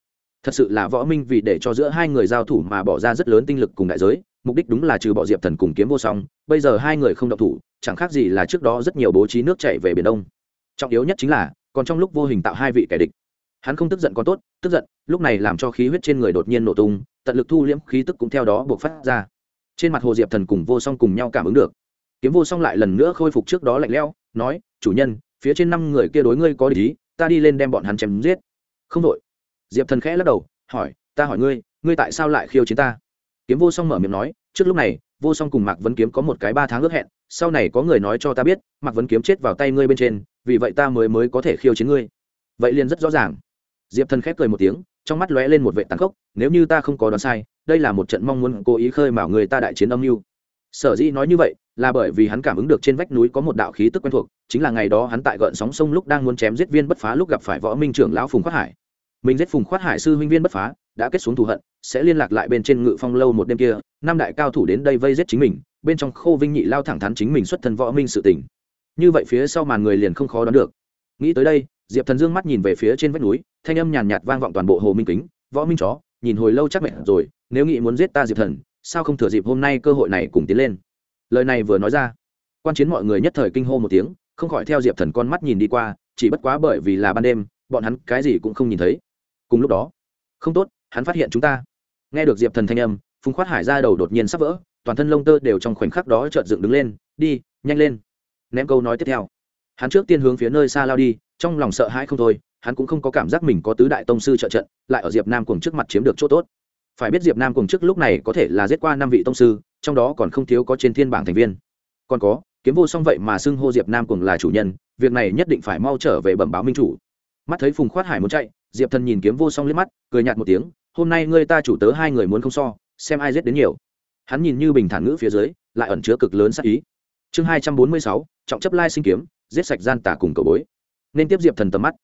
Thật sự là võ minh vì để cho giữa hai người giao thủ mà bỏ ra rất lớn tinh lực cùng đại giới, mục đích đúng là trừ bỏ diệp thần cùng kiếm vô song, bây giờ hai người không độc thủ, chẳng khác gì là trước đó rất nhiều bố trí nước chạy về biển đông. Trọng yếu nhất chính là, còn trong lúc vô hình tạo hai vị kẻ địch. Hắn không tức giận có tốt, tức giận, lúc này làm cho khí huyết trên người đột nhiên nổ tung, tận lực thu liễm khí tức cũng theo đó buộc phát ra. Trên mặt hồ diệp thần cùng vô song cùng nhau cảm ứng được kiếm vô song lại lần nữa khôi phục trước đó lạnh lẽo, nói, chủ nhân, phía trên năm người kia đối ngươi có lý ta đi lên đem bọn hắn chém giết. Không đội. Diệp thần khẽ lắc đầu, hỏi, ta hỏi ngươi ngươi tại sao lại khiêu chiến ta? Kiếm vô song mở miệng nói, trước lúc này, vô song cùng mạc vấn kiếm có một cái ba tháng ước hẹn, sau này có người nói cho ta biết, mạc vấn kiếm chết vào tay ngươi bên trên, vì vậy ta mới mới có thể khiêu chiến ngươi. Vậy liền rất rõ ràng. Diệp thần khép cười một tiếng, trong mắt lóe lên một vệ tàn khốc, nếu như ta không có đoán sai, đây là một trận mong muốn cố ý khơi mào người ta đại chiến âm mưu. Sở dĩ nói như vậy là bởi vì hắn cảm ứng được trên vách núi có một đạo khí tức quen thuộc, chính là ngày đó hắn tại gợn sóng sông lúc đang muốn chém giết viên bất phá lúc gặp phải võ minh trưởng lão phùng khoát hải. Mình giết phùng khoát hải sư huynh viên bất phá, đã kết xuống thù hận, sẽ liên lạc lại bên trên ngự phong lâu một đêm kia, năm đại cao thủ đến đây vây giết chính mình, bên trong khô vinh nhị lao thẳng thắn chính mình xuất thân võ minh sự tình. Như vậy phía sau màn người liền không khó đoán được. Nghĩ tới đây, diệp thần dương mắt nhìn về phía trên vách núi, thanh âm nhàn nhạt vang vọng toàn bộ hồ minh kính, võ minh chó, nhìn hồi lâu chắc mẹ rồi, nếu nghĩ muốn giết ta diệp thần, sao không thừa dịp hôm nay cơ hội này cùng tiến lên? Lời này vừa nói ra, quan chiến mọi người nhất thời kinh hô một tiếng, không khỏi theo diệp thần con mắt nhìn đi qua, chỉ bất quá bởi vì là ban đêm, bọn hắn cái gì cũng không nhìn thấy. Cùng lúc đó, không tốt, hắn phát hiện chúng ta. Nghe được diệp thần thanh âm, phùng khoát hải ra đầu đột nhiên sắp vỡ, toàn thân lông tơ đều trong khoảnh khắc đó chợt dựng đứng lên, đi, nhanh lên. Ném câu nói tiếp theo. Hắn trước tiên hướng phía nơi xa lao đi, trong lòng sợ hãi không thôi, hắn cũng không có cảm giác mình có tứ đại tông sư trợ trận, lại ở diệp nam cùng trước mặt chiếm được chỗ tốt. Phải biết diệp nam cùng trước lúc này có thể là giết qua năm vị tông sư trong đó còn không thiếu có trên thiên bảng thành viên. Còn có, kiếm vô song vậy mà xưng hô diệp nam cùng là chủ nhân, việc này nhất định phải mau trở về bẩm báo minh chủ. Mắt thấy phùng khoát hải muốn chạy, diệp thần nhìn kiếm vô song liếc mắt, cười nhạt một tiếng, hôm nay ngươi ta chủ tớ hai người muốn không so, xem ai giết đến nhiều. Hắn nhìn như bình thản ngữ phía dưới, lại ẩn chứa cực lớn sát ý. Chương hai trăm bốn mươi sáu, trọng chấp lai sinh kiếm, giết sạch gian tả cùng cầu bối. Nên tiếp diệp thần tầm mắt.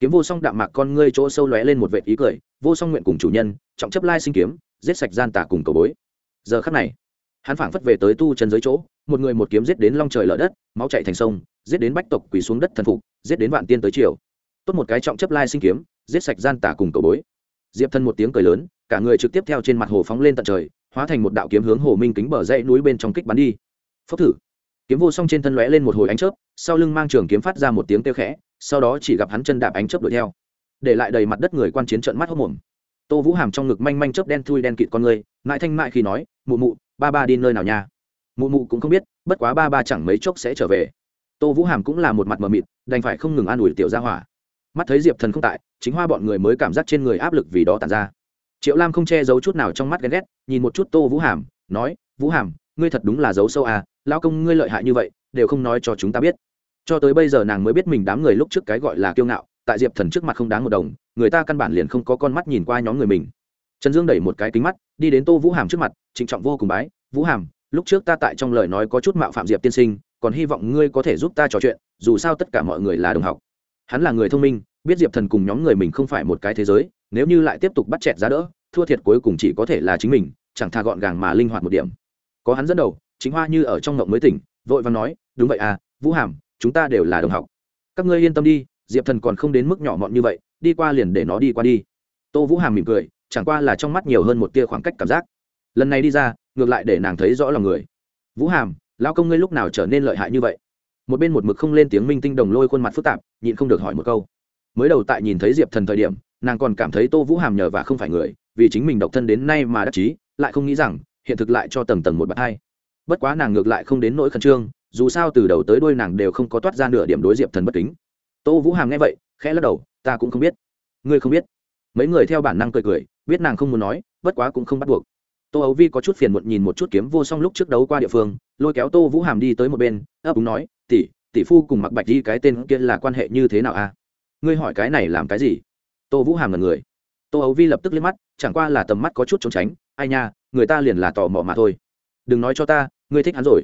Kiếm vô song đạm mạc con ngươi chỗ sâu lóe lên một vệ ý cười, vô song nguyện cùng chủ nhân, trọng chấp lai sinh kiếm, giết sạch gian tả cùng cầu bối. Giờ khắc này hắn phảng phất về tới tu chân giới chỗ, một người một kiếm giết đến long trời lở đất, máu chạy thành sông, giết đến bách tộc quỳ xuống đất thần phục, giết đến vạn tiên tới triều. tốt một cái trọng chấp lai sinh kiếm, giết sạch gian tả cùng cầu bối. Diệp thân một tiếng cười lớn, cả người trực tiếp theo trên mặt hồ phóng lên tận trời, hóa thành một đạo kiếm hướng hồ minh kính bờ dãy núi bên trong kích bắn đi. Phốc thử. Kiếm vô song trên thân lóe lên một hồi ánh chớp, sau lưng mang trường kiếm phát ra một tiếng kêu khẽ, sau đó chỉ gặp hắn chân đạp ánh chớp đuổi theo. Để lại đầy mặt đất người quan chiến trận mắt hốc mồm tô vũ hàm trong ngực manh manh chớp đen thui đen kịt con người, mãi thanh mại khi nói, mụ mụ ba ba đi nơi nào nha? Mụ mụ cũng không biết, bất quá ba ba chẳng mấy chốc sẽ trở về. Tô vũ hàm cũng là một mặt mờ mịt, đành phải không ngừng an ủi tiểu gia hỏa. Mắt thấy diệp thần không tại, chính hoa bọn người mới cảm giác trên người áp lực vì đó tàn ra. Triệu lam không che giấu chút nào trong mắt ghen ghét, nhìn một chút tô vũ hàm, nói, vũ hàm, ngươi thật đúng là giấu sâu à lao công ngươi lợi hại như vậy, đều không nói cho chúng ta biết. Cho tới bây giờ nàng mới biết mình đám người lúc trước cái gọi là kiêu ngạo, tại diệp thần trước mặt không đáng một đồng, người ta căn bản liền không có con mắt nhìn qua nhóm người mình. Trần dương đẩy một cái kính mắt đi đến tô vũ hàm trước mặt, trịnh trọng vô cùng bái, vũ hàm, lúc trước ta tại trong lời nói có chút mạo phạm diệp tiên sinh, còn hy vọng ngươi có thể giúp ta trò chuyện, dù sao tất cả mọi người là đồng học. Hắn là người thông minh, biết diệp thần cùng nhóm người mình không phải một cái thế giới, nếu như lại tiếp tục bắt chẹt ra đỡ, thua thiệt cuối cùng chỉ có thể là chính mình, chẳng thà gọn gàng mà linh hoạt một điểm. Có hắn dẫn đầu, chính hoa như ở trong ngộng mới tỉnh, vội và nói, đúng vậy à vũ hàm, chúng ta đều là đồng học. Các ngươi yên tâm đi, diệp thần còn không đến mức nhỏ mọn như vậy, đi qua liền để nó đi qua đi. Tô vũ hàm mỉm cười chẳng qua là trong mắt nhiều hơn một tia khoảng cách cảm giác. Lần này đi ra, ngược lại để nàng thấy rõ lòng người. Vũ hàm lao công ngươi lúc nào trở nên lợi hại như vậy? Một bên một mực không lên tiếng minh tinh đồng lôi khuôn mặt phức tạp, nhịn không được hỏi một câu. Mới đầu tại nhìn thấy diệp thần thời điểm, nàng còn cảm thấy tô vũ hàm nhờ và không phải người, vì chính mình độc thân đến nay mà đắc chí, lại không nghĩ rằng, hiện thực lại cho tầng tầng một bậc hai. Bất quá nàng ngược lại không đến nỗi khẩn trương, dù sao từ đầu tới đuôi nàng đều không có toát ra nửa điểm đối diệp thần bất kính. Tô vũ hàm nghe vậy, khẽ lắc đầu, ta cũng không biết. Ngươi không biết? Mấy người theo bản năng cười cười biết nàng không muốn nói, bất quá cũng không bắt buộc. Tô ấu vi có chút phiền muộn nhìn một chút kiếm vô song lúc trước đấu qua địa phương, lôi kéo tô vũ hàm đi tới một bên, ấp úng nói, tỷ tỷ phu cùng mặc bạch đi cái tên kia là quan hệ như thế nào à? Ngươi hỏi cái này làm cái gì? Tô vũ hàm là người. Tô ấu vi lập tức liếc mắt, chẳng qua là tầm mắt có chút trốn tránh, ai nha, người ta liền là tò mò mà thôi. Đừng nói cho ta, ngươi thích hắn rồi.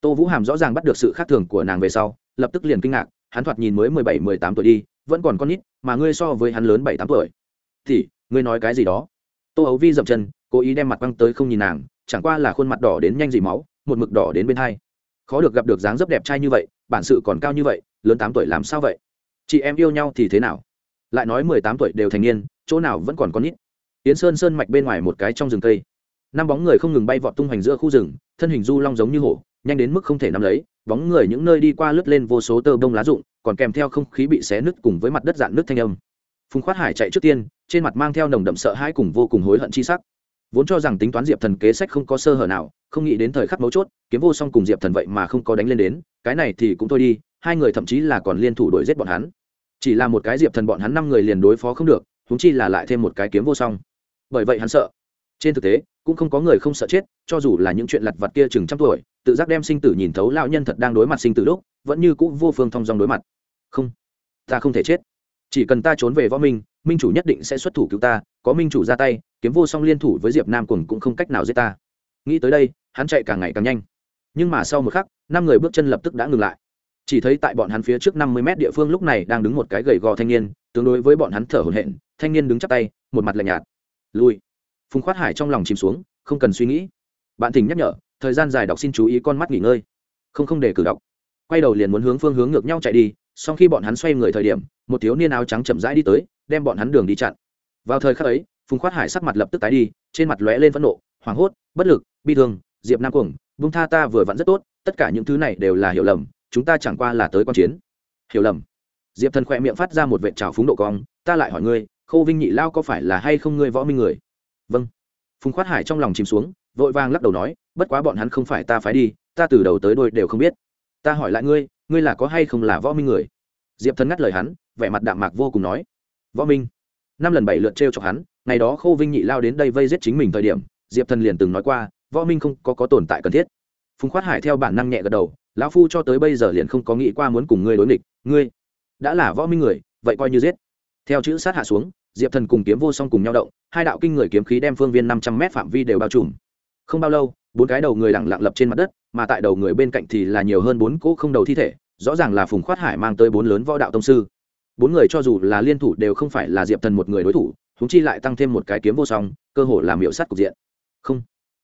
Tô vũ hàm rõ ràng bắt được sự khác thường của nàng về sau, lập tức liền kinh ngạc, hắn thoạt nhìn mới mười bảy, mười tám tuổi đi, vẫn còn con nít, mà ngươi so với hắn lớn bảy, tám tuổi. Thì ngươi nói cái gì đó? Tô ấu vi dậm chân, cố ý đem mặt băng tới không nhìn nàng, chẳng qua là khuôn mặt đỏ đến nhanh dì máu, một mực đỏ đến bên hai. Khó được gặp được dáng dấp đẹp trai như vậy, bản sự còn cao như vậy, lớn tám tuổi làm sao vậy? Chị em yêu nhau thì thế nào? Lại nói mười tám tuổi đều thành niên, chỗ nào vẫn còn con nít. Yến sơn sơn mạch bên ngoài một cái trong rừng cây. Năm bóng người không ngừng bay vọt tung hoành giữa khu rừng, thân hình du long giống như hổ, nhanh đến mức không thể nắm lấy, bóng người những nơi đi qua lướt lên vô số tơ bông lá rụng, còn kèm theo không khí bị xé nứt cùng với mặt đất dạn nước thanh âm phùng khoát hải chạy trước tiên, trên mặt mang theo nồng đậm sợ hãi cùng vô cùng hối hận chi sắc. Vốn cho rằng tính toán diệp thần kế sách không có sơ hở nào, không nghĩ đến thời khắc mấu chốt, kiếm vô song cùng diệp thần vậy mà không có đánh lên đến, cái này thì cũng thôi đi, hai người thậm chí là còn liên thủ đuổi giết bọn hắn. Chỉ là một cái diệp thần bọn hắn năm người liền đối phó không được húng chi là lại thêm một cái kiếm vô song. Bởi vậy hắn sợ. Trên thực tế, cũng không có người không sợ chết, cho dù là những chuyện lặt vặt kia chừng trăm tuổi, tự giác đem sinh tử nhìn thấu lão nhân thật đang đối mặt sinh tử lúc, vẫn như cũng vô phương thong dong đối mặt. Không, ta không thể chết chỉ cần ta trốn về võ minh minh chủ nhất định sẽ xuất thủ cứu ta, có minh chủ ra tay, kiếm vô song liên thủ với diệp nam cùng cũng không cách nào giết ta. Nghĩ tới đây, hắn chạy càng ngày càng nhanh. Nhưng mà sau một khắc, năm người bước chân lập tức đã ngừng lại. Chỉ thấy tại bọn hắn phía trước năm mươi mét địa phương lúc này đang đứng một cái gầy gò thanh niên, tương đối với bọn hắn thở hổn hển, thanh niên đứng chắp tay, một mặt lạnh nhạt. Lui. Phùng khoát hải trong lòng chìm xuống, không cần suy nghĩ. Bạn thỉnh nhắc nhở, thời gian dài đọc xin chú ý con mắt nghỉ ngơi. Không không để cử đọc quay đầu liền muốn hướng phương hướng ngược nhau chạy đi sau khi bọn hắn xoay người thời điểm, một thiếu niên áo trắng chậm rãi đi tới, đem bọn hắn đường đi chặn. Vào thời khắc ấy, phùng khoát hải sắc mặt lập tức tái đi, trên mặt lóe lên phẫn nộ, hoảng hốt, bất lực, bi thương, diệp nam cuồng, vung tha ta vừa vặn rất tốt, tất cả những thứ này đều là hiểu lầm, chúng ta chẳng qua là tới quan chiến. Hiểu lầm? Diệp thần khỏe miệng phát ra một vệ trào phúng độ cong, ta lại hỏi ngươi, khâu vinh nhị lao có phải là hay không ngươi võ minh người? Vâng. Phùng khoát hải trong lòng chìm xuống, vội vàng lắc đầu nói, bất quá bọn hắn không phải ta phải đi, ta từ đầu tới đôi đều không biết ta hỏi lại ngươi ngươi là có hay không là võ minh người? Diệp thần ngắt lời hắn vẻ mặt đạm mạc vô cùng nói võ minh năm lần bảy lượt t r e o chọc hắn ngày đó khâu vinh nhị lao đến đây vây giết chính mình thời điểm diệp thần liền từng nói qua võ minh không có, có tồn tại cần thiết. Phùng khoát hải theo bản năng nhẹ gật đầu lão phu cho tới bây giờ liền không có nghĩ qua muốn cùng ngươi đối nghịch ngươi đã là võ minh người vậy coi như giết. Theo chữ sát hạ xuống diệp thần cùng kiếm vô song cùng nhau động hai đạo kinh người kiếm khí đem phương viên năm trăm m phạm vi đều bao trùm. Không bao lâu bốn cái đầu người lẳng lặng lập trên mặt đất, mà tại đầu người bên cạnh thì là nhiều hơn bốn cỗ không đầu thi thể, rõ ràng là phùng khoát hải mang tới bốn lớn võ đạo tông sư. Bốn người cho dù là liên thủ đều không phải là diệp thần một người đối thủ húng chi lại tăng thêm một cái kiếm vô song, cơ hồ làm hiệu sắt cục diện. Không,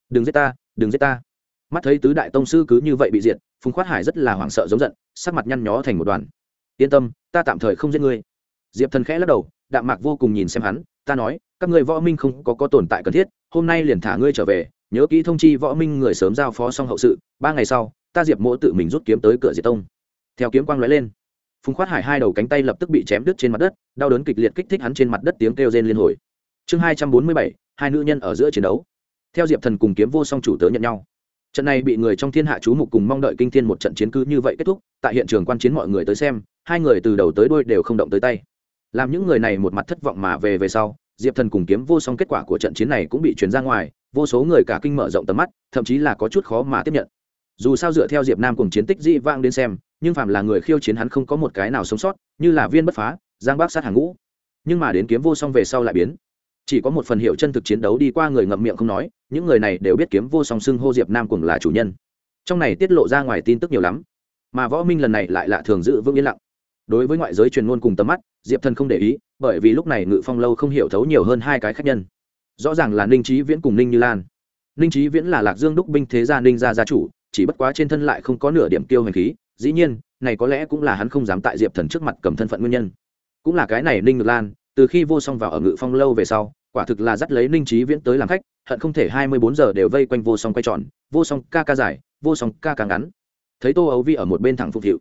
đừng giết ta, đừng giết ta. Mắt thấy tứ đại tông sư cứ như vậy bị diệt, phùng khoát hải rất là hoảng sợ giống giận, sắc mặt nhăn nhó thành một đoàn. Yên tâm, ta tạm thời không giết ngươi. Diệp thần khẽ lắc đầu, đạm mạc vô cùng nhìn xem hắn, ta nói, các người võ minh không có có tồn tại cần thiết, hôm nay liền thả ngươi trở về nhớ kỹ thông chi võ minh người sớm giao phó xong hậu sự, ba ngày sau, ta diệp mỗ tự mình rút kiếm tới cửa diệt tông. Theo kiếm quang lóe lên, phùng khoát hải hai đầu cánh tay lập tức bị chém đứt trên mặt đất, đau đớn kịch liệt kích thích hắn trên mặt đất tiếng kêu rên liên hồi. Chương hai trăm bốn mươi bảy, hai nữ nhân ở giữa chiến đấu. Theo diệp thần cùng kiếm vô song chủ tớ nhận nhau. Trận này bị người trong thiên hạ chú mục cùng mong đợi kinh thiên một trận chiến cứ như vậy kết thúc, tại hiện trường quan chiến mọi người tới xem, hai người từ đầu tới đuôi đều không động tới tay. Làm những người này một mặt thất vọng mà về về sau, diệp thần cùng kiếm vô song kết quả của trận chiến này cũng bị truyền ra ngoài vô số người cả kinh mở rộng tầm mắt, thậm chí là có chút khó mà tiếp nhận. Dù sao dựa theo diệp nam cùng chiến tích dĩ vang đến xem, nhưng phạm là người khiêu chiến hắn không có một cái nào sống sót, như là viên bất phá, giang bác sát hàng ngũ. Nhưng mà đến kiếm vô song về sau lại biến. Chỉ có một phần hiệu chân thực chiến đấu đi qua người ngậm miệng không nói, những người này đều biết kiếm vô song xưng hô diệp nam cùng là chủ nhân. Trong này tiết lộ ra ngoài tin tức nhiều lắm. Mà võ minh lần này lại lạ thường giữ vững yên lặng. Đối với ngoại giới truyền ngôn cùng tầm mắt, diệp thần không để ý, bởi vì lúc này ngự phong lâu không hiểu thấu nhiều hơn hai cái khác nhân rõ ràng là ninh trí viễn cùng ninh như lan. Ninh trí viễn là lạc dương đúc binh thế gia ninh gia gia chủ, chỉ bất quá trên thân lại không có nửa điểm tiêu hành khí, dĩ nhiên, này có lẽ cũng là hắn không dám tại diệp thần trước mặt cầm thân phận nguyên nhân. Cũng là cái này ninh ngược lan, từ khi vô song vào ở ngự phong lâu về sau, quả thực là dắt lấy ninh trí viễn tới làm khách, hận không thể hai mươi bốn giờ đều vây quanh vô song quay tròn, vô song ca ca dài, vô song ca ca ngắn. Thấy tô ấu vi ở một bên thẳng phục hiệu.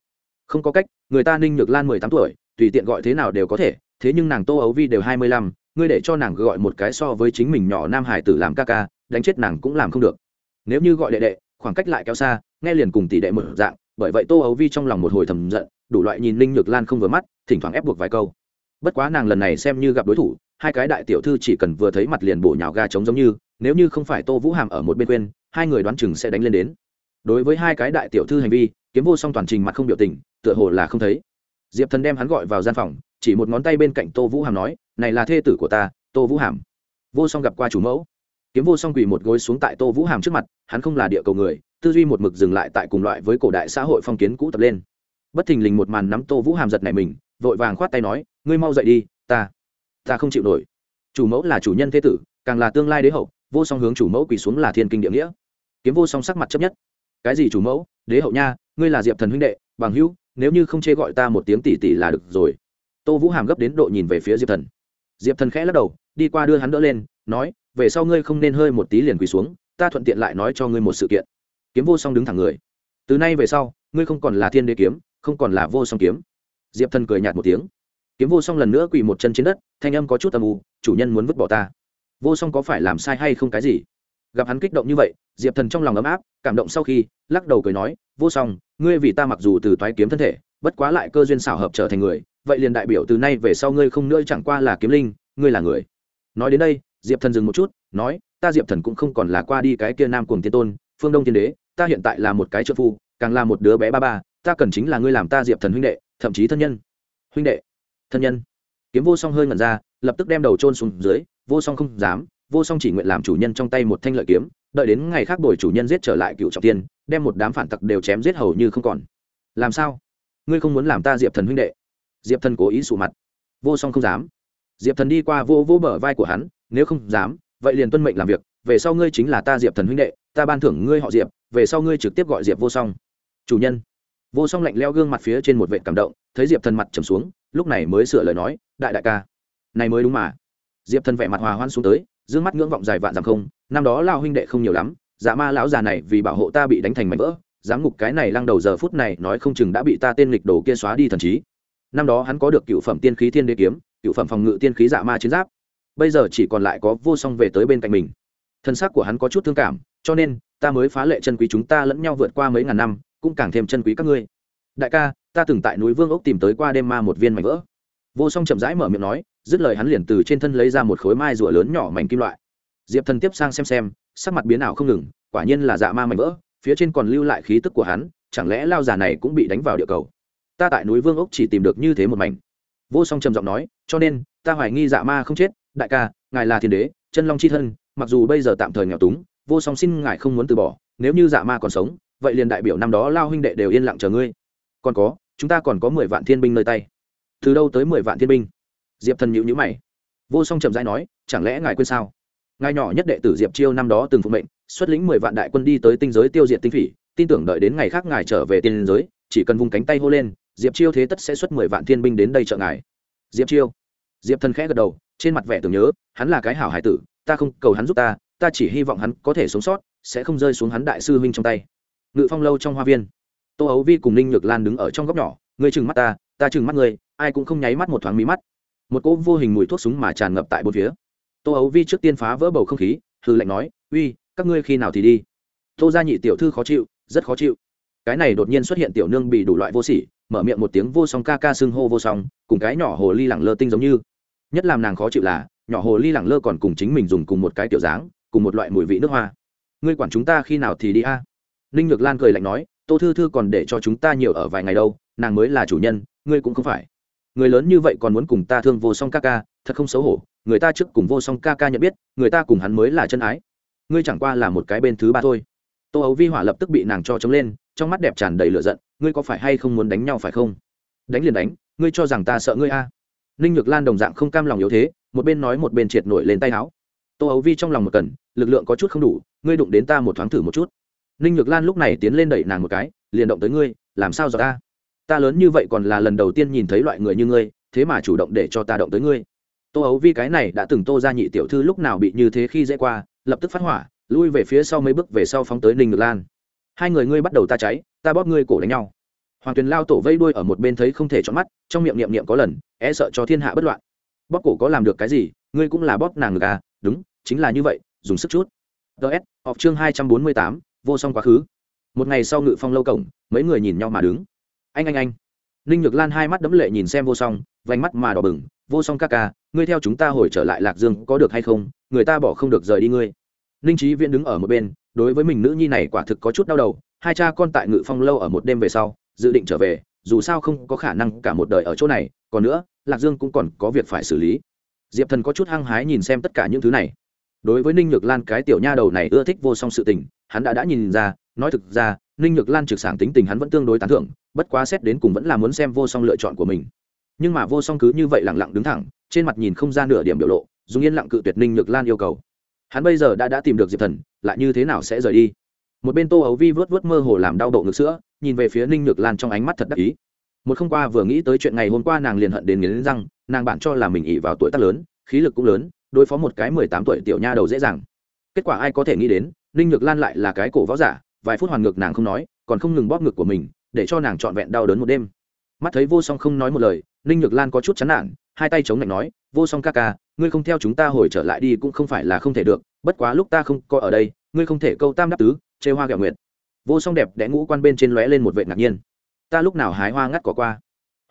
Không có cách, người ta ninh ngược lan mười tám tuổi, tùy tiện gọi thế nào đều có thể, thế nhưng nàng tô ấu vi đều hai mươi lăm ngươi để cho nàng gọi một cái so với chính mình nhỏ nam hải tử làm ca ca, đánh chết nàng cũng làm không được. Nếu như gọi đệ đệ, khoảng cách lại kéo xa, nghe liền cùng tỷ đệ một dạng, bởi vậy tô ấu vi trong lòng một hồi thầm giận, đủ loại nhìn ninh nhược lan không vừa mắt, thỉnh thoảng ép buộc vài câu. Bất quá nàng lần này xem như gặp đối thủ, hai cái đại tiểu thư chỉ cần vừa thấy mặt liền bổ nhào ga trống giống như, nếu như không phải tô vũ hàm ở một bên quên, hai người đoán chừng sẽ đánh lên đến. Đối với hai cái đại tiểu thư hành vi, kiếm vô song toàn trình mặt không biểu tình, tựa hồ là không thấy. Diệp thần đem hắn gọi vào gian phòng, chỉ một ngón tay bên cạnh tô vũ hàm nói này là thê tử của ta, tô vũ hàm. Vô song gặp qua chủ mẫu. Kiếm vô song quỳ một gối xuống tại tô vũ hàm trước mặt, hắn không là địa cầu người, tư duy một mực dừng lại tại cùng loại với cổ đại xã hội phong kiến cũ tập lên. Bất thình lình một màn nắm tô vũ hàm giật này mình, vội vàng khoát tay nói, ngươi mau dậy đi, ta ta không chịu nổi. Chủ mẫu là chủ nhân thế tử, càng là tương lai đế hậu, vô song hướng chủ mẫu quỳ xuống là thiên kinh địa nghĩa. Kiếm vô song sắc mặt chấp nhất. Cái gì chủ mẫu? Đế hậu nha, ngươi là diệp thần huynh đệ, bằng hữu, nếu như không chê gọi ta một tiếng tỷ tỷ là được rồi. Tô vũ hàm gấp đến độ nhìn về phía diệp thần diệp thần khẽ lắc đầu, đi qua đưa hắn đỡ lên, nói, về sau ngươi không nên hơi một tí liền quỳ xuống, ta thuận tiện lại nói cho ngươi một sự kiện. Kiếm vô song đứng thẳng người. Từ nay về sau, ngươi không còn là thiên đế kiếm, không còn là vô song kiếm. Diệp thần cười nhạt một tiếng. Kiếm vô song lần nữa quỳ một chân trên đất, thanh âm có chút âm u, chủ nhân muốn vứt bỏ ta. Vô song có phải làm sai hay không cái gì? Gặp hắn kích động như vậy, diệp thần trong lòng ấm áp, cảm động sau khi, lắc đầu cười nói, vô song, ngươi vì ta mặc dù từ toái kiếm thân thể, bất quá lại cơ duyên xảo hợp trở thành người vậy liền đại biểu từ nay về sau ngươi không nữa chẳng qua là kiếm linh, ngươi là người. Nói đến đây, diệp thần dừng một chút, nói, ta diệp thần cũng không còn là qua đi cái kia nam cuồng tiên tôn, phương đông tiên đế, ta hiện tại là một cái trợ phu, càng là một đứa bé ba ba, ta cần chính là ngươi làm ta diệp thần huynh đệ, thậm chí thân nhân. Huynh đệ, thân nhân. Kiếm vô song hơi ngẩn ra, lập tức đem đầu trôn xuống dưới, vô song không dám, vô song chỉ nguyện làm chủ nhân trong tay một thanh lợi kiếm, đợi đến ngày khác đổi chủ nhân giết trở lại cựu trọng tiên, đem một đám phản tặc đều chém giết hầu như không còn. Làm sao? Ngươi không muốn làm ta diệp thần huynh đệ? Diệp thần cố ý sụ mặt. Vô song không dám. Diệp thần đi qua vô vô bờ vai của hắn, nếu không dám, vậy liền tuân mệnh làm việc, về sau ngươi chính là ta diệp thần huynh đệ, ta ban thưởng ngươi họ diệp, về sau ngươi trực tiếp gọi diệp vô song. Chủ nhân. Vô song lạnh leo gương mặt phía trên một vệ cảm động, thấy diệp thần mặt trầm xuống, lúc này mới sửa lời nói, đại đại ca, này mới đúng mà. Diệp thần vẻ mặt hòa hoan xuống tới d ư ơ n g mắt ngưỡng vọng dài vạn dặm không, năm đó lao huynh đệ không nhiều lắm dạ ma lão già này vì bảo hộ ta bị đánh thành mảnh vỡ giám ngục cái này lăng đầu giờ phút này nói không chừng đã bị ta tên lịch đồ kia xóa đi thần trí năm đó hắn có được cựu phẩm tiên khí thiên đế kiếm, cựu phẩm phòng ngự tiên khí dạ ma chiến giáp. Bây giờ chỉ còn lại có vô song về tới bên cạnh mình. Thân xác của hắn có chút thương cảm, cho nên, ta mới phá lệ chân quý chúng ta lẫn nhau vượt qua mấy ngàn năm, cũng càng thêm chân quý các ngươi. Đại ca, ta từng tại núi vương ốc tìm tới qua đêm ma một viên mảnh vỡ. Vô song chậm rãi mở miệng nói, dứt lời hắn liền từ trên thân lấy ra một khối mai rùa lớn nhỏ mảnh kim loại. Diệp thần tiếp sang xem xem, sắc mặt biến ảo không ngừng, quả nhiên là dạ ma mảnh vỡ, phía trên còn lưu lại khí tức của hắn, chẳng lẽ lao già này cũng bị đánh vào địa cầu? Ta tại núi vương ốc chỉ tìm được như thế một mảnh. Vô song trầm giọng nói, cho nên, ta hoài nghi dạ ma không chết, đại ca, ngài là thiên đế, chân long c h i thân, mặc dù bây giờ tạm thời nghèo túng, vô song xin ngài không muốn từ bỏ, nếu như dạ ma còn sống, vậy liền đại biểu năm đó lao huynh đệ đều yên lặng chờ ngươi. Còn có, chúng ta còn có mười vạn thiên binh nơi tay. Từ đâu tới mười vạn thiên binh? Diệp thần nhịu nhữ mày. Vô song trầm rãi nói, chẳng lẽ ngài quên sao? Ngài nhỏ nhất đệ tử diệp chiêu năm đó từng phụ mệnh, xuất lĩnh mười vạn đại quân đi tới tinh giới tiêu diệt tinh phỉ, tin tưởng đợi đến ngày khác ngài trở về tiên giới, chỉ cần vùng cánh tay hô lên diệp chiêu thế tất sẽ xuất mười vạn thiên binh đến đây trợ ngài. Diệp chiêu. Diệp thần khẽ gật đầu, trên mặt vẻ tưởng nhớ, hắn là cái hảo hải tử, ta không cầu hắn giúp ta ta chỉ hy vọng hắn có thể sống sót, sẽ không rơi xuống hắn đại sư huynh trong tay. Ngự phong lâu trong hoa viên. Tô ấu vi cùng ninh nhược lan đứng ở trong góc nhỏ, ngươi chừng mắt ta ta chừng mắt ngươi, ai cũng không nháy mắt một thoáng mí mắt. Một cỗ vô hình mùi thuốc súng mà tràn ngập tại bốn phía. Tô ấu vi trước tiên phá vỡ bầu không khí hư lệnh nói, uy, các ngươi khi nào thì đi? Tô gia nhị tiểu thư khó chịu, rất khó chịu. Cái này đột nhiên xuất hiện tiểu nương bị đủ loại vô sỉ mở miệng một tiếng vô song ca ca xưng hô vô song, cùng cái nhỏ hồ ly lẳng lơ tinh giống như. Nhất làm nàng khó chịu là, nhỏ hồ ly lẳng lơ còn cùng chính mình dùng cùng một cái tiểu dáng, cùng một loại mùi vị nước hoa. Ngươi quản chúng ta khi nào thì đi a? Ninh nhược lan cười lạnh nói, tô thư thư còn để cho chúng ta nhiều ở vài ngày đâu, nàng mới là chủ nhân, ngươi cũng không phải. Người lớn như vậy còn muốn cùng ta thương vô song ca ca, thật không xấu hổ, người ta trước cùng vô song ca ca nhận biết, người ta cùng hắn mới là chân ái. Ngươi chẳng qua là một cái bên thứ ba thôi. Tô ấu vi hỏa lập tức bị nàng cho chống lên, trong mắt đẹp tràn đầy lửa giận ngươi có phải hay không muốn đánh nhau phải không? Đánh liền đánh, ngươi cho rằng ta sợ ngươi a? À. ninh nhược lan đồng dạng không cam lòng yếu thế, một bên nói một bên triệt nổi lên tay áo tô ấu vi trong lòng một cần, lực lượng có chút không đủ, ngươi đụng đến ta một thoáng thử một chút. Ninh nhược lan lúc này tiến lên đẩy nàng một cái, liền động tới ngươi, làm sao giờ ta? Ta lớn như vậy còn là lần đầu tiên nhìn thấy loại người như ngươi, thế mà chủ động để cho ta động tới ngươi. Tô ấu vi cái này đã từng tô ra nhị tiểu thư lúc nào bị như thế khi dễ qua, lập tức phát hỏa, lui về phía sau mấy bước về sau phóng tới ninh ngược lan hai người ngươi bắt đầu ta cháy, ta bóp ngươi cổ đánh nhau. Hoàng tuyền lao tổ vây đuôi ở một bên thấy không thể chọn mắt, trong miệng niệm niệm có lần e sợ cho thiên hạ bất loạn. Bóp cổ có làm được cái gì, ngươi cũng là bóp nàng ngực à đúng, chính là như vậy, dùng sức chút. Ts họp chương hai trăm bốn mươi tám, vô song quá khứ. Một ngày sau ngự phong lâu cổng, mấy người nhìn nhau mà đứng. Anh anh anh. Ninh nhược lan hai mắt đấm lệ nhìn xem vô song, vành mắt mà đỏ bừng, vô song ca ca, ngươi theo chúng ta hồi trở lại lạc dương có được hay không, người ta bỏ không được rời đi ngươi. Ninh trí viễn đứng ở một bên đối với mình nữ nhi này quả thực có chút đau đầu, hai cha con tại ngự phong lâu ở một đêm về sau, dự định trở về, dù sao không có khả năng cả một đời ở chỗ này, còn nữa, lạc dương cũng còn có việc phải xử lý. Diệp thần có chút hăng hái nhìn xem tất cả những thứ này. Đối với ninh nhược lan cái tiểu nha đầu này ưa thích vô song sự tình, hắn đã đã nhìn ra, nói thực ra, ninh nhược lan trực sảng tính tình hắn vẫn tương đối tán thưởng, bất quá xét đến cùng vẫn là muốn xem vô song lựa chọn của mình. Nhưng mà vô song cứ như vậy lẳng lặng đứng thẳng, trên mặt nhìn không ra nửa điểm biểu lộ, dùng yên lặng cự tuyệt ninh nhược lan yêu cầu hắn bây giờ đã đã tìm được diệp thần, lại như thế nào sẽ rời đi? Một bên tô ấu vi vớt vớt mơ hồ làm đau độ ngực sữa, nhìn về phía ninh nhược lan trong ánh mắt thật đắc ý. Một không qua vừa nghĩ tới chuyện ngày hôm qua nàng liền hận đến nghiến răng, nàng bản cho là mình ỉ vào tuổi tác lớn, khí lực cũng lớn, đối phó một cái mười tám tuổi tiểu nha đầu dễ dàng. Kết quả ai có thể nghĩ đến, ninh nhược lan lại là cái cổ võ giả, vài phút hoàn ngực nàng không nói, còn không ngừng bóp ngực của mình, để cho nàng trọn vẹn đau đớn một đêm. Mắt thấy vô song không nói một lời, ninh nhược lan có chút chán nản, hai tay chống lạnh nói, vô song ca ca ngươi không theo chúng ta hồi trở lại đi cũng không phải là không thể được, bất quá lúc ta không có ở đây, ngươi không thể câu tam đáp tứ, chê hoa gạo nguyện vô song đẹp đẽ ngũ quan bên trên lóe lên một vệ ngạc nhiên. Ta lúc nào hái hoa ngắt cỏ qua?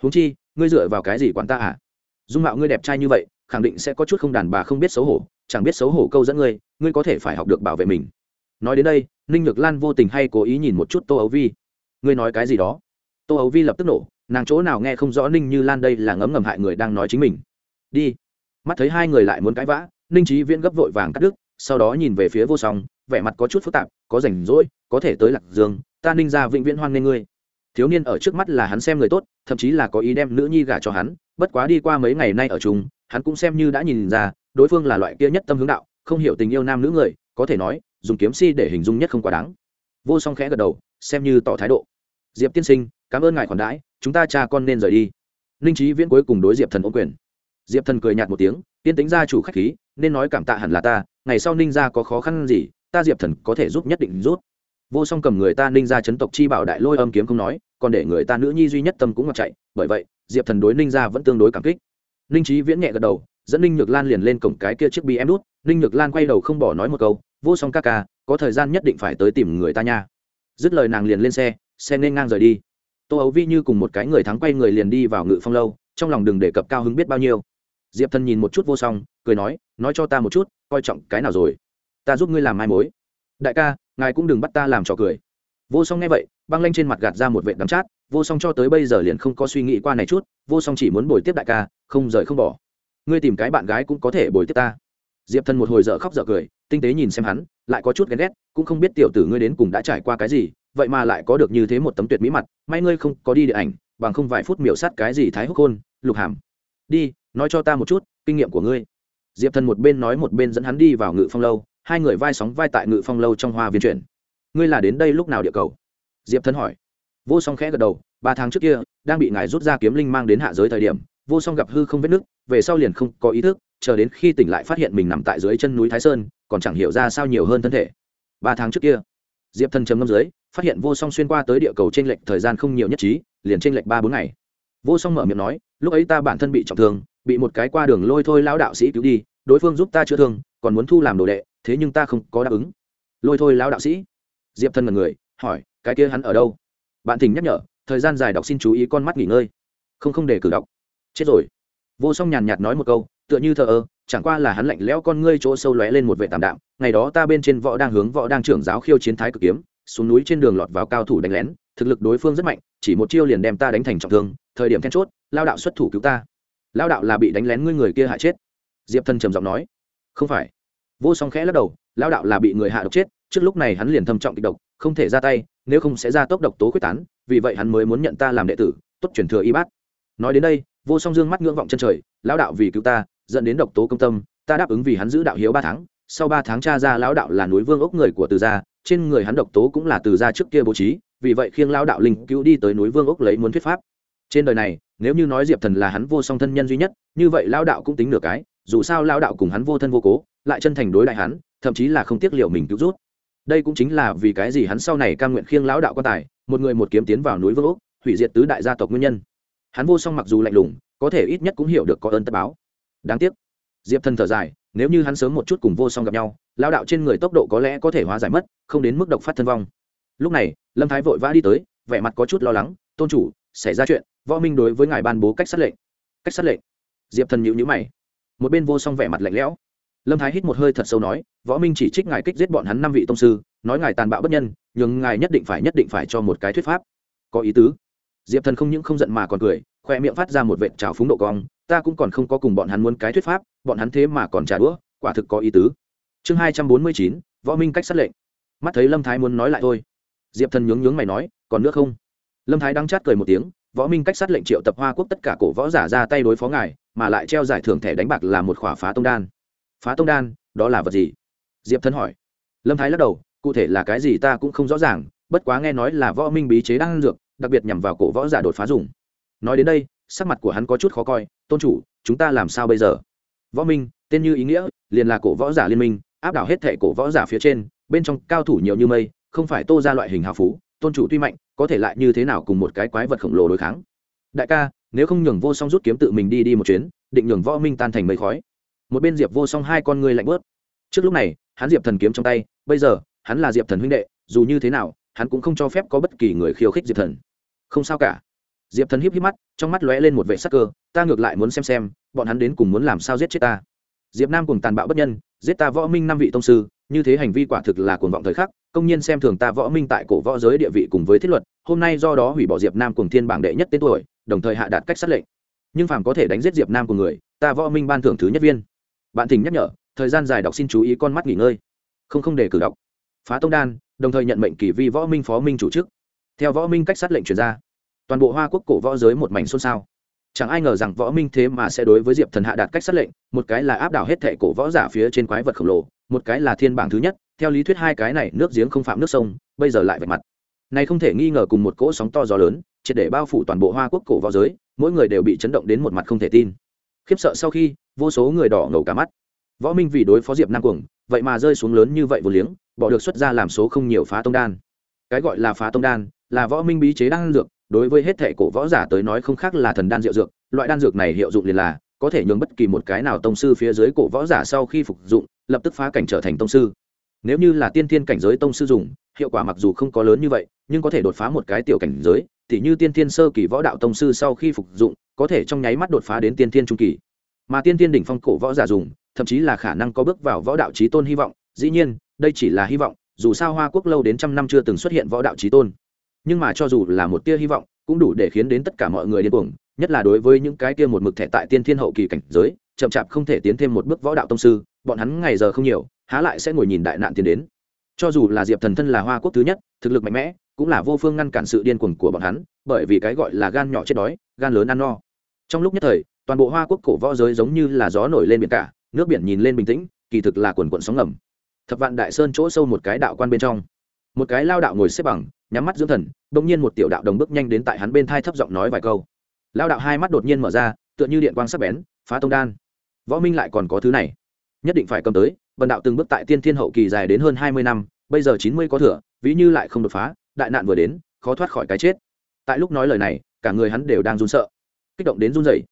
Huống chi, ngươi dựa vào cái gì quản ta à? Dung mạo ngươi đẹp trai như vậy, khẳng định sẽ có chút không đàn bà không biết xấu hổ, chẳng biết xấu hổ câu dẫn ngươi ngươi có thể phải học được bảo vệ mình. Nói đến đây, ninh nhược lan vô tình hay cố ý nhìn một chút tô ấu vi. Ngươi nói cái gì đó? Tô ấu vi lập tức nổ, nàng chỗ nào nghe không rõ ninh như lan đây là ngấm ngầm hại người đang nói chính mình. Đi mắt thấy hai người lại muốn cãi vã, ninh trí viễn gấp vội vàng cắt đứt, sau đó nhìn về phía vô song, vẻ mặt có chút phức tạp, có rảnh rỗi, có thể tới lạc dương, ta ninh ra vĩnh viễn hoan nghê ngươi. Thiếu niên ở trước mắt là hắn xem người tốt, thậm chí là có ý đem nữ nhi gả cho hắn, bất quá đi qua mấy ngày nay ở chung, hắn cũng xem như đã nhìn ra, đối phương là loại kia nhất tâm hướng đạo, không hiểu tình yêu nam nữ người, có thể nói, dùng kiếm si để hình dung nhất không quá đáng. Vô song khẽ gật đầu, xem như tỏ thái độ. Diệp tiên sinh, cảm ơn ngài khoản đãi, chúng ta cha con nên rời đi. Ninh trí viễn cuối cùng đối diệp thần ô quyền diệp thần cười nhạt một tiếng, tiên tính gia chủ khách khí, nên nói cảm tạ hẳn là ta, ngày sau ninh gia có khó khăn gì, ta diệp thần có thể giúp nhất định rút vô song cầm người ta ninh gia chấn tộc chi bảo đại lôi âm kiếm không nói, còn để người ta nữ nhi duy nhất tâm cũng mặc chạy, bởi vậy, diệp thần đối ninh gia vẫn tương đối cảm kích. Ninh trí viễn nhẹ gật đầu, dẫn ninh nhược lan liền lên cổng cái kia chiếc bi em đút. Ninh nhược lan quay đầu không bỏ nói một câu, vô song ca ca, có thời gian nhất định phải tới tìm người ta nha. Dứt lời nàng liền lên xe xe nên ngang rời đi. Tô ấu vi như cùng một cái người thắng quay người liền đi vào ngự phong lâu, trong lòng đừng đề cập cao hứng biết bao nhiêu diệp thần nhìn một chút vô song, cười nói nói cho ta một chút, coi trọng cái nào rồi? Ta giúp ngươi làm mai mối. Đại ca, ngài cũng đừng bắt ta làm trò cười. Vô song nghe vậy, băng lanh trên mặt gạt ra một vệ đắm chát, vô song cho tới bây giờ liền không có suy nghĩ qua này chút, vô song chỉ muốn bồi tiếp đại ca, không rời không bỏ. Ngươi tìm cái bạn gái cũng có thể bồi tiếp ta. Diệp thần một hồi dở khóc dở cười, tinh tế nhìn xem hắn, lại có chút ghen ghét, cũng không biết tiểu tử ngươi đến cùng đã trải qua cái gì, vậy mà lại có được như thế một tấm tuyệt mỹ mặt, may ngươi không có đi điện ảnh, bằng không vài phút miểu sát cái gì thái hốc hôn, lục hàm đi, nói cho ta một chút, kinh nghiệm của ngươi. Diệp thần một bên nói một bên dẫn hắn đi vào ngự phong lâu, hai người vai sóng vai tại ngự phong lâu trong hoa viên chuyển. Ngươi là đến đây lúc nào địa cầu? Diệp thần hỏi. Vô song khẽ gật đầu, ba tháng trước kia, đang bị ngài rút ra kiếm linh mang đến hạ giới thời điểm, vô song gặp hư không vết nứt, về sau liền không có ý thức, chờ đến khi tỉnh lại phát hiện mình nằm tại dưới chân núi thái sơn, còn chẳng hiểu ra sao nhiều hơn thân thể. Ba tháng trước kia, diệp thần trầm ngâm dưới, phát hiện vô song xuyên qua tới địa cầu t r ê n lệch thời gian không nhiều nhất trí, liền t r ê n lệch ba bốn ngày. Vô song mở miệng nói lúc ấy ta bản thân bị trọng thương, bị một cái qua đường lôi thôi lão đạo sĩ cứu đi, đối phương giúp ta chữa thương, còn muốn thu làm đồ đệ, thế nhưng ta không có đáp ứng. Lôi thôi lão đạo sĩ. Diệp thân là người, hỏi, cái kia hắn ở đâu? Bạn thỉnh nhắc nhở, thời gian dài đọc xin chú ý con mắt nghỉ ngơi. Không không để cử đọc. Chết rồi. Vô song nhàn nhạt nói một câu, tựa như thờ ơ, chẳng qua là hắn lạnh lẽo con ngươi chỗ sâu lóe lên một vệ tạm đạm, ngày đó ta bên trên võ đang hướng võ đang trưởng giáo khiêu chiến thái cực kiếm, xuống núi trên đường lọt vào cao thủ đánh lén, thực lực đối phương rất mạnh, chỉ một chiêu liền đem ta đánh thành trọng thương, thời điểm then chốt lao đạo xuất thủ cứu ta. Lao đạo là bị đánh lén ngươi người kia hạ chết. Diệp Thần trầm giọng nói. Không phải. Vô song khẽ lắc đầu, lao đạo là bị người hạ độc chết, trước lúc này hắn liền thâm trọng kịch độc, không thể ra tay, nếu không sẽ ra tốc độc tố quyết tán, vì vậy hắn mới muốn nhận ta làm đệ tử, tốt truyền thừa y bát. Nói đến đây, vô song dương mắt ngưỡng vọng chân trời lão đạo vì cứu ta, dẫn đến độc tố công tâm, ta đáp ứng vì hắn giữ đạo hiếu ba tháng, sau ba tháng cha ra lão đạo là núi vương ốc người của từ gia, trên người hắn độc tố cũng là từ gia trước kia bố trí, vì vậy khiêng lão đạo linh cứu đi tới núi vương ốc lấy muốn thuyết pháp trên đời này, nếu như nói diệp thần là hắn vô song thân nhân duy nhất, như vậy lão đạo cũng tính nửa cái, dù sao lão đạo cùng hắn vô thân vô cố, lại chân thành đối đại hắn, thậm chí là không tiếc liệu mình cứu rút. Đây cũng chính là vì cái gì hắn sau này cam nguyện khiêng lão đạo quan tài, một người một kiếm tiến vào núi vương ốc hủy diệt tứ đại gia tộc nguyên nhân. Hắn vô song mặc dù lạnh lùng, có thể ít nhất cũng hiểu được có ơn tất báo. Đáng tiếc. Diệp thần thở dài, nếu như hắn sớm một chút cùng vô song gặp nhau lao đạo trên người tốc độ có lẽ có thể hóa giải mất, không đến mức độc phát thân vong. Lúc này, lâm thái vội vã đi tới, vẻ mặt có chút lo lắng, tôn chủ, xảy ra chuyện võ minh đối với ngài ban bố cách sát lệnh. Cách sát lệnh? Diệp thần nhịu nhữ mày. Một bên vô song vẻ mặt lạnh lẽo. Lâm thái hít một hơi thật sâu nói, võ minh chỉ trích ngài kích giết bọn hắn năm vị tông sư, nói ngài tàn bạo bất nhân nhưng ngài nhất định phải nhất định phải cho một cái thuyết pháp. Có ý tứ. Diệp thần không những không giận mà còn cười, khoe miệng phát ra một vệt trào phúng độ cong, ta cũng còn không có cùng bọn hắn muốn cái thuyết pháp, bọn hắn thế mà còn trả đũa, quả thực có ý tứ. Chương hai trăm bốn mươi chín, võ minh cách sát lệnh. Mắt thấy lâm thái muốn nói lại thôi. Diệp thần nhướng nhướng mày nói, còn nữa không? Lâm thái đang chát cười một tiếng võ minh cách sát lệnh triệu tập hoa quốc tất cả cổ võ giả ra tay đối phó ngài, mà lại treo giải thưởng thẻ đánh bạc là một khỏa phá tông đan. Phá tông đan, đó là vật gì? Diệp thân hỏi. Lâm thái lắc đầu, cụ thể là cái gì ta cũng không rõ ràng, bất quá nghe nói là võ minh bí chế đang dược, đặc biệt nhằm vào cổ võ giả đột phá dùng. Nói đến đây, sắc mặt của hắn có chút khó coi, tôn chủ, chúng ta làm sao bây giờ? Võ minh, tên như ý nghĩa, liền là cổ võ giả liên minh, áp đảo hết thệ cổ võ giả phía trên, bên trong cao thủ nhiều như mây, không phải tô ra loại hình hào phú tôn chủ tuy mạnh, có thể lại như thế nào cùng một cái quái vật khổng lồ đối kháng? Đại ca, nếu không nhường vô song rút kiếm tự mình đi đi một chuyến, định nhường võ minh tan thành mây khói. Một bên diệp vô song hai con ngươi lạnh bớt. Trước lúc này, hắn diệp thần kiếm trong tay, bây giờ, hắn là diệp thần huynh đệ, dù như thế nào, hắn cũng không cho phép có bất kỳ người khiêu khích diệp thần. Không sao cả. Diệp thần híp híp mắt, trong mắt lóe lên một vệ sắc cơ, ta ngược lại muốn xem xem, bọn hắn đến cùng muốn làm sao giết chết ta. Diệp nam cùng tàn bạo bất nhân, giết ta võ minh năm vị tông sư như thế hành vi quả thực là cuồng vọng thời khắc, công nhân xem thường ta võ minh tại cổ võ giới địa vị cùng với thiết luật, hôm nay do đó hủy bỏ diệp nam cùng thiên bảng đệ nhất tên tuổi, đồng thời hạ đạt cách sát lệnh. Nhưng phàm có thể đánh giết diệp nam của người, ta võ minh ban thưởng thứ nhất viên. Bạn thỉnh nhắc nhở, thời gian dài đọc xin chú ý con mắt nghỉ ngơi. Không không để cử đọc phá tông đan, đồng thời nhận mệnh kỳ vi võ minh phó minh chủ chức. Theo võ minh cách sát lệnh chuyển ra, toàn bộ hoa quốc cổ võ giới một mảnh xôn xao. Chẳng ai ngờ rằng võ minh thế mà sẽ đối với diệp thần hạ đạt cách sát lệnh, một cái là áp đảo hết thệ cổ võ giả phía trên quái vật khổng lồ một cái là thiên bảng thứ nhất, theo lý thuyết hai cái này nước giếng không phạm nước sông, bây giờ lại vạch mặt. Này không thể nghi ngờ cùng một cỗ sóng to gió lớn, triệt để bao phủ toàn bộ hoa quốc cổ vào giới, mỗi người đều bị chấn động đến một mặt không thể tin. Khiếp sợ sau khi, vô số người đỏ ngầu cả mắt. Võ minh vì đối phó diệp nam cuồng, vậy mà rơi xuống lớn như vậy vô liếng, bỏ được xuất ra làm số không nhiều phá tông đan. Cái gọi là phá tông đan, là võ minh bí chế đan dược, đối với hết thể cổ võ giả tới nói không khác là thần đan diệu dược, loại đan dược này hiệu dụng liền là, có thể nhường bất kỳ một cái nào tông sư phía dưới cổ võ giả sau khi phục dụng lập tức phá cảnh trở thành tông sư. Nếu như là tiên thiên cảnh giới tông sư dùng, hiệu quả mặc dù không có lớn như vậy, nhưng có thể đột phá một cái tiểu cảnh giới thì như tiên thiên sơ kỳ võ đạo tông sư sau khi phục dụng, có thể trong nháy mắt đột phá đến tiên thiên trung kỳ. Mà tiên thiên đỉnh phong cổ võ giả dùng, thậm chí là khả năng có bước vào võ đạo trí tôn hy vọng, dĩ nhiên, đây chỉ là hy vọng, dù sao hoa quốc lâu đến trăm năm chưa từng xuất hiện võ đạo trí tôn. Nhưng mà cho dù là một tia hy vọng, cũng đủ để khiến đến tất cả mọi người điên cuồng, nhất là đối với những cái tia một mực thẻ tại tiên thiên hậu kỳ cảnh giới, chậm chạp không thể tiến thêm một bước võ đạo tông sư bọn hắn ngày giờ không nhiều, há lại sẽ ngồi nhìn đại nạn tiến đến. Cho dù là diệp thần thân là hoa quốc thứ nhất, thực lực mạnh mẽ, cũng là vô phương ngăn cản sự điên cuồng của bọn hắn, bởi vì cái gọi là gan nhỏ chết đói, gan lớn ăn no. Trong lúc nhất thời, toàn bộ hoa quốc cổ võ giới giống như là gió nổi lên biển cả, nước biển nhìn lên bình tĩnh, kỳ thực là quần quận sóng ngầm. Thập vạn đại sơn chỗ sâu một cái đạo quan bên trong. Một cái lao đạo ngồi xếp bằng, nhắm mắt dưỡng thần bỗng nhiên một tiểu đạo đồng bước nhanh đến tại hắn bên thai thấp giọng nói vài câu. Lao đạo hai mắt đột nhiên mở ra, tựa như điện quang sắc bén, phá tông đan. Võ minh lại còn có thứ này nhất định phải cầm tới vần đạo từng bước tại tiên thiên hậu kỳ dài đến hơn hai mươi năm, bây giờ chín mươi có thừa, ví như lại không đột phá, đại nạn vừa đến, khó thoát khỏi cái chết. Tại lúc nói lời này, cả người hắn đều đang run sợ. Kích động đến run rẩy.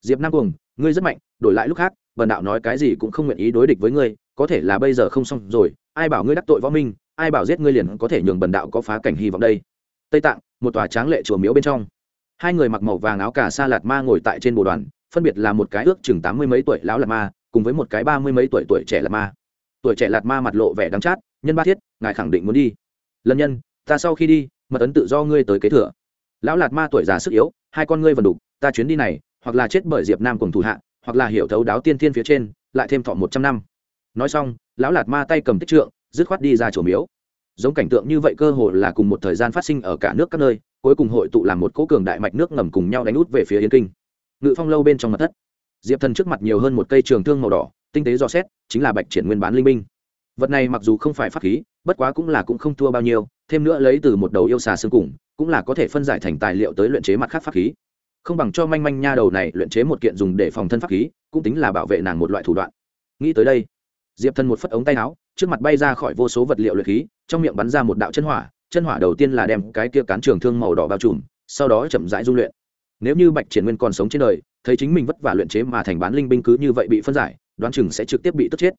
Diệp nam cuồng, ngươi rất mạnh, đổi lại lúc khác vần đạo nói cái gì cũng không nguyện ý đối địch với ngươi, có thể là bây giờ không xong rồi, ai bảo ngươi đắc tội võ minh, ai bảo giết ngươi liền có thể nhường bần đạo có phá cảnh hy vọng đây. Tây tạng, một tòa tráng lệ chùa miếu bên trong. Hai người mặc màu vàng áo cà sa lạt ma ngồi tại trên bồ đoàn, phân biệt là một cái ước chừng tám mươi mấy tuổi lão lạt ma cùng với một cái ba mươi mấy tuổi tuổi trẻ lạt ma. Tuổi trẻ lạt ma mặt lộ vẻ đắng chát, nhân ba thiết, ngài khẳng định muốn đi. Lần nhân, ta sau khi đi, mật ấn tự do ngươi tới kế thừa. Lão lạt ma tuổi già sức yếu, hai con ngươi vần đục, ta chuyến đi này, hoặc là chết bởi diệp nam cùng thủ hạ, hoặc là hiểu thấu đáo tiên thiên phía trên, lại thêm thọ một trăm năm. Nói xong, lão lạt ma tay cầm tích trượng, dứt khoát đi ra chỗ miếu. Giống cảnh tượng như vậy cơ hồ là cùng một thời gian phát sinh ở cả nước các nơi, cuối cùng hội tụ làm một cố cường đại mạch nước ngầm cùng nhau đánh út về phía yên kinh. Ngự phong lâu bên trong mặt thất diệp thần trước mặt nhiều hơn một cây trường thương màu đỏ, tinh tế do xét, chính là bạch triển nguyên bán linh minh vật này mặc dù không phải pháp khí, bất quá cũng là cũng không thua bao nhiêu, thêm nữa lấy từ một đầu yêu xà xương cùng, cũng là có thể phân giải thành tài liệu tới luyện chế mặt khác pháp khí. Không bằng cho manh manh nha đầu này luyện chế một kiện dùng để phòng thân pháp khí, cũng tính là bảo vệ nàng một loại thủ đoạn. Nghĩ tới đây, diệp thần một phất ống tay áo, trước mặt bay ra khỏi vô số vật liệu luyện khí, trong miệng bắn ra một đạo chân hỏa chân hỏa đầu tiên là đem cái kia cán trường thương màu đỏ bao trùm, sau đó chậm rãi dung luyện. Nếu như bạch triển nguyên còn sống trên đời thấy chính mình vất vả luyện chế mà thành bán linh binh cứ như vậy bị phân giải, đoán chừng sẽ trực tiếp bị tức chết.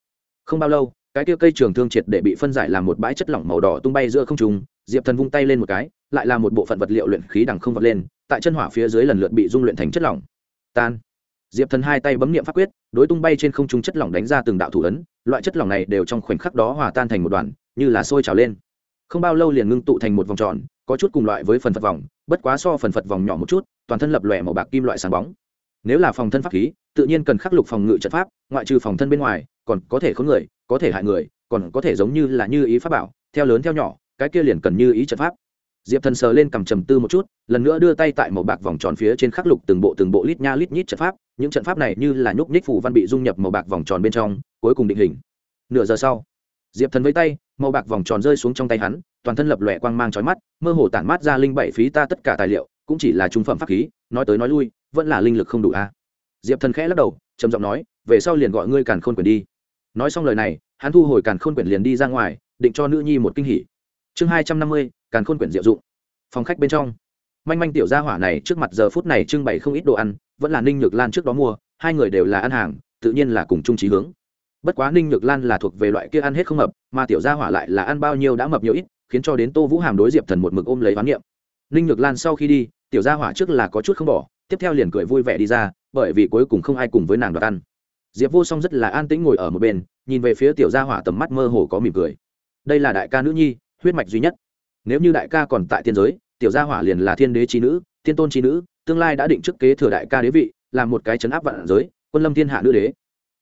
Không bao lâu, cái kia cây trường thương triệt để bị phân giải làm một bãi chất lỏng màu đỏ tung bay giữa không trung, diệp thần vung tay lên một cái, lại là một bộ phận vật liệu luyện khí đằng không vật lên, tại chân hỏa phía dưới lần lượt bị dung luyện thành chất lỏng. Tan. Diệp thần hai tay bấm nghiệm pháp quyết, đối tung bay trên không trung chất lỏng đánh ra từng đạo thủ ấn, loại chất lỏng này đều trong khoảnh khắc đó hòa tan thành một đoàn, như là sôi trào lên. Không bao lâu liền ngưng tụ thành một vòng tròn, có chút cùng loại với phần phật vòng, bất quá so phần phật vòng nhỏ một chút, toàn thân lập lòe màu bạc kim loại sáng bóng nếu là phòng thân pháp khí, tự nhiên cần khắc lục phòng ngự trận pháp, ngoại trừ phòng thân bên ngoài, còn có thể khốn người, có thể hại người, còn có thể giống như là như ý pháp bảo, theo lớn theo nhỏ, cái kia liền cần như ý trận pháp. Diệp thần sờ lên cầm trầm tư một chút, lần nữa đưa tay tại màu bạc vòng tròn phía trên khắc lục từng bộ từng bộ lít nha lít nhít trận pháp, những trận pháp này như là nhúc nhích phủ văn bị dung nhập màu bạc vòng tròn bên trong, cuối cùng định hình. Nửa giờ sau, diệp thần với tay, màu bạc vòng tròn rơi xuống trong tay hắn, toàn thân lập lòe quang mang trói mắt, mơ hồ tản mát ra linh bảy phí ta tất cả tài liệu, cũng chỉ là trung phẩm pháp khí, nói tới nói lui vẫn là linh lực không đủ a diệp thần khẽ lắc đầu, trầm giọng nói, về sau liền gọi ngươi càn khôn quyền đi. Nói xong lời này, hắn thu hồi càn khôn quyển liền đi ra ngoài, định cho nữ nhi một kinh hỉ. Chương hai trăm năm mươi, càn khôn quyển diệu dụng. Phòng khách bên trong. Manh manh tiểu gia hỏa này trước mặt giờ phút này trưng bày không ít đồ ăn, vẫn là ninh nhược lan trước đó mua, hai người đều là ăn hàng, tự nhiên là cùng chung trí hướng. Bất quá ninh nhược lan là thuộc về loại kia ăn hết không mập, mà tiểu gia hỏa lại là ăn bao nhiêu đã mập nhiều ít, khiến cho đến tô vũ hàm đối diệp thần một mực ôm lấy hoán niệm. Ninh nhược lan sau khi đi, tiểu gia hỏa trước là có chút không bỏ tiếp theo liền cười vui vẻ đi ra, bởi vì cuối cùng không ai cùng với nàng đoạt ăn. Diệp vô song rất là an tĩnh ngồi ở một bên, nhìn về phía tiểu gia hỏa tầm mắt mơ hồ có mỉm cười. Đây là đại ca nữ nhi, huyết mạch duy nhất. Nếu như đại ca còn tại tiên giới, tiểu gia hỏa liền là thiên đế trí nữ thiên tôn trí nữ, tương lai đã định trước kế thừa đại ca đế vị, là một cái chấn áp vạn giới, quân lâm thiên hạ nữ đế.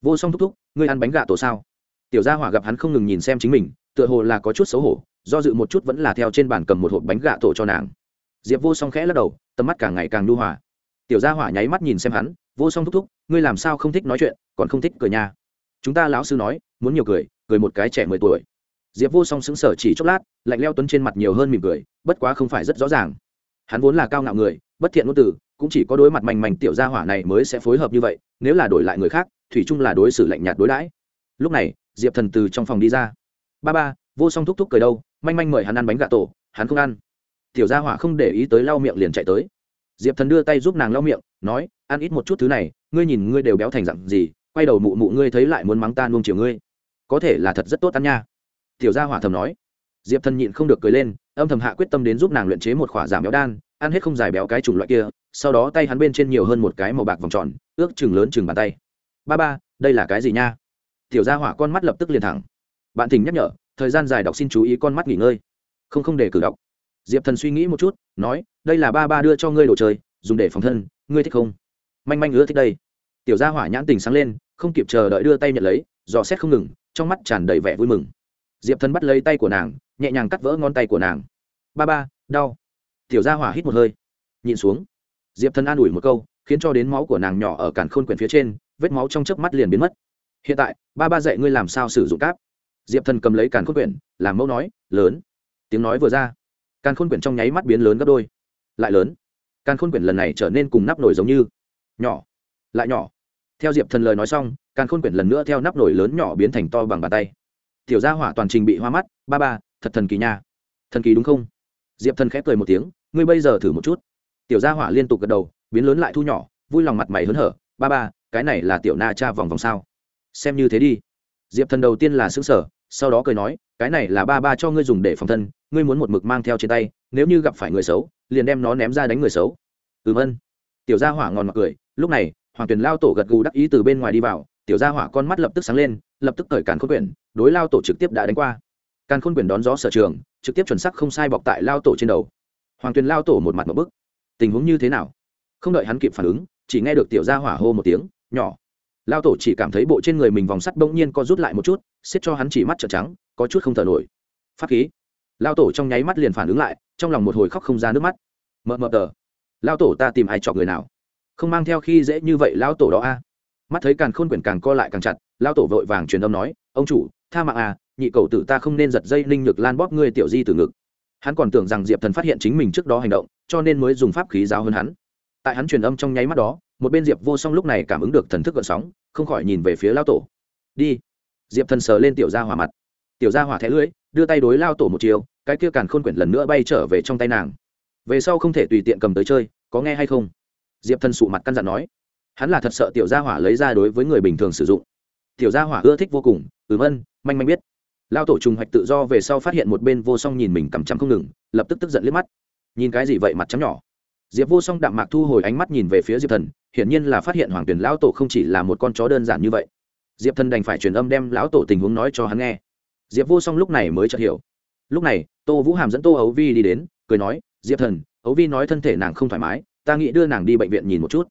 Vô song thúc thúc, ngươi ăn bánh gà tổ sao? Tiểu gia hỏa gặp hắn không ngừng nhìn xem chính mình, tựa hồ là có chút xấu hổ, do dự một chút vẫn là theo trên bàn cầm một hộp bánh gà tổ cho nàng. Diệp vô song khẽ lắc đầu, tầm mắt càng ngày càng nu hòa tiểu gia hỏa nháy mắt nhìn xem hắn, vô song thúc thúc, ngươi làm sao không thích nói chuyện, còn không thích cười nha? Chúng ta lão sư nói, muốn nhiều cười cười một cái trẻ mười tuổi. Diệp vô song sững sờ chỉ chốc lát, lạnh leo tuấn trên mặt nhiều hơn mỉm cười, bất quá không phải rất rõ ràng. Hắn vốn là cao ngạo người, bất thiện ngôn từ, cũng chỉ có đối mặt mảnh mảnh tiểu gia hỏa này mới sẽ phối hợp như vậy, nếu là đổi lại người khác, thủy chung là đối xử lạnh nhạt đối đãi. Lúc này, diệp thần từ trong phòng đi ra. Ba ba, vô song thúc thúc cười đâu, manh manh mời hắn ăn bánh gà tổ, hắn không ăn. Tiểu gia hỏa không để ý tới lau miệng liền chạy tới diệp thần đưa tay giúp nàng lau miệng, nói, ăn ít một chút thứ này, ngươi nhìn ngươi đều béo thành dặn gì, quay đầu mụ mụ ngươi thấy lại muốn mắng ta nuông chiều ngươi. Có thể là thật rất tốt ăn nha. Tiểu gia hỏa thầm nói. Diệp thần nhịn không được cười lên, âm thầm hạ quyết tâm đến giúp nàng luyện chế một khỏa giảm béo đan, ăn hết không dài béo cái chủng loại kia, sau đó tay hắn bên trên nhiều hơn một cái màu bạc vòng tròn, ước chừng lớn chừng bàn tay. Ba ba, đây là cái gì nha? Tiểu gia hỏa con mắt lập tức liền thẳng. Bạn thỉnh nhắc nhở, thời gian dài đọc xin chú ý con mắt nghỉ ngơi, không không để cử đọc. Diệp thần suy nghĩ một chút, nói đây là ba ba đưa cho ngươi đồ chơi, dùng để phòng thân, ngươi thích không? Manh manh ưa thích đây. Tiểu gia hỏa nhãn tình sáng lên, không kịp chờ đợi đưa tay nhận lấy, dò xét không ngừng, trong mắt tràn đầy vẻ vui mừng. Diệp thần bắt lấy tay của nàng, nhẹ nhàng cắt vỡ ngón tay của nàng. Ba ba, đau. Tiểu gia hỏa hít một hơi nhìn xuống. Diệp thần an ủi một câu, khiến cho đến máu của nàng nhỏ ở cản khôn quyển phía trên, vết máu trong chớp mắt liền biến mất. Hiện tại, ba ba dạy ngươi làm sao sử dụng cáp. Diệp thần cầm lấy càn khôn quyển, làm mẫu nói, lớn. Tiếng nói vừa ra, càn khôn quyển trong nháy mắt biến lớn gấp đôi lại lớn. Càn khôn quyển lần này trở nên cùng nắp nổi giống như nhỏ, lại nhỏ. Theo diệp thần lời nói xong, càn khôn quyển lần nữa theo nắp nổi lớn nhỏ biến thành to bằng bàn tay. Tiểu gia hỏa toàn trình bị hoa mắt, ba ba, thật thần kỳ nha. Thần kỳ đúng không? Diệp thần khép cười một tiếng, ngươi bây giờ thử một chút. Tiểu gia hỏa liên tục gật đầu, biến lớn lại thu nhỏ, vui lòng mặt mày hớn hở, ba ba, cái này là tiểu na cha vòng vòng sao? Xem như thế đi. Diệp thần đầu tiên là xứng sở sau đó cười nói cái này là ba ba cho ngươi dùng để phòng thân, ngươi muốn một mực mang theo trên tay, nếu như gặp phải người xấu, liền đem nó ném ra đánh người xấu. Ừm ân tiểu gia hỏa ngòn mặt cười, lúc này, hoàng tuyền lao tổ gật gù đắc ý từ bên ngoài đi vào, tiểu gia hỏa con mắt lập tức sáng lên, lập tức cởi càn khôn quyển, đối lao tổ trực tiếp đã đánh qua. Càn khôn quyển đón gió sở trường, trực tiếp chuẩn sắc không sai bọc tại lao tổ trên đầu. Hoàng tuyền lao tổ một mặt một bức. Tình huống như thế nào? Không đợi hắn kịp phản ứng, chỉ nghe được tiểu gia hỏa hô một tiếng, nhỏ lao tổ chỉ cảm thấy bộ trên người mình vòng sắt bỗng nhiên co rút lại một chút xiết cho hắn chỉ mắt trợn trắng, có chút không thở nổi. Pháp khí. Lao tổ trong nháy mắt liền phản ứng lại, trong lòng một hồi khóc không ra nước mắt. Mờ mờ tờ. Lao tổ ta tìm ai chọn người nào? Không mang theo khi dễ như vậy lao tổ đó a. Mắt thấy càng khôn quyển càng co lại càng chặt, lao tổ vội vàng truyền âm nói, ông chủ, tha mạng à nhị cầu tử ta không nên giật dây linh nhược lan bóp ngươi tiểu di từ ngực. Hắn còn tưởng rằng diệp thần phát hiện chính mình trước đó hành động, cho nên mới dùng pháp khí giáo hơn hắn. Tại hắn truyền âm trong nháy mắt đó một bên diệp vô song lúc này cảm ứng được thần thức gợn sóng, không khỏi nhìn về phía lao tổ. Đi. Diệp thần sờ lên tiểu gia hỏa mặt. Tiểu gia hỏa thẻ lưỡi đưa tay đối lao tổ một chiều, cái kia càn khôn quyển lần nữa bay trở về trong tay nàng. Về sau không thể tùy tiện cầm tới chơi, có nghe hay không? Diệp thần sụ mặt căn dặn nói. Hắn là thật sợ tiểu gia hỏa lấy ra đối với người bình thường sử dụng. Tiểu gia hỏa ưa thích vô cùng, ừm, ân, manh manh biết. Lao tổ trùng hoạch tự do về sau phát hiện một bên vô song nhìn mình cằm chằm không ngừng, lập tức tức giận liếc mắt. Nhìn cái gì vậy, mặt trắng nhỏ? Diệp vô song đạm mạc thu hồi ánh mắt nhìn về phía diệp thần, hiển nhiên là phát hiện hoàng tuyển lão tổ không chỉ là một con chó đơn giản như vậy. Diệp thần đành phải truyền âm đem lão tổ tình huống nói cho hắn nghe. Diệp vô song lúc này mới chợt hiểu. Lúc này, tô vũ hàm dẫn tô ấu vi đi đến, cười nói, diệp thần ấu vi nói thân thể nàng không thoải mái, ta nghĩ đưa nàng đi bệnh viện nhìn một chút.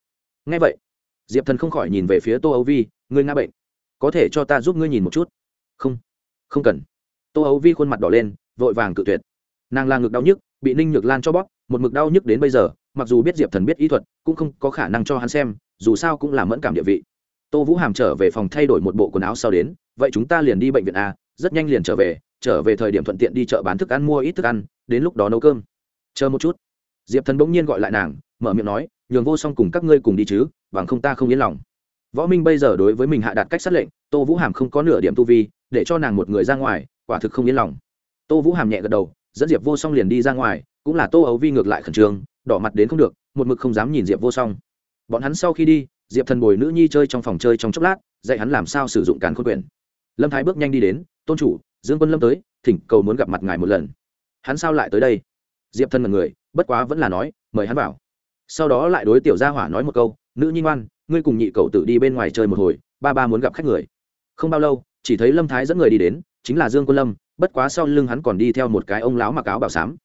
Nghe vậy, diệp thần không khỏi nhìn về phía tô ấu vi, ngươi nga bệnh, có thể cho ta giúp ngươi nhìn một chút? Không không cần. Tô ấu vi khuôn mặt đỏ lên, vội vàng cự tuyệt. Nàng là ngực đau nhức, bị ninh nhược lan cho bóp, một mực đau nhức đến bây giờ mặc dù biết diệp thần biết ý thuật, cũng không có khả năng cho hắn xem, dù sao cũng là mẫn cảm địa vị. Tô vũ hàm trở về phòng thay đổi một bộ quần áo sau đến, vậy chúng ta liền đi bệnh viện a, rất nhanh liền trở về trở về thời điểm thuận tiện đi chợ bán thức ăn mua ít thức ăn, đến lúc đó nấu cơm. Chờ một chút. Diệp thần bỗng nhiên gọi lại nàng, mở miệng nói, nhường vô song cùng các ngươi cùng đi chứ, bằng không ta không yên lòng. Võ minh bây giờ đối với mình hạ đặt cách sát lệnh, tô vũ hàm không có nửa điểm tu vi, để cho nàng một người ra ngoài, quả thực không yên lòng. Tô vũ hàm nhẹ gật đầu, dẫn diệp vô song liền đi ra ngoài, cũng là tô ấu vi ngược lại khẩn trương đỏ mặt đến không được, một mực không dám nhìn diệp vô song. Bọn hắn sau khi đi, diệp thần bồi nữ nhi chơi trong phòng chơi trong chốc lát, dạy hắn làm sao sử dụng càn khôn quyền. Lâm thái bước nhanh đi đến, tôn chủ, dương quân lâm tới, thỉnh cầu muốn gặp mặt ngài một lần. Hắn sao lại tới đây? Diệp thần là người, bất quá vẫn là nói, mời hắn vào. Sau đó lại đối tiểu gia hỏa nói một câu, nữ nhi ngoan, ngươi cùng nhị cậu tự đi bên ngoài chơi một hồi, ba ba muốn gặp khách người. Không bao lâu, chỉ thấy lâm thái dẫn người đi đến, chính là dương quân lâm, bất quá sau lưng hắn còn đi theo một cái ông lão mặc áo bảo sám.